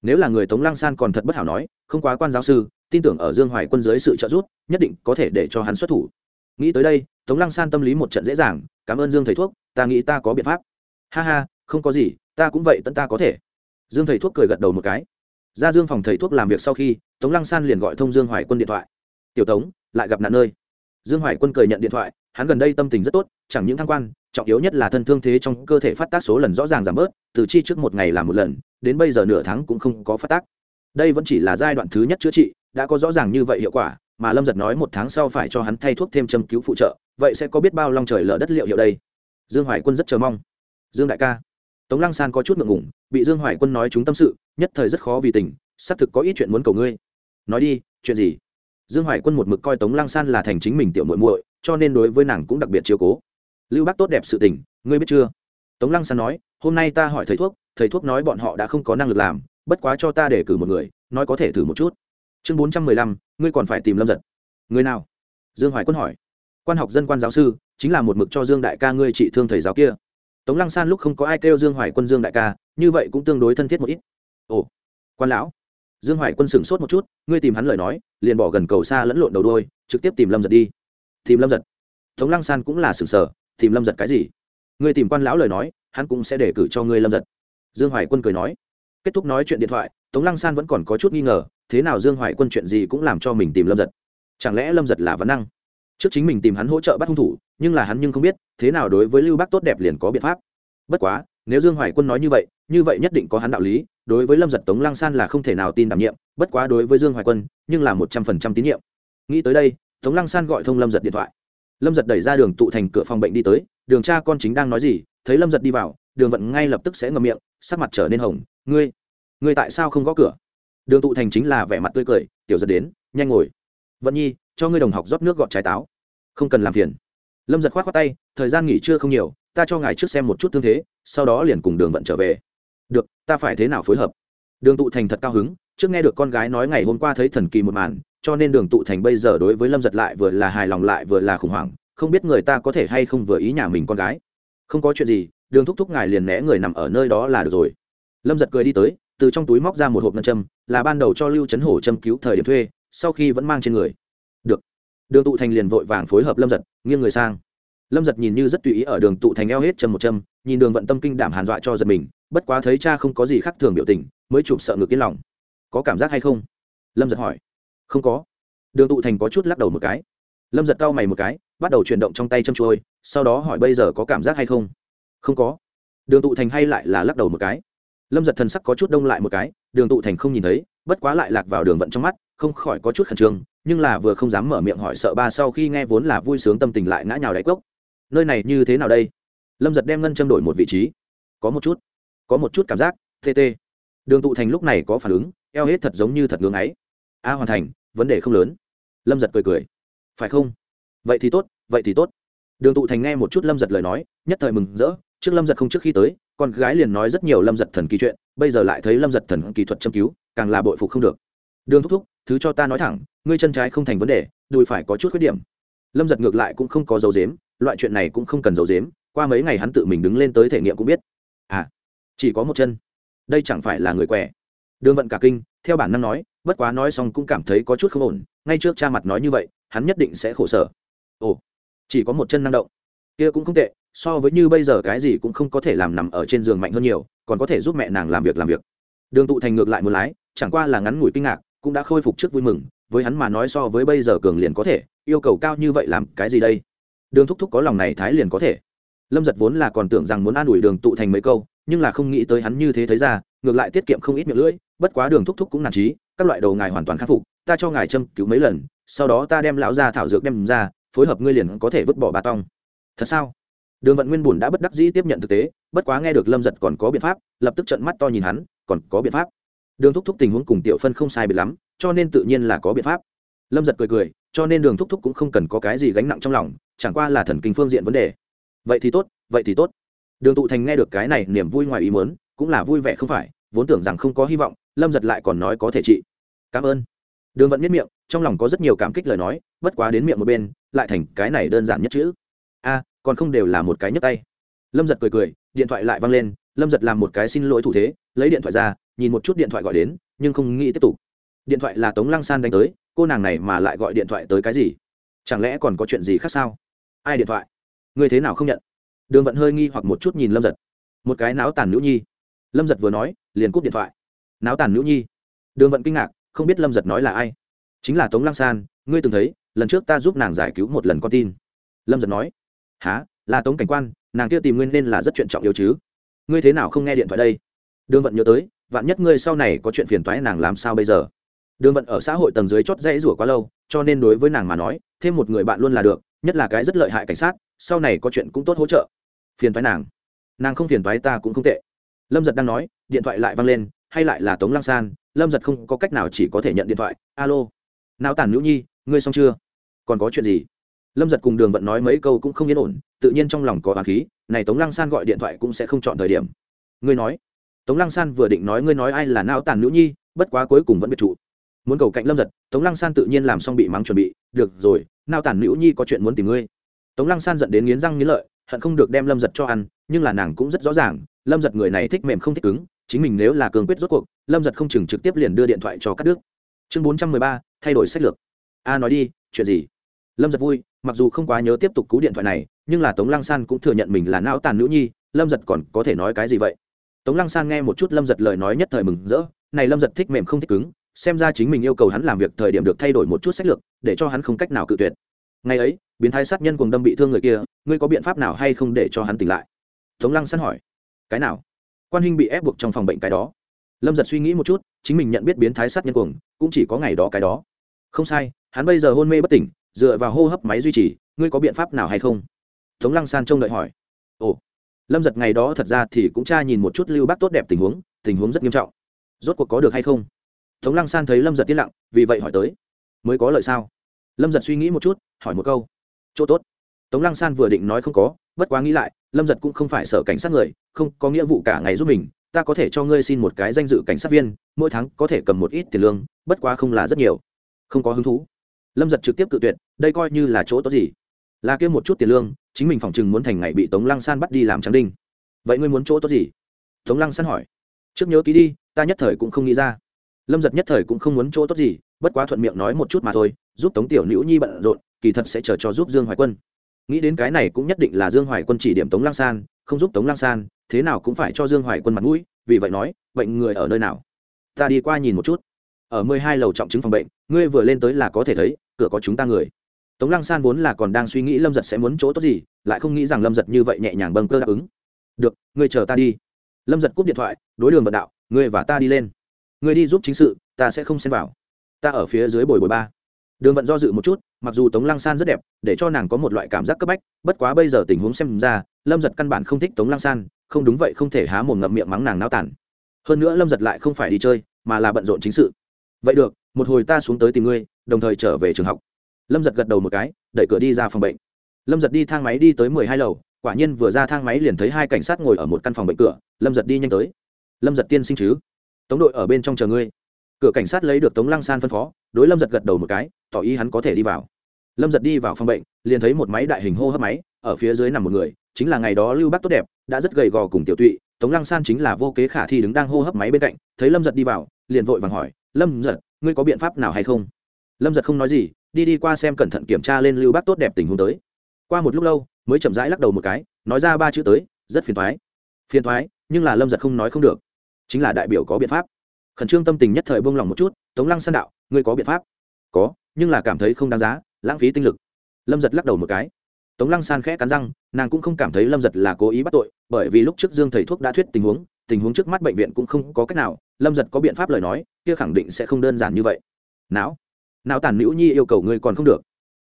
Nếu là người tống lăng san còn thật bất hảo nói, không quá quan giáo sư, tin tưởng ở dương hoài quân dưới sự trợ giúp, nhất định có thể để cho hắn xuất thủ. Nghĩ tới đây, tống lăng san tâm lý một trận dễ dàng, cảm ơn dương thầy thuốc, ta nghĩ ta có biện pháp. Ha ha, không có gì, ta cũng vậy, tận ta có thể. Dương thầy thuốc cười gật đầu một cái. Ra dương phòng thầy thuốc làm việc sau khi, tống lăng san liền gọi thông dương hoài quân điện thoại. Tiểu tống lại gặp nạn nơi. Dương hoài quân cười nhận điện thoại, hắn gần đây tâm tình rất tốt, chẳng những thăng quan, trọng yếu nhất là thân thương thế trong cơ thể phát tác số lần rõ ràng giảm bớt, từ chi trước một ngày làm một lần, đến bây giờ nửa tháng cũng không có phát tác. Đây vẫn chỉ là giai đoạn thứ nhất chữa trị, đã có rõ ràng như vậy hiệu quả, mà lâm giật nói một tháng sau phải cho hắn thay thuốc thêm châm cứu phụ trợ, vậy sẽ có biết bao long trời lở đất liệu hiệu đây. Dương hoài quân rất chờ mong. Dương đại ca. Tống lăng san có chút ngượng ngủng bị dương hoài quân nói chúng tâm sự, nhất thời rất khó vì tình, xác thực có ít chuyện muốn cầu ngươi. Nói đi, chuyện gì? Dương hoài quân một mực coi tống lăng san là thành chính mình tiểu muội muội, cho nên đối với nàng cũng đặc biệt chiếu cố. Lưu bác tốt đẹp sự tình, ngươi biết chưa? Tống lăng san nói, hôm nay ta hỏi thầy thuốc thầy thuốc nói bọn họ đã không có năng lực làm, bất quá cho ta để cử một người, nói có thể thử một chút. Chương bốn trăm mười lăm, ngươi còn phải tìm lâm giật. Người nào? Dương hoài quân hỏi. Quan học dân quan giáo sư, chính là một mực cho dương đại ca ngươi trị thương thầy giáo kia. Tống lăng san lúc không có ai kêu dương hoài quân dương đại ca, như vậy cũng tương đối thân thiết một ít. Ồ, quan lão dương hoài quân sửng sốt một chút, ngươi tìm hắn lời nói, liền bỏ gần cầu xa lẫn lộn đầu đôi trực tiếp tìm lâm giật đi. Tìm lâm giật? Tống lăng san cũng là sửng sở, tìm lâm giật cái gì? Ngươi tìm quan lão lời nói, hắn cũng sẽ để cử cho ngươi lâm giật. Dương hoài quân cười nói. Kết thúc nói chuyện điện thoại, tống lăng san vẫn còn có chút nghi ngờ, thế nào dương hoài quân chuyện gì cũng làm cho mình tìm lâm giật? Chẳng lẽ lâm giật là vấn năng? Trước chính mình tìm hắn hỗ trợ bắt hung thủ, nhưng là hắn nhưng không biết, thế nào đối với lưu bác tốt đẹp liền có biện pháp. Bất quá nếu dương hoài quân nói như vậy như vậy nhất định có hắn đạo lý, đối với lâm giật tống lăng san là không thể nào tin đảm nhiệm, bất quá đối với dương hoài quân, nhưng là một trăm phần trăm tín nhiệm. Nghĩ tới đây, tống lăng san gọi thông lâm giật điện thoại. Lâm giật đẩy ra đường tụ thành cửa phòng bệnh đi tới, đường cha con chính đang nói gì? Thấy lâm giật đi vào, đường vận ngay lập tức sẽ ngậm miệng, sắc mặt trở nên hồng, ngươi ngươi tại sao không gõ cửa? Đường tụ thành chính là vẻ mặt tươi cười, tiểu giật đến, nhanh ngồi. Vận nhi, cho ngươi đồng học rót nước gọt trái táo. Không cần làm phiền. Lâm giật k h o á t khoác tay, thời gian nghỉ trưa không nhiều, ta cho ngài trước xem một chút thương thế sau đó liền cùng đường vận trở về. Được, ta phải thế nào phối hợp? Đường tụ thành thật cao hứng, trước nghe được con gái nói ngày hôm qua thấy thần kỳ một màn, cho nên đường tụ thành bây giờ đối với lâm giật lại vừa là hài lòng lại vừa là khủng hoảng, không biết người ta có thể hay không vừa ý nhà mình con gái. Không có chuyện gì, đường thúc thúc ngài liền né người nằm ở nơi đó là được rồi. Lâm giật cười đi tới, từ trong túi móc ra một hộp ngân châm, là ban đầu cho lưu trấn hổ châm cứu thời điểm thuê, sau khi vẫn mang trên người. Được. Đường tụ thành liền vội vàng phối hợp lâm giật, nghiêng người sang lâm giật nhìn như rất tùy ý ở đường tụ thành eo hết châm một châm, nhìn đường vận tâm kinh đảm hàn dọa cho giật mình, bất quá thấy cha không có gì khác thường biểu tình, mới chụp sợ ngược yên lòng. Có cảm giác hay không? Lâm giật hỏi. Không có. Đường tụ thành có chút lắc đầu một cái. Lâm giật cau mày một cái, bắt đầu chuyển động trong tay châm trôi sau đó hỏi bây giờ có cảm giác hay không? Không có. Đường tụ thành hay lại là lắc đầu một cái. Lâm giật thần sắc có chút đông lại một cái, đường tụ thành không nhìn thấy, bất quá lại lạc vào đường vận trong mắt, không khỏi có chút khẩn trương, nhưng là vừa không dám mở miệng hỏi sợ ba sau khi nghe vốn là vui sướng tâm tình lại ngã nhào đáy cốc nơi này như thế nào đây? Lâm giật đem ngân châm đổi một vị trí. Có một chút, có một chút cảm giác tt đường tụ thành lúc này có phản ứng, eo hết thật giống như thật ngưng ấy a, hoàn thành, vấn đề không lớn. Lâm giật cười cười. Phải không? Vậy thì tốt, vậy thì tốt. Đường tụ thành nghe một chút lâm giật lời nói, nhất thời mừng rỡ, trước lâm giật không trước khi tới, con gái liền nói rất nhiều lâm giật thần kỳ chuyện, bây giờ lại thấy lâm giật thần kỳ thuật châm cứu, càng là bội phục không được. Đường thúc thúc, thứ cho ta nói thẳng, ngươi chân trái không thành vấn đề, đùi phải có chút khuyết điểm. Lâm giật ngược lại cũng không có dấu dếm loại chuyện này cũng không cần giấu dếm qua mấy ngày hắn tự mình đứng lên tới thể nghiệm cũng biết. À chỉ có một chân. Đây chẳng phải là người què. Đường vận cả kinh, theo bản năng nói, bất quá nói xong cũng cảm thấy có chút không ổn, ngay trước cha mặt nói như vậy, hắn nhất định sẽ khổ sở. Ồ, chỉ có một chân năng động. Kia cũng không tệ, so với như bây giờ cái gì cũng không có thể làm nằm ở trên giường mạnh hơn nhiều, còn có thể giúp mẹ nàng làm việc làm việc. Đường tụ thành ngược lại một lái, chẳng qua là ngắn ngủi kinh ngạc, cũng đã khôi phục trước vui mừng, với hắn mà nói so với bây giờ cường liền có thể, yêu cầu cao như vậy làm cái gì đây? Đường thúc thúc có lòng này thái liền có thể. Lâm giật vốn là còn tưởng rằng muốn an ủi đường tụ thành mấy câu, nhưng là không nghĩ tới hắn như thế thấy ra, ngược lại tiết kiệm không ít miệng lưỡi, bất quá đường thúc thúc cũng nản trí các loại đầu ngài hoàn toàn khắc phục, ta cho ngài châm cứu mấy lần, sau đó ta đem lão ra thảo dược đem ra, phối hợp ngươi liền có thể vứt bỏ bà tong thật sao? Đường vận nguyên bùn đã bất đắc dĩ tiếp nhận thực tế, bất quá nghe được lâm giật còn có biện pháp, lập tức trận mắt to nhìn hắn, còn có biện pháp. Đường thúc thúc tình huống cùng tiểu phân không sai biệt lắm, cho nên tự nhiên là có biện pháp. Lâm giật cười cười, cho nên đường thúc thúc cũng không cần có cái gì gánh nặng trong lòng chẳng qua là thần kinh phương diện vấn đề. Vậy thì tốt, vậy thì tốt. Đường tụ thành nghe được cái này niềm vui ngoài ý muốn, cũng là vui vẻ không phải, vốn tưởng rằng không có hy vọng, lâm giật lại còn nói có thể trị. Cảm ơn. Đường vẫn nhếch miệng, trong lòng có rất nhiều cảm kích lời nói, bất quá đến miệng một bên, lại thành cái này đơn giản nhất chữ. A, còn không đều là một cái nhấp tay. Lâm giật cười cười, điện thoại lại văng lên, lâm giật làm một cái xin lỗi thủ thế, lấy điện thoại ra, nhìn một chút điện thoại gọi đến, nhưng không nghĩ tiếp tục. Điện thoại là tống lăng san đánh tới, cô nàng này mà lại gọi điện thoại tới cái gì? Chẳng lẽ còn có chuyện gì khác sao? Ai điện thoại? Người thế nào không nhận? Đường vận hơi nghi hoặc một chút nhìn lâm giật. Một cái náo tàn nữ nhi. Lâm giật vừa nói, liền cúp điện thoại. Náo tàn nữ nhi. Đường vận kinh ngạc, không biết lâm giật nói là ai. Chính là tống lăng san, ngươi từng thấy, lần trước ta giúp nàng giải cứu một lần con tin. Lâm giật nói há là tống cảnh quan, nàng kia tìm nguyên nên là rất chuyện trọng yếu chứ. Ngươi thế nào không nghe điện thoại đây? Đường vận nhớ tới, vạn nhất ngươi sau này có chuyện phiền toái nàng làm sao bây giờ? Đường vận ở xã hội tầng dưới chót dãy rủa quá lâu, cho nên đối với nàng mà nói, thêm một người bạn luôn là được nhất là cái rất lợi hại cảnh sát, sau này có chuyện cũng tốt hỗ trợ. Phiền thoái nàng. Nàng không phiền thoái ta cũng không tệ. Lâm giật đang nói, điện thoại lại văng lên, hay lại là tống lăng san, lâm giật không có cách nào chỉ có thể nhận điện thoại. Alo. Nào tản nữ nhi, ngươi xong chưa? Còn có chuyện gì? Lâm giật cùng đường vận nói mấy câu cũng không yên ổn, tự nhiên trong lòng có hoàng khí, này tống lăng san gọi điện thoại cũng sẽ không chọn thời điểm. Ngươi nói. Tống lăng san vừa định nói ngươi nói ai là nao tàn nữ nhi, bất quá cuối cùng vẫn biệt trụ. Muốn cầu cạnh lâm giật, tống lăng san tự nhiên làm xong bị mắng chuẩn bị, được rồi nao tàn nữ nhi có chuyện muốn tìm ngươi. Tống lăng san dẫn đến nghiến răng nghiến lợi, hận không được đem lâm giật cho ăn, nhưng là nàng cũng rất rõ ràng, lâm giật người này thích mềm không thích cứng, chính mình nếu là cường quyết rốt cuộc, lâm giật không chừng trực tiếp liền đưa điện thoại cho các đức. Chương bốn trăm mười ba, thay đổi sách lược. A à, nói đi, chuyện gì? Lâm giật vui, mặc dù không quá nhớ tiếp tục cú điện thoại này, nhưng là tống lăng san cũng thừa nhận mình là não tàn nữ nhi, lâm giật còn có thể nói cái gì vậy? Tống lăng san nghe một chút lâm giật lời nói nhất thời mừng rỡ, này lâm giật thích mềm không thích cứng xem ra chính mình yêu cầu hắn làm việc thời điểm được thay đổi một chút sách lược, để cho hắn không cách nào cự tuyệt. Ngày ấy, biến thái sát nhân cùng đâm bị thương người kia, ngươi có biện pháp nào hay không để cho hắn tỉnh lại? Tống lăng săn hỏi. Cái nào? Quan huynh bị ép buộc trong phòng bệnh cái đó. Lâm giật suy nghĩ một chút, chính mình nhận biết biến thái sát nhân cuồng, cũng chỉ có ngày đó cái đó. Không sai, hắn bây giờ hôn mê bất tỉnh, dựa vào hô hấp máy duy trì, ngươi có biện pháp nào hay không? Tống lăng san trông đợi hỏi. Ồ. Lâm giật ngày đó thật ra thì cũng tra nhìn một chút lưu bác tốt đẹp tình huống tình huống rất nghiêm trọng. Rốt cuộc có được hay không? Tống lăng san thấy lâm giật yên lặng, vì vậy hỏi tới, mới có lợi sao? Lâm giật suy nghĩ một chút, hỏi một câu, chỗ tốt. Tống lăng san vừa định nói không có, bất quá nghĩ lại, lâm giật cũng không phải sở cảnh sát người, không có nghĩa vụ cả ngày giúp mình, ta có thể cho ngươi xin một cái danh dự cảnh sát viên, mỗi tháng có thể cầm một ít tiền lương, bất quá không là rất nhiều. Không có hứng thú. Lâm giật trực tiếp cự tuyệt, đây coi như là chỗ tốt gì? Là kêu một chút tiền lương, chính mình phỏng chừng muốn thành ngày bị tống lăng san bắt đi làm trắng đinh. Vậy ngươi muốn chỗ tốt gì? Tống lăng san hỏi. Trước nhớ ký đi, ta nhất thời cũng không nghĩ ra lâm giật nhất thời cũng không muốn chỗ tốt gì, bất quá thuận miệng nói một chút mà thôi, giúp tống tiểu nữ nhi bận rộn, kỳ thật sẽ chờ cho giúp dương hoài quân. Nghĩ đến cái này cũng nhất định là dương hoài quân chỉ điểm tống Lang san, không giúp tống Lang san, thế nào cũng phải cho dương hoài quân mặt mũi, vì vậy nói, bệnh người ở nơi nào? Ta đi qua nhìn một chút. Ở mười hai lầu trọng chứng phòng bệnh, ngươi vừa lên tới là có thể thấy, cửa có chúng ta người. Tống lăng san vốn là còn đang suy nghĩ lâm giật sẽ muốn chỗ tốt gì, lại không nghĩ rằng lâm giật như vậy nhẹ nhàng bâng cơ đáp ứng. Được, ngươi chờ ta đi. Lâm giật cúp điện thoại, đối đường vận đạo, ngươi và ta đi lên ngươi đi giúp chính sự, ta sẽ không xem vào. Ta ở phía dưới bồi bồi ba. Đường vận do dự một chút, mặc dù tống lăng san rất đẹp, để cho nàng có một loại cảm giác cấp bách, bất quá bây giờ tình huống xem ra, lâm giật căn bản không thích tống lăng san, không đúng vậy không thể há mồm ngậm miệng mắng nàng nao tản hơn nữa lâm giật lại không phải đi chơi, mà là bận rộn chính sự. Vậy được, một hồi ta xuống tới tìm ngươi, đồng thời trở về trường học. Lâm giật gật đầu một cái, đẩy cửa đi ra phòng bệnh. Lâm giật đi thang máy đi tới mười hai lầu, quả nhiên vừa ra thang máy liền thấy hai cảnh sát ngồi ở một căn phòng bệnh cửa, lâm giật đi nhanh tới. Lâm giật tiên sinh chứ? Tống đội ở bên trong chờ ngươi. Cửa cảnh sát lấy được tống lăng san phân phó, đối lâm giật gật đầu một cái, tỏ ý hắn có thể đi vào. Lâm giật đi vào phòng bệnh, liền thấy một máy đại hình hô hấp máy, ở phía dưới nằm một người, chính là ngày đó lưu Bác tốt đẹp, đã rất gầy gò cùng tiểu tụy, tống lăng san chính là vô kế khả thi đứng đang hô hấp máy bên cạnh, thấy lâm giật đi vào, liền vội vàng hỏi, lâm giật, ngươi có biện pháp nào hay không? Lâm giật không nói gì, đi đi qua xem cẩn thận kiểm tra lên lưu bác tốt đẹp tình huống tới. Qua một lúc lâu, mới chậm rãi lắc đầu một cái, nói ra ba chữ tới, rất phiền thoái phiền thoái nhưng là lâm giật không nói không được chính là đại biểu có biện pháp. Khẩn trương tâm tình nhất thời buông lòng một chút, tống lăng san đạo, ngươi có biện pháp? Có, nhưng là cảm thấy không đáng giá, lãng phí tinh lực. Lâm giật lắc đầu một cái. Tống lăng san khẽ cắn răng, nàng cũng không cảm thấy lâm giật là cố ý bắt tội, bởi vì lúc trước dương thầy thuốc đã thuyết tình huống tình huống trước mắt bệnh viện cũng không có cách nào, lâm giật có biện pháp lời nói, kia khẳng định sẽ không đơn giản như vậy. Não não tàn nữ nhi yêu cầu ngươi còn không được.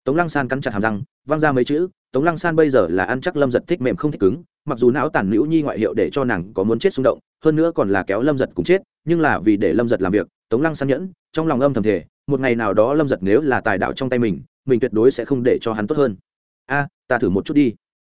Tống lăng san cắn chặt hàm răng văng ra mấy chữ, tống lăng san bây giờ là ăn chắc lâm giật thích mềm không thích cứng mặc dù não tàn nữ nhi ngoại hiệu để cho nàng có muốn chết xung động, hơn nữa còn là kéo lâm giật cùng chết, nhưng là vì để lâm giật làm việc, tống lăng san nhẫn, trong lòng âm thầm thể một ngày nào đó lâm giật nếu là tài đạo trong tay mình mình tuyệt đối sẽ không để cho hắn tốt hơn. A, ta thử một chút đi.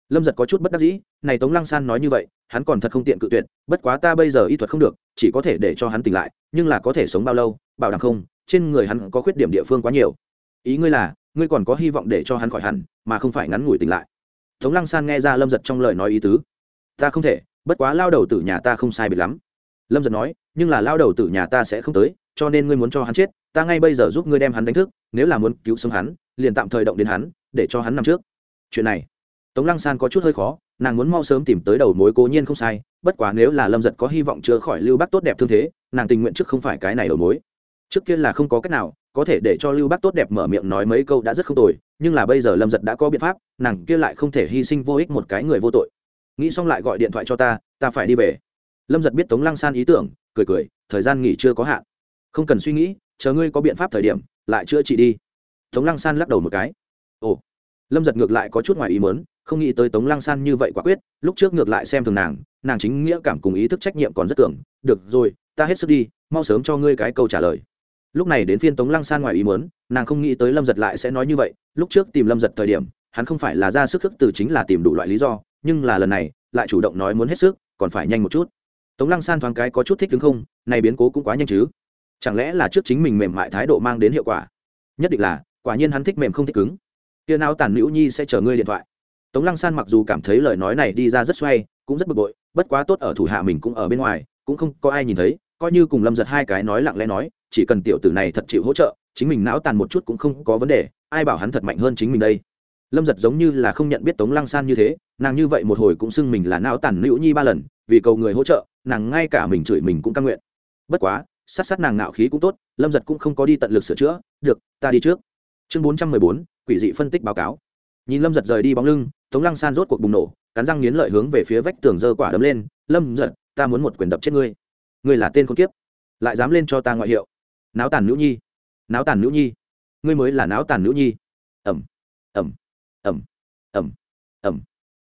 Lâm giật có chút bất đắc dĩ, này tống lăng san nói như vậy, hắn còn thật không tiện cự tuyệt, bất quá ta bây giờ y thuật không được, chỉ có thể để cho hắn tỉnh lại, nhưng là có thể sống bao lâu, bảo đảm không, trên người hắn có khuyết điểm địa phương quá nhiều. Ý ngươi là, ngươi còn có hy vọng để cho hắn khỏi hẳn, mà không phải ngắn ngủi tỉnh lại tống lăng san nghe ra lâm giật trong lời nói ý tứ. Ta không thể, bất quá lao đầu tử nhà ta không sai biệt lắm. Lâm giật nói, nhưng là lao đầu tử nhà ta sẽ không tới, cho nên ngươi muốn cho hắn chết, ta ngay bây giờ giúp ngươi đem hắn đánh thức, nếu là muốn cứu sống hắn, liền tạm thời động đến hắn, để cho hắn nằm trước. Chuyện này, tống lăng san có chút hơi khó, nàng muốn mau sớm tìm tới đầu mối cố nhiên không sai, bất quá nếu là lâm giật có hy vọng chữa khỏi lưu Bác tốt đẹp thương thế, nàng tình nguyện trước không phải cái này đầu mối. Trước kia là không có cách nào có thể để cho lưu Bác tốt đẹp mở miệng nói mấy câu đã rất không tồi, nhưng là bây giờ lâm giật đã có biện pháp, nàng kia lại không thể hy sinh vô ích một cái người vô tội. Nghĩ xong lại gọi điện thoại cho ta ta phải đi về. Lâm giật biết tống lăng san ý tưởng, cười cười, thời gian nghỉ chưa có hạn. Không cần suy nghĩ, chờ ngươi có biện pháp thời điểm, lại chữa trị đi. Tống lăng san lắc đầu một cái. Ồ. Lâm giật ngược lại có chút ngoài ý mớn không nghĩ tới tống lăng san như vậy quả quyết, lúc trước ngược lại xem thường nàng nàng chính nghĩa cảm cùng ý thức trách nhiệm còn rất tưởng được rồi, ta hết sức đi, mau sớm cho ngươi cái câu trả lời lúc này đến phiên tống lăng san ngoài ý muốn, nàng không nghĩ tới lâm giật lại sẽ nói như vậy. Lúc trước tìm lâm giật thời điểm hắn không phải là ra sức thức từ chính là tìm đủ loại lý do nhưng là lần này lại chủ động nói muốn hết sức còn phải nhanh một chút. Tống lăng san thoáng cái có chút thích đứng không này biến cố cũng quá nhanh chứ. Chẳng lẽ là trước chính mình mềm mại thái độ mang đến hiệu quả? Nhất định là quả nhiên hắn thích mềm không thích cứng. Kia nào tàn nữ nhi sẽ chờ ngươi điện thoại. Tống lăng san mặc dù cảm thấy lời nói này đi ra rất xoay cũng rất bực bội bất quá tốt ở thủ hạ mình cũng ở bên ngoài cũng không có ai nhìn thấy coi như cùng lâm giật hai cái nói lặng lẽ nói, chỉ cần tiểu tử này thật chịu hỗ trợ, chính mình não tàn một chút cũng không có vấn đề, ai bảo hắn thật mạnh hơn chính mình đây? Lâm giật giống như là không nhận biết tống lăng san như thế, nàng như vậy một hồi cũng xưng mình là não tàn nữ nhi ba lần, vì cầu người hỗ trợ, nàng ngay cả mình chửi mình cũng căn nguyện. Bất quá, sát sát nàng nạo khí cũng tốt, lâm giật cũng không có đi tận lực sửa chữa, được, ta đi trước. Chương bốn trăm mười bốn, quỷ dị phân tích báo cáo. Nhìn lâm giật rời đi bóng lưng, tống lăng san rốt cuộc bùng nổ, cắn răng nghiến lợi hướng về phía vách tường dơ quả đấm lên, lâm giật, ta muốn một quyền đập chết ngươi ngươi là tên con kiếp, lại dám lên cho ta ngoại hiệu. Náo tàn nữ nhi. Náo tàn nữ nhi. Ngươi mới là náo tàn nữ nhi. Ẩm ẩm ẩm ẩm ẩm.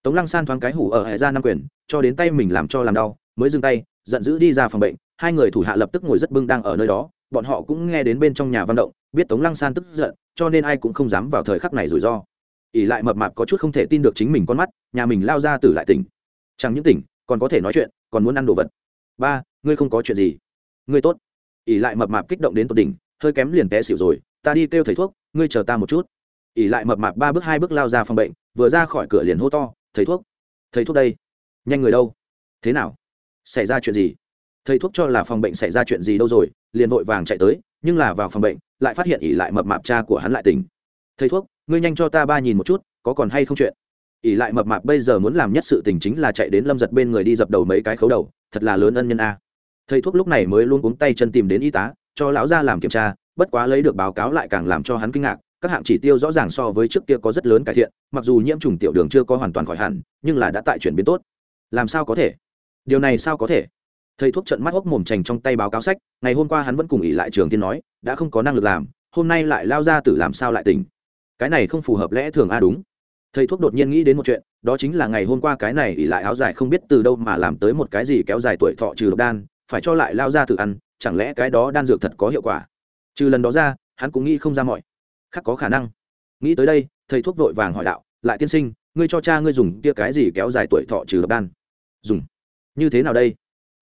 Tống lăng san thoáng cái hủ ở hệ ra năm quyền, cho đến tay mình làm cho làm đau, mới dừng tay, giận dữ đi ra phòng bệnh. Hai người thủ hạ lập tức ngồi rất bưng đang ở nơi đó. Bọn họ cũng nghe đến bên trong nhà văn động, biết tống lăng san tức giận, cho nên ai cũng không dám vào thời khắc này rủi ro. Ỉ lại mập mạp có chút không thể tin được chính mình con mắt, nhà mình lao ra từ lại tỉnh. Chẳng những tỉnh, còn có thể nói chuyện, còn muốn ăn đồ vật. Ba ngươi không có chuyện gì. Ngươi tốt. Ỉ lại mập mạp kích động đến tột đỉnh, hơi kém liền té xỉu rồi, ta đi kêu thầy thuốc, ngươi chờ ta một chút. Ỉ lại mập mạp ba bước hai bước lao ra phòng bệnh, vừa ra khỏi cửa liền hô to, thầy thuốc thầy thuốc đây, nhanh người đâu? Thế nào? Xảy ra chuyện gì? Thầy thuốc cho là phòng bệnh xảy ra chuyện gì đâu rồi, liền vội vàng chạy tới, nhưng là vào phòng bệnh, lại phát hiện ỉ lại mập mạp cha của hắn lại tỉnh. Thầy thuốc, ngươi nhanh cho ta ba nhìn một chút, có còn hay không chuyện? Ỉ lại mập mạp bây giờ muốn làm nhất sự tình chính là chạy đến lâm giật bên người đi dập đầu mấy cái khấu đầu, thật là lớn ân nhân a thầy thuốc lúc này mới luôn cuống tay chân tìm đến y tá, cho lão ra làm kiểm tra, bất quá lấy được báo cáo lại càng làm cho hắn kinh ngạc, các hạng chỉ tiêu rõ ràng so với trước kia có rất lớn cải thiện, mặc dù nhiễm trùng tiểu đường chưa có hoàn toàn khỏi hẳn, nhưng là đã tại chuyển biến tốt. Làm sao có thể? Điều này sao có thể? Thầy thuốc trận mắt hốc mồm trành trong tay báo cáo sách, ngày hôm qua hắn vẫn cùng ỉ lại trường tiên nói, đã không có năng lực làm, hôm nay lại lao ra tử làm sao lại tỉnh. Cái này không phù hợp lẽ thường a, đúng. Thầy thuốc đột nhiên nghĩ đến một chuyện, đó chính là ngày hôm qua cái này ỉ lại áo dài không biết từ đâu mà làm tới một cái gì kéo dài tuổi thọ trừ độc đan phải cho lại lao ra tự ăn, chẳng lẽ cái đó đan dược thật có hiệu quả? Trừ lần đó ra, hắn cũng nghĩ không ra mọi khác có khả năng. Nghĩ tới đây, thầy thuốc vội vàng hỏi đạo, lại tiên sinh, ngươi cho cha ngươi dùng kia cái gì kéo dài tuổi thọ trừ độc đan? Dùng? Như thế nào đây?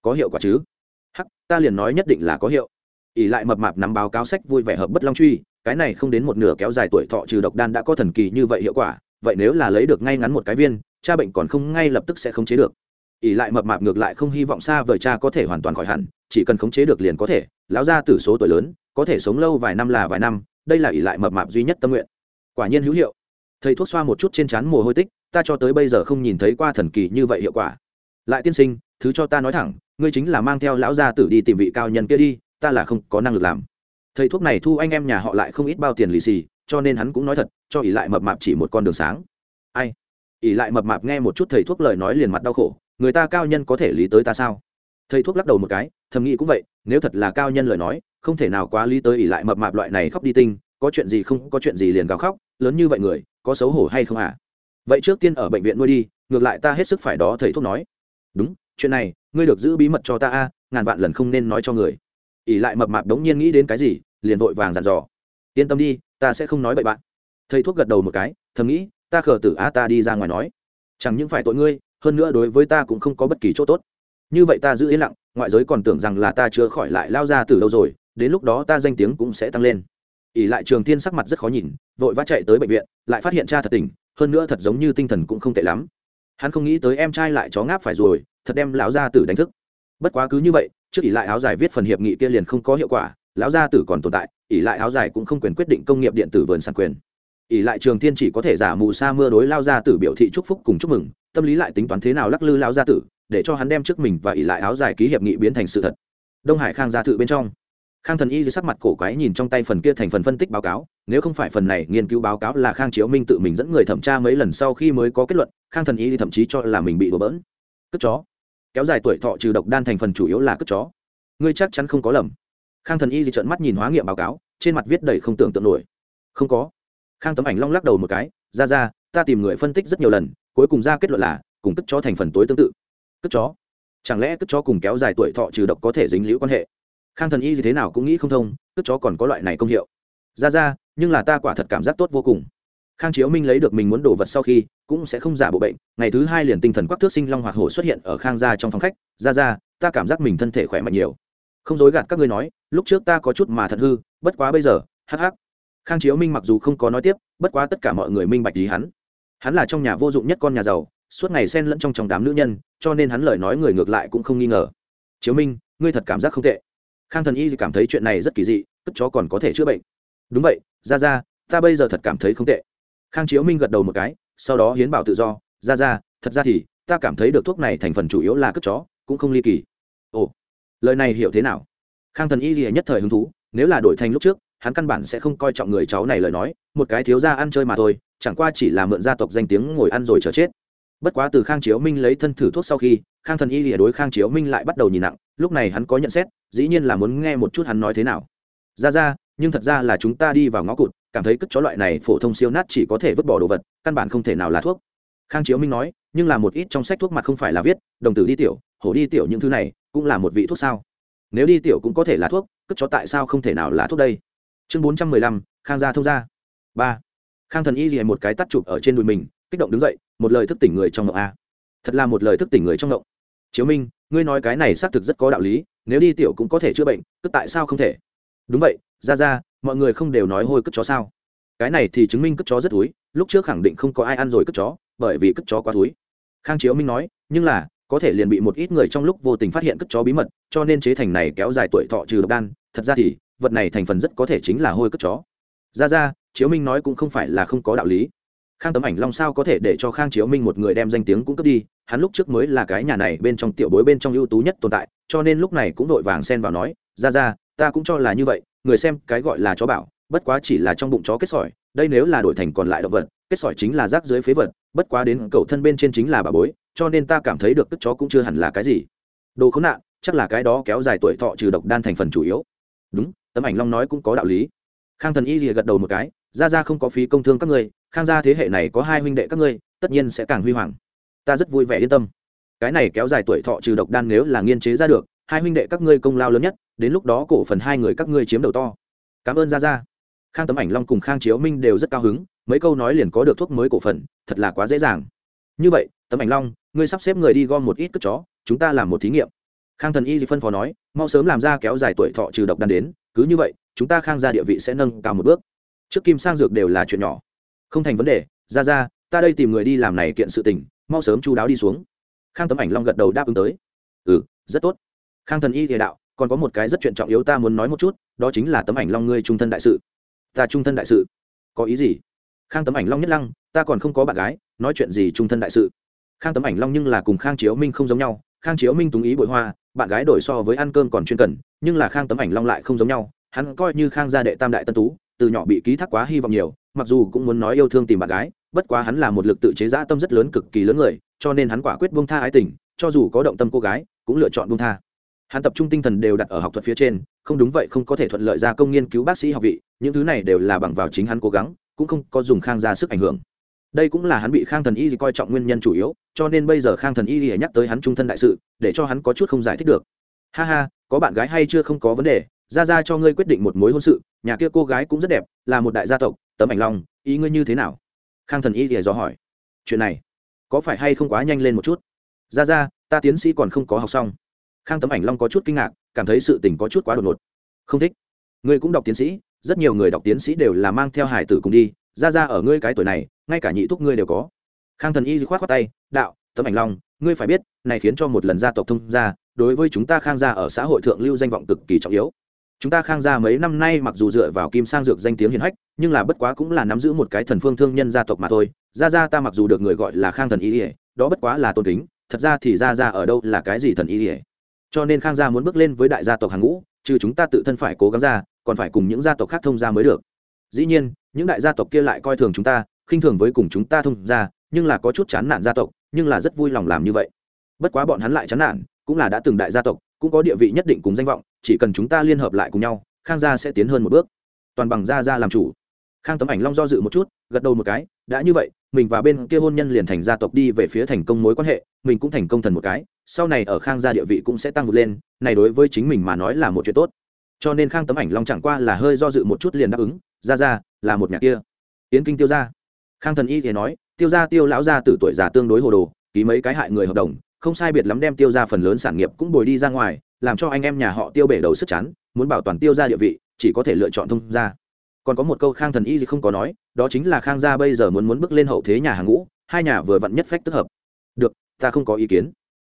Có hiệu quả chứ? Hắc, ta liền nói nhất định là có hiệu. Ỉ lại mập mạp nắm báo cáo sách vui vẻ hợp bất long truy, cái này không đến một nửa kéo dài tuổi thọ trừ độc đan đã có thần kỳ như vậy hiệu quả, vậy nếu là lấy được ngay ngắn một cái viên, cha bệnh còn không ngay lập tức sẽ không chế được ỉ lại mập mạp ngược lại không hy vọng xa vời cha có thể hoàn toàn khỏi hẳn, chỉ cần khống chế được liền có thể. Lão ra từ số tuổi lớn, có thể sống lâu vài năm là vài năm, đây là ỉ lại mập mạp duy nhất tâm nguyện. Quả nhiên hữu hiệu. Thầy thuốc xoa một chút trên trán mồ hôi tích, ta cho tới bây giờ không nhìn thấy qua thần kỳ như vậy hiệu quả. Lại tiên sinh, thứ cho ta nói thẳng, ngươi chính là mang theo lão gia tử đi tìm vị cao nhân kia đi, ta là không có năng lực làm. Thầy thuốc này thu anh em nhà họ lại không ít bao tiền lì xì, cho nên hắn cũng nói thật, cho ỷ lại mập mạp chỉ một con đường sáng. Ai? Ỷ lại mập mạp nghe một chút thầy thuốc lời nói liền mặt đau khổ người ta cao nhân có thể lý tới ta sao? Thầy thuốc lắc đầu một cái, thầm nghĩ cũng vậy, nếu thật là cao nhân lời nói, không thể nào quá lý tới ỉ lại mập mạp loại này khóc đi tinh, có chuyện gì không, có chuyện gì liền gào khóc, lớn như vậy người, có xấu hổ hay không à vậy trước tiên ở bệnh viện nuôi đi, ngược lại ta hết sức phải đó, thầy thuốc nói. Đúng, chuyện này, ngươi được giữ bí mật cho ta a, ngàn vạn lần không nên nói cho người. Ỉ lại mập mạp đống nhiên nghĩ đến cái gì, liền vội vàng dặn dò. Yên tâm đi, ta sẽ không nói bậy bạn. Thầy thuốc gật đầu một cái, thầm nghĩ, ta khờ tử a ta đi ra ngoài nói. Chẳng những phải tội ngươi hơn nữa đối với ta cũng không có bất kỳ chỗ tốt. Như vậy ta giữ yên lặng, ngoại giới còn tưởng rằng là ta chưa khỏi lại lao ra từ đâu rồi, đến lúc đó ta danh tiếng cũng sẽ tăng lên. Ỉ lại trường thiên sắc mặt rất khó nhìn, vội vã chạy tới bệnh viện, lại phát hiện cha thật tình hơn nữa thật giống như tinh thần cũng không tệ lắm. Hắn không nghĩ tới em trai lại chó ngáp phải rồi, thật đem lão gia tử đánh thức. Bất quá cứ như vậy, trước ỷ lại áo dài viết phần hiệp nghị kia liền không có hiệu quả, lão gia tử còn tồn tại, ỷ lại áo dài cũng không quyền quyết định công nghiệp điện tử vườn sản quyền. Ỷ lại trường thiên chỉ có thể giả mù sa mưa đối lao gia tử biểu thị chúc phúc cùng chúc mừng tâm lý lại tính toán thế nào lắc lư lão gia tử, để cho hắn đem trước mình và ỉ lại áo dài ký hiệp nghị biến thành sự thật. Đông hải khang gia tự bên trong. Khang thần y dưới sắc mặt cổ quái nhìn trong tay phần kia thành phần phân tích báo cáo, nếu không phải phần này nghiên cứu báo cáo là khang chiếu minh tự mình dẫn người thẩm tra mấy lần sau khi mới có kết luận, khang thần y thì thậm chí cho là mình bị đổ bỡn. Cất chó. Kéo dài tuổi thọ trừ độc đan thành phần chủ yếu là cất chó. Ngươi chắc chắn không có lầm. Khang thần y thì trợn mắt nhìn hóa nghiệm báo cáo, trên mặt viết đầy không tưởng tượng nổi. Không có. Khang tấm ảnh long lắc đầu một cái, ra ra ta tìm người phân tích rất nhiều lần, cuối cùng ra kết luận là, cùng cất chó thành phần tối tương tự. Cất chó? Chẳng lẽ cất chó cùng kéo dài tuổi thọ trừ độc có thể dính liễu quan hệ? Khang thần y gì thế nào cũng nghĩ không thông, cất chó còn có loại này công hiệu. Ra ra, nhưng là ta quả thật cảm giác tốt vô cùng. Khang chiếu minh lấy được mình muốn đổ vật sau khi, cũng sẽ không giả bộ bệnh. Ngày thứ hai liền tinh thần quắc thước sinh long hoạt hổ xuất hiện ở khang gia trong phòng khách. Ra ra, ta cảm giác mình thân thể khỏe mạnh nhiều. Không dối gạt các ngươi nói, lúc trước ta có chút mà thật hư, bất quá bây giờ, hắc hắc. Khang chiếu minh mặc dù không có nói tiếp, bất quá tất cả mọi người minh bạch gì hắn hắn là trong nhà vô dụng nhất con nhà giàu, suốt ngày xen lẫn trong trong đám nữ nhân, cho nên hắn lời nói người ngược lại cũng không nghi ngờ. Chiếu minh, ngươi thật cảm giác không tệ. Khang thần y cảm thấy chuyện này rất kỳ dị, cất chó còn có thể chữa bệnh. Đúng vậy ra ra ta bây giờ thật cảm thấy không tệ. Khang chiếu minh gật đầu một cái, sau đó hiến bảo tự do. Ra ra thật ra thì, ta cảm thấy được thuốc này thành phần chủ yếu là cất chó, cũng không ly kỳ. Ồ, lời này hiểu thế nào? Khang thần y gì nhất thời hứng thú, nếu là đổi thành lúc trước, hắn căn bản sẽ không coi trọng người cháu này lời nói, một cái thiếu gia ăn chơi mà thôi chẳng qua chỉ là mượn gia tộc danh tiếng ngồi ăn rồi chờ chết. Bất quá từ khang chiếu minh lấy thân thử thuốc sau khi, khang thần y lìa đối khang chiếu minh lại bắt đầu nhìn nặng, lúc này hắn có nhận xét, dĩ nhiên là muốn nghe một chút hắn nói thế nào. Ra ra, nhưng thật ra là chúng ta đi vào ngõ cụt, cảm thấy cất chó loại này phổ thông siêu nát chỉ có thể vứt bỏ đồ vật, căn bản không thể nào là thuốc. Khang chiếu minh nói, nhưng là một ít trong sách thuốc mặt không phải là viết, đồng tử đi tiểu, hổ đi tiểu những thứ này, cũng là một vị thuốc sao. Nếu đi tiểu cũng có thể là thuốc, cất chó tại sao không thể nào là thuốc đây? Chương bốn trăm mười lăm, khang gia thông gia. Ba khang thần y gì một cái tắt chụp ở trên đùi mình, kích động đứng dậy, một lời thức tỉnh người trong ngộng a. Thật là một lời thức tỉnh người trong ngộng. Chiếu minh, ngươi nói cái này xác thực rất có đạo lý, nếu đi tiểu cũng có thể chữa bệnh tức tại sao không thể? Đúng vậy, ra ra, mọi người không đều nói hôi cất chó sao? Cái này thì chứng minh cất chó rất túi lúc trước khẳng định không có ai ăn rồi cất chó, bởi vì cất chó quá túi khang chiếu minh nói, nhưng là, có thể liền bị một ít người trong lúc vô tình phát hiện cất chó bí mật, cho nên chế thành này kéo dài tuổi thọ trừ độc đan, thật ra thì, vật này thành phần rất có thể chính là hôi cất chó. Ra ra chiếu minh nói cũng không phải là không có đạo lý. Khang tấm ảnh long sao có thể để cho khang chiếu minh một người đem danh tiếng cũng cướp đi? Hắn lúc trước mới là cái nhà này bên trong tiểu bối bên trong ưu tú nhất tồn tại, cho nên lúc này cũng vội vàng xen vào nói, ra ra, ta cũng cho là như vậy, người xem cái gọi là chó bảo, bất quá chỉ là trong bụng chó kết sỏi, đây nếu là đổi thành còn lại động vật, kết sỏi chính là rác dưới phế vật, bất quá đến cầu thân bên trên chính là bà bối, cho nên ta cảm thấy được cất chó cũng chưa hẳn là cái gì. Đồ khốn nạn, chắc là cái đó kéo dài tuổi thọ trừ độc đan thành phần chủ yếu. Đúng, tấm ảnh long nói cũng có đạo lý. Khang thần y rìa gật đầu một cái ra ra không có phí công thương các ngươi, khang gia thế hệ này có hai huynh đệ các ngươi, tất nhiên sẽ càng huy hoàng. Ta rất vui vẻ yên tâm. Cái này kéo dài tuổi thọ trừ độc đan nếu là nghiên chế ra được, hai huynh đệ các ngươi công lao lớn nhất, đến lúc đó cổ phần hai người các ngươi chiếm đầu to. Cảm ơn ra ra khang tấm ảnh long cùng khang chiếu minh đều rất cao hứng, mấy câu nói liền có được thuốc mới cổ phần, thật là quá dễ dàng. Như vậy, tấm ảnh long, ngươi sắp xếp người đi gom một ít cất chó, chúng ta làm một thí nghiệm. Khang thần y phân phó nói, mau sớm làm ra kéo dài tuổi thọ trừ độc đan đến, cứ như vậy, chúng ta khang ra địa vị sẽ nâng cao một bước trước kim sang dược đều là chuyện nhỏ. Không thành vấn đề, ra ra, ta đây tìm người đi làm này kiện sự tình, mau sớm chú đáo đi xuống. Khang tấm ảnh long gật đầu đáp ứng tới. Ừ rất tốt. Khang thần y thể đạo, còn có một cái rất chuyện trọng yếu ta muốn nói một chút, đó chính là tấm ảnh long ngươi trung thân đại sự. Ta trung thân đại sự. Có ý gì? Khang tấm ảnh long nhất lăng, ta còn không có bạn gái, nói chuyện gì trung thân đại sự? Khang tấm ảnh long nhưng là cùng khang chiếu minh không giống nhau, khang chiếu minh túng ý bội hoa, bạn gái đổi so với ăn cơm còn chuyên cần, nhưng là khang tấm ảnh long lại không giống nhau, hắn coi như khang gia đệ tam đại tân tú từ nhỏ bị ký thác quá hy vọng nhiều, mặc dù cũng muốn nói yêu thương tìm bạn gái, bất quá hắn là một lực tự chế giã tâm rất lớn cực kỳ lớn người, cho nên hắn quả quyết buông tha ái tình, cho dù có động tâm cô gái, cũng lựa chọn buông tha. Hắn tập trung tinh thần đều đặt ở học thuật phía trên, không đúng vậy không có thể thuận lợi ra công nghiên cứu bác sĩ học vị, những thứ này đều là bằng vào chính hắn cố gắng, cũng không có dùng khang ra sức ảnh hưởng. Đây cũng là hắn bị khang thần y coi trọng nguyên nhân chủ yếu, cho nên bây giờ khang thần y nhắc tới hắn trung thân đại sự, để cho hắn có chút không giải thích được. Ha ha, có bạn gái hay chưa không có vấn đề ra ra cho ngươi quyết định một mối hôn sự, nhà kia cô gái cũng rất đẹp, là một đại gia tộc, tấm ảnh long, ý ngươi như thế nào? Khang thần y thì do hỏi. Chuyện này, có phải hay không quá nhanh lên một chút? Ra ra, ta tiến sĩ còn không có học xong. Khang tấm ảnh long có chút kinh ngạc, cảm thấy sự tình có chút quá đột ngột. Không thích. Ngươi cũng đọc tiến sĩ, rất nhiều người đọc tiến sĩ đều là mang theo hải tử cùng đi, ra ra ở ngươi cái tuổi này, ngay cả nhị thúc ngươi đều có. Khang thần y khoát khoát tay, đạo, tấm ảnh long, ngươi phải biết, này khiến cho một lần gia tộc thông gia, đối với chúng ta khang gia ở xã hội thượng lưu danh vọng cực kỳ trọng yếu chúng ta khang gia mấy năm nay mặc dù dựa vào kim sang dược danh tiếng hiển hách, nhưng là bất quá cũng là nắm giữ một cái thần phương thương nhân gia tộc mà thôi. Gia gia ta mặc dù được người gọi là khang thần y đó bất quá là tôn kính, thật ra thì gia gia ở đâu là cái gì thần y ỉa cho nên khang gia muốn bước lên với đại gia tộc hàng ngũ, trừ chúng ta tự thân phải cố gắng ra, còn phải cùng những gia tộc khác thông gia mới được. Dĩ nhiên, những đại gia tộc kia lại coi thường chúng ta, khinh thường với cùng chúng ta thông gia, nhưng là có chút chán nản gia tộc, nhưng là rất vui lòng làm như vậy. Bất quá bọn hắn lại chán nản, cũng là đã từng đại gia tộc, cũng có địa vị nhất định cùng danh vọng chỉ cần chúng ta liên hợp lại cùng nhau, khang gia sẽ tiến hơn một bước. Toàn bằng gia gia làm chủ. Khang tấm ảnh long do dự một chút, gật đầu một cái, đã như vậy, mình và bên kia hôn nhân liền thành gia tộc đi về phía thành công mối quan hệ, mình cũng thành công thần một cái, sau này ở khang gia địa vị cũng sẽ tăng vượt lên, này đối với chính mình mà nói là một chuyện tốt. Cho nên khang tấm ảnh long chẳng qua là hơi do dự một chút liền đáp ứng ra ra là một nhà kia. Yến kinh tiêu gia. khang thần y thì nói, tiêu gia, tiêu lão gia từ tuổi già tương đối hồ đồ, ký mấy cái hại người hợp đồng, không sai biệt lắm đem tiêu ra phần lớn sản nghiệp cũng bồi đi ra ngoài làm cho anh em nhà họ tiêu bể đầu sức chán, muốn bảo toàn tiêu ra địa vị chỉ có thể lựa chọn thông ra còn có một câu khang thần y gì không có nói đó chính là khang gia bây giờ muốn muốn bước lên hậu thế nhà hàng ngũ hai nhà vừa vặn nhất phách tức hợp. Được ta không có ý kiến.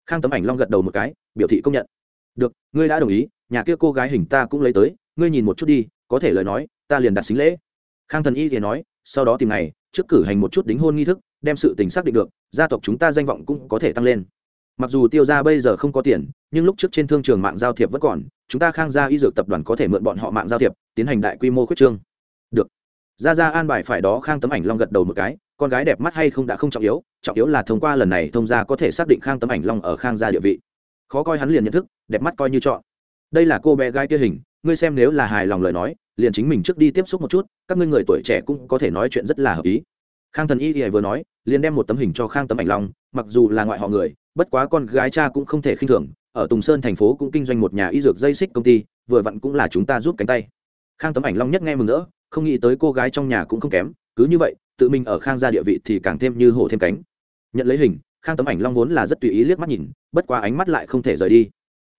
Khang tấm ảnh long gật đầu một cái biểu thị công nhận. Được ngươi đã đồng ý nhà kia cô gái hình ta cũng lấy tới ngươi nhìn một chút đi có thể lời nói ta liền đặt xính lễ. Khang thần y thì nói sau đó tìm ngày trước cử hành một chút đính hôn nghi thức đem sự tình xác định được gia tộc chúng ta danh vọng cũng có thể tăng lên. Mặc dù tiêu gia bây giờ không có tiền nhưng lúc trước trên thương trường mạng giao thiệp vẫn còn, chúng ta khang gia y dược tập đoàn có thể mượn bọn họ mạng giao thiệp, tiến hành đại quy mô khuyết trương. Được. Ra ra an bài phải đó khang tấm ảnh long gật đầu một cái, con gái đẹp mắt hay không đã không trọng yếu trọng yếu là thông qua lần này thông gia có thể xác định khang tấm ảnh long ở khang gia địa vị. Khó coi hắn liền nhận thức, đẹp mắt coi như chọn. Đây là cô bé gái kia hình, ngươi xem nếu là hài lòng lời nói, liền chính mình trước đi tiếp xúc một chút, các ngươi người tuổi trẻ cũng có thể nói chuyện rất là hợp ý. Khang thần y thì vừa nói, liền đem một tấm hình cho khang tấm ảnh long, mặc dù là ngoại họ người, bất quá con gái cha cũng không thể khinh thường ở tùng sơn thành phố cũng kinh doanh một nhà y dược dây xích công ty, vừa vặn cũng là chúng ta giúp cánh tay. Khang tấm ảnh long nhất nghe mừng rỡ, không nghĩ tới cô gái trong nhà cũng không kém, cứ như vậy, tự mình ở khang gia địa vị thì càng thêm như hổ thêm cánh. Nhận lấy hình, khang tấm ảnh long vốn là rất tùy ý liếc mắt nhìn, bất quá ánh mắt lại không thể rời đi.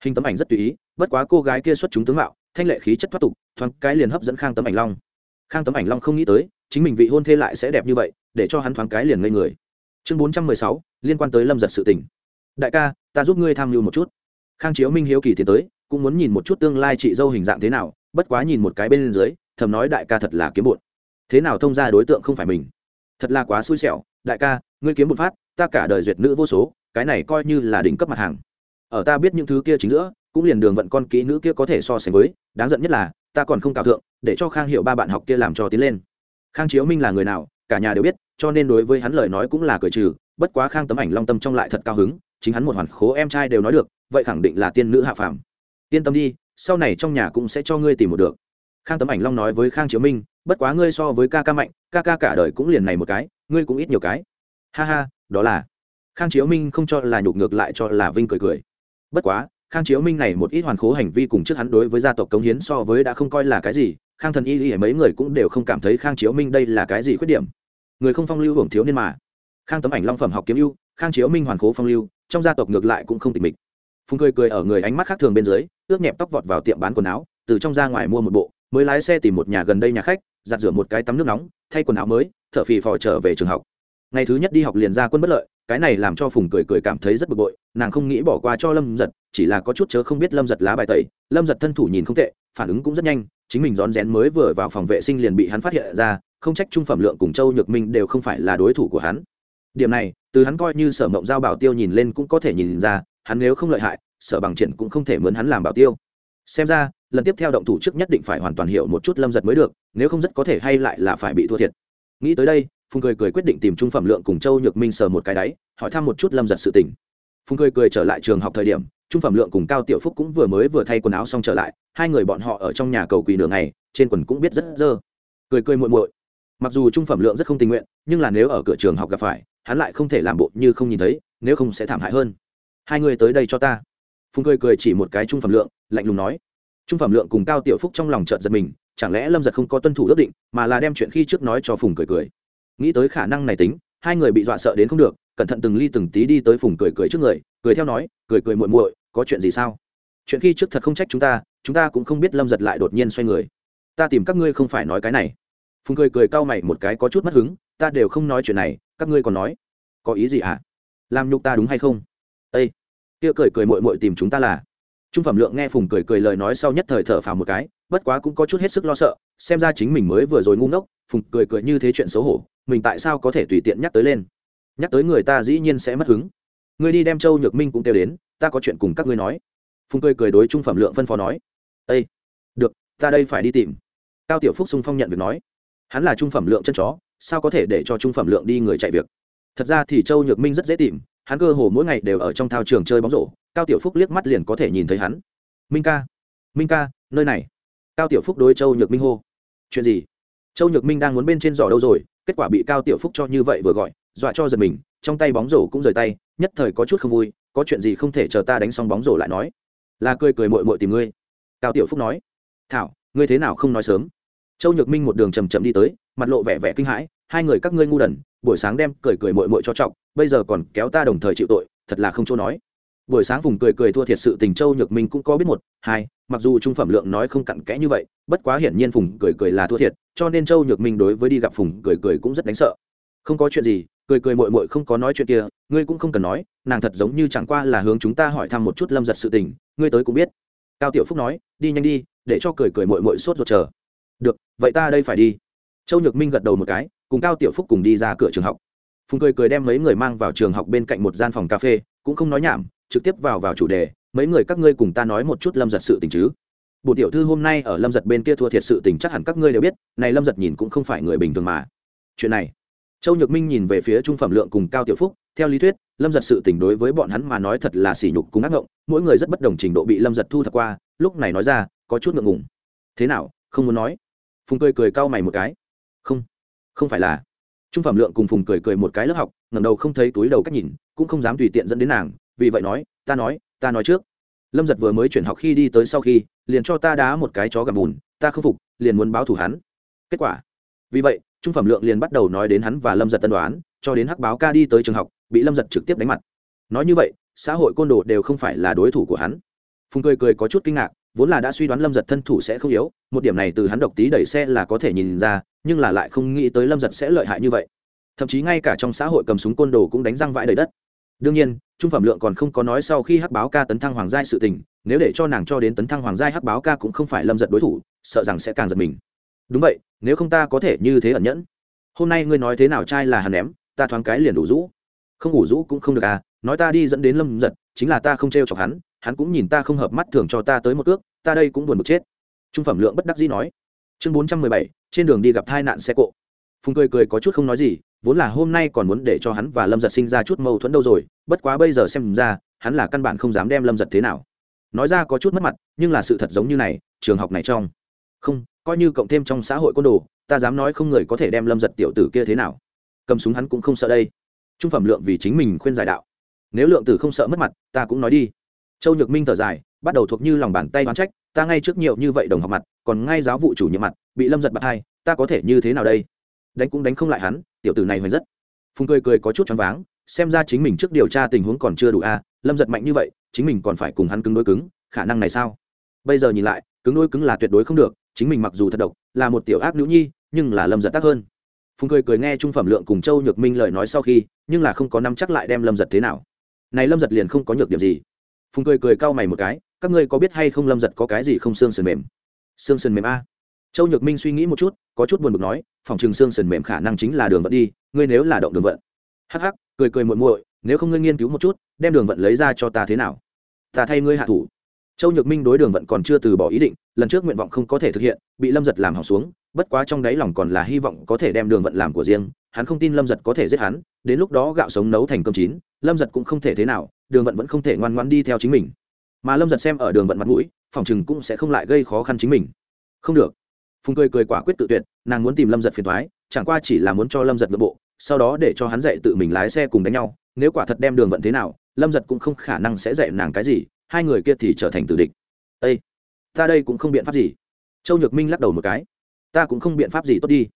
Hình tấm ảnh rất tùy ý, bất quá cô gái kia xuất chúng tướng mạo, thanh lệ khí chất thoát tục, thoáng cái liền hấp dẫn khang tấm ảnh long. Khang tấm ảnh long không nghĩ tới, chính mình vị hôn thê lại sẽ đẹp như vậy, để cho hắn thoáng cái liền ngây người. Chương bốn trăm mười sáu, liên quan tới lâm giật sự tình. Đại ca, ta giúp ngươi tham mưu một chút khang chiếu minh hiếu kỳ tiến tới, cũng muốn nhìn một chút tương lai chị dâu hình dạng thế nào, bất quá nhìn một cái bên dưới, thầm nói đại ca thật là kiếm bụn thế nào thông ra đối tượng không phải mình? Thật là quá xui xẻo, đại ca, ngươi kiếm một phát, ta cả đời duyệt nữ vô số, cái này coi như là đỉnh cấp mặt hàng. Ở ta biết những thứ kia chính giữa, cũng liền đường vận con kỹ nữ kia có thể so sánh với, đáng giận nhất là, ta còn không cào thượng, để cho khang hiệu ba bạn học kia làm cho tiến lên. Khang chiếu minh là người nào, cả nhà đều biết, cho nên đối với hắn lời nói cũng là cười trừ, bất quá khang tấm ảnh long tâm trong lại thật cao hứng, chính hắn một hoàn khố em trai đều nói được vậy khẳng định là tiên nữ hạ phàm. Yên tâm đi, sau này trong nhà cũng sẽ cho ngươi tìm một được. Khang tấm ảnh long nói với khang chiếu minh, bất quá ngươi so với ca ca mạnh, ca ca cả đời cũng liền này một cái, ngươi cũng ít nhiều cái. Ha ha, đó là. Khang chiếu minh không cho là nhục ngược lại cho là vinh cười cười. Bất quá, khang chiếu minh này một ít hoàn khố hành vi cùng trước hắn đối với gia tộc cống hiến so với đã không coi là cái gì, khang thần y y mấy người cũng đều không cảm thấy khang chiếu minh đây là cái gì khuyết điểm. Người không phong lưu hưởng thiếu niên mà. Khang tấm ảnh long phẩm học kiếm ưu, khang chiếu minh hoàn khố phong lưu, trong gia tộc ngược lại cũng không tịch mịch phùng cười cười ở người ánh mắt khác thường bên dưới ướt nhẹp tóc vọt vào tiệm bán quần áo, từ trong ra ngoài mua một bộ, mới lái xe tìm một nhà gần đây nhà khách, giặt rửa một cái tắm nước nóng, thay quần áo mới, thở phì phò trở về trường học. Ngày thứ nhất đi học liền ra quân bất lợi, cái này làm cho phùng cười cười cảm thấy rất bực bội, nàng không nghĩ bỏ qua cho lâm giật, chỉ là có chút chớ không biết lâm giật lá bài tẩy, lâm giật thân thủ nhìn không tệ, phản ứng cũng rất nhanh, chính mình rón rén mới vừa vào phòng vệ sinh liền bị hắn phát hiện ra, không trách trung phẩm lượng cùng châu nhược minh đều không phải là đối thủ của hắn. Điểm này, từ hắn coi như sở mộng giao bảo tiêu nhìn lên cũng có thể nhìn ra hắn nếu không lợi hại, sở bằng triển cũng không thể mướn hắn làm bảo tiêu. Xem ra, lần tiếp theo động thủ trước nhất định phải hoàn toàn hiểu một chút lâm giật mới được, nếu không rất có thể hay lại là phải bị thua thiệt. Nghĩ tới đây, phùng cười cười quyết định tìm trung phẩm lượng cùng châu nhược minh sờ một cái đáy, hỏi thăm một chút lâm giật sự tình. Phùng cười cười trở lại trường học thời điểm, trung phẩm lượng cùng cao tiểu phúc cũng vừa mới vừa thay quần áo xong trở lại, hai người bọn họ ở trong nhà cầu quỳ nửa ngày, trên quần cũng biết rất dơ. Cười cười muội muội. Mặc dù trung phẩm lượng rất không tình nguyện, nhưng là nếu ở cửa trường học gặp phải, hắn lại không thể làm bộ như không nhìn thấy, nếu không sẽ thảm hại hơn hai người tới đây cho ta. Phùng cười cười chỉ một cái trung phẩm lượng, lạnh lùng nói. Trung phẩm lượng cùng cao tiểu phúc trong lòng trợn giật mình, chẳng lẽ lâm giật không có tuân thủ ước định, mà là đem chuyện khi trước nói cho phùng cười cười. Nghĩ tới khả năng này tính, hai người bị dọa sợ đến không được, cẩn thận từng ly từng tí đi tới phùng cười cười trước người, cười theo nói, cười cười muội muội, có chuyện gì sao? Chuyện khi trước thật không trách chúng ta chúng ta cũng không biết lâm giật lại đột nhiên xoay người. Ta tìm các ngươi không phải nói cái này. Phùng cười cười cau mày một cái có chút mất hứng, ta đều không nói chuyện này, các ngươi còn nói? Có ý gì à? làm nhục ta đúng hay không? Kia cười cười mội mội tìm chúng ta là. Trung phẩm lượng nghe phùng cười cười lời nói sau nhất thời thở phào một cái, bất quá cũng có chút hết sức lo sợ, xem ra chính mình mới vừa rồi ngu ngốc, phùng cười cười như thế chuyện xấu hổ, mình tại sao có thể tùy tiện nhắc tới lên? Nhắc tới người ta dĩ nhiên sẽ mất hứng. Ngươi đi đem châu nhược minh cũng kêu đến, ta có chuyện cùng các ngươi nói. Phùng cười cười đối trung phẩm lượng phân phó nói. Ây được, ta đây phải đi tìm. Cao tiểu phúc sung phong nhận việc nói. Hắn là trung phẩm lượng chân chó, sao có thể để cho trung phẩm lượng đi người chạy việc? Thật ra thì châu nhược minh rất dễ tìm hắn cơ hồ mỗi ngày đều ở trong thao trường chơi bóng rổ, cao tiểu phúc liếc mắt liền có thể nhìn thấy hắn. Minh ca minh ca, nơi này. Cao tiểu phúc đối châu nhược minh hô. Chuyện gì? Châu nhược minh đang muốn bên trên giỏ đâu rồi, kết quả bị cao tiểu phúc cho như vậy vừa gọi, dọa cho giật mình, trong tay bóng rổ cũng rời tay, nhất thời có chút không vui, có chuyện gì không thể chờ ta đánh xong bóng rổ lại nói. Là cười cười mội mội tìm ngươi. Cao tiểu phúc nói. Thảo, ngươi thế nào không nói sớm? Châu nhược minh một đường chầm chậm đi tới, mặt lộ vẻ vẻ kinh hãi, hai người các ngươi ngu đần buổi sáng đem cười cười mội mội cho trọng, bây giờ còn kéo ta đồng thời chịu tội, thật là không chỗ nói. Buổi sáng vùng cười cười thua thiệt sự tình châu nhược minh cũng có biết một, hai, mặc dù trung phẩm lượng nói không cặn kẽ như vậy, bất quá hiển nhiên phùng cười cười là thua thiệt, cho nên châu nhược minh đối với đi gặp phùng cười cười cũng rất đánh sợ. Không có chuyện gì, cười cười mội mội không có nói chuyện kia, ngươi cũng không cần nói, nàng thật giống như chẳng qua là hướng chúng ta hỏi thăm một chút lâm giật sự tình, ngươi tới cũng biết. Cao tiểu phúc nói, đi nhanh đi, để cho cười cười mội mội sốt ruột chờ. Được, vậy ta đây phải đi. Châu nhược minh gật đầu một cái cùng cao tiểu phúc cùng đi ra cửa trường học. Phùng cười cười đem mấy người mang vào trường học bên cạnh một gian phòng cà phê, cũng không nói nhảm, trực tiếp vào vào chủ đề, mấy người các ngươi cùng ta nói một chút lâm giật sự tình chứ? Bộ tiểu thư hôm nay ở lâm giật bên kia thua thiệt sự tình chắc hẳn các ngươi đều biết, này lâm giật nhìn cũng không phải người bình thường mà. Chuyện này, châu nhược minh nhìn về phía trung phẩm lượng cùng cao tiểu phúc, theo lý thuyết, lâm giật sự tình đối với bọn hắn mà nói thật là sỉ nhục cùng ác ngộng, mỗi người rất bất đồng trình độ bị lâm giật thu thập qua, lúc này nói ra, có chút ngượng ngùng. Thế nào, không muốn nói? Phùng cười cười cau mày một cái. Không không phải là. Trung phẩm lượng cùng phùng cười cười một cái lớp học ngầm đầu không thấy túi đầu cách nhìn, cũng không dám tùy tiện dẫn đến nàng, vì vậy nói, ta nói ta nói trước. Lâm giật vừa mới chuyển học khi đi tới sau khi, liền cho ta đá một cái chó gặm bùn, ta không phục, liền muốn báo thủ hắn. Kết quả, vì vậy, trung phẩm lượng liền bắt đầu nói đến hắn và lâm giật tân đoán, cho đến hắc báo ca đi tới trường học, bị lâm giật trực tiếp đánh mặt. Nói như vậy, xã hội côn đồ đều không phải là đối thủ của hắn. Phùng cười cười có chút kinh ngạc vốn là đã suy đoán lâm giật thân thủ sẽ không yếu, một điểm này từ hắn độc tí đẩy xe là có thể nhìn ra, nhưng là lại không nghĩ tới lâm giật sẽ lợi hại như vậy. Thậm chí ngay cả trong xã hội cầm súng côn đồ cũng đánh răng vãi đầy đất. Đương nhiên, trung phẩm lượng còn không có nói sau khi hắc báo ca tấn thăng hoàng giai sự tình, nếu để cho nàng cho đến tấn thăng hoàng giai hắc báo ca cũng không phải lâm giật đối thủ, sợ rằng sẽ càng giật mình. Đúng vậy, nếu không ta có thể như thế ẩn nhẫn. Hôm nay ngươi nói thế nào trai là hàn ném, ta thoáng cái liền đủ rũ. Không ngủ rũ cũng không được à nói ta đi dẫn đến lâm giật, chính là ta không t r e o chọc hắn hắn cũng nhìn ta không hợp mắt thường cho ta tới một cước. ta đây cũng buồn bực chết. Trung phẩm lượng bất đắc dĩ nói. Chương bốn trăm mười bảy, trên đường đi gặp tai nạn xe cộ. Phùng cười cười có chút không nói gì, vốn là hôm nay còn muốn để cho hắn và lâm giật sinh ra chút mâu thuẫn đâu rồi, bất quá bây giờ xem ra, hắn là căn bản không dám đem lâm giật thế nào. Nói ra có chút mất mặt, nhưng là sự thật giống như này, trường học này trong. Không, coi như cộng thêm trong xã hội côn đồ, ta dám nói không người có thể đem lâm giật tiểu tử kia thế nào. Cầm súng hắn cũng không sợ đây. Trung phẩm lượng vì chính mình khuyên giải đạo. Nếu lượng tử không sợ mất mặt, ta cũng nói đi châu nhược minh thở dài, bắt đầu thuộc như lòng bàn tay đoán trách, ta ngay trước nhiều như vậy đồng học mặt, còn ngay giáo vụ chủ nhiệm mặt, bị lâm giật bạc hai, ta có thể như thế nào đây? Đánh cũng đánh không lại hắn, tiểu tử này hoành rất. Phùng cười cười có chút choáng váng, xem ra chính mình trước điều tra tình huống còn chưa đủ a à, lâm giật mạnh như vậy, chính mình còn phải cùng hắn cứng đối cứng, khả năng này sao? Bây giờ nhìn lại, cứng đối cứng là tuyệt đối không được, chính mình mặc dù thật độc, là một tiểu ác nữ nhi, nhưng là lâm giật tác hơn. Phùng cười cười nghe trung phẩm lượng cùng châu nhược minh lời nói sau khi, nhưng là không có năm chắc lại đem lâm giật thế nào. Này lâm giật liền không có nhược điểm gì phùng cười cười cau mày một cái, các ngươi có biết hay không lâm giật có cái gì không xương sườn mềm? Xương sườn mềm a. Châu nhược minh suy nghĩ một chút, có chút buồn bực nói, phòng trường xương sườn mềm khả năng chính là đường vận đi, ngươi nếu là động đường vận. Hắc hắc, cười cười muội muội, nếu không ngươi nghiên cứu một chút, đem đường vận lấy ra cho ta thế nào? Ta thay ngươi hạ thủ. Châu nhược minh đối đường vận còn chưa từ bỏ ý định, lần trước nguyện vọng không có thể thực hiện, bị lâm giật làm hỏng xuống, bất quá trong đáy lòng còn là hy vọng có thể đem đường vận làm của riêng, hắn không tin lâm giật có thể giết hắn, đến lúc đó gạo sống nấu thành cơm chín, lâm giật cũng không thể thế nào đường vận vẫn không thể ngoan ngoan đi theo chính mình. Mà lâm giật xem ở đường vận mặt mũi, phòng chừng cũng sẽ không lại gây khó khăn chính mình. Không được. Phùng cười cười quả quyết tự tuyệt, nàng muốn tìm lâm giật phiền thoái chẳng qua chỉ là muốn cho lâm giật nội bộ, sau đó để cho hắn dạy tự mình lái xe cùng đánh nhau, nếu quả thật đem đường vận thế nào, lâm giật cũng không khả năng sẽ dạy nàng cái gì, hai người kia thì trở thành tử địch. Ây ta đây cũng không biện pháp gì. Châu nhược minh lắc đầu một cái. Ta cũng không biện pháp gì, tốt đi.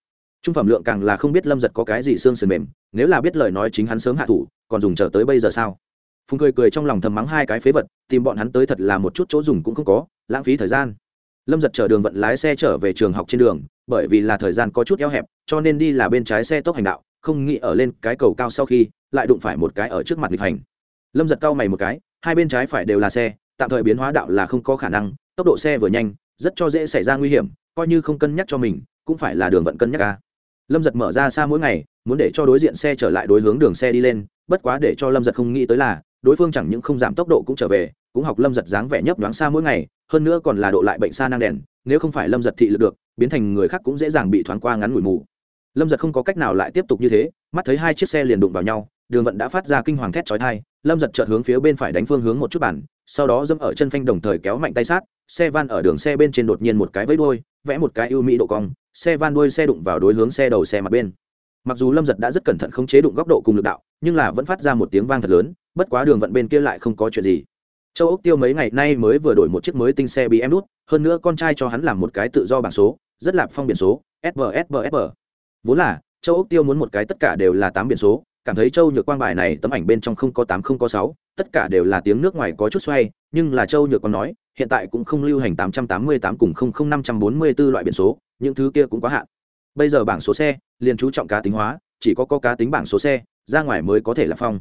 Trung phẩm lượng càng là không biết lâm giật có cái gì xương sườn mềm, nếu là biết lời nói chính hắn sớm hạ thủ, còn dùng chờ tới bây giờ sao? Phùng cười cười trong lòng thầm mắng hai cái phế vật, tìm bọn hắn tới thật là một chút chỗ dùng cũng không có, lãng phí thời gian. Lâm giật chở đường vận lái xe trở về trường học trên đường, bởi vì là thời gian có chút eo hẹp, cho nên đi là bên trái xe tốc hành đạo, không nghĩ ở lên cái cầu cao sau khi, lại đụng phải một cái ở trước mặt lịch hành. Lâm giật cau mày một cái, hai bên trái phải đều là xe, tạm thời biến hóa đạo là không có khả năng, tốc độ xe vừa nhanh, rất cho dễ xảy ra nguy hiểm, coi như không cân nhắc cho mình, cũng phải là đường vận cân nhắc ca lâm giật mở ra xa mỗi ngày, muốn để cho đối diện xe trở lại đối hướng đường xe đi lên, bất quá để cho lâm giật không nghĩ tới là đối phương chẳng những không giảm tốc độ cũng trở về, cũng học lâm giật dáng vẻ nhấp nhoáng xa mỗi ngày, hơn nữa còn là độ lại bệnh xa năng đèn, nếu không phải lâm giật thị lực được, biến thành người khác cũng dễ dàng bị thoáng qua ngắn ngủi mù. Lâm giật không có cách nào lại tiếp tục như thế, mắt thấy hai chiếc xe liền đụng vào nhau, đường vận đã phát ra kinh hoàng thét chói thai lâm giật chợt hướng phía bên phải đánh phương hướng một chút bản, sau đó dẫm ở chân phanh đồng thời kéo mạnh tay sát, xe van ở đường xe bên trên đột nhiên một cái vẫy đuôi, vẽ một cái ưu mỹ độ cong, xe van đuôi xe đụng vào đối hướng xe đầu xe mặt bên. Mặc dù lâm giật đã rất cẩn thận không chế đụng góc độ cùng lực đạo, nhưng là vẫn phát ra một tiếng vang thật lớn bất quá đường vận bên kia lại không có chuyện gì. Châu ốc tiêu mấy ngày nay mới vừa đổi một chiếc mới tinh xe bị em đút, hơn nữa con trai cho hắn làm một cái tự do bảng số, rất lạp phong biển số svsvsv vốn là, châu ốc tiêu muốn một cái tất cả đều là tám biển số, cảm thấy châu nhược quang bài này tấm ảnh bên trong không có tám không có sáu, tất cả đều là tiếng nước ngoài có chút xoay, nhưng là châu nhược quang nói, hiện tại cũng không lưu hành tám trăm tám mươi tám cùng không không năm trăm bốn mươi b ố loại biển số, những thứ kia cũng quá hạn. Bây giờ bảng số xe, liền chú trọng cá tính hóa, chỉ có có cá tính bảng số xe, ra ngoài mới có thể là phong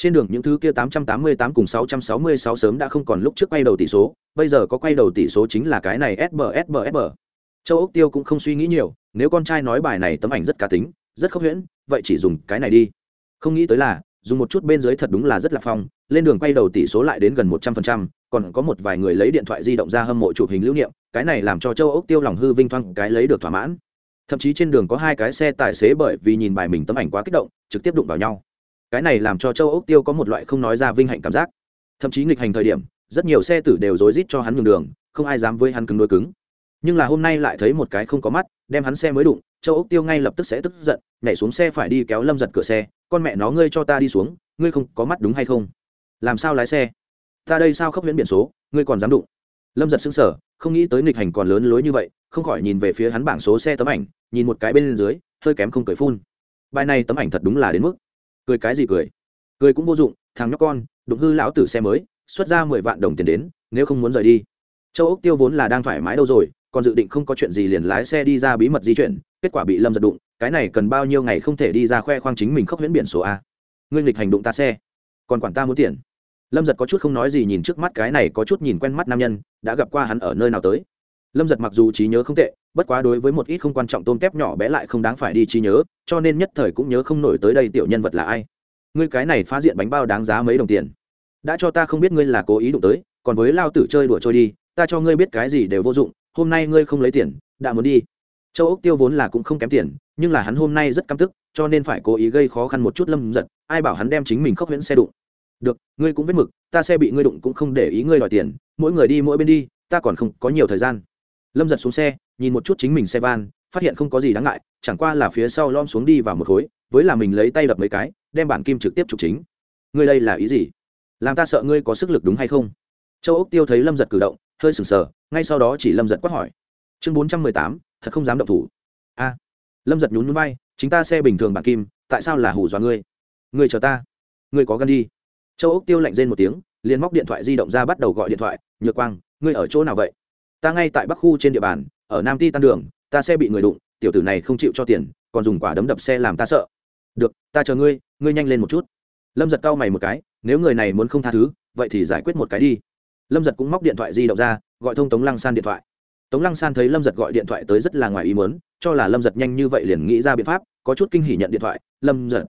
trên đường những thứ kia 888 cùng 666 sớm đã không còn lúc trước quay đầu tỷ số, bây giờ có quay đầu tỷ số chính là cái này sbsbsb châu ốc tiêu cũng không suy nghĩ nhiều, nếu con trai nói bài này tấm ảnh rất cá tính, rất khốc huyễn, vậy chỉ dùng cái này đi. Không nghĩ tới là, dùng một chút bên dưới thật đúng là rất là phong, lên đường quay đầu tỷ số lại đến gần một trăm phần trăm, còn có một vài người lấy điện thoại di động ra hâm mộ chụp hình lưu niệm, cái này làm cho châu ốc tiêu lòng hư vinh thoang cái lấy được thỏa mãn. Thậm chí trên đường có hai cái xe tài xế bởi vì nhìn bài mình tấm ảnh quá kích động, trực tiếp đụng vào nhau cái này làm cho châu ốc tiêu có một loại không nói ra vinh hạnh cảm giác. Thậm chí nghịch hành thời điểm, rất nhiều xe tử đều rối rít cho hắn nhường đường, không ai dám với hắn cứng đối cứng. Nhưng là hôm nay lại thấy một cái không có mắt, đem hắn xe mới đụng, châu ốc tiêu ngay lập tức sẽ tức giận, nhảy xuống xe phải đi kéo lâm giật cửa xe, con mẹ nó, ngươi cho ta đi xuống, ngươi không có mắt đúng hay không? Làm sao lái xe? Ta đây sao khóc viễn biển số, ngươi còn dám đụng? Lâm giật xứng sở không nghĩ tới nghịch hành còn lớn lối như vậy, không khỏi nhìn về phía hắn bảng số xe tấm ảnh, nhìn một cái bên dưới, hơi kém không cười phun. Bài này tấm ảnh thật đúng là đến mức cười cái gì cười? Cười cũng vô dụng, thằng nhóc con, đụng hư lão tử xe mới, xuất ra mười vạn đồng tiền đến, nếu không muốn rời đi. Châu ốc tiêu vốn là đang thoải mái đâu rồi, còn dự định không có chuyện gì liền lái xe đi ra bí mật di chuyển, kết quả bị lâm giật đụng, cái này cần bao nhiêu ngày không thể đi ra khoe khoang chính mình khóc huyễn biển số a. Ngươi lịch hành đụng ta xe, còn quản ta muốn tiền. Lâm giật có chút không nói gì nhìn trước mắt cái này, có chút nhìn quen mắt nam nhân, đã gặp qua hắn ở nơi nào tới lâm giật mặc dù trí nhớ không tệ, bất quá đối với một ít không quan trọng tôm tép nhỏ bé lại không đáng phải đi trí nhớ, cho nên nhất thời cũng nhớ không nổi tới đây tiểu nhân vật là ai. Ngươi cái này phá diện bánh bao đáng giá mấy đồng tiền. Đã cho ta không biết ngươi là cố ý đụng tới, còn với lao tử chơi đùa trôi đi, ta cho ngươi biết cái gì đều vô dụng, hôm nay ngươi không lấy tiền, đã muốn đi. Châu ốc tiêu vốn là cũng không kém tiền, nhưng là hắn hôm nay rất căm tức, cho nên phải cố ý gây khó khăn một chút lâm giật, ai bảo hắn đem chính mình khóc huyễn xe đụng. Được, ngươi cũng vết mực, ta xe bị ngươi đụng cũng không để ý ngươi đòi tiền, mỗi người đi mỗi bên đi, ta còn không có nhiều thời gian lâm giật xuống xe, nhìn một chút chính mình xe van, phát hiện không có gì đáng ngại, chẳng qua là phía sau lom xuống đi vào một khối, với là mình lấy tay đập mấy cái, đem bản kim trực tiếp trục chính. Ngươi đây là ý gì? Làm ta sợ ngươi có sức lực đúng hay không? Châu ốc tiêu thấy lâm giật cử động, hơi sừng sờ, ngay sau đó chỉ lâm giật quát hỏi. Chương bốn trăm mười tám, thật không dám động thủ. A. Lâm giật nhún nhún vai, chính ta xe bình thường bản kim, tại sao là hù dọa ngươi? Ngươi chờ ta. Ngươi có gan đi. Châu ốc tiêu lạnh rên một tiếng, liền móc điện thoại di động ra bắt đầu gọi điện thoại. Nhược quang, ngươi ở chỗ nào vậy? Ta ngay tại bắc khu trên địa bàn ở nam ti tan đường ta xe bị người đụng tiểu tử này không chịu cho tiền còn dùng quả đấm đập xe làm ta sợ. Được ta chờ ngươi ngươi nhanh lên một chút. Lâm giật cau mày một cái nếu người này muốn không tha thứ vậy thì giải quyết một cái đi. Lâm giật cũng móc điện thoại di động ra gọi thông tống lăng san điện thoại. Tống lăng san thấy lâm giật gọi điện thoại tới rất là ngoài ý muốn, cho là lâm giật nhanh như vậy liền nghĩ ra biện pháp có chút kinh hỉ nhận điện thoại lâm giật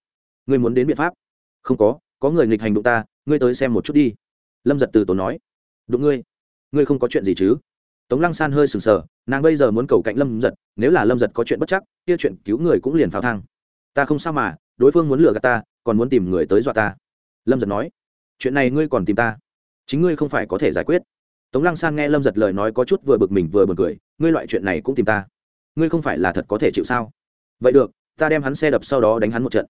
ngươi muốn đến biện pháp? Không có có người nghịch hành đụng ta ngươi tới xem một chút đi. Lâm giật từ tốn nói đụng ngươi? Ngươi không có chuyện gì chứ? Tống lăng san hơi sừng sờ, nàng bây giờ muốn cầu cạnh lâm giật, nếu là lâm giật có chuyện bất chắc, kia chuyện cứu người cũng liền pháo thang. Ta không sao mà, đối phương muốn lừa gạt ta, còn muốn tìm người tới dọa ta. Lâm giật nói, chuyện này ngươi còn tìm ta. Chính ngươi không phải có thể giải quyết. Tống lăng san nghe lâm giật lời nói có chút vừa bực mình vừa bực cười, ngươi loại chuyện này cũng tìm ta. Ngươi không phải là thật có thể chịu sao? Vậy được, ta đem hắn xe đập sau đó đánh hắn một trận.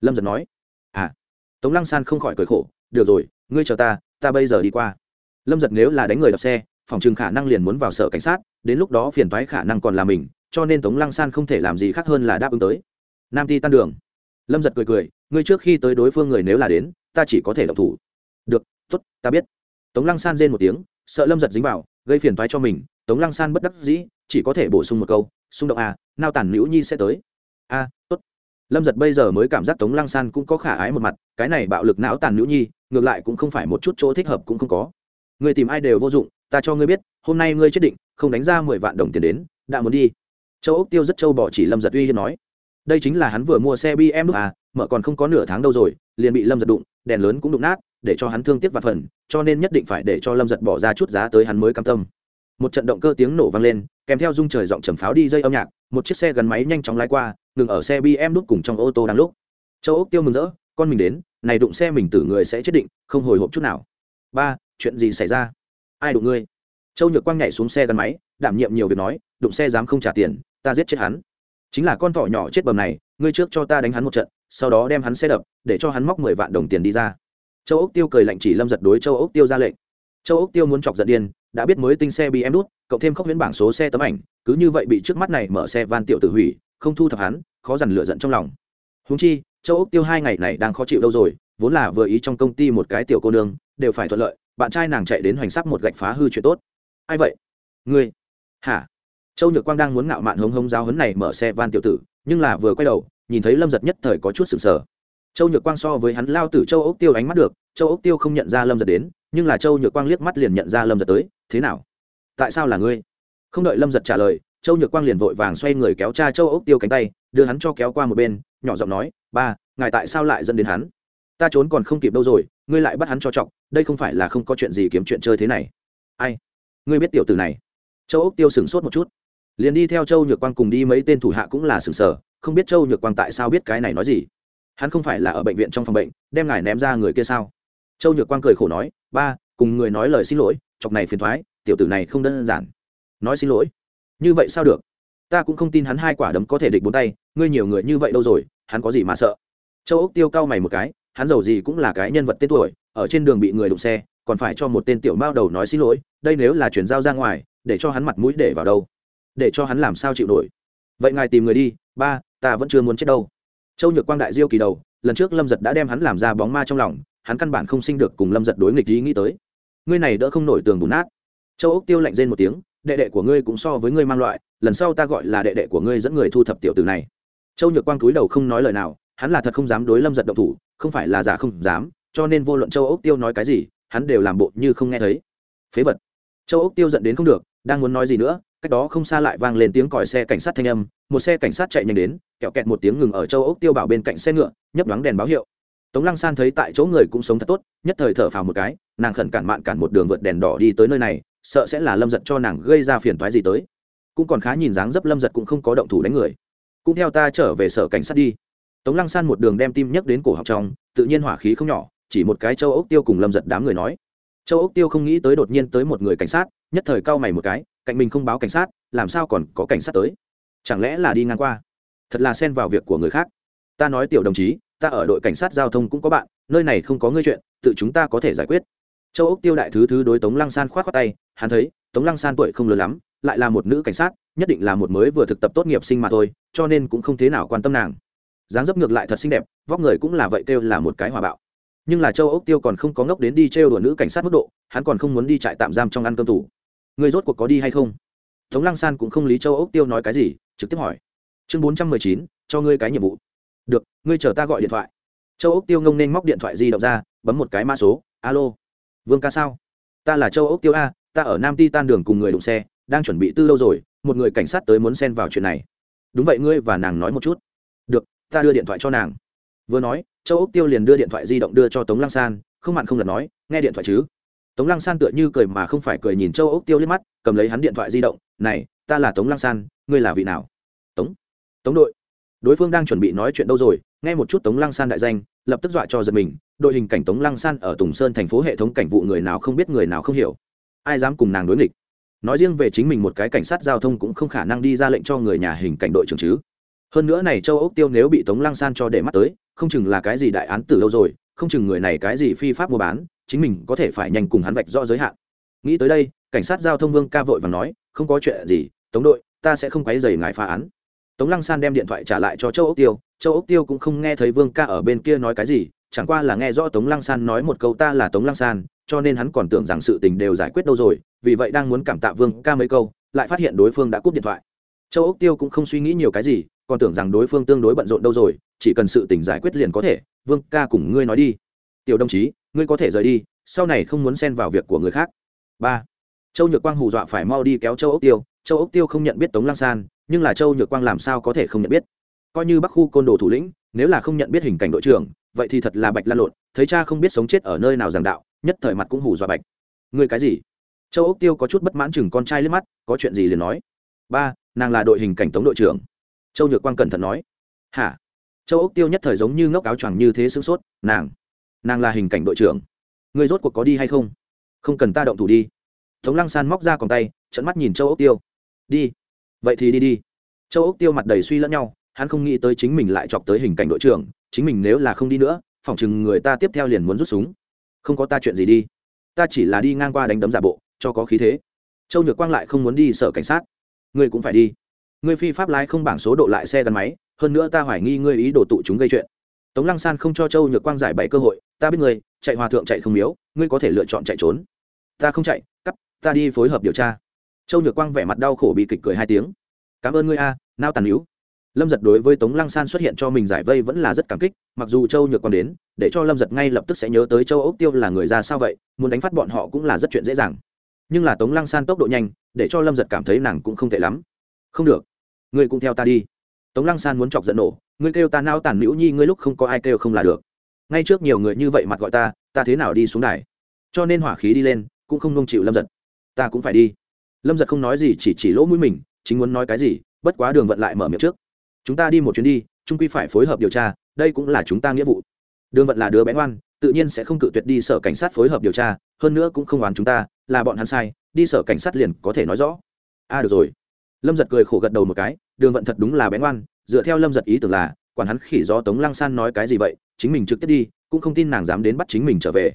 Lâm giật nói à. Tống lăng san không khỏi cười khổ, được rồi, ngươi chờ ta ta bây giờ đi qua. Lâm giật nếu là đánh người đập xe phòng trừng khả năng liền muốn vào sở cảnh sát đến lúc đó phiền toái khả năng còn là mình cho nên tống lăng san không thể làm gì khác hơn là đáp ứng tới. Nam ti tan đường. Lâm giật cười cười ngươi trước khi tới đối phương người nếu là đến ta chỉ có thể độc thủ. Được t ố t ta biết. Tống lăng san rên một tiếng sợ lâm giật dính vào gây phiền toái cho mình tống lăng san bất đắc dĩ chỉ có thể bổ sung một câu xung động à nao tản nữ nhi sẽ tới. A à, tốt. Lâm giật bây giờ mới cảm giác tống lăng san cũng có khả ái một mặt cái này bạo lực não tàn nữ nhi ngược lại cũng không phải một chút chỗ thích hợp cũng không có người tìm ai đều vô dụng, ta cho ngươi biết, hôm nay ngươi chết định, không đánh ra mười vạn đồng tiền đến, đã muốn đi. Châu ốc tiêu rất châu bỏ chỉ lâm giật uy hiếp nói. Đây chính là hắn vừa mua xe bm à mở còn không có nửa tháng đâu rồi, liền bị lâm giật đụng, đèn lớn cũng đụng nát, để cho hắn thương tiếc và phần cho nên nhất định phải để cho lâm giật bỏ ra chút giá tới hắn mới cam tâm. Một trận động cơ tiếng nổ vang lên, kèm theo rung trời giọng trầm pháo đi dây âm nhạc, một chiếc xe gắn máy nhanh chóng lái qua, ngừng ở xe bm đúc cùng trong ô tô đang lúc. Châu ốc tiêu mừng rỡ, con mình đến, này đụng xe mình tử người sẽ chết định, không hồi hộp chút nào. Ba chuyện gì xảy ra? Ai đụng ngươi? Châu nhược quang nhảy xuống xe gắn máy, đảm nhiệm nhiều việc nói, đụng xe dám không trả tiền, ta giết chết hắn. Chính là con thỏ nhỏ chết bầm này, ngươi trước cho ta đánh hắn một trận, sau đó đem hắn xe đập, để cho hắn móc mười vạn đồng tiền đi ra. Châu ốc tiêu cười lạnh chỉ lâm giật đối châu ốc tiêu ra lệnh. Châu ốc tiêu muốn chọc giận điên, đã biết mới tinh xe bị em đút, cộng thêm khóc huyễn bảng số xe tấm ảnh, cứ như vậy bị trước mắt này mở xe van tiểu tử hủy, không thu thập hắn, khó dằn lựa giận trong lòng. Húng chi, châu ốc tiêu hai ngày này đang khó chịu đâu rồi, vốn là vừa ý trong công ty một cái tiểu cô nương, đều phải thuận lợi bạn trai nàng chạy đến hoành sắc một gạch phá hư chuyện tốt. Ai vậy? Ngươi. Hả? Châu nhược quang đang muốn ngạo mạn hống hống giáo hấn này mở xe van tiểu tử, nhưng là vừa quay đầu, nhìn thấy lâm giật nhất thời có chút sừng sờ. Châu nhược quang so với hắn lao từ châu ốc tiêu ánh mắt được, châu ốc tiêu không nhận ra lâm giật đến, nhưng là châu nhược quang liếc mắt liền nhận ra lâm giật tới, thế nào? Tại sao là ngươi? Không đợi lâm giật trả lời, châu nhược quang liền vội vàng xoay người kéo cha châu ốc tiêu cánh tay, đưa hắn cho kéo qua một bên, nhỏ giọng nói, ba, ngài tại sao lại dẫn đến hắn? Ta trốn còn không kịp đâu rồi, ngươi lại bắt hắn cho trọng, đây không phải là không có chuyện gì kiếm chuyện chơi thế này. Ai? Ngươi biết tiểu tử này. Châu ốc tiêu sửng sốt một chút. Liền đi theo châu nhược quang cùng đi mấy tên thủ hạ cũng là sửng sở không biết châu nhược quang tại sao biết cái này nói gì. Hắn không phải là ở bệnh viện trong phòng bệnh, đem ngài ném ra người kia sao? Châu nhược quang cười khổ nói, ba, cùng người nói lời xin lỗi, chọc này phiền thoái tiểu tử này không đơn giản. Nói xin lỗi? Như vậy sao được? Ta cũng không tin hắn hai quả đấm có thể địch bốn tay, ngươi nhiều người như vậy đâu rồi, hắn có gì mà sợ? Châu ốc tiêu cao mày một cái hắn giàu gì cũng là cái nhân vật tên tuổi, ở trên đường bị người đụng xe, còn phải cho một tên tiểu mao đầu nói xin lỗi, đây nếu là chuyển giao ra ngoài, để cho hắn mặt mũi để vào đâu? Để cho hắn làm sao chịu nổi? Vậy ngài tìm người đi, ba, ta vẫn chưa muốn chết đâu. Châu nhược quang đại diêu kỳ đầu, lần trước lâm giật đã đem hắn làm ra bóng ma trong lòng, hắn căn bản không sinh được cùng lâm giật đối nghịch ý nghĩ tới. Ngươi này đỡ không nổi tường bùn nát. Châu ốc tiêu lạnh rên một tiếng, đệ đệ của ngươi cũng so với ngươi mang loại, lần sau ta gọi là đệ đệ của ngươi dẫn người thu thập tiểu từ này. Châu nhược quang cúi đầu không nói lời nào hắn là thật không dám đối lâm giật động thủ, không phải là giả không dám, cho nên vô luận châu ốc tiêu nói cái gì, hắn đều làm bộ như không nghe thấy. Phế vật. Châu ốc tiêu giận đến không được, đang muốn nói gì nữa, cách đó không xa lại vang lên tiếng còi xe cảnh sát thanh âm, một xe cảnh sát chạy nhanh đến, kẹo kẹt một tiếng ngừng ở châu ốc tiêu bảo bên cạnh xe ngựa, nhấp đoán đèn báo hiệu. Tống lăng san thấy tại chỗ người cũng sống thật tốt, nhất thời thở phào một cái, nàng khẩn cản mạn cản một đường vượt đèn đỏ đi tới nơi này, sợ sẽ là lâm giật cho nàng gây ra phiền toái gì tới. Cũng còn khá nhìn dáng dấp lâm giật cũng không có động thủ đánh người. Cũng theo ta trở về sở cảnh sát đi tống lăng san một đường đem tim nhấc đến cổ học trong, tự nhiên hỏa khí không nhỏ, chỉ một cái châu ốc tiêu cùng lâm giật đám người nói. Châu ốc tiêu không nghĩ tới đột nhiên tới một người cảnh sát, nhất thời cau mày một cái, cạnh mình không báo cảnh sát, làm sao còn có cảnh sát tới? Chẳng lẽ là đi ngang qua? Thật là xen vào việc của người khác. Ta nói tiểu đồng chí, ta ở đội cảnh sát giao thông cũng có bạn, nơi này không có ngươi chuyện, tự chúng ta có thể giải quyết. Châu ốc tiêu đại thứ thứ đối tống lăng san k h o á t khoác tay, hắn thấy, tống lăng san tuổi không lớn lắm, lại là một nữ cảnh sát, nhất định là một mới vừa thực tập tốt nghiệp sinh mà thôi, cho nên cũng không thế nào quan tâm nàng dáng dấp ngược lại thật xinh đẹp, vóc người cũng là vậy kêu là một cái hòa bạo. Nhưng là châu ốc tiêu còn không có ngốc đến đi trêu đùa nữ cảnh sát mức độ, hắn còn không muốn đi trại tạm giam trong ăn cơm tủ. Người rốt cuộc có đi hay không? Tống lăng san cũng không lý châu ốc tiêu nói cái gì, trực tiếp hỏi. Chương bốn trăm mười chín, cho ngươi cái nhiệm vụ. Được, ngươi chờ ta gọi điện thoại. Châu ốc tiêu ngông nên móc điện thoại di động ra, bấm một cái mã số, alo. Vương ca sao? Ta là châu ốc tiêu a, ta ở nam ti tan đường cùng người đụng xe, đang chuẩn bị tư lâu rồi, một người cảnh sát tới muốn xen vào chuyện này. Đúng vậy ngươi và nàng nói một chút ta đưa điện thoại cho nàng. Vừa nói, châu ốc tiêu liền đưa điện thoại di động đưa cho tống lăng san, không mặn không lật nói, nghe điện thoại chứ? Tống lăng san tựa như cười mà không phải cười nhìn châu ốc tiêu liếc mắt, cầm lấy hắn điện thoại di động, này, ta là tống lăng san, ngươi là vị nào? Tống tống đội. Đối phương đang chuẩn bị nói chuyện đâu rồi, nghe một chút tống lăng san đại danh, lập tức dọa cho giật mình, đội hình cảnh tống lăng san ở tùng sơn thành phố hệ thống cảnh vụ người nào không biết người nào không hiểu. Ai dám cùng nàng đối nghịch? Nói riêng về chính mình một cái cảnh sát giao thông cũng không khả năng đi ra lệnh cho người nhà hình cảnh đội trưởng chứ hơn nữa này châu ốc tiêu nếu bị tống lăng san cho để mắt tới, không chừng là cái gì đại án từ lâu rồi, không chừng người này cái gì phi pháp mua bán, chính mình có thể phải nhanh cùng hắn vạch rõ giới hạn. Nghĩ tới đây, cảnh sát giao thông vương ca vội và nói, không có chuyện gì, tống đội, ta sẽ không quấy dày ngài phá án. Tống lăng san đem điện thoại trả lại cho châu ốc tiêu, châu ốc tiêu cũng không nghe thấy vương ca ở bên kia nói cái gì, chẳng qua là nghe rõ tống lăng san nói một câu, ta là tống lăng san, cho nên hắn còn tưởng rằng sự tình đều giải quyết đâu rồi, vì vậy đang muốn cảm tạ vương ca mấy câu, lại phát hiện đối phương đã cúp điện thoại châu ốc tiêu cũng không suy nghĩ nhiều cái gì, còn tưởng rằng đối phương tương đối bận rộn đâu rồi, chỉ cần sự tình giải quyết liền có thể. Vương ca cùng ngươi nói đi. Tiểu đồng chí, ngươi có thể rời đi, sau này không muốn xen vào việc của người khác. Ba. Châu nhược quang hù dọa phải mau đi kéo châu ốc tiêu. Châu ốc tiêu không nhận biết tống Lang san, nhưng là châu nhược quang làm sao có thể không nhận biết? Coi như bắc khu côn đồ thủ lĩnh, nếu là không nhận biết hình cảnh đội trưởng, vậy thì thật là bạch lan lộn, thấy cha không biết sống chết ở nơi nào giảng đạo, nhất thời mặt cũng hù dọa bạch. Người cái gì? Châu ốc tiêu có chút bất mãn chừng con trai lên mắt, có chuyện gì liền nói. Ba nàng là đội hình cảnh tống đội trưởng. Châu nhược quang cẩn thận nói. Hả? Châu ốc tiêu nhất thời giống như ngốc áo choàng như thế sửng sốt. Nàng nàng là hình cảnh đội trưởng. Người rốt cuộc có đi hay không? Không cần ta động thủ đi. Tống lăng san móc ra còn tay trận mắt nhìn châu ốc tiêu. Đi. Vậy thì đi đi. Châu ốc tiêu mặt đầy suy lẫn nhau, hắn không nghĩ tới chính mình lại chọc tới hình cảnh đội trưởng. Chính mình nếu là không đi nữa, phỏng chừng người ta tiếp theo liền muốn rút súng. Không có ta chuyện gì đi. Ta chỉ là đi ngang qua đánh đấm giả bộ, cho có khí thế. Châu nhược quang lại không muốn đi sở cảnh sát ngươi cũng phải đi. Ngươi phi pháp lái không bảng số độ lại xe gắn máy, hơn nữa ta hoài nghi ngươi ý đồ tụ chúng gây chuyện. Tống lăng san không cho châu nhược quang giải bảy cơ hội, ta biết ngươi, chạy hòa thượng chạy không miếu, ngươi có thể lựa chọn chạy trốn. Ta không chạy, cắp, ta đi phối hợp điều tra. Châu nhược quang vẻ mặt đau khổ bị kịch cười hai tiếng. Cảm ơn ngươi a, nao tàn yếu. lâm giật đối với tống lăng san xuất hiện cho mình giải vây vẫn là rất cảm kích, mặc dù châu nhược quang đến, để cho lâm giật ngay lập tức sẽ nhớ tới châu ốc tiêu là người ra sao vậy, muốn đánh phát bọn họ cũng là rất chuyện dễ dàng nhưng là tống lăng san tốc độ nhanh, để cho lâm giật cảm thấy nàng cũng không tệ lắm. Không được, ngươi cũng theo ta đi. Tống lăng san muốn chọc giận nổ, ngươi kêu ta nao tàn nữ nhi, ngươi lúc không có ai kêu không là được. Ngay trước nhiều người như vậy mặt gọi ta ta thế nào đi xuống đài? Cho nên hỏa khí đi lên, cũng không nông chịu lâm giật. Ta cũng phải đi. Lâm giật không nói gì, chỉ chỉ lỗ mũi mình, chính muốn nói cái gì, bất quá đường vận lại mở miệng trước. Chúng ta đi một chuyến đi trung quy phải phối hợp điều tra, đây cũng là chúng ta nghĩa vụ. Đường vận là đứa bé ngoan tự nhiên sẽ không cự tuyệt đi sở cảnh sát phối hợp điều tra hơn nữa cũng không oán chúng ta là bọn hắn sai đi sở cảnh sát liền có thể nói rõ. A à, được rồi. Lâm giật cười khổ gật đầu một cái đường vận thật đúng là bén ngoan dựa theo lâm giật ý tưởng là quản hắn khỉ do tống lăng san nói cái gì vậy chính mình trực tiếp đi cũng không tin nàng dám đến bắt chính mình trở về.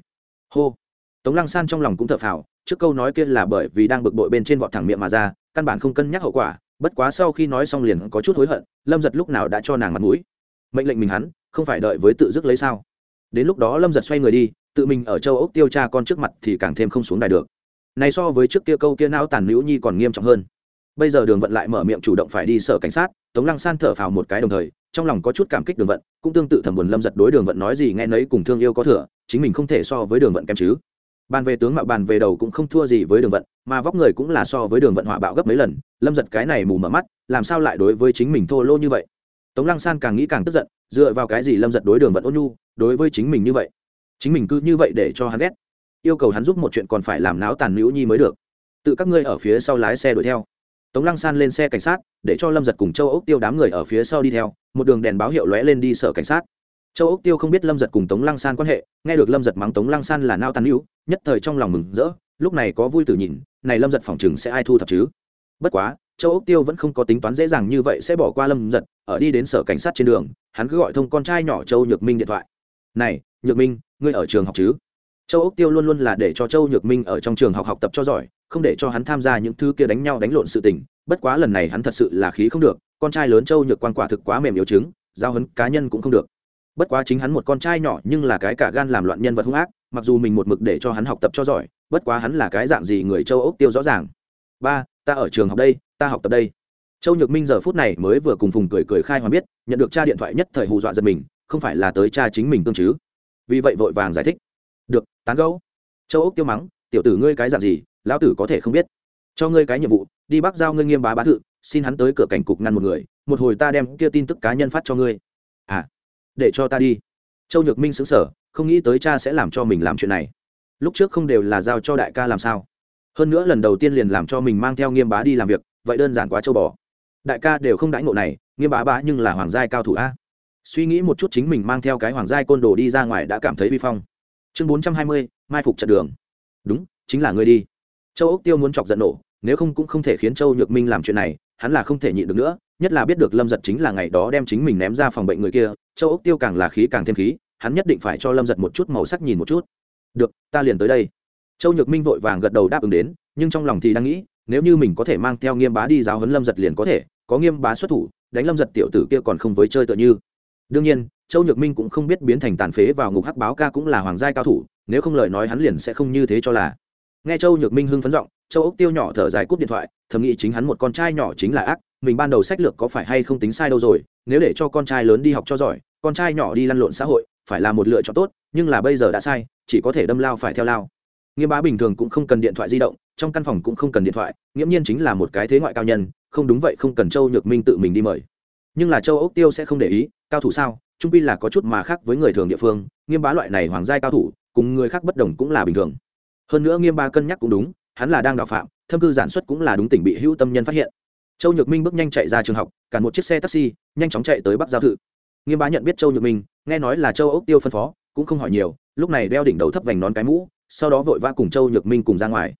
Hô. Tống lăng san trong lòng cũng thở phào trước câu nói kia là bởi vì đang bực bội bên trên vọt thẳng miệng mà ra căn bản không cân nhắc hậu quả bất quá sau khi nói xong liền có chút hối hận lâm giật lúc nào đã cho nàng mặt mũi. Mệnh lệnh mình hắn không phải đợi với tự dứt lấy sao? Đến lúc đó lâm giật xoay người đi, tự mình ở châu ốc tiêu cha con trước mặt thì càng thêm không xuống đài được. Này so với trước kia câu kia não tàn nữ nhi còn nghiêm trọng hơn. Bây giờ đường vận lại mở miệng chủ động phải đi sở cảnh sát, tống lăng san thở phào một cái đồng thời, trong lòng có chút cảm kích đường vận, cũng tương tự thầm buồn lâm giật đối đường vận nói gì nghe nấy cùng thương yêu có thừa, chính mình không thể so với đường vận kém chứ. Bàn về tướng mạo bàn về đầu cũng không thua gì với đường vận, mà vóc người cũng là so với đường vận họa bạo gấp mấy lần, lâm giật cái này mù mở mắt, làm sao lại đối với chính mình thô lô như vậy? Tống lăng san càng nghĩ càng tức giận, dựa vào cái gì lâm giật đối đường vẫn ôn nhu, đối với chính mình như vậy? Chính mình cứ như vậy để cho hắn ghét. Yêu cầu hắn giúp một chuyện còn phải làm náo tàn nữ nhi mới được. Tự các ngươi ở phía sau lái xe đuổi theo. Tống lăng san lên xe cảnh sát, để cho lâm giật cùng châu ốc tiêu đám người ở phía sau đi theo, một đường đèn báo hiệu lóe lên đi sở cảnh sát. Châu ốc tiêu không biết lâm giật cùng tống lăng san quan hệ, nghe được lâm giật mắng tống lăng san là nao tàn hữu nhất thời trong lòng mừng rỡ, lúc này có vui từ nhìn, này lâm giật phỏng chừng sẽ ai thu thập chứ? Bất quá châu ốc tiêu vẫn không có tính toán dễ dàng như vậy sẽ bỏ qua lâm giật, ở đi đến sở cảnh sát trên đường, hắn cứ gọi thông con trai nhỏ châu nhược minh điện thoại. Này, nhược minh, ngươi ở trường học chứ? Châu ốc tiêu luôn luôn là để cho châu nhược minh ở trong trường học học tập cho giỏi, không để cho hắn tham gia những thứ kia đánh nhau đánh lộn sự tình. Bất quá lần này hắn thật sự là khí không được, con trai lớn châu nhược quan quả thực quá mềm yếu chứng, giao hấn cá nhân cũng không được. Bất quá chính hắn một con trai nhỏ nhưng là cái cả gan làm loạn nhân vật hung ác, mặc dù mình một mực để cho hắn học tập cho giỏi, bất quá hắn là cái dạng gì người châu ốc tiêu rõ ràng. Ba, ta ở trường học đây ta học tập đây. Châu nhược minh giờ phút này mới vừa cùng phùng cười cười khai hoàn biết, nhận được cha điện thoại nhất thời hù dọa giật mình, không phải là tới cha chính mình tương chứ? Vì vậy vội vàng giải thích. Được, tán gấu châu ốc tiêu mắng, tiểu tử ngươi cái dạng gì, lão tử có thể không biết. Cho ngươi cái nhiệm vụ, đi bác giao ngươi nghiêm bá bá thự, xin hắn tới cửa cảnh cục ngăn một người, một hồi ta đem kia tin tức cá nhân phát cho ngươi. À để cho ta đi. Châu nhược minh xứng sở không nghĩ tới cha sẽ làm cho mình làm chuyện này. Lúc trước không đều là giao cho đại ca làm sao? Hơn nữa lần đầu tiên liền làm cho mình mang theo nghiêm bá đi làm việc vậy đơn giản quá châu bò. Đại ca đều không đãi ngộ này, nghiêm bá bá nhưng là hoàng giai cao thủ a. Suy nghĩ một chút chính mình mang theo cái hoàng giai côn đồ đi ra ngoài đã cảm thấy vi phong. Chương bốn trăm hai mươi, mai phục trận đường. Đúng, chính là ngươi đi. Châu ốc tiêu muốn chọc giận nổ, nếu không cũng không thể khiến châu nhược minh làm chuyện này, hắn là không thể nhịn được nữa, nhất là biết được lâm giật chính là ngày đó đem chính mình ném ra phòng bệnh người kia, châu ốc tiêu càng là khí càng thêm khí, hắn nhất định phải cho lâm giật một chút màu sắc nhìn một chút. Được, ta liền tới đây. Châu nhược minh vội vàng gật đầu đáp ứng đến, nhưng trong lòng thì đang nghĩ nếu như mình có thể mang theo nghiêm bá đi giáo huấn lâm giật liền có thể, có nghiêm bá xuất thủ, đánh lâm giật tiểu tử kia còn không với chơi tựa như. Đương nhiên, châu nhược minh cũng không biết biến thành tàn phế vào ngục hắc báo ca cũng là hoàng giai cao thủ, nếu không lời nói hắn liền sẽ không như thế cho là. Nghe châu nhược minh hưng phấn giọng, châu ốc tiêu nhỏ thở dài cúp điện thoại, thầm nghĩ chính hắn một con trai nhỏ chính là ác, mình ban đầu sách lược có phải hay không tính sai đâu rồi, nếu để cho con trai lớn đi học cho giỏi, con trai nhỏ đi lăn lộn xã hội, phải là một lựa chọn tốt, nhưng là bây giờ đã sai, chỉ có thể đâm lao phải theo lao. Nghiêm bá bình thường cũng không cần điện thoại di động trong căn phòng cũng không cần điện thoại, nghiễm nhiên chính là một cái thế ngoại cao nhân, không đúng vậy không cần châu nhược minh tự mình đi mời. Nhưng là châu ốc tiêu sẽ không để ý, cao thủ sao? Trung pi là có chút mà khác với người thường địa phương, nghiêm bá loại này hoàng giai cao thủ, cùng người khác bất đồng cũng là bình thường. Hơn nữa nghiêm bá cân nhắc cũng đúng, hắn là đang đạo phạm, thâm cư giản xuất cũng là đúng tỉnh bị hữu tâm nhân phát hiện. Châu nhược minh bước nhanh chạy ra trường học cản một chiếc xe taxi, nhanh chóng chạy tới bắc giao thự. Nghiêm bá nhận biết châu nhược minh, nghe nói là châu ốc tiêu phân phó, cũng không hỏi nhiều, lúc này đeo đỉnh đầu thấp vành nón cái mũ, sau đó vội vã cùng châu nhược minh cùng ra ngoài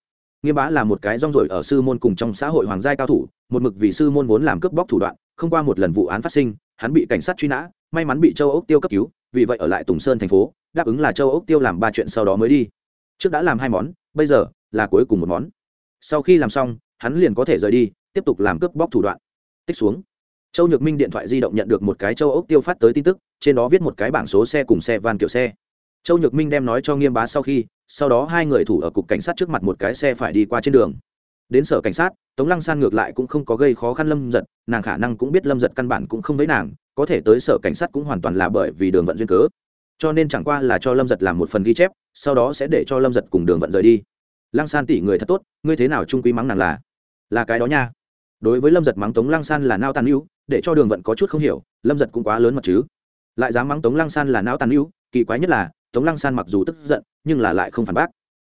nghiêm bá là một cái rong rổi ở sư môn cùng trong xã hội hoàng giai cao thủ, một mực vì sư môn vốn làm cướp bóc thủ đoạn, không qua một lần vụ án phát sinh, hắn bị cảnh sát truy nã, may mắn bị châu ốc tiêu cấp cứu, vì vậy ở lại tùng sơn thành phố, đáp ứng là châu ốc tiêu làm ba chuyện sau đó mới đi. Trước đã làm hai món, bây giờ là cuối cùng một món. Sau khi làm xong, hắn liền có thể rời đi, tiếp tục làm cướp bóc thủ đoạn. Tích xuống. Châu nhược minh điện thoại di động nhận được một cái châu ốc tiêu phát tới tin tức, trên đó viết một cái bảng số xe cùng xe van kiểu xe. Châu nhược minh đem nói cho nghiêm bá sau khi sau đó hai người thủ ở cục cảnh sát trước mặt một cái xe phải đi qua trên đường. Đến sở cảnh sát, tống lăng san ngược lại cũng không có gây khó khăn lâm giật, nàng khả năng cũng biết lâm giật căn bản cũng không với nàng, có thể tới sở cảnh sát cũng hoàn toàn là bởi vì đường vận duyên cớ. Cho nên chẳng qua là cho lâm giật làm một phần ghi chép, sau đó sẽ để cho lâm giật cùng đường vận rời đi. Lăng san tỉ người thật tốt, ngươi thế nào trung quý mắng nàng là? Là cái đó nha. Đối với lâm giật mắng tống lăng san là nao tàn hữu, để cho đường vận có chút không hiểu, lâm giật cũng quá lớn mặt chứ. Lại dám mắng tống lăng san là nao tàn hữu, kỳ quái nhất là tống lăng san mặc dù tức giận, nhưng là lại không phản bác.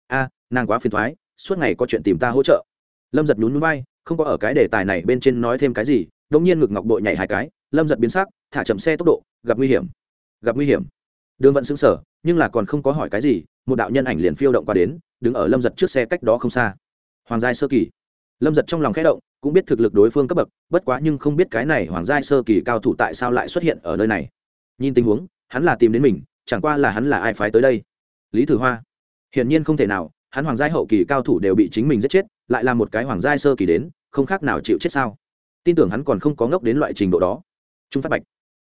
A, nàng quá phiền thoái, suốt ngày có chuyện tìm ta hỗ trợ. Lâm giật nhún núi bay không có ở cái đề tài này bên trên nói thêm cái gì đ ỗ n g nhiên ngực ngọc bội nhảy hai cái, lâm giật biến sắc, thả chậm xe tốc độ, gặp nguy hiểm. Gặp nguy hiểm. Đường vận xứng sở nhưng là còn không có hỏi cái gì, một đạo nhân ảnh liền phiêu động qua đến, đứng ở lâm giật trước xe cách đó không xa. Hoàng giai sơ kỳ. Lâm giật trong lòng khẽ động, cũng biết thực lực đối phương cấp bậc, bất quá nhưng không biết cái này hoàng giai sơ kỳ cao thủ tại sao lại xuất hiện ở nơi này. Nhìn tình huống, hắn là tìm đến mình chẳng qua là hắn là ai phái tới đây? Lý thử hoa. Hiển nhiên không thể nào, hắn hoàng giai hậu kỳ cao thủ đều bị chính mình giết chết, lại là một cái hoàng giai sơ kỳ đến, không khác nào chịu chết sao? Tin tưởng hắn còn không có ngốc đến loại trình độ đó. Trung phát bạch.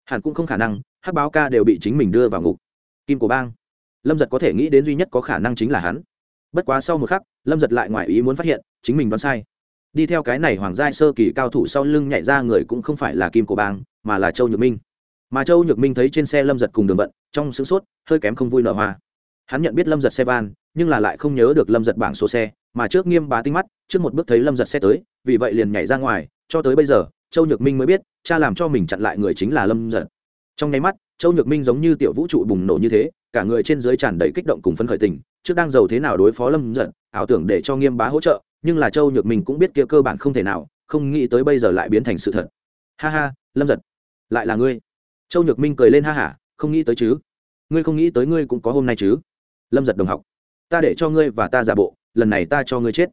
Hẳn cũng không khả năng, hắc báo ca đều bị chính mình đưa vào ngục. Kim cổ bang. Lâm giật có thể nghĩ đến duy nhất có khả năng chính là hắn. Bất quá sau một khắc, lâm giật lại ngoài ý muốn phát hiện, chính mình đoán sai. Đi theo cái này hoàng giai sơ kỳ cao thủ sau lưng nhảy ra người cũng không phải là kim cổ bang, mà là châu nhược minh mà châu nhược minh thấy trên xe lâm giật cùng đường vận, trong sửng sốt, hơi kém không vui nở hoa. Hắn nhận biết lâm giật xe van, nhưng là lại không nhớ được lâm giật bảng số xe, mà trước nghiêm bá tinh mắt, trước một bước thấy lâm giật xe tới, vì vậy liền nhảy ra ngoài, cho tới bây giờ, châu nhược minh mới biết, cha làm cho mình chặn lại người chính là lâm giật. Trong nháy mắt, châu nhược minh giống như tiểu vũ trụ bùng nổ như thế, cả người trên dưới tràn đầy kích động cùng phấn khởi tình, trước đang giàu thế nào đối phó lâm giật, ảo tưởng để cho nghiêm bá hỗ trợ, nhưng là châu nhược minh cũng biết kia cơ bản không thể nào, không nghĩ tới bây giờ lại biến thành sự thật. Ha ha, lâm giật, lại là ngươi châu nhược minh cười lên ha hả, không nghĩ tới chứ. Ngươi không nghĩ tới ngươi cũng có hôm nay chứ. Lâm giật đồng học. Ta để cho ngươi và ta giả bộ, lần này ta cho ngươi chết.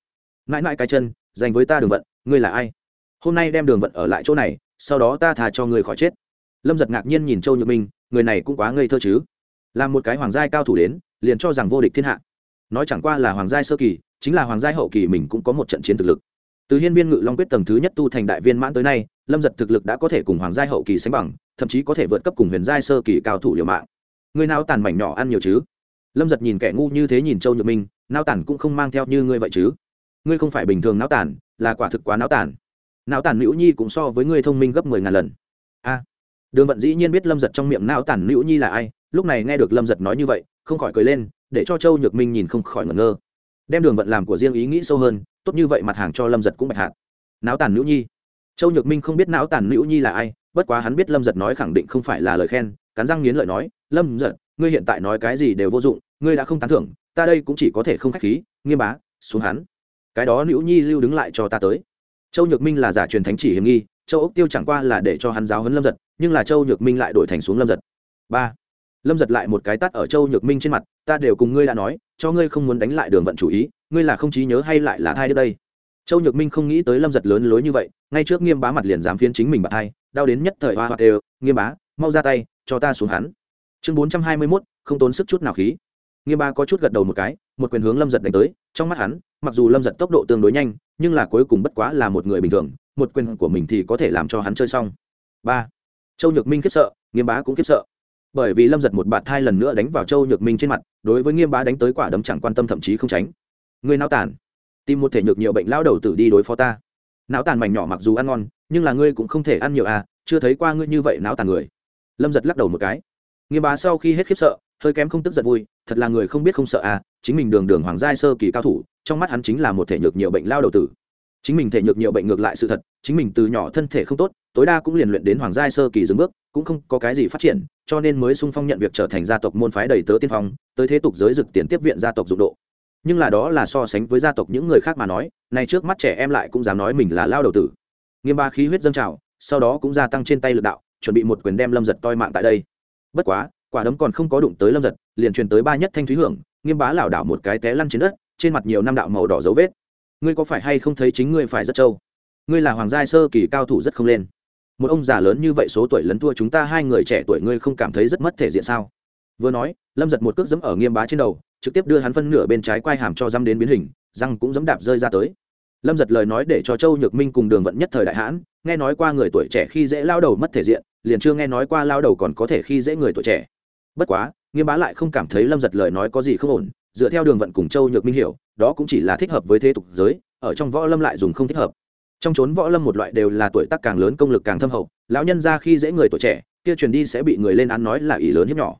Mãi mãi cái chân, dành với ta đường vận, ngươi là ai? Hôm nay đem đường vận ở lại chỗ này, sau đó ta thà cho ngươi khỏi chết. Lâm giật ngạc nhiên nhìn châu nhược minh, người này cũng quá ngây thơ chứ. Là một cái hoàng giai cao thủ đến, liền cho rằng vô địch thiên hạ. Nói chẳng qua là hoàng giai sơ kỳ, chính là hoàng giai hậu kỳ mình cũng có một trận chiến thực lực từ hiên viên ngự long quyết tầng thứ nhất tu thành đại viên mãn tới nay, lâm giật thực lực đã có thể cùng hoàng giai hậu kỳ sánh bằng, thậm chí có thể vượt cấp cùng huyền giai sơ kỳ cao thủ liều mạng. Người nào tàn mảnh nhỏ ăn nhiều chứ? Lâm giật nhìn kẻ ngu như thế nhìn châu nhược minh, nao tản cũng không mang theo như ngươi vậy chứ? Ngươi không phải bình thường nao tản là quả thực quá nao tản não tản nữ nhi cũng so với ngươi thông minh gấp mười ngàn lần. A. Đường vận dĩ nhiên biết lâm giật trong miệng não tản nữ nhi là ai, lúc này nghe được lâm giật nói như vậy, không khỏi cười lên, để cho châu nhược minh nhìn không khỏi ngẩn ngơ đem đường vận làm của riêng ý nghĩ sâu hơn, tốt như vậy mặt hàng cho lâm giật cũng bạch hạt não tàn nữ nhi. Châu nhược minh không biết não tàn nữ nhi là ai, bất quá hắn biết lâm giật nói khẳng định không phải là lời khen, cắn răng nghiến lợi nói, lâm giật, ngươi hiện tại nói cái gì đều vô dụng, ngươi đã không tán thưởng, ta đây cũng chỉ có thể không k h á c h khí, nghiêm bá, xuống hắn. Cái đó nữ nhi lưu đứng lại cho ta tới. Châu nhược minh là giả truyền thánh chỉ hiểm nghi, châu ốc tiêu chẳng qua là để cho hắn giáo hấn lâm giật, nhưng là châu nhược minh lại đổi thành xuống lâm giật. Ba. Lâm giật lại một cái tắt ở châu nhược minh trên mặt, ta đều cùng ngươi đã nói cho ngươi không muốn đánh lại đường vận chủ ý, ngươi là không trí nhớ hay lại là thai đứa đây? Châu nhược minh không nghĩ tới lâm giật lớn lối như vậy, ngay trước nghiêm bá mặt liền dám phiến chính mình bạc thai, đau đến nhất thời hoa hoa đều, nghiêm bá, mau ra tay, cho ta xuống hắn. Chương bốn trăm hai mươi mốt, không tốn sức chút nào khí. Nghiêm bá có chút gật đầu một cái, một quyền hướng lâm giật đánh tới, trong mắt hắn, mặc dù lâm giật tốc độ tương đối nhanh, nhưng là cuối cùng bất quá là một người bình thường, một quyền của mình thì có thể làm cho hắn chơi xong. Ba. Châu nhược minh khiếp sợ, nghiêm bá cũng khiếp sợ bởi vì lâm giật một bạt thai lần nữa đánh vào châu nhược minh trên mặt, đối với nghiêm bá đánh tới quả đấm chẳng quan tâm thậm chí không tránh. Người não tàn. Tìm một thể nhược nhiều bệnh lao đầu tử đi đối phó ta. Não tàn mảnh nhỏ mặc dù ăn ngon, nhưng là ngươi cũng không thể ăn nhiều à chưa thấy qua ngươi như vậy não tàn người. Lâm giật lắc đầu một cái. Nghiêm bá sau khi hết khiếp sợ, hơi kém không tức giận vui, thật là người không biết không sợ à chính mình đường đường hoàng giai sơ kỳ cao thủ, trong mắt hắn chính là một thể nhược nhiều bệnh lao đầu tử. Chính mình thể nhược nhiều bệnh ngược lại sự thật, chính mình từ nhỏ thân thể không tốt tối đa cũng liền luyện đến hoàng giai sơ kỳ dừng bước, cũng không có cái gì phát triển, cho nên mới sung phong nhận việc trở thành gia tộc môn phái đầy tớ tiên phong, tới thế tục giới dực tiền tiếp viện gia tộc dụng độ. Nhưng là đó là so sánh với gia tộc những người khác mà nói này trước mắt trẻ em lại cũng dám nói mình là lao đầu tử. Nghiêm ba khí huyết dâng trào, sau đó cũng gia tăng trên tay lực đạo, chuẩn bị một quyền đem lâm giật toi mạng tại đây. Bất quá, quả đấm còn không có đụng tới lâm giật, liền truyền tới ba nhất thanh thúy hưởng, nghiêm bá lảo đảo một cái té lăn trên đất, trên mặt nhiều năm đạo màu đỏ dấu vết. Ngươi có phải hay không thấy chính ngươi phải rất trâu? Ngươi là hoàng gia sơ kỳ cao thủ rất không lên một ông già lớn như vậy số tuổi lấn thua chúng ta, hai người trẻ tuổi ngươi không cảm thấy rất mất thể diện sao? Vừa nói, lâm giật một cước dẫm ở nghiêm bá trên đầu, trực tiếp đưa hắn phân nửa bên trái quai hàm cho dăm đến biến hình, răng cũng dẫm đạp rơi ra tới. Lâm giật lời nói để cho châu nhược minh cùng đường vận nhất thời đại hãn, nghe nói qua người tuổi trẻ khi dễ lao đầu mất thể diện, liền chưa nghe nói qua lao đầu còn có thể khi dễ người tuổi trẻ. Bất quá, nghiêm bá lại không cảm thấy lâm giật lời nói có gì không ổn, dựa theo đường vận cùng châu nhược minh hiểu, đó cũng chỉ là thích hợp với thế tục giới, ở trong võ lâm lại dùng không thích hợp trong trốn võ lâm một loại đều là tuổi tác càng lớn, công lực càng thâm hậu, lão nhân ra khi dễ người tuổi trẻ, kia truyền đi sẽ bị người lên án nói là ỷ lớn hiếp nhỏ.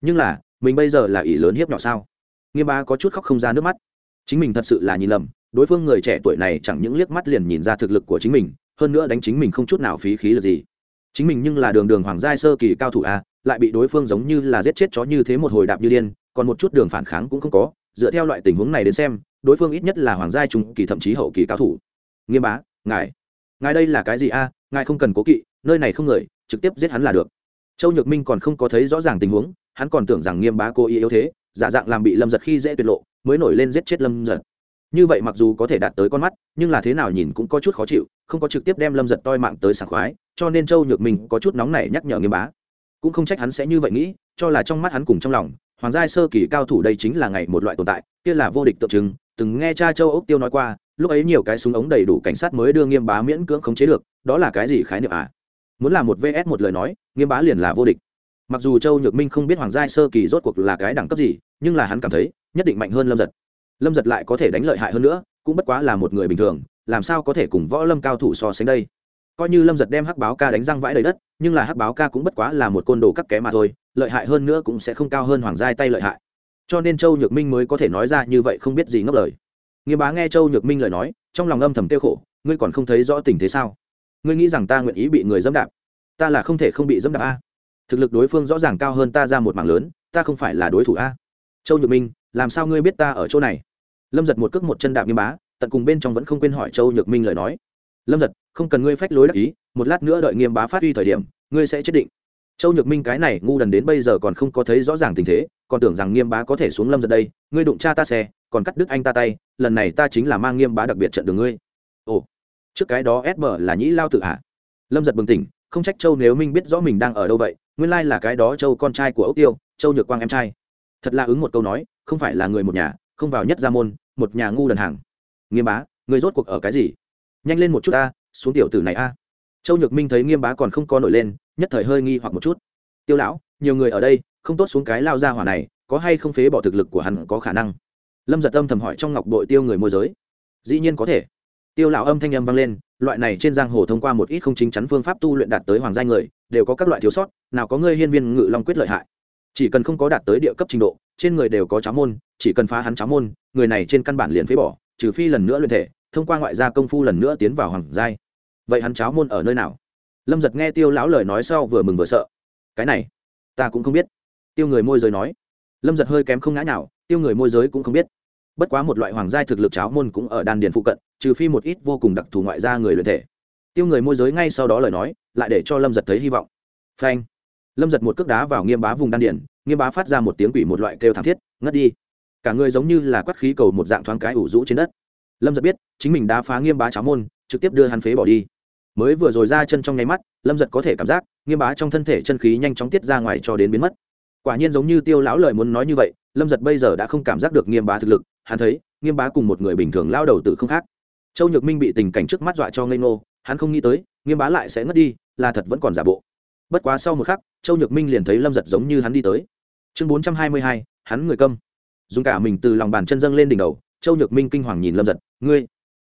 Nhưng là, mình bây giờ là ỷ lớn hiếp nhỏ sao? Nghiêm ba có chút khóc không ra nước mắt. Chính mình thật sự là nhìn lầm, đối phương người trẻ tuổi này chẳng những liếc mắt liền nhìn ra thực lực của chính mình, hơn nữa đánh chính mình không chút nào phí khí lực gì. Chính mình nhưng là đường đường hoàng giai sơ kỳ cao thủ a, lại bị đối phương giống như là giết chết chó như thế một hồi đạp như điên, còn một chút đường phản kháng cũng không có. Dựa theo loại tình huống này đến xem, đối phương ít nhất là hoàng giai trung kỳ thậm chí hậu kỳ cao thủ. Nghiêm bá ngài ngài đây là cái gì a? Ngài không cần cố kỵ, nơi này không người, trực tiếp giết hắn là được. Châu nhược minh còn không có thấy rõ ràng tình huống, hắn còn tưởng rằng nghiêm bá cố ý yếu thế, giả dạng làm bị lâm giật khi dễ tuyệt lộ, mới nổi lên giết chết lâm giật. Như vậy mặc dù có thể đạt tới con mắt, nhưng là thế nào nhìn cũng có chút khó chịu, không có trực tiếp đem lâm giật toi mạng tới sảng khoái, cho nên châu nhược minh có chút nóng này nhắc nhở nghiêm bá. Cũng không trách hắn sẽ như vậy nghĩ, cho là trong mắt hắn cùng trong lòng, hoàng gia sơ kỳ cao thủ đây chính là ngày một loại tồn tại, kia là vô địch tượng trưng, từng nghe cha châu ốc tiêu nói qua lúc ấy nhiều cái súng ống đầy đủ cảnh sát mới đưa nghiêm bá miễn cưỡng khống chế được, đó là cái gì khái niệm à? Muốn là một vs một lời nói, nghiêm bá liền là vô địch. Mặc dù châu nhược minh không biết hoàng gia sơ kỳ rốt cuộc là cái đẳng cấp gì, nhưng là hắn cảm thấy, nhất định mạnh hơn lâm giật. Lâm giật lại có thể đánh lợi hại hơn nữa, cũng bất quá là một người bình thường, làm sao có thể cùng võ lâm cao thủ so sánh đây? Coi như lâm giật đem hắc báo ca đánh răng vãi đầy đất, nhưng là hắc báo ca cũng bất quá là một côn đồ cắt ké mà thôi, lợi hại hơn nữa cũng sẽ không cao hơn hoàng giai tay lợi hại. Cho nên châu nhược minh mới có thể nói ra như vậy không biết gì ngốc lời nghiêm bá nghe châu nhược minh lời nói, trong lòng âm thầm tiêu khổ, ngươi còn không thấy rõ tình thế sao? Ngươi nghĩ rằng ta nguyện ý bị người dẫm đạp? Ta là không thể không bị dẫm đạp a. Thực lực đối phương rõ ràng cao hơn ta ra một mảng lớn, ta không phải là đối thủ a. Châu nhược minh, làm sao ngươi biết ta ở chỗ này? Lâm giật một cước một chân đạp nghiêm bá, tận cùng bên trong vẫn không quên hỏi châu nhược minh lời nói. Lâm giật, không cần ngươi phách lối đắc ý, một lát nữa đợi nghiêm bá phát huy thời điểm, ngươi sẽ chết định châu nhược minh cái này ngu đần đến bây giờ còn không có thấy rõ ràng tình thế, còn tưởng rằng nghiêm bá có thể xuống lâm giật đây, ngươi đụng cha ta xe, còn cắt đứt anh ta tay, lần này ta chính là mang nghiêm bá đặc biệt trận đường ngươi. Ồ, trước cái đó ép là nhĩ lao tự hạ. Lâm giật bừng tỉnh, không trách châu nếu minh biết rõ mình đang ở đâu vậy, nguyên lai là cái đó châu con trai của ốc tiêu, châu nhược quang em trai. Thật là ứng một câu nói, không phải là người một nhà, không vào nhất gia môn, một nhà ngu đần hàng. Nghiêm bá người rốt cuộc ở cái gì? Nhanh lên một chút ta, xuống tiểu tử này a. Châu nhược minh thấy nghiêm bá còn không có nổi lên nhất thời hơi nghi hoặc một chút. Tiêu lão, nhiều người ở đây, không tốt xuống cái lao ra hỏa này, có hay không phế bỏ thực lực của hắn có khả năng? Lâm giật âm thầm hỏi trong ngọc đội tiêu người môi giới. Dĩ nhiên có thể. Tiêu lão âm thanh âm vang lên, loại này trên giang hồ thông qua một ít không chính chắn phương pháp tu luyện đạt tới hoàng gia người, đều có các loại thiếu sót, nào có ngươi hiên viên ngự long quyết lợi hại. Chỉ cần không có đạt tới địa cấp trình độ, trên người đều có cháo môn, chỉ cần phá hắn cháo môn, người này trên căn bản liền phế bỏ, trừ phi lần nữa luyện thể, thông qua ngoại gia công phu lần nữa tiến vào hoàng giai. Vậy hắn cháo môn ở nơi nào? Lâm giật nghe tiêu lão lời nói sau vừa mừng vừa sợ. Cái này, ta cũng không biết. Tiêu người môi giới nói. Lâm giật hơi kém không ngã nào tiêu người môi giới cũng không biết. Bất quá một loại hoàng giai thực lực cháo môn cũng ở đan điền phụ cận, trừ phi một ít vô cùng đặc thù ngoại gia người luyện thể. Tiêu người môi giới ngay sau đó lời nói, lại để cho lâm giật thấy hy vọng. Phanh. Lâm giật một cước đá vào nghiêm bá vùng đan điền, nghiêm bá phát ra một tiếng quỷ một loại kêu thảm thiết, ngất đi. Cả người giống như là quắt khí cầu một dạng thoáng cái ủ rũ trên đất. Lâm giật biết, chính mình đã phá nghiêm bá cháo môn, trực tiếp đưa hắn phế bỏ đi mới vừa rồi ra chân trong nháy mắt, lâm giật có thể cảm giác, nghiêm bá trong thân thể chân khí nhanh chóng tiết ra ngoài cho đến biến mất. Quả nhiên giống như tiêu lão lời muốn nói như vậy, lâm giật bây giờ đã không cảm giác được nghiêm bá thực lực, hắn thấy, nghiêm bá cùng một người bình thường lao đầu tự không khác. Châu nhược minh bị tình cảnh trước mắt dọa cho ngây ngô, hắn không nghĩ tới, nghiêm bá lại sẽ ngất đi, là thật vẫn còn giả bộ. Bất quá sau một khắc, châu nhược minh liền thấy lâm giật giống như hắn đi tới. Chương bốn trăm hai mươi hai, hắn người câm. Dùng cả mình từ lòng bàn chân dâng lên đỉnh đầu, châu nhược minh kinh hoàng nhìn lâm giật, ngươi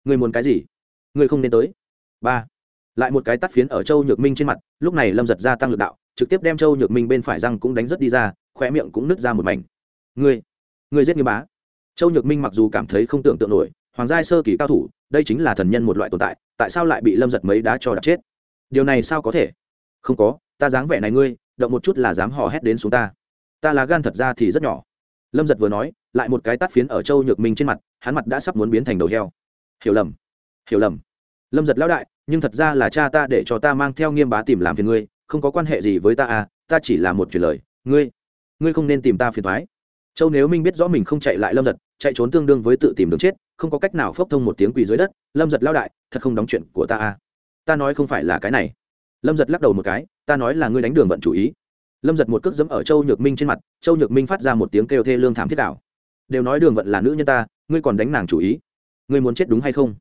ngươi muốn cái gì? Ngươi không nên tới. Ba lại một cái tắt phiến ở châu nhược minh trên mặt, lúc này lâm giật gia tăng lực đạo, trực tiếp đem châu nhược minh bên phải răng cũng đánh rất đi ra khoe miệng cũng nứt ra một mảnh. Ngươi ngươi giết nghiêm bá. Châu nhược minh mặc dù cảm thấy không tưởng tượng nổi, hoàng giai sơ kỳ cao thủ, đây chính là thần nhân một loại tồn tại tại sao lại bị lâm giật mấy đá cho đập chết? Điều này sao có thể? Không có, ta dáng vẻ này ngươi, động một chút là dám hò hét đến xuống ta. Ta là gan thật ra thì rất nhỏ. Lâm giật vừa nói, lại một cái tát phiến ở châu nhược minh trên mặt, hắn mặt đã sắp muốn biến thành đầu heo. Hiểu lầm hiểu lầm lâm giật lão đại, nhưng thật ra là cha ta để cho ta mang theo nghiêm bá tìm làm phiền ngươi, không có quan hệ gì với ta à ta chỉ là một truyền lời. Ngươi ngươi không nên tìm ta phiền thoái châu nếu minh biết rõ mình không chạy lại lâm giật, chạy trốn tương đương với tự tìm đường chết, không có cách nào phốc thông một tiếng quỳ dưới đất, lâm giật lao đại, thật không đóng chuyện của ta à. Ta nói không phải là cái này. Lâm giật lắc đầu một cái, ta nói là ngươi đánh đường vận chủ ý. Lâm giật một cước dẫm ở châu nhược minh trên mặt, châu nhược minh phát ra một tiếng kêu thê lương thảm thiết đảo đều nói đường vận là nữ nhân ta, ngươi còn đánh nàng chủ ý. Ngươi muốn chết đúng hay không?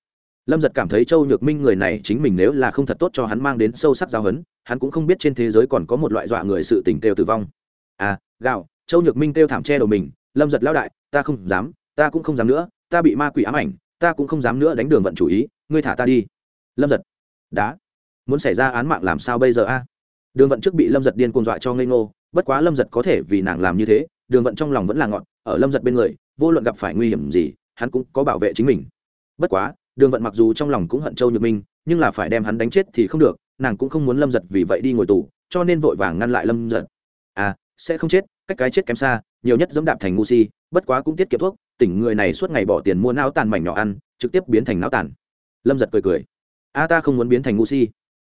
Lâm giật cảm thấy châu nhược minh người này chính mình nếu là không thật tốt cho hắn mang đến sâu sắc giáo hấn hắn cũng không biết trên thế giới còn có một loại dọa người sự tình kêu tử vong. À gạo, châu nhược minh kêu thảm che đầu mình, lâm giật lao đại, ta không dám, ta cũng không dám nữa, ta bị ma quỷ ám ảnh, ta cũng không dám nữa đánh đường vận chủ ý, ngươi thả ta đi. Lâm giật, đá, muốn xảy ra án mạng làm sao bây giờ a? Đường vận trước bị lâm giật điên cuồng dọa cho ngây ngô, bất quá lâm giật có thể vì nàng làm như thế, đường vận trong lòng vẫn là ngọn, ở lâm giật bên người, vô luận gặp phải nguy hiểm gì, hắn cũng có bảo vệ chính mình. Bất quá đường vận mặc dù trong lòng cũng hận châu nhược minh, nhưng là phải đem hắn đánh chết thì không được, nàng cũng không muốn lâm giật vì vậy đi ngồi tù, cho nên vội vàng ngăn lại lâm giật. À sẽ không chết, cách cái chết kém xa, nhiều nhất dẫm đạp thành ngu si, bất quá cũng tiết kiệm thuốc, tỉnh người này suốt ngày bỏ tiền mua não tàn mảnh nhỏ ăn, trực tiếp biến thành não tàn. Lâm giật cười cười. A ta không muốn biến thành ngu si.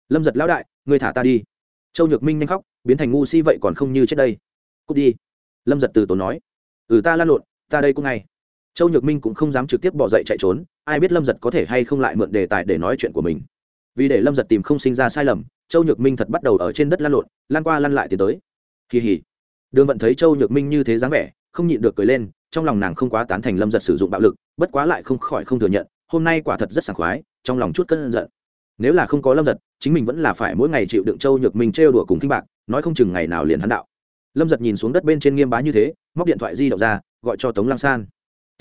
Lâm giật lão đại người thả ta đi. Châu nhược minh nhanh khóc, biến thành ngu si vậy còn không như trước đây. Cút đi. Lâm giật từ tốn nói. Ừ ta lan lộn, ta đây cũng ngay châu nhược minh cũng không dám trực tiếp bỏ dậy chạy trốn, ai biết lâm giật có thể hay không lại mượn đề tài để nói chuyện của mình. Vì để lâm giật tìm không sinh ra sai lầm, châu nhược minh thật bắt đầu ở trên đất lăn lộn lan qua lăn lại tiến tới. Kỳ hỉ. Đường vận thấy châu nhược minh như thế dáng vẻ, không nhịn được cười lên, trong lòng nàng không quá tán thành lâm giật sử dụng bạo lực, bất quá lại không khỏi không thừa nhận, hôm nay quả thật rất sảng khoái, trong lòng chút cân giận. Nếu là không có lâm giật, chính mình vẫn là phải mỗi ngày chịu đựng châu nhược minh trêu đùa cùng kinh bạc, nói không chừng ngày nào liền hắn đạo. Lâm giật nhìn xuống đất bên trên nghiêm bá như thế, móc điện thoại di động ra, gọi cho tống lăng san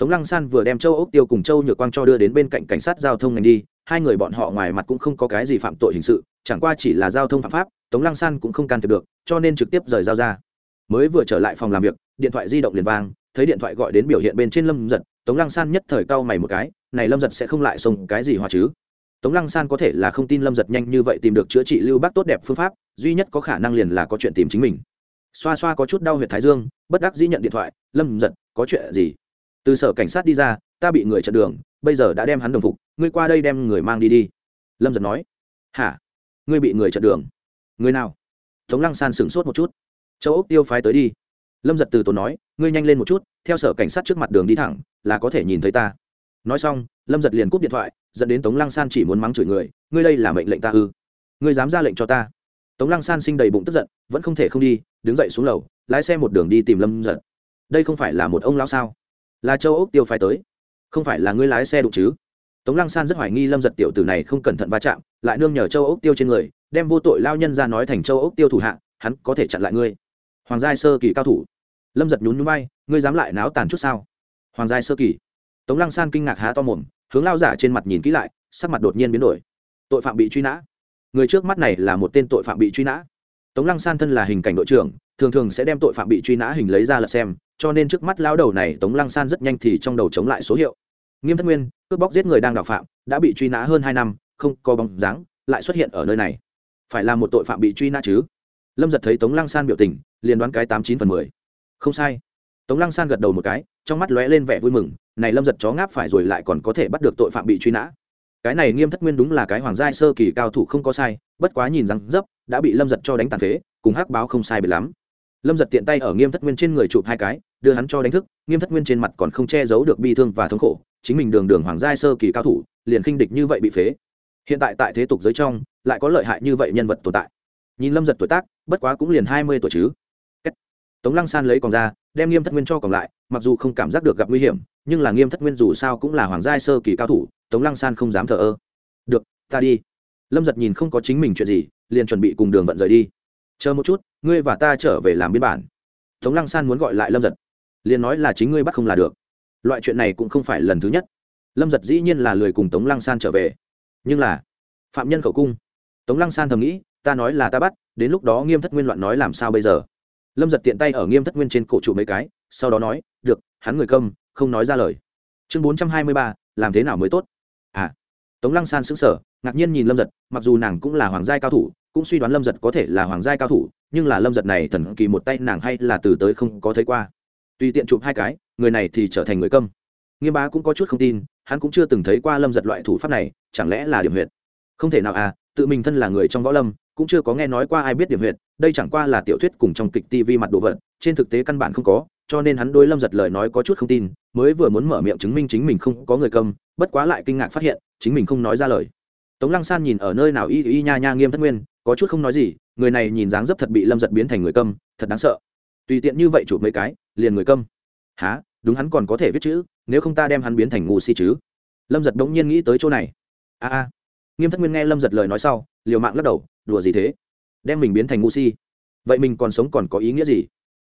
tống lăng san vừa đem châu ốc tiêu cùng châu nhược quang cho đưa đến bên cạnh cảnh sát giao thông ngành đi, hai người bọn họ ngoài mặt cũng không có cái gì phạm tội hình sự, chẳng qua chỉ là giao thông phạm pháp, tống lăng san cũng không can thiệp được, cho nên trực tiếp rời giao ra. Mới vừa trở lại phòng làm việc, điện thoại di động liền vang, thấy điện thoại gọi đến biểu hiện bên trên lâm giật, tống lăng san nhất thời cau mày một cái, này lâm giật sẽ không lại xông cái gì hòa chứ? Tống lăng san có thể là không tin lâm giật nhanh như vậy tìm được chữa trị lưu bác tốt đẹp phương pháp, duy nhất có khả năng liền là có chuyện tìm chính mình. Xoa xoa có chút đau huyệt thái dương, bất đắc dĩ nhận điện thoại, lâm giật, có chuyện gì? Từ sở cảnh sát đi ra, ta bị người chặn đường, bây giờ đã đem hắn đồng phục, ngươi qua đây đem người mang đi đi. Lâm giật nói. Hả? Ngươi bị người chặn đường? Người nào? Tống lăng san sửng sốt một chút. Châu ốc tiêu phái tới đi. Lâm giật từ tốn nói, ngươi nhanh lên một chút, theo sở cảnh sát trước mặt đường đi thẳng, là có thể nhìn thấy ta. Nói xong, lâm giật liền cúp điện thoại, dẫn đến tống lăng san chỉ muốn mắng chửi người, ngươi đây là mệnh lệnh ta ư? Ngươi dám ra lệnh cho ta? Tống lăng san sinh đầy bụng tức giận, vẫn không thể không đi, đứng dậy xuống lầu, lái xe một đường đi tìm lâm giật. Đây không phải là một ông lão sao? Là châu ốc tiêu phái tới. Không phải là ngươi lái xe đụng chứ? Tống lăng san rất hoài nghi lâm giật tiểu tử này không cẩn thận va chạm, lại nương nhờ châu ốc tiêu trên người, đem vô tội lao nhân ra nói thành châu ốc tiêu thủ hạ, hắn có thể chặn lại ngươi. Hoàng giai sơ kỳ cao thủ. Lâm giật nhún nhún bay ngươi dám lại náo tàn chút sao? Hoàng giai sơ kỳ. Tống lăng san kinh ngạc há to mồm, hướng lao giả trên mặt nhìn kỹ lại, sắc mặt đột nhiên biến đổi. Tội phạm bị truy nã. Người trước mắt này là một tên tội phạm bị truy nã. Tống lăng san thân là hình cảnh đội trưởng, thường thường sẽ đem tội phạm bị truy nã hình lấy ra lật xem cho nên trước mắt lão đầu này tống lăng san rất nhanh thì trong đầu chống lại số hiệu. Nghiêm thất nguyên, cướp bóc giết người đang đạo phạm, đã bị truy nã hơn hai năm, không có bóng dáng, lại xuất hiện ở nơi này. Phải là một tội phạm bị truy nã chứ? Lâm giật thấy tống lăng san biểu tình, liền đoán cái tám chín phần mười. Không sai. Tống lăng san gật đầu một cái, trong mắt lóe lên vẻ vui mừng, này lâm giật chó ngáp phải rồi lại còn có thể bắt được tội phạm bị truy nã. Cái này nghiêm thất nguyên đúng là cái hoàng giai sơ kỳ cao thủ không có sai, bất quá nhìn rằng dấp, đã bị lâm giật cho đánh tàn phế, cùng hắc báo không sai bị lắm lâm giật tiện tay ở nghiêm thất nguyên trên người chụp hai cái, đưa hắn cho đánh thức, nghiêm thất nguyên trên mặt còn không che giấu được bi thương và thống khổ, chính mình đường đường hoàng giai sơ kỳ cao thủ, liền khinh địch như vậy bị phế. Hiện tại tại thế tục giới trong, lại có lợi hại như vậy nhân vật tồn tại. Nhìn lâm giật tuổi tác, bất quá cũng liền hai mươi tuổi chứ. Tống lăng san lấy còn ra, đem nghiêm thất nguyên cho còn lại, mặc dù không cảm giác được gặp nguy hiểm, nhưng là nghiêm thất nguyên dù sao cũng là hoàng giai sơ kỳ cao thủ, tống lăng san không dám thờ ơ. Được, ta đi. Lâm giật nhìn không có chính mình chuyện gì, liền chuẩn bị cùng đường vận rời đi. Chờ một chút ngươi và ta trở về làm biên bản. Tống lăng san muốn gọi lại lâm giật. Liền nói là chính ngươi bắt không là được. Loại chuyện này cũng không phải lần thứ nhất. Lâm giật dĩ nhiên là lười cùng tống lăng san trở về. Nhưng là, phạm nhân khẩu cung. Tống lăng san thầm nghĩ, ta nói là ta bắt, đến lúc đó nghiêm thất nguyên loạn nói làm sao bây giờ? Lâm giật tiện tay ở nghiêm thất nguyên trên cổ trụ mấy cái, sau đó nói, được, hắn người câm, không nói ra lời. Chương bốn trăm hai mươi ba, làm thế nào mới tốt? À tống lăng san sững sờ, ngạc nhiên nhìn lâm giật, mặc dù nàng cũng là hoàng giai cao thủ, cũng suy đoán lâm giật có thể là hoàng giai cao thủ nhưng là lâm giật này thần kỳ một tay nàng hay là từ tới không có thấy qua. Tùy tiện chụp hai cái, người này thì trở thành người câm. Nghiêm bá cũng có chút không tin, hắn cũng chưa từng thấy qua lâm giật loại thủ pháp này, chẳng lẽ là điểm huyệt? Không thể nào à tự mình thân là người trong võ lâm, cũng chưa có nghe nói qua ai biết điểm huyệt, đây chẳng qua là tiểu thuyết cùng trong kịch tv mặt đồ vật, trên thực tế căn bản không có, cho nên hắn đôi lâm giật lời nói có chút không tin, mới vừa muốn mở miệng chứng minh chính mình không có người câm, bất quá lại kinh ngạc phát hiện, chính mình không nói ra lời. Tống lăng san nhìn ở nơi nào y y nha nha nghiêm thất nguyên có chút không nói gì, người này nhìn dáng dấp thật bị lâm giật biến thành người câm, thật đáng sợ. Tùy tiện như vậy chụp mấy cái, liền người câm. Há đúng hắn còn có thể viết chữ, nếu không ta đem hắn biến thành ngu si chứ. Lâm giật bỗng nhiên nghĩ tới chỗ này. A a. Nghiêm thất nguyên nghe lâm giật lời nói sau, liều mạng lắc đầu, đùa gì thế? Đem mình biến thành ngu si. Vậy mình còn sống còn có ý nghĩa gì?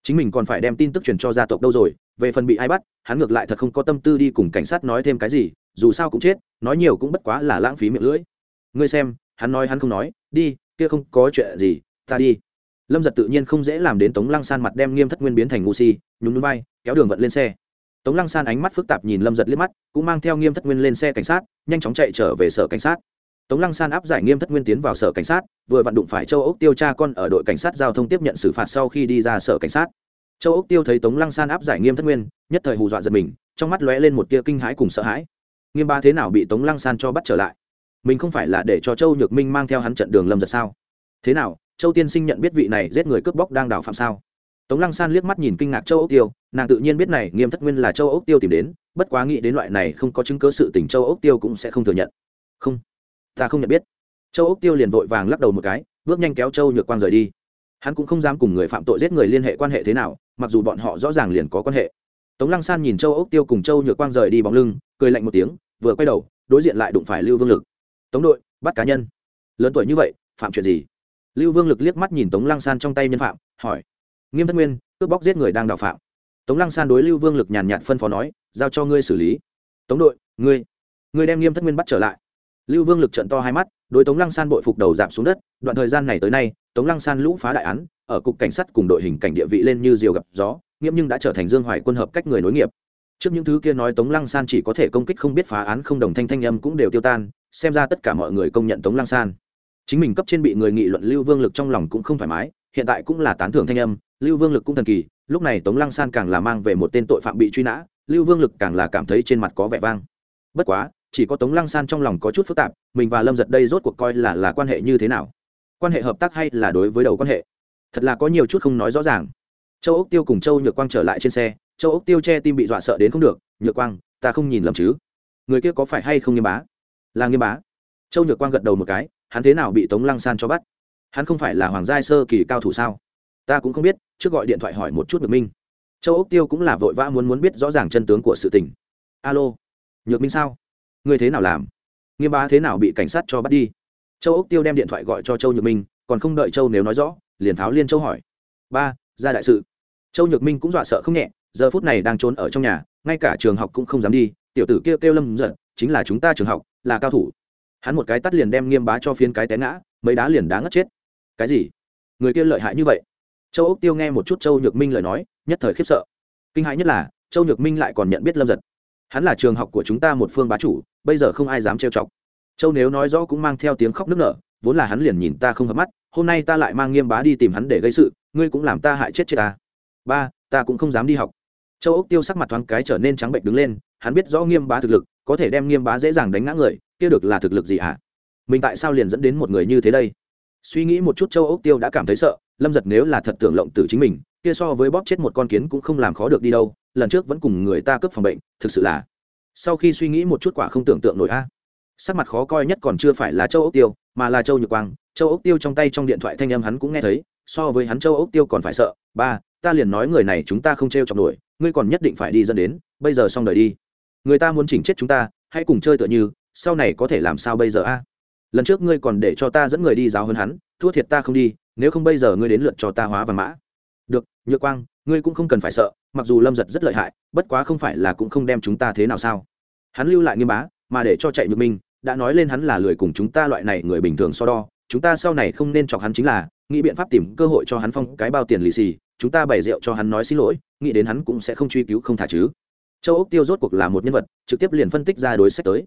Chính mình còn phải đem tin tức truyền cho gia tộc đâu rồi? Về phần bị ai bắt, hắn ngược lại thật không có tâm tư đi cùng cảnh sát nói thêm cái gì, dù sao cũng chết, nói nhiều cũng bất quá là lãng phí miệng lưỡi. Ngươi xem, hắn nói hắn không nói, đi kia không có chuyện gì, ta đi. Lâm giật tự nhiên không dễ làm đến tống lăng san mặt đem nghiêm thất nguyên biến thành ngu si nhúng núi bay kéo đường vận lên xe. Tống lăng san ánh mắt phức tạp nhìn lâm giật liếc mắt, cũng mang theo nghiêm thất nguyên lên xe cảnh sát, nhanh chóng chạy trở về sở cảnh sát. Tống lăng san áp giải nghiêm thất nguyên tiến vào sở cảnh sát, vừa vặn đụng phải châu ốc tiêu cha con ở đội cảnh sát giao thông tiếp nhận xử phạt sau khi đi ra sở cảnh sát. Châu ốc tiêu thấy tống lăng san áp giải nghiêm thất nguyên, nhất thời hù dọa giật mình, trong mắt lóe lên một tia kinh hãi cùng sợ hãi. Nghiêm ba thế nào bị tống lăng san cho bắt trở lại? Mình không phải là để cho châu nhược minh mang theo hắn trận đường lâm giật sao? Thế nào, châu tiên sinh nhận biết vị này giết người cướp bóc đang đào phạm sao? Tống lăng san liếc mắt nhìn kinh ngạc châu ốc tiêu, nàng tự nhiên biết này, nghiêm thất nguyên là châu ốc tiêu tìm đến, bất quá nghĩ đến loại này không có chứng cớ sự tình châu ốc tiêu cũng sẽ không thừa nhận. Không, ta không nhận biết. Châu ốc tiêu liền vội vàng lắc đầu một cái, bước nhanh kéo châu nhược quang rời đi. Hắn cũng không dám cùng người phạm tội giết người liên hệ quan hệ thế nào, mặc dù bọn họ rõ ràng liền có quan hệ. Tống lăng san nhìn châu ốc tiêu cùng châu nhược quang rời đi bóng lưng, cười lạnh một tiếng, vừa quay đầu, đối diện lại đụng phải lưu vương lực tống đội, bắt cá nhân. Lớn tuổi như vậy, phạm chuyện gì? Lưu vương lực liếc mắt nhìn tống lăng san trong tay nhân phạm, hỏi. Nghiêm thất nguyên, cướp bóc giết người đang đào phạm. Tống lăng san đối lưu vương lực nhàn nhạt phân phó nói, giao cho ngươi xử lý. Tống đội, ngươi ngươi đem nghiêm thất nguyên bắt trở lại. Lưu vương lực trận to hai mắt, đối tống lăng san bội phục đầu giảm xuống đất. Đoạn thời gian này tới nay, tống lăng san lũ phá đại án, ở cục cảnh sát cùng đội hình cảnh địa vị lên như diều gặp gió, nghiêm nhưng đã trở thành dương hoài quân hợp cách người nối nghiệp. Trước những thứ kia nói tống lăng san chỉ có thể công kích không biết phá án không đồng thanh thanh âm cũng đều tiêu tan xem ra tất cả mọi người công nhận tống lăng san. Chính mình cấp trên bị người nghị luận lưu vương lực trong lòng cũng không thoải mái, hiện tại cũng là tán thưởng thanh âm, lưu vương lực cũng thần kỳ, lúc này tống lăng san càng là mang về một tên tội phạm bị truy nã, lưu vương lực càng là cảm thấy trên mặt có vẻ vang. Bất quá, chỉ có tống lăng san trong lòng có chút phức tạp, mình và lâm giật đây rốt cuộc coi là là quan hệ như thế nào? Quan hệ hợp tác hay là đối với đầu quan hệ? Thật là có nhiều chút không nói rõ ràng. Châu ốc tiêu cùng châu nhược quang trở lại trên xe, châu ốc tiêu che tim bị dọa sợ đến không được, nhược quang, ta không nhìn lầm chứ? Người kia có phải hay không nghiêm bá? Là nghiêm bá. Châu nhược quang gật đầu một cái, hắn thế nào bị tống lăng san cho bắt? Hắn không phải là hoàng giai sơ kỳ cao thủ sao? Ta cũng không biết, trước gọi điện thoại hỏi một chút nhược minh. Châu ốc tiêu cũng là vội vã muốn muốn biết rõ ràng chân tướng của sự tình. Alo, nhược minh sao? Ngươi thế nào làm? Nghiêm bá thế nào bị cảnh sát cho bắt đi? Châu ốc tiêu đem điện thoại gọi cho châu nhược minh, còn không đợi châu nếu nói rõ, liền tháo liên châu hỏi. Ba, ra đại sự. Châu nhược minh cũng dọa sợ không nhẹ, giờ phút này đang trốn ở trong nhà, ngay cả trường học cũng không dám đi, tiểu tử kêu kêu lâm giật chính là chúng ta trường học, là cao thủ. Hắn một cái tắt liền đem nghiêm bá cho phiến cái té ngã, mấy đá liền đá ngất chết. Cái gì? Người kia lợi hại như vậy? Châu ốc tiêu nghe một chút châu nhược minh lời nói, nhất thời khiếp sợ. Kinh hãi nhất là, châu nhược minh lại còn nhận biết lâm giật. Hắn là trường học của chúng ta một phương bá chủ, bây giờ không ai dám trêu chọc. Châu nếu nói rõ cũng mang theo tiếng khóc nức nở, vốn là hắn liền nhìn ta không hợp mắt, hôm nay ta lại mang nghiêm bá đi tìm hắn để gây sự, ngươi cũng làm ta hại chết chết ta. Ba, ta cũng không dám đi học. Châu ốc tiêu sắc mặt thoáng cái trở nên trắng bệnh đứng lên, hắn biết rõ nghiêm bá thực lực có thể đem nghiêm bá dễ dàng đánh ngã người, kia được là thực lực gì hả? Mình tại sao liền dẫn đến một người như thế đây? Suy nghĩ một chút, châu ốc tiêu đã cảm thấy sợ, lâm giật nếu là thật tưởng lộng tử chính mình, kia so với bóp chết một con kiến cũng không làm khó được đi đâu, lần trước vẫn cùng người ta cướp phòng bệnh, thực sự là sau khi suy nghĩ một chút quả không tưởng tượng nổi a. Sắc mặt khó coi nhất còn chưa phải là châu ốc tiêu, mà là châu nhược quang. Châu ốc tiêu trong tay trong điện thoại thanh âm hắn cũng nghe thấy, so với hắn châu ốc tiêu còn phải sợ. Ba, ta liền nói người này chúng ta không t r e o chọc nổi, ngươi còn nhất định phải đi dẫn đến, bây giờ xong đời đi người ta muốn chỉnh chết chúng ta, hãy cùng chơi tựa như, sau này có thể làm sao bây giờ a? Lần trước ngươi còn để cho ta dẫn người đi giáo hơn hắn, thua thiệt ta không đi, nếu không bây giờ ngươi đến lượt cho ta hóa và mã. Được, nhược quang, ngươi cũng không cần phải sợ, mặc dù lâm giật rất lợi hại, bất quá không phải là cũng không đem chúng ta thế nào sao? Hắn lưu lại nghiêm bá, mà để cho chạy nhược minh, đã nói lên hắn là lười cùng chúng ta loại này người bình thường so đo, chúng ta sau này không nên chọc hắn chính là, nghĩ biện pháp tìm cơ hội cho hắn phong cái bao tiền lì xì, chúng ta bày rượu cho hắn nói xin lỗi, nghĩ đến hắn cũng sẽ không truy cứu không thả chứ châu ốc tiêu rốt cuộc là một nhân vật, trực tiếp liền phân tích ra đối sách tới.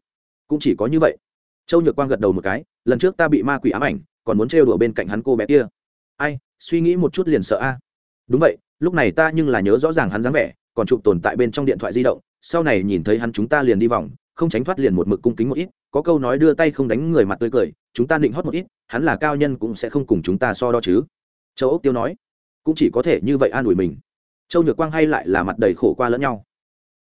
Cũng chỉ có như vậy. Châu nhược quang gật đầu một cái, lần trước ta bị ma quỷ ám ảnh, còn muốn trêu đùa bên cạnh hắn cô bé kia. Ai, suy nghĩ một chút liền sợ a. Đúng vậy, lúc này ta nhưng là nhớ rõ ràng hắn dáng vẻ, còn chụp tồn tại bên trong điện thoại di động, sau này nhìn thấy hắn chúng ta liền đi vòng, không tránh thoát liền một mực cung kính một ít, có câu nói đưa tay không đánh người mặt tươi cười, chúng ta định hót một ít, hắn là cao nhân cũng sẽ không cùng chúng ta so đo chứ. Châu ốc tiêu nói, cũng chỉ có thể như vậy an ủi mình. Châu nhược quang hay lại là mặt đầy khổ qua lẫn nhau.